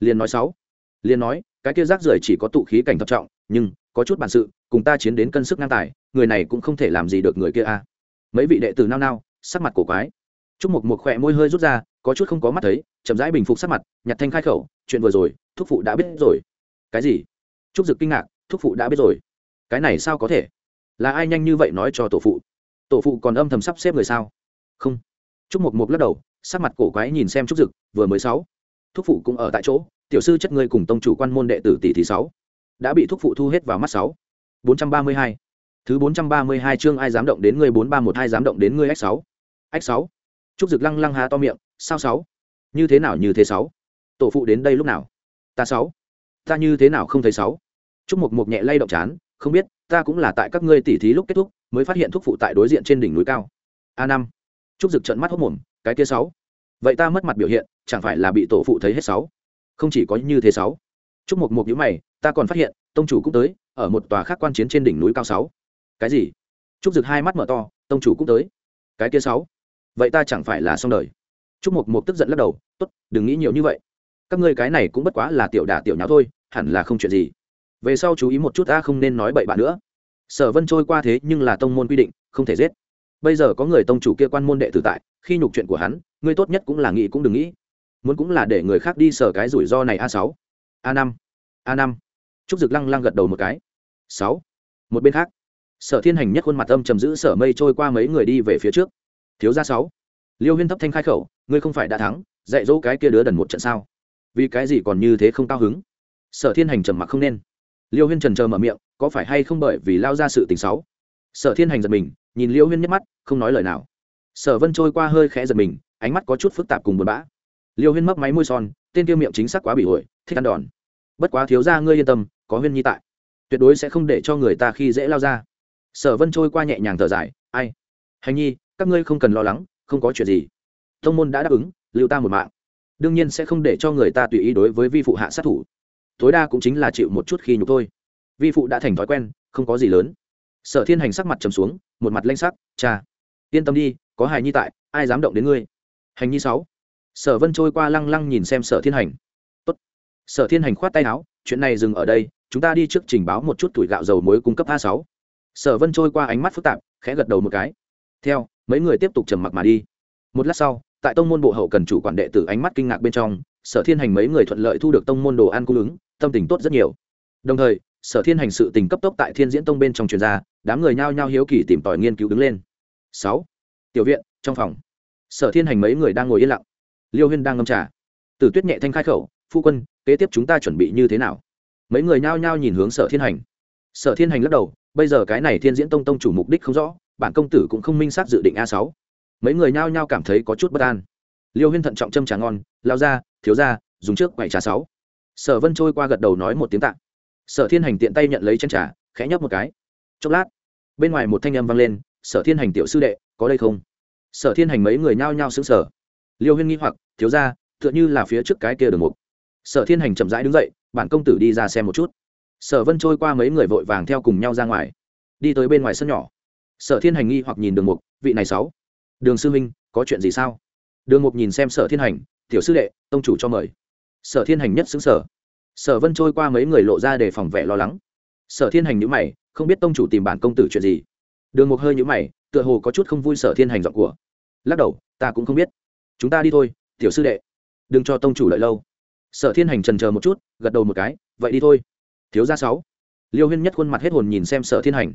Liền nói sáu. Liền nói, cái kia rác rưởi chỉ có tụ khí cảnh thập trọng, nhưng có chút bản sự, cùng ta chiến đến cân sức ngang tài, người này cũng không thể làm gì được người kia a. Mấy vị đệ tử nao nao, sắc mặt cổ quái. Trúc mục một khỏe môi hơi rút ra có chút không có mắt thấy, chậm rãi bình phục sắc mặt, nhặt thanh khai khẩu, chuyện vừa rồi, thúc phụ đã biết rồi. Cái gì? Trúc dực kinh ngạc, thúc phụ đã biết rồi. Cái này sao có thể? Là ai nhanh như vậy nói cho tổ phụ? Tổ phụ còn âm thầm sắp xếp người sao? Không. Trúc mộc mộc lắc đầu, sắc mặt cổ quái nhìn xem trúc dực, vừa mới sáu. Thúc phụ cũng ở tại chỗ, tiểu sư chất ngươi cùng tông chủ quan môn đệ tử tỷ thì sáu. Đã bị thúc phụ thu hết vào mắt sáu. Bốn trăm ba mươi hai. Thứ bốn trăm ba mươi hai chương ai dám động đến ngươi, bốn ba một hai dám động đến ngươi, ách sáu. Ách sáu. Trúc dực lăng lăng há to miệng sao sáu? Như thế nào như thế sáu? Tổ phụ đến đây lúc nào? Ta sáu. Ta như thế nào không thấy sáu? Trúc mục mục nhẹ lay động chán, không biết, ta cũng là tại các ngươi tỉ thí lúc kết thúc, mới phát hiện thuốc phụ tại đối diện trên đỉnh núi cao. A năm. Trúc dực trận mắt hốc mồm, cái kia sáu. Vậy ta mất mặt biểu hiện, chẳng phải là bị tổ phụ thấy hết sáu? Không chỉ có như thế sáu. Trúc mục mục nhíu mày, ta còn phát hiện, tông chủ cũng tới, ở một tòa khác quan chiến trên đỉnh núi cao sáu. Cái gì? Trúc dực hai mắt mở to, tông chủ cũng tới. Cái kia sáu. Vậy ta chẳng phải là xong đời trúc mục Mộc tức giận lắc đầu, tốt, đừng nghĩ nhiều như vậy. Các ngươi cái này cũng bất quá là tiểu đả tiểu nháo thôi, hẳn là không chuyện gì. Về sau chú ý một chút a không nên nói bậy bạ nữa. Sở vân trôi qua thế nhưng là tông môn quy định, không thể giết. Bây giờ có người tông chủ kia quan môn đệ tử tại, khi nhục chuyện của hắn, ngươi tốt nhất cũng là nghĩ cũng đừng nghĩ. Muốn cũng là để người khác đi sở cái rủi ro này a sáu. A năm. A năm. Trúc dực lăng lăng gật đầu một cái. Sáu. Một bên khác, sở thiên hành nhất khuôn mặt âm trầm giữ sở mây trôi qua mấy người đi về phía trước. Thiếu gia sáu. Liêu huyên thấp thanh khai khẩu ngươi không phải đã thắng, dạy dỗ cái kia đứa đần một trận sao? Vì cái gì còn như thế không cao hứng? Sở thiên hành trầm mặc không nên. Liêu huyên trần trờ mở miệng, có phải hay không bởi vì lao ra sự tình xấu? Sở thiên hành giật mình, nhìn liêu huyên nhắc mắt, không nói lời nào. Sở vân trôi qua hơi khẽ giật mình, ánh mắt có chút phức tạp cùng buồn bã. Liêu huyên mấp máy môi son, tên kia miệng chính xác quá bị ổi, thích ăn đòn. Bất quá thiếu ra ngươi yên tâm, có huyên nhi tại. Tuyệt đối sẽ không để cho người ta khi dễ lao ra. Sở vân trôi qua nhẹ nhàng thở dài, ai? Hành nhi, các ngươi không cần lo lắng, không có chuyện gì thông môn đã đáp ứng, lưu ta một mạng. Đương nhiên sẽ không để cho người ta tùy ý đối với vi phụ hạ sát thủ. Tối đa cũng chính là chịu một chút khi nhục thôi. Vi phụ đã thành thói quen, không có gì lớn. Sở thiên hành sắc mặt trầm xuống, một mặt lanh sắc, cha, yên tâm đi, có hài nhi tại, ai dám động đến ngươi? Hành nhi sáu. Sở vân trôi qua lăng lăng nhìn xem sở thiên hành. Tốt. sở thiên hành khoát tay áo, chuyện này dừng ở đây, chúng ta đi trước trình báo một chút tuổi gạo dầu muối cung cấp a sáu. Sở vân trôi qua ánh mắt phức tạp, khẽ gật đầu một cái. Theo, mấy người tiếp tục trầm mặc mà đi. Một lát sau tại tông môn bộ hậu cần chủ quản đệ tử ánh mắt kinh ngạc bên trong, sở thiên hành mấy người thuận lợi thu được tông môn đồ ăn cung ứng, tâm tình tốt rất nhiều. Đồng thời, sở thiên hành sự tình cấp tốc tại thiên diễn tông bên trong truyền ra, đám người nhao nhao hiếu kỳ tìm tòi nghiên cứu đứng lên. Sáu, tiểu viện, trong phòng. Sở thiên hành mấy người đang ngồi yên lặng. Liêu huyên đang ngâm trà. Tử tuyết nhẹ thanh khai khẩu, phu quân, kế tiếp chúng ta chuẩn bị như thế nào? Mấy người nhao nhao nhìn hướng sở thiên hành. Sở thiên hành lắc đầu, bây giờ cái này thiên diễn tông tông chủ mục đích không rõ, bản công tử cũng không minh xác dự định a sáu mấy người nhao nhao cảm thấy có chút bất an. Liêu huyên thận trọng châm trà ngon lao ra thiếu ra dùng trước quậy trà sáu. Sở vân trôi qua gật đầu nói một tiếng tạng sở thiên hành tiện tay nhận lấy chân trà, khẽ nhấp một cái. Chốc lát, bên ngoài một thanh âm vang lên, sở thiên hành tiểu sư đệ, có đây không? Sở thiên hành mấy người nhao nhao xứng sở liêu huyên nghi hoặc, thiếu ra tựa như là phía trước cái kia đường mục. Sở thiên hành chậm rãi đứng dậy, bản công tử đi ra xem một chút. Sở vân trôi qua mấy người vội vàng theo cùng nhau ra ngoài, đi tới bên ngoài sân nhỏ. Sở thiên hành nghi hoặc nhìn đường mục, vị này sáu đường sư huynh, có chuyện gì sao? Đường mục nhìn xem sở thiên hành, tiểu sư đệ, tông chủ cho mời. Sở thiên hành nhất xứng sở sở vân trôi qua mấy người lộ ra để phòng vẻ lo lắng. Sở thiên hành nhữ mày, không biết tông chủ tìm bản công tử chuyện gì. Đường mục hơi nhữ mày, tựa hồ có chút không vui sở thiên hành giọng của. Lắc đầu, ta cũng không biết. Chúng ta đi thôi, tiểu sư đệ. Đừng cho tông chủ lợi lâu. Sở thiên hành trần chờ một chút, gật đầu một cái, vậy đi thôi. Thiếu gia sáu. Liêu huyên nhất khuôn mặt hết hồn nhìn xem sở thiên hành.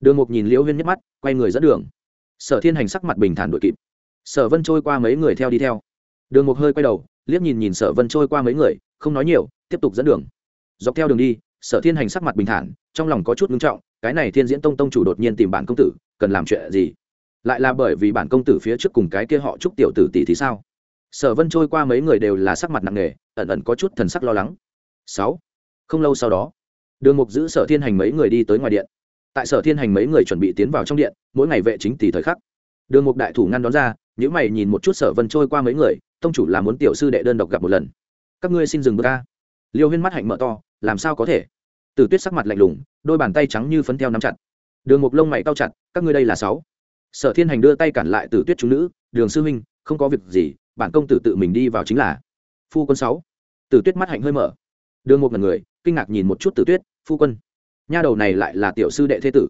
Đường mục nhìn liêu huyên nhất mắt, quay người dẫn đường sở thiên hành sắc mặt bình thản đội kịp. Sở vân trôi qua mấy người theo đi theo. Đường mục hơi quay đầu, liếc nhìn nhìn sở vân trôi qua mấy người, không nói nhiều, tiếp tục dẫn đường. Dọc theo đường đi, sở thiên hành sắc mặt bình thản, trong lòng có chút ngưng trọng, cái này thiên diễn tông tông chủ đột nhiên tìm bản công tử, cần làm chuyện gì? Lại là bởi vì bản công tử phía trước cùng cái kia họ chúc tiểu tử tỷ thì sao? Sở vân trôi qua mấy người đều là sắc mặt nặng nề, ẩn ẩn có chút thần sắc lo lắng. Sáu. Không lâu sau đó, đường mục giữ sở thiên hành mấy người đi tới ngoài điện tại sở thiên hành mấy người chuẩn bị tiến vào trong điện, mỗi ngày vệ chính tỷ thời khắc. Đường mục đại thủ ngăn đón ra nếu mày nhìn một chút sở vân trôi qua mấy người, tông chủ là muốn tiểu sư đệ đơn độc gặp một lần. Các ngươi xin dừng bước ca liêu huyên mắt hạnh mở to, làm sao có thể? Tử tuyết sắc mặt lạnh lùng, đôi bàn tay trắng như phấn theo nắm chặt. Đường mục lông mày cao chặt, các ngươi đây là sáu. Sở thiên hành đưa tay cản lại tử tuyết chúng nữ, đường sư huynh, không có việc gì, bản công tử tự mình đi vào chính là. Phu quân sáu. Tử tuyết mắt hạnh hơi mở. Đường mục là người, kinh ngạc nhìn một chút tử tuyết, phu quân nha đầu này lại là tiểu sư đệ thế tử.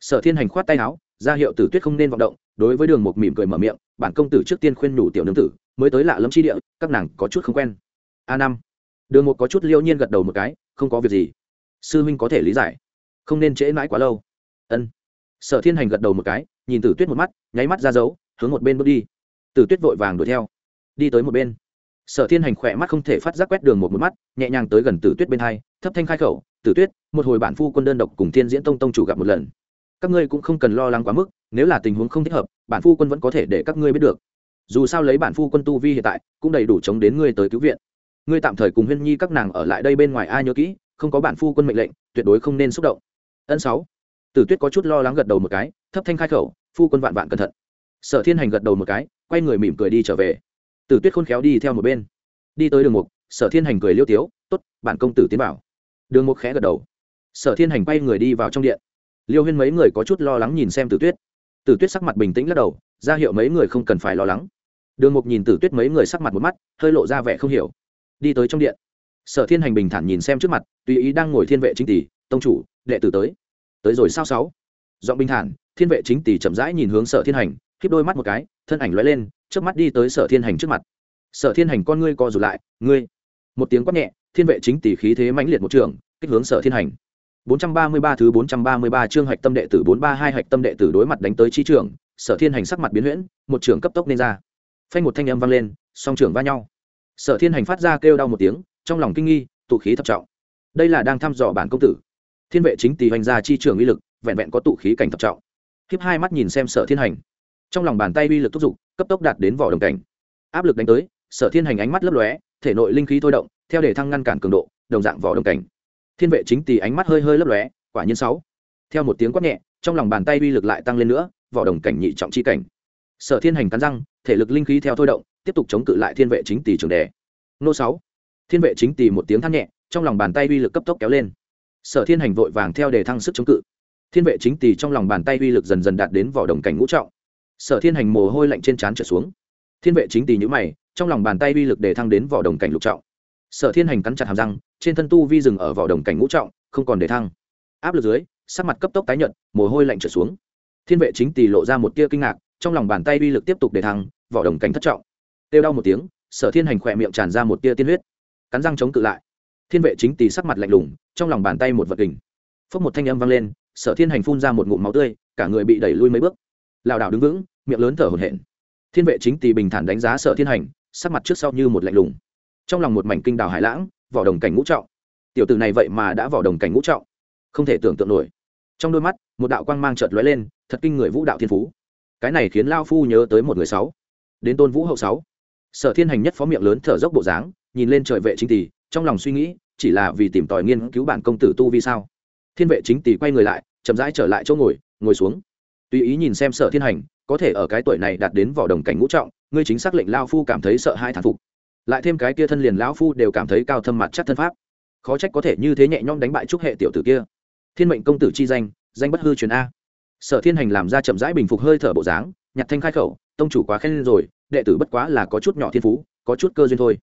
Sở thiên hành khoát tay áo, ra hiệu tử tuyết không nên vọng động, đối với đường một mỉm cười mở miệng, bản công tử trước tiên khuyên nhủ tiểu nương tử, mới tới lạ lẫm chi địa, các nàng có chút không quen. A năm. Đường một có chút liêu nhiên gật đầu một cái, không có việc gì. Sư huynh có thể lý giải. Không nên trễ mãi quá lâu. Ân. Sở thiên hành gật đầu một cái, nhìn tử tuyết một mắt, nháy mắt ra dấu, hướng một bên bước đi. Tử tuyết vội vàng đuổi theo. Đi tới một bên. Sở thiên hành khỏe mắt không thể phát giác quét đường một một mắt, nhẹ nhàng tới gần tử tuyết bên hai, thấp thanh khai khẩu tử tuyết, một hồi bản phu quân đơn độc cùng thiên diễn tông tông chủ gặp một lần. Các ngươi cũng không cần lo lắng quá mức, nếu là tình huống không thích hợp, bản phu quân vẫn có thể để các ngươi biết được. Dù sao lấy bản phu quân tu vi hiện tại, cũng đầy đủ chống đến ngươi tới cứu viện. Ngươi tạm thời cùng huyên nhi các nàng ở lại đây bên ngoài ai nhớ kỹ, không có bản phu quân mệnh lệnh, tuyệt đối không nên xúc động. Ân sáu. Tử tuyết có chút lo lắng gật đầu một cái, thấp thanh khai khẩu, phu quân vạn vạn cẩn thận. Sở thiên hành gật đầu một cái, quay người mỉm cười đi trở về. Tử tuyết khôn khéo đi theo một bên. Đi tới đường mục, sở thiên hành cười liêu tiếu t ố t bản công tử tiến bảo đường mục khẽ gật đầu. Sở thiên hành quay người đi vào trong điện. Liêu huyên mấy người có chút lo lắng nhìn xem tử tuyết. Tử tuyết sắc mặt bình tĩnh lắc đầu, ra hiệu mấy người không cần phải lo lắng. Đường mục nhìn tử tuyết mấy người sắc mặt một mắt, hơi lộ ra vẻ không hiểu. Đi tới trong điện. Sở thiên hành bình thản nhìn xem trước mặt, tùy ý đang ngồi thiên vệ chính tỷ, tông chủ, đệ tử tới. Tới rồi sao sáu? Giọng bình thản, thiên vệ chính tỷ chậm rãi nhìn hướng sở thiên hành khiếp đôi mắt một cái, thân ảnh lóe lên trước mắt đi tới sở thiên hành trước mặt. Sở thiên hành, con ngươi co rụt lại, ngươi một tiếng quát nhẹ thiên vệ chính tỷ khí thế mãnh liệt một trường kích hướng sở thiên hành 433 thứ 433 chương hạch tâm đệ tử 432 hạch tâm đệ tử đối mặt đánh tới chi trường Sở Thiên Hành sắc mặt biến huyễn, một trường cấp tốc nên ra. Phanh một thanh âm vang lên, song trưởng va nhau. Sở Thiên Hành phát ra kêu đau một tiếng, trong lòng kinh nghi, tụ khí thập trọng. Đây là đang thăm dò bản công tử. Thiên vệ chính tỷ hành ra chi trường uy lực, vẹn vẹn có tụ khí cảnh thập trọng. Khiếp hai mắt nhìn xem Sở Thiên Hành, trong lòng bàn tay uy lực thúc giục, cấp tốc đạt đến vỏ đồng cảnh áp lực đánh tới sở thiên hành ánh mắt lấp lóe thể nội linh khí thôi động, theo để thăng ngăn cản cường độ, đồng dạng vỏ đồng cảnh. Thiên vệ chính tỷ ánh mắt hơi hơi lấp lóe, quả nhiên sáu. Theo một tiếng quát nhẹ, trong lòng bàn tay uy lực lại tăng lên nữa, vỏ đồng cảnh nhị trọng chi cảnh. Sở thiên hành cắn răng, thể lực linh khí theo thôi động, tiếp tục chống cự lại thiên vệ chính tỷ trường đề nô sáu. Thiên vệ chính tỷ một tiếng than nhẹ, trong lòng bàn tay uy lực cấp tốc kéo lên. Sở thiên hành vội vàng theo đề thăng sức chống cự. Thiên vệ chính tỷ trong lòng bàn tay uy lực dần dần đạt đến vỏ đồng cảnh ngũ trọng. Sở thiên hành mồ hôi lạnh trên trán trở xuống. Thiên vệ chính tỷ nhữ mày trong lòng bàn tay uy lực để thăng đến vỏ đồng cảnh lục trọng. Sở thiên hành cắn chặt hàm răng, trên thân tu vi dừng ở vỏ đồng cảnh ngũ trọng, không còn để thăng. Áp lực dưới, sắc mặt cấp tốc tái nhận mồ hôi lạnh trở xuống. Thiên vệ chính tỷ lộ ra một tia kinh ngạc, trong lòng bàn tay uy lực tiếp tục để thăng, vỏ đồng cảnh thất trọng. Têu đau một tiếng, sở thiên hành khỏe miệng tràn ra một tia tiên huyết. Cắn răng chống cự lại. Thiên vệ chính tỷ sắc mặt lạnh lùng, trong lòng bàn tay một vật kình. Phốc một thanh âm vang lên, sở thiên hành phun ra một ngụm máu tươi, cả người bị đẩy lui mấy bước. Lảo đảo đứng vững, miệng lớn thở hổn hển. Thiên vệ chính tỷ bình thản đánh giá sở thiên hành sắc mặt trước sau như một lạnh lùng. Trong lòng một mảnh kinh đào hải lãng, vỏ đồng cảnh ngũ trọng. Tiểu tử này vậy mà đã vỏ đồng cảnh ngũ trọng. Không thể tưởng tượng nổi. Trong đôi mắt, một đạo quang mang chợt lóe lên, thật kinh người vũ đạo thiên phú. Cái này khiến lao phu nhớ tới một người sáu. Đến tôn vũ hậu sáu. Sở thiên hành nhất phó miệng lớn thở dốc bộ dáng, nhìn lên trời vệ chính tỷ, trong lòng suy nghĩ, chỉ là vì tìm tòi nghiên cứu bản công tử tu vì sao? Thiên vệ chính tỷ quay người lại, chậm rãi trở lại chỗ ngồi ngồi xuống. Tùy ý nhìn xem sở thiên hành có thể ở cái tuổi này đạt đến vỏ đồng cảnh ngũ trọng, ngươi chính xác lệnh lao phu cảm thấy sợ hai thản phục. Lại thêm cái kia thân liền lão phu đều cảm thấy cao thâm mặt chắc thân pháp. Khó trách có thể như thế nhẹ nhõm đánh bại trúc hệ tiểu tử kia. Thiên mệnh công tử chi danh danh bất hư truyền a. Sở thiên hành làm ra chậm rãi bình phục hơi thở bộ dáng, nhặt thanh khai khẩu, tông chủ quá khen lên rồi, đệ tử bất quá là có chút nhỏ thiên phú, có chút cơ duyên thôi.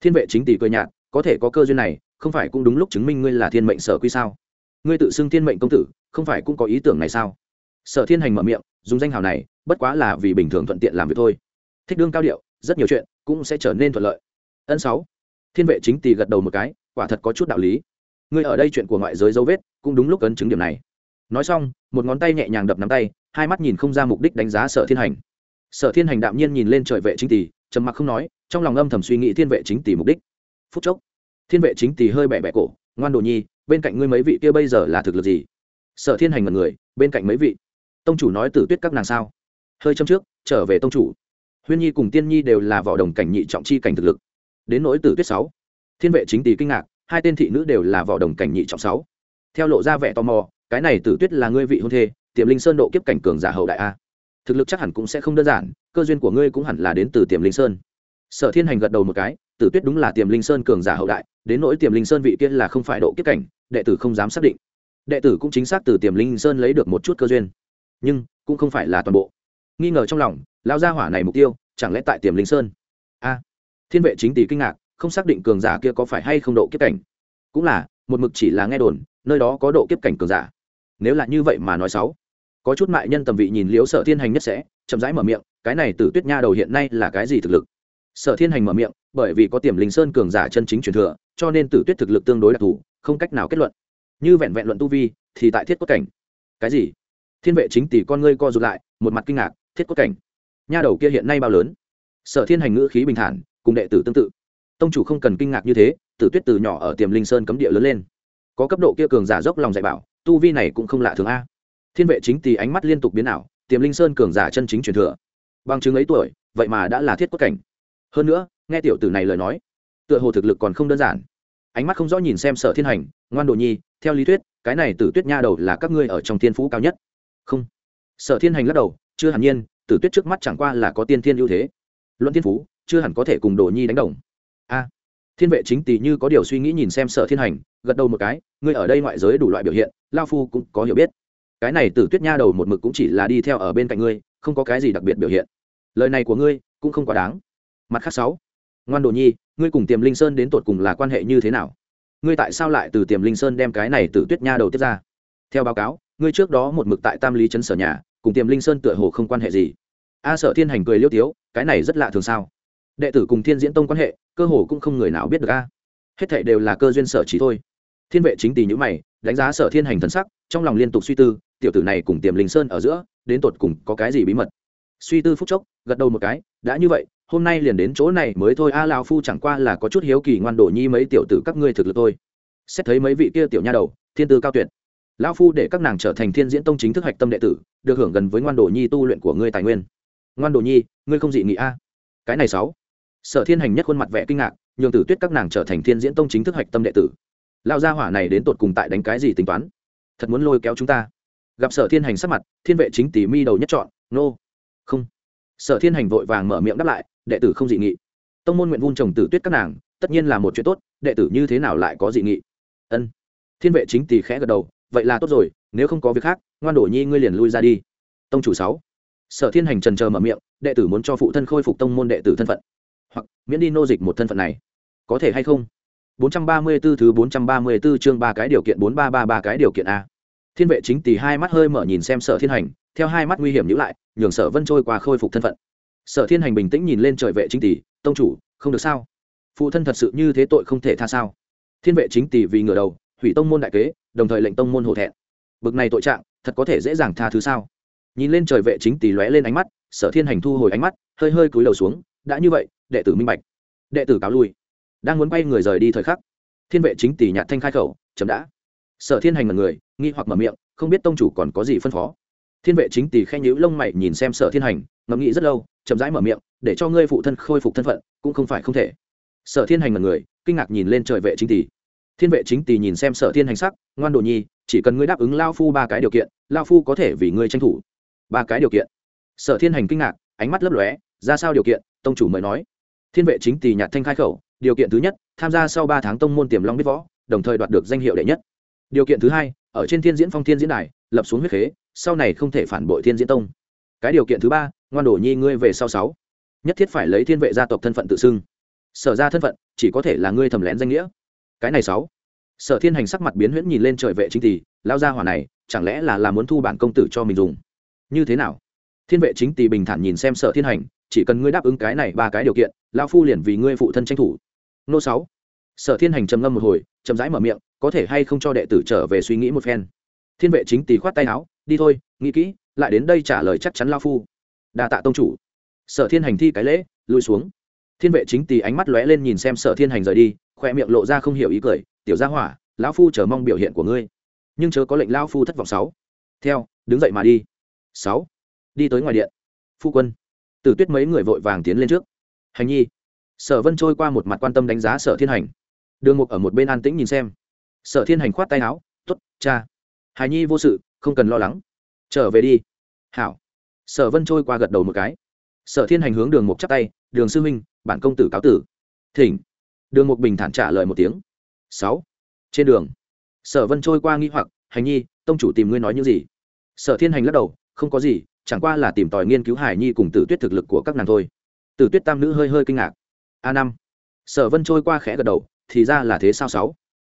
Thiên vệ chính tỷ cười nhạt, có thể có cơ duyên này, không phải cũng đúng lúc chứng minh ngươi là thiên mệnh sở quy sao? Ngươi tự xưng thiên mệnh công tử, không phải cũng có ý tưởng này sao? Sở thiên hành mở miệng, dùng danh hào này bất quá là vì bình thường thuận tiện làm việc thôi. Thích đương cao điệu, rất nhiều chuyện cũng sẽ trở nên thuận lợi. Ân sáu, thiên vệ chính tỷ gật đầu một cái, quả thật có chút đạo lý. Ngươi ở đây chuyện của ngoại giới dấu vết cũng đúng lúc ấn chứng điểm này. Nói xong, một ngón tay nhẹ nhàng đập nắm tay, hai mắt nhìn không ra mục đích đánh giá sở thiên hành. Sở thiên hành đạm nhiên nhìn lên trời vệ chính tỷ trầm mặc không nói, trong lòng âm thầm suy nghĩ thiên vệ chính tỷ mục đích. Phút chốc, thiên vệ chính tỷ hơi bẻ bẻ cổ, ngoan đồ nhi, bên cạnh ngươi mấy vị kia bây giờ là thực lực gì? Sở thiên hành mật người, bên cạnh mấy vị? Tông chủ nói tử tuyết các nàng sao? Hơi châm trước, trở về tông chủ. Huyên nhi cùng tiên nhi đều là võ đồng cảnh nhị trọng chi cảnh thực lực. Đến nỗi tử tuyết sáu, thiên vệ chính tỷ kinh ngạc, hai tên thị nữ đều là võ đồng cảnh nhị trọng sáu. Theo lộ ra vẻ tò mò, cái này tử tuyết là ngươi vị hôn thê, tiềm linh sơn độ kiếp cảnh cường giả hậu đại a. Thực lực chắc hẳn cũng sẽ không đơn giản, cơ duyên của ngươi cũng hẳn là đến từ tiềm linh sơn. Sở thiên hành gật đầu một cái, tử tuyết đúng là tiềm linh sơn cường giả hậu đại, đến nỗi tiềm linh sơn vị kia là không phải độ kiếp cảnh, đệ tử không dám xác định. Đệ tử cũng chính xác từ tiềm linh sơn lấy được một chút cơ duyên, nhưng cũng không phải là toàn bộ nghi ngờ trong lòng, lao gia hỏa này mục tiêu, chẳng lẽ tại tiềm linh sơn? A, thiên vệ chính tỷ kinh ngạc, không xác định cường giả kia có phải hay không độ kiếp cảnh. Cũng là, một mực chỉ là nghe đồn, nơi đó có độ kiếp cảnh cường giả. Nếu là như vậy mà nói xấu, có chút mại nhân tầm vị nhìn liếu sở thiên hành nhất sẽ, chậm rãi mở miệng, cái này tử tuyết nha đầu hiện nay là cái gì thực lực? Sở thiên hành mở miệng, bởi vì có tiềm linh sơn cường giả chân chính truyền thừa, cho nên tử tuyết thực lực tương đối đặc thù, không cách nào kết luận. Như vẹn vẹn luận tu vi, thì tại thiết quốc cảnh. Cái gì? Thiên vệ chính tỷ con ngươi co rụt lại, một mặt kinh ngạc thiết cốt cảnh. Nha đầu kia hiện nay bao lớn? Sở thiên hành ngữ khí bình thản, cùng đệ tử tương tự. Tông chủ không cần kinh ngạc như thế, tử tuyết từ nhỏ ở tiềm linh sơn cấm địa lớn lên. Có cấp độ kia cường giả dốc lòng dạy bảo, tu vi này cũng không lạ thường a. Thiên vệ chính thì ánh mắt liên tục biến ảo, tiềm linh sơn cường giả chân chính truyền thừa. Bằng chứng ấy tuổi, vậy mà đã là thiết cốt cảnh. Hơn nữa, nghe tiểu tử này lời nói, tựa hồ thực lực còn không đơn giản. Ánh mắt không rõ nhìn xem sở thiên hành, ngoan đồ nhi, theo lý thuyết, cái này tử tuyết nha đầu là các ngươi ở trong thiên phú cao nhất. Không. Sở thiên hành lắc đầu, chưa hẳn nhiên tử tuyết trước mắt chẳng qua là có tiên thiên ưu thế. Luận thiên phú, chưa hẳn có thể cùng đồ nhi đánh đồng. A. Thiên vệ chính tỷ như có điều suy nghĩ nhìn xem sở thiên hành, gật đầu một cái, ngươi ở đây ngoại giới đủ loại biểu hiện, lao phu cũng có hiểu biết. Cái này tử tuyết nha đầu một mực cũng chỉ là đi theo ở bên cạnh ngươi, không có cái gì đặc biệt biểu hiện. Lời này của ngươi cũng không quá đáng. Mặt khác sáu. Ngoan đồ nhi, ngươi cùng tiềm linh sơn đến tột cùng là quan hệ như thế nào? Ngươi tại sao lại từ tiềm linh sơn đem cái này tử tuyết nha đầu tiếp ra? Theo báo cáo, ngươi trước đó một mực tại tam lý trấn sở nhà cùng tiềm linh sơn tựa hồ không quan hệ gì. A sở thiên hành cười liêu tiếu cái này rất lạ thường sao? Đệ tử cùng thiên diễn tông quan hệ cơ hồ cũng không người nào biết được a. Hết thệ đều là cơ duyên sở trí thôi. Thiên vệ chính tỷ nhữ mày đánh giá sở thiên hành thần sắc trong lòng liên tục suy tư tiểu tử này cùng tiềm linh sơn ở giữa đến tột cùng có cái gì bí mật? Suy tư phúc chốc gật đầu một cái đã như vậy hôm nay liền đến chỗ này mới thôi a à, lao phu chẳng qua là có chút hiếu kỳ ngoan đổ nhi mấy tiểu tử các ngươi thực lực thôi. Xét thấy mấy vị kia tiểu nha đầu thiên tư cao tuyệt lão phu để các nàng trở thành thiên diễn tông chính thức hạch tâm đệ tử, được hưởng gần với ngoan đồ nhi tu luyện của ngươi tài nguyên. Ngoan đồ nhi, ngươi không dị nghị a? Cái này sáu. Sở thiên hành nhất khuôn mặt vẻ kinh ngạc, nhường tử tuyết các nàng trở thành thiên diễn tông chính thức hạch tâm đệ tử. Lão gia hỏa này đến tột cùng tại đánh cái gì tính toán? Thật muốn lôi kéo chúng ta. Gặp sở thiên hành sắc mặt, thiên vệ chính tỷ mi đầu nhất chọn, nô、no. không. Sở thiên hành vội vàng mở miệng đáp lại, đệ tử không dị nghị. Tông môn nguyện vun trồng tử tuyết các nàng, tất nhiên là một chuyện tốt, đệ tử như thế nào lại có dị nghị? Ân. Thiên vệ chính tỷ khẽ gật đầu vậy là tốt rồi, nếu không có việc khác, ngoan đổ nhi ngươi liền lui ra đi. Tông chủ sáu. Sở thiên hành trần chờ mở miệng, đệ tử muốn cho phụ thân khôi phục tông môn đệ tử thân phận. Hoặc, miễn đi nô dịch một thân phận này. Có thể hay không? 434 thứ 434 chương ba cái điều kiện 4333 cái điều kiện a. Thiên vệ chính tỷ hai mắt hơi mở nhìn xem sở thiên hành, theo hai mắt nguy hiểm nhữ lại, nhường sở vân trôi qua khôi phục thân phận. Sở thiên hành bình tĩnh nhìn lên trời vệ chính tỷ tông chủ, không được sao? Phụ thân thật sự như thế tội không thể tha sao? Thiên vệ chính tỷ vì ngửa đầu hủy tông môn đại kế, đồng thời lệnh tông môn hổ thẹn. Bực này tội trạng, thật có thể dễ dàng tha thứ sao? Nhìn lên trời vệ chính tỷ lóe lên ánh mắt, sở thiên hành thu hồi ánh mắt, hơi hơi cúi đầu xuống, đã như vậy, đệ tử minh bạch. Đệ tử cáo lui. Đang muốn quay người rời đi thời khắc, thiên vệ chính tỷ nhạt thanh khai khẩu, chấm đã. Sở thiên hành là người, nghi hoặc mở miệng, không biết tông chủ còn có gì phân phó? Thiên vệ chính tỷ khen nhữ lông mày nhìn xem sở thiên hành, ngẫm nghĩ rất lâu, chậm rãi mở miệng, để cho ngươi phụ thân khôi phục thân phận, cũng không phải không thể. Sở thiên hành là người, kinh ngạc nhìn lên trời vệ chính tỷ thiên vệ chính tỳ nhìn xem sở thiên hành sắc, ngoan đồ nhi, chỉ cần ngươi đáp ứng lao phu ba cái điều kiện, lao phu có thể vì ngươi tranh thủ. Ba cái điều kiện? Sở thiên hành kinh ngạc, ánh mắt lấp lóe, ra sao điều kiện? Tông chủ mới nói. Thiên vệ chính tỳ nhạt thanh khai khẩu, điều kiện thứ nhất, tham gia sau ba tháng tông môn tiềm long biết võ, đồng thời đoạt được danh hiệu đệ nhất. Điều kiện thứ hai, ở trên thiên diễn phong thiên diễn đài, lập xuống huyết khế, sau này không thể phản bội thiên diễn tông. Cái điều kiện thứ ba, ngoan đồ nhi ngươi về sau sáu. Nhất thiết phải lấy thiên vệ gia tộc thân phận tự xưng. Sở ra thân phận, chỉ có thể là ngươi thầm lén danh nghĩa cái này sáu. Sở thiên hành sắc mặt biến huyễn nhìn lên trời vệ chính tỷ, lao ra hỏa này, chẳng lẽ là làm muốn thu bản công tử cho mình dùng? Như thế nào? Thiên vệ chính tỷ bình thản nhìn xem sở thiên hành, chỉ cần ngươi đáp ứng cái này ba cái điều kiện lao phu liền vì ngươi phụ thân tranh thủ. Nô sáu. Sở thiên hành trầm ngâm một hồi, chậm rãi mở miệng, có thể hay không cho đệ tử trở về suy nghĩ một phen. Thiên vệ chính tỷ khoát tay áo, đi thôi, nghĩ kỹ, lại đến đây trả lời chắc chắn lao phu. Đa tạ tông chủ. Sở thiên hành thi cái lễ lùi xuống. Thiên vệ chính tỷ ánh mắt lóe lên nhìn xem sở thiên hành rời đi khoe miệng lộ ra không hiểu ý cười, tiểu gia hỏa, lão phu chờ mong biểu hiện của ngươi. Nhưng chớ có lệnh lão phu thất vọng sáu. Theo, đứng dậy mà đi. Sáu. Đi tới ngoài điện. Phu quân. Tử tuyết mấy người vội vàng tiến lên trước. Hành nhi. Sở vân trôi qua một mặt quan tâm đánh giá sở thiên hành. Đường mục ở một bên an tĩnh nhìn xem. Sở thiên hành khoát tay áo t ố t cha. Hài nhi vô sự, không cần lo lắng. Trở về đi. Hảo. Sở vân trôi qua gật đầu một cái. Sở thiên hành hướng đường mục chắp tay, đường sư minh bản công tử cáo tử. Thỉnh đường mục bình thản trả lời một tiếng. Sáu. Trên đường, sở vân trôi qua nghĩ hoặc, hành nhi, tông chủ tìm ngươi nói những gì? Sở thiên hành lắc đầu, không có gì, chẳng qua là tìm tòi nghiên cứu hải nhi cùng tử tuyết thực lực của các nàng thôi. Tử tuyết tam nữ hơi hơi kinh ngạc. A năm. Sở vân trôi qua khẽ gật đầu, thì ra là thế sao sáu?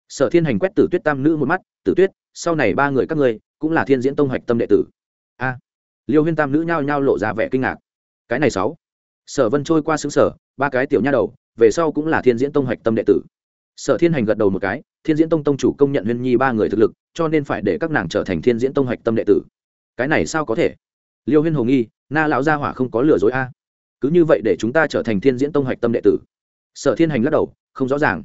Sở thiên hành quét tử tuyết tam nữ một mắt, tử tuyết, sau này ba người các ngươi cũng là thiên diễn tông hoạch tâm đệ tử. A. Liêu huyên tam nữ nhao nhao lộ ra vẻ kinh ngạc. Cái này sáu. Sở vân trôi qua xứng sở ba cái tiểu nha đầu về sau cũng là thiên diễn tông hoạch tâm đệ tử. Sở thiên hành gật đầu một cái, thiên diễn tông tông chủ công nhận huyên nhi ba người thực lực, cho nên phải để các nàng trở thành thiên diễn tông hoạch tâm đệ tử. Cái này sao có thể? Liêu huyên hồ nghi, na lão gia hỏa không có lừa dối a. Cứ như vậy để chúng ta trở thành thiên diễn tông hoạch tâm đệ tử. Sở thiên hành lắc đầu, không rõ ràng.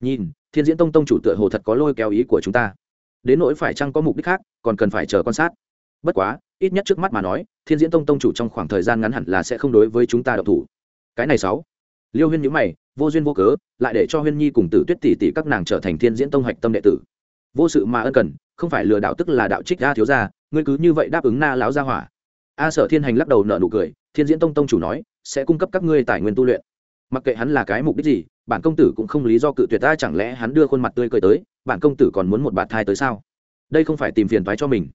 Nhìn, thiên diễn tông tông chủ tựa hồ thật có lôi kéo ý của chúng ta. Đến nỗi phải chăng có mục đích khác, còn cần phải chờ quan sát. Bất quá, ít nhất trước mắt mà nói, thiên diễn tông tông chủ trong khoảng thời gian ngắn hẳn là sẽ không đối với chúng ta độc thủ. Cái này sáu liêu huyên nhữ mày vô duyên vô cớ lại để cho huyên nhi cùng tử tuyết tỷ tỷ các nàng trở thành thiên diễn tông hạch tâm đệ tử. Vô sự mà ân cần không phải lừa đạo tức là đạo trích ra thiếu gia, ngươi cứ như vậy đáp ứng na láo ra hỏa. A sở thiên hành lắc đầu nợ nụ cười thiên diễn tông tông chủ nói sẽ cung cấp các ngươi tài nguyên tu luyện. Mặc kệ hắn là cái mục đích gì bản công tử cũng không lý do cự tuyệt ta chẳng lẽ hắn đưa khuôn mặt tươi cười tới bản công tử còn muốn một bạt thai tới sao? Đây không phải tìm phiền toái cho mình.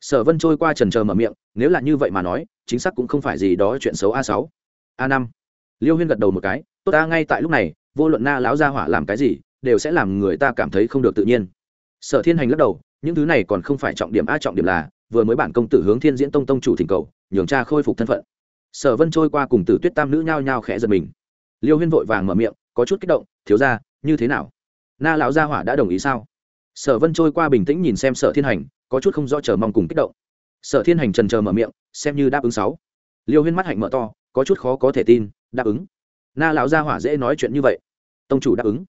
Sở vân trôi qua trần trờ mở miệng nếu là như vậy mà nói chính xác cũng không phải gì đó chuyện xấu a sáu. A năm liêu huyên gật đầu một cái, tốt ta, ngay tại lúc này, vô luận na lão gia hỏa làm cái gì, đều sẽ làm người ta cảm thấy không được tự nhiên. Sở thiên hành lắc đầu, những thứ này còn không phải trọng điểm a, trọng điểm là, vừa mới bản công tử hướng thiên diễn tông tông chủ thỉnh cầu, nhường cha khôi phục thân phận. Sở vân trôi qua cùng tử tuyết tam nữ nhao nhao khẽ giật mình. Liêu huyên vội vàng mở miệng, có chút kích động, thiếu ra như thế nào? Na lão gia hỏa đã đồng ý sao? Sở vân trôi qua bình tĩnh nhìn xem sở thiên hành, có chút không rõ chờ mong cùng kích động. Sở thiên hành trần chờ mở miệng, xem như đáp ứng sáu. Liêu huyên mắt hạnh mở to, có chút khó có thể tin đáp ứng. Na lão gia hỏa dễ nói chuyện như vậy. Tông chủ đáp ứng.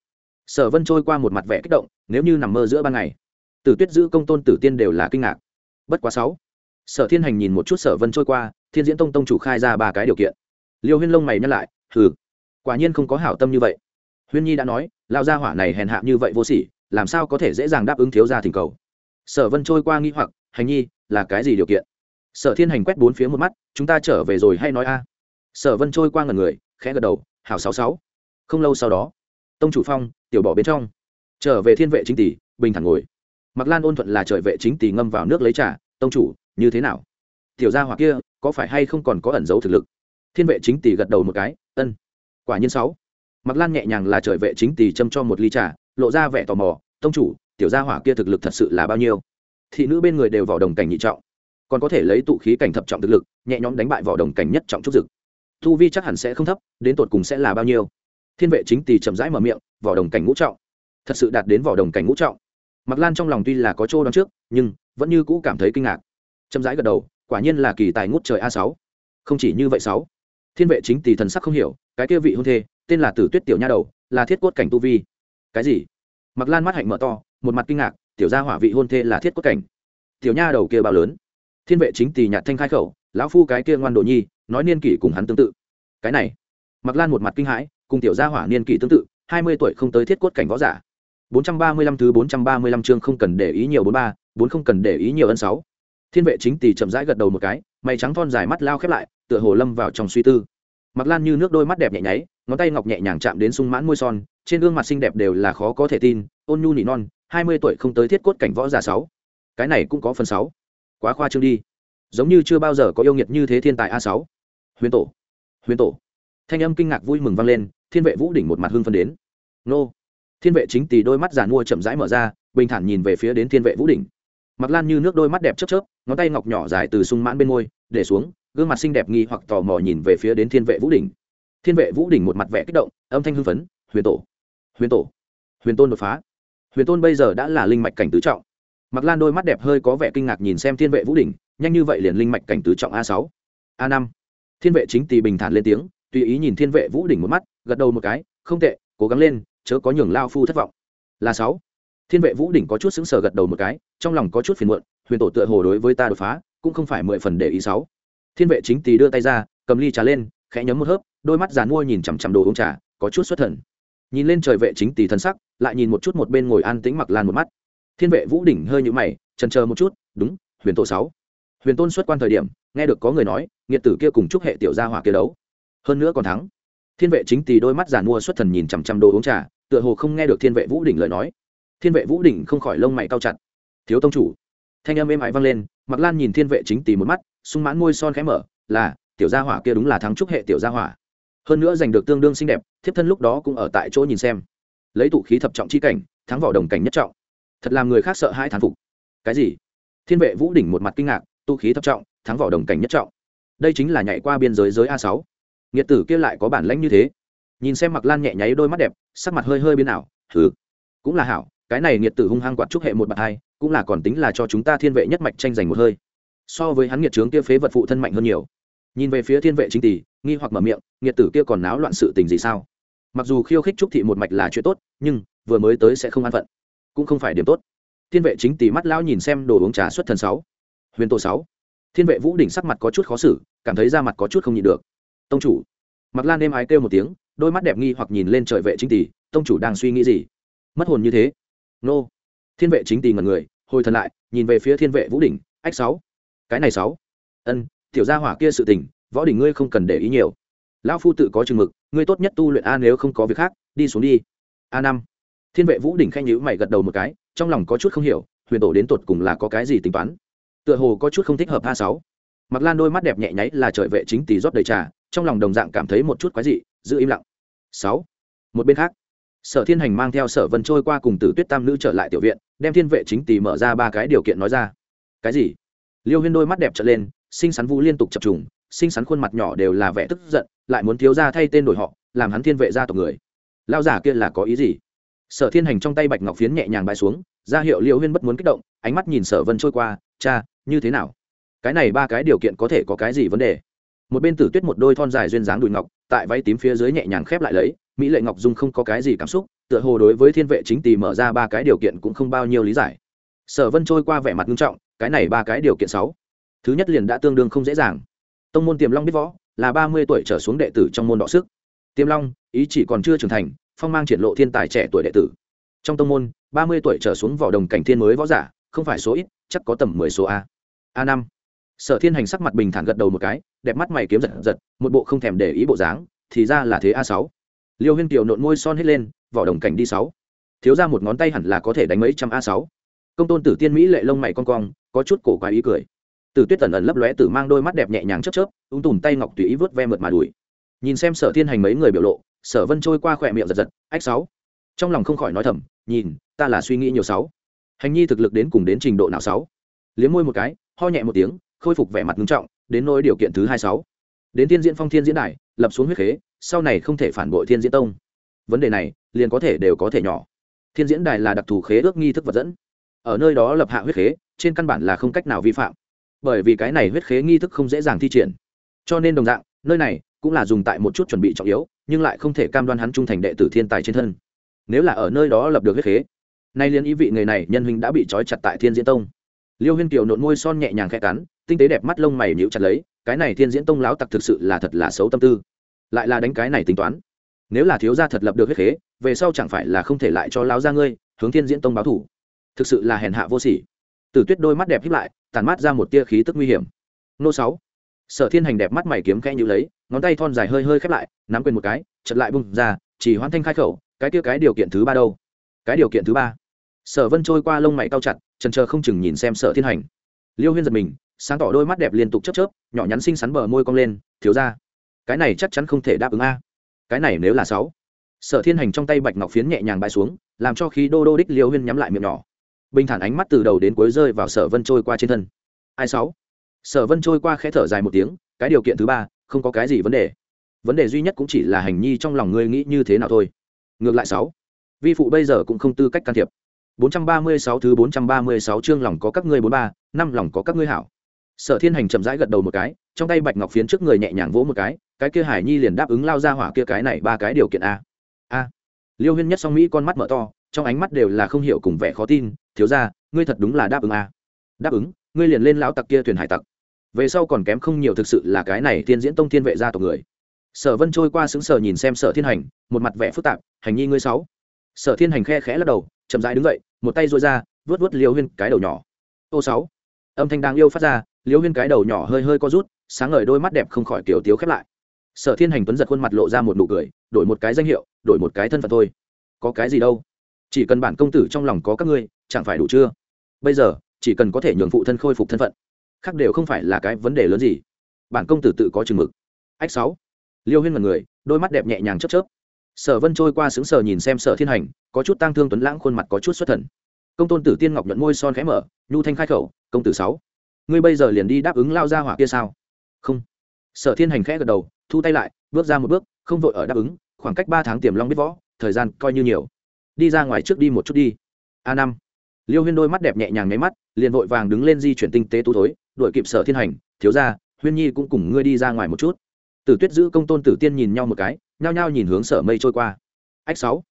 Sở vân trôi qua một mặt vẻ kích động, nếu như nằm mơ giữa ban ngày, tử tuyết giữ công tôn tử tiên đều là kinh ngạc. Bất quá sáu, sở thiên hành nhìn một chút sở vân trôi qua, thiên diễn tông tông chủ khai ra ba cái điều kiện. Liêu huyên lông mày nhắc lại, hừ, quả nhiên không có hảo tâm như vậy. Huyên nhi đã nói lao gia hỏa này hèn hạ như vậy vô sỉ, làm sao có thể dễ dàng đáp ứng thiếu gia thỉnh cầu? Sở vân trôi qua nghi hoặc, hành nhi, là cái gì điều kiện? Sở thiên hành quét bốn phía một mắt, chúng ta trở về rồi hay nói a? Sở vân trôi qua ngần người, khẽ gật đầu, hảo sáu sáu. Không lâu sau đó, tông chủ phong, tiểu bỏ bên trong. Trở về thiên vệ chính tỷ, bình thản ngồi. Mặc lan ôn thuận là trời vệ chính tỷ ngâm vào nước lấy trà, tông chủ, như thế nào? Tiểu gia hỏa kia, có phải hay không còn có ẩn dấu thực lực? Thiên vệ chính tỷ gật đầu một cái, ân, quả nhiên sáu. Mặc lan nhẹ nhàng là trời vệ chính tỷ châm cho một ly trà, lộ ra vẻ tò mò, tông chủ, tiểu gia hỏa kia thực lực thật sự là bao nhiêu? Thị nữ bên người đều vào đồng cảnh nhị trọng, còn có thể lấy tụ khí cảnh thập trọng thực lực, nhẹ nhõm đánh bại vào đồng cảnh nhất trọng trúc dực thu vi chắc hẳn sẽ không thấp, đến tột cùng sẽ là bao nhiêu? Thiên vệ chính tỳ chậm rãi mở miệng, vỏ đồng cảnh ngũ trọng. Thật sự đạt đến vỏ đồng cảnh ngũ trọng. Mặc lan trong lòng tuy là có chỗ đón trước, nhưng vẫn như cũ cảm thấy kinh ngạc. Chậm rãi gật đầu, quả nhiên là kỳ tài ngút trời a sáu. Không chỉ như vậy sáu. Thiên vệ chính tỳ thần sắc không hiểu, cái kia vị hôn thê, tên là tử tuyết tiểu nha đầu, là thiết cốt cảnh tu vi. Cái gì? Mặc lan mắt hạnh mở to, một mặt kinh ngạc, tiểu gia hỏa vị hôn thê là thiết cốt cảnh. Tiểu nha đầu kia bao lớn? Thiên vệ chính tỳ nhạt thanh khai khẩu, lão phu cái kia ngoan đồ nhi nói niên kỷ cùng hắn tương tự. Cái này mặc lan một mặt kinh hãi, cùng tiểu gia hỏa niên kỷ tương tự, hai mươi tuổi không tới thiết cốt cảnh võ giả. Bốn trăm ba mươi lăm thứ bốn trăm ba mươi lăm chương không cần để ý nhiều bốn ba, bốn không cần để ý nhiều ân sáu. Thiên vệ chính tỷ chậm rãi gật đầu một cái, mày trắng thon dài mắt lao khép lại, tựa hồ lâm vào trong suy tư. Mặc lan như nước đôi mắt đẹp nhẹ nháy, ngón tay ngọc nhẹ nhàng chạm đến sung mãn môi son, trên gương mặt xinh đẹp đều là khó có thể tin, ôn nhu nỉ non, hai mươi tuổi không tới thiết cốt cảnh võ giả sáu. Cái này cũng có phần sáu. Quá khoa trương đi. Giống như chưa bao giờ có yêu nghiệt như thế thiên tài a sáu huyền tổ. Huyền tổ. Thanh âm kinh ngạc vui mừng vang lên, thiên vệ vũ đỉnh một mặt hưng phân đến. Nô. Thiên vệ chính tì đôi mắt giàn mua chậm rãi mở ra, bình thản nhìn về phía đến thiên vệ vũ đỉnh. Mặc lan như nước đôi mắt đẹp chớp chớp, ngón tay ngọc nhỏ dài từ sung mãn bên môi, để xuống, gương mặt xinh đẹp nghi hoặc tò mò nhìn về phía đến thiên vệ vũ đỉnh. Thiên vệ vũ đỉnh một mặt vẻ kích động, âm thanh hưng phấn, huyền tổ huyền tổ, huyền tôn đột phá. Huyền tôn bây giờ đã là linh mạch cảnh tứ trọng. Mặc lan đôi mắt đẹp hơi có vẻ kinh ngạc nhìn xem thiên vệ vũ đỉnh, nhanh như vậy liền linh mạch cảnh tứ trọng a sáu, a năm thiên vệ chính tỳ bình thản lên tiếng, tùy ý nhìn thiên vệ vũ đỉnh một mắt, gật đầu một cái, không tệ, cố gắng lên, chớ có nhường lao phu thất vọng. Là sáu. Thiên vệ vũ đỉnh có chút xứng sờ gật đầu một cái, trong lòng có chút phiền muộn, huyền tổ tựa hồ đối với ta đột phá, cũng không phải mười phần để ý sáu. Thiên vệ chính tỳ đưa tay ra, cầm ly trà lên, khẽ nhấm một hớp, đôi mắt dàn mua nhìn chằm chằm đồ uống trà, có chút xuất thần. Nhìn lên trời vệ chính tỳ thân sắc, lại nhìn một chút một bên ngồi an tĩnh mặc lan một mắt. Thiên vệ vũ đỉnh hơi nhũ mày, chần chờ một chút, đúng, huyền tổ sáu huyền tôn xuất quan thời điểm, nghe được có người nói, nghiệt tử kia cùng chúc hệ tiểu gia hỏa kia đấu. Hơn nữa còn thắng. Thiên vệ chính Tì đôi mắt giàn mua xuất thần nhìn chằm chằm đồ uống trà, tựa hồ không nghe được thiên vệ vũ đỉnh lời nói. Thiên vệ vũ đỉnh không khỏi lông mày cao chặt. Thiếu tông chủ. Thanh âm êm ái vang lên mặc lan nhìn thiên vệ chính Tì một mắt, sung mãn môi son khẽ mở, là, tiểu gia hỏa kia đúng là thắng chúc hệ tiểu gia hỏa. Hơn nữa giành được tương đương xinh đẹp, thiếp thân lúc đó cũng ở tại chỗ nhìn xem. Lấy tụ khí thập trọng chi cảnh, thắng vỏ đồng cảnh nhất trọng. Thật làm người khác sợ hai thán phục. Cái gì? Thiên vệ vũ đỉnh một mặt kinh ngạc tu khí thấp trọng, thắng vỏ đồng cảnh nhất trọng. Đây chính là nhảy qua biên giới giới a sáu. Nghiệt tử kia lại có bản lãnh như thế. Nhìn xem mặc lan nhẹ nháy đôi mắt đẹp, sắc mặt hơi hơi biến ảo. Thử cũng là hảo, cái này nghiệt tử hung hăng quạt trúc hệ một bậc hai, cũng là còn tính là cho chúng ta thiên vệ nhất mạch tranh giành một hơi. So với hắn nghiệt trướng kia phế vật phụ thân mạnh hơn nhiều. Nhìn về phía thiên vệ chính tỷ, nghi hoặc mở miệng, nghiệt tử kia còn náo loạn sự tình gì sao? Mặc dù khiêu khích trúc thị một mạch là chuyện tốt, nhưng vừa mới tới sẽ không an phận, cũng không phải điểm tốt. Thiên vệ chính tỷ mắt lão nhìn xem đồ uống trà xuất thần sáu huyền tổ sáu. Thiên vệ vũ đỉnh sắc mặt có chút khó xử, cảm thấy da mặt có chút không nhịn được. Tông chủ. Mặc lan êm ái kêu một tiếng, đôi mắt đẹp nghi hoặc nhìn lên trời vệ chính tỷ, tông chủ đang suy nghĩ gì? Mất hồn như thế. Nô. Thiên vệ chính tỷ ngần người, hồi thần lại, nhìn về phía thiên vệ vũ đỉnh, ách sáu. Cái này sáu. Ân, tiểu gia hỏa kia sự tình, võ đỉnh ngươi không cần để ý nhiều. Lão phu tự có chừng mực, ngươi tốt nhất tu luyện a nếu không có việc khác, đi xuống đi. A năm. Thiên vệ vũ đỉnh khanh nhữ mày gật đầu một cái, trong lòng có chút không hiểu, huyền tổ đến tột cùng là có cái gì tính toán tựa hồ có chút không thích hợp a sáu. Mặc lan đôi mắt đẹp nhẹ nháy là trời vệ chính tỷ rót đầy trà, trong lòng đồng dạng cảm thấy một chút quái dị, giữ im lặng. Sáu. Một bên khác, sở thiên hành mang theo sở vân trôi qua cùng tử tuyết tam nữ trở lại tiểu viện, đem thiên vệ chính tỷ mở ra ba cái điều kiện nói ra. Cái gì? Liêu huyên đôi mắt đẹp trở lên sinh sắn vũ liên tục chập trùng sinh sắn khuôn mặt nhỏ đều là vẻ tức giận, lại muốn thiếu ra thay tên đổi họ, làm hắn thiên vệ gia tộc người. Lao giả kia là có ý gì? Sở thiên hành trong tay bạch ngọc phiến nhẹ nhàng bay xuống, ra hiệu liêu huyên bất muốn kích động, ánh mắt nhìn sở vân trôi qua cha, như thế nào? Cái này ba cái điều kiện có thể có cái gì vấn đề? Một bên tử tuyết một đôi thon dài duyên dáng đùi ngọc, tại váy tím phía dưới nhẹ nhàng khép lại lấy, mỹ lệ ngọc dung không có cái gì cảm xúc, tựa hồ đối với thiên vệ chính tỳ mở ra ba cái điều kiện cũng không bao nhiêu lý giải. Sở vân trôi qua vẻ mặt nghiêm trọng, cái này ba cái điều kiện sáu, thứ nhất liền đã tương đương không dễ dàng. Tông môn tiềm long biết võ, là ba mươi tuổi trở xuống đệ tử trong môn đọ sức. Tiềm long, ý chỉ còn chưa trưởng thành, phong mang triển lộ thiên tài trẻ tuổi đệ tử. Trong tông môn, ba mươi tuổi trở xuống vỏ đồng cảnh thiên mới võ giả, không phải số ít chắc có tầm mười số a. A năm. Sở thiên hành sắc mặt bình thản gật đầu một cái, đẹp mắt mày kiếm giật giật, một bộ không thèm để ý bộ dáng, thì ra là thế a sáu. Liêu huyên tiểu nộn môi son hết lên, vỏ đồng cảnh đi sáu. Thiếu ra một ngón tay hẳn là có thể đánh mấy trăm a sáu. Công tôn tử tiên mỹ lệ lông mày con cong, có chút cổ quái ý cười. Tử tuyết tần ẩn lấp lóe tử mang đôi mắt đẹp nhẹ nhàng chớp chớp, ung tùm tay ngọc tùy ý vớt ve mượt mà đùi nhìn xem sở thiên hành mấy người biểu lộ, sở vân trôi qua khỏe miệng giật giật, ách sáu. Trong lòng không khỏi nói thầm, nhìn, ta là suy nghĩ nhiều sáu hành nhi thực lực đến cùng đến trình độ nào sáu? Liếm môi một cái, ho nhẹ một tiếng, khôi phục vẻ mặt nghiêm trọng, đến nỗi điều kiện thứ hai sáu. Đến thiên diễn phong, thiên diễn đài, lập xuống huyết khế, sau này không thể phản bội thiên diễn tông. Vấn đề này, liền có thể đều có thể nhỏ. Thiên diễn đài là đặc thù khế ước nghi thức vật dẫn. Ở nơi đó lập hạ huyết khế, trên căn bản là không cách nào vi phạm. Bởi vì cái này huyết khế nghi thức không dễ dàng thi triển. Cho nên đồng dạng, nơi này cũng là dùng tại một chút chuẩn bị trọng yếu, nhưng lại không thể cam đoan hắn trung thành đệ tử thiên tài trên thân. Nếu là ở nơi đó lập được huyết khế nay liên ý vị người này nhân huynh đã bị trói chặt tại thiên diễn tông. Liêu huyên kiều nộn môi son nhẹ nhàng khẽ cắn, tinh tế đẹp mắt lông mày nhíu chặt lấy, cái này thiên diễn tông láo tặc thực sự là thật là xấu tâm tư. Lại là đánh cái này tính toán. Nếu là thiếu gia thật lập được huyết khế, về sau chẳng phải là không thể lại cho láo ra ngươi, hướng thiên diễn tông báo thủ. Thực sự là hèn hạ vô sỉ. Tử tuyết đôi mắt đẹp hiếp lại tàn mắt ra một tia khí tức nguy hiểm. Nô sáu. Sở thiên hành đẹp mắt mày kiếm khẽ nhữ lấy, ngón tay thon dài hơi hơi khép lại, nắm quyền một cái chật lại bung ra, chỉ hoan thanh khai khẩu, cái kia cái điều kiện thứ ba đâu? Cái điều kiện thứ ba sở vân trôi qua lông mày cao chặt, trần chờ không chừng nhìn xem sở thiên hành. Liêu huyên giật mình, sáng tỏ đôi mắt đẹp liên tục chớp chớp, nhỏ nhắn xinh xắn bờ môi cong lên, thiếu ra cái này chắc chắn không thể đáp ứng a. Cái này nếu là sáu. Sở thiên hành trong tay bạch ngọc phiến nhẹ nhàng bãi xuống, làm cho khí đô đô đích liêu huyên nhắm lại miệng nhỏ. Bình thản ánh mắt từ đầu đến cuối rơi vào sở vân trôi qua trên thân. Ai sáu? Sở vân trôi qua khẽ thở dài một tiếng, cái điều kiện thứ ba, không có cái gì vấn đề. Vấn đề duy nhất cũng chỉ là hành nhi trong lòng ngươi nghĩ như thế nào thôi. Ngược lại sáu, vi phụ bây giờ cũng không tư cách can thiệp. 436 thứ 436 chương lòng có các ngươi 43, năm lòng có các ngươi hảo. Sở Thiên Hành chậm rãi gật đầu một cái, trong tay bạch ngọc phiến trước người nhẹ nhàng vỗ một cái, cái kia Hải Nhi liền đáp ứng lao ra hỏa kia cái này ba cái điều kiện a. A. Liêu Huyên nhất song mỹ con mắt mở to, trong ánh mắt đều là không hiểu cùng vẻ khó tin, thiếu gia, ngươi thật đúng là đáp ứng a. Đáp ứng, ngươi liền lên lão tặc kia thuyền hải tặc. Về sau còn kém không nhiều thực sự là cái này tiên diễn tông thiên vệ gia tộc người. Sở Vân trôi qua sững sờ nhìn xem Sở Thiên Hành, một mặt vẻ phức tạp, hành nhi ngươi sáu. Sở Thiên Hành khe khẽ lắc đầu, chậm rãi đứng dậy, một tay duỗi ra vớt vớt liêu huyên cái đầu nhỏ. Ô sáu. Âm thanh đang yêu phát ra liêu huyên cái đầu nhỏ hơi hơi co rút sáng ngời đôi mắt đẹp không khỏi kiểu tiếu khép lại. Sở thiên hành tuấn giật khuôn mặt lộ ra một nụ cười đổi một cái danh hiệu đổi một cái thân phận thôi. Có cái gì đâu? Chỉ cần bản công tử trong lòng có các ngươi chẳng phải đủ chưa? Bây giờ chỉ cần có thể nhường phụ thân khôi phục thân phận khác đều không phải là cái vấn đề lớn gì. Bản công tử tự có chừng mực. Ách sáu. Liêu huyên mật người đôi mắt đẹp nhẹ nhàng chớp chớp sở vân trôi qua xứng sở nhìn xem sở thiên hành, có chút tăng thương tuấn lãng khuôn mặt có chút xuất thần. Công tôn tử tiên ngọc nhuận môi son khẽ mở, nhu thanh khai khẩu, công tử sáu, ngươi bây giờ liền đi đáp ứng lao ra hỏa kia sao? Không. Sở thiên hành khẽ gật đầu, thu tay lại, bước ra một bước, không vội ở đáp ứng, khoảng cách ba tháng tiềm long biết võ, thời gian coi như nhiều. Đi ra ngoài trước đi một chút đi. A năm. Liêu huyên đôi mắt đẹp nhẹ nhàng nháy mắt, liền vội vàng đứng lên di chuyển tinh tế tú thối, đuổi kịp sở thiên hành, thiếu ra huyên nhi cũng cùng ngươi đi ra ngoài một chút. Tử tuyết giữ công tôn tử tiên nhìn nhau một cái nhao nhao nhìn hướng sở mây trôi qua. Ách sáu.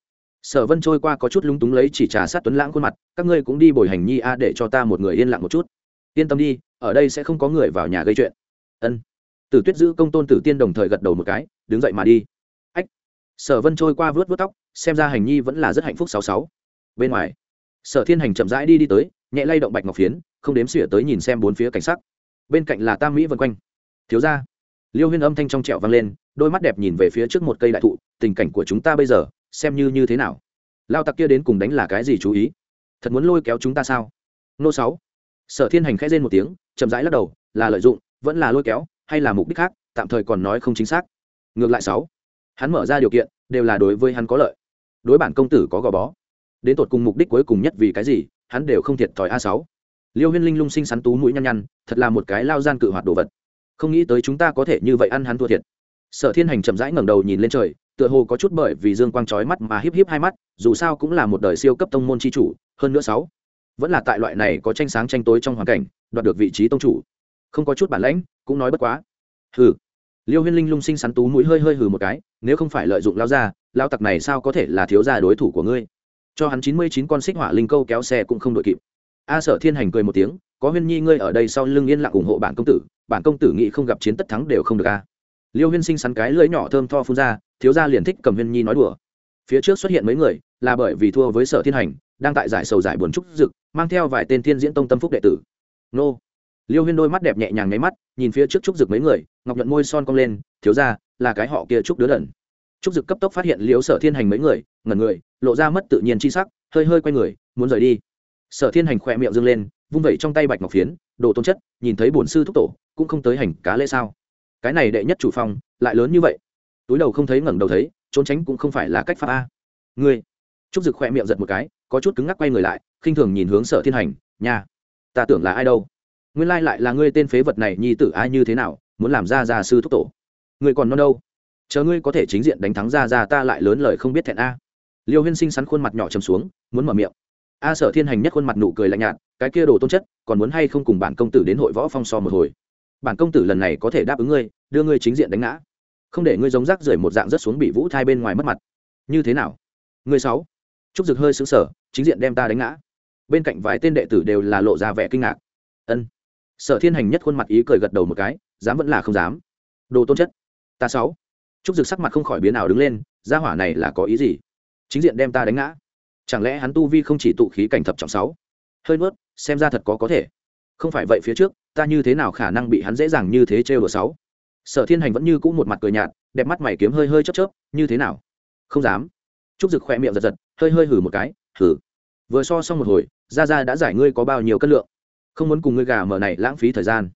Sở vân trôi qua có chút lúng túng lấy chỉ trà sát tuấn lãng khuôn mặt, các ngươi cũng đi bồi hành nhi a, để cho ta một người yên lặng một chút. Yên tâm đi, ở đây sẽ không có người vào nhà gây chuyện. Ân. Tử tuyết giữ công tôn tử tiên đồng thời gật đầu một cái, đứng dậy mà đi. Ách. Sở vân trôi qua vớt vớt tóc, xem ra hành nhi vẫn là rất hạnh phúc sáu sáu. Bên ngoài, sở thiên hành chậm rãi đi đi tới, nhẹ lay động bạch ngọc phiến, không đếm xỉa tới nhìn xem bốn phía cảnh sắc. Bên cạnh là tam mỹ vân quanh. Thiếu ra liêu huyên âm thanh trong trẹo vang lên đôi mắt đẹp nhìn về phía trước một cây đại thụ, tình cảnh của chúng ta bây giờ, xem như như thế nào? Lao tặc kia đến cùng đánh là cái gì chú ý? Thật muốn lôi kéo chúng ta sao? Nô sáu. Sở thiên hành khẽ rên một tiếng, chậm rãi lắc đầu, là lợi dụng, vẫn là lôi kéo, hay là mục đích khác, tạm thời còn nói không chính xác. Ngược lại sáu. Hắn mở ra điều kiện, đều là đối với hắn có lợi. Đối bản công tử có gò bó. Đến tột cùng mục đích cuối cùng nhất vì cái gì, hắn đều không thiệt thòi a sáu. Liêu huyên linh lung sinh sắn tú mũi nhăn nhăn, thật là một cái lao gian cự hoạt đồ vật. Không nghĩ tới chúng ta có thể như vậy ăn hắn thua thiệt sở thiên hành chậm rãi ngẩng đầu nhìn lên trời, tựa hồ có chút bởi vì dương quang trói mắt mà híp híp hai mắt, dù sao cũng là một đời siêu cấp tông môn c h i chủ, hơn nữa sáu. Vẫn là tại loại này có tranh sáng tranh tối trong hoàn cảnh, đoạt được vị trí tông chủ. Không có chút bản lãnh, cũng nói bất quá. Hừ. Liêu huyên linh lung sinh sắn tú mũi hơi hơi hừ một cái, nếu không phải lợi dụng lao ra, lao tặc này sao có thể là thiếu gia đối thủ của ngươi? Cho hắn chín mươi chín con xích hỏa linh câu kéo xe cũng không đội kịp. A sở thiên hành cười một tiếng, có huyên nhi ngươi ở đây sau lưng yên lặng ủng hộ bản công tử, bản công tử nghĩ không gặp chiến tất thắng đều không được a liêu huyên sinh sắn cái lưỡi nhỏ thơm tho phun ra, thiếu gia liền thích cầm huyên nhi nói đùa. Phía trước xuất hiện mấy người, là bởi vì thua với sở thiên hành, đang tại giải sầu giải buồn trúc dực, mang theo vài tên thiên diễn tông tâm phúc đệ tử. Nô. Liêu huyên đôi mắt đẹp nhẹ nhàng nháy mắt, nhìn phía trước trúc dực mấy người, ngọc nhuận môi son cong lên, thiếu ra là cái họ kia trúc đứa đần trúc dực cấp tốc phát hiện liếu sở thiên hành mấy người, ngẩn người, lộ ra mất tự nhiên chi sắc, hơi hơi quay người, muốn rời đi. Sở thiên hành khỏe miệng dâng lên, vung vẩy trong tay bạch ngọc phiến, đồ tôn chất, nhìn thấy bổn sư thúc tổ, cũng không tới hành cá lễ sao cái này đệ nhất chủ phong lại lớn như vậy. Túi đầu không thấy ngẩng đầu thấy, trốn tránh cũng không phải là cách pháp a. Ngươi, trúc dực khoe miệng giật một cái, có chút cứng ngắc quay người lại, khinh thường nhìn hướng sở thiên hành nhà ta tưởng là ai đâu? Nguyên lai lại là ngươi tên phế vật này, nhi tử ai như thế nào, muốn làm ra gia sư thúc tổ. Ngươi còn non đâu? Chờ ngươi có thể chính diện đánh thắng ra ra ta lại lớn lời không biết thẹn a. Liêu huyên sinh sắn khuôn mặt nhỏ chầm xuống, muốn mở miệng. A sở thiên hành nhất khuôn mặt nụ cười lạnh nhạt, cái kia đồ tôn chất, còn muốn hay không cùng bản công tử đến hội võ phong so một hồi? Bản công tử lần này có thể đáp ứng ngươi, đưa ngươi chính diện đánh ngã. Không để ngươi giống rác rưởi một dạng rất xuống bị vũ thai bên ngoài mất mặt. Như thế nào? Ngươi sáu. Trúc dực hơi xứng sở chính diện đem ta đánh ngã. Bên cạnh vài tên đệ tử đều là lộ ra vẻ kinh ngạc. Ân. Sở thiên hành nhất khuôn mặt ý cười gật đầu một cái, dám vẫn là không dám. Đồ tôn chất. Ta sáu. Trúc dực sắc mặt không khỏi biến nào đứng lên, gia hỏa này là có ý gì? Chính diện đem ta đánh ngã. Chẳng lẽ hắn tu vi không chỉ tụ khí cảnh thập trọng sáu? Hơi nuốt, xem ra thật có có thể. Không phải vậy phía trước ta như thế nào khả năng bị hắn dễ dàng như thế trêu đùa sáu? Sở thiên hành vẫn như cũ một mặt cười nhạt, đẹp mắt mày kiếm hơi hơi chớp chớp, như thế nào? Không dám. Trúc dực khỏe miệng giật giật, hơi hơi hử một cái hử vừa so xong một hồi ra ra đã giải ngươi có bao nhiêu cân lượng? Không muốn cùng ngươi gà mở này lãng phí thời gian.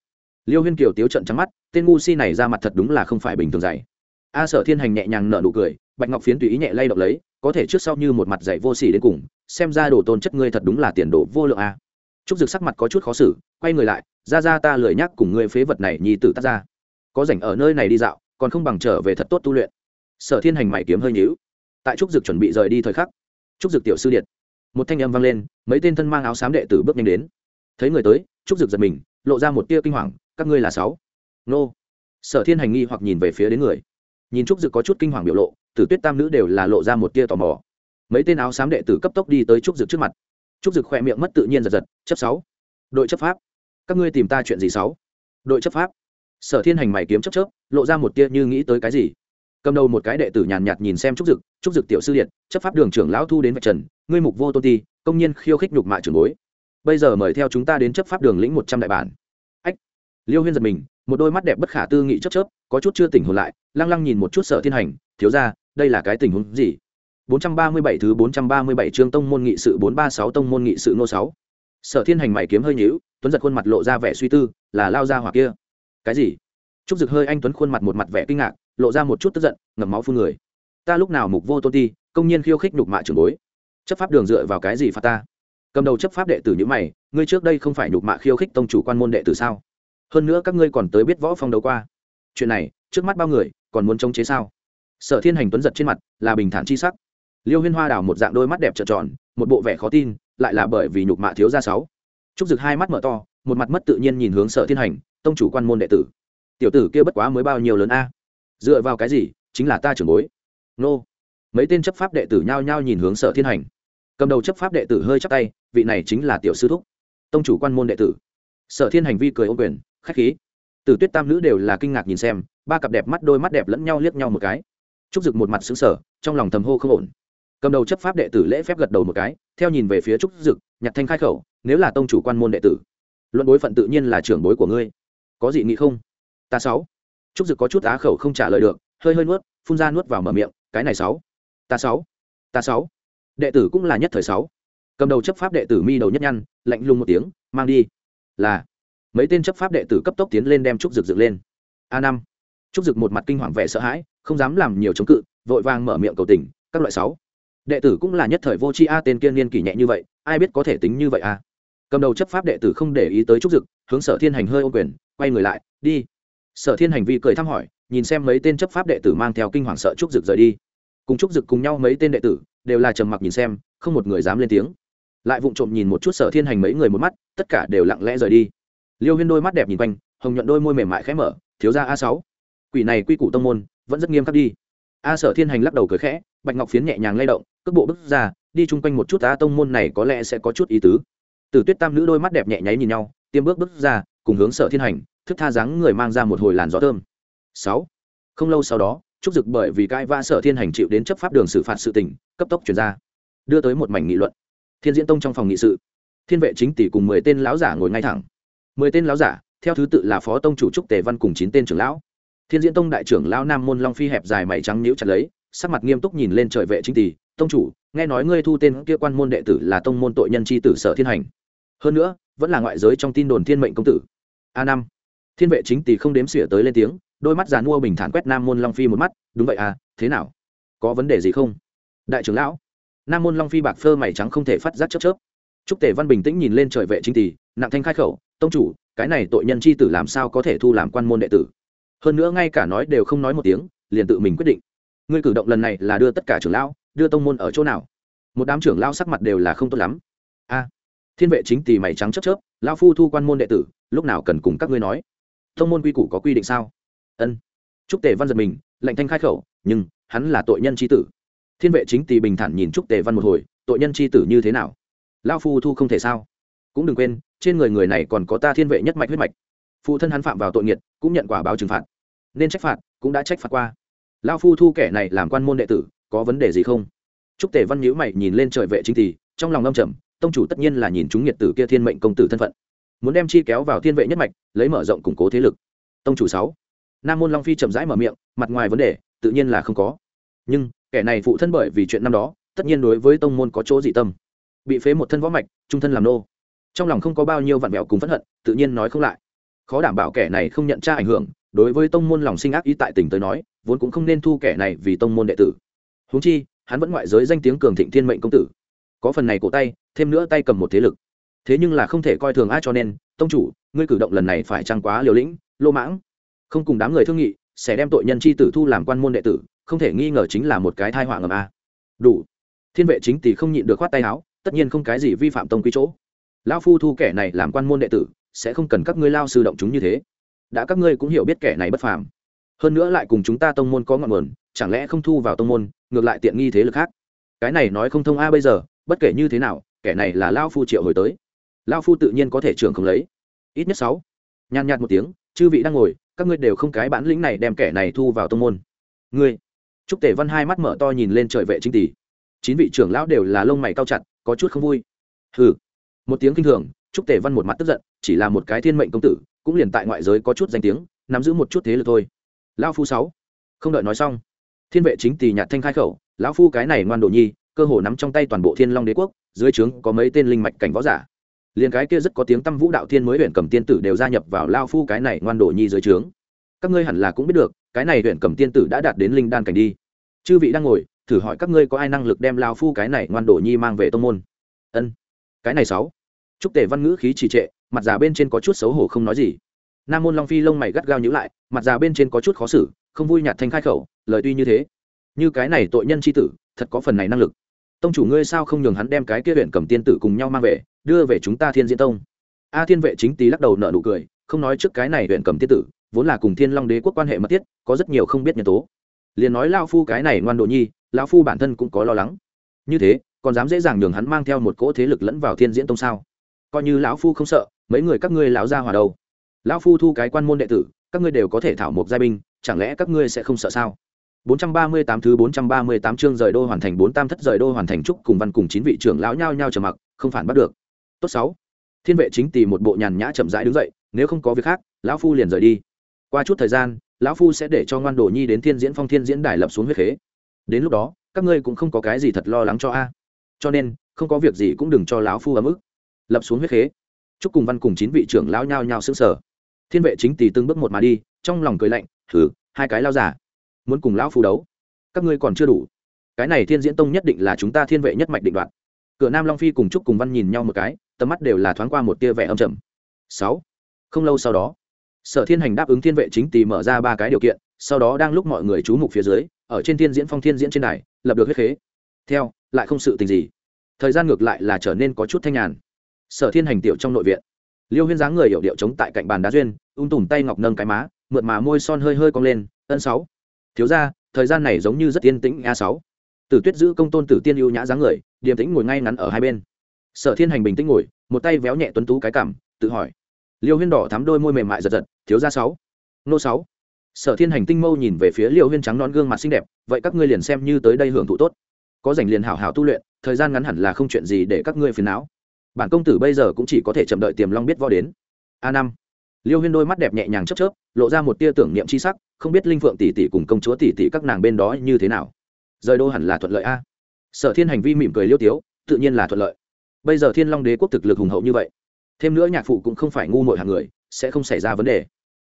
Liêu huyên kiều tiếu trận trắng mắt, tên ngu si này ra mặt thật đúng là không phải bình thường dày a sở thiên hành nhẹ nhàng nở nụ cười, bạch ngọc phiến tùy ý nhẹ lay động lấy, có thể trước sau như một mặt dạy vô sỉ đến cùng, xem ra đồ tôn chất ngươi thật đúng là tiền đồ vô lượng a trúc dực sắc mặt có chút khó xử, quay người lại, ra ra ta lười nhắc cùng ngươi phế vật này nhi tử tát ra. Có rảnh ở nơi này đi dạo, còn không bằng trở về thật tốt tu luyện. Sở thiên hành mày kiếm hơi nhíu. Tại trúc dực chuẩn bị rời đi thời khắc, trúc dực tiểu sư điện, một thanh âm vang lên, mấy tên thân mang áo xám đệ tử bước nhanh đến. Thấy người tới, trúc dực giật mình, lộ ra một tia kinh hoàng, các ngươi là sáu? Nô. Sở thiên hành nghi hoặc nhìn về phía đến người. Nhìn trúc dực có chút kinh hoàng biểu lộ, tử tuyết tam nữ đều là lộ ra một tia tò mò. Mấy tên áo xám đệ tử cấp tốc đi tới trúc dực trước mặt trúc dực khỏe miệng mất tự nhiên giật giật, chấp sáu. Đội chấp pháp. Các ngươi tìm ta chuyện gì sáu? Đội chấp pháp. Sở thiên hành mày kiếm chấp chớp, lộ ra một tia như nghĩ tới cái gì. Cầm đầu một cái đệ tử nhàn nhạt nhìn xem trúc dực trúc dực tiểu sư điện chấp pháp đường trưởng lão thu đến vạch trần, ngươi mục vô tôn ti, công nhân khiêu khích nhục mạ trưởng bối. Bây giờ mời theo chúng ta đến chấp pháp đường lĩnh một trăm đại bản. Ách. Liêu huyên giật mình, một đôi mắt đẹp bất khả tư nghị chấp chớp, có chút chưa tỉnh hồn lại, lăng lăng nhìn một chút sở thiên hành, thiếu ra đây là cái tình huống gì? 437 thứ 437 chương tông môn nghị sự 436 tông môn nghị sự nô 6. Sở Thiên Hành mày kiếm hơi nhíu, tuấn giật khuôn mặt lộ ra vẻ suy tư, là lao ra hỏa kia. Cái gì? Trúc Dực hơi anh tuấn khuôn mặt một mặt vẻ kinh ngạc, lộ ra một chút tức giận, ngậm máu phun người. Ta lúc nào mục vô tôn ti, công nhiên khiêu khích nhục mạ trưởng bối. Chấp pháp đường dựa vào cái gì phạt ta? Cầm đầu chấp pháp đệ tử như mày, ngươi trước đây không phải nhục mạ khiêu khích tông chủ quan môn đệ tử sao? Hơn nữa các ngươi còn tới biết võ phong đấu qua. Chuyện này, trước mắt bao người, còn muốn chống chế sao? Sở Thiên Hành tuấn giật trên mặt, là bình thản chi sắc liêu huyên hoa đào một dạng đôi mắt đẹp trợn tròn, một bộ vẻ khó tin, lại là bởi vì nhục mạ thiếu gia sáu. Trúc dực hai mắt mở to, một mặt mất tự nhiên nhìn hướng sở thiên hành, tông chủ quan môn đệ tử. Tiểu tử kia bất quá mới bao nhiêu lớn a? Dựa vào cái gì? Chính là ta trưởng bối. Nô. Mấy tên chấp pháp đệ tử nhao nhao nhìn hướng sở thiên hành. Cầm đầu chấp pháp đệ tử hơi chắc tay, vị này chính là tiểu sư thúc, tông chủ quan môn đệ tử. Sở thiên hành vi cười ô quyền, khách khí. Tử tuyết tam nữ đều là kinh ngạc nhìn xem, ba cặp đẹp mắt đôi mắt đẹp lẫn nhau liếc nhau một cái. Trúc dực một mặt xứng sở trong lòng thầm hô không ổn cầm đầu chấp pháp đệ tử lễ phép gật đầu một cái, theo nhìn về phía trúc dực, nhặt thanh khai khẩu, nếu là tông chủ quan môn đệ tử, luận bối phận tự nhiên là trưởng bối của ngươi. Có gì nghĩ không? Ta sáu. Trúc dực có chút á khẩu không trả lời được, hơi hơi nuốt, phun ra nuốt vào mở miệng, cái này sáu. Ta sáu. Ta sáu. Đệ tử cũng là nhất thời sáu. Cầm đầu chấp pháp đệ tử mi đầu nhất nhăn, lạnh lùng một tiếng, mang đi. Là. Mấy tên chấp pháp đệ tử cấp tốc tiến lên đem trúc dực dựng lên. A năm. Trúc dực một mặt kinh hoàng vẻ sợ hãi, không dám làm nhiều chống cự, vội vàng mở miệng cầu tình, các loại sáu đệ tử cũng là nhất thời vô tri a, tên kiên niên kỷ nhẹ như vậy, ai biết có thể tính như vậy a? Cầm đầu chấp pháp đệ tử không để ý tới trúc dực, hướng sở thiên hành hơi ô quyền, quay người lại, đi. Sở thiên hành vi cười thăm hỏi, nhìn xem mấy tên chấp pháp đệ tử mang theo kinh hoàng sợ trúc dực rời đi. Cùng trúc dực cùng nhau mấy tên đệ tử, đều là trầm mặc nhìn xem, không một người dám lên tiếng. Lại vụng trộm nhìn một chút sở thiên hành mấy người một mắt, tất cả đều lặng lẽ rời đi. Liêu huyên đôi mắt đẹp nhìn quanh, hồng nhuận đôi môi mềm mại khẽ mở, thiếu ra a sáu. Quỷ này quy củ tông môn, vẫn rất nghiêm khắc đi a sở thiên hành lắc đầu cười khẽ, bạch ngọc phiến nhẹ nhàng lay động, cước bộ bước ra, đi chung quanh một chút a tông môn này có lẽ sẽ có chút ý tứ. Từ tuyết tam nữ đôi mắt đẹp nhẹ nháy nhìn nhau, tiêm bước bước ra, cùng hướng sở thiên hành, thức tha dáng người mang ra một hồi làn gió thơm. Sáu. Không lâu sau đó, trúc dực bởi vì cãi vã sở thiên hành chịu đến chấp pháp đường xử phạt sự tỉnh cấp tốc chuyển ra, đưa tới một mảnh nghị luận. Thiên diễn tông trong phòng nghị sự, thiên vệ chính tỷ cùng mười tên lão giả ngồi ngay thẳng. Mười tên lão giả, theo thứ tự là phó tông chủ trúc tề văn cùng chín tên trưởng lão thiên diễn tông đại trưởng lão nam môn long phi hẹp dài mày trắng nhíu chặt lấy, sắc mặt nghiêm túc nhìn lên trời vệ chính tỷ tông chủ, nghe nói ngươi thu tên kia quan môn đệ tử là tông môn tội nhân chi tử sở thiên hành. Hơn nữa, vẫn là ngoại giới trong tin đồn thiên mệnh công tử. A năm thiên vệ chính tỷ không đếm xỉa tới lên tiếng, đôi mắt giàn mua bình thản quét nam môn long phi một mắt, đúng vậy à thế nào? Có vấn đề gì không? Đại trưởng lão. Nam môn long phi bạc phơ mày trắng không thể phát giác chớp chớp. Trúc tề văn bình tĩnh nhìn lên trời vệ chính tỷ nặng thanh khai khẩu, tông chủ, cái này tội nhân chi tử làm sao có thể thu làm quan môn đệ tử? Hơn nữa ngay cả nói đều không nói một tiếng, liền tự mình quyết định. Ngươi cử động lần này là đưa tất cả trưởng lão, đưa tông môn ở chỗ nào? Một đám trưởng lao sắc mặt đều là không tốt lắm. A, thiên vệ chính tì mày trắng chớp chớp, lão phu thu quan môn đệ tử, lúc nào cần cùng các ngươi nói? Tông môn quy củ có quy định sao? Ân. Trúc tề văn giật mình lệnh thanh khai khẩu, nhưng, hắn là tội nhân c h i tử. Thiên vệ chính tỳ bình thản nhìn trúc tề văn một hồi, tội nhân c h i tử như thế nào? Lao phu thu không thể sao? Cũng đừng quên, trên người người này còn có ta thiên vệ nhất mạch huyết mạch. Phụ thân hắn phạm vào tội nghiệt, cũng nhận quả báo trừng phạt nên trách phạt, cũng đã trách phạt qua. Lao phu thu kẻ này làm quan môn đệ tử, có vấn đề gì không? Chúc tề văn nhữ mày nhìn lên trời vệ chính thì, trong lòng âm trầm, tông chủ tất nhiên là nhìn chúng nhiệt tử kia thiên mệnh công tử thân phận. Muốn đem chi kéo vào thiên vệ nhất mạch, lấy mở rộng củng cố thế lực. Tông chủ sáu. Nam môn long phi chậm rãi mở miệng, mặt ngoài vấn đề, tự nhiên là không có. Nhưng, kẻ này phụ thân bởi vì chuyện năm đó, tất nhiên đối với tông môn có chỗ dị tâm. Bị phế một thân võ mạch, trung thân làm nô. Trong lòng không có bao nhiêu vạn vẹo cùng phẫn hận, tự nhiên nói không lại. Khó đảm bảo kẻ này không nhận tra ảnh hưởng đối với tông môn lòng sinh ác ý tại tỉnh tới nói, vốn cũng không nên thu kẻ này vì tông môn đệ tử. Húng chi, hắn vẫn ngoại giới danh tiếng cường thịnh thiên mệnh công tử. Có phần này cổ tay, thêm nữa tay cầm một thế lực. Thế nhưng là không thể coi thường ai cho nên, tông chủ, ngươi cử động lần này phải trăng quá liều lĩnh, lô mãng? Không cùng đám người thương nghị, sẽ đem tội nhân chi tử thu làm quan môn đệ tử, không thể nghi ngờ chính là một cái thai họa ngầm a. Đủ. Thiên vệ chính thì không nhịn được khoát tay áo, tất nhiên không cái gì vi phạm tông quy chỗ. Lão phu thu kẻ này làm quan môn đệ tử, sẽ không cần các ngươi lao sư động chúng như thế đã các ngươi cũng hiểu biết kẻ này bất phàm. Hơn nữa lại cùng chúng ta tông môn có ngọn nguồn, chẳng lẽ không thu vào tông môn, ngược lại tiện nghi thế lực khác? Cái này nói không thông a, bây giờ, bất kể như thế nào, kẻ này là lao phu triệu hồi tới. Lao phu tự nhiên có thể trưởng không lấy. Ít nhất sáu. Nhàn nhạt một tiếng, chư vị đang ngồi, các ngươi đều không cái bản lĩnh này đem kẻ này thu vào tông môn. Ngươi. Trúc Tề văn hai mắt mở to nhìn lên trời vệ chính tỷ. Chín vị trưởng lão đều là lông mày cao chặt, có chút không vui. Hừ. Một tiếng kinh thường, trúc Tề văn một mặt tức giận, chỉ là một cái thiên mệnh công tử cũng liền tại ngoại giới có chút danh tiếng, nắm giữ một chút thế lực thôi. Lão phu sáu, không đợi nói xong, thiên vệ chính tỷ nhạt thanh khai khẩu, lão phu, cái này ngoan đồ nhi, cơ hồ nắm trong tay toàn bộ thiên long đế quốc, dưới trướng có mấy tên linh mạch cảnh võ giả. Liền cái kia rất có tiếng tâm vũ đạo thiên mới huyện cầm tiên tử đều gia nhập vào lao phu, cái này ngoan đồ nhi dưới trướng. Các ngươi hẳn là cũng biết được, cái này huyện cầm tiên tử đã đạt đến linh đan cảnh đi. Chư vị đang ngồi, thử hỏi các ngươi có ai năng lực đem lao phu, cái này ngoan đồ nhi mang về tông môn? Ân, cái này sáu. Chúc tề văn ngữ khí trì trệ mặt già bên trên có chút xấu hổ không nói gì. Nam môn long phi lông mày gắt gao nhữ lại, mặt già bên trên có chút khó xử, không vui nhạt thanh khai khẩu, lời tuy như thế. Như cái này tội nhân c h i tử, thật có phần này năng lực. Tông chủ ngươi sao không nhường hắn đem cái kia huyện cầm tiên tử cùng nhau mang về, đưa về chúng ta thiên diễn tông. A thiên vệ chính tý lắc đầu nợ nụ cười, không nói trước cái này huyện cầm tiên tử, vốn là cùng thiên long đế quốc quan hệ mật thiết, có rất nhiều không biết nhân tố. Liền nói lao phu cái này ngoan độ nhi lao phu bản thân cũng có lo lắng. Như thế, còn dám dễ dàng nhường hắn mang theo một cỗ thế lực lẫn vào thiên diễn tông sao? Coi như lão phu không sợ mấy người các ngươi lão ra hòa đầu lão phu thu cái quan môn đệ tử các ngươi đều có thể thảo một giai binh chẳng lẽ các ngươi sẽ không sợ sao 438 thứ 438 chương rời đô hoàn thành 4 tam thất rời đô hoàn thành trúc cùng văn cùng chín vị trưởng lão nhao nhao trầm mặc, không phản bắt được. Tốt 6. Thiên vệ chính tì một bộ nhàn nhã chậm rãi đứng dậy, nếu không có việc khác, lão phu liền rời đi. Qua chút thời gian, lão phu sẽ để cho ngoan đồ nhi đến Thiên Diễn Phong Thiên Diễn Đài lập xuống huyết khế. Đến lúc đó, các ngươi cũng không có cái gì thật lo lắng cho a. Cho nên, không có việc gì cũng đừng cho lão phu ấm ức. Lập xuống huyết khế. Trúc cùng văn cùng chín vị trưởng lão nhao nhao sững sờ. Thiên vệ chính tỷ từng bước một mà đi, trong lòng cười lạnh, thử, hai cái lao giả muốn cùng lão phu đấu các ngươi còn chưa đủ. Cái này thiên diễn tông nhất định là chúng ta thiên vệ nhất mạch định đoạn cửa nam long phi cùng trúc cùng văn nhìn nhau một cái tầm mắt đều là thoáng qua một tia vẻ âm trầm. Sáu không lâu sau đó sở thiên hành đáp ứng thiên vệ chính tỷ mở ra ba cái điều kiện sau đó đang lúc mọi người chú mục phía dưới ở trên thiên diễn phong thiên diễn trên này lập được huyết khế. Theo lại không sự tình gì. Thời gian ngược lại là trở nên có chút thanh nhàn sở thiên hành tiểu trong nội viện. Liêu huyên dáng người hiệu điệu chống tại cạnh bàn đá duyên, ung tùm tay ngọc nâng cái má, mượt mà môi son hơi hơi cong lên, ân sáu, thiếu ra thời gian này giống như rất yên tĩnh, a sáu. Tử tuyết giữ công tôn tử tiên ưu nhã dáng người, điềm tĩnh ngồi ngay ngắn ở hai bên. Sở thiên hành bình tĩnh ngồi, một tay véo nhẹ tuấn tú cái cảm tự hỏi. Liêu huyên đỏ thắm đôi môi mềm mại giật giật, thiếu ra sáu, nô sáu. Sở thiên hành tinh mâu nhìn về phía liêu huyên trắng non gương mặt xinh đẹp, vậy các ngươi liền xem như tới đây hưởng thụ tốt. Có dành liền hảo hảo tu luyện, thời gian ngắn hẳn là không chuyện gì để các ngươi phiền não bản công tử bây giờ cũng chỉ có thể chậm đợi tiềm long biết võ đến. A năm. Liêu huyên đôi mắt đẹp nhẹ nhàng chớp chớp, lộ ra một tia tưởng niệm c h i sắc, không biết linh phượng tỷ tỷ cùng công chúa tỷ tỷ các nàng bên đó như thế nào. Rời đô hẳn là thuận lợi a. Sở thiên hành vi mỉm cười liêu tiếu, tự nhiên là thuận lợi. Bây giờ thiên long đế quốc thực lực hùng hậu như vậy, thêm nữa nhạc phụ cũng không phải ngu mội hàng người, sẽ không xảy ra vấn đề.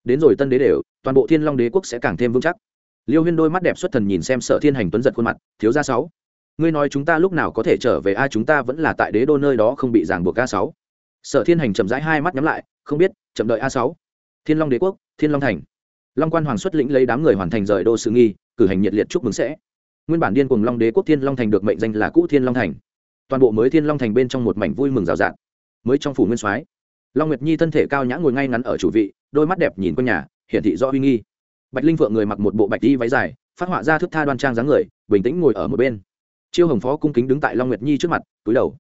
Đến rồi tân đế đều, toàn bộ thiên long đế quốc sẽ càng thêm vững chắc. Liêu huyên đôi mắt đẹp xuất thần nhìn xem sở thiên hành tuấn giật khuôn mặt, thiếu gia sáu ngươi nói chúng ta lúc nào có thể trở về a, chúng ta vẫn là tại đế đô nơi đó không bị ràng buộc a sáu. Sở thiên hành chậm rãi hai mắt nhắm lại, không biết, chậm đợi a sáu. Thiên long đế quốc, thiên long thành. Long quan hoàng xuất lĩnh lấy đám người hoàn thành rời đô sự nghi, cử hành nhiệt liệt chúc mừng sẽ. Nguyên bản điên cùng long đế quốc thiên long thành được mệnh danh là cũ thiên long thành. Toàn bộ mới thiên long thành bên trong một mảnh vui mừng rào rạt. Mới trong phủ nguyên soái, long nguyệt nhi thân thể cao nhã ngồi ngay ngắn ở chủ vị, đôi mắt đẹp nhìn con nhà, hiển thị rõ uy nghi. Bạch linh phượng người mặc một bộ bạch đi váy dài, phát họa ra thức tha đoan trang dáng người, bình tĩnh ngồi ở một bên chiêu hồng phó cung kính đứng tại long nguyệt nhi trước mặt, túi đầu.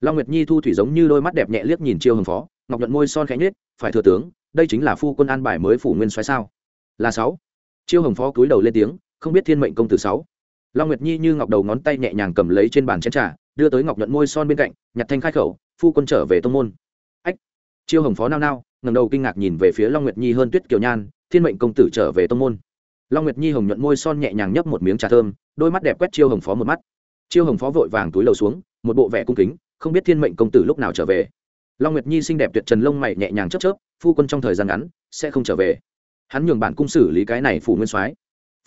Long nguyệt nhi thu thủy giống như đôi mắt đẹp nhẹ liếc nhìn chiêu hồng phó, ngọc nhuận môi son khẽ nhết phải thừa tướng, đây chính là phu quân an bài mới phủ nguyên soái sao? Là sáu. Chiêu hồng phó cúi đầu lên tiếng, không biết thiên mệnh công tử sáu. Long nguyệt nhi như ngọc đầu ngón tay nhẹ nhàng cầm lấy trên bàn chén trà, đưa tới ngọc nhuận môi son bên cạnh, nhặt thanh khai khẩu, phu quân trở về tông môn. Ách. Chiêu hồng phó nao nao ngầm đầu kinh ngạc nhìn về phía long nguyệt nhi hơn tuyết kiều nhan, thiên mệnh công tử trở về tông môn. Long nguyệt nhi hồng nhuận môi son nhẹ nhàng nhấp một miếng trà thơm, đôi mắt đẹp quét chiêu hồng phó một mắt chiêu hồng phó vội vàng túi lầu xuống, một bộ vẻ cung kính, không biết thiên mệnh công tử lúc nào trở về. Long nguyệt nhi xinh đẹp tuyệt trần lông mày nhẹ nhàng chớp chớp, phu quân trong thời gian ngắn, sẽ không trở về. Hắn nhường bản cung xử lý cái này phủ nguyên soái.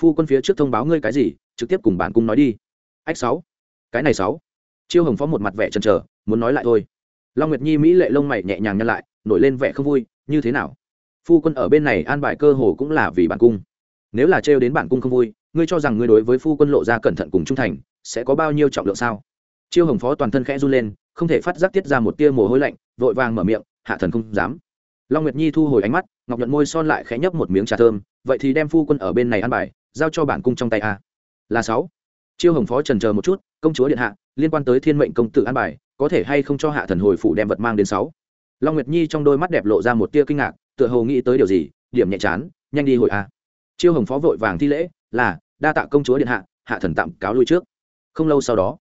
Phu quân phía trước thông báo ngươi cái gì, trực tiếp cùng bản cung nói đi. Ách sáu. Cái này sáu. Chiêu hồng phó một mặt vẻ chần chờ, muốn nói lại thôi. Long nguyệt nhi mỹ lệ lông mày nhẹ nhàng nhăn lại, nổi lên vẻ không vui, như thế nào? Phu quân ở bên này an bài cơ hồ cũng là vì bản cung. Nếu là trêu đến bản cung không vui, ngươi cho rằng ngươi đối với phu quân lộ ra cẩn thận cùng trung thành sẽ có bao nhiêu trọng lượng sao? Chiêu hồng phó toàn thân khẽ run lên, không thể phát giác tiết ra một tia mồ hôi lạnh, vội vàng mở miệng, hạ thần không dám. Long nguyệt nhi thu hồi ánh mắt, ngọc nhuận môi son lại khẽ nhấp một miếng trà thơm, vậy thì đem phu quân ở bên này ăn bài, giao cho bản cung trong tay a. Là sáu. Chiêu hồng phó trần chờ một chút, công chúa điện hạ, liên quan tới thiên mệnh công tử an bài, có thể hay không cho hạ thần hồi phủ đem vật mang đến sáu? Long nguyệt nhi trong đôi mắt đẹp lộ ra một tia kinh ngạc, tựa hồ nghĩ tới điều gì, điểm nhẹ chán, nhanh đi hồi a. Chiêu hồng phó vội vàng thi lễ, là, đa tạ công chúa điện hạ hạ thần tạm cáo lui trước không lâu sau đó,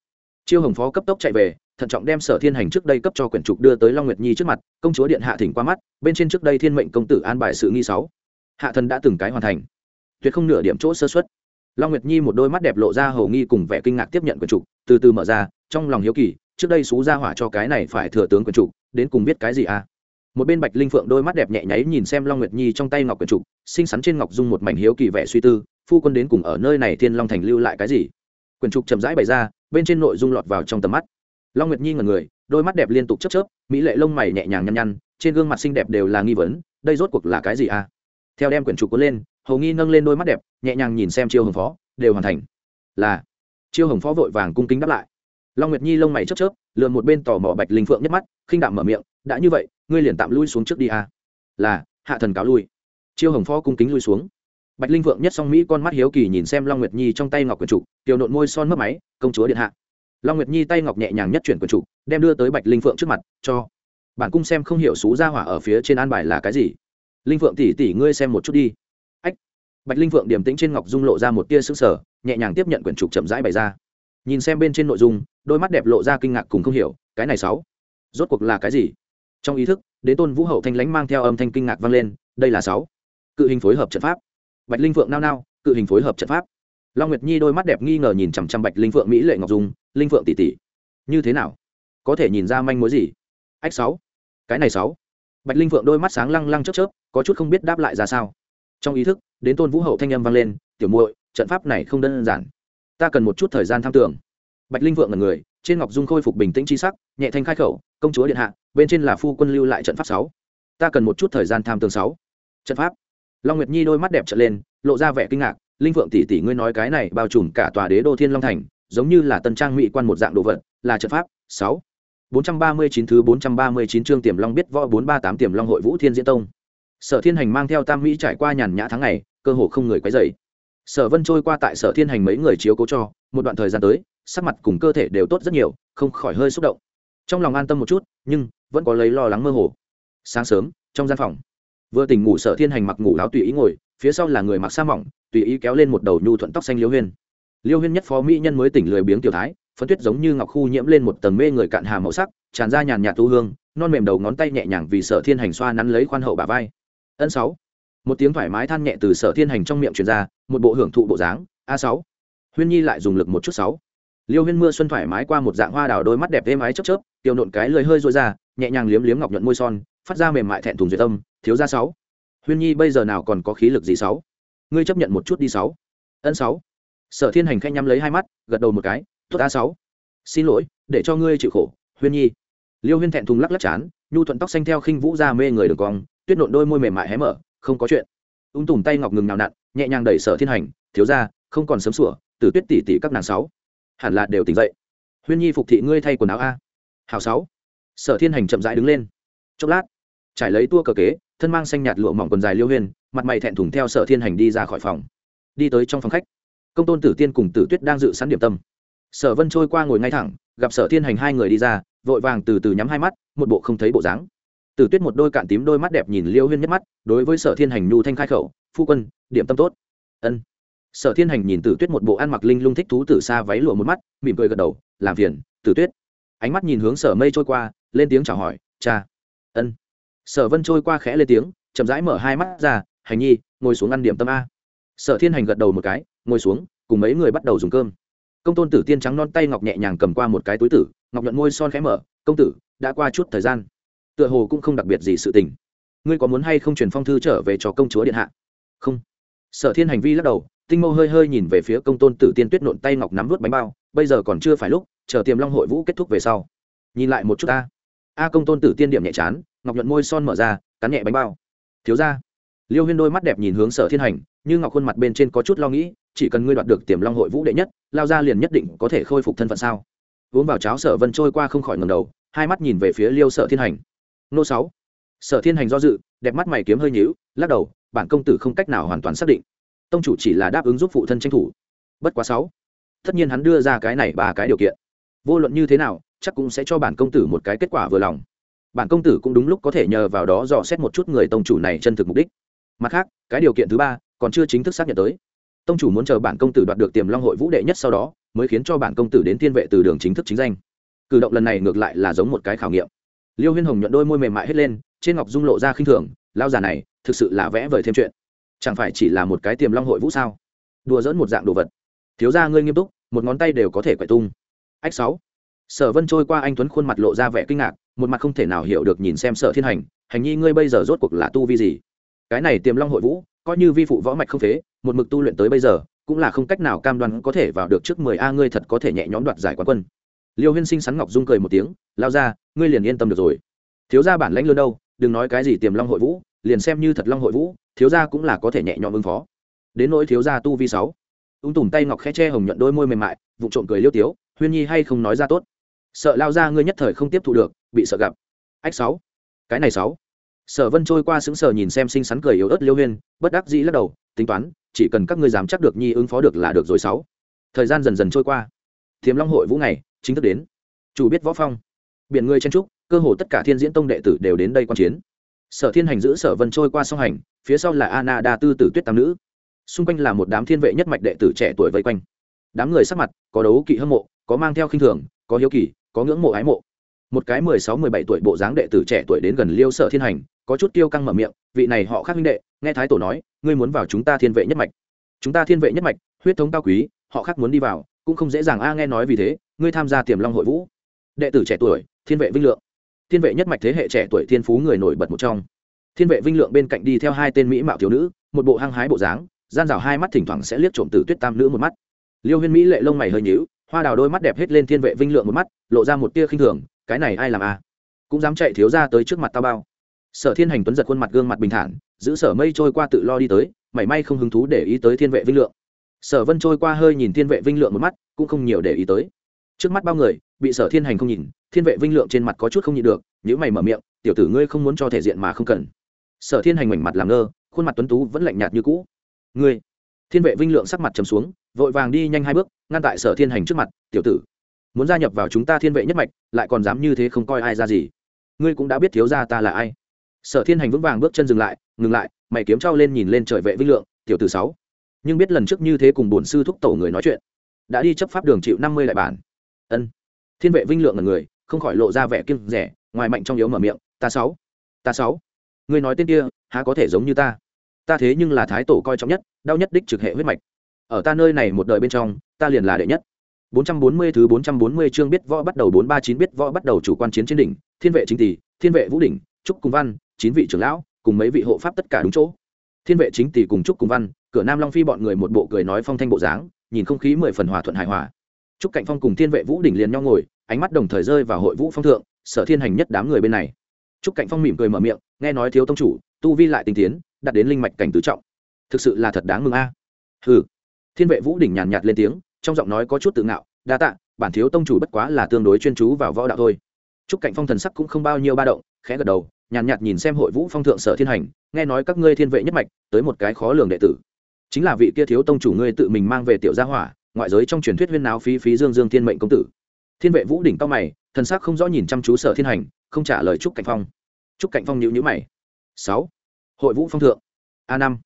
chiêu hồng phó cấp tốc chạy về, thận trọng đem sở thiên hành trước đây cấp cho quyển trục đưa tới long nguyệt nhi trước mặt, công chúa điện hạ thỉnh qua mắt, bên trên trước đây thiên mệnh công tử an bài sự nghi sáu. Hạ thần đã từng cái hoàn thành. Tuyệt không nửa điểm chỗ sơ xuất long nguyệt nhi một đôi mắt đẹp lộ ra hầu nghi cùng vẻ kinh ngạc tiếp nhận quyển trục, từ từ mở ra, trong lòng hiếu kỳ, trước đây xú ra hỏa cho cái này phải thừa tướng quyển trục, đến cùng biết cái gì à? Một bên bạch linh phượng đôi mắt đẹp nhẹ nháy nhìn xem long nguyệt nhi trong tay ngọc quyển trục, xinh xắn trên ngọc dung một mảnh hiếu kỳ vẻ suy tư, phu quân đến cùng ở nơi này thiên long thành lưu lại cái gì? Quyển trục chậm rãi bày ra, bên trên nội dung lọt vào trong tầm mắt. Long nguyệt nhi ngần người, đôi mắt đẹp liên tục chớp chớp, mỹ lệ lông mày nhẹ nhàng nhăn nhăn, trên gương mặt xinh đẹp đều là nghi vấn, đây rốt cuộc là cái gì à? Theo đem quyển trục cuốn lên hầu nghi nâng lên đôi mắt đẹp, nhẹ nhàng nhìn xem chiêu hồng phó, đều hoàn thành. Là. Chiêu hồng phó vội vàng cung kính đáp lại. Long nguyệt nhi lông mày chớp chớp lượn một bên tò mò bạch linh phượng nhất mắt, khinh đạm mở miệng, đã như vậy, ngươi liền tạm lui xuống trước đi à? Là, hạ thần cáo lui. Chiêu hồng phó cung kính lui xuống bạch linh vượng nhất song mỹ con mắt hiếu kỳ nhìn xem long nguyệt nhi trong tay ngọc Quyền trục, tiểu nộn môi son mất máy, công chúa điện hạ. Long nguyệt nhi tay ngọc nhẹ nhàng nhất chuyển quyền trục, đem đưa tới bạch linh Vượng trước mặt, cho. Bản cung xem không hiểu xú ra hỏa ở phía trên an bài là cái gì. Linh Vượng tỉ tỉ ngươi xem một chút đi. Ách. Bạch linh Vượng điểm tĩnh trên ngọc dung lộ ra một tia sững sờ, nhẹ nhàng tiếp nhận quyển trục chậm rãi bày ra. Nhìn xem bên trên nội dung, đôi mắt đẹp lộ ra kinh ngạc cùng không hiểu, cái này sáu, rốt cuộc là cái gì? Trong ý thức đế tôn vũ hậu thanh lãnh mang theo âm thanh kinh ngạc vang lên, đây là sáu. Cự hình phối hợp trận pháp bạch linh phượng nao nao, cự hình phối hợp trận pháp. Long nguyệt nhi đôi mắt đẹp nghi ngờ nhìn chằm chằm bạch linh phượng mỹ lệ ngọc dung, linh phượng tỷ tỷ, như thế nào? Có thể nhìn ra manh mối gì? Ách sáu, cái này sáu. Bạch linh phượng đôi mắt sáng lăng lăng chớp chớp, có chút không biết đáp lại ra sao. Trong ý thức, đến tôn vũ hậu thanh âm vang lên, tiểu muội, trận pháp này không đơn giản. Ta cần một chút thời gian tham tưởng. Bạch linh vượng là người, trên ngọc dung khôi phục bình tĩnh tri sắc, nhẹ thanh khai khẩu, công chúa điện hạ, bên trên là phu quân lưu lại trận pháp sáu. Ta cần một chút thời gian tham tưởng sáu. Trận pháp? Long nguyệt nhi đôi mắt đẹp trở lên lộ ra vẻ kinh ngạc linh Phượng tỷ tỷ ngươi nói cái này bao trùm cả tòa đế đô thiên long thành giống như là tân trang mỹ quan một dạng đồ vật là trận pháp sáu 439 thứ 439 chương Tiềm Long biết võ 438 Tiềm Long hội Vũ Thiên Diễn Tông. Sở Thiên Hành mang theo Tam Mỹ trải qua nhàn nhã tháng ngày, cơ hồ không người quấy rầy. Sở Vân trôi qua tại Sở Thiên Hành mấy người chiếu cố cho, một đoạn thời gian tới, sắc mặt cùng cơ thể đều tốt rất nhiều, không khỏi hơi xúc động. Trong lòng an tâm một chút, nhưng vẫn có lấy lo lắng mơ hồ. Sáng sớm, trong gian phòng, vừa tỉnh ngủ Sở Thiên Hành mặc ngủ áo tùy ý ngồi, phía sau là người mặc sa mỏng tùy ý kéo lên một đầu nhu thuận tóc xanh liêu huyên. Liêu huyên nhất phó mỹ nhân mới tỉnh lười biếng tiểu thái phân tuyết giống như ngọc khu nhiễm lên một tầng mê người cạn hà màu sắc tràn ra nhàn nhạt tu hương non mềm đầu ngón tay nhẹ nhàng vì sở thiên hành xoa nắn lấy khoan hậu bà vai. Ân sáu. Một tiếng thoải mái than nhẹ từ sở thiên hành trong miệng truyền ra một bộ hưởng thụ bộ dáng a sáu. Huyên nhi lại dùng lực một chút sáu. Liêu huyên mưa xuân thoải mái qua một dạng hoa đào đôi mắt đẹp êm ái chớp chớp tiêu nộn cái lười hơi rối ra nhẹ nhàng liếm liếm ngọc nhuận môi son phát ra mềm mại thẹn thùng duyệt tâm thiếu ra sáu. Huyên nhi bây giờ nào còn có khí lực gì sáu? Ngươi chấp nhận một chút đi sáu. Ân sáu. Sở thiên hành khanh nhắm lấy hai mắt, gật đầu một cái, tốt a sáu. Xin lỗi, để cho ngươi chịu khổ, huyên nhi. Liêu huyên thẹn thùng lắc lắc chán, nhu thuận tóc xanh theo khinh vũ ra mê người đường cong, tuyết nộn đôi môi mềm mại hé mở, không có chuyện. Ung tùm tay ngọc ngừng nào nặn, nhẹ nhàng đẩy sở thiên hành, thiếu ra, không còn sớm sủa, từ tuyết tỷ tỷ các nàng sáu. Hẳn là đều tỉnh dậy. Huyên nhi phục thị ngươi thay quần áo a. Hào sáu. Sở thiên hành chậm rãi đứng lên. Chốc lát trải lấy tua cờ kế, thân mang xanh nhạt lụa mỏng quần dài liêu huyên, mặt mày thẹn thùng theo sở thiên hành đi ra khỏi phòng. Đi tới trong phòng khách, công tôn tử tiên cùng tử tuyết đang dự sẵn điểm tâm. Sở vân trôi qua ngồi ngay thẳng, gặp sở thiên hành hai người đi ra, vội vàng từ từ nhắm hai mắt, một bộ không thấy bộ dáng. Tử tuyết một đôi cạn tím đôi mắt đẹp nhìn liêu huyên nhất mắt, đối với sở thiên hành nhu thanh khai khẩu, phu quân, điểm tâm tốt. Ân. Sở thiên hành nhìn tử tuyết một bộ ăn mặc linh lung thích thú từ xa váy lụa một mắt, mỉm cười gật đầu, làm phiền, tử tuyết. Ánh mắt nhìn hướng sở mây trôi qua, lên tiếng chào hỏi, cha. Ân sở vân trôi qua khẽ lên tiếng, chậm rãi mở hai mắt ra, hành nhi, ngồi xuống ăn điểm tâm a. Sở thiên hành gật đầu một cái, ngồi xuống, cùng mấy người bắt đầu dùng cơm. Công tôn tử tiên trắng non tay ngọc nhẹ nhàng cầm qua một cái túi tử, ngọc nhuận môi son khẽ mở, công tử, đã qua chút thời gian. Tựa hồ cũng không đặc biệt gì sự tình. Ngươi có muốn hay không truyền phong thư trở về cho công chúa điện hạ? Không. Sở thiên hành vi lắc đầu, tinh mâu hơi hơi nhìn về phía công tôn tử tiên tuyết nộn tay ngọc nắm vút bánh bao, bây giờ còn chưa phải lúc, chờ tiềm long hội vũ kết thúc về sau. Nhìn lại một chút a a công tôn tử tiên điểm nhẹ chán ngọc nhuận môi son mở ra, cắn nhẹ bánh bao. Thiếu ra liêu huyên đôi mắt đẹp nhìn hướng sở thiên hành, như ngọc khuôn mặt bên trên có chút lo nghĩ, chỉ cần ngươi đoạt được tiềm long hội vũ đệ nhất, lao ra liền nhất định có thể khôi phục thân phận sao? Uống vào cháo sở vân trôi qua không khỏi ngầm đầu, hai mắt nhìn về phía liêu sở thiên hành. Nô sáu. Sở thiên hành do dự, đẹp mắt mày kiếm hơi nhíu, lắc đầu, bản công tử không cách nào hoàn toàn xác định. Tông chủ chỉ là đáp ứng giúp phụ thân tranh thủ. Bất quá sáu. Tất nhiên hắn đưa ra cái này ba cái điều kiện. Vô luận như thế nào, chắc cũng sẽ cho bản công tử một cái kết quả vừa lòng bản công tử cũng đúng lúc có thể nhờ vào đó dò xét một chút người tông chủ này chân thực mục đích. Mặt khác, cái điều kiện thứ ba còn chưa chính thức xác nhận tới. Tông chủ muốn chờ bản công tử đoạt được tiềm long hội vũ đệ nhất sau đó, mới khiến cho bản công tử đến tiên vệ từ đường chính thức chính danh. Cử động lần này ngược lại là giống một cái khảo nghiệm. Liêu huyên hồng nhuận đôi môi mềm mại hết lên, trên ngọc dung lộ ra khinh thường lao già này, thực sự là vẽ vời thêm chuyện. Chẳng phải chỉ là một cái tiềm long hội vũ sao? Đùa dỡn một dạng đồ vật. Thiếu ra ngươi nghiêm túc, một ngón tay đều có thể quậy tung. Ách sáu. Sở vân trôi qua anh tuấn khuôn mặt lộ ra vẻ kinh ngạc một mặt không thể nào hiểu được nhìn xem sở thiên hành hành nhi ngươi bây giờ rốt cuộc là tu vi gì? Cái này tiềm long hội vũ, coi như vi phụ võ mạch không phế, một mực tu luyện tới bây giờ, cũng là không cách nào cam đoan có thể vào được trước mười a ngươi thật có thể nhẹ nhõm đoạt giải quán quân. Liêu huyên sinh sắn ngọc dung cười một tiếng, lao ra, ngươi liền yên tâm được rồi. Thiếu gia bản lãnh lương đâu, đừng nói cái gì tiềm long hội vũ, liền xem như thật long hội vũ, thiếu gia cũng là có thể nhẹ nhõm ứng phó. Đến nỗi thiếu gia tu vi sáu, ung tùm tay ngọc khẽ che hồng nhuận đôi môi mềm mại vụ trộm cười liêu tiếu, huyên nhi hay không nói ra tốt. Sợ lao ra ngươi nhất thời không tiếp thu được bị sợ gặp. Ách sáu. Cái này sáu. Sở vân trôi qua sững sờ nhìn xem xinh xắn cười yếu ớt liêu huyên, bất đắc dĩ lắc đầu, tính toán, chỉ cần các ngươi dám chắc được nhi ứng phó được là được rồi sáu. Thời gian dần dần trôi qua. Thiểm long hội vũ ngày, chính thức đến. Chủ biết võ phong. Biển người chen trúc cơ hồ tất cả thiên diễn tông đệ tử đều đến đây quan chiến. Sở thiên hành giữ sở vân trôi qua song hành, phía sau là anna đa tư tử tuyết tam nữ. Xung quanh là một đám thiên vệ nhất mạch đệ tử trẻ tuổi vây quanh. Đám người sắc mặt, có đấu kỵ hâm mộ, có mang theo khinh thường, có hiếu kỳ, có ngưỡng mộ ái mộ một cái mười sáu, mười bảy tuổi bộ dáng đệ tử trẻ tuổi đến gần liêu sở thiên hành, có chút tiêu căng mở miệng, vị này họ khác huynh đệ, nghe thái tổ nói, ngươi muốn vào chúng ta thiên vệ nhất mạch. Chúng ta thiên vệ nhất mạch, huyết thống cao quý, họ khác muốn đi vào, cũng không dễ dàng a, nghe nói vì thế, ngươi tham gia tiềm long hội vũ. Đệ tử trẻ tuổi, thiên vệ vinh lượng. Thiên vệ nhất mạch thế hệ trẻ tuổi thiên phú người nổi bật một trong. Thiên vệ vinh lượng bên cạnh đi theo hai tên mỹ mạo thiếu nữ, một bộ hăng hái bộ dáng, gian rào hai mắt thỉnh thoảng sẽ liếc trộm từ tuyết tam nữ một mắt. Liêu huyên mỹ lệ lông mày hơi nhíu, hoa đào đôi mắt đẹp hết lên thiên vệ vinh lượng một mắt, lộ ra một tia khinh thường cái này ai làm a cũng dám chạy thiếu ra tới trước mặt tao bao. Sở thiên hành tuấn giật khuôn mặt gương mặt bình thản, giữ sở mây trôi qua tự lo đi tới, mảy may không hứng thú để ý tới thiên vệ vinh lượng. Sở vân trôi qua hơi nhìn thiên vệ vinh lượng một mắt, cũng không nhiều để ý tới. Trước mắt bao người, bị sở thiên hành không nhìn, thiên vệ vinh lượng trên mặt có chút không nhịn được những mày mở miệng, tiểu tử ngươi không muốn cho thể diện mà không cần. Sở thiên hành mảnh mặt làm ngơ, khuôn mặt tuấn tú vẫn lạnh nhạt như cũ. Ngươi? Thiên vệ vinh lượng sắc mặt trầm xuống, vội vàng đi nhanh hai bước, ngăn tại sở thiên hành trước mặt, tiểu tử muốn gia nhập vào chúng ta thiên vệ nhất mạch, lại còn dám như thế không coi ai ra gì. Ngươi cũng đã biết thiếu gia ta là ai. Sở thiên hành vững vàng bước chân dừng lại, ngừng lại, mày kiếm trao lên nhìn lên trời vệ vinh lượng, tiểu từ sáu. Nhưng biết lần trước như thế cùng bổn sư thúc tổ người nói chuyện, đã đi chấp pháp đường chịu năm mươi lại bản. Ân. Thiên vệ vinh lượng là người, không khỏi lộ ra vẻ kiêng rẻ, ngoài mạnh trong yếu mở miệng, ta sáu ta sáu. Người nói tên kia, há có thể giống như ta? Ta thế nhưng là thái tổ coi trọng nhất, đau nhất đích trực hệ huyết mạch. Ở ta nơi này một đời bên trong, ta liền là đệ nhất. 440 thứ 440 chương biết võ bắt đầu 439 biết võ bắt đầu chủ quan chiến trên đỉnh, thiên vệ chính tỷ, thiên vệ vũ đỉnh, trúc cùng văn, chín vị trưởng lão, cùng mấy vị hộ pháp tất cả đúng chỗ. Thiên vệ chính tỷ cùng trúc cùng văn, cửa Nam Long Phi bọn người một bộ cười nói phong thanh bộ dáng, nhìn không khí mười phần hòa thuận hài hòa. Trúc Cạnh Phong cùng thiên vệ vũ đỉnh liền nhau ngồi, ánh mắt đồng thời rơi vào hội vũ phong thượng, sở thiên hành nhất đám người bên này. Trúc Cạnh Phong mỉm cười mở miệng, nghe nói thiếu tông chủ, tu vi lại tinh tiến, đạt đến linh mạch cảnh tứ trọng. Thực sự là thật đáng mừng a. Hừ. Thiên vệ vũ đỉnh nhàn nhạt lên tiếng, trong giọng nói có chút tự ngạo, đa tạ bản thiếu tông chủ bất quá là tương đối chuyên chú vào võ đạo thôi. Trúc cạnh phong thần sắc cũng không bao nhiêu ba động khẽ gật đầu nhàn nhạt, nhạt nhìn xem hội vũ phong thượng sở thiên hành nghe nói các ngươi thiên vệ nhất mạch tới một cái khó lường đệ tử. Chính là vị kia thiếu tông chủ ngươi tự mình mang về tiểu gia hỏa ngoại giới trong truyền thuyết huyên náo phí phí dương dương thiên mệnh công tử. Thiên vệ vũ đỉnh cao mày thần sắc không rõ nhìn chăm chú sở thiên hành không trả lời trúc cạnh phong. Trúc cạnh phong nhữ nhữ mày. Sáu. Hội vũ phong thượng. A năm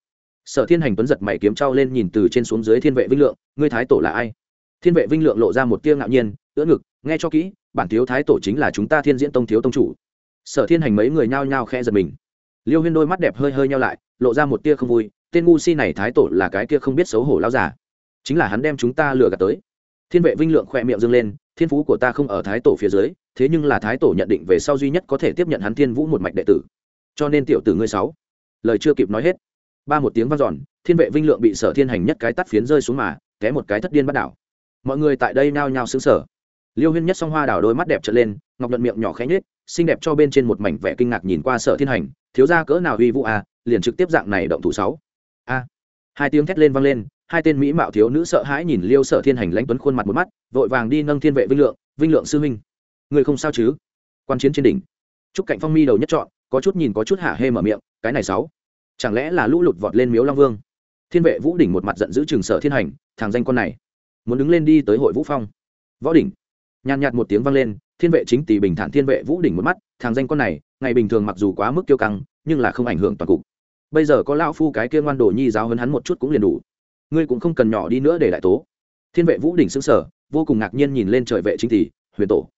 sở thiên hành tuấn giật mày kiếm trao lên nhìn từ trên xuống dưới thiên vệ vinh lượng, ngươi thái tổ là ai? Thiên vệ vinh lượng lộ ra một tia ngạo nhiên, ưỡn ngực, nghe cho kỹ, bản thiếu thái tổ chính là chúng ta thiên diễn tông thiếu tông chủ. Sở thiên hành mấy người nhao nhao khe giật mình. Liêu huyên đôi mắt đẹp hơi hơi nhau lại, lộ ra một tia không vui, tên ngu si này thái tổ là cái kia không biết xấu hổ lao giả chính là hắn đem chúng ta lừa gạt tới. Thiên vệ vinh lượng khỏe miệng dâng lên, thiên phú của ta không ở thái tổ phía dưới, thế nhưng là thái tổ nhận định về sau duy nhất có thể tiếp nhận hắn thiên vũ một mạch đệ tử. Cho nên tiểu tử ngươi sáu, lời chưa kịp nói hết ba một tiếng vang dọn, thiên vệ vinh lượng bị sở thiên hành nhất cái tắt phiến rơi xuống mà, té một cái thất điên bắt đảo. Mọi người tại đây nao nhao xứng sở liêu huyên nhất song hoa đào đôi mắt đẹp trở lên, ngọc luận miệng nhỏ khẽ nhết xinh đẹp cho bên trên một mảnh vẻ kinh ngạc nhìn qua sở thiên hành, thiếu ra cỡ nào uy vũ à liền trực tiếp dạng này động thủ sáu. A. Hai tiếng thét lên vang lên, hai tên mỹ mạo thiếu nữ sợ hãi nhìn liêu sở thiên hành lãnh tuấn khuôn mặt một mắt, vội vàng đi nâng thiên vệ vinh lượng vinh lượng sư huynh, người không sao chứ? Quan chiến trên đỉnh. Trúc cạnh phong mi đầu nhất chọn, có chút nhìn có chút hạ hê mở miệng, cái này sáu chẳng lẽ là lũ lụt vọt lên miếu long vương? Thiên vệ vũ đỉnh một mặt giận giữ trường sở thiên hành, thằng danh con này, muốn đứng lên đi tới hội vũ phong. Võ đỉnh, nhàn nhạt một tiếng vang lên, thiên vệ chính tỷ bình thản thiên vệ vũ đỉnh một mắt, thằng danh con này, ngày bình thường mặc dù quá mức kiêu căng, nhưng là không ảnh hưởng toàn cục. Bây giờ có lão phu cái kia ngoan đồ nhi giáo hơn hắn một chút cũng liền đủ. Ngươi cũng không cần nhỏ đi nữa để đại tố. Thiên vệ vũ đỉnh xứng sở vô cùng ngạc nhiên nhìn lên trời vệ chính tỷ huyền tổ.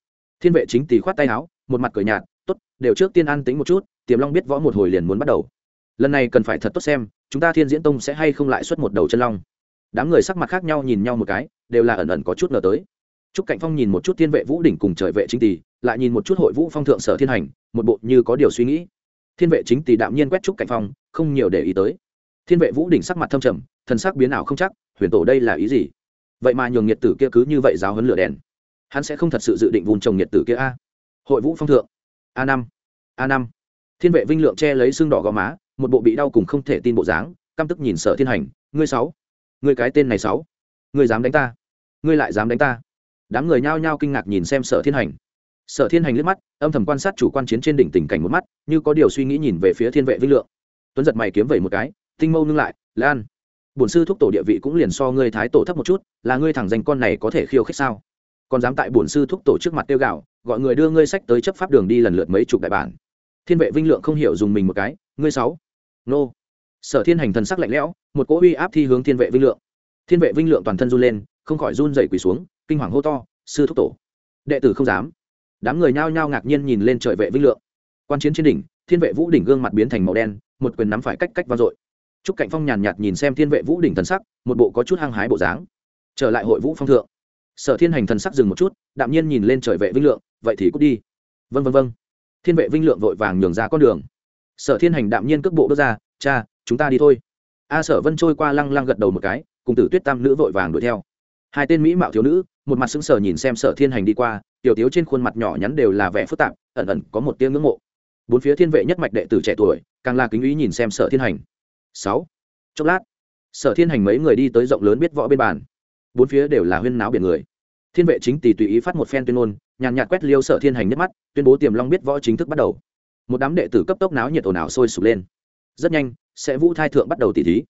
Thiên vệ chính tỷ khoát tay áo, một mặt cười nhạt, tốt, đều trước tiên ăn tính một chút, tiềm long biết võ một hồi liền muốn bắt đầu lần này cần phải thật tốt xem chúng ta thiên diễn tông sẽ hay không lại xuất một đầu chân long đám người sắc mặt khác nhau nhìn nhau một cái đều là ẩn ẩn có chút ngờ tới Trúc Cạnh Phong nhìn một chút Thiên Vệ Vũ đỉnh cùng trời vệ chính tỷ, lại nhìn một chút Hội Vũ Phong thượng sở thiên hành, một bộ như có điều suy nghĩ. Thiên Vệ chính tỷ đạm nhiên quét Trúc Cạnh Phong, không nhiều để ý tới. Thiên Vệ Vũ đỉnh sắc mặt thâm trầm, thần sắc biến ảo không chắc, huyền tổ đây là ý gì? Vậy mà nhường nhiệt tử kia cứ như vậy giáo huấn lửa đèn. Hắn sẽ không thật sự dự định vun trồng nhiệt tử kia a. Hội Vũ Phong thượng. a năm a năm Thiên Vệ Vinh Lượng che lấy xương đỏ gò má, một bộ bị đau cùng không thể tin bộ dáng, căm tức nhìn Sở Thiên Hành, ngươi sáu, ngươi cái tên này sáu, ngươi dám đánh ta? ngươi lại dám đánh ta. Đám người nhao nhao kinh ngạc nhìn xem sở thiên hành. Sở thiên hành liếc mắt âm thầm quan sát chủ quan chiến trên đỉnh tình cảnh một mắt như có điều suy nghĩ nhìn về phía thiên vệ vinh lượng. Tuấn giật mày kiếm vẩy một cái tinh mâu nương lại lan bổn sư thúc tổ địa vị cũng liền so ngươi thái tổ thấp một chút là ngươi thẳng danh con này có thể khiêu khích sao? Còn dám tại bổn sư thúc tổ trước mặt tiêu gạo gọi người đưa ngươi sách tới chấp pháp đường đi lần lượt mấy chục đại bản. Thiên vệ vinh lượng không hiểu dùng mình một cái ngươi sáu nô. Sở thiên hành thần sắc lạnh lẽo, một cỗ uy áp thi hướng thiên vệ vinh lượng. Thiên vệ vinh lượng toàn thân run lên, không khỏi run dậy quỳ xuống, kinh hoàng hô to, sư thúc tổ, đệ tử không dám. Đám người nhao nhao ngạc nhiên nhìn lên trời vệ vinh lượng. Quan chiến trên đỉnh, thiên vệ vũ đỉnh gương mặt biến thành màu đen, một quyền nắm phải cách cách vang dội. Trúc cạnh phong nhàn nhạt nhìn xem thiên vệ vũ đỉnh thần sắc, một bộ có chút hăng hái bộ dáng. Trở lại hội vũ phong thượng. Sở thiên hành thần sắc dừng một chút, đạm nhiên nhìn lên trời vệ vinh lượng, vậy thì cút đi. Vân vân vân thiên vệ vinh lượng vội vàng nhường ra con đường sở thiên hành đạm nhiên cước bộ bước ra, cha, chúng ta đi thôi. A sở vân trôi qua lăng lăng gật đầu một cái, cùng tử tuyết tam nữ vội vàng đuổi theo. Hai tên mỹ mạo thiếu nữ, một mặt sững sờ nhìn xem sở thiên hành đi qua, tiểu tiếu trên khuôn mặt nhỏ nhắn đều là vẻ phức tạp, ẩn ẩn có một tiếng ngưỡng mộ. Bốn phía thiên vệ nhất mạch đệ tử trẻ tuổi, càng là kính ý nhìn xem sở thiên hành. Sáu, chốc lát. Sở thiên hành mấy người đi tới rộng lớn biết võ bên bàn. Bốn phía đều là huyên náo biển người. Thiên vệ chính tỷ tùy ý phát một phen tuyên ngôn, nhàn nhạt quét liêu sở thiên hành nhất mắt, tuyên bố tiềm long biết võ chính thức bắt đầu một đám đệ tử cấp tốc náo nhiệt ồn ào sôi sục lên. Rất nhanh, sẽ vũ thai thượng bắt đầu tỉ thí.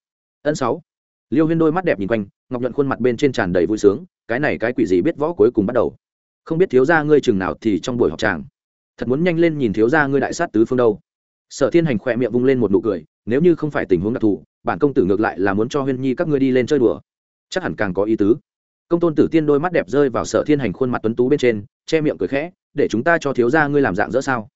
Ân sáu. Liêu huyên đôi mắt đẹp nhìn quanh, ngọc nhuận khuôn mặt bên trên tràn đầy vui sướng, cái này cái quỷ gì biết võ cuối cùng bắt đầu? Không biết thiếu gia ngươi chừng nào thì trong buổi học tràng. Thật muốn nhanh lên nhìn thiếu gia ngươi đại sát tứ phương đâu. Sở thiên hành khỏe miệng vung lên một nụ cười, nếu như không phải tình huống đặc thù, bản công tử ngược lại là muốn cho huyên nhi các ngươi đi lên chơi đùa. Chắc hẳn càng có ý tứ. Công tôn tử tiên đôi mắt đẹp rơi vào sở thiên hành khuôn mặt tuấn tú bên trên, che miệng cười khẽ, để chúng ta cho thiếu gia ngươi làm dạng dỡ sao?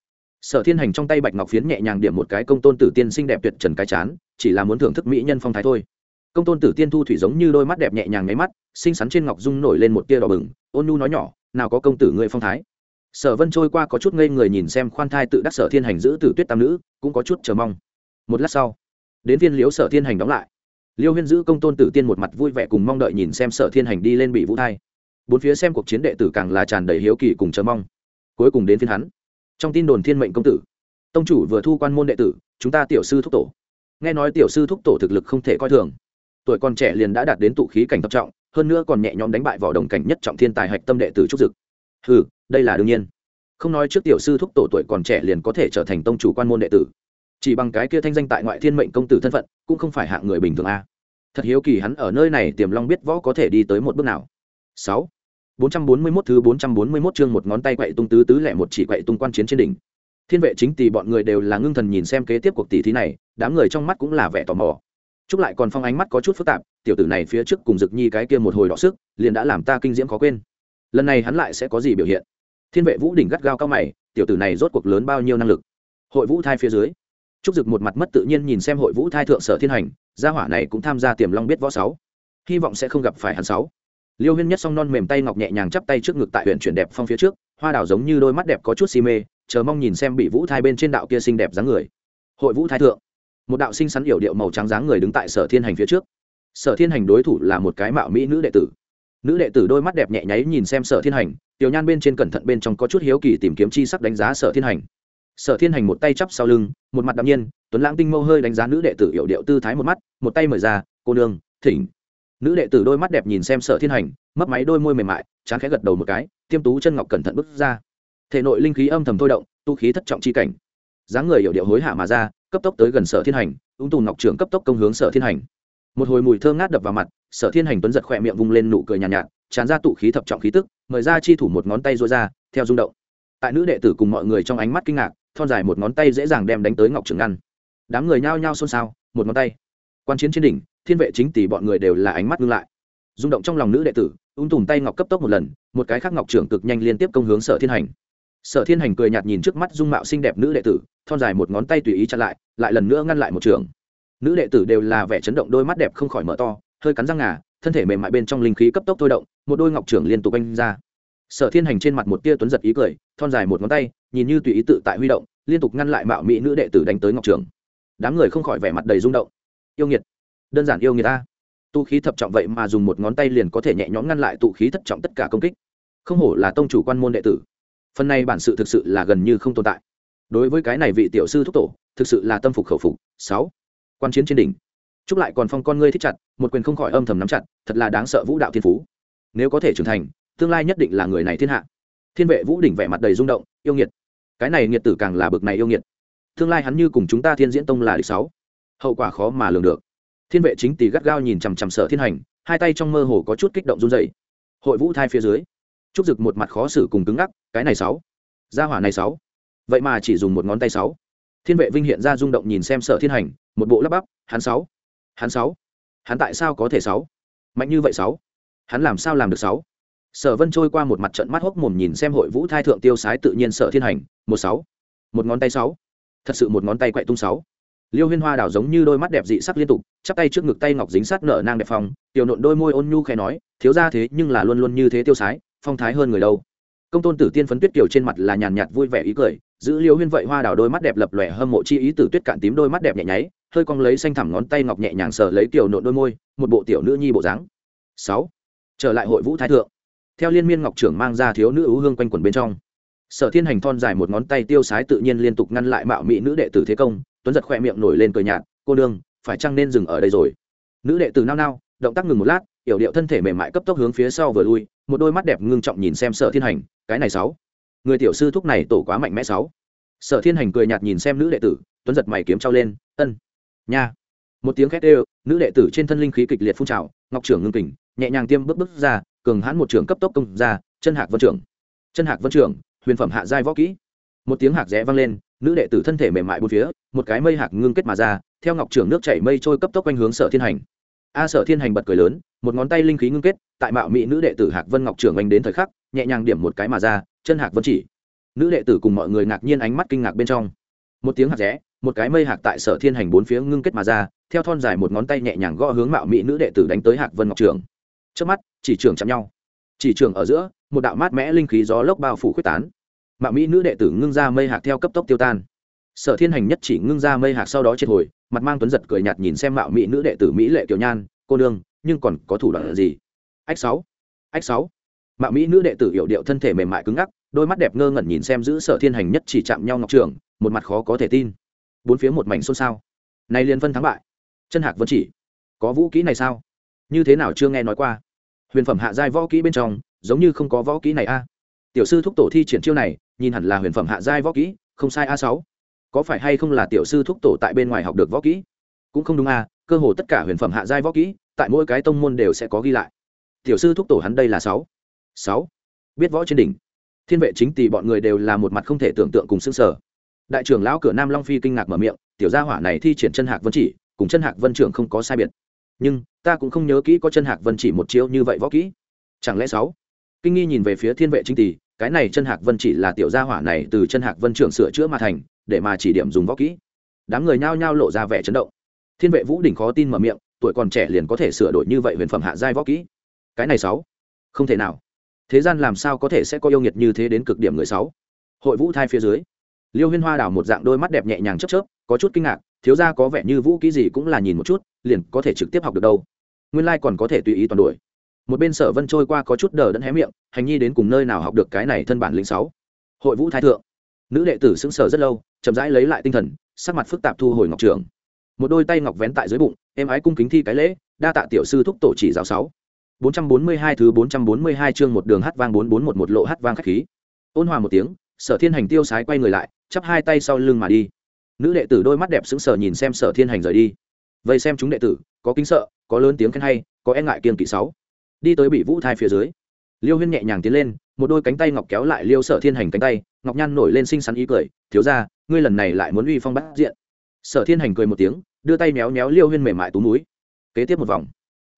Sở thiên hành trong tay bạch ngọc phiến nhẹ nhàng điểm một cái công tôn tử tiên xinh đẹp tuyệt trần cái chán, chỉ là muốn thưởng thức mỹ nhân phong thái thôi. Công tôn tử tiên thu thủy giống như đôi mắt đẹp nhẹ nhàng nháy mắt, xinh xắn trên ngọc dung nổi lên một tia đỏ bừng, ôn nhu nói nhỏ, nào có công tử ngươi phong thái. Sở vân trôi qua có chút ngây người nhìn xem khoan thai tự đắc sở thiên hành giữ tử tuyết tam nữ, cũng có chút chờ mong. Một lát sau, đến viên liếu sở thiên hành đóng lại. Liêu huyên giữ công tôn tử tiên một mặt vui vẻ cùng mong đợi nhìn xem sở thiên hành đi lên bị vũ thai. Bốn phía xem cuộc chiến đệ tử càng là tràn đầy hiếu kỳ cùng chờ mong. Cuối cùng đến phiên hắn trong tin đồn thiên mệnh công tử, tông chủ vừa thu quan môn đệ tử, chúng ta tiểu sư thúc tổ. Nghe nói tiểu sư thúc tổ thực lực không thể coi thường. Tuổi còn trẻ liền đã đạt đến tụ khí cảnh thập trọng, hơn nữa còn nhẹ nhõm đánh bại võ đồng cảnh nhất trọng thiên tài hạch tâm đệ tử trúc dực. Ừ đây là đương nhiên. Không nói trước tiểu sư thúc tổ tuổi còn trẻ liền có thể trở thành tông chủ quan môn đệ tử. Chỉ bằng cái kia thanh danh tại ngoại thiên mệnh công tử thân phận, cũng không phải hạng người bình thường a. Thật hiếu kỳ hắn ở nơi này tiềm long biết võ có thể đi tới một bước nào. Sáu. 441 thứ 441 chương một ngón tay quậy tung tứ tứ lẻ một chỉ quậy tung quan chiến trên đỉnh. Thiên vệ chính tỷ bọn người đều là ngưng thần nhìn xem kế tiếp cuộc tỷ thí này, đám người trong mắt cũng là vẻ tò mò. Chúc lại còn phong ánh mắt có chút phức tạp, tiểu tử này phía trước cùng dực nhi cái kia một hồi đọ sức, liền đã làm ta kinh diễm khó quên. Lần này hắn lại sẽ có gì biểu hiện? Thiên vệ vũ đỉnh gắt gao cao mày, tiểu tử này rốt cuộc lớn bao nhiêu năng lực? Hội vũ thai phía dưới, trúc dực một mặt mất tự nhiên nhìn xem hội vũ thai thượng sở thiên hành, gia hỏa này cũng tham gia tiềm long biết võ sáu. Hy vọng sẽ không gặp phải hắn sáu liêu huyên nhất song non mềm tay ngọc nhẹ nhàng chắp tay trước ngực tại huyện chuyển đẹp phong phía trước, hoa đào giống như đôi mắt đẹp có chút si mê, chờ mong nhìn xem bị vũ thai bên trên đạo kia xinh đẹp dáng người. Hội vũ thái thượng, một đạo sinh sắn yểu điệu màu trắng dáng người đứng tại sở thiên hành phía trước. Sở thiên hành đối thủ là một cái mạo mỹ nữ đệ tử. Nữ đệ tử đôi mắt đẹp nhẹ nháy nhìn xem sở thiên hành, tiểu nhan bên trên cẩn thận bên trong có chút hiếu kỳ tìm kiếm chi sắc đánh giá sở thiên hành. Sở thiên hành một tay chắp sau lưng, một mặt đạm nhiên, tuấn lãng tinh mâu hơi đánh giá nữ đệ tử yểu điệu tư thái một mắt, một tay mở ra, cô nương, thỉnh nữ đệ tử đôi mắt đẹp nhìn xem sở thiên hành mấp máy đôi môi mềm mại chán khẽ gật đầu một cái tiêm tú chân ngọc cẩn thận bước ra. Thể nội linh khí âm thầm thôi động tu khí thất trọng chi cảnh. Dáng người hiểu điệu hối hả mà ra cấp tốc tới gần sở thiên hành ung tù ngọc trưởng cấp tốc công hướng sở thiên hành. Một hồi mùi thơ ngát đập vào mặt sở thiên hành tuấn giật khỏe miệng vung lên nụ cười nhàn nhạt, nhạt tràn ra tụ khí thập trọng khí tức mời ra chi thủ một ngón tay rối ra theo rung động. Tại nữ đệ tử cùng mọi người trong ánh mắt kinh ngạc thon dài một ngón tay dễ dàng đem đánh tới ngọc trưởng ngăn. Đám người nhao nhao xôn xao một ngón tay. Quan chiến trên đỉnh thiên vệ chính tỷ bọn người đều là ánh mắt ngưng lại. Rung động trong lòng nữ đệ tử, ung tùm tay ngọc cấp tốc một lần, một cái khác ngọc trưởng cực nhanh liên tiếp công hướng sở thiên hành. Sở thiên hành cười nhạt nhìn trước mắt dung mạo xinh đẹp nữ đệ tử, thon dài một ngón tay tùy ý chặn lại lại lần nữa ngăn lại một trường. Nữ đệ tử đều là vẻ chấn động, đôi mắt đẹp không khỏi mở to, hơi cắn răng ngà, thân thể mềm mại bên trong linh khí cấp tốc thôi động, một đôi ngọc trưởng liên tục anh ra. Sở thiên hành trên mặt một tia tuấn giật ý cười, thon dài một ngón tay, nhìn như tùy ý tự tại huy động, liên tục ngăn lại mạo mỹ nữ đệ tử đánh tới ngọc trưởng. Đám người không khỏi vẻ mặt đầy rung động. Yêu nghiệt đơn giản yêu người ta. Tu khí thập trọng vậy mà dùng một ngón tay liền có thể nhẹ nhõm ngăn lại tụ khí thất trọng tất cả công kích. Không hổ là tông chủ quan môn đệ tử. Phần này bản sự thực sự là gần như không tồn tại. Đối với cái này vị tiểu sư thúc tổ, thực sự là tâm phục khẩu phục. Sáu. Quan chiến trên đỉnh. Chúc lại còn phong con ngươi thích chặt, một quyền không khỏi âm thầm nắm chặt, thật là đáng sợ vũ đạo thiên phú. Nếu có thể trưởng thành, tương lai nhất định là người này thiên hạ. Thiên vệ vũ đỉnh vẻ mặt đầy rung động, yêu nghiệt. Cái này nghiệt tử càng là bực này yêu nghiệt. Tương lai hắn như cùng chúng ta thiên diễn tông là địch sáu. Hậu quả khó mà lường được thiên vệ chính tỷ gắt gao nhìn chằm chằm sở thiên hành, hai tay trong mơ hồ có chút kích động run dậy hội vũ thai phía dưới, trúc dực một mặt khó xử cùng cứng ngắc, cái này sáu, gia hỏa này sáu. Vậy mà chỉ dùng một ngón tay sáu. Thiên vệ vinh hiện ra rung động nhìn xem sở thiên hành, một bộ lắp bắp, hắn sáu hắn sáu, hắn tại sao có thể sáu? Mạnh như vậy sáu, hắn làm sao làm được sáu? Sở vân trôi qua một mặt trận mắt hốc mồm nhìn xem hội vũ thai thượng tiêu sái tự nhiên sở thiên hành, một sáu, một ngón tay sáu. Thật sự một ngón tay quậy tung sáu liêu huyên hoa đào giống như đôi mắt đẹp dị sắc liên tục, chắp tay trước ngực tay ngọc dính sát nở nang đẹp phong, tiểu nộn đôi môi ôn nhu khẽ nói, thiếu ra thế nhưng là luôn luôn như thế tiêu sái, phong thái hơn người đâu. Công tôn tử tiên phấn tuyết kiều trên mặt là nhàn nhạt vui vẻ ý cười, giữ liêu huyên vậy hoa đào đôi mắt đẹp lập lòe hâm mộ chi ý tử tuyết cạn tím đôi mắt đẹp nhẹ nháy, hơi cong lấy xanh thẳm ngón tay ngọc nhẹ nhàng sờ lấy tiểu nộn đôi môi, một bộ tiểu nữ nhi bộ dáng. Sáu, trở lại hội vũ thái thượng. Theo liên miên ngọc trưởng mang ra thiếu nữ ưu hương quanh quần bên trong sở thiên hành thon dài một ngón tay tiêu sái tự nhiên liên tục ngăn lại mạo mỹ nữ đệ tử thế công, tuấn giật khoe miệng nổi lên cười nhạt, cô đương phải chăng nên dừng ở đây rồi? Nữ đệ tử nao nao, động tác ngừng một lát, yểu điệu thân thể mềm mại cấp tốc hướng phía sau vừa lui, một đôi mắt đẹp ngưng trọng nhìn xem sở thiên hành, cái này sáu, người tiểu sư thúc này tổ quá mạnh mẽ sáu. Sở thiên hành cười nhạt nhìn xem nữ đệ tử, tuấn giật mày kiếm trao lên, ân, nha. Một tiếng khét ê nữ đệ tử trên thân linh khí kịch liệt phun trào, ngọc trưởng ngưng kình, nhẹ nhàng tiêm bước bước ra, cường hãn một trường cấp tốc công ra, chân hạc vân trưởng, chân hạc vân trưởng huyền phẩm hạ giai võ kỹ. Một tiếng hạc rẽ vang lên, nữ đệ tử thân thể mềm mại bốn phía, một cái mây hạc ngưng kết mà ra, theo ngọc trưởng nước chảy mây trôi cấp tốc quanh hướng sở thiên hành. A sở thiên hành bật cười lớn, một ngón tay linh khí ngưng kết, tại mạo mỹ nữ đệ tử hạc vân ngọc trưởng anh đến thời khắc, nhẹ nhàng điểm một cái mà ra, chân hạc vân chỉ. Nữ đệ tử cùng mọi người ngạc nhiên ánh mắt kinh ngạc bên trong. Một tiếng hạc rẽ, một cái mây hạc tại sở thiên hành bốn phía ngưng kết mà ra, theo thon dài một ngón tay nhẹ nhàng gõ hướng mạo mỹ nữ đệ tử đánh tới hạc vân ngọc trường trước mắt, chỉ trường chạm nhau. Chỉ trường ở giữa, một đạo mát mẽ linh khí gió lốc bao phủ quyết tán mạo mỹ nữ đệ tử ngưng ra mây hạc theo cấp tốc tiêu tan. Sở thiên hành nhất chỉ ngưng ra mây hạc sau đó chết hồi, mặt mang tuấn giật cười nhạt nhìn xem mạo mỹ nữ đệ tử mỹ lệ kiều nhan, cô nương, nhưng còn có thủ đoạn gì? Ách sáu ách sáu. Mạo mỹ nữ đệ tử hiểu điệu thân thể mềm mại cứng ngắc, đôi mắt đẹp ngơ ngẩn nhìn xem giữ sở thiên hành nhất chỉ chạm nhau ngọc trường, một mặt khó có thể tin. Bốn phía một mảnh xôn xao. Này liên phân thắng bại. Chân hạc vẫn chỉ, có vũ kỹ này sao? Như thế nào chưa nghe nói qua? Huyền phẩm hạ giai võ kỹ bên trong, giống như không có võ kỹ này a. Tiểu sư thúc tổ thi triển chiêu này nhìn hẳn là huyền phẩm hạ giai võ kỹ, không sai a sáu. Có phải hay không là tiểu sư thúc tổ tại bên ngoài học được võ kỹ? Cũng không đúng a cơ hồ tất cả huyền phẩm hạ giai võ kỹ, tại mỗi cái tông môn đều sẽ có ghi lại. Tiểu sư thúc tổ hắn đây là sáu. Sáu. Biết võ trên đỉnh. Thiên vệ chính tỷ bọn người đều là một mặt không thể tưởng tượng cùng xương sở đại trưởng lão cửa nam long phi kinh ngạc mở miệng, tiểu gia hỏa này thi triển chân hạc vân chỉ, cùng chân hạc vân trưởng không có sai biệt. Nhưng, ta cũng không nhớ kỹ có chân hạc vân chỉ một chiêu như vậy võ kỹ. Chẳng lẽ sáu? Kinh nghi nhìn về phía thiên vệ chính tỷ cái này chân hạc vân chỉ là tiểu gia hỏa này từ chân hạc vân trưởng sửa chữa mà thành, để mà chỉ điểm dùng võ kỹ. Đám người nhao nhao lộ ra vẻ chấn động. Thiên vệ vũ đỉnh khó tin mở miệng, tuổi còn trẻ liền có thể sửa đổi như vậy huyền phẩm hạ giai võ kỹ. Cái này sáu, không thể nào. Thế gian làm sao có thể sẽ có yêu nghiệt như thế đến cực điểm người sáu? Hội vũ thai phía dưới, liêu huyên hoa đảo một dạng đôi mắt đẹp nhẹ nhàng chớp chớp, có chút kinh ngạc, thiếu gia có vẻ như vũ kỹ gì cũng là nhìn một chút, liền có thể trực tiếp học được đâu. Nguyên lai còn có thể tùy ý toàn đuổi một bên sở vân trôi qua có chút đờ đẫn hé miệng hành nhi đến cùng nơi nào học được cái này thân bản linh sáu hội vũ thái thượng nữ đệ tử sững sờ rất lâu chậm rãi lấy lại tinh thần sắc mặt phức tạp thu hồi ngọc trường một đôi tay ngọc vén tại dưới bụng em ái cung kính thi cái lễ đa tạ tiểu sư thúc tổ chỉ giáo sáu 442 thứ 442 chương một đường hát vang 4411 lộ hát vang khách khí. Ôn hòa một tiếng, Sở Thiên Hành tiêu sái quay người lại, chắp hai tay sau lưng mà đi. Nữ đệ tử đôi mắt đẹp sững sờ nhìn xem Sở Thiên Hành rời đi. Vậy xem chúng đệ tử, có kính sợ, có lớn tiếng khen hay, có e ngại kiên kỵ sáu. Đi tới bị Vũ Thai phía dưới. Liêu Huyên nhẹ nhàng tiến lên, một đôi cánh tay ngọc kéo lại Liêu Sở Thiên Hành cánh tay, ngọc nhan nổi lên xinh xắn ý cười, "Thiếu gia, ngươi lần này lại muốn uy phong bắt diện." Sở Thiên Hành cười một tiếng, đưa tay méo méo Liêu Huyên mềm mại tú núi. Kế tiếp một vòng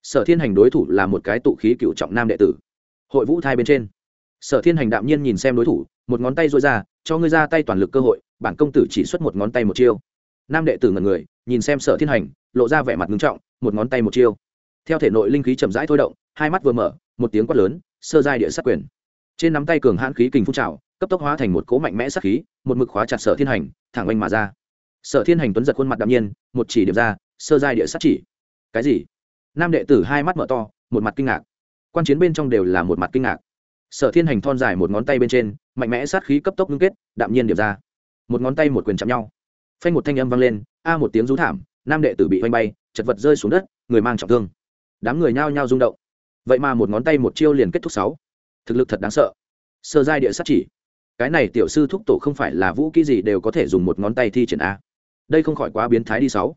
sở thiên hành đối thủ là một cái tụ khí cựu trọng nam đệ tử hội vũ thai bên trên sở thiên hành đạm nhiên nhìn xem đối thủ một ngón tay dội ra cho ngươi ra tay toàn lực cơ hội bản công tử chỉ xuất một ngón tay một chiêu nam đệ tử ngần người nhìn xem sở thiên hành lộ ra vẻ mặt ngưng trọng một ngón tay một chiêu theo thể nội linh khí chậm rãi thôi động hai mắt vừa mở, một tiếng quát lớn, sơ giai địa sát quyền. Trên nắm tay cường hãn khí kình phun trào, cấp tốc hóa thành một cỗ mạnh mẽ sát khí, một mực khóa chặt sở thiên hành, thẳng oanh mà ra. Sở thiên hành tuấn giật khuôn mặt đạm nhiên, một chỉ điểm ra, sơ giai địa sát chỉ. Cái gì? Nam đệ tử hai mắt mở to, một mặt kinh ngạc. Quan chiến bên trong đều là một mặt kinh ngạc. Sở thiên hành thon dài một ngón tay bên trên, mạnh mẽ sát khí cấp tốc ngưng kết, đạm nhiên điểm ra. Một ngón tay một quyền chạm nhau. Phanh một thanh âm vang lên, a một tiếng rú thảm, nam đệ tử bị oanh bay, chật vật rơi xuống đất, người mang trọng thương. Đám người nhao nhao rung động vậy mà một ngón tay một chiêu liền kết thúc sáu. Thực lực thật đáng sợ. Sơ giai địa sát chỉ. Cái này tiểu sư thúc tổ không phải là vũ kỹ gì đều có thể dùng một ngón tay thi triển a. Đây không khỏi quá biến thái đi sáu.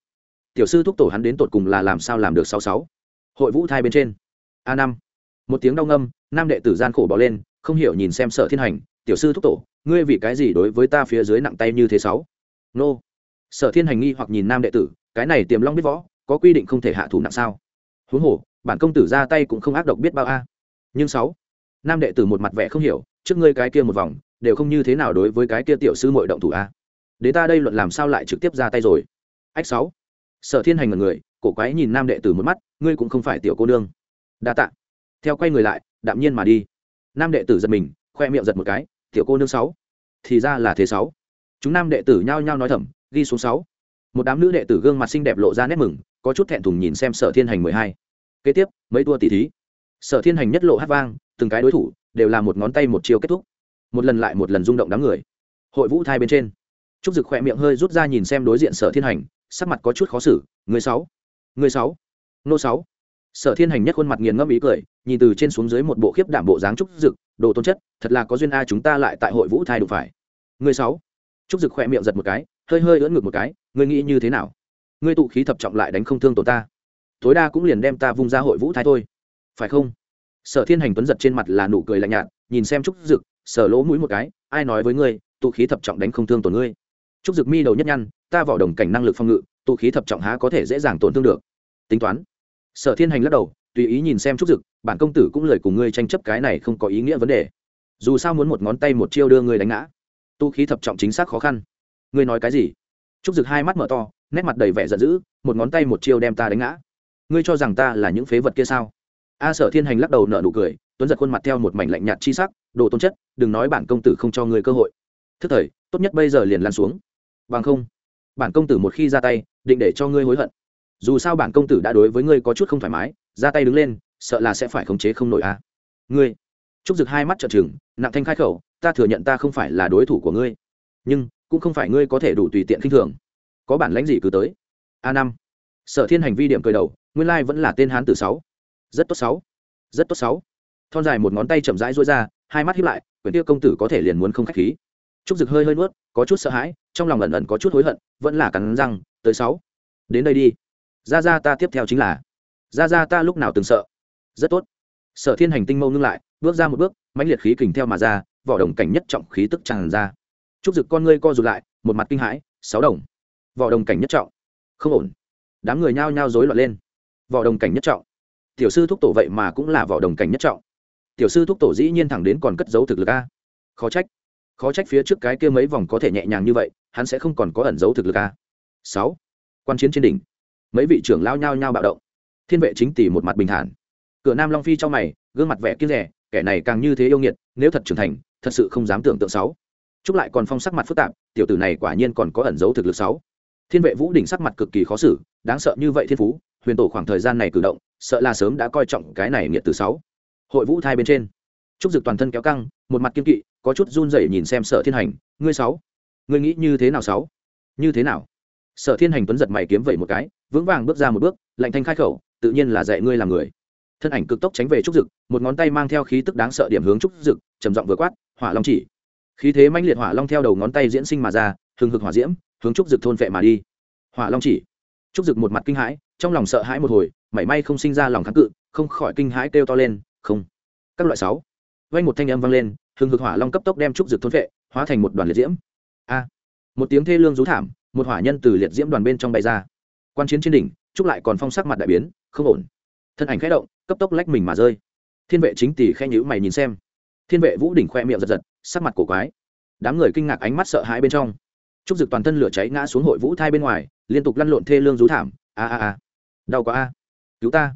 Tiểu sư thúc tổ hắn đến tột cùng là làm sao làm được sáu sáu? Hội vũ thai bên trên. A năm. Một tiếng đau ngâm, nam đệ tử gian khổ bỏ lên, không hiểu nhìn xem sợ thiên hành, tiểu sư thúc tổ, ngươi vì cái gì đối với ta phía dưới nặng tay như thế sáu? Nô. Sở thiên hành nghi hoặc nhìn nam đệ tử, cái này tiềm long biết võ, có quy định không thể hạ thủ nặng sao? Huống hồ bản công tử ra tay cũng không ác độc biết bao a. Nhưng sáu, nam đệ tử một mặt vẻ không hiểu, trước ngươi cái kia một vòng, đều không như thế nào đối với cái kia tiểu sư mội động thủ a. Đến ta đây luận làm sao lại trực tiếp ra tay rồi? Ách sáu, sở thiên hành ngần người, cổ quái nhìn nam đệ tử một mắt, ngươi cũng không phải tiểu cô nương. Đa tạ. Theo quay người lại, đạm nhiên mà đi. Nam đệ tử giật mình, khoe miệng giật một cái, tiểu cô nương sáu, thì ra là thế sáu. Chúng nam đệ tử nhao nhao nói thầm, ghi xuống sáu. Một đám nữ đệ tử gương mặt xinh đẹp lộ ra nét mừng, có chút thẹn thùng nhìn xem sở thiên hành mười hai kế tiếp, mấy tua tỷ thí. Sở thiên hành nhất lộ hát vang, từng cái đối thủ đều là một ngón tay một chiều kết thúc. Một lần lại một lần rung động đám người. Hội vũ thai bên trên. Trúc dực khỏe miệng hơi rút ra nhìn xem đối diện sở thiên hành, sắc mặt có chút khó xử, người sáu người sáu, nô sáu. Sở thiên hành nhất khuôn mặt nghiền ngẫm ý cười, nhìn từ trên xuống dưới một bộ khiếp đảm bộ dáng trúc dực, đồ tôn chất, thật là có duyên a, chúng ta lại tại hội vũ thai đụng phải. Người sáu. Trúc dực khỏe miệng giật một cái, hơi hơi ưỡn ngực một cái, ngươi nghĩ như thế nào? Ngươi tụ khí thập trọng lại đánh không thương tổ ta tối đa cũng liền đem ta vung ra hội vũ thái thôi. Phải không? Sở thiên hành tuấn giật trên mặt là nụ cười lạnh nhạt, nhìn xem trúc dực sở lỗ mũi một cái, ai nói với ngươi, tụ khí thập trọng đánh không thương tổn ngươi. Trúc dực mi đầu nhất nhăn, ta vỏ đồng cảnh năng lực phòng ngự, tụ khí thập trọng há có thể dễ dàng tổn thương được. Tính toán. Sở thiên hành lắc đầu, tùy ý nhìn xem trúc dực, bản công tử cũng lời cùng ngươi tranh chấp cái này không có ý nghĩa vấn đề. Dù sao muốn một ngón tay một chiêu đưa ngươi đánh ngã. Tu khí thập trọng chính xác khó khăn. Ngươi nói cái gì? Trúc dực hai mắt mở to, nét mặt đầy vẻ giận dữ, một ngón tay một chiêu đem ta đánh ngã ngươi cho rằng ta là những phế vật kia sao? A sở thiên hành lắc đầu nở nụ cười, tuấn giật khuôn mặt theo một mảnh lạnh nhạt chi sắc, đồ tôn chất, đừng nói bản công tử không cho ngươi cơ hội. Thức thời, tốt nhất bây giờ liền lan xuống. Bằng không, bản công tử một khi ra tay, định để cho ngươi hối hận. Dù sao bản công tử đã đối với ngươi có chút không thoải mái, ra tay đứng lên, sợ là sẽ phải khống chế không nổi a. Ngươi, trúc dực hai mắt trợn trừng, nặng thanh khai khẩu, ta thừa nhận ta không phải là đối thủ của ngươi, nhưng cũng không phải ngươi có thể đủ tùy tiện khinh thường. Có bản lãnh gì cứ tới. A năm sở thiên hành vi điểm cười đầu, nguyên lai vẫn là tên hán tử sáu. Rất tốt sáu. Rất tốt sáu. Thon dài một ngón tay chậm rãi rối ra, hai mắt hiếp lại, quyển tiêu công tử có thể liền muốn không khách khí. Trúc dực hơi hơi nuốt, có chút sợ hãi, trong lòng ẩn ẩn có chút hối hận, vẫn là cắn răng, tới sáu. Đến đây đi. Ra ra ta tiếp theo chính là. Ra ra ta lúc nào từng sợ. Rất tốt. Sở thiên hành tinh mâu ngưng lại, bước ra một bước, mãnh liệt khí kình theo mà ra, vỏ đồng cảnh nhất trọng khí tức tràn ra. Trúc dực con ngươi co rụt lại, một mặt kinh hãi, sáu đồng. Vỏ đồng cảnh nhất trọng. Không ổn đám người nhao nhao rối loạn lên. Vỏ đồng cảnh nhất trọng. Tiểu sư thúc tổ vậy mà cũng là vỏ đồng cảnh nhất trọng. Tiểu sư thúc tổ dĩ nhiên thẳng đến còn cất giấu thực lực a. Khó trách. Khó trách phía trước cái kia mấy vòng có thể nhẹ nhàng như vậy, hắn sẽ không còn có ẩn giấu thực lực a. Sáu. Quan chiến trên đỉnh. Mấy vị trưởng lao nhao nhao bạo động. Thiên vệ chính tỷ một mặt bình thản. Cửa nam long phi trong mày, gương mặt vẻ kiên rẻ, kẻ này càng như thế yêu nghiệt, nếu thật trưởng thành, thật sự không dám tưởng tượng sáu. Chúc lại còn phong sắc mặt phức tạp, tiểu tử này quả nhiên còn có ẩn giấu thực lực sáu thiên vệ vũ đỉnh sắc mặt cực kỳ khó xử, đáng sợ như vậy thiên phú, huyền tổ khoảng thời gian này cử động, sợ là sớm đã coi trọng cái này nghiệt từ sáu. Hội vũ thai bên trên. Trúc dực toàn thân kéo căng, một mặt kiên kỵ, có chút run rẩy nhìn xem sở thiên hành, ngươi sáu, ngươi nghĩ như thế nào sáu? Như thế nào? Sở thiên hành tuấn giật mày kiếm vẩy một cái, vững vàng bước ra một bước, lạnh thanh khai khẩu, tự nhiên là dạy ngươi làm người. Thân ảnh cực tốc tránh về trúc dực, một ngón tay mang theo khí tức đáng sợ điểm hướng trúc dực, trầm giọng vừa quát, hỏa long chỉ. Khí thế mãnh liệt hỏa long theo đầu ngón tay diễn sinh mà ra, hừng hực hỏa diễm hướng trúc dực thôn vệ mà đi. Hỏa long chỉ. Trúc dực một mặt kinh hãi, trong lòng sợ hãi một hồi, mảy may không sinh ra lòng kháng cự, không khỏi kinh hãi kêu to lên, không. Các loại sáu. Vay một thanh âm vang lên, hừng hực hỏa long cấp tốc đem trúc dực thôn vệ, hóa thành một đoàn liệt diễm. A. Một tiếng thê lương rú thảm, một hỏa nhân từ liệt diễm đoàn bên trong bay ra. Quan chiến trên đỉnh, trúc lại còn phong sắc mặt đại biến, không ổn. Thân ảnh khẽ động, cấp tốc lách mình mà rơi. Thiên vệ chính tỷ khẽ nhữ mày nhìn xem. Thiên vệ vũ đỉnh khoe miệng giật giật, sắc mặt cổ quái. Đám người kinh ngạc ánh mắt sợ hãi bên trong trúc dực toàn thân lửa cháy ngã xuống hội vũ thai bên ngoài liên tục lăn lộn thê lương rú thảm. A a a. Đau quá a. Cứu ta.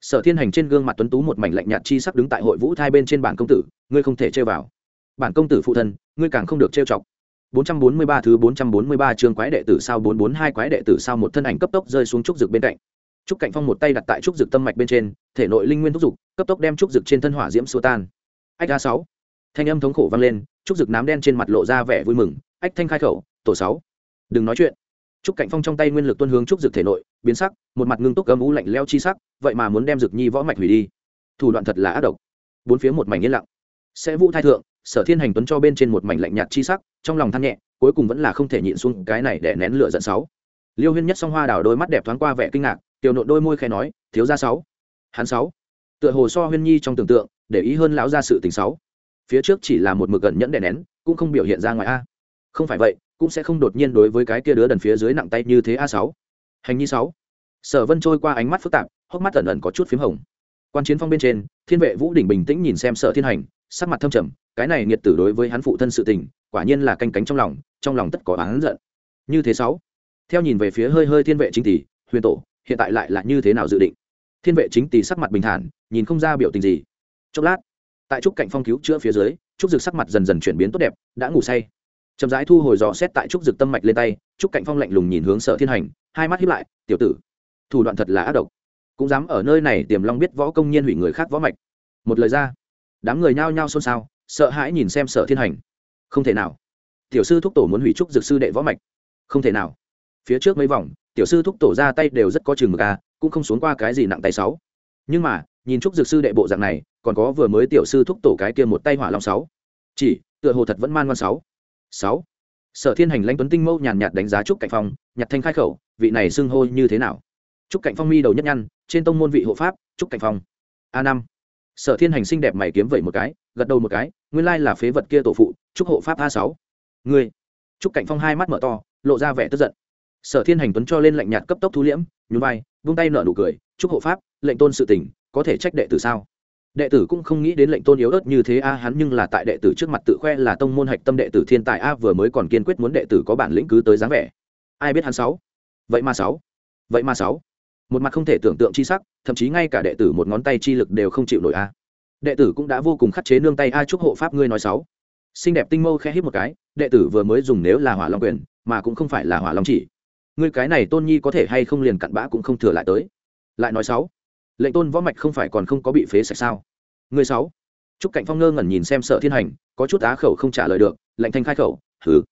Sở thiên hành trên gương mặt tuấn tú một mảnh lạnh nhạt chi sắp đứng tại hội vũ thai bên trên bản công tử ngươi không thể chơi vào. Bản công tử phụ thân ngươi càng không được trêu chọc. 443 thứ 443 chương quái đệ tử sao 442 quái đệ tử sao một thân ảnh cấp tốc rơi xuống trúc dực bên cạnh. Trúc Cạnh Phong một tay đặt tại trúc dực tâm mạch bên trên, thể nội linh nguyên thúc dục, cấp tốc đem trúc dực trên thân hỏa diễm xua tan. Ách a 6. Thanh âm thống khổ vang lên, trúc dực nám đen trên mặt lộ ra vẻ vui mừng, ách thanh khai khẩu, tổ sáu, Đừng nói chuyện. Trúc Cạnh Phong trong tay nguyên lực tuôn hướng trúc dực thể nội, biến sắc, một mặt ngưng túc gầm u lạnh lẽo chi sắc, vậy mà muốn đem dực nhi võ mạch hủy đi. Thủ đoạn thật là ác độc. Bốn phía một mảnh yên lặng. Sẽ vũ thai thượng, Sở Thiên Hành tuấn cho bên trên một mảnh lạnh nhạt chi sắc, trong lòng than nhẹ, cuối cùng vẫn là không thể nhịn xuống cái này để nén lửa giận sáu liêu huyên nhất song hoa đào đôi mắt đẹp thoáng qua vẻ kinh ngạc tiểu nộ đôi môi khẽ nói thiếu gia sáu hắn sáu tựa hồ so huyên nhi trong tưởng tượng để ý hơn lão gia sự tình sáu phía trước chỉ là một mực gần nhẫn đè nén cũng không biểu hiện ra ngoài a không phải vậy cũng sẽ không đột nhiên đối với cái kia đứa đần phía dưới nặng tay như thế a sáu. Hành nhi sáu. Sở vân trôi qua ánh mắt phức tạp, hốc mắt ẩn ẩn có chút phím hồng. Quan chiến phong bên trên, thiên vệ vũ đỉnh bình tĩnh nhìn xem sở thiên hành, sắc mặt thâm trầm, cái này nghiệt tử đối với hắn phụ thân sự tình, quả nhiên là canh cánh trong lòng trong lòng tất có oán giận. Như thế sáu. Theo nhìn về phía hơi hơi thiên vệ chính tỷ, huyền tổ, hiện tại lại là như thế nào dự định? Thiên vệ chính tỷ sắc mặt bình thản, nhìn không ra biểu tình gì. Chốc lát, tại trúc cạnh phong cứu chữa phía dưới, trúc dực sắc mặt dần dần chuyển biến tốt đẹp, đã ngủ say chậm rãi thu hồi dò xét tại trúc dực tâm mạch lên tay, trúc cạnh phong lạnh lùng nhìn hướng sở thiên hành, hai mắt hiếp lại, tiểu tử, thủ đoạn thật là ác độc. Cũng dám ở nơi này tiềm long biết võ công nhiên hủy người khác võ mạch. Một lời ra, đám người nhao nhao xôn xao, sợ hãi nhìn xem sở thiên hành. Không thể nào. Tiểu sư thúc tổ muốn hủy trúc dược sư đệ võ mạch. Không thể nào. Phía trước mấy vòng, tiểu sư thúc tổ ra tay đều rất có chừng mực à cũng không xuống qua cái gì nặng tay sáu. Nhưng mà, nhìn trúc dược sư đệ bộ dạng này, còn có vừa mới tiểu sư thúc tổ cái kia một tay hỏa long sáu. Chỉ, tựa hồ thật vẫn man ngoan sáu sáu. Sở thiên hành lãnh tuấn tinh mâu nhàn nhạt đánh giá trúc cạnh phong, nhặt thanh khai khẩu, vị này xưng hô như thế nào? Trúc cạnh phong mi đầu nhất nhăn, trên tông môn vị hộ pháp, trúc cạnh phong. A năm. Sở thiên hành xinh đẹp mày kiếm vẩy một cái, gật đầu một cái, nguyên lai là phế vật kia tổ phụ, trúc hộ pháp a sáu. Ngươi. Trúc cạnh phong hai mắt mở to, lộ ra vẻ tức giận. Sở thiên hành tuấn cho lên lạnh nhạt cấp tốc thu liễm, nhún vai, vung tay nở nụ cười, trúc hộ pháp, lệnh tôn sự tình, có thể trách đệ tử sao? Đệ tử cũng không nghĩ đến lệnh tôn yếu ớt như thế a, hắn nhưng là tại đệ tử trước mặt tự khoe là tông môn hạch tâm đệ tử thiên tài a, vừa mới còn kiên quyết muốn đệ tử có bản lĩnh cứ tới dáng vẻ. Ai biết hắn sáu? Vậy mà sáu. Vậy mà sáu. Một mặt không thể tưởng tượng chi sắc, thậm chí ngay cả đệ tử một ngón tay chi lực đều không chịu nổi a. Đệ tử cũng đã vô cùng khắc chế nương tay a, chúc hộ pháp ngươi nói sáu. Xinh đẹp tinh mâu khẽ hít một cái, đệ tử vừa mới dùng nếu là hỏa long quyền, mà cũng không phải là hỏa long chỉ. Ngươi cái này tôn nhi có thể hay không liền cặn bã cũng không thừa lại tới. Lại nói sáu. Lệnh tôn võ mạch không phải còn không có bị phế sạch sao? Người sáu. Trúc cạnh phong ngơ ngẩn nhìn xem Sở thiên hành có chút á khẩu không trả lời được lạnh thanh khai khẩu "Hừ,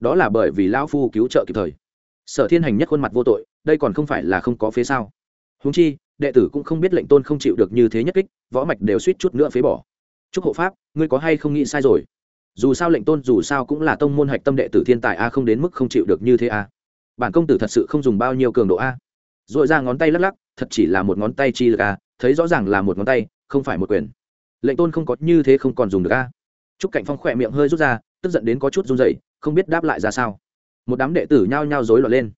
đó là bởi vì lão phu cứu trợ kịp thời. Sở thiên hành nhất khuôn mặt vô tội đây còn không phải là không có phế sao? Húng chi đệ tử cũng không biết lệnh tôn không chịu được như thế nhất kích võ mạch đều suýt chút nữa phế bỏ. Trúc hộ pháp ngươi có hay không nghĩ sai rồi? Dù sao lệnh tôn dù sao cũng là tông môn hạch tâm đệ tử thiên tài a không đến mức không chịu được như thế a. Bản công tử thật sự không dùng bao nhiêu cường độ a. Rồi ra ngón tay lắc lắc thật chỉ là một ngón tay chi lực a thấy rõ ràng là một ngón tay không phải một quyền lệnh tôn không có như thế không còn dùng được a. Trúc cạnh phong khỏe miệng hơi rút ra, tức giận đến có chút run dậy không biết đáp lại ra sao. Một đám đệ tử nhao nhao rối loạn lên.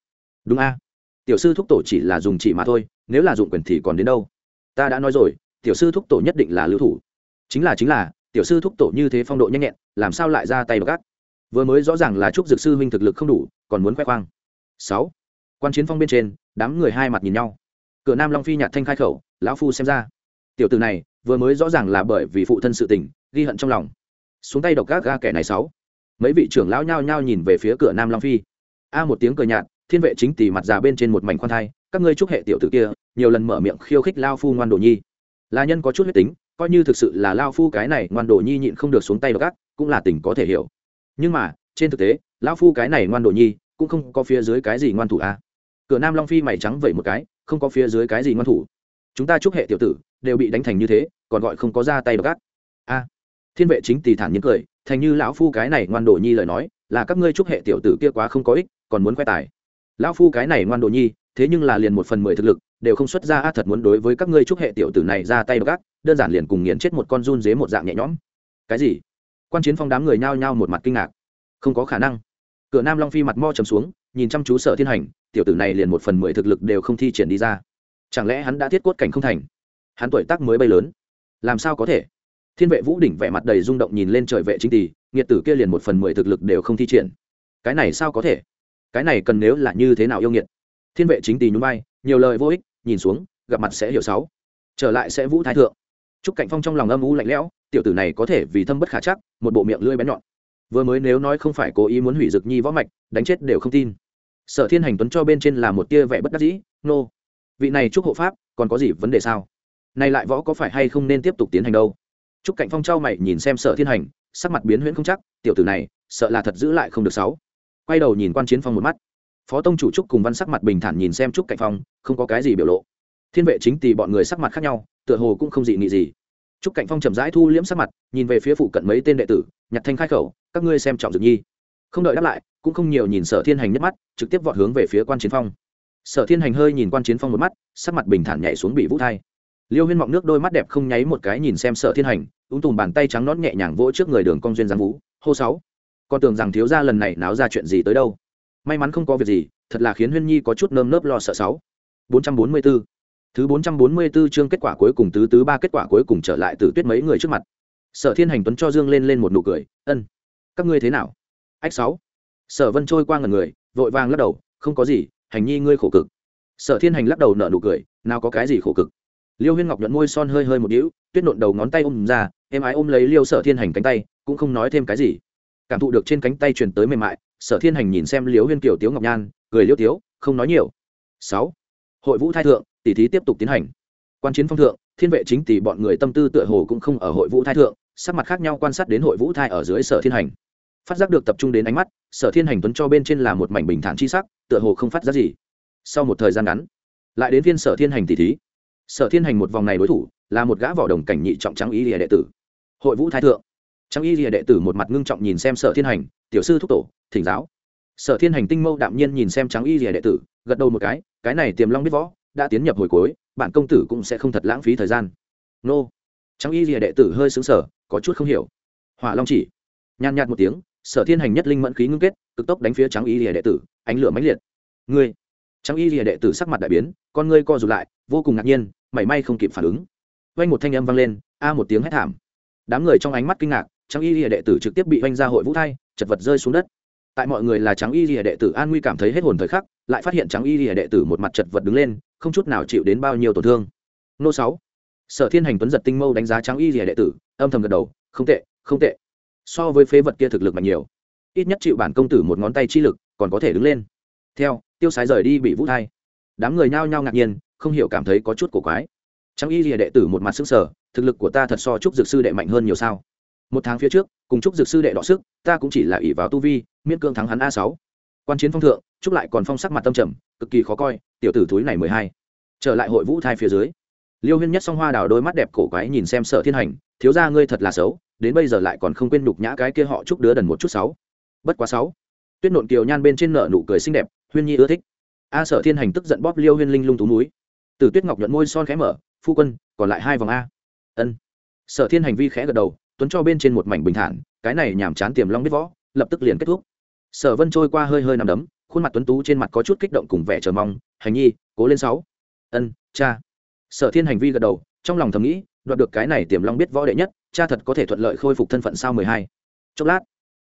Đúng a. Tiểu sư thúc tổ chỉ là dùng chỉ mà thôi, nếu là dụng quyền thì còn đến đâu? Ta đã nói rồi, tiểu sư thúc tổ nhất định là lưu thủ. Chính là chính là, tiểu sư thúc tổ như thế phong độ nhanh nhẹn, làm sao lại ra tay gác vừa mới rõ ràng là chúc dược sư huynh thực lực không đủ, còn muốn khoe khoang. Sáu. Quan chiến phong bên trên, đám người hai mặt nhìn nhau. Cửa nam long phi nhạt thanh khai khẩu, lão phu xem ra. Tiểu từ này vừa mới rõ ràng là bởi vì phụ thân sự tình, ghi hận trong lòng. Xuống tay độc gác ga kẻ này sáu. Mấy vị trưởng lão nhao nhao nhìn về phía cửa nam long phi. A một tiếng cười nhạt, thiên vệ chính tì mặt già bên trên một mảnh khoan thai, các ngươi chúc hệ tiểu tử kia, nhiều lần mở miệng khiêu khích lao phu ngoan đồ nhi. Là nhân có chút huyết tính, coi như thực sự là lao phu cái này ngoan đồ nhi nhịn không được xuống tay độc gác, cũng là tình có thể hiểu. Nhưng mà, trên thực tế lão phu cái này ngoan đồ nhi, cũng không có phía dưới cái gì ngoan thủ a. À. cửa nam long phi mày trắng vậy một cái, không có phía dưới cái gì ngoan thủ. Chúng ta chúc hệ tiểu tử đều bị đánh thành như thế, còn gọi không có ra tay độc ác. A. Thiên vệ chính tỳ thản nhiên cười, thành như lão phu cái này ngoan đồ nhi lời nói, là các ngươi chúc hệ tiểu tử kia quá không có ích, còn muốn khoe tài. Lão phu cái này ngoan đồ nhi, thế nhưng là liền một phần mười thực lực, đều không xuất ra a thật muốn đối với các ngươi chúc hệ tiểu tử này ra tay gác đơn giản liền cùng nghiền chết một con run dế một dạng nhẹ nhõm. Cái gì? Quan chiến phong đám người nhao nhao một mặt kinh ngạc. Không có khả năng. Cửa nam long phi mặt mo trầm xuống, nhìn chăm chú sở thiên hành, tiểu tử này liền một phần mười thực lực đều không thi triển đi ra. Chẳng lẽ hắn đã thiết cốt cảnh không thành? Hắn tuổi tác mới bay lớn. Làm sao có thể? Thiên vệ vũ đỉnh vẻ mặt đầy rung động nhìn lên trời vệ chính tỷ, nghiệt tử kia liền một phần mười thực lực đều không thi triển. Cái này sao có thể? Cái này cần nếu là như thế nào yêu nghiệt? Thiên vệ chính tỷ nhún bay nhiều lời vô ích, nhìn xuống, gặp mặt sẽ hiểu sáu. Trở lại sẽ vũ thái thượng. Trúc cạnh phong trong lòng âm u lạnh lẽo, tiểu tử này có thể vì thâm bất khả chắc, một bộ miệng lưỡi bén nhọn. Vừa mới nếu nói không phải cố ý muốn hủy dực nhi võ mạch, đánh chết đều không tin. Sở thiên hành tuấn cho bên trên là một tia vẻ bất đắc dĩ, nô、no. vị này trúc hộ pháp, còn có gì vấn đề sao? Nay lại võ có phải hay không nên tiếp tục tiến hành đâu? Trúc cạnh phong trao mày nhìn xem sở thiên hành, sắc mặt biến huyễn không chắc, tiểu tử này, sợ là thật giữ lại không được sáu. Quay đầu nhìn quan chiến phong một mắt. Phó tông chủ trúc cùng văn sắc mặt bình thản nhìn xem trúc cạnh phong, không có cái gì biểu lộ. Thiên vệ chính tì bọn người sắc mặt khác nhau, tựa hồ cũng không dị nghị gì. Trúc cạnh phong chậm rãi thu liễm sắc mặt, nhìn về phía phụ cận mấy tên đệ tử, nhặt thanh khai khẩu, các ngươi xem trọng dược nhi. Không đợi đáp lại, cũng không nhiều nhìn sở thiên hành nhất mắt, trực tiếp vọt hướng về phía quan chiến phong. Sở thiên hành hơi nhìn quan chiến phong một mắt, sắc mặt bình thản nhảy xuống bị vũ thai liêu huyên mọng nước đôi mắt đẹp không nháy một cái nhìn xem sở thiên hành, ung tùm bàn tay trắng nót nhẹ nhàng vỗ trước người đường cong duyên giang vũ, hô sáu, con tưởng rằng thiếu gia lần này náo ra chuyện gì tới đâu. May mắn không có việc gì, thật là khiến huyên nhi có chút nơm nớp lo sợ sáu. 444 thứ 444 chương kết quả cuối cùng tứ tứ ba kết quả cuối cùng trở lại từ tuyết mấy người trước mặt. Sở thiên hành tuấn cho dương lên lên một nụ cười, ân, các ngươi thế nào? Ách sáu. Sở vân trôi qua ngần người, vội vàng lắc đầu, không có gì, hành nhi ngươi khổ cực. Sở thiên hành lắc đầu nở nụ cười, nào có cái gì khổ cực? Liêu huyên ngọc nhuận môi son hơi hơi một đĩu tuyết nộn đầu ngón tay ôm ra, em ái ôm lấy liêu sở thiên hành cánh tay, cũng không nói thêm cái gì. Cảm thụ được trên cánh tay truyền tới mềm mại, sở thiên hành nhìn xem liêu huyên kiểu tiếu ngọc nhan, cười liêu tiếu, không nói nhiều. Sáu. Hội vũ thai thượng, tỷ thí tiếp tục tiến hành. Quan chiến phong thượng, thiên vệ chính tỷ bọn người tâm tư tựa hồ cũng không ở hội vũ thai thượng, sắc mặt khác nhau quan sát đến hội vũ thai ở dưới sở thiên hành. Phát giác được tập trung đến ánh mắt, sở thiên hành tuấn cho bên trên là một mảnh bình thản chi sắc, tựa hồ không phát giác gì. Sau một thời gian ngắn, lại đến phiên sở thiên hành tỷ thí sở thiên hành một vòng này đối thủ là một gã vỏ đồng cảnh nhị trọng trắng y lìa đệ tử. Hội vũ thái thượng. Trắng y lìa đệ tử một mặt ngưng trọng nhìn xem sở thiên hành, tiểu sư thúc tổ, thỉnh giáo. Sở thiên hành tinh mâu đạm nhiên nhìn xem trắng y lìa đệ tử, gật đầu một cái cái này tiềm long biết võ, đã tiến nhập hồi cuối bạn công tử cũng sẽ không thật lãng phí thời gian. Nô. Trắng y lìa đệ tử hơi xứng sở có chút không hiểu. Hỏa long chỉ, nhàn nhạt một tiếng, sở thiên hành nhất linh mẫn khí ngưng kết, cực tốc đánh phía trắng y lìa đệ tử, ánh lửa mãnh liệt. Ngươi. Trắng y Lìa đệ tử sắc mặt đại biến, con ngươi co rụt lại, vô cùng ngạc nhiên mảy may không kịp phản ứng. Vang một thanh âm vang lên, a một tiếng hét thảm. Đám người trong ánh mắt kinh ngạc trang y lìa đệ tử trực tiếp bị vanh ra hội vũ thai, chật vật rơi xuống đất. Tại mọi người là trắng y lìa đệ tử an nguy cảm thấy hết hồn thời khắc, lại phát hiện trắng y lìa đệ tử một mặt chật vật đứng lên, không chút nào chịu đến bao nhiêu tổn thương. Nô sáu. Sở thiên hành tuấn giật tinh mâu đánh giá trắng y lìa đệ tử, âm thầm gật đầu, không tệ không tệ. So với phế vật kia thực lực mạnh nhiều, ít nhất chịu bản công tử một ngón tay chi lực, còn có thể đứng lên. Theo, tiêu sái rời đi bị vũ thai. Đám người nhao nhao ngạc nhiên không hiểu cảm thấy có chút cổ quái. Trang y lìa đệ tử một mặt xứng sở thực lực của ta thật so chúc dược sư đệ mạnh hơn nhiều sao? Một tháng phía trước, cùng chúc dược sư đệ đọ sức, ta cũng chỉ là ỷ vào tu vi, miễn cương thắng hắn a sáu. Quan chiến phong thượng chúc lại còn phong sắc mặt tâm trầm, cực kỳ khó coi, tiểu tử thúi này mười hai. Trở lại hội vũ thai phía dưới, liêu huyên nhất song hoa đào đôi mắt đẹp cổ quái nhìn xem sợ thiên hành, thiếu ra ngươi thật là xấu, đến bây giờ lại còn không quên nhục nhã cái kia họ chúc đứa đần một chút sáu. Bất quá sáu. Tuyết nộn kiều nhan bên trên nợ nụ cười xinh đẹp, huyên nhi ưa thích. A sở thiên hành tức giận bóp liêu huyên linh lung tú núi từ tuyết ngọc nhuận môi son khẽ mở, phu quân, còn lại hai vòng a. Ân. Sở thiên hành vi khẽ gật đầu, tuấn cho bên trên một mảnh bình thản, cái này nhàm chán tiềm long biết võ, lập tức liền kết thúc. Sở vân trôi qua hơi hơi nằm đấm, khuôn mặt tuấn tú trên mặt có chút kích động cùng vẻ chờ mong, hành nhi, cố lên sáu. Ân, cha. Sở thiên hành vi gật đầu, trong lòng thầm nghĩ, đoạt được cái này tiềm long biết võ đệ nhất, cha thật có thể thuận lợi khôi phục thân phận sao mười hai. Chốc lát,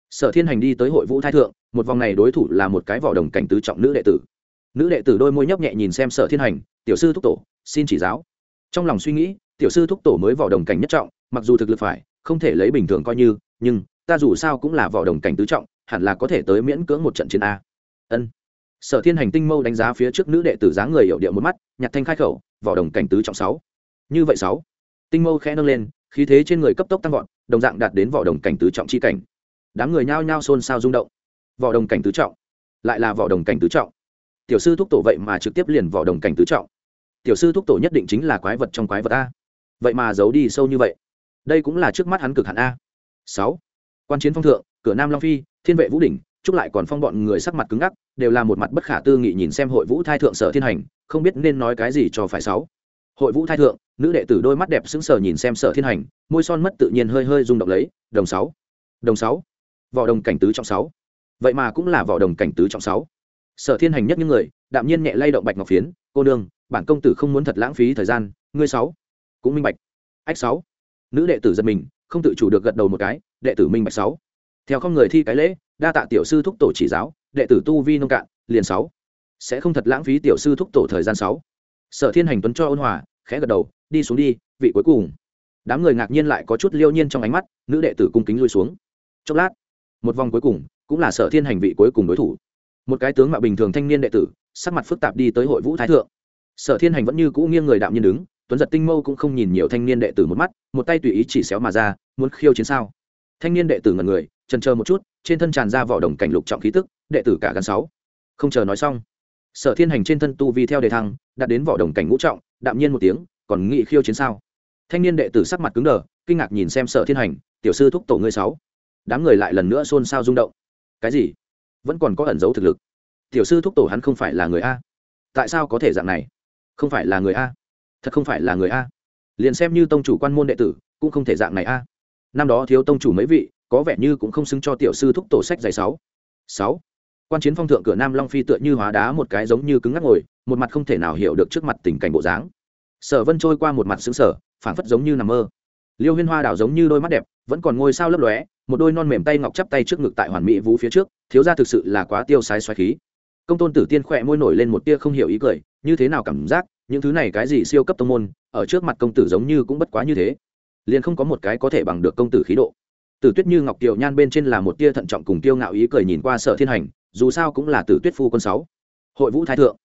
sở thiên hành đi tới hội vũ thái thượng, một vòng này đối thủ là một cái vỏ đồng cảnh tứ trọng nữ đệ tử nữ đệ tử đôi môi nhấp nhẹ nhìn xem sở thiên hành, tiểu sư thúc tổ, xin chỉ giáo. Trong lòng suy nghĩ, tiểu sư thúc tổ mới vỏ đồng cảnh nhất trọng, mặc dù thực lực phải, không thể lấy bình thường coi như, nhưng ta dù sao cũng là vỏ đồng cảnh tứ trọng, hẳn là có thể tới miễn cưỡng một trận chiến a. Ân. Sở thiên hành tinh mâu đánh giá phía trước nữ đệ tử dáng người hiệu điệu một mắt, nhặt thanh khai khẩu vỏ đồng cảnh tứ trọng sáu. Như vậy sáu. Tinh mâu khẽ nâng lên, khí thế trên người cấp tốc tăng vọt, đồng dạng đạt đến vỏ đồng cảnh tứ trọng chi cảnh. Đám người nhao nhao xôn xao rung động. Vỏ đồng cảnh tứ trọng. Lại là vỏ đồng cảnh tứ trọng tiểu sư thúc tổ vậy mà trực tiếp liền vỏ đồng cảnh tứ trọng. Tiểu sư thúc tổ nhất định chính là quái vật trong quái vật a. Vậy mà giấu đi sâu như vậy. Đây cũng là trước mắt hắn cực hạn a. Sáu. Quan chiến phong thượng, cửa nam long phi, thiên vệ vũ đỉnh, chúc lại còn phong bọn người sắc mặt cứng ngắc, đều là một mặt bất khả tư nghị nhìn xem hội vũ thai thượng sở thiên hành, không biết nên nói cái gì cho phải sáu. Hội vũ thai thượng, nữ đệ tử đôi mắt đẹp sững sờ nhìn xem sở thiên hành, môi son mất tự nhiên hơi hơi rung động lấy, đồng sáu. Đồng sáu. Vỏ đồng cảnh tứ trọng sáu. Vậy mà cũng là vỏ đồng cảnh tứ trọng sáu sở thiên hành nhất những người, đạm nhiên nhẹ lay động bạch ngọc phiến, cô nương, bản công tử không muốn thật lãng phí thời gian, ngươi sáu cũng minh bạch. Ách sáu, nữ đệ tử giật mình, không tự chủ được gật đầu một cái, đệ tử minh bạch sáu. Theo không người thi cái lễ, đa tạ tiểu sư thúc tổ chỉ giáo, đệ tử tu vi nông cạn, liền sáu. Sẽ không thật lãng phí tiểu sư thúc tổ thời gian sáu. Sở thiên hành tuấn cho ôn hòa, khẽ gật đầu, đi xuống đi, vị cuối cùng. Đám người ngạc nhiên lại có chút liêu nhiên trong ánh mắt, nữ đệ tử cung kính lui xuống. Chốc lát, một vòng cuối cùng, cũng là sở thiên hành vị cuối cùng đối thủ một cái tướng mạo bình thường thanh niên đệ tử, sắc mặt phức tạp đi tới hội vũ thái thượng. Sở thiên hành vẫn như cũ nghiêng người đạm nhiên đứng, tuấn giật tinh mâu cũng không nhìn nhiều thanh niên đệ tử một mắt, một tay tùy ý chỉ xéo mà ra, muốn khiêu chiến sao? Thanh niên đệ tử ngần người trần chờ một chút, trên thân tràn ra vỏ đồng cảnh lục trọng khí tức, đệ tử cả gần sáu. Không chờ nói xong, sở thiên hành trên thân tu vi theo đề thăng, đạt đến vỏ đồng cảnh ngũ trọng, đạm nhiên một tiếng, còn nghị khiêu chiến sao? Thanh niên đệ tử sắc mặt cứng đờ, kinh ngạc nhìn xem sở thiên hành, tiểu sư thúc tổ ngươi sáu. Đám người lại lần nữa xôn xao rung động. Cái gì? Vẫn còn có ẩn dấu thực lực. Tiểu sư thúc tổ hắn không phải là người a. Tại sao có thể dạng này? Không phải là người a. Thật không phải là người a. Liền xem như tông chủ quan môn đệ tử, cũng không thể dạng này a. Năm đó thiếu tông chủ mấy vị, có vẻ như cũng không xứng cho tiểu sư thúc tổ sách dày sáu. Sáu. Quan chiến phong thượng cửa nam long phi tựa như hóa đá một cái giống như cứng ngắc ngồi, một mặt không thể nào hiểu được trước mặt tình cảnh bộ dáng. Sở vân trôi qua một mặt xứng sở phảng phất giống như nằm mơ. Liêu huyên hoa đảo giống như đôi mắt đẹp, vẫn còn ngôi sao lấp lóe một đôi non mềm tay ngọc chắp tay trước ngực tại hoàn mỹ vú phía trước, thiếu ra thực sự là quá tiêu sái xoáy khí. Công tôn tử tiên khỏe môi nổi lên một tia không hiểu ý cười, như thế nào cảm giác, những thứ này cái gì siêu cấp tông môn, ở trước mặt công tử giống như cũng bất quá như thế. Liền không có một cái có thể bằng được công tử khí độ. Tử tuyết như ngọc kiều nhan bên trên là một tia thận trọng cùng tiêu ngạo ý cười nhìn qua sở thiên hành, dù sao cũng là tử tuyết phu quân sáu. Hội vũ thái thượng.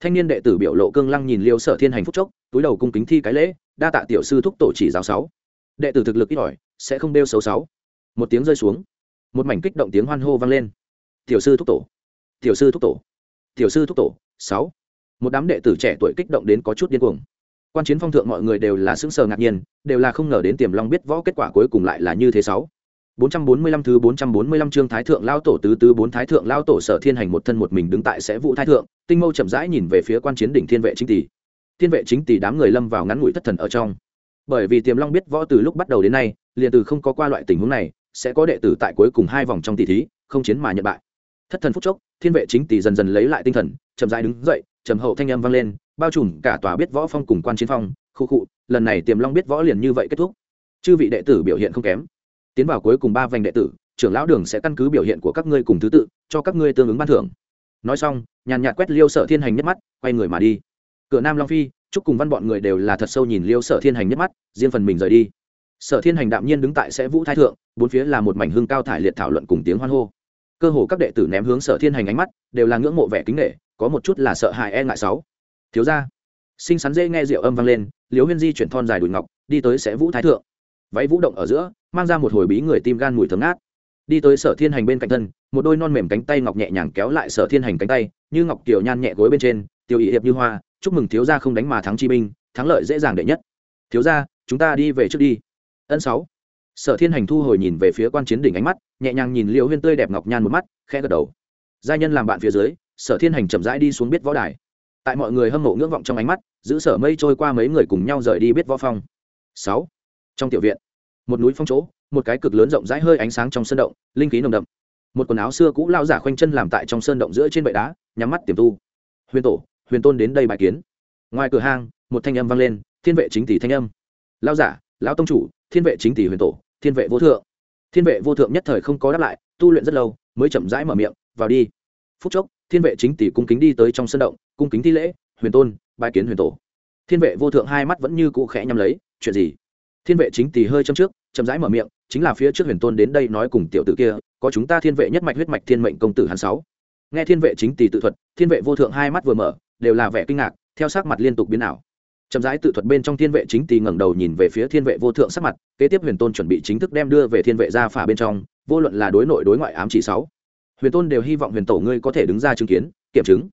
Thanh niên đệ tử biểu lộ cương lăng nhìn liêu sở thiên hành phúc chốc, túi đầu cung kính thi cái lễ, đa tạ tiểu sư thúc tổ chỉ giáo sáu. Đệ tử thực lực ít ỏi, sẽ không đeo xấu sáu một tiếng rơi xuống một mảnh kích động tiếng hoan hô vang lên tiểu sư thúc tổ tiểu sư thúc tổ tiểu sư thúc tổ sáu một đám đệ tử trẻ tuổi kích động đến có chút điên cuồng quan chiến phong thượng mọi người đều là sững sờ ngạc nhiên đều là không ngờ đến tiềm long biết võ kết quả cuối cùng lại là như thế sáu 445 thứ 445 chương Thái thượng lao tổ tứ tứ bốn Thái thượng lao tổ Sở Thiên Hành một thân một mình đứng tại sẽ vụ thái thượng, Tinh Mâu chậm rãi nhìn về phía quan chiến đỉnh Thiên vệ chính tỷ. Thiên vệ chính tỷ đám người lâm vào ngắn ngủi thất thần ở trong. Bởi vì Tiềm Long biết võ từ lúc bắt đầu đến nay, liền từ không có qua loại tình huống này, sẽ có đệ tử tại cuối cùng hai vòng trong tỷ thí, không chiến mà nhận bại. thất thần phút chốc thiên vệ chính tỷ dần dần lấy lại tinh thần chậm rãi đứng dậy trầm hậu thanh âm vang lên bao trùm cả tòa biết võ phong cùng quan chiến phong khu cụ lần này tiềm long biết võ liền như vậy kết thúc. Chư vị đệ tử biểu hiện không kém. Tiến vào cuối cùng ba vành đệ tử trưởng lão đường sẽ căn cứ biểu hiện của các ngươi cùng thứ tự cho các ngươi tương ứng ban thưởng. Nói xong nhàn nhạt quét liêu sở thiên hành nhất mắt quay người mà đi. Cửa nam long phi chúc cùng văn bọn người đều là thật sâu nhìn liêu sở thiên hành nhất mắt riêng phần mình rời đi sở thiên hành đạm nhiên đứng tại sẽ vũ thái thượng, bốn phía là một mảnh hương cao thải liệt thảo luận cùng tiếng hoan hô. Cơ hồ các đệ tử ném hướng sở thiên hành ánh mắt, đều là ngưỡng mộ vẻ kính nghệ có một chút là sợ hãi e ngại sáu. Thiếu ra xinh xắn dễ nghe rượu âm vang lên liều huyên di chuyển thon dài đùi ngọc, đi tới sẽ vũ thái thượng. Váy vũ động ở giữa, mang ra một hồi bí người tim gan mùi thấm ngát. Đi tới sở thiên hành bên cạnh thân, một đôi non mềm cánh tay ngọc nhẹ nhàng kéo lại sở thiên hành cánh tay, như ngọc kiều nhan nhẹ gối bên trên tiêu ý hiệp như hoa, chúc mừng thiếu gia không đánh mà thắng chi binh, thắng lợi dễ dàng đệ nhất. Thiếu gia, chúng ta đi về trước đi ân sáu. Sở thiên hành thu hồi nhìn về phía quan chiến đỉnh ánh mắt, nhẹ nhàng nhìn liễu huyên tươi đẹp ngọc nhan một mắt, khẽ gật đầu. Gia nhân làm bạn phía dưới, sở thiên hành chậm rãi đi xuống biết võ đài. Tại mọi người hâm mộ ngưỡng vọng trong ánh mắt, giữ sở mây trôi qua mấy người cùng nhau rời đi biết võ phong. Sáu. Trong tiểu viện, một núi phong chỗ, một cái cực lớn rộng rãi hơi ánh sáng trong sơn động, linh khí nồng đậm. Một quần áo xưa cũ lao giả khoanh chân làm tại trong sơn động giữa trên bệ đá, nhắm mắt tiềm tu. Huyền tổ, huyền tôn đến đây bài kiến. Ngoài cửa hang, một thanh âm vang lên, thiên vệ chính tỷ thanh âm. Lao giả, lão tông chủ thiên vệ chính tỷ huyền tổ, thiên vệ vô thượng. Thiên vệ vô thượng nhất thời không có đáp lại, tu luyện rất lâu, mới chậm rãi mở miệng, vào đi. Phút chốc, thiên vệ chính tỷ cung kính đi tới trong sân động, cung kính thi lễ, huyền tôn bài kiến huyền tổ. Thiên vệ vô thượng hai mắt vẫn như cụ khẽ nhắm lấy, chuyện gì? Thiên vệ chính tỷ hơi châm trước, chậm rãi mở miệng, chính là phía trước huyền tôn đến đây nói cùng tiểu tử kia, có chúng ta thiên vệ nhất mạch huyết mạch thiên mệnh công tử hàn sáu. Nghe thiên vệ chính tỷ tự thuật, thiên vệ vô thượng hai mắt vừa mở, đều là vẻ kinh ngạc, theo sắc mặt liên tục biến ảo chậm rãi tự thuật bên trong thiên vệ chính tỳ ngẩng đầu nhìn về phía thiên vệ vô thượng sắc mặt, kế tiếp huyền tôn chuẩn bị chính thức đem đưa về thiên vệ gia phả bên trong, vô luận là đối nội đối ngoại ám chỉ sáu. Huyền tôn đều hy vọng huyền tổ ngươi có thể đứng ra chứng kiến, kiểm chứng.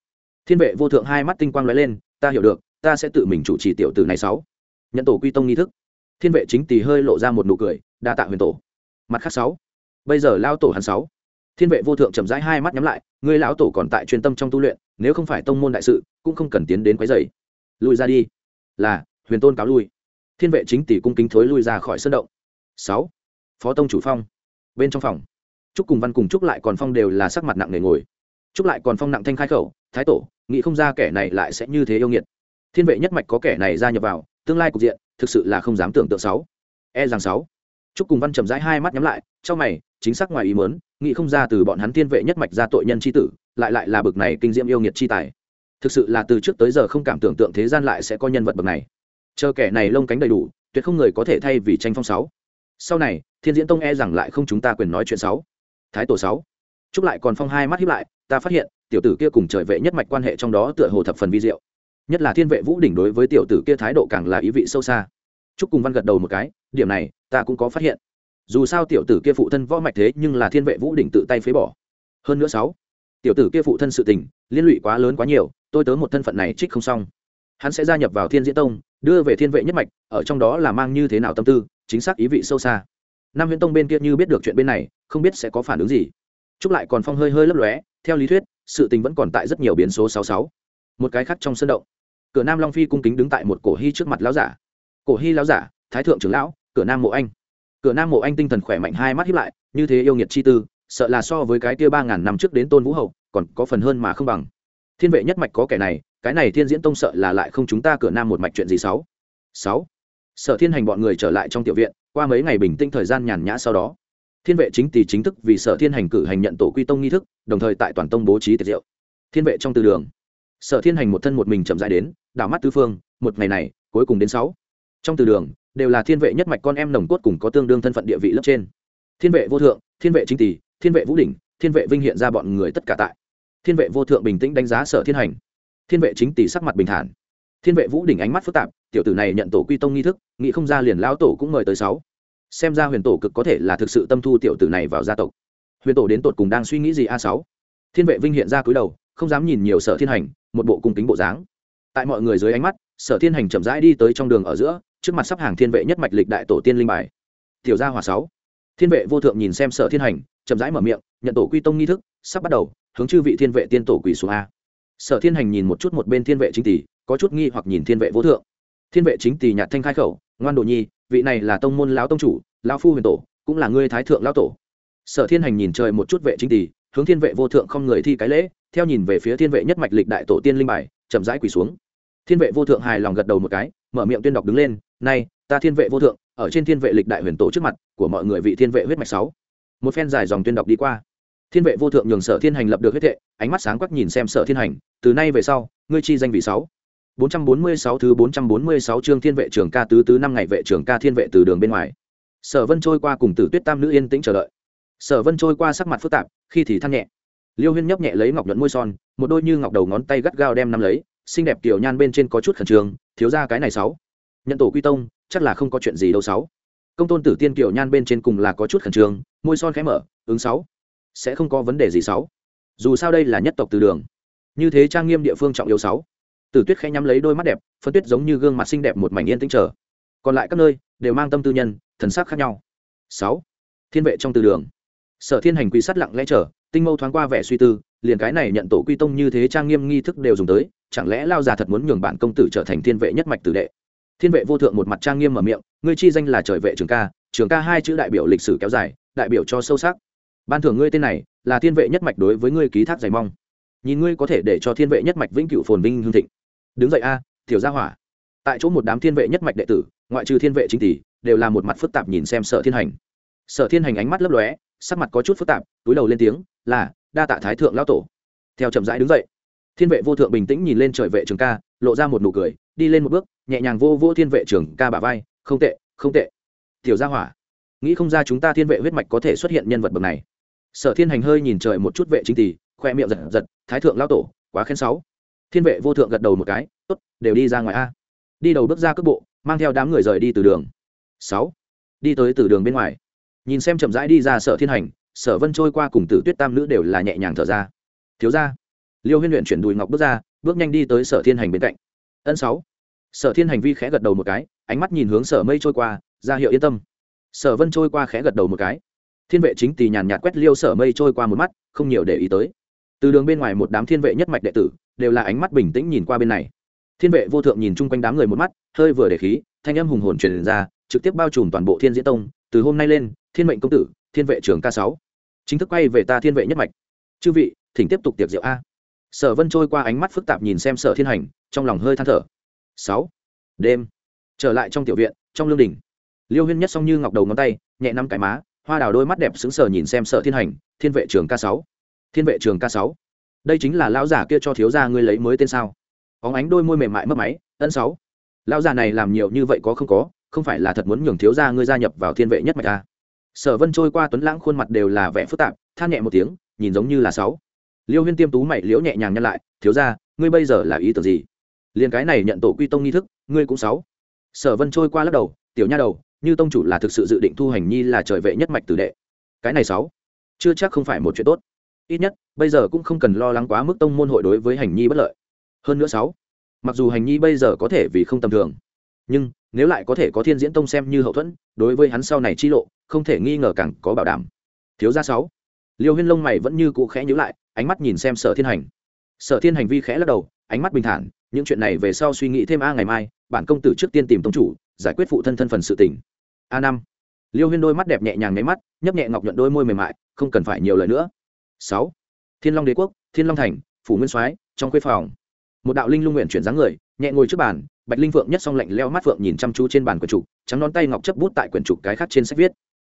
Thiên vệ vô thượng hai mắt tinh quang lóe lên, ta hiểu được, ta sẽ tự mình chủ trì tiểu tử này sáu. Nhận tổ quy tông nghi thức. Thiên vệ chính tỳ hơi lộ ra một nụ cười, đa tạ huyền tổ. Mặt khác sáu. Bây giờ lao tổ hắn sáu. Thiên vệ vô thượng chậm rãi hai mắt nhắm lại, ngươi lão tổ còn tại chuyên tâm trong tu luyện, nếu không phải tông môn đại sự, cũng không cần tiến đến quấy rầy. Lùi ra đi là huyền tôn cáo lui. Thiên vệ chính tỷ cung kính thối lui ra khỏi sân động. Sáu, phó tông chủ phong. Bên trong phòng, trúc cùng văn cùng trúc lại còn phong đều là sắc mặt nặng nề ngồi. Trúc lại còn phong nặng thanh khai khẩu, thái tổ, nghĩ không ra kẻ này lại sẽ như thế yêu nghiệt. Thiên vệ nhất mạch có kẻ này gia nhập vào, tương lai cục diện, thực sự là không dám tưởng tượng sáu. E rằng sáu, trúc cùng văn trầm rãi hai mắt nhắm lại, trong mày, chính xác ngoài ý mớn nghĩ không ra từ bọn hắn thiên vệ nhất mạch ra tội nhân tri tử, lại lại là bực này kinh diễm yêu nghiệt chi tài thực sự là từ trước tới giờ không cảm tưởng tượng thế gian lại sẽ có nhân vật bậc này. Chờ kẻ này lông cánh đầy đủ, tuyệt không người có thể thay vì tranh phong sáu. Sau này, thiên diễn tông e rằng lại không chúng ta quyền nói chuyện sáu. Thái tổ sáu. Chúc lại còn phong hai mắt hiếp lại, ta phát hiện, tiểu tử kia cùng trời vệ nhất mạch quan hệ trong đó tựa hồ thập phần vi diệu. Nhất là thiên vệ vũ đỉnh đối với tiểu tử kia thái độ càng là ý vị sâu xa. Chúc cùng văn gật đầu một cái, điểm này, ta cũng có phát hiện. Dù sao tiểu tử kia phụ thân võ mạch thế nhưng là thiên vệ vũ đỉnh tự tay phế bỏ. Hơn nữa sáu, tiểu tử kia phụ thân sự tình, liên lụy quá lớn quá nhiều tôi tớ một thân phận này trích không xong. Hắn sẽ gia nhập vào thiên diễn tông, đưa về thiên vệ nhất mạch, ở trong đó là mang như thế nào tâm tư, chính xác ý vị sâu xa. Nam viễn tông bên kia như biết được chuyện bên này, không biết sẽ có phản ứng gì. Chúc lại còn phong hơi hơi lấp lóe, theo lý thuyết, sự tình vẫn còn tại rất nhiều biến số sáu sáu. Một cái khác trong sân động, cửa nam long phi cung kính đứng tại một cổ hy trước mặt lão giả. Cổ hy lão giả, thái thượng trưởng lão, cửa nam mộ anh. Cửa nam mộ anh tinh thần khỏe mạnh hai mắt hiếp lại, như thế yêu nghiệt chi tư, sợ là so với cái kia ba ngàn năm trước đến tôn vũ hậu, còn có phần hơn mà không bằng thiên vệ nhất mạch có kẻ này, cái này thiên diễn tông sợ là lại không chúng ta cửa nam một mạch chuyện gì sáu? Sáu. Sở thiên hành bọn người trở lại trong tiểu viện, qua mấy ngày bình tĩnh thời gian nhàn nhã sau đó. Thiên vệ chính tỷ chính thức vì sở thiên hành cử hành nhận tổ quy tông nghi thức, đồng thời tại toàn tông bố trí tiệc diệu thiên vệ trong từ đường. Sở thiên hành một thân một mình chậm dại đến, đảo mắt tư phương, một ngày này, cuối cùng đến sáu. Trong từ đường, đều là thiên vệ nhất mạch con em nồng cốt cùng có tương đương thân phận địa vị lớp trên. Thiên vệ vô thượng, thiên vệ chính tỷ thiên vệ vũ đỉnh, thiên vệ vinh hiện ra bọn người tất cả tại thiên vệ vô thượng bình tĩnh đánh giá sở thiên hành. Thiên vệ chính tỷ sắc mặt bình thản. Thiên vệ vũ đỉnh ánh mắt phức tạp, tiểu tử này nhận tổ quy tông nghi thức, nghĩ không ra liền lão tổ cũng mời tới sáu. Xem ra huyền tổ cực có thể là thực sự tâm thu tiểu tử này vào gia tộc. Huyền tổ đến tột cùng đang suy nghĩ gì a sáu? Thiên vệ vinh hiện ra cúi đầu, không dám nhìn nhiều sở thiên hành, một bộ cung kính bộ dáng. Tại mọi người dưới ánh mắt, sở thiên hành chậm rãi đi tới trong đường ở giữa, trước mặt sắp hàng thiên vệ nhất mạch lịch đại tổ tiên linh bài. Tiểu gia hòa sáu. Thiên vệ vô thượng nhìn xem sở thiên hành, chậm rãi mở miệng, nhận tổ quy tông nghi thức, sắp bắt đầu hướng chư vị thiên vệ tiên tổ quỳ xuống a. Sở thiên hành nhìn một chút một bên thiên vệ chính tỷ, có chút nghi hoặc nhìn thiên vệ vô thượng. Thiên vệ chính tỷ nhạt thanh khai khẩu, ngoan đồ nhi, vị này là tông môn lão tông chủ, lão phu huyền tổ, cũng là ngươi thái thượng lão tổ. Sở thiên hành nhìn trời một chút vệ chính tỷ, hướng thiên vệ vô thượng không người thi cái lễ, theo nhìn về phía thiên vệ nhất mạch lịch đại tổ tiên linh bài, chậm rãi quỳ xuống. Thiên vệ vô thượng hài lòng gật đầu một cái, mở miệng tuyên đọc đứng lên, nay, ta thiên vệ vô thượng, ở trên thiên vệ lịch đại huyền tổ trước mặt của mọi người vị thiên vệ huyết mạch sáu. Một phen dài dòng tuyên đọc đi qua thiên vệ vô thượng nhường sở thiên hành lập được huyết thệ ánh mắt sáng quắc nhìn xem sở thiên hành từ nay về sau ngươi chi danh vị sáu 446 thứ 446 chương thiên vệ trưởng ca tứ tứ năm ngày vệ trưởng ca thiên vệ từ đường bên ngoài. Sở Vân trôi qua cùng Tử Tuyết Tam nữ yên tĩnh chờ đợi. Sở Vân trôi qua sắc mặt phức tạp, khi thì than nhẹ. Liêu Huyên nhấp nhẹ lấy ngọc nhuận môi son, một đôi như ngọc đầu ngón tay gắt gao đem nắm lấy, xinh đẹp tiểu nhan bên trên có chút khẩn trương, thiếu gia cái này sáu. Nhận tổ quy tông, chắc là không có chuyện gì đâu sáu. Công tôn Tử Tiên tiểu nhan bên trên cùng là có chút khẩn trương, môi son khẽ mở, ứng sáu. Sẽ không có vấn đề gì sáu. Dù sao đây là nhất tộc từ đường. Như thế trang nghiêm địa phương trọng yếu sáu Tử Tuyết khẽ nhắm lấy đôi mắt đẹp, phân tuyết giống như gương mặt xinh đẹp một mảnh yên tĩnh chờ. Còn lại các nơi đều mang tâm tư nhân, thần sắc khác nhau. Sáu, Thiên vệ trong từ đường. Sở Thiên Hành quy sát lặng lẽ chờ, tinh mâu thoáng qua vẻ suy tư, liền cái này nhận tổ quy tông như thế trang nghiêm nghi thức đều dùng tới, chẳng lẽ lao già thật muốn nhường bản công tử trở thành thiên vệ nhất mạch tử đệ? Thiên vệ vô thượng một mặt trang nghiêm mở miệng, ngươi chi danh là trời vệ trường ca, trường ca hai chữ đại biểu lịch sử kéo dài, đại biểu cho sâu sắc. Ban thưởng ngươi tên này, là thiên vệ nhất mạch đối với ngươi ký thác dày mong. Nhìn ngươi có thể để cho thiên vệ nhất mạch vĩnh cửu phồn vinh hương thịnh. Đứng dậy a tiểu gia hỏa. Tại chỗ một đám thiên vệ nhất mạch đệ tử ngoại trừ thiên vệ chính tỷ đều là một mặt phức tạp nhìn xem sở thiên hành. Sở thiên hành ánh mắt lấp lóe sắc mặt có chút phức tạp túi đầu lên tiếng là đa tạ thái thượng lão tổ. Theo chậm rãi đứng dậy thiên vệ vô thượng bình tĩnh nhìn lên trời vệ trường ca lộ ra một nụ cười đi lên một bước nhẹ nhàng vô vô thiên vệ trường ca bả vai không tệ không tệ. Tiểu gia hỏa nghĩ không ra chúng ta thiên vệ huyết mạch có thể xuất hiện nhân vật bậc này sở thiên hành hơi nhìn trời một chút vệ chính tỷ, khoe miệng giật giật, thái thượng lão tổ, quá khen sáu. Thiên vệ vô thượng gật đầu một cái, tốt, đều đi ra ngoài a. Đi đầu bước ra cước bộ, mang theo đám người rời đi từ đường. Sáu, đi tới từ đường bên ngoài. Nhìn xem chậm rãi đi ra sở thiên hành, sở vân trôi qua cùng tử tuyết tam nữ đều là nhẹ nhàng thở ra. Thiếu ra liêu huyên luyện chuyển đùi ngọc bước ra, bước nhanh đi tới sở thiên hành bên cạnh. Ân sáu. Sở thiên hành vi khẽ gật đầu một cái, ánh mắt nhìn hướng sở mây trôi qua ra hiệu yên tâm. Sở vân trôi qua khẽ gật đầu một cái thiên vệ chính tỳ nhàn nhạt quét liêu sở mây trôi qua một mắt, không nhiều để ý tới. Từ đường bên ngoài một đám thiên vệ nhất mạch đệ tử, đều là ánh mắt bình tĩnh nhìn qua bên này. Thiên vệ vô thượng nhìn chung quanh đám người một mắt, hơi vừa để khí, thanh âm hùng hồn truyền ra, trực tiếp bao trùm toàn bộ thiên diễn tông. Từ hôm nay lên, thiên mệnh công tử, thiên vệ trưởng k sáu. Chính thức quay về ta thiên vệ nhất mạch. Chư vị, thỉnh tiếp tục tiệc rượu a. Sở vân trôi qua ánh mắt phức tạp nhìn xem sở thiên hành, trong lòng hơi than thở. Sáu. Đêm. Trở lại trong tiểu viện, trong lương đình liêu huyên nhất song như ngọc đầu ngón tay, nhẹ năm cái má hoa đào đôi mắt đẹp sững sờ nhìn xem sở thiên hành, thiên vệ trường k sáu. Thiên vệ trường k sáu. Đây chính là lão giả kia cho thiếu gia ngươi lấy mới tên sao? Óng ánh đôi môi mềm mại mất máy, ân sáu. Lão già này làm nhiều như vậy có không có, không phải là thật muốn nhường thiếu gia ngươi gia nhập vào thiên vệ nhất mạch à. sở vân trôi qua tuấn lãng khuôn mặt đều là vẻ phức tạp, than nhẹ một tiếng, nhìn giống như là sáu. Liêu huyên tiêm tú mày liễu nhẹ nhàng nhăn lại, thiếu gia, ngươi bây giờ là ý tưởng gì? Liền cái này nhận tổ quy tông nghi thức, ngươi cũng sáu. Sở vân trôi qua lắc đầu, tiểu nha đầu như tông chủ là thực sự dự định thu hành nhi là trời vệ nhất mạch tử đệ. Cái này sáu, chưa chắc không phải một chuyện tốt. Ít nhất, bây giờ cũng không cần lo lắng quá mức tông môn hội đối với hành nhi bất lợi. Hơn nữa sáu, mặc dù hành nhi bây giờ có thể vì không tầm thường, nhưng nếu lại có thể có thiên diễn tông xem như hậu thuẫn, đối với hắn sau này chi lộ, không thể nghi ngờ càng có bảo đảm. Thiếu gia sáu, liêu huyên lông mày vẫn như cụ khẽ nhíu lại, ánh mắt nhìn xem sở thiên hành. Sở thiên hành vi khẽ lắc đầu, ánh mắt bình thản, những chuyện này về sau suy nghĩ thêm a ngày mai, bản công tử trước tiên tìm tông chủ giải quyết phụ thân thân phần sự tình. A năm. Liêu huyên đôi mắt đẹp nhẹ nhàng nháy mắt, nhấp nhẹ ngọc nhuận đôi môi mềm mại, không cần phải nhiều lời nữa. Sáu. Thiên long đế quốc, thiên long thành, phủ nguyên soái, trong khuê phòng. Một đạo linh lung nguyện chuyển dáng người, nhẹ ngồi trước bàn, bạch linh phượng nhất song lạnh leo mắt phượng nhìn chăm chú trên bàn quyển trục, trắng nón tay ngọc chấp bút tại quyển trục cái khác trên sách viết.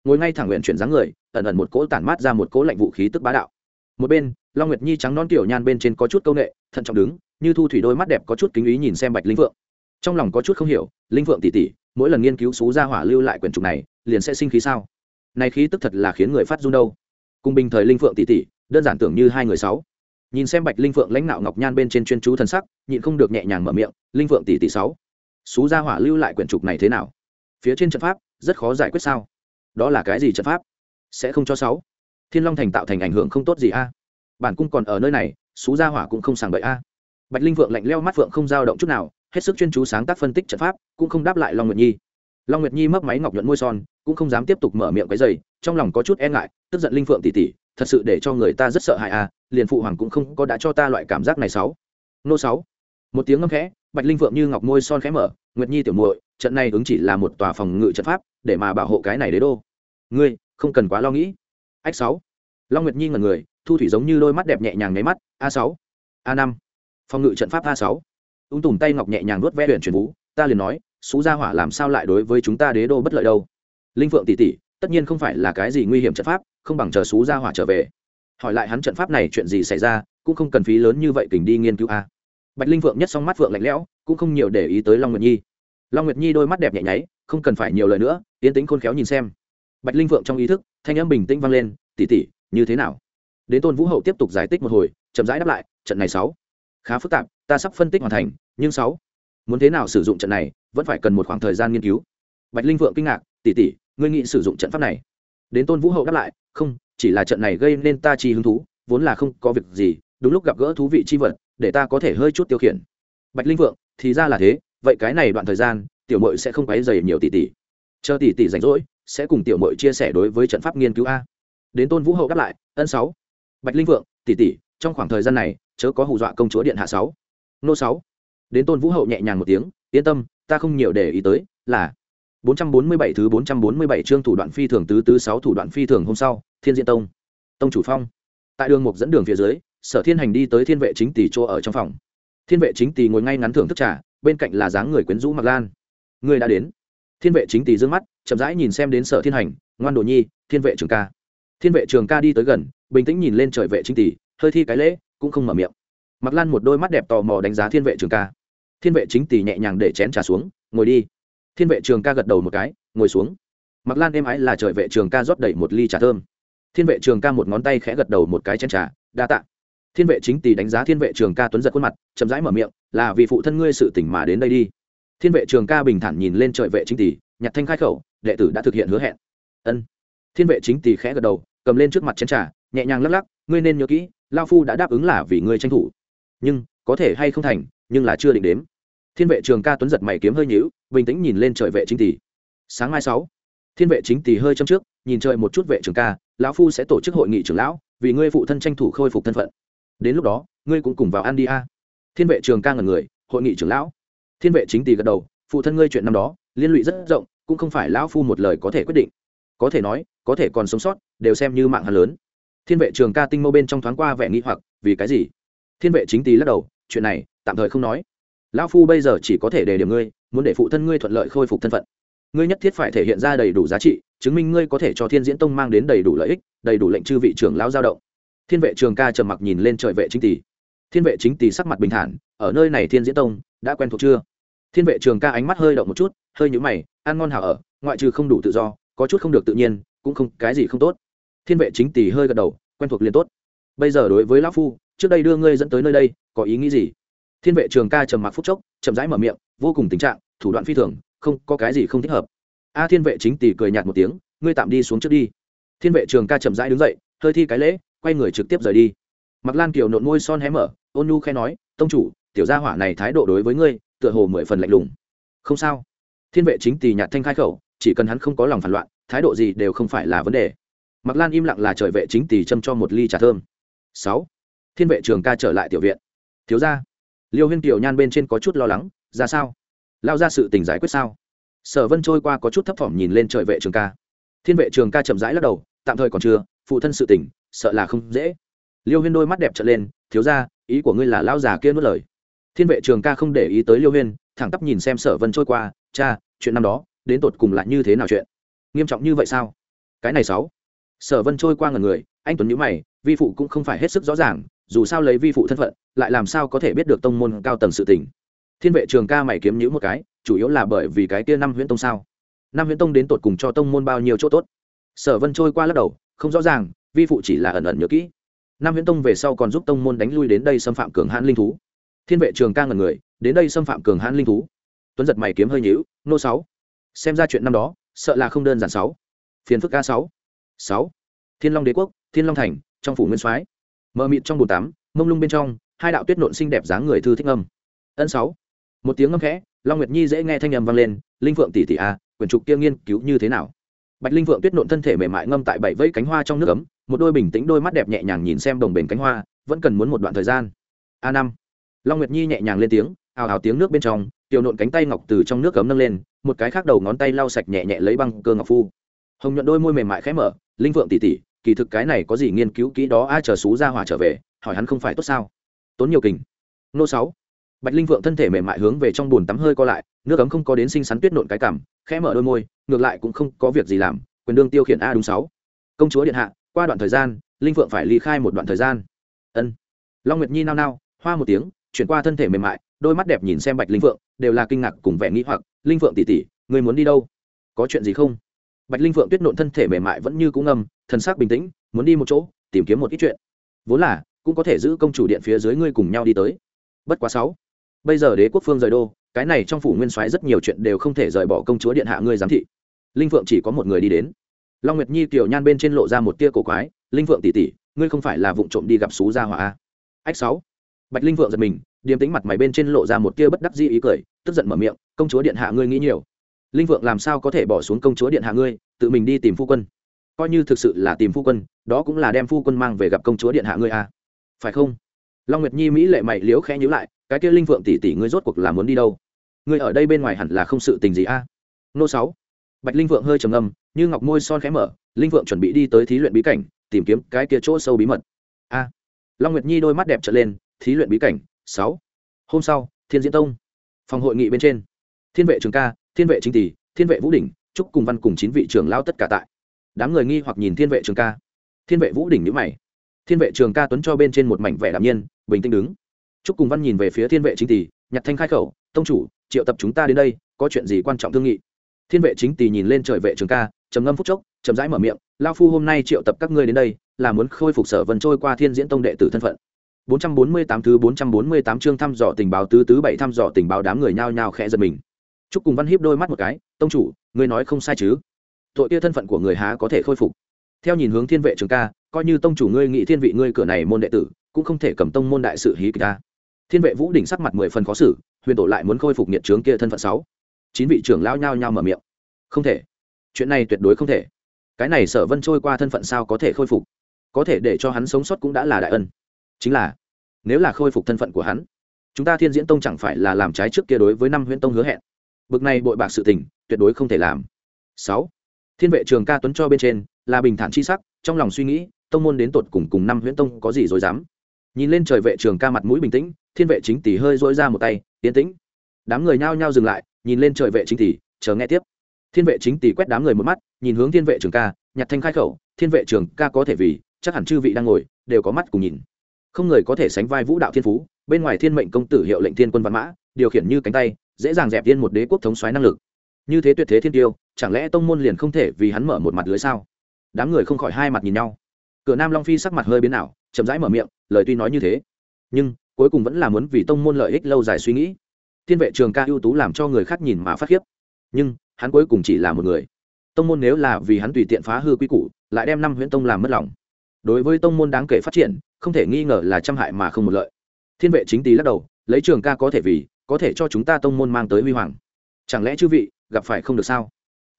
Ngồi ngay thẳng nguyện chuyển dáng người, ẩn ẩn một cỗ tản mát ra một cỗ lạnh vũ khí tức bá đạo. Một bên, long nguyệt nhi trắng non tiểu nhan bên trên có chút câu nệ, thận trọng đứng, như thu thủy đôi mắt đẹp có chút kính ý nhìn xem bạch linh phượng trong lòng có chút không hiểu, linh phượng tỉ tỉ mỗi lần nghiên cứu xú ra hỏa lưu lại quyển trục này, liền sẽ sinh khí sao? Này khí tức thật là khiến người phát run đâu. Cùng bình thời linh phượng tỷ tỷ, đơn giản tưởng như hai người sáu. Nhìn xem bạch linh phượng lãnh nạo ngọc nhan bên trên chuyên chú thần sắc, nhịn không được nhẹ nhàng mở miệng, linh phượng tỷ tỷ sáu, xú gia hỏa lưu lại quyển trục này thế nào? Phía trên trận pháp, rất khó giải quyết sao? Đó là cái gì trận pháp? Sẽ không cho sáu. Thiên long thành tạo thành ảnh hưởng không tốt gì a? Bản cung còn ở nơi này, xú gia hỏa cũng không sàng bậy a. Bạch linh phượng lạnh leo mắt phượng không dao động chút nào hết sức chuyên chú sáng tác phân tích trận pháp, cũng không đáp lại long nguyệt nhi. Long nguyệt nhi mấp máy ngọc nhuận môi son, cũng không dám tiếp tục mở miệng cái giày trong lòng có chút e ngại, tức giận linh phượng tỉ tỉ thật sự để cho người ta rất sợ hãi à liền phụ hoàng cũng không có đã cho ta loại cảm giác này sáu. Nô sáu. Một tiếng ngâm khẽ, bạch linh phượng như ngọc môi son khẽ mở, nguyệt nhi tiểu muội, trận này ứng chỉ là một tòa phòng ngự trận pháp, để mà bảo hộ cái này đế đô. Ngươi, không cần quá lo nghĩ. Ách sáu. Long nguyệt nhi ngẩn người, thu thủy giống như đôi mắt đẹp nhẹ nhàng nháy mắt, a sáu. A năm. Phòng ngự trận pháp a sáu ung tùm tay ngọc nhẹ nhàng nuốt ve huyện truyền vũ, ta liền nói, xú gia hỏa làm sao lại đối với chúng ta đế đô bất lợi đâu? Linh phượng tỷ tỷ, tất nhiên không phải là cái gì nguy hiểm trận pháp, không bằng chờ xú gia hỏa trở về. Hỏi lại hắn trận pháp này chuyện gì xảy ra, cũng không cần phí lớn như vậy kình đi nghiên cứu a. Bạch linh phượng nhất song mắt phượng lạnh lẽo, cũng không nhiều để ý tới long nguyệt nhi. Long nguyệt nhi đôi mắt đẹp nhẹ nháy, không cần phải nhiều lời nữa tiến tính khôn khéo nhìn xem. Bạch linh phượng trong ý thức, thanh âm bình tĩnh vang lên tỉ tỉ như thế nào? Đến tôn vũ hậu tiếp tục giải thích một hồi, chậm rãi đáp lại, trận này sáu, khá phức tạp ta sắp phân tích hoàn thành, nhưng sáu, muốn thế nào sử dụng trận này, vẫn phải cần một khoảng thời gian nghiên cứu. Bạch linh vượng kinh ngạc tỉ tỉ ngươi nghĩ sử dụng trận pháp này? Đến tôn vũ hậu đáp lại, không, chỉ là trận này gây nên ta chi hứng thú, vốn là không có việc gì, đúng lúc gặp gỡ thú vị chi vật, để ta có thể hơi chút tiêu khiển. Bạch linh vượng, thì ra là thế, vậy cái này đoạn thời gian, tiểu mội sẽ không quấy dày nhiều tỷ tỷ. Chờ tỷ tỷ rảnh rỗi, sẽ cùng tiểu mội chia sẻ đối với trận pháp nghiên cứu a. Đến tôn vũ hậu đáp lại, ân sáu. Bạch linh vượng, tỷ tỷ, trong khoảng thời gian này, chớ có hù dọa công chúa điện hạ sáu nô sáu. Đến tôn vũ hậu nhẹ nhàng một tiếng, yên tâm, ta không nhiều để ý tới, là 447 thứ 447 chương thủ đoạn phi thường tứ tứ sáu thủ đoạn phi thường hôm sau, thiên diện tông tông chủ phong. Tại đường mục dẫn đường phía dưới, sở thiên hành đi tới thiên vệ chính tỷ chỗ ở trong phòng. Thiên vệ chính tỷ ngồi ngay ngắn thưởng thức trà, bên cạnh là dáng người quyến rũ mặc lan. Người đã đến. Thiên vệ chính tỷ dương mắt, chậm rãi nhìn xem đến sở thiên hành, ngoan đồ nhi, thiên vệ trường ca. Thiên vệ trường ca đi tới gần, bình tĩnh nhìn lên trời vệ chính tỷ hơi thi cái lễ, cũng không mở miệng mặc lan một đôi mắt đẹp tò mò đánh giá thiên vệ trường ca. Thiên vệ chính tỷ nhẹ nhàng để chén trà xuống, ngồi đi. Thiên vệ trường ca gật đầu một cái, ngồi xuống. Mặc lan êm ái là trời vệ trường ca rót đầy một ly trà thơm. Thiên vệ trường ca một ngón tay khẽ gật đầu một cái chén trà, đa tạ. Thiên vệ chính tỷ đánh giá thiên vệ trường ca tuấn giật khuôn mặt, chậm rãi mở miệng, là vì phụ thân ngươi sự tỉnh mà đến đây đi. Thiên vệ trường ca bình thản nhìn lên trời vệ chính tỷ nhặt thanh khai khẩu, đệ tử đã thực hiện hứa hẹn. Ân. Thiên vệ chính tỷ khẽ gật đầu, cầm lên trước mặt chén trà, nhẹ nhàng lắc lắc, ngươi nên nhớ kỹ, lao phu đã đáp ứng là vì ngươi tranh thủ nhưng có thể hay không thành, nhưng là chưa định đếm. Thiên vệ trường ca tuấn giật mày kiếm hơi nhíu, bình tĩnh nhìn lên trời vệ chính tỷ. Sáng mai sáu, thiên vệ chính tỷ hơi châm trước, nhìn trời một chút vệ trường ca, lão phu sẽ tổ chức hội nghị trưởng lão, vì ngươi phụ thân tranh thủ khôi phục thân phận. Đến lúc đó, ngươi cũng cùng vào ăn đi a. Thiên vệ trường ca ngần người, hội nghị trưởng lão. Thiên vệ chính tỷ gật đầu, phụ thân ngươi chuyện năm đó, liên lụy rất rộng, cũng không phải lão phu một lời có thể quyết định. Có thể nói, có thể còn sống sót, đều xem như mạng hắn lớn. Thiên vệ trường ca tinh mâu bên trong thoáng qua vẻ nghi hoặc, vì cái gì? Thiên vệ chính tý lắc đầu, chuyện này, tạm thời không nói. Lão phu bây giờ chỉ có thể đề điểm ngươi, muốn để phụ thân ngươi thuận lợi khôi phục thân phận. Ngươi nhất thiết phải thể hiện ra đầy đủ giá trị, chứng minh ngươi có thể cho thiên diễn tông mang đến đầy đủ lợi ích, đầy đủ lệnh chư vị trưởng lão giao động. Thiên vệ trường ca trầm mặc nhìn lên trời vệ chính tỷ thiên vệ chính tỷ sắc mặt bình thản, ở nơi này thiên diễn tông, đã quen thuộc chưa? Thiên vệ trường ca ánh mắt hơi động một chút, hơi nhũ mày, ăn ngon hảo ở, ngoại trừ không đủ tự do, có chút không được tự nhiên, cũng không, cái gì không tốt. Thiên vệ chính tỷ hơi gật đầu, quen thuộc liền tốt. Bây giờ đối với lão phu trước đây đưa ngươi dẫn tới nơi đây, có ý nghĩ gì? Thiên vệ trường ca trầm mặc phúc chốc, chậm rãi mở miệng, vô cùng tình trạng, thủ đoạn phi thường, không có cái gì không thích hợp. A thiên vệ chính tỷ cười nhạt một tiếng, ngươi tạm đi xuống trước đi. Thiên vệ trường ca chậm rãi đứng dậy, hơi thi cái lễ, quay người trực tiếp rời đi. Mặc lan kiều nộn môi son hé mở, ôn nhu khe nói, tông chủ, tiểu gia hỏa này thái độ đối với ngươi, tựa hồ mười phần lạnh lùng. Không sao. Thiên vệ chính tỷ nhạt thanh khai khẩu, chỉ cần hắn không có lòng phản loạn, thái độ gì đều không phải là vấn đề. Mặc lan im lặng là trời vệ chính tỷ châm cho một ly trà thơm. Sáu thiên vệ trường ca trở lại tiểu viện. Thiếu ra liêu huyên tiểu nhan bên trên có chút lo lắng, ra sao? Lao ra sự tình giải quyết sao? Sở vân trôi qua có chút thấp thỏm nhìn lên trời vệ trường ca. Thiên vệ trường ca chậm rãi lắc đầu, tạm thời còn chưa, phụ thân sự tình, sợ là không dễ. Liêu huyên đôi mắt đẹp trở lên, thiếu ra ý của ngươi là lao già kia nuốt lời. Thiên vệ trường ca không để ý tới liêu huyên, thẳng tắp nhìn xem sở vân trôi qua, cha, chuyện năm đó, đến tột cùng lại như thế nào chuyện? Nghiêm trọng như vậy sao? Cái này sáu. Sở vân trôi qua ngần người, anh tuấn nhữ mày, vi phụ cũng không phải hết sức rõ ràng dù sao lấy vi phụ thân phận, lại làm sao có thể biết được tông môn cao tầng sự tình. Thiên vệ trường ca mày kiếm nhữ một cái, chủ yếu là bởi vì cái kia năm huyễn tông sao. Năm huyễn tông đến tột cùng cho tông môn bao nhiêu chỗ tốt? Sở vân trôi qua lắc đầu, không rõ ràng, vi phụ chỉ là ẩn ẩn nhớ kỹ. Năm huyễn tông về sau còn giúp tông môn đánh lui đến đây xâm phạm cường hãn linh thú. Thiên vệ trường ca ngần người, đến đây xâm phạm cường hãn linh thú. Tuấn giật mày kiếm hơi nhữ nô sáu. Xem ra chuyện năm đó, sợ là không đơn giản sáu. Phiền phức ca sáu. Sáu. Thiên long đế quốc, thiên long thành, trong phủ nguyên soái mờ mịt trong bồn tắm, mông lung bên trong, hai đạo tuyết nộn xinh đẹp dáng người thư thích âm. Ân sáu. Một tiếng ngâm khẽ, long nguyệt nhi dễ nghe thanh âm vang lên, linh phượng tỷ tỷ a, quyển trục kia nghiên cứu như thế nào? Bạch linh phượng tuyết nộn thân thể mềm mại ngâm tại bảy vẫy cánh hoa trong nước ấm, một đôi bình tĩnh đôi mắt đẹp nhẹ nhàng nhìn xem đồng bền cánh hoa, vẫn cần muốn một đoạn thời gian. A năm. Long nguyệt nhi nhẹ nhàng lên tiếng, ào ào tiếng nước bên trong, tiểu nộn cánh tay ngọc từ trong nước cấm nâng lên, một cái khác đầu ngón tay lau sạch nhẹ nhẹ lấy băng cơ ngọc phu. Hồng nhuận đôi môi mềm mại khẽ mở, linh phượng tỉ tỉ kỳ thực cái này có gì nghiên cứu kỹ đó, ai chờ xú ra hỏa trở về, hỏi hắn không phải tốt sao? Tốn nhiều kình. Nô sáu. Bạch linh vượng thân thể mềm mại hướng về trong bồn tắm hơi co lại, nước ấm không có đến sinh sắn tuyết nộn cái cảm, khẽ mở đôi môi, ngược lại cũng không có việc gì làm, quyền đương tiêu khiển a đúng sáu. Công chúa điện hạ, qua đoạn thời gian, linh vượng phải ly khai một đoạn thời gian. Ân. Long nguyệt nhi nao nao, hoa một tiếng, chuyển qua thân thể mềm mại, đôi mắt đẹp nhìn xem bạch linh vượng, đều là kinh ngạc cùng vẻ nghĩ hoặc, linh vượng tỉ tỉ người muốn đi đâu? Có chuyện gì không? Bạch linh vượng tuyết nộn thân thể mềm mại vẫn như cũng ngâm thần sắc bình tĩnh muốn đi một chỗ tìm kiếm một ít chuyện. Vốn là cũng có thể giữ công chủ điện phía dưới ngươi cùng nhau đi tới. Bất quá sáu. Bây giờ đế quốc phương rời đô cái này trong phủ nguyên soái rất nhiều chuyện đều không thể rời bỏ công chúa điện hạ ngươi giám thị. Linh phượng chỉ có một người đi đến. Long nguyệt nhi tiểu nhan bên trên lộ ra một tia cổ quái linh phượng tỷ tỷ, ngươi không phải là vụng trộm đi gặp xú gia hỏa a ách sáu. Bạch linh phượng giật mình điềm tính mặt mày bên trên lộ ra một tia bất đắc di ý cười tức giận mở miệng công chúa điện hạ ngươi nghĩ nhiều. Linh phượng làm sao có thể bỏ xuống công chúa điện hạ ngươi tự mình đi tìm phu quân coi như thực sự là tìm phu quân, đó cũng là đem phu quân mang về gặp công chúa điện hạ ngươi a. Phải không? Long nguyệt nhi mỹ lệ mày liếu khẽ nhíu lại, cái kia linh phượng tỷ tỷ ngươi rốt cuộc là muốn đi đâu? Ngươi ở đây bên ngoài hẳn là không sự tình gì a? Nô sáu. Bạch linh phượng hơi trầm ngâm, như ngọc môi son khẽ mở, linh phượng chuẩn bị đi tới thí luyện bí cảnh, tìm kiếm cái kia chỗ sâu bí mật. A. Long nguyệt nhi đôi mắt đẹp trở lên, thí luyện bí cảnh, sáu. Hôm sau, thiên diễn tông. Phòng hội nghị bên trên. Thiên vệ trường ca, thiên vệ chính tỷ, thiên vệ vũ đỉnh trúc cùng văn cùng chín vị trưởng lao tất cả tại đám người nghi hoặc nhìn thiên vệ trường ca. Thiên vệ vũ đỉnh nhữ mày. Thiên vệ trường ca tuấn cho bên trên một mảnh vẻ đạm nhiên bình tĩnh đứng. Trúc cùng văn nhìn về phía thiên vệ chính tỷ nhặt thanh khai khẩu tông chủ triệu tập chúng ta đến đây có chuyện gì quan trọng thương nghị? Thiên vệ chính tỷ nhìn lên trời vệ trường ca trầm ngâm phúc chốc chậm rãi mở miệng lao phu hôm nay triệu tập các ngươi đến đây là muốn khôi phục sở vân trôi qua thiên diễn tông đệ tử thân phận. 448 thứ 448 chương thăm dò tình báo tứ tứ bảy thăm dò tình báo đám người nhao nhao khẽ giật mình. Trúc cùng Văn hiếp đôi mắt một cái, "Tông chủ, ngươi nói không sai chứ? Tội kia thân phận của người há có thể khôi phục?" Theo nhìn hướng Thiên vệ trường ca, coi như tông chủ ngươi nghị thiên vị ngươi cửa này môn đệ tử, cũng không thể cầm tông môn đại sự hí kịch ta. Thiên vệ Vũ đỉnh sắc mặt mười phần khó xử, huyền tổ lại muốn khôi phục nhiệt trướng kia thân phận sáu. Chín vị trưởng lão nhao nhao mở miệng. "Không thể. Chuyện này tuyệt đối không thể. Cái này Sở Vân trôi qua thân phận sao có thể khôi phục? Có thể để cho hắn sống sót cũng đã là đại ân." chính là nếu là khôi phục thân phận của hắn chúng ta thiên diễn tông chẳng phải là làm trái trước kia đối với năm huyễn tông hứa hẹn bực này bội bạc sự tình tuyệt đối không thể làm sáu thiên vệ trường ca tuấn cho bên trên, là bình thản chi sắc, trong lòng suy nghĩ, tông môn đến tột cùng cùng năm huyễn tông có gì rồi dám. Nhìn lên trời vệ trường ca mặt mũi bình tĩnh, thiên vệ chính tỷ hơi dỗi ra một tay tiến tĩnh. Đám người nhao nhao dừng lại, nhìn lên trời vệ chính tỷ, chờ nghe tiếp. Thiên vệ chính tỷ quét đám người một mắt, nhìn hướng thiên vệ trường ca, nhặt thanh khai khẩu, thiên vệ trường ca có thể vì, chắc hẳn chư vị đang ngồi, đều có mắt cùng nhìn. Không người có thể sánh vai vũ đạo thiên phú, bên ngoài thiên mệnh công tử hiệu lệnh thiên quân văn mã, điều khiển như cánh tay, dễ dàng dẹp tiên một đế quốc thống xoáy năng lực như thế tuyệt thế thiên tiêu, chẳng lẽ tông môn liền không thể vì hắn mở một mặt lưới sao? Đám người không khỏi hai mặt nhìn nhau. Cửa nam long phi sắc mặt hơi biến ảo, chậm rãi mở miệng, lời tuy nói như thế, nhưng cuối cùng vẫn là muốn vì tông môn lợi ích lâu dài suy nghĩ. Thiên vệ trường ca ưu tú làm cho người khác nhìn mà phát khiếp, nhưng hắn cuối cùng chỉ là một người. Tông môn nếu là vì hắn tùy tiện phá hư quy củ, lại đem năm huyễn tông làm mất lòng. Đối với tông môn đáng kể phát triển, không thể nghi ngờ là trăm hại mà không một lợi. Thiên vệ chính tý lắc đầu, lấy trường ca có thể vì, có thể cho chúng ta tông môn mang tới huy hoàng. Chẳng lẽ chư vị gặp phải không được sao?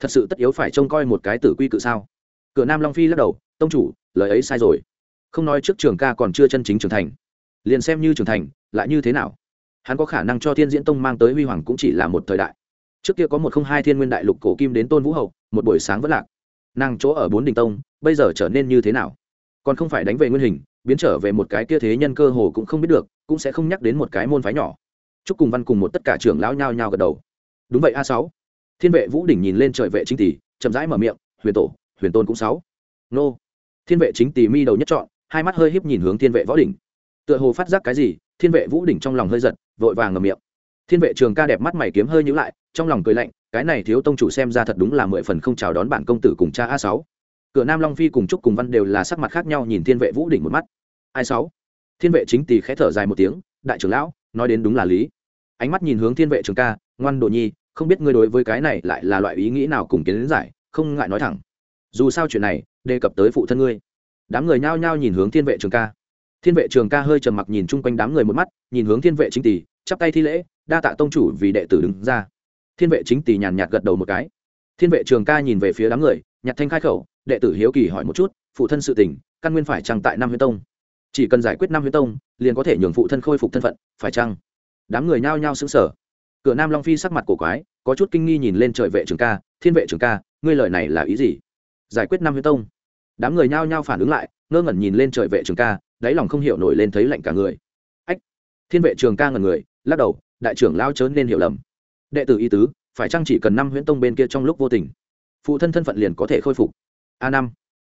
Thật sự tất yếu phải trông coi một cái tử quy cự sao? Cửa nam long phi lắc đầu, tông chủ, lời ấy sai rồi. Không nói trước trường ca còn chưa chân chính trưởng thành. Liền xem như trưởng thành, lại như thế nào? Hắn có khả năng cho thiên diễn tông mang tới huy hoàng cũng chỉ là một thời đại. Trước kia có một không hai thiên nguyên đại lục cổ kim đến tôn vũ hậu, một buổi sáng vẫn lạc. Nàng chỗ ở bốn đình tông, bây giờ trở nên như thế nào? Còn không phải đánh về nguyên hình, biến trở về một cái kia thế nhân cơ hồ cũng không biết được, cũng sẽ không nhắc đến một cái môn phái nhỏ. Chúc cùng văn cùng một tất cả trưởng lão nhao nhao gật đầu. Đúng vậy a sáu thiên vệ vũ đỉnh nhìn lên trời vệ chính tỷ, chậm rãi mở miệng, huyền tổ, huyền tôn cũng sáu. Nô. Thiên vệ chính tỷ mi đầu nhất chọn hai mắt hơi híp nhìn hướng thiên vệ võ đỉnh. Tựa hồ phát giác cái gì, thiên vệ vũ đỉnh trong lòng hơi giật, vội vàng ngầm miệng. Thiên vệ trường ca đẹp mắt mày kiếm hơi nhíu lại, trong lòng cười lạnh, cái này thiếu tông chủ xem ra thật đúng là mười phần không chào đón bản công tử cùng cha a sáu. Cửa nam long phi cùng trúc cùng văn đều là sắc mặt khác nhau nhìn thiên vệ vũ đỉnh một mắt. Ai sáu? Thiên vệ chính tỳ khẽ thở dài một tiếng, đại trưởng lão, nói đến đúng là lý. Ánh mắt nhìn hướng thiên vệ trường ca, ngoan đồ nhi không biết ngươi đối với cái này lại là loại ý nghĩ nào cùng kiến giải, không ngại nói thẳng. Dù sao chuyện này, đề cập tới phụ thân ngươi. Đám người nhao nhao nhìn hướng thiên vệ trường ca. Thiên vệ trường ca hơi trầm mặc nhìn chung quanh đám người một mắt, nhìn hướng thiên vệ chính tỷ, chắp tay thi lễ, đa tạ tông chủ vì đệ tử đứng ra. Thiên vệ chính tỷ nhàn nhạt gật đầu một cái. Thiên vệ trường ca nhìn về phía đám người nhặt thanh khai khẩu, đệ tử hiếu kỳ hỏi một chút, phụ thân sự tình, căn nguyên phải chăng tại năm huyết tông? Chỉ cần giải quyết năm huyết tông, liền có thể nhường phụ thân khôi phục thân phận, phải chăng? Đám người nhao nhao xứng sở cửa nam long phi sắc mặt cổ quái, có chút kinh nghi nhìn lên trời vệ trường ca, thiên vệ trường ca, ngươi lời này là ý gì? Giải quyết năm huyết tông. Đám người nhao nhao phản ứng lại, ngơ ngẩn nhìn lên trời vệ trường ca, đáy lòng không hiểu nổi lên thấy lạnh cả người. Ách! Thiên vệ trường ca ngẩn người, lắc đầu, đại trưởng lao chớ nên hiểu lầm. Đệ tử y tứ, phải chăng chỉ cần năm huyễn tông bên kia trong lúc vô tình, phụ thân thân phận liền có thể khôi phục? A năm.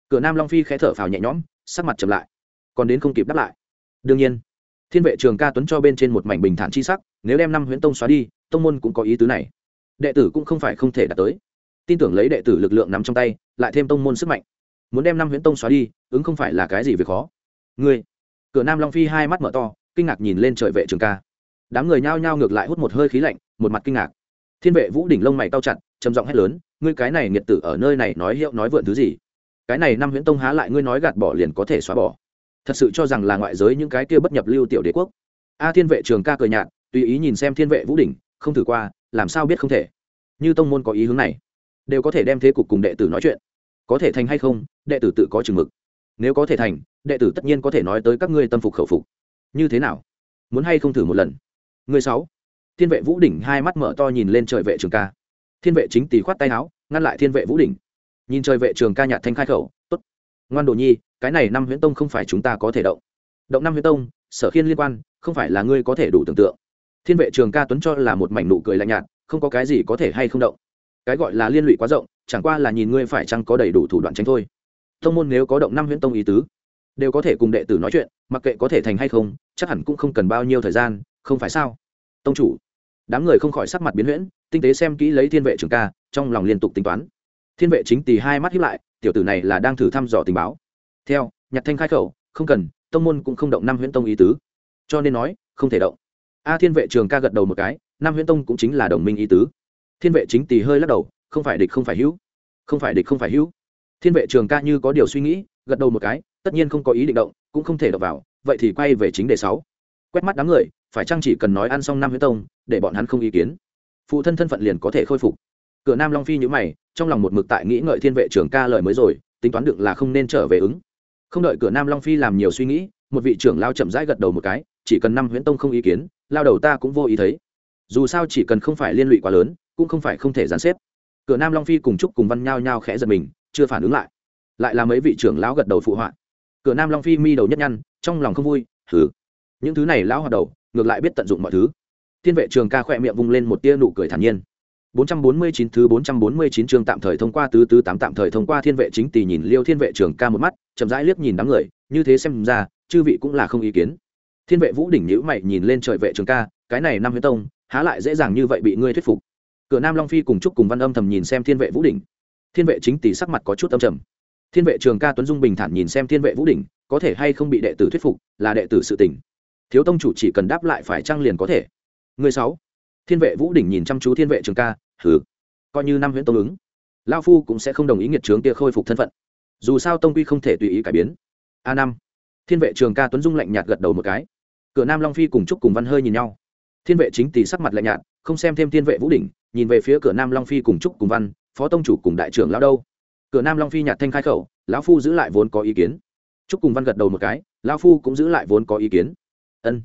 Cửa nam long phi khẽ thở phào nhẹ nhõm, sắc mặt chậm lại, còn đến không kịp đáp lại. Đương nhiên. Thiên vệ trường ca tuấn cho bên trên một mảnh bình thản chi sắc, nếu đem năm huyễn tông xóa đi tông môn cũng có ý tứ này. Đệ tử cũng không phải không thể đạt tới. Tin tưởng lấy đệ tử lực lượng nắm trong tay, lại thêm tông môn sức mạnh. Muốn đem năm huyễn tông xóa đi, ứng không phải là cái gì việc khó. Ngươi. Cửa nam long phi hai mắt mở to, kinh ngạc nhìn lên trời vệ trường ca. Đám người nhao nhao ngược lại hút một hơi khí lạnh, một mặt kinh ngạc. Thiên vệ vũ đỉnh lông mày cao chặt, trầm giọng hét lớn, ngươi cái này nghiệt tử ở nơi này nói hiệu nói vượn thứ gì? Cái này năm huyễn tông há lại ngươi nói gạt bỏ liền có thể xóa bỏ. Thật sự cho rằng là ngoại giới những cái kia bất nhập lưu tiểu đế quốc. A thiên vệ trường ca cười nhạt, tùy ý nhìn xem thiên vệ vũ đỉnh không thử qua, làm sao biết không thể? Như tông môn có ý hướng này, đều có thể đem thế cục cùng đệ tử nói chuyện. Có thể thành hay không, đệ tử tự có chừng mực. Nếu có thể thành, đệ tử tất nhiên có thể nói tới các ngươi tâm phục khẩu phục. Như thế nào? Muốn hay không thử một lần? Người sáu. Thiên vệ vũ đỉnh hai mắt mở to nhìn lên trời vệ trường ca. Thiên vệ chính tỷ khoát tay áo, ngăn lại thiên vệ vũ đỉnh. Nhìn trời vệ trường ca nhạt thanh khai khẩu, tốt. Ngoan đồ nhi, cái này năm huyễn tông không phải chúng ta có thể động. Động năm huyễn tông, sở khiên liên quan, không phải là ngươi có thể đủ tưởng tượng thiên vệ trường ca tuấn cho là một mảnh nụ cười lạnh nhạt, không có cái gì có thể hay không động. Cái gọi là liên lụy quá rộng, chẳng qua là nhìn ngươi phải chăng có đầy đủ thủ đoạn tránh thôi. Tông môn nếu có động năm huyễn tông ý tứ, đều có thể cùng đệ tử nói chuyện, mặc kệ có thể thành hay không, chắc hẳn cũng không cần bao nhiêu thời gian, không phải sao? Tông chủ, đám người không khỏi sắc mặt biến huyễn, tinh tế xem kỹ lấy thiên vệ trường ca, trong lòng liên tục tính toán. Thiên vệ chính tì hai mắt hiếp lại, tiểu tử này là đang thử thăm dò tình báo. Theo, nhạc thanh khai khẩu, không cần, tông môn cũng không động năm huyễn tông ý tứ. Cho nên nói, không thể động a thiên vệ trường ca gật đầu một cái, Nam huyễn tông cũng chính là đồng minh ý tứ. Thiên vệ chính tì hơi lắc đầu, không phải địch không phải hữu. Không phải địch không phải hữu. Thiên vệ trường ca như có điều suy nghĩ, gật đầu một cái, tất nhiên không có ý định động, cũng không thể đọc vào, vậy thì quay về chính đề sáu. Quét mắt đám người, phải chăng chỉ cần nói ăn xong năm huyết tông, để bọn hắn không ý kiến? Phụ thân thân phận liền có thể khôi phục. Cửa nam long phi nhữ mày, trong lòng một mực tại nghĩ ngợi thiên vệ trường ca lời mới rồi, tính toán được là không nên trở về ứng. Không đợi cửa nam long phi làm nhiều suy nghĩ, một vị trưởng lao chậm rãi gật đầu một cái, chỉ cần năm huyễn tông không ý kiến lao đầu ta cũng vô ý thấy. Dù sao chỉ cần không phải liên lụy quá lớn cũng không phải không thể gián xếp. Cửa nam long phi cùng chúc cùng văn nhao nhao khẽ giật mình chưa phản ứng lại. Lại là mấy vị trưởng lão gật đầu phụ họa. Cửa nam long phi mi đầu nhất nhăn trong lòng không vui thử những thứ này lão hoạt đầu ngược lại biết tận dụng mọi thứ. Thiên vệ trường ca khỏe miệng vung lên một tia nụ cười thản nhiên. 449 thứ 449 chương tạm thời thông qua tứ tứ tám tạm thời thông qua thiên vệ chính tỷ nhìn Liêu Thiên vệ trường ca một mắt, chậm rãi liếc nhìn đám người, như thế xem ra, chư vị cũng là không ý kiến. Thiên vệ Vũ đỉnh nhíu mày nhìn lên trời vệ trường ca, cái này năm huyết tông, há lại dễ dàng như vậy bị ngươi thuyết phục. Cửa Nam Long Phi cùng chúc cùng Văn Âm thầm nhìn xem Thiên vệ Vũ đỉnh. Thiên vệ chính tỷ sắc mặt có chút âm trầm. Thiên vệ trường ca Tuấn Dung bình thản nhìn xem Thiên vệ Vũ đỉnh, có thể hay không bị đệ tử thuyết phục, là đệ tử sự tình. Thiếu tông chủ chỉ cần đáp lại phải trang liền có thể. Người sáu. Thiên vệ Vũ đỉnh nhìn chăm chú Thiên vệ trường ca, hừ coi như năm huyễn tông ứng lao phu cũng sẽ không đồng ý nghiệt trướng kia khôi phục thân phận dù sao tông quy không thể tùy ý cải biến a năm thiên vệ trường ca tuấn dung lạnh nhạt gật đầu một cái cửa nam long phi cùng chúc cùng văn hơi nhìn nhau. Thiên vệ chính tỷ sắc mặt lạnh nhạt, không xem thêm thiên vệ vũ đỉnh, nhìn về phía cửa nam long phi cùng chúc cùng văn, phó tông chủ cùng đại trưởng lão đâu? Cửa nam long phi nhạt thanh khai khẩu, lão phu giữ lại vốn có ý kiến. Chúc cùng văn gật đầu một cái, lão phu cũng giữ lại vốn có ý kiến. Ân.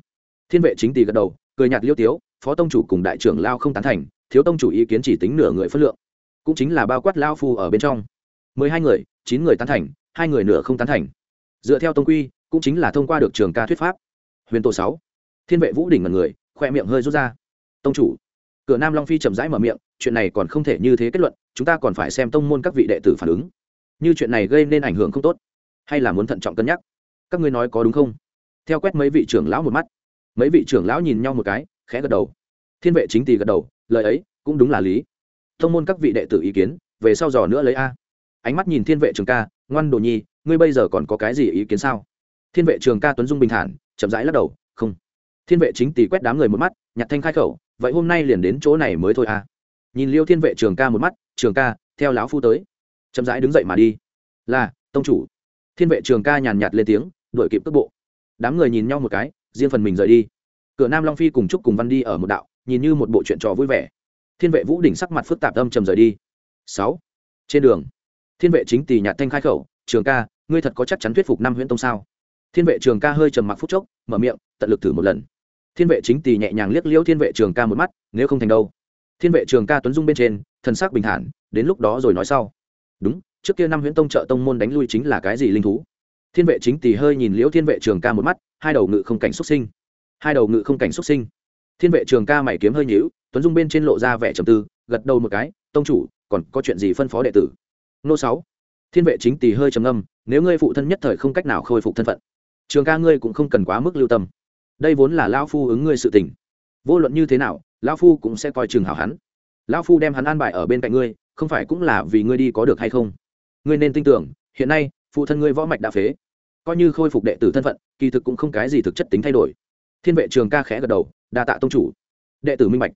Thiên vệ chính tỷ gật đầu, cười nhạt liêu tiếu, phó tông chủ cùng đại trưởng lao không tán thành, thiếu tông chủ ý kiến chỉ tính nửa người phân lượng. Cũng chính là bao quát lao phu ở bên trong. Mười hai người, chín người tán thành, hai người nửa không tán thành. Dựa theo tông quy, cũng chính là thông qua được trường ca thuyết pháp huyền tổ sáu. Thiên vệ vũ đỉnh mật người, khoe miệng hơi rút ra. Tông chủ, cửa nam long phi chậm rãi mở miệng, chuyện này còn không thể như thế kết luận, chúng ta còn phải xem tông môn các vị đệ tử phản ứng. Như chuyện này gây nên ảnh hưởng không tốt, hay là muốn thận trọng cân nhắc? Các ngươi nói có đúng không? Theo quét mấy vị trưởng lão một mắt. Mấy vị trưởng lão nhìn nhau một cái, khẽ gật đầu. Thiên vệ chính tỳ gật đầu, lời ấy cũng đúng là lý. Thông môn các vị đệ tử ý kiến, về sau dò nữa lấy a. Ánh mắt nhìn thiên vệ trường ca, ngoan đồ nhi, ngươi bây giờ còn có cái gì ý kiến sao? Thiên vệ trường ca tuấn dung bình thản chậm rãi lắc đầu, không. Thiên vệ chính tỷ quét đám người một mắt, nhặt thanh khai khẩu, vậy hôm nay liền đến chỗ này mới thôi à? nhìn liêu thiên vệ trường ca một mắt, trường ca, theo lão phu tới. Chậm rãi đứng dậy mà đi. Là, tông chủ. Thiên vệ trường ca nhàn nhạt lên tiếng, đuổi kịp cước bộ. Đám người nhìn nhau một cái, riêng phần mình rời đi. Cửa nam long phi cùng chúc cùng văn đi ở một đạo, nhìn như một bộ chuyện trò vui vẻ. Thiên vệ vũ đỉnh sắc mặt phức tạp âm trầm rời đi. Sáu, trên đường. Thiên vệ chính tỷ nhạt thanh khai khẩu, trường ca, ngươi thật có chắc chắn thuyết phục năm huyễn tông sao? Thiên vệ trường ca hơi trầm mặc phút chốc, mở miệng, tận lực thử một lần. Thiên vệ chính tỳ nhẹ nhàng liếc liêu thiên vệ trường ca một mắt, nếu không thành đâu? Thiên vệ trường ca tuấn dung bên trên, thần sắc bình thản, đến lúc đó rồi nói sau. Đúng, trước kia năm huyễn tông trợ tông môn đánh lui chính là cái gì linh thú? Thiên vệ chính tỳ hơi nhìn liễu thiên vệ trường ca một mắt, hai đầu ngự không cảnh xuất sinh. Hai đầu ngự không cảnh xuất sinh. Thiên vệ trường ca mày kiếm hơi nhíu, tuấn dung bên trên lộ ra vẻ trầm tư, gật đầu một cái, tông chủ, còn có chuyện gì phân phó đệ tử? Nô sáu. Thiên vệ chính tỳ hơi trầm ngâm, nếu ngươi phụ thân nhất thời không cách nào khôi phục thân phận trường ca ngươi cũng không cần quá mức lưu tâm. Đây vốn là lao phu ứng ngươi sự tình. Vô luận như thế nào lao phu cũng sẽ coi chừng hảo hắn. Lao phu đem hắn an bài ở bên cạnh ngươi, không phải cũng là vì ngươi đi có được hay không? Ngươi nên tin tưởng, hiện nay, phụ thân ngươi võ mạch đã phế. Coi như khôi phục đệ tử thân phận, kỳ thực cũng không cái gì thực chất tính thay đổi. Thiên vệ trường ca khẽ gật đầu, đa tạ tông chủ. Đệ tử minh bạch.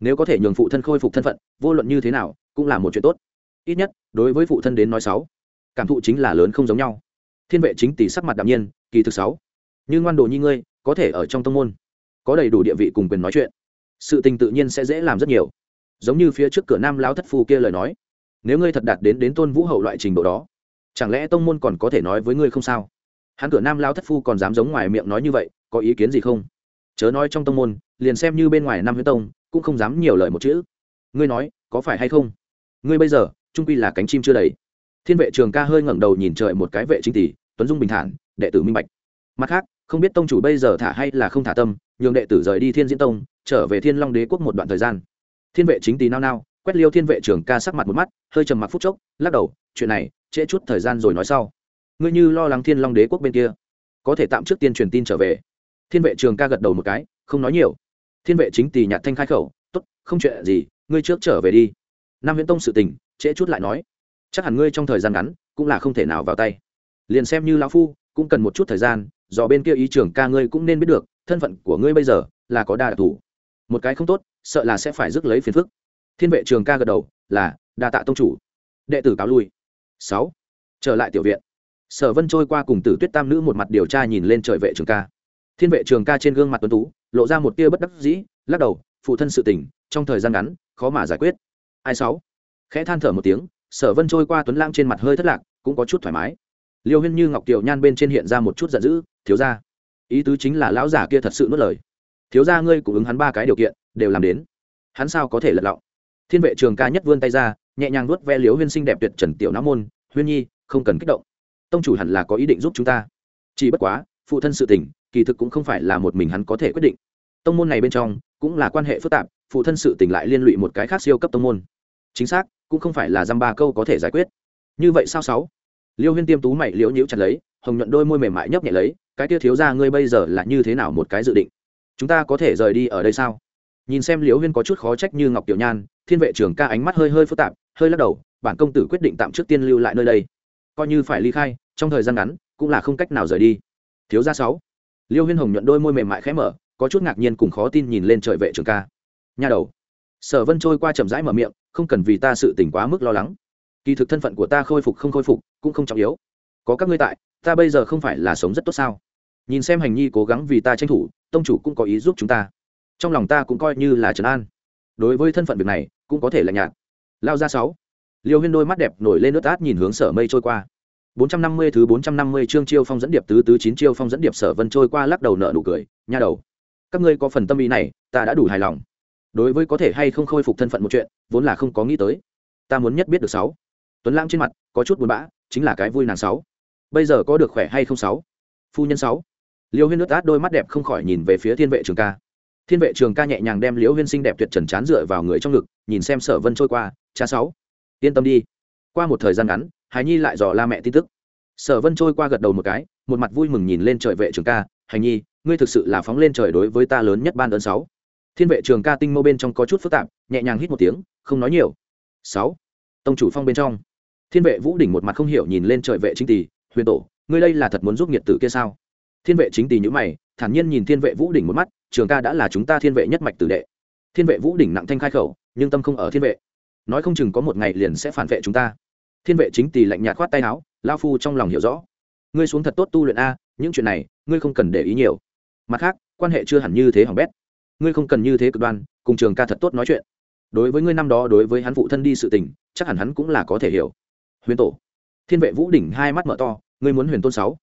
Nếu có thể nhường phụ thân khôi phục thân phận, vô luận như thế nào, cũng là một chuyện tốt. Ít nhất, đối với phụ thân đến nói sáu, cảm thụ chính là lớn không giống nhau. Thiên vệ chính tỷ sắc mặt đạm nhiên kỳ thực sáu. Nhưng ngoan đồ như ngươi, có thể ở trong tông môn, có đầy đủ địa vị cùng quyền nói chuyện. Sự tình tự nhiên sẽ dễ làm rất nhiều. Giống như phía trước cửa nam lao thất phu kia lời nói, nếu ngươi thật đạt đến đến tôn vũ hậu loại trình độ đó, chẳng lẽ tông môn còn có thể nói với ngươi không sao? Hắn cửa nam lao thất phu còn dám giống ngoài miệng nói như vậy, có ý kiến gì không? Chớ nói trong tông môn, liền xem như bên ngoài năm huyết tông, cũng không dám nhiều lời một chữ. Ngươi nói, có phải hay không? Ngươi bây giờ, trung quy là cánh chim chưa đầy. Thiên vệ trường ca hơi ngẩng đầu nhìn trời một cái vệ chính tỷ tuấn dung bình thản, đệ tử minh bạch. Mặt khác, không biết tông chủ bây giờ thả hay là không thả tâm, nhường đệ tử rời đi thiên diễn tông, trở về thiên long đế quốc một đoạn thời gian. Thiên vệ chính tỷ nao nao, quét liêu thiên vệ trường ca sắc mặt một mắt, hơi trầm mặc phút chốc, lắc đầu, chuyện này, trễ chút thời gian rồi nói sau. Ngươi như lo lắng thiên long đế quốc bên kia, có thể tạm trước tiên truyền tin trở về. Thiên vệ trường ca gật đầu một cái, không nói nhiều. Thiên vệ chính tỳ nhạt thanh khai khẩu, tốt, không chuyện gì, ngươi trước trở về đi. Nam viễn tông sự tình, trễ chút lại nói. Chắc hẳn ngươi trong thời gian ngắn, cũng là không thể nào vào tay liền xem như lão phu, cũng cần một chút thời gian, do bên kia ý trưởng ca ngươi cũng nên biết được, thân phận của ngươi bây giờ là có đa đặc thù. Một cái không tốt, sợ là sẽ phải rước lấy phiền phức. Thiên vệ trường ca gật đầu, là, đa tạ tông chủ. Đệ tử cáo lui. Sáu. Trở lại tiểu viện. Sở vân trôi qua cùng tử tuyết tam nữ một mặt điều tra nhìn lên trời vệ trường ca. Thiên vệ trường ca trên gương mặt tuấn tú, lộ ra một tia bất đắc dĩ, lắc đầu, phụ thân sự tình, trong thời gian ngắn, khó mà giải quyết. Ai sáu? Khẽ than thở một tiếng, sở vân trôi qua tuấn lang trên mặt hơi thất lạc, cũng có chút thoải mái liêu huyên như ngọc tiểu nhan bên trên hiện ra một chút giận dữ, thiếu ra ý tứ chính là lão giả kia thật sự nuốt lời. Thiếu ra ngươi cũng ứng hắn ba cái điều kiện, đều làm đến. Hắn sao có thể lật lọng? Thiên vệ trường ca nhất vươn tay ra, nhẹ nhàng nuốt ve liếu huyên xinh đẹp tuyệt trần tiểu não môn, huyên nhi, không cần kích động. Tông chủ hẳn là có ý định giúp chúng ta. Chỉ bất quá, phụ thân sự tình, kỳ thực cũng không phải là một mình hắn có thể quyết định. Tông môn này bên trong, cũng là quan hệ phức tạp, phụ thân sự tình lại liên lụy một cái khác siêu cấp tông môn. Chính xác, cũng không phải là dăm ba câu có thể giải quyết. Như vậy sao sáu? Liêu huyên tiêm tú mày liễu nhiễu chặt lấy, hồng nhuận đôi môi mềm mại nhấp nhẹ lấy, cái kia thiếu ra ngươi bây giờ là như thế nào một cái dự định? Chúng ta có thể rời đi ở đây sao? Nhìn xem liễu huyên có chút khó trách như ngọc tiểu nhan, thiên vệ trưởng ca ánh mắt hơi hơi phức tạp, hơi lắc đầu, bản công tử quyết định tạm trước tiên lưu lại nơi đây. Coi như phải ly khai, trong thời gian ngắn, cũng là không cách nào rời đi. Thiếu gia sáu. Liêu huyên hồng nhuận đôi môi mềm mại khẽ mở, có chút ngạc nhiên cùng khó tin nhìn lên trời vệ Trường ca. Nha đầu. Sở vân trôi qua chậm rãi mở miệng, không cần vì ta sự tỉnh quá mức lo lắng. Kỳ thực thân phận của ta khôi phục không khôi phục cũng không trọng yếu. Có các ngươi tại, ta bây giờ không phải là sống rất tốt sao? Nhìn xem hành nhi cố gắng vì ta tranh thủ, tông chủ cũng có ý giúp chúng ta. Trong lòng ta cũng coi như là trấn an. Đối với thân phận việc này, cũng có thể là nhạt. Lao ra sáu. Liêu huyên đôi mắt đẹp nổi lên nước át nhìn hướng sở mây trôi qua. 450 thứ 450 chương chiêu phong dẫn điệp tứ tứ chín chiêu phong dẫn điệp sở vân trôi qua lắc đầu nợ nụ cười, nha đầu. Các ngươi có phần tâm ý này, ta đã đủ hài lòng. Đối với có thể hay không khôi phục thân phận một chuyện, vốn là không có nghĩ tới. Ta muốn nhất biết được sáu tuấn lãng trên mặt, có chút buồn bã, chính là cái vui nàng sáu. Bây giờ có được khỏe hay không sáu? Phu nhân sáu. Liêu huyên nước át đôi mắt đẹp không khỏi nhìn về phía thiên vệ trường ca. Thiên vệ trường ca nhẹ nhàng đem liễu huyên sinh đẹp tuyệt trần chán dựa vào người trong ngực, nhìn xem sở vân trôi qua, cha sáu, yên tâm đi. Qua một thời gian ngắn, hải nhi lại dò la mẹ tin tức. Sở vân trôi qua gật đầu một cái, một mặt vui mừng nhìn lên trời vệ trường ca hành nhi, ngươi thực sự là phóng lên trời đối với ta lớn nhất ban đơn sáu. Thiên vệ trường ca tinh mâu bên trong có chút phức tạp, nhẹ nhàng hít một tiếng, không nói nhiều. Sáu, tông chủ phong bên trong thiên vệ vũ đỉnh một mặt không hiểu nhìn lên trời vệ chính tỷ huyền tổ, ngươi đây là thật muốn giúp nhiệt tử kia sao? Thiên vệ chính tỷ nhữ mày, thản nhiên nhìn thiên vệ vũ đỉnh một mắt, trường ca đã là chúng ta thiên vệ nhất mạch tử đệ. Thiên vệ vũ đỉnh nặng thanh khai khẩu, nhưng tâm không ở thiên vệ. Nói không chừng có một ngày liền sẽ phản vệ chúng ta. Thiên vệ chính tỷ lạnh nhạt khoát tay áo, lao phu trong lòng hiểu rõ. Ngươi xuống thật tốt tu luyện a, những chuyện này, ngươi không cần để ý nhiều. Mặt khác, quan hệ chưa hẳn như thế hỏng bét. Ngươi không cần như thế cực đoan, cùng trường ca thật tốt nói chuyện. Đối với ngươi năm đó đối với hắn phụ thân đi sự tình, chắc hẳn hắn cũng là có thể hiểu huyền tổ. Thiên vệ vũ đỉnh hai mắt mở to, ngươi muốn huyền tôn sáu.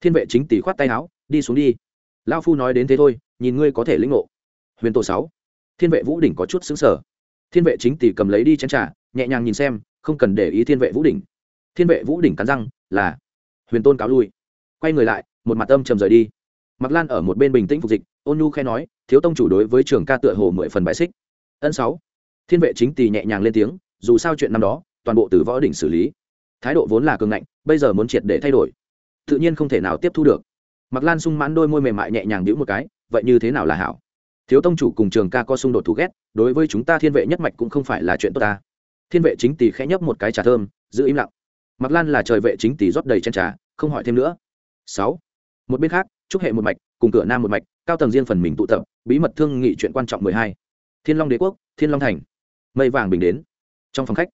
Thiên vệ chính tỷ khoát tay áo, đi xuống đi. Lao phu nói đến thế thôi, nhìn ngươi có thể lĩnh ngộ. Huyền tổ sáu. Thiên vệ vũ đỉnh có chút xứng sở thiên vệ chính tỷ cầm lấy đi chén trà, nhẹ nhàng nhìn xem, không cần để ý thiên vệ vũ đỉnh. Thiên vệ vũ đỉnh cắn răng, là. Huyền tôn cáo lui. Quay người lại, một mặt âm trầm rời đi. Mặc lan ở một bên bình tĩnh phục dịch, ôn nhu khe nói, thiếu tông chủ đối với trường ca tựa hồ mười phần bài xích. Ân sáu. Thiên vệ chính tỳ nhẹ nhàng lên tiếng, dù sao chuyện năm đó, toàn bộ từ võ đỉnh xử lý thái độ vốn là cường ngạnh, bây giờ muốn triệt để thay đổi, tự nhiên không thể nào tiếp thu được. Mặc lan sung mãn đôi môi mềm mại nhẹ nhàng đĩu một cái, vậy như thế nào là hảo? Thiếu tông chủ cùng trường ca có xung đột thù ghét, đối với chúng ta thiên vệ nhất mạch cũng không phải là chuyện tốt ta. Thiên vệ chính tỷ khẽ nhấp một cái trà thơm, giữ im lặng. Mặc lan là trời vệ chính tỷ rót đầy chân trà, không hỏi thêm nữa. Sáu. Một bên khác, trúc hệ một mạch, cùng cửa nam một mạch, cao tầng riêng phần mình tụ tập, bí mật thương nghị chuyện quan trọng mười hai. Thiên long đế quốc, thiên long thành. Mây vàng bình đến. Trong phòng khách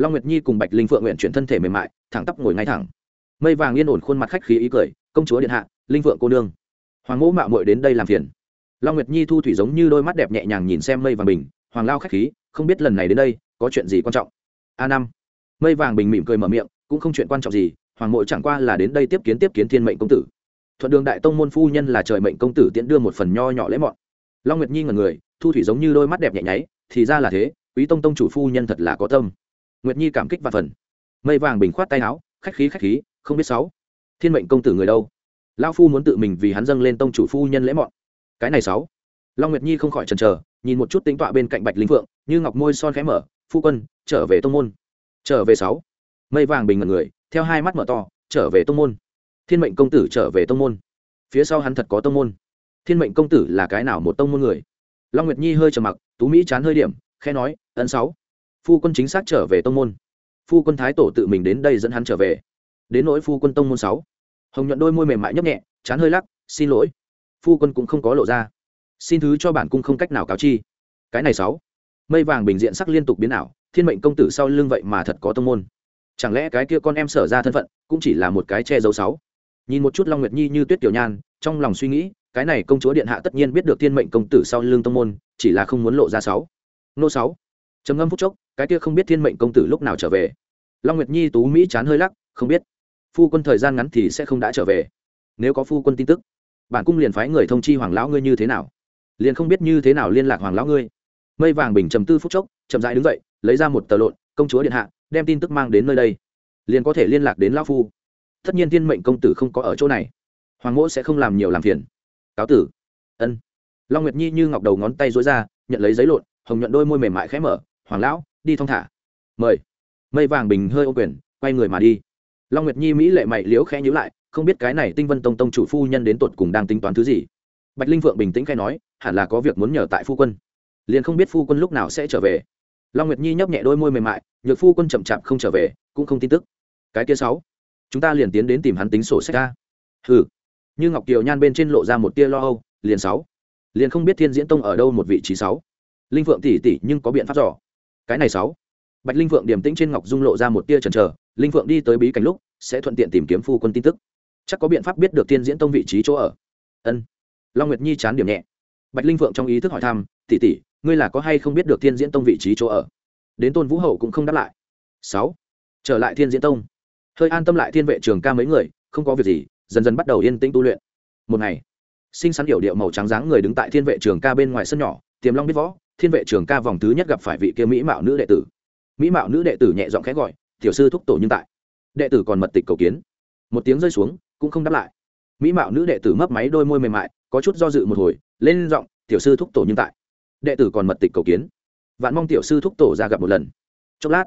long nguyệt nhi cùng bạch linh phượng nguyện chuyển thân thể mềm mại, thẳng tắp ngồi ngay thẳng. Mây vàng yên ổn khuôn mặt khách khí ý cười, công chúa điện hạ, linh phượng cô nương. Hoàng mẫu mạo muội đến đây làm phiền. Long nguyệt nhi thu thủy giống như đôi mắt đẹp nhẹ nhàng nhìn xem mây vàng bình, hoàng lao khách khí, không biết lần này đến đây, có chuyện gì quan trọng? A năm. Mây vàng bình mỉm cười mở miệng, cũng không chuyện quan trọng gì, hoàng mội chẳng qua là đến đây tiếp kiến tiếp kiến thiên mệnh công tử. Thuận đường đại tông môn phu nhân là trời mệnh công tử tiễn đưa một phần nho nhỏ lễ mọn. Long nguyệt nhi ngần người, thu thủy giống như đôi mắt đẹp nhẹ nháy, thì ra là thế, quý tông tông chủ phu nhân thật là có tâm nguyệt nhi cảm kích và phần mây vàng bình khoát tay áo khách khí khách khí không biết sáu thiên mệnh công tử người đâu lao phu muốn tự mình vì hắn dâng lên tông chủ phu nhân lễ mọn cái này sáu long nguyệt nhi không khỏi chần chờ nhìn một chút tính tọa bên cạnh bạch linh phượng như ngọc môi son khẽ mở phu quân trở về tông môn trở về sáu mây vàng bình ngẩn người theo hai mắt mở to trở về tông môn thiên mệnh công tử trở về tông môn phía sau hắn thật có tông môn thiên mệnh công tử là cái nào một tông môn người long nguyệt nhi hơi trầm mặc tú mỹ chán hơi điểm khe nói ấn sáu phu quân chính xác trở về tông môn. Phu quân thái tổ tự mình đến đây dẫn hắn trở về. Đến nỗi phu quân tông môn sáu. Hồng nhuận đôi môi mềm mại nhấp nhẹ, chán hơi lắc, xin lỗi. Phu quân cũng không có lộ ra. Xin thứ cho bản cung không cách nào cáo chi. Cái này sáu. Mây vàng bình diện sắc liên tục biến ảo, thiên mệnh công tử sau lưng vậy mà thật có tông môn. Chẳng lẽ cái kia con em sở ra thân phận cũng chỉ là một cái che giấu sáu? Nhìn một chút long nguyệt nhi như tuyết tiểu nhan, trong lòng suy nghĩ, cái này công chúa điện hạ tất nhiên biết được thiên mệnh công tử sau lưng tông môn, chỉ là không muốn lộ ra sáu. Nô sáu. Trầm ngâm phút chốc cái kia không biết thiên mệnh công tử lúc nào trở về. Long nguyệt nhi tú mỹ chán hơi lắc, không biết. Phu quân thời gian ngắn thì sẽ không đã trở về. Nếu có phu quân tin tức, bản cung liền phái người thông chi hoàng lão ngươi như thế nào? Liền không biết như thế nào liên lạc hoàng lão ngươi. Mây vàng bình trầm tư phút chốc, chậm rãi đứng dậy, lấy ra một tờ lộn, công chúa điện hạ, đem tin tức mang đến nơi đây. Liền có thể liên lạc đến lão phu. Tất nhiên thiên mệnh công tử không có ở chỗ này. Hoàng mỗ sẽ không làm nhiều làm phiền. Cáo tử. Ân. Long nguyệt nhi như ngọc đầu ngón tay dối ra, nhận lấy giấy lộn, hồng nhuận đôi môi mềm mại khẽ mở. Hoàng lão đi thong thả. Mời. Mây vàng bình hơi ô quyền, quay người mà đi. Long nguyệt nhi mỹ lệ mày liễu khẽ nhíu lại, không biết cái này tinh vân tông tông chủ phu nhân đến tột cùng đang tính toán thứ gì. Bạch linh vượng bình tĩnh khai nói, hẳn là có việc muốn nhờ tại phu quân. Liền không biết phu quân lúc nào sẽ trở về. Long nguyệt nhi nhấp nhẹ đôi môi mềm mại, nhược phu quân chậm chạp không trở về, cũng không tin tức. Cái kia sáu. Chúng ta liền tiến đến tìm hắn tính sổ sách ra. Hừ. Như ngọc kiều nhan bên trên lộ ra một tia lo âu, liền sáu. Liền không biết thiên diễn tông ở đâu một vị trí sáu. Linh phượng tỷ tỷ nhưng có biện pháp dò cái này sáu. Bạch linh phượng điềm tĩnh trên ngọc dung lộ ra một tia chần trờ linh phượng đi tới bí cảnh lúc, sẽ thuận tiện tìm kiếm phu quân tin tức. Chắc có biện pháp biết được thiên diễn tông vị trí chỗ ở. Ân. Long nguyệt nhi chán điểm nhẹ. Bạch linh phượng trong ý thức hỏi thăm, tỷ tỷ, ngươi là có hay không biết được thiên diễn tông vị trí chỗ ở? Đến tôn vũ hậu cũng không đáp lại. Sáu. Trở lại thiên diễn tông. Hơi an tâm lại thiên vệ trường ca mấy người, không có việc gì, dần dần bắt đầu yên tĩnh tu luyện. Một ngày sinh sắn điệu điệu màu trắng dáng người đứng tại thiên vệ trường ca bên ngoài sân nhỏ, tiềm long biết võ thiên vệ trường ca vòng thứ nhất gặp phải vị kia mỹ mạo nữ đệ tử. Mỹ mạo nữ đệ tử nhẹ giọng khẽ gọi, tiểu sư thúc tổ nhưng tại. Đệ tử còn mật tịch cầu kiến. Một tiếng rơi xuống, cũng không đáp lại. Mỹ mạo nữ đệ tử mấp máy đôi môi mềm mại, có chút do dự một hồi, lên giọng, tiểu sư thúc tổ nhưng tại. Đệ tử còn mật tịch cầu kiến. Vạn mong tiểu sư thúc tổ ra gặp một lần. Chốc lát,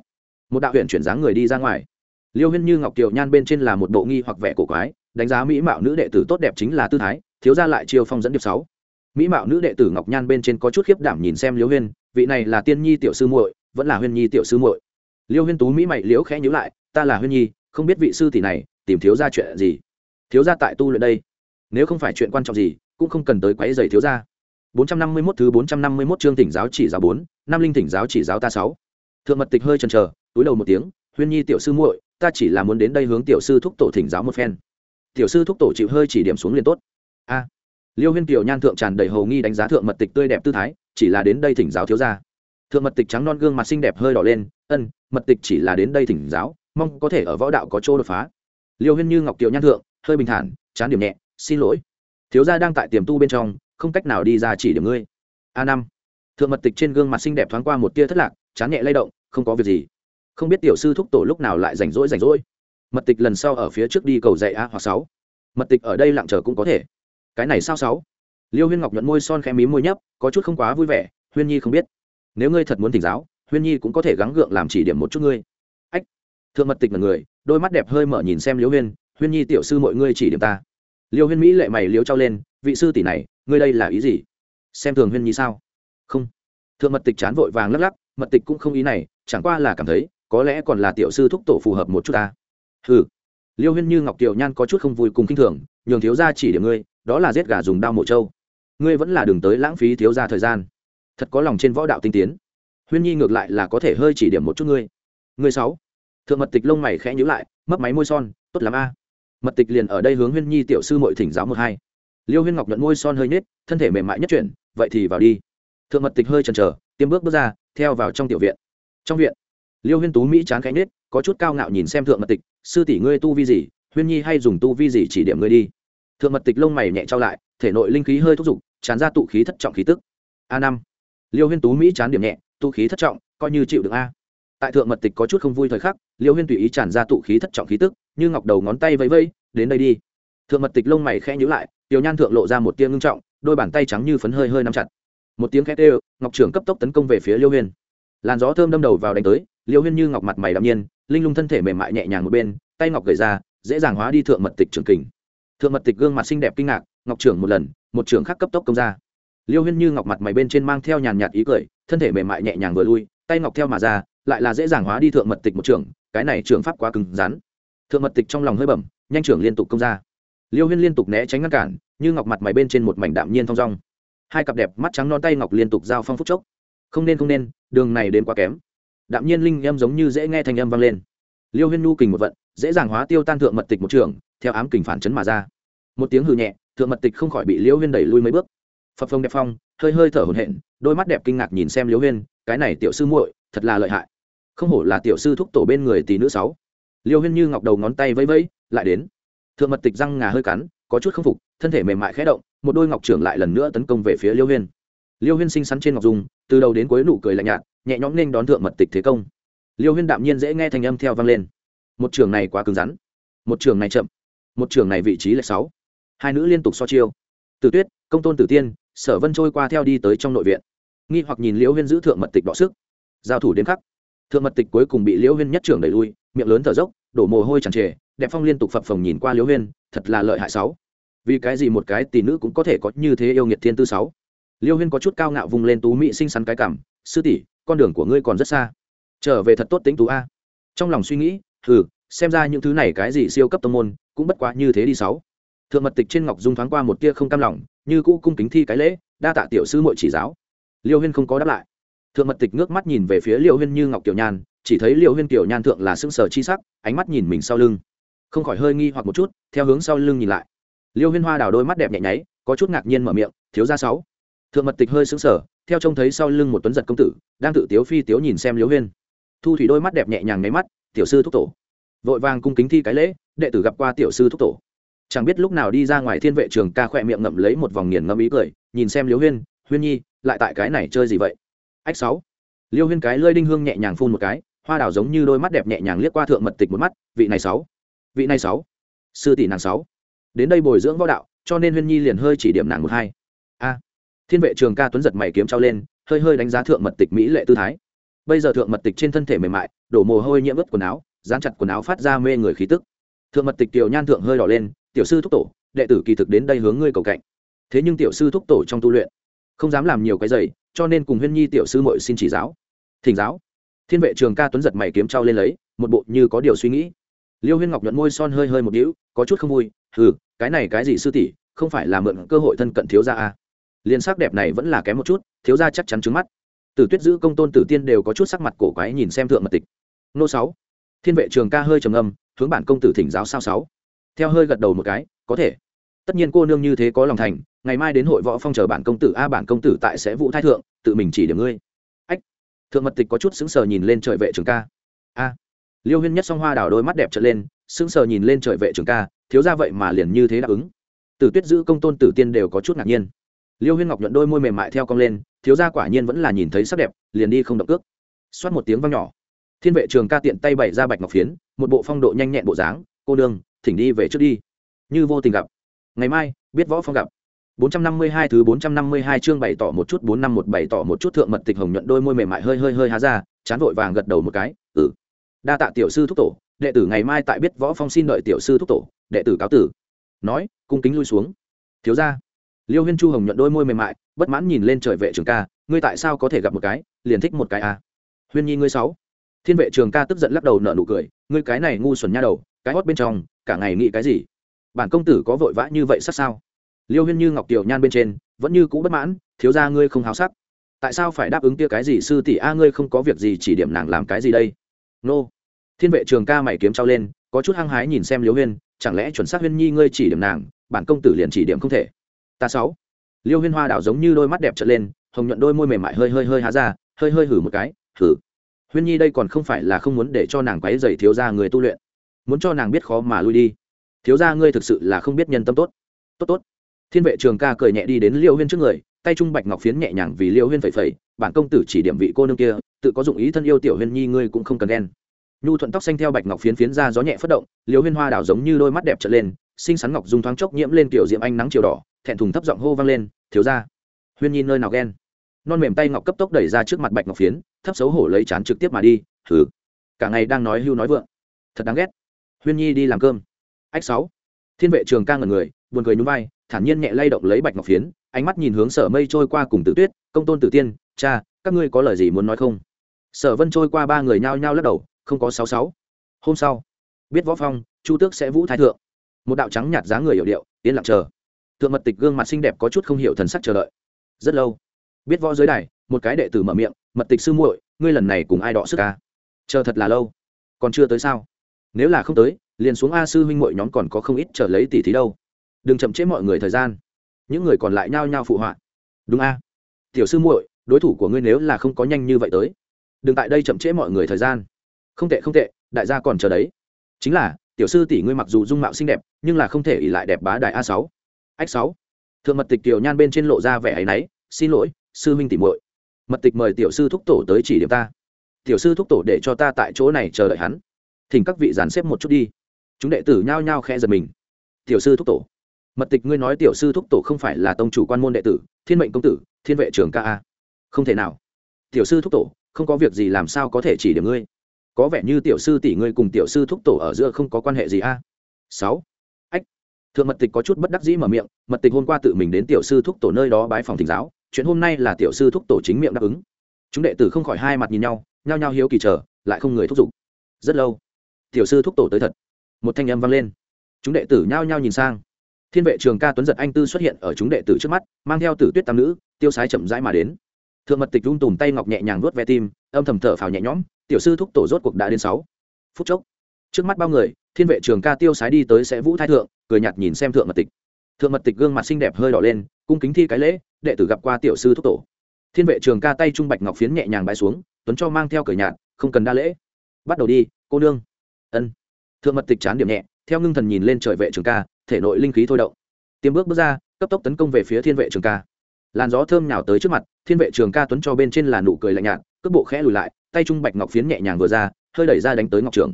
một đạo huyện chuyển dáng người đi ra ngoài. Liêu huyên như ngọc kiều nhan bên trên là một bộ nghi hoặc vẻ cổ quái, đánh giá mỹ mạo nữ đệ tử tốt đẹp chính là tư thái, thiếu ra lại chiêu phong dẫn điệp sáu mỹ mạo nữ đệ tử ngọc nhan bên trên có chút khiếp đảm nhìn xem liêu huyên vị này là tiên nhi tiểu sư muội vẫn là huyên nhi tiểu sư muội liêu huyên tú mỹ mày liễu khẽ nhíu lại ta là huyên nhi không biết vị sư tỷ này tìm thiếu ra chuyện gì thiếu ra tại tu luyện đây nếu không phải chuyện quan trọng gì cũng không cần tới quấy giày thiếu ra 451 thứ 451 chương tỉnh giáo chỉ giáo 4, năm linh tỉnh giáo chỉ giáo ta 6. Thượng mật tịch hơi chần chờ, túi đầu một tiếng, "Huyên Nhi tiểu sư muội, ta chỉ là muốn đến đây hướng tiểu sư thúc tổ thỉnh giáo một phen." Tiểu sư thúc tổ chịu hơi chỉ điểm xuống liền tốt. A. Liêu Huyên kiều nhan thượng tràn đầy hầu nghi đánh giá thượng mật tịch tươi đẹp tư thái, chỉ là đến đây thỉnh giáo thiếu gia. Thượng mật tịch trắng non gương mặt xinh đẹp hơi đỏ lên, "Ân, mật tịch chỉ là đến đây thỉnh giáo, mong có thể ở võ đạo có chỗ đột phá." Liêu Huyên như ngọc kiều nhan thượng, hơi bình thản, chán điểm nhẹ, "Xin lỗi." Thiếu gia đang tại tiềm tu bên trong, không cách nào đi ra chỉ điểm ngươi a năm thượng mật tịch trên gương mặt xinh đẹp thoáng qua một tia thất lạc chán nhẹ lay động không có việc gì không biết tiểu sư thúc tổ lúc nào lại rảnh rỗi rảnh rỗi mật tịch lần sau ở phía trước đi cầu dạy a hoặc sáu mật tịch ở đây lặng chờ cũng có thể cái này sao sáu? Liêu huyên ngọc nhuận môi son khẽ mí môi nhấp, có chút không quá vui vẻ, huyên nhi không biết. Nếu ngươi thật muốn thỉnh giáo, huyên nhi cũng có thể gắng gượng làm chỉ điểm một chút ngươi. Ách, thượng mật tịch là người, đôi mắt đẹp hơi mở nhìn xem liêu huyên huyên nhi tiểu sư mọi ngươi chỉ điểm ta. Liêu huyên mỹ lệ mày liếu trao lên, vị sư tỷ này, ngươi đây là ý gì? Xem thường huyên nhi sao? Không. Thượng mật tịch chán vội vàng lắc lắc, mật tịch cũng không ý này, chẳng qua là cảm thấy, có lẽ còn là tiểu sư thúc tổ phù hợp một chút ta. Hừ. Liêu huyên như ngọc tiểu nhan có chút không vui cùng kinh thường nhường thiếu gia chỉ điểm ngươi, đó là giết gà dùng đao mộ trâu. Ngươi vẫn là đường tới lãng phí thiếu gia thời gian. Thật có lòng trên võ đạo tinh tiến. Huyên nhi ngược lại là có thể hơi chỉ điểm một chút ngươi. Ngươi sáu. Thượng mật tịch lông mày khẽ nhíu lại, mấp máy môi son, tốt lắm a. Mật tịch liền ở đây hướng huyên nhi tiểu sư mội thỉnh giáo một hai. Liêu huyên ngọc nhuận môi son hơi nhết thân thể mềm mại nhất chuyển, vậy thì vào đi. Thượng mật tịch hơi chần chờ tiêm bước bước ra, theo vào trong tiểu viện. Trong viện, liêu huyên tú mỹ chán khánh nết có chút cao ngạo nhìn xem thượng mật tịch, sư tỷ ngươi tu vi gì huyên nhi hay dùng tu vi gì chỉ điểm ngươi đi. Thượng mật tịch lông mày nhẹ trao lại, thể nội linh khí hơi thúc giục, tràn ra tụ khí thất trọng khí tức. A năm. Liêu huyên tú mỹ chán điểm nhẹ, tụ khí thất trọng, coi như chịu được a. Tại thượng mật tịch có chút không vui thời khắc, liêu huyên tùy ý tràn ra tụ khí thất trọng khí tức, như ngọc đầu ngón tay vẫy vẫy, đến đây đi. Thượng mật tịch lông mày khẽ nhíu lại, tiểu nhan thượng lộ ra một tia ngưng trọng, đôi bàn tay trắng như phấn hơi hơi nắm chặt. Một tiếng khét ê ngọc trưởng cấp tốc tấn công về phía liêu huyên. Làn gió thơm đâm đầu vào đánh tới, liêu huyên như ngọc mặt mày đạm nhiên, linh lung thân thể mềm mại nhẹ nhàng một bên, tay ngọc gầy ra dễ dàng hóa đi thượng mật tịch trưởng kình. Thượng mật tịch gương mặt xinh đẹp kinh ngạc, ngọc trưởng một lần, một trưởng khác cấp tốc công ra. Liêu huyên như ngọc mặt mày bên trên mang theo nhàn nhạt ý cười, thân thể mềm mại nhẹ nhàng vừa lui, tay ngọc theo mà ra, lại là dễ dàng hóa đi thượng mật tịch một trưởng, cái này trưởng pháp quá cứng rắn. Thượng mật tịch trong lòng hơi bẩm, nhanh trưởng liên tục công ra. Liêu huyên liên tục né tránh ngăn cản, như ngọc mặt mày bên trên một mảnh đạm nhiên thong dong. Hai cặp đẹp mắt trắng non tay ngọc liên tục giao phong phúc chốc. Không nên không nên, đường này đến quá kém. Đạm nhiên linh em giống như dễ nghe thành âm vang lên. Liêu huyên nhu kình một vận dễ dàng hóa tiêu tan thượng mật tịch một trường, theo ám kình phản chấn mà ra. Một tiếng hư nhẹ, thượng mật tịch không khỏi bị liêu huyên đẩy lui mấy bước. Phập phông đẹp phong, hơi hơi thở hổn hển, đôi mắt đẹp kinh ngạc nhìn xem liêu huyên, cái này tiểu sư muội, thật là lợi hại. Không hổ là tiểu sư thúc tổ bên người tỷ nữ sáu. Liêu huyên như ngọc đầu ngón tay vẫy vẫy, lại đến. Thượng mật tịch răng ngà hơi cắn, có chút không phục, thân thể mềm mại khẽ động, một đôi ngọc trưởng lại lần nữa tấn công về phía liêu huyên. Liêu huyên xinh xắn trên ngọc dung, từ đầu đến cuối nụ cười lạnh nhạt, nhẹ nhõm nên đón thượng mật tịch thế công. Liêu huyên đạm nhiên dễ nghe thành âm theo vang lên một trường này quá cứng rắn, một trường này chậm, một trường này vị trí là sáu. Hai nữ liên tục so chiêu. Tử tuyết, công tôn tử tiên, sở vân trôi qua theo đi tới trong nội viện. Nghi hoặc nhìn liễu huyên giữ thượng mật tịch đọ sức. Giao thủ đến khắc. Thượng mật tịch cuối cùng bị liễu huyên nhất trưởng đẩy lui, miệng lớn thở dốc, đổ mồ hôi chẳng trề, đẹp phong liên tục phập phồng nhìn qua liễu huyên, thật là lợi hại sáu. Vì cái gì một cái tỷ nữ cũng có thể có như thế yêu nghiệt thiên tư sáu? Liễu huyên có chút cao ngạo vùng lên tú mỹ xinh xắn cái cảm sư tỷ, con đường của ngươi còn rất xa. Trở về thật tốt tính tú a. Trong lòng suy nghĩ hừ, xem ra những thứ này cái gì siêu cấp tông môn, cũng bất quá như thế đi sáu. Thượng mật tịch trên ngọc dung thoáng qua một tia không cam lòng, như cũ cung kính thi cái lễ, đa tạ tiểu sư muội chỉ giáo. Liêu huyên không có đáp lại. Thượng mật tịch ngước mắt nhìn về phía liêu huyên như ngọc tiểu nhan, chỉ thấy liêu huyên tiểu nhan thượng là sững sờ chi sắc, ánh mắt nhìn mình sau lưng. Không khỏi hơi nghi hoặc một chút, theo hướng sau lưng nhìn lại. Liêu huyên hoa đào đôi mắt đẹp nhẹ nháy, có chút ngạc nhiên mở miệng, thiếu gia sáu. Thượng mật tịch hơi sững sờ, theo trông thấy sau lưng một tuấn giật công tử, đang tự tiếu phi tiếu nhìn xem liêu huyên. Thu thủy đôi mắt đẹp nhẹ nhàng nháy mắt tiểu sư thúc tổ. Vội vàng cung kính thi cái lễ, đệ tử gặp qua tiểu sư thúc tổ. Chẳng biết lúc nào đi ra ngoài thiên vệ trường ca khỏe miệng ngậm lấy một vòng nghiền ngẫm ý cười, nhìn xem liêu huyên huyên nhi, lại tại cái này chơi gì vậy? Ách sáu. Liêu huyên cái lơi đinh hương nhẹ nhàng phun một cái, hoa đào giống như đôi mắt đẹp nhẹ nhàng liếc qua thượng mật tịch một mắt, vị này sáu, vị này sáu, sư tỷ nàng sáu. Đến đây bồi dưỡng võ đạo, cho nên huyên nhi liền hơi chỉ điểm nàng một hai. A. Thiên vệ trường ca tuấn giật mày kiếm trao lên, hơi hơi đánh giá thượng mật tịch mỹ lệ tư thái bây giờ thượng mật tịch trên thân thể mềm mại, đổ mồ hôi nhiễm ướt quần áo, dán chặt quần áo phát ra mê người khí tức. Thượng mật tịch tiểu nhan thượng hơi đỏ lên, tiểu sư thúc tổ, đệ tử kỳ thực đến đây hướng ngươi cầu cạnh. Thế nhưng tiểu sư thúc tổ trong tu luyện, không dám làm nhiều cái giày cho nên cùng huyên nhi tiểu sư mội xin chỉ giáo. Thỉnh giáo. Thiên vệ trường ca tuấn giật mày kiếm trao lên lấy, một bộ như có điều suy nghĩ. Liêu huyên ngọc nhuận môi son hơi hơi một đĩu có chút không vui ừ cái này cái gì sư tỷ, không phải là mượn cơ hội thân cận thiếu gia à. liên sắc đẹp này vẫn là kém một chút, thiếu gia chắc chắn trứng mắt tử tuyết giữ công tôn tử tiên đều có chút sắc mặt cổ quái nhìn xem thượng mật tịch. Nô sáu. Thiên vệ trường ca hơi trầm âm hướng bản công tử thỉnh giáo sao sáu. Theo hơi gật đầu một cái, có thể. Tất nhiên cô nương như thế có lòng thành, ngày mai đến hội võ phong chờ bản công tử, a à, bản công tử tại sẽ vũ thái thượng, tự mình chỉ điểm ngươi. Ách. Thượng mật tịch có chút sững sờ nhìn lên trời vệ trường ca. A. Liêu huyên nhất song hoa đào đôi mắt đẹp trở lên, sững sờ nhìn lên trời vệ trường ca, thiếu ra vậy mà liền như thế đáp ứng. Tử tuyết giữ công tôn tử tiên đều có chút ngạc nhiên. Liêu huyên ngọc nhuận đôi môi mềm mại theo cong lên thiếu gia quả nhiên vẫn là nhìn thấy sắc đẹp liền đi không động cước. xoát một tiếng vang nhỏ thiên vệ trường ca tiện tay bày ra bạch ngọc phiến một bộ phong độ nhanh nhẹn bộ dáng cô đương thỉnh đi về trước đi như vô tình gặp ngày mai biết võ phong gặp 452 thứ 452 chương bày tỏ một chút 451 bày tỏ một chút thượng mật tịch hồng nhuận đôi môi mềm mại hơi hơi hơi há ra, chán vội vàng gật đầu một cái, "Ừ." Đa tạ tiểu sư thúc tổ, đệ tử ngày mai tại biết võ phong xin đợi tiểu sư thúc tổ, đệ tử cáo tử. Nói, cung kính lui xuống. Thiếu gia. Liêu Huyên Chu hồng nhuận đôi môi mềm mại, bất mãn nhìn lên trời vệ trường ca, ngươi tại sao có thể gặp một cái, liền thích một cái à? Huyên Nhi ngươi sáu. Thiên vệ trường ca tức giận lắc đầu nở nụ cười, ngươi cái này ngu xuẩn nha đầu, cái hót bên trong, cả ngày nghĩ cái gì? Bản công tử có vội vã như vậy sát sao? liêu huyên như ngọc tiểu nhan bên trên vẫn như cũ bất mãn thiếu ra ngươi không háo sắc tại sao phải đáp ứng kia cái gì sư tỷ a ngươi không có việc gì chỉ điểm nàng làm cái gì đây nô thiên vệ trường ca mày kiếm trao lên có chút hăng hái nhìn xem liêu huyên chẳng lẽ chuẩn xác huyên nhi ngươi chỉ điểm nàng bản công tử liền chỉ điểm không thể ta sáu liêu huyên hoa đảo giống như đôi mắt đẹp trở lên, hồng nhuận đôi môi mềm mại hơi hơi hơi há ra, hơi hơi hử một cái, hử. Huyên nhi đây còn không phải là không muốn để cho nàng quáy dày thiếu ra người tu luyện. Muốn cho nàng biết khó mà lui đi. Thiếu ra ngươi thực sự là không biết nhân tâm tốt. Tốt tốt. Thiên vệ trường ca cười nhẹ đi đến liêu huyên trước người, tay trung bạch ngọc phiến nhẹ nhàng vì liêu huyên phẩy phẩy, bản công tử chỉ điểm vị cô nương kia, tự có dụng ý thân yêu tiểu huyên nhi ngươi cũng không cần đen nhu thuận tóc xanh theo bạch ngọc phiến phiến ra gió nhẹ phất động, liêu huyên hoa đảo giống như đôi mắt đẹp trở lên, xinh xắn ngọc dung thoáng chốc nhiễm lên kiểu diệm anh nắng chiều đỏ thẹn thùng thấp giọng hô vang lên, thiếu ra huyên nhi nơi nào ghen? Non mềm tay ngọc cấp tốc đẩy ra trước mặt bạch ngọc phiến, thấp xấu hổ lấy chán trực tiếp mà đi thử cả ngày đang nói hưu nói vượng. Thật đáng ghét. Huyên nhi đi làm cơm. Ách sáu. Thiên vệ trường ca ngẩn người, buồn cười nhún vai, thản nhiên nhẹ lay động lấy bạch ngọc phiến, ánh mắt nhìn hướng sở mây trôi qua cùng tử tuyết, công tôn tử tiên, cha, các ngươi có lời gì muốn nói không? Sở vân trôi qua ba người nhao nhao lắc đầu, không có sáu sáu. Hôm sau, biết võ phong, chu tước sẽ vũ thái thượng. Một đạo trắng nhạt dáng người hiệu điệu, yên lặng chờ thượng mật tịch gương mặt xinh đẹp có chút không hiểu thần sắc chờ đợi. Rất lâu, biết võ giới đài, một cái đệ tử mở miệng, mật tịch sư muội, ngươi lần này cùng ai đọ sức ca chờ thật là lâu. Còn chưa tới sao? Nếu là không tới, liền xuống a sư huynh muội nhóm còn có không ít chờ lấy tỷ thí đâu. Đừng chậm trễ mọi người thời gian. Những người còn lại nhao nhao phụ họa. Đúng a. Tiểu sư muội, đối thủ của ngươi nếu là không có nhanh như vậy tới, đừng tại đây chậm trễ mọi người thời gian. Không tệ không tệ, đại gia còn chờ đấy. Chính là, tiểu sư tỷ ngươi mặc dù dung mạo xinh đẹp, nhưng là không thể ỉ lại đẹp bá đại a sáu ách sáu. Thượng mật tịch tiểu nhan bên trên lộ ra vẻ áy náy, xin lỗi, sư huynh tỷ muội. Mật tịch mời tiểu sư thúc tổ tới chỉ điểm ta. Tiểu sư thúc tổ để cho ta tại chỗ này chờ đợi hắn. Thỉnh các vị dàn xếp một chút đi. Chúng đệ tử nhao nhao khe giật mình. Tiểu sư thúc tổ, mật tịch ngươi nói tiểu sư thúc tổ không phải là tông chủ quan môn đệ tử, thiên mệnh công tử, thiên vệ trưởng ca a. Không thể nào. Tiểu sư thúc tổ, không có việc gì làm sao có thể chỉ điểm ngươi? Có vẻ như tiểu sư tỷ ngươi cùng tiểu sư thúc tổ ở giữa không có quan hệ gì a? Sáu thượng mật tịch có chút bất đắc dĩ mở miệng, mật tịch hôm qua tự mình đến tiểu sư thúc tổ nơi đó bái phòng thỉnh giáo, chuyện hôm nay là tiểu sư thúc tổ chính miệng đáp ứng. Chúng đệ tử không khỏi hai mặt nhìn nhau, nhao nhao hiếu kỳ chờ, lại không người thúc giục. Rất lâu, tiểu sư thúc tổ tới thật. Một thanh âm vang lên. Chúng đệ tử nhao nhao nhìn sang. Thiên vệ trường ca tuấn giật anh tư xuất hiện ở chúng đệ tử trước mắt, mang theo tử tuyết tam nữ, tiêu sái chậm rãi mà đến. Thượng mật tịch run tùm tay ngọc nhẹ nhàng vuốt ve tim, âm thầm thở phào nhẹ nhõm, tiểu sư thúc tổ rốt cuộc đã đến sáu. Phút chốc trước mắt bao người, thiên vệ trường ca tiêu sái đi tới sẽ vũ thái thượng, cười nhạt nhìn xem thượng mật tịch. Thượng mật tịch gương mặt xinh đẹp hơi đỏ lên, cung kính thi cái lễ, đệ tử gặp qua tiểu sư thúc tổ. Thiên vệ trường ca tay trung bạch ngọc phiến nhẹ nhàng bãi xuống, tuấn cho mang theo cười nhạt, không cần đa lễ. Bắt đầu đi, cô nương. Ân. Thượng mật tịch chán điểm nhẹ, theo ngưng thần nhìn lên trời vệ trường ca, thể nội linh khí thôi động. Tiêm bước bước ra, cấp tốc tấn công về phía thiên vệ trường ca. Làn gió thơm nhào tới trước mặt, thiên vệ trường ca tuấn cho bên trên là nụ cười lạnh nhạt, cước bộ khẽ lùi lại, tay trung bạch ngọc phiến nhẹ nhàng vừa ra, hơi đẩy ra đánh tới ngọc trường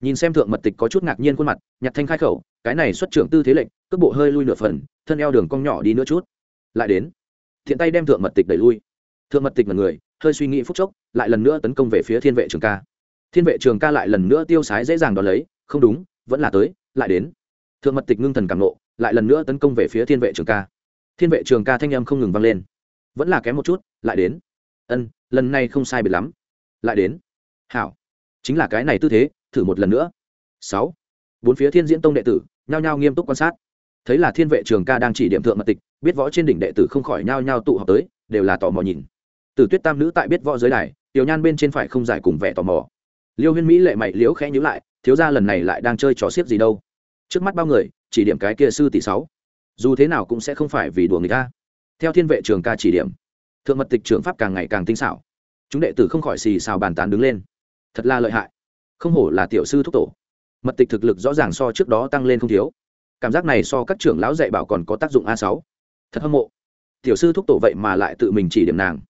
nhìn xem thượng mật tịch có chút ngạc nhiên khuôn mặt, nhạc thanh khai khẩu, cái này xuất trưởng tư thế lệnh, cước bộ hơi lui nửa phần, thân eo đường cong nhỏ đi nữa chút. Lại đến. Thiện tay đem thượng mật tịch đẩy lui. Thượng mật tịch là người, hơi suy nghĩ phút chốc, lại lần nữa tấn công về phía thiên vệ trường ca. Thiên vệ trường ca lại lần nữa tiêu sái dễ dàng đ ó lấy, không đúng, vẫn là tới, lại đến. Thượng mật tịch ngưng thần cảm nộ, lại lần nữa tấn công về phía thiên vệ trường ca. Thiên vệ trường ca thanh em không ngừng vang lên. Vẫn là kém một chút, lại đến. Ân, lần này không sai biệt lắm. Lại đến. Hảo. Chính là cái này tư thế thử một lần nữa. Sáu. Bốn phía thiên diễn tông đệ tử nhao nhao nghiêm túc quan sát. Thấy là thiên vệ trường ca đang chỉ điểm thượng mật tịch, biết võ trên đỉnh đệ tử không khỏi nhao nhao tụ họp tới, đều là tò mò nhìn. Từ tuyết tam nữ tại biết võ giới đài, tiểu nhan bên trên phải không giải cùng vẻ tò mò. Liêu huyên mỹ lệ mày liễu khẽ nhíu lại, thiếu gia lần này lại đang chơi trò xiếc gì đâu. Trước mắt bao người, chỉ điểm cái kia sư tỷ sáu. Dù thế nào cũng sẽ không phải vì đùa người ta. Theo thiên vệ trường ca chỉ điểm, thượng mật tịch trường pháp càng ngày càng tinh xảo. Chúng đệ tử không khỏi xì xào bàn tán đứng lên. Thật là lợi hại không hổ là tiểu sư thúc tổ. Mật tịch thực lực rõ ràng so trước đó tăng lên không thiếu. Cảm giác này so các trưởng lão dạy bảo còn có tác dụng a sáu. Thật hâm mộ. Tiểu sư thúc tổ vậy mà lại tự mình chỉ điểm nàng.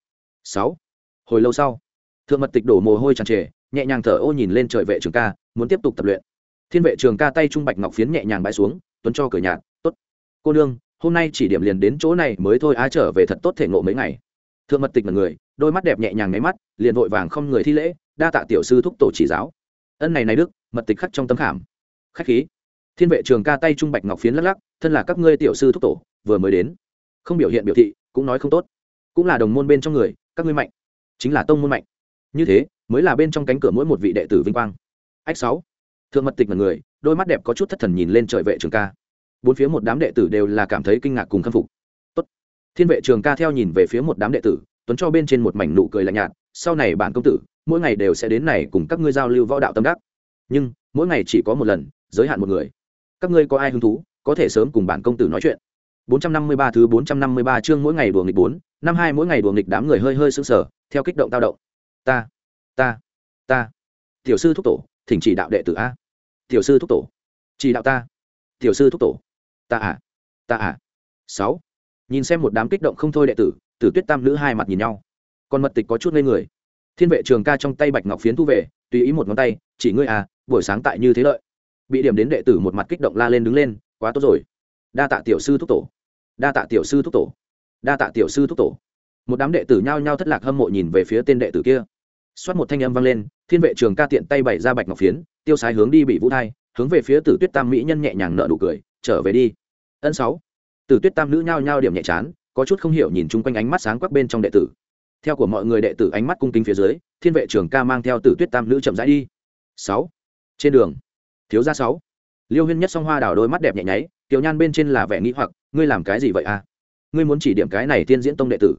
Sáu. Hồi lâu sau, thượng mật tịch đổ mồ hôi tràn trề, nhẹ nhàng thở ô nhìn lên trời vệ trường ca, muốn tiếp tục tập luyện. Thiên vệ trường ca tay trung bạch ngọc phiến nhẹ nhàng bãi xuống, tuấn cho cửa nhạt, tốt. Cô nương, hôm nay chỉ điểm liền đến chỗ này mới thôi ai trở về thật tốt thể ngộ mấy ngày. Thượng mật tịch mật người, đôi mắt đẹp nhẹ nhàng nháy mắt, liền vội vàng không người thi lễ, đa tạ tiểu sư thúc tổ chỉ giáo ân này này đức, mật tịch khắc trong tấm khảm. Khách khí. Thiên vệ trường ca tay trung bạch ngọc phiến lắc lắc, thân là các ngươi tiểu sư thúc tổ, vừa mới đến. Không biểu hiện biểu thị, cũng nói không tốt. Cũng là đồng môn bên trong người, các ngươi mạnh. Chính là tông môn mạnh. Như thế, mới là bên trong cánh cửa mỗi một vị đệ tử vinh quang. Ách sáu. Thượng mật tịch mật người, đôi mắt đẹp có chút thất thần nhìn lên trời vệ trường ca. Bốn phía một đám đệ tử đều là cảm thấy kinh ngạc cùng khâm phục. Tốt. thiên vệ trường ca theo nhìn về phía một đám đệ tử, tuấn cho bên trên một mảnh nụ cười lạnh nhạt, sau này bản công tử mỗi ngày đều sẽ đến này cùng các ngươi giao lưu võ đạo tâm đắc nhưng mỗi ngày chỉ có một lần giới hạn một người các ngươi có ai hứng thú có thể sớm cùng bản công tử nói chuyện 453 thứ 453 chương mỗi ngày đùa nghịch 4, năm hai mỗi ngày đùa nghịch đám người hơi hơi sững sờ, theo kích động tao động. Ta, ta, ta. Tiểu sư thúc tổ, thỉnh chỉ đạo đệ tử a. Tiểu sư thúc tổ, chỉ đạo ta. Tiểu sư thúc tổ, ta à, ta à. 6. Nhìn xem một đám kích động không thôi đệ tử, Tử Tuyết Tam nữ hai mặt nhìn nhau. Còn mật tịch có chút ngây người. Thiên vệ trường ca trong tay bạch ngọc phiến thu về, tùy ý một ngón tay, chỉ ngươi à, buổi sáng tại như thế lợi. Bị điểm đến đệ tử một mặt kích động la lên đứng lên, quá tốt rồi. Đa tạ tiểu sư thúc tổ. Đa tạ tiểu sư thúc tổ. Đa tạ tiểu sư thúc tổ. Một đám đệ tử nhao nhao thất lạc hâm mộ nhìn về phía tên đệ tử kia. Xoát một thanh âm vang lên thiên vệ trường ca tiện tay bày ra bạch ngọc phiến tiêu sái hướng đi bị vũ thai hướng về phía tử tuyết tam mỹ nhân nhẹ nhàng nợ nụ cười trở về đi. Ân sáu. Tử tuyết tam nữ nhao nhao điểm nhẹ chán có chút không hiểu nhìn chung quanh ánh mắt sáng quắc bên trong đệ tử theo của mọi người đệ tử ánh mắt cung kính phía dưới, thiên vệ trưởng ca mang theo tử tuyết tam nữ chậm rãi đi. Sáu. Trên đường. Thiếu gia sáu. Liêu huyên nhất song hoa đào đôi mắt đẹp nhẹ nháy, tiểu nhan bên trên là vẻ nghĩ hoặc, ngươi làm cái gì vậy a ngươi muốn chỉ điểm cái này tiên diễn tông đệ tử.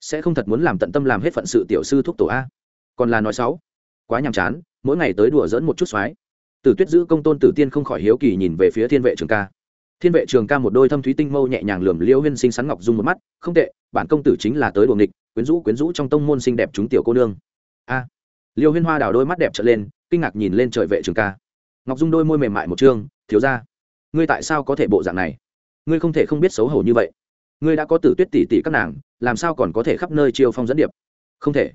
Sẽ không thật muốn làm tận tâm làm hết phận sự tiểu sư thúc tổ a. Còn là nói sáu. Quá nhàm chán, mỗi ngày tới đùa dẫn một chút xoái. Tử tuyết giữ công tôn tử tiên không khỏi hiếu kỳ nhìn về phía thiên vệ trường ca. Thiên vệ trường ca một đôi thâm thúy tinh mâu nhẹ nhàng lườm liêu huyên sinh sắn ngọc dung một mắt, không tệ bản công tử chính là tới đùa địch quyến rũ quyến rũ trong tông môn xinh đẹp chúng tiểu cô nương. A. À, Liêu huyên hoa đào đôi mắt đẹp trở lên, kinh ngạc nhìn lên trời vệ trường ca. Ngọc dung đôi môi mềm mại một chương thiếu ra ngươi tại sao có thể bộ dạng này? Ngươi không thể không biết xấu hổ như vậy. Ngươi đã có tử tuyết tỷ tỷ các nàng, làm sao còn có thể khắp nơi chiêu phong dẫn điệp? Không thể.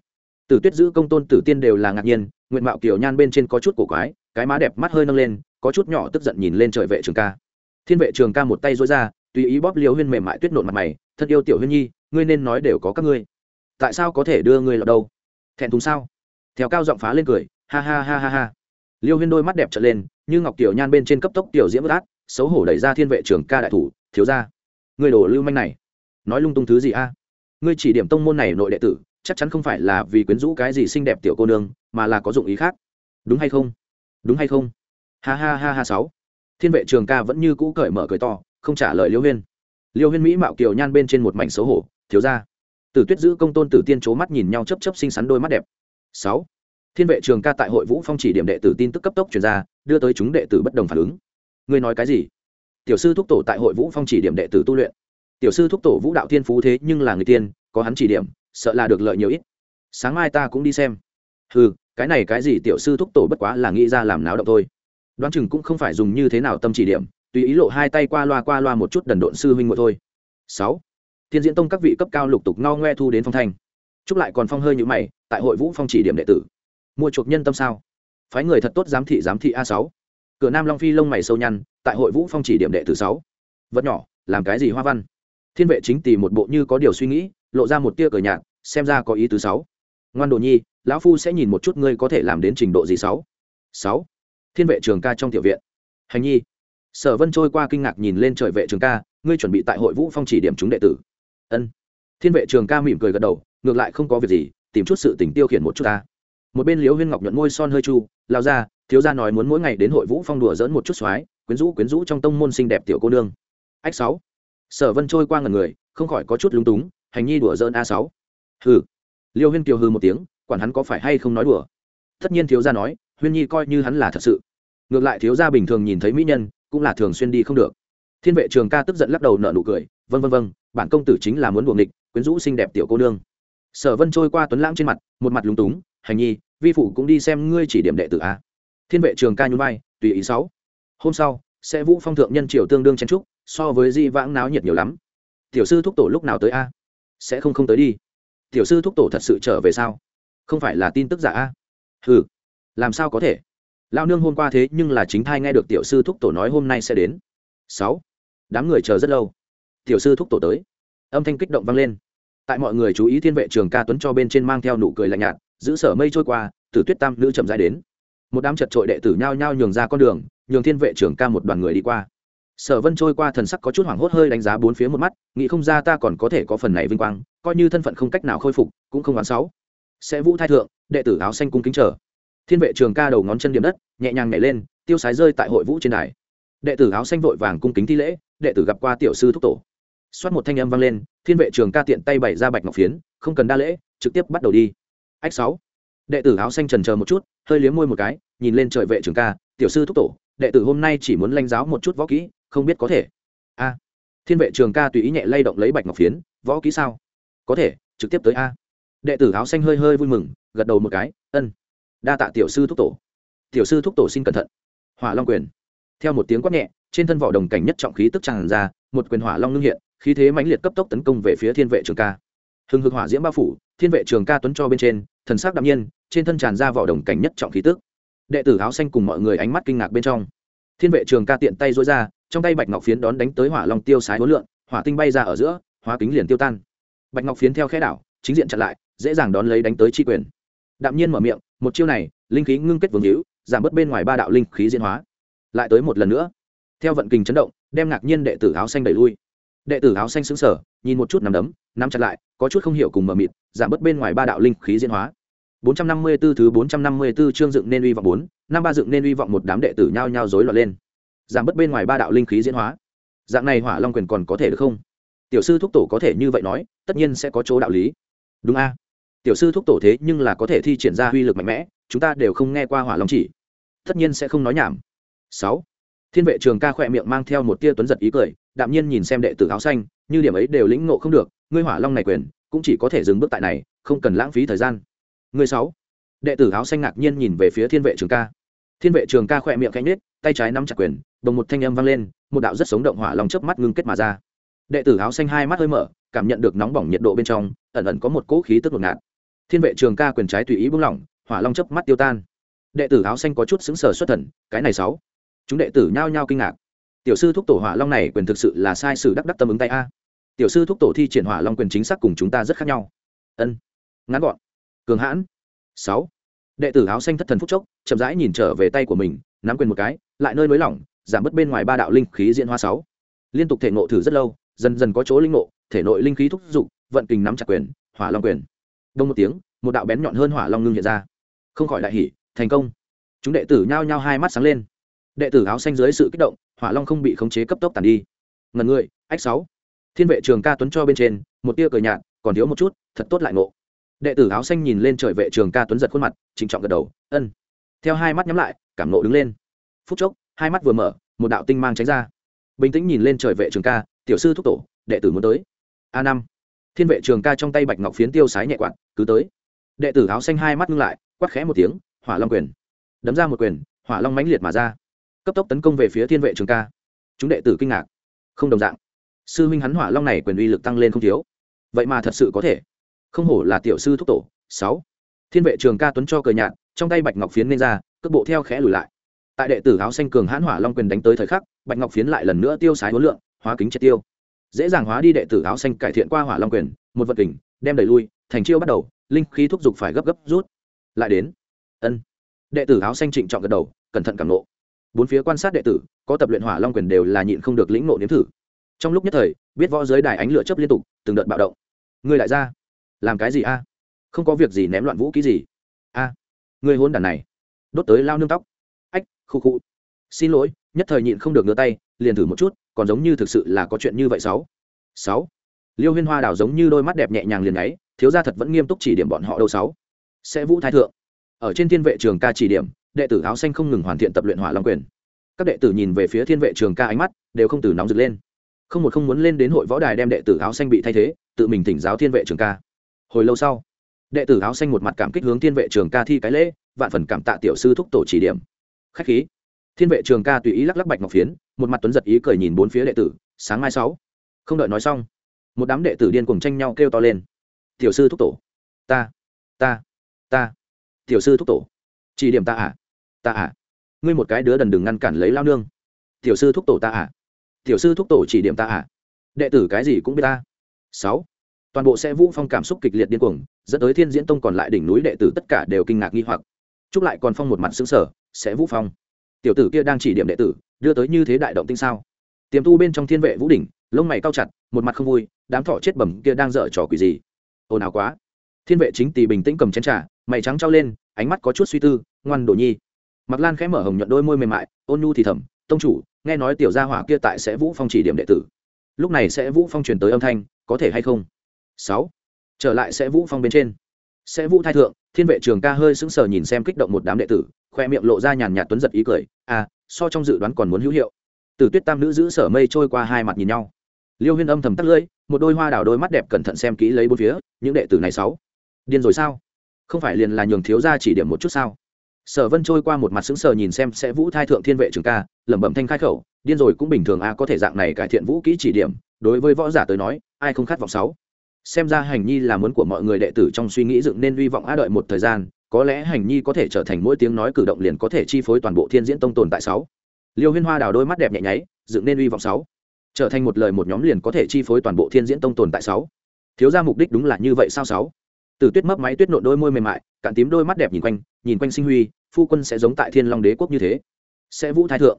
Tử tuyết giữ công tôn tử tiên đều là ngạc nhiên nguyện mạo kiểu nhan bên trên có chút cổ quái, cái má đẹp mắt hơi nâng lên, có chút nhỏ tức giận nhìn lên trời vệ trường ca. Thiên vệ trường ca một tay dối ra, tùy ý bóp liều huyên mềm mại tuyết nộn mặt mày, thật yêu tiểu huyên nhi ngươi nên nói đều có các ngươi. Tại sao có thể đưa ngươi lọt đâu? Thẹn thùng sao? Theo cao giọng phá lên cười, ha ha ha ha ha. Liêu huyên đôi mắt đẹp trở lên, như ngọc tiểu nhan bên trên cấp tốc tiểu diễm bất át, xấu hổ đẩy ra thiên vệ trường ca đại thủ, thiếu ra người đổ lưu manh này. Nói lung tung thứ gì a? Ngươi chỉ điểm tông môn này nội đệ tử, chắc chắn không phải là vì quyến rũ cái gì xinh đẹp tiểu cô nương, mà là có dụng ý khác. Đúng hay không? Đúng hay không? Ha ha ha ha sáu. Thiên vệ trường ca vẫn như cũ cởi mở cười to, không trả lời liêu huyên. Liêu huyên mỹ mạo kiều nhan bên trên một mảnh xấu hổ thiếu ra tử tuyết giữ công tôn tử tiên c mắt nhìn nhau chấp chấp xinh xắn đôi mắt đẹp. Sáu. Thiên vệ trường ca tại hội vũ phong chỉ điểm đệ tử tin tức cấp tốc truyền ra, đưa tới chúng đệ tử bất đồng phản ứng. Ngươi nói cái gì? Tiểu sư thúc tổ tại hội vũ phong chỉ điểm đệ tử tu luyện. Tiểu sư thúc tổ vũ đạo thiên phú thế nhưng là người tiên, có hắn chỉ điểm, sợ là được lợi nhiều ít. Sáng mai ta cũng đi xem. Ừ cái này cái gì tiểu sư thúc tổ bất quá là nghĩ ra làm náo động thôi. Đoán chừng cũng không phải dùng như thế nào tâm chỉ điểm, tùy ý lộ hai tay qua loa qua loa một chút đần độn sư huynh ngồi thôi. Sáu thiên diễn tông các vị cấp cao lục tục ngao ngoe thu đến phong thanh. Chúc lại còn phong hơi như mày, tại hội vũ phong chỉ điểm đệ tử. Mua chuộc nhân tâm sao? Phái người thật tốt giám thị giám thị a sáu. Cửa nam long phi lông mày sâu nhăn, tại hội vũ phong chỉ điểm đệ tử sáu. Vật nhỏ, làm cái gì hoa văn? Thiên vệ chính tì một bộ như có điều suy nghĩ, lộ ra một tia cờ nhạt, xem ra có ý tứ sáu. Ngoan đồ nhi, lão phu sẽ nhìn một chút ngươi có thể làm đến trình độ gì sáu. Sáu. Thiên vệ trường ca trong tiểu viện. Hành nhi. Sở vân trôi qua kinh ngạc nhìn lên trời vệ trường ca, ngươi chuẩn bị tại hội vũ phong chỉ điểm chúng đệ tử ân. Thiên vệ trường ca mỉm cười gật đầu, ngược lại không có việc gì, tìm chút sự tình tiêu khiển một chút ta. Một bên liễu huyên ngọc nhuận môi son hơi chu lao ra thiếu gia nói muốn mỗi ngày đến hội vũ phong đùa dỡn một chút xoái quyến rũ quyến rũ trong tông môn xinh đẹp tiểu cô nương. Ách sáu. Sở vân trôi qua ngần người, không khỏi có chút lúng túng, hành nhi đùa dỡn a sáu. Hừ. Liêu huyên kiều hư một tiếng, quản hắn có phải hay không nói đùa? Tất nhiên thiếu gia nói, huyên nhi coi như hắn là thật sự. Ngược lại thiếu gia bình thường nhìn thấy mỹ nhân, cũng là thường xuyên đi không được. Thiên vệ trường ca tức giận lắc đầu nợ nụ cười vân vân vân, bản công tử chính là muốn buồng địch quyến rũ xinh đẹp tiểu cô nương. Sở vân trôi qua tuấn lãng trên mặt, một mặt lúng túng, hành nhi, vi phụ cũng đi xem ngươi chỉ điểm đệ tử a. Thiên vệ trường ca nhún vai, tùy ý sáu. Hôm sau, sẽ vũ phong thượng nhân triều tương đương chen trúc so với di vãng náo nhiệt nhiều lắm. Tiểu sư thúc tổ lúc nào tới a? Sẽ không không tới đi. Tiểu sư thúc tổ thật sự trở về sao? Không phải là tin tức giả a. Hừ, làm sao có thể? Lao nương hôm qua thế nhưng là chính thai nghe được tiểu sư thúc tổ nói hôm nay sẽ đến. Sáu. Đám người chờ rất lâu tiểu sư thúc tổ tới. Âm thanh kích động vang lên. Tại mọi người chú ý thiên vệ trường ca tuấn cho bên trên mang theo nụ cười lạnh nhạt, giữ sở mây trôi qua từ tuyết tam nữ chậm dài đến. Một đám chật trội đệ tử nhao nhao nhường ra con đường, nhường thiên vệ trường ca một đoàn người đi qua. Sở vân trôi qua thần sắc có chút hoảng hốt hơi đánh giá bốn phía một mắt, nghĩ không ra ta còn có thể có phần này vinh quang, coi như thân phận không cách nào khôi phục, cũng không đoán sáu. Sẽ vũ thai thượng, đệ tử áo xanh cung kính chờ. Thiên vệ trường ca đầu ngón chân điểm đất, nhẹ nhàng nhảy lên, tiêu sái rơi tại hội vũ trên đài. Đệ tử áo xanh vội vàng cung kính thi lễ, đệ tử gặp qua tiểu sư thúc tổ xoát một thanh âm vang lên, thiên vệ trường ca tiện tay bày ra bạch ngọc phiến, không cần đa lễ, trực tiếp bắt đầu đi. Ách sáu. Đệ tử áo xanh trần chờ một chút, hơi liếm môi một cái, nhìn lên trời vệ trường ca, tiểu sư thúc tổ, đệ tử hôm nay chỉ muốn lanh giáo một chút võ kỹ, không biết có thể. A. Thiên vệ trường ca tùy ý nhẹ lay động lấy bạch ngọc phiến, võ kỹ sao? Có thể, trực tiếp tới a. Đệ tử áo xanh hơi hơi vui mừng, gật đầu một cái, ân. Đa tạ tiểu sư thúc tổ. Tiểu sư thúc tổ xin cẩn thận. Hỏa long quyền. Theo một tiếng quát nhẹ, trên thân vỏ đồng cảnh nhất trọng khí tức tràn ra, một quyền hỏa long ngưng hiện khí thế mãnh liệt cấp tốc tấn công về phía thiên vệ trường ca. Hừng hực hỏa diễm bao phủ, thiên vệ trường ca tuấn cho bên trên, thần sắc đạm nhiên, trên thân tràn ra vỏ đồng cảnh nhất trọng khí tức. Đệ tử áo xanh cùng mọi người ánh mắt kinh ngạc bên trong. Thiên vệ trường ca tiện tay dối ra, trong tay bạch ngọc phiến đón đánh tới hỏa long tiêu sái hối lượng hỏa tinh bay ra ở giữa, hóa kính liền tiêu tan. Bạch ngọc phiến theo khẽ đảo, chính diện chặn lại, dễ dàng đón lấy đánh tới chi quyền. Đạm nhiên mở miệng, một chiêu này, linh khí ngưng kết vương hữu, giảm bớt bên ngoài ba đạo linh khí diễn hóa. Lại tới một lần nữa. Theo vận kình chấn động, đem ngạc nhiên đệ tử áo xanh đẩy lui đệ tử áo xanh xứng sở nhìn một chút nằm đấm nắm chặt lại có chút không hiểu cùng mờ mịt giảm bớt bên ngoài ba đạo linh khí diễn hóa 454 thứ 454 chương dựng nên uy vọng 4, năm ba dựng nên uy vọng một đám đệ tử nhao nhao rối loạn lên. Giảm bớt bên ngoài ba đạo linh khí diễn hóa. Dạng này Hỏa Long quyền còn có thể được không? Tiểu sư thúc tổ có thể như vậy nói, tất nhiên sẽ có chỗ đạo lý. Đúng a? Tiểu sư thúc tổ thế nhưng là có thể thi triển ra uy lực mạnh mẽ, chúng ta đều không nghe qua Hỏa Long chỉ. Tất nhiên sẽ không nói nhảm. 6. Thiên vệ trường ca khỏe miệng mang theo một tia tuấn giật ý cười, đạm nhiên nhìn xem đệ tử áo xanh, như điểm ấy đều lĩnh ngộ không được, ngươi Hỏa Long này quyền, cũng chỉ có thể dừng bước tại này, không cần lãng phí thời gian. Người sáu đệ tử áo xanh ngạc nhiên nhìn về phía thiên vệ trường ca. Thiên vệ trường ca khẽ miệng khẽ nhếch, tay trái nắm chặt quyền đồng một thanh âm vang lên một đạo rất sống động hỏa long chớp mắt ngưng kết mà ra. Đệ tử áo xanh hai mắt hơi mở cảm nhận được nóng bỏng nhiệt độ bên trong ẩn ẩn có một cỗ khí tức ngột ngạt. Thiên vệ trường ca quyền trái tùy ý buông lỏng hỏa long chớp mắt tiêu tan. Đệ tử áo xanh có chút sững sờ xuất thần cái này sáu. Chúng đệ tử nhao nhao kinh ngạc tiểu sư thúc tổ hỏa long này quyền thực sự là sai sử đắc đắc tâm ứng tay a. Tiểu sư thúc tổ thi triển hỏa long quyền chính xác cùng chúng ta rất khác nhau. Ân. Ngắn gọn. Cường hãn. Sáu. Đệ tử áo xanh thất thần phúc chốc, chậm rãi nhìn trở về tay của mình, nắm quyền một cái, lại nơi nới lỏng, giảm bớt bên ngoài ba đạo linh khí diễn hoa sáu. Liên tục thể ngộ thử rất lâu, dần dần có chỗ linh ngộ, thể nội linh khí thúc giục vận kình nắm chặt quyền, hỏa long quyền. Đông một tiếng, một đạo bén nhọn hơn hỏa long ngưng hiện ra. Không khỏi đại hỉ, thành công. Chúng đệ tử nhao nhao hai mắt sáng lên đệ tử áo xanh dưới sự kích động, hỏa long không bị khống chế cấp tốc tàn đi. Ngần người, ách sáu. Thiên vệ trường ca tuấn cho bên trên, một tia cười nhạt, còn thiếu một chút, thật tốt lại ngộ. Đệ tử áo xanh nhìn lên trời vệ trường ca tuấn giật khuôn mặt, trịnh trọng gật đầu, ân. Theo hai mắt nhắm lại, cảm nộ đứng lên. Phút chốc, hai mắt vừa mở, một đạo tinh mang tránh ra. Bình tĩnh nhìn lên trời vệ trường ca, tiểu sư thúc tổ, đệ tử muốn tới. A năm. Thiên vệ trường ca trong tay bạch ngọc phiến tiêu sái nhẹ quạt, cứ tới. Đệ tử áo xanh hai mắt ngưng lại, quát khẽ một tiếng, hỏa long quyền. Đấm ra một quyền, hỏa long mãnh liệt mà ra cấp tốc tấn công về phía thiên vệ trường ca. Chúng đệ tử kinh ngạc. Không đồng dạng. Sư huynh hắn hỏa long này quyền uy lực tăng lên không thiếu. Vậy mà thật sự có thể. Không hổ là tiểu sư thúc tổ. Sáu. Thiên vệ trường ca tuấn cho cờ nhạt, trong tay bạch ngọc phiến nên ra, cước bộ theo khẽ lùi lại. Tại đệ tử áo xanh cường hãn hỏa long quyền đánh tới thời khắc, bạch ngọc phiến lại lần nữa tiêu sái hối lượng hóa kính triệt tiêu. Dễ dàng hóa đi đệ tử áo xanh cải thiện qua hỏa long quyền, một vật kình, đem đẩy lui, thành chiêu bắt đầu, linh khí thúc giục phải gấp gấp rút. Lại đến. Ân. Đệ tử áo xanh trịnh trọng gật đầu, cẩn thận cảm nộ bốn phía quan sát đệ tử, có tập luyện hỏa long quyền đều là nhịn không được lĩnh nộ nếm thử. Trong lúc nhất thời, biết võ giới đài ánh lửa chấp liên tục, từng đợt bạo động. Người lại ra làm cái gì a? Không có việc gì ném loạn vũ ký gì. A, người hôn đàn này, đốt tới lao nương tóc. Ách, khu khu. Xin lỗi, nhất thời nhịn không được ngửa tay, liền thử một chút, còn giống như thực sự là có chuyện như vậy sáu. Sáu. Liêu huyên hoa đào giống như đôi mắt đẹp nhẹ nhàng liền ấy thiếu gia thật vẫn nghiêm túc chỉ điểm bọn họ đâu sáu. Sẽ vũ thái thượng. Ở trên thiên vệ trường ca chỉ điểm đệ tử áo xanh không ngừng hoàn thiện tập luyện hỏa long quyền. Các đệ tử nhìn về phía thiên vệ trường ca ánh mắt, đều không từ nóng rực lên. Không một không muốn lên đến hội võ đài đem đệ tử áo xanh bị thay thế, tự mình thỉnh giáo thiên vệ trường ca. Hồi lâu sau, đệ tử áo xanh một mặt cảm kích hướng thiên vệ trường ca thi cái lễ, vạn phần cảm tạ tiểu sư thúc tổ chỉ điểm. Khách khí. Thiên vệ trường ca tùy ý lắc lắc bạch ngọc phiến, một mặt tuấn giật ý cười nhìn bốn phía đệ tử, sáng mai sáu. Không đợi nói xong, một đám đệ tử điên cùng tranh nhau kêu to lên. Tiểu sư thúc tổ, ta ta ta, tiểu sư thúc tổ, chỉ điểm ta à? Ta à ngươi một cái đứa đần đừng ngăn cản lấy lao nương. Tiểu sư thúc tổ ta à tiểu sư thúc tổ chỉ điểm ta à. Đệ tử cái gì cũng biết ta. Sáu, toàn bộ sẽ vũ phong cảm xúc kịch liệt điên cuồng, dẫn tới thiên diễn tông còn lại đỉnh núi đệ tử tất cả đều kinh ngạc nghi hoặc. Chúc lại còn phong một mặt xứng sở sẽ vũ phong. Tiểu tử kia đang chỉ điểm đệ tử, đưa tới như thế đại động tinh sao? Tiềm tu bên trong thiên vệ vũ đỉnh, lông mày cao chặt, một mặt không vui, đám thọ chết bẩm kia đang dở trò quỷ gì? Ồn ào quá. Thiên vệ chính tỳ bình tĩnh cầm chén trà, mày trắng trao lên, ánh mắt có chút suy tư, ngoan đồ nhi mặc lan khẽ mở hồng nhuận đôi môi mềm mại, ôn nhu thì thầm, tông chủ, nghe nói tiểu gia hỏa kia tại sẽ vũ phong chỉ điểm đệ tử. Lúc này sẽ vũ phong truyền tới âm thanh, có thể hay không? Sáu. Trở lại sẽ vũ phong bên trên. Sẽ vũ thai thượng, thiên vệ trường ca hơi sững sờ nhìn xem kích động một đám đệ tử, khoe miệng lộ ra nhàn nhạt tuấn giật ý cười à so trong dự đoán còn muốn hữu hiệu. Từ tuyết tam nữ giữ sở mây trôi qua hai mặt nhìn nhau. Liêu huyên âm thầm tắt lưỡi, một đôi hoa đào đôi mắt đẹp cẩn thận xem kỹ lấy bốn phía, những đệ tử này sáu, điên rồi sao? Không phải liền là nhường thiếu gia chỉ điểm một chút sao? Sở vân trôi qua một mặt sững sờ nhìn xem sẽ vũ thai thượng thiên vệ trường ca, lẩm bẩm thanh khai khẩu, điên rồi cũng bình thường a, có thể dạng này cải thiện vũ kỹ chỉ điểm, đối với võ giả tới nói, ai không khát vọng sáu. Xem ra hành nhi là muốn của mọi người đệ tử trong suy nghĩ dựng nên hy vọng a đợi một thời gian, có lẽ hành nhi có thể trở thành mỗi tiếng nói cử động liền có thể chi phối toàn bộ thiên diễn tông tồn tại sáu. Liêu huyên hoa đào đôi mắt đẹp nhẹ nháy, dựng nên hy vọng sáu. Trở thành một lời một nhóm liền có thể chi phối toàn bộ thiên diễn tông tồn tại sáu. Thiếu ra mục đích đúng là như vậy sao sáu? Từ tuyết mấp máy tuyết nộn đôi môi mềm mại, cạn tím đôi mắt đẹp nhìn quanh nhìn quanh sinh huy, phu quân sẽ giống tại thiên long đế quốc như thế. Sẽ vũ thái thượng.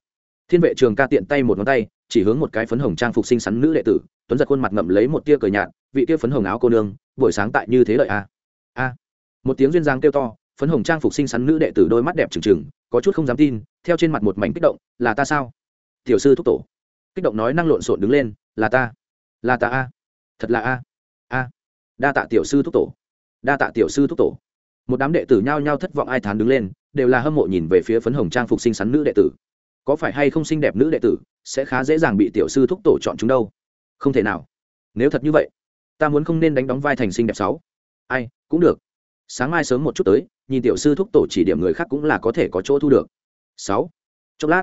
Thiên vệ trường ca tiện tay một ngón tay, chỉ hướng một cái phấn hồng trang phục xinh xắn nữ đệ tử, tuấn giật khuôn mặt ngậm lấy một tia cờ nhạt, vị tia phấn hồng áo cô nương, buổi sáng tại như thế lợi a a một tiếng duyên giang kêu to, phấn hồng trang phục xinh xắn nữ đệ tử đôi mắt đẹp trừng trừng, có chút không dám tin, theo trên mặt một mảnh kích động, là ta sao? Tiểu sư thúc tổ. Kích động nói năng lộn xộn đứng lên, là ta. Là ta a. Thật là a. A. Đa tạ tiểu sư thúc tổ. Đa tạ tiểu sư thúc tổ một đám đệ tử nhao nhao thất vọng ai thán đứng lên, đều là hâm mộ nhìn về phía phấn hồng trang phục xinh xắn nữ đệ tử. Có phải hay không xinh đẹp nữ đệ tử sẽ khá dễ dàng bị tiểu sư thúc tổ chọn chúng đâu? Không thể nào. Nếu thật như vậy, ta muốn không nên đánh đóng vai thành xinh đẹp sáu. Ai, cũng được. Sáng mai sớm một chút tới, nhìn tiểu sư thúc tổ chỉ điểm người khác cũng là có thể có chỗ thu được. Sáu. Chốc lát,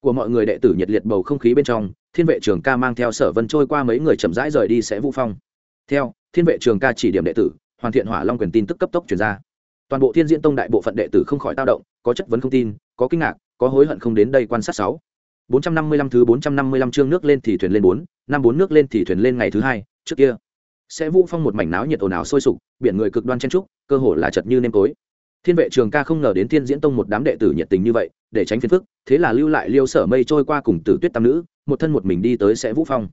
của mọi người đệ tử nhiệt liệt bầu không khí bên trong, thiên vệ trường ca mang theo sở vân trôi qua mấy người chậm rãi rời đi sẽ vũ phong. Theo, thiên vệ trường ca chỉ điểm đệ tử, hoàn thiện hỏa long quyền tin tức cấp tốc truyền ra toàn bộ thiên diễn tông đại bộ phận đệ tử không khỏi tao động, có chất vấn không tin, có kinh ngạc, có hối hận không đến đây quan sát sáu. 455 thứ 455 chương nước lên thì thuyền lên bốn, năm bốn nước lên thì thuyền lên ngày thứ hai, trước kia. Sẽ vũ phong một mảnh náo nhiệt ồn ào sôi sục, biển người cực đoan chen trúc cơ hồ là chật như nêm tối. Thiên vệ trường ca không ngờ đến thiên diễn tông một đám đệ tử nhiệt tình như vậy, để tránh phiền phức, thế là lưu lại liêu sở mây trôi qua cùng tử tuyết tam nữ, một thân một mình đi tới sẽ vũ phong.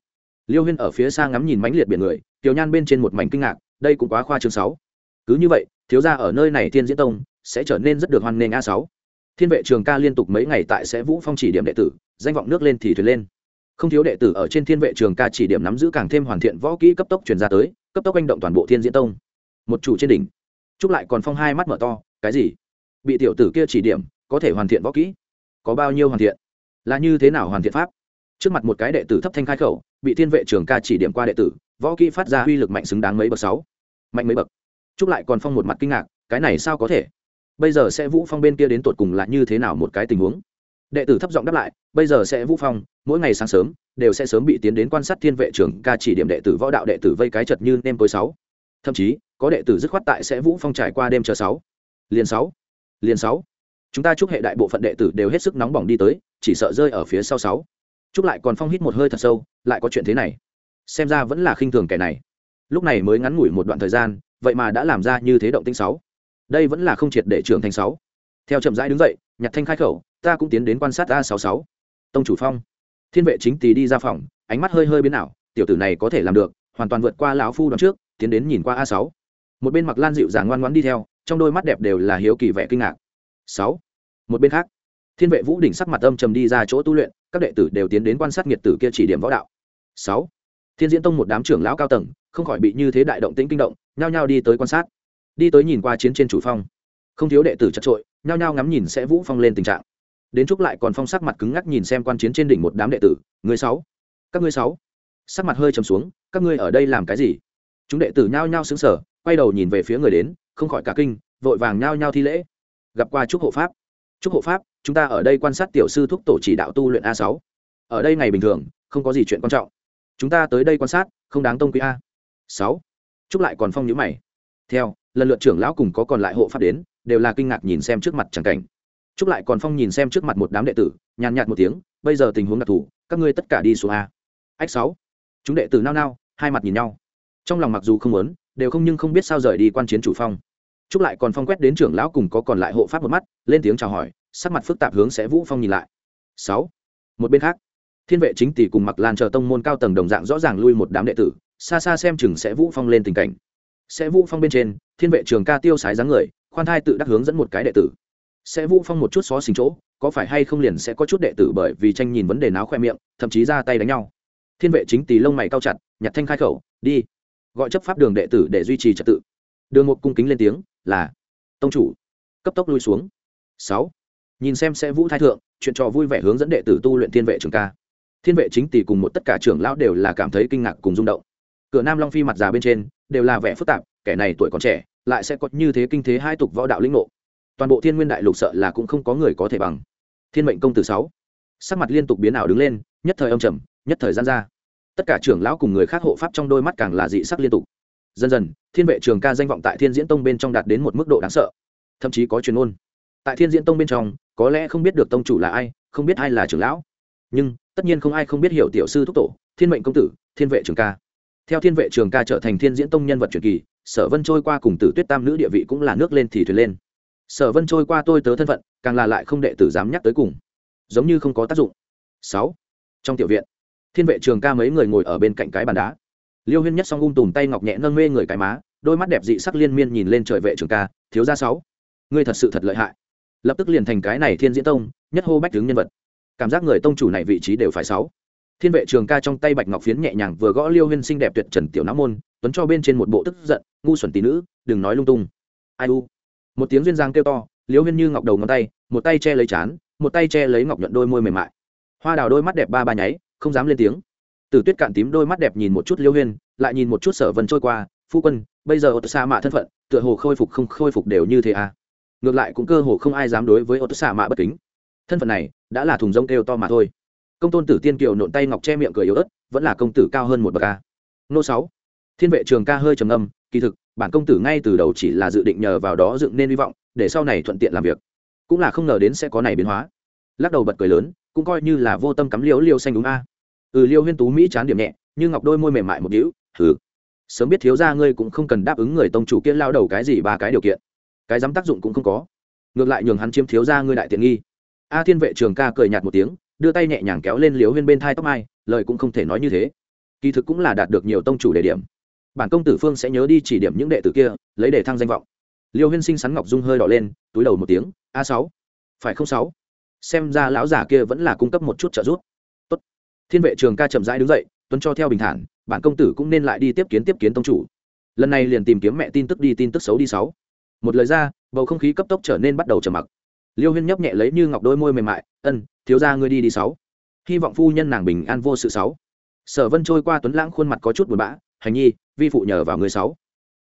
Liêu huyên ở phía xa ngắm nhìn mãnh liệt biển người, tiểu nhan bên trên một mảnh kinh ngạc, đây cũng quá khoa chương sáu. Cứ như vậy thiếu gia ở nơi này thiên diễn tông sẽ trở nên rất được hoan nghênh a sáu. Thiên vệ trường ca liên tục mấy ngày tại sẽ vũ phong chỉ điểm đệ tử, danh vọng nước lên thì thuyền lên. Không thiếu đệ tử ở trên thiên vệ trường ca chỉ điểm nắm giữ càng thêm hoàn thiện võ kỹ cấp tốc truyền ra tới, cấp tốc anh động toàn bộ thiên diễn tông. Một chủ trên đỉnh. Chúc lại còn phong hai mắt mở to, cái gì? Bị tiểu tử kia chỉ điểm, có thể hoàn thiện võ kỹ? Có bao nhiêu hoàn thiện? Là như thế nào hoàn thiện pháp? Trước mặt một cái đệ tử thấp thanh khai khẩu, bị thiên vệ trường ca chỉ điểm qua đệ tử, võ kỹ phát ra uy lực mạnh xứng đáng mấy bậc sáu. Mạnh mấy bậc? Trúc lại còn phong một mặt kinh ngạc, cái này sao có thể? Bây giờ sẽ vũ phong bên kia đến tột cùng là như thế nào một cái tình huống? Đệ tử thấp giọng đáp lại, bây giờ sẽ vũ phong, mỗi ngày sáng sớm, đều sẽ sớm bị tiến đến quan sát thiên vệ trưởng ca chỉ điểm đệ tử võ đạo đệ tử vây cái chật như nem tối sáu. Thậm chí, có đệ tử dứt khoát tại sẽ vũ phong trải qua đêm chờ sáu. Liền sáu. Liền sáu. Chúng ta chúc hệ đại bộ phận đệ tử đều hết sức nóng bỏng đi tới, chỉ sợ rơi ở phía sau sáu. Chúc lại còn phong hít một hơi thật sâu, lại có chuyện thế này. Xem ra vẫn là khinh thường kẻ này. Lúc này mới ngắn ngủi một đoạn thời gian vậy mà đã làm ra như thế động tinh sáu. Đây vẫn là không triệt để trưởng thành sáu. Theo chậm rãi đứng dậy nhặt thanh khai khẩu, ta cũng tiến đến quan sát a sáu sáu. Tông chủ phong. Thiên vệ chính tỳ đi ra phòng, ánh mắt hơi hơi biến ảo, tiểu tử này có thể làm được, hoàn toàn vượt qua lão phu đoạn trước, tiến đến nhìn qua a sáu. Một bên mặc lan dịu dàng ngoan ngoãn đi theo, trong đôi mắt đẹp đều là hiếu kỳ vẻ kinh ngạc. Sáu. Một bên khác, thiên vệ vũ đỉnh sắc mặt âm trầm đi ra chỗ tu luyện, các đệ tử đều tiến đến quan sát nhiệt tử kia chỉ điểm võ đạo. Sáu. Thiên diễn tông một đám trưởng lão cao tầng không khỏi bị như thế đại động tĩnh kinh động nhao nhao đi tới quan sát. Đi tới nhìn qua chiến trên chủ phong. Không thiếu đệ tử chật trội nhao nhao ngắm nhìn sẽ vũ phong lên tình trạng. Đến chúc lại còn phong sắc mặt cứng ngắc nhìn xem quan chiến trên đỉnh một đám đệ tử người sáu. Các ngươi sáu. Sắc mặt hơi trầm xuống các ngươi ở đây làm cái gì? Chúng đệ tử nhao nhao sững sờ, quay đầu nhìn về phía người đến không khỏi cả kinh vội vàng nhao nhao thi lễ. Gặp qua trúc hộ pháp. Trúc hộ pháp chúng ta ở đây quan sát tiểu sư thúc tổ chỉ đạo tu luyện a sáu. Ở đây ngày bình thường không có gì chuyện quan trọng. Chúng ta tới đây quan sát không đáng tông quý a sáu. Trúc lại còn phong nhữ mày. Theo, lần lượt trưởng lão cùng có còn lại hộ pháp đến, đều là kinh ngạc nhìn xem trước mặt chẳng cảnh. Chúc lại còn phong nhìn xem trước mặt một đám đệ tử, nhàn nhạt một tiếng, bây giờ tình huống đặc thù, các ngươi tất cả đi xuống a. Ách sáu. Chúng đệ tử nao nao, hai mặt nhìn nhau. Trong lòng mặc dù không muốn, đều không nhưng không biết sao rời đi quan chiến chủ phong. Chúc lại còn phong quét đến trưởng lão cùng có còn lại hộ pháp một mắt, lên tiếng chào hỏi, sắc mặt phức tạp hướng sẽ vũ phong nhìn lại. Sáu. Một bên khác, thiên vệ chính tỷ cùng mặc lan chờ tông môn cao tầng đồng dạng rõ ràng lui một đám đệ tử xa xa xem chừng sẽ vũ phong lên tình cảnh. Sẽ vũ phong bên trên, thiên vệ trường ca tiêu sái dáng người, khoan thai tự đắc hướng dẫn một cái đệ tử. Sẽ vũ phong một chút xó xình chỗ, có phải hay không liền sẽ có chút đệ tử bởi vì tranh nhìn vấn đề náo khoe miệng, thậm chí ra tay đánh nhau. Thiên vệ chính tỳ lông mày cao chặt, nhặt thanh khai khẩu, đi. Gọi chấp pháp đường đệ tử để duy trì trật tự. Đường một cung kính lên tiếng, là. Tông chủ. Cấp tốc lui xuống. Sáu. Nhìn xem sẽ vũ thái thượng, chuyện trò vui vẻ hướng dẫn đệ tử tu luyện thiên vệ trường ca. Thiên vệ chính tỷ cùng một tất cả trưởng lão đều là cảm thấy kinh ngạc cùng rung động cửa nam long phi mặt già bên trên, đều là vẻ phức tạp, kẻ này tuổi còn trẻ, lại sẽ có như thế kinh thế hai tục võ đạo lĩnh ngộ. Toàn bộ thiên nguyên đại lục sợ là cũng không có người có thể bằng. Thiên mệnh công tử sáu. Sắc mặt liên tục biến ảo đứng lên, nhất thời âm trầm, nhất thời gian ra. Tất cả trưởng lão cùng người khác hộ pháp trong đôi mắt càng là dị sắc liên tục. Dần dần, thiên vệ trường ca danh vọng tại thiên diễn tông bên trong đạt đến một mức độ đáng sợ. Thậm chí có truyền môn tại thiên diễn tông bên trong, có lẽ không biết được tông chủ là ai, không biết ai là trưởng lão. Nhưng, tất nhiên không ai không biết hiểu tiểu sư thúc tổ, thiên mệnh công tử, thiên vệ trường ca theo thiên vệ trường ca trở thành thiên diễn tông nhân vật truyền kỳ, sở vân trôi qua cùng tử tuyết tam nữ địa vị cũng là nước lên thì thuyền lên. Sở vân trôi qua tôi tớ thân phận, càng là lại không đệ tử dám nhắc tới cùng. Giống như không có tác dụng. Sáu. Trong tiểu viện, thiên vệ trường ca mấy người ngồi ở bên cạnh cái bàn đá. Liêu huyên nhất song ung tùm tay ngọc nhẹ nâng mê người cái má, đôi mắt đẹp dị sắc liên miên nhìn lên trời vệ trường ca, thiếu gia sáu. Ngươi thật sự thật lợi hại. Lập tức liền thành cái này thiên diễn tông, nhất hô bách tướng nhân vật. Cảm giác người tông chủ này vị trí đều phải sáu thiên vệ trường ca trong tay bạch ngọc phiến nhẹ nhàng vừa gõ liêu huyên xinh đẹp tuyệt trần tiểu não môn, tuấn cho bên trên một bộ tức giận, ngu xuẩn tỷ nữ, đừng nói lung tung. Ai u? Một tiếng duyên giang kêu to, liêu huyên như ngọc đầu ngón tay, một tay che lấy chán, một tay che lấy ngọc nhuận đôi môi mềm mại. Hoa đào đôi mắt đẹp ba ba nháy, không dám lên tiếng. Từ tuyết cạn tím đôi mắt đẹp nhìn một chút liêu huyên, lại nhìn một chút sở vân trôi qua, phu quân, bây giờ ột xa mạ thân phận, tựa hồ khôi phục không khôi phục đều như thế à? Ngược lại cũng cơ hồ không ai dám đối với ột xa mạ bất kính. Thân phận này, đã là thùng rông kêu to mà thôi công tôn tử tiên kiều nộn tay ngọc che miệng cười yếu ớt, vẫn là công tử cao hơn một bậc ca nô sáu. Thiên vệ trường ca hơi trầm âm kỳ thực, bản công tử ngay từ đầu chỉ là dự định nhờ vào đó dựng nên hy vọng, để sau này thuận tiện làm việc. Cũng là không ngờ đến sẽ có này biến hóa. Lắc đầu bật cười lớn, cũng coi như là vô tâm cắm liễu liêu xanh đúng a. Ừ liêu huyên tú mỹ chán điểm nhẹ như ngọc đôi môi mềm mại một đĩu thử sớm biết thiếu ra ngươi cũng không cần đáp ứng người tông chủ kia lao đầu cái gì ba cái điều kiện. Cái dám tác dụng cũng không có. Ngược lại nhường hắn chiếm thiếu ra ngươi đại tiện nghi. A thiên vệ trường ca cười nhạt một tiếng đưa tay nhẹ nhàng kéo lên liếu huyên bên thai tóc mai, lời cũng không thể nói như thế. Kỳ thực cũng là đạt được nhiều tông chủ đề điểm. Bản công tử phương sẽ nhớ đi chỉ điểm những đệ tử kia, lấy để thăng danh vọng. Liêu huyên sinh sắn ngọc dung hơi đỏ lên, túi đầu một tiếng, a sáu, phải không sáu? Xem ra lão giả kia vẫn là cung cấp một chút trợ giúp. Tốt. thiên vệ trường ca chậm rãi đứng dậy tuấn cho theo bình thản, bản công tử cũng nên lại đi tiếp kiến tiếp kiến tông chủ. Lần này liền tìm kiếm mẹ tin tức đi, tin tức xấu đi sáu. Một lời ra, bầu không khí cấp tốc trở nên bắt đầu trầm mặc liêu huyên nhấp nhẹ lấy như ngọc đôi môi mềm mại, ân, thiếu ra ngươi đi đi sáu. Hy vọng phu nhân nàng bình an vô sự sáu. Sở vân trôi qua tuấn lãng khuôn mặt có chút buồn bã, hành nhi, vi phụ nhờ vào người sáu.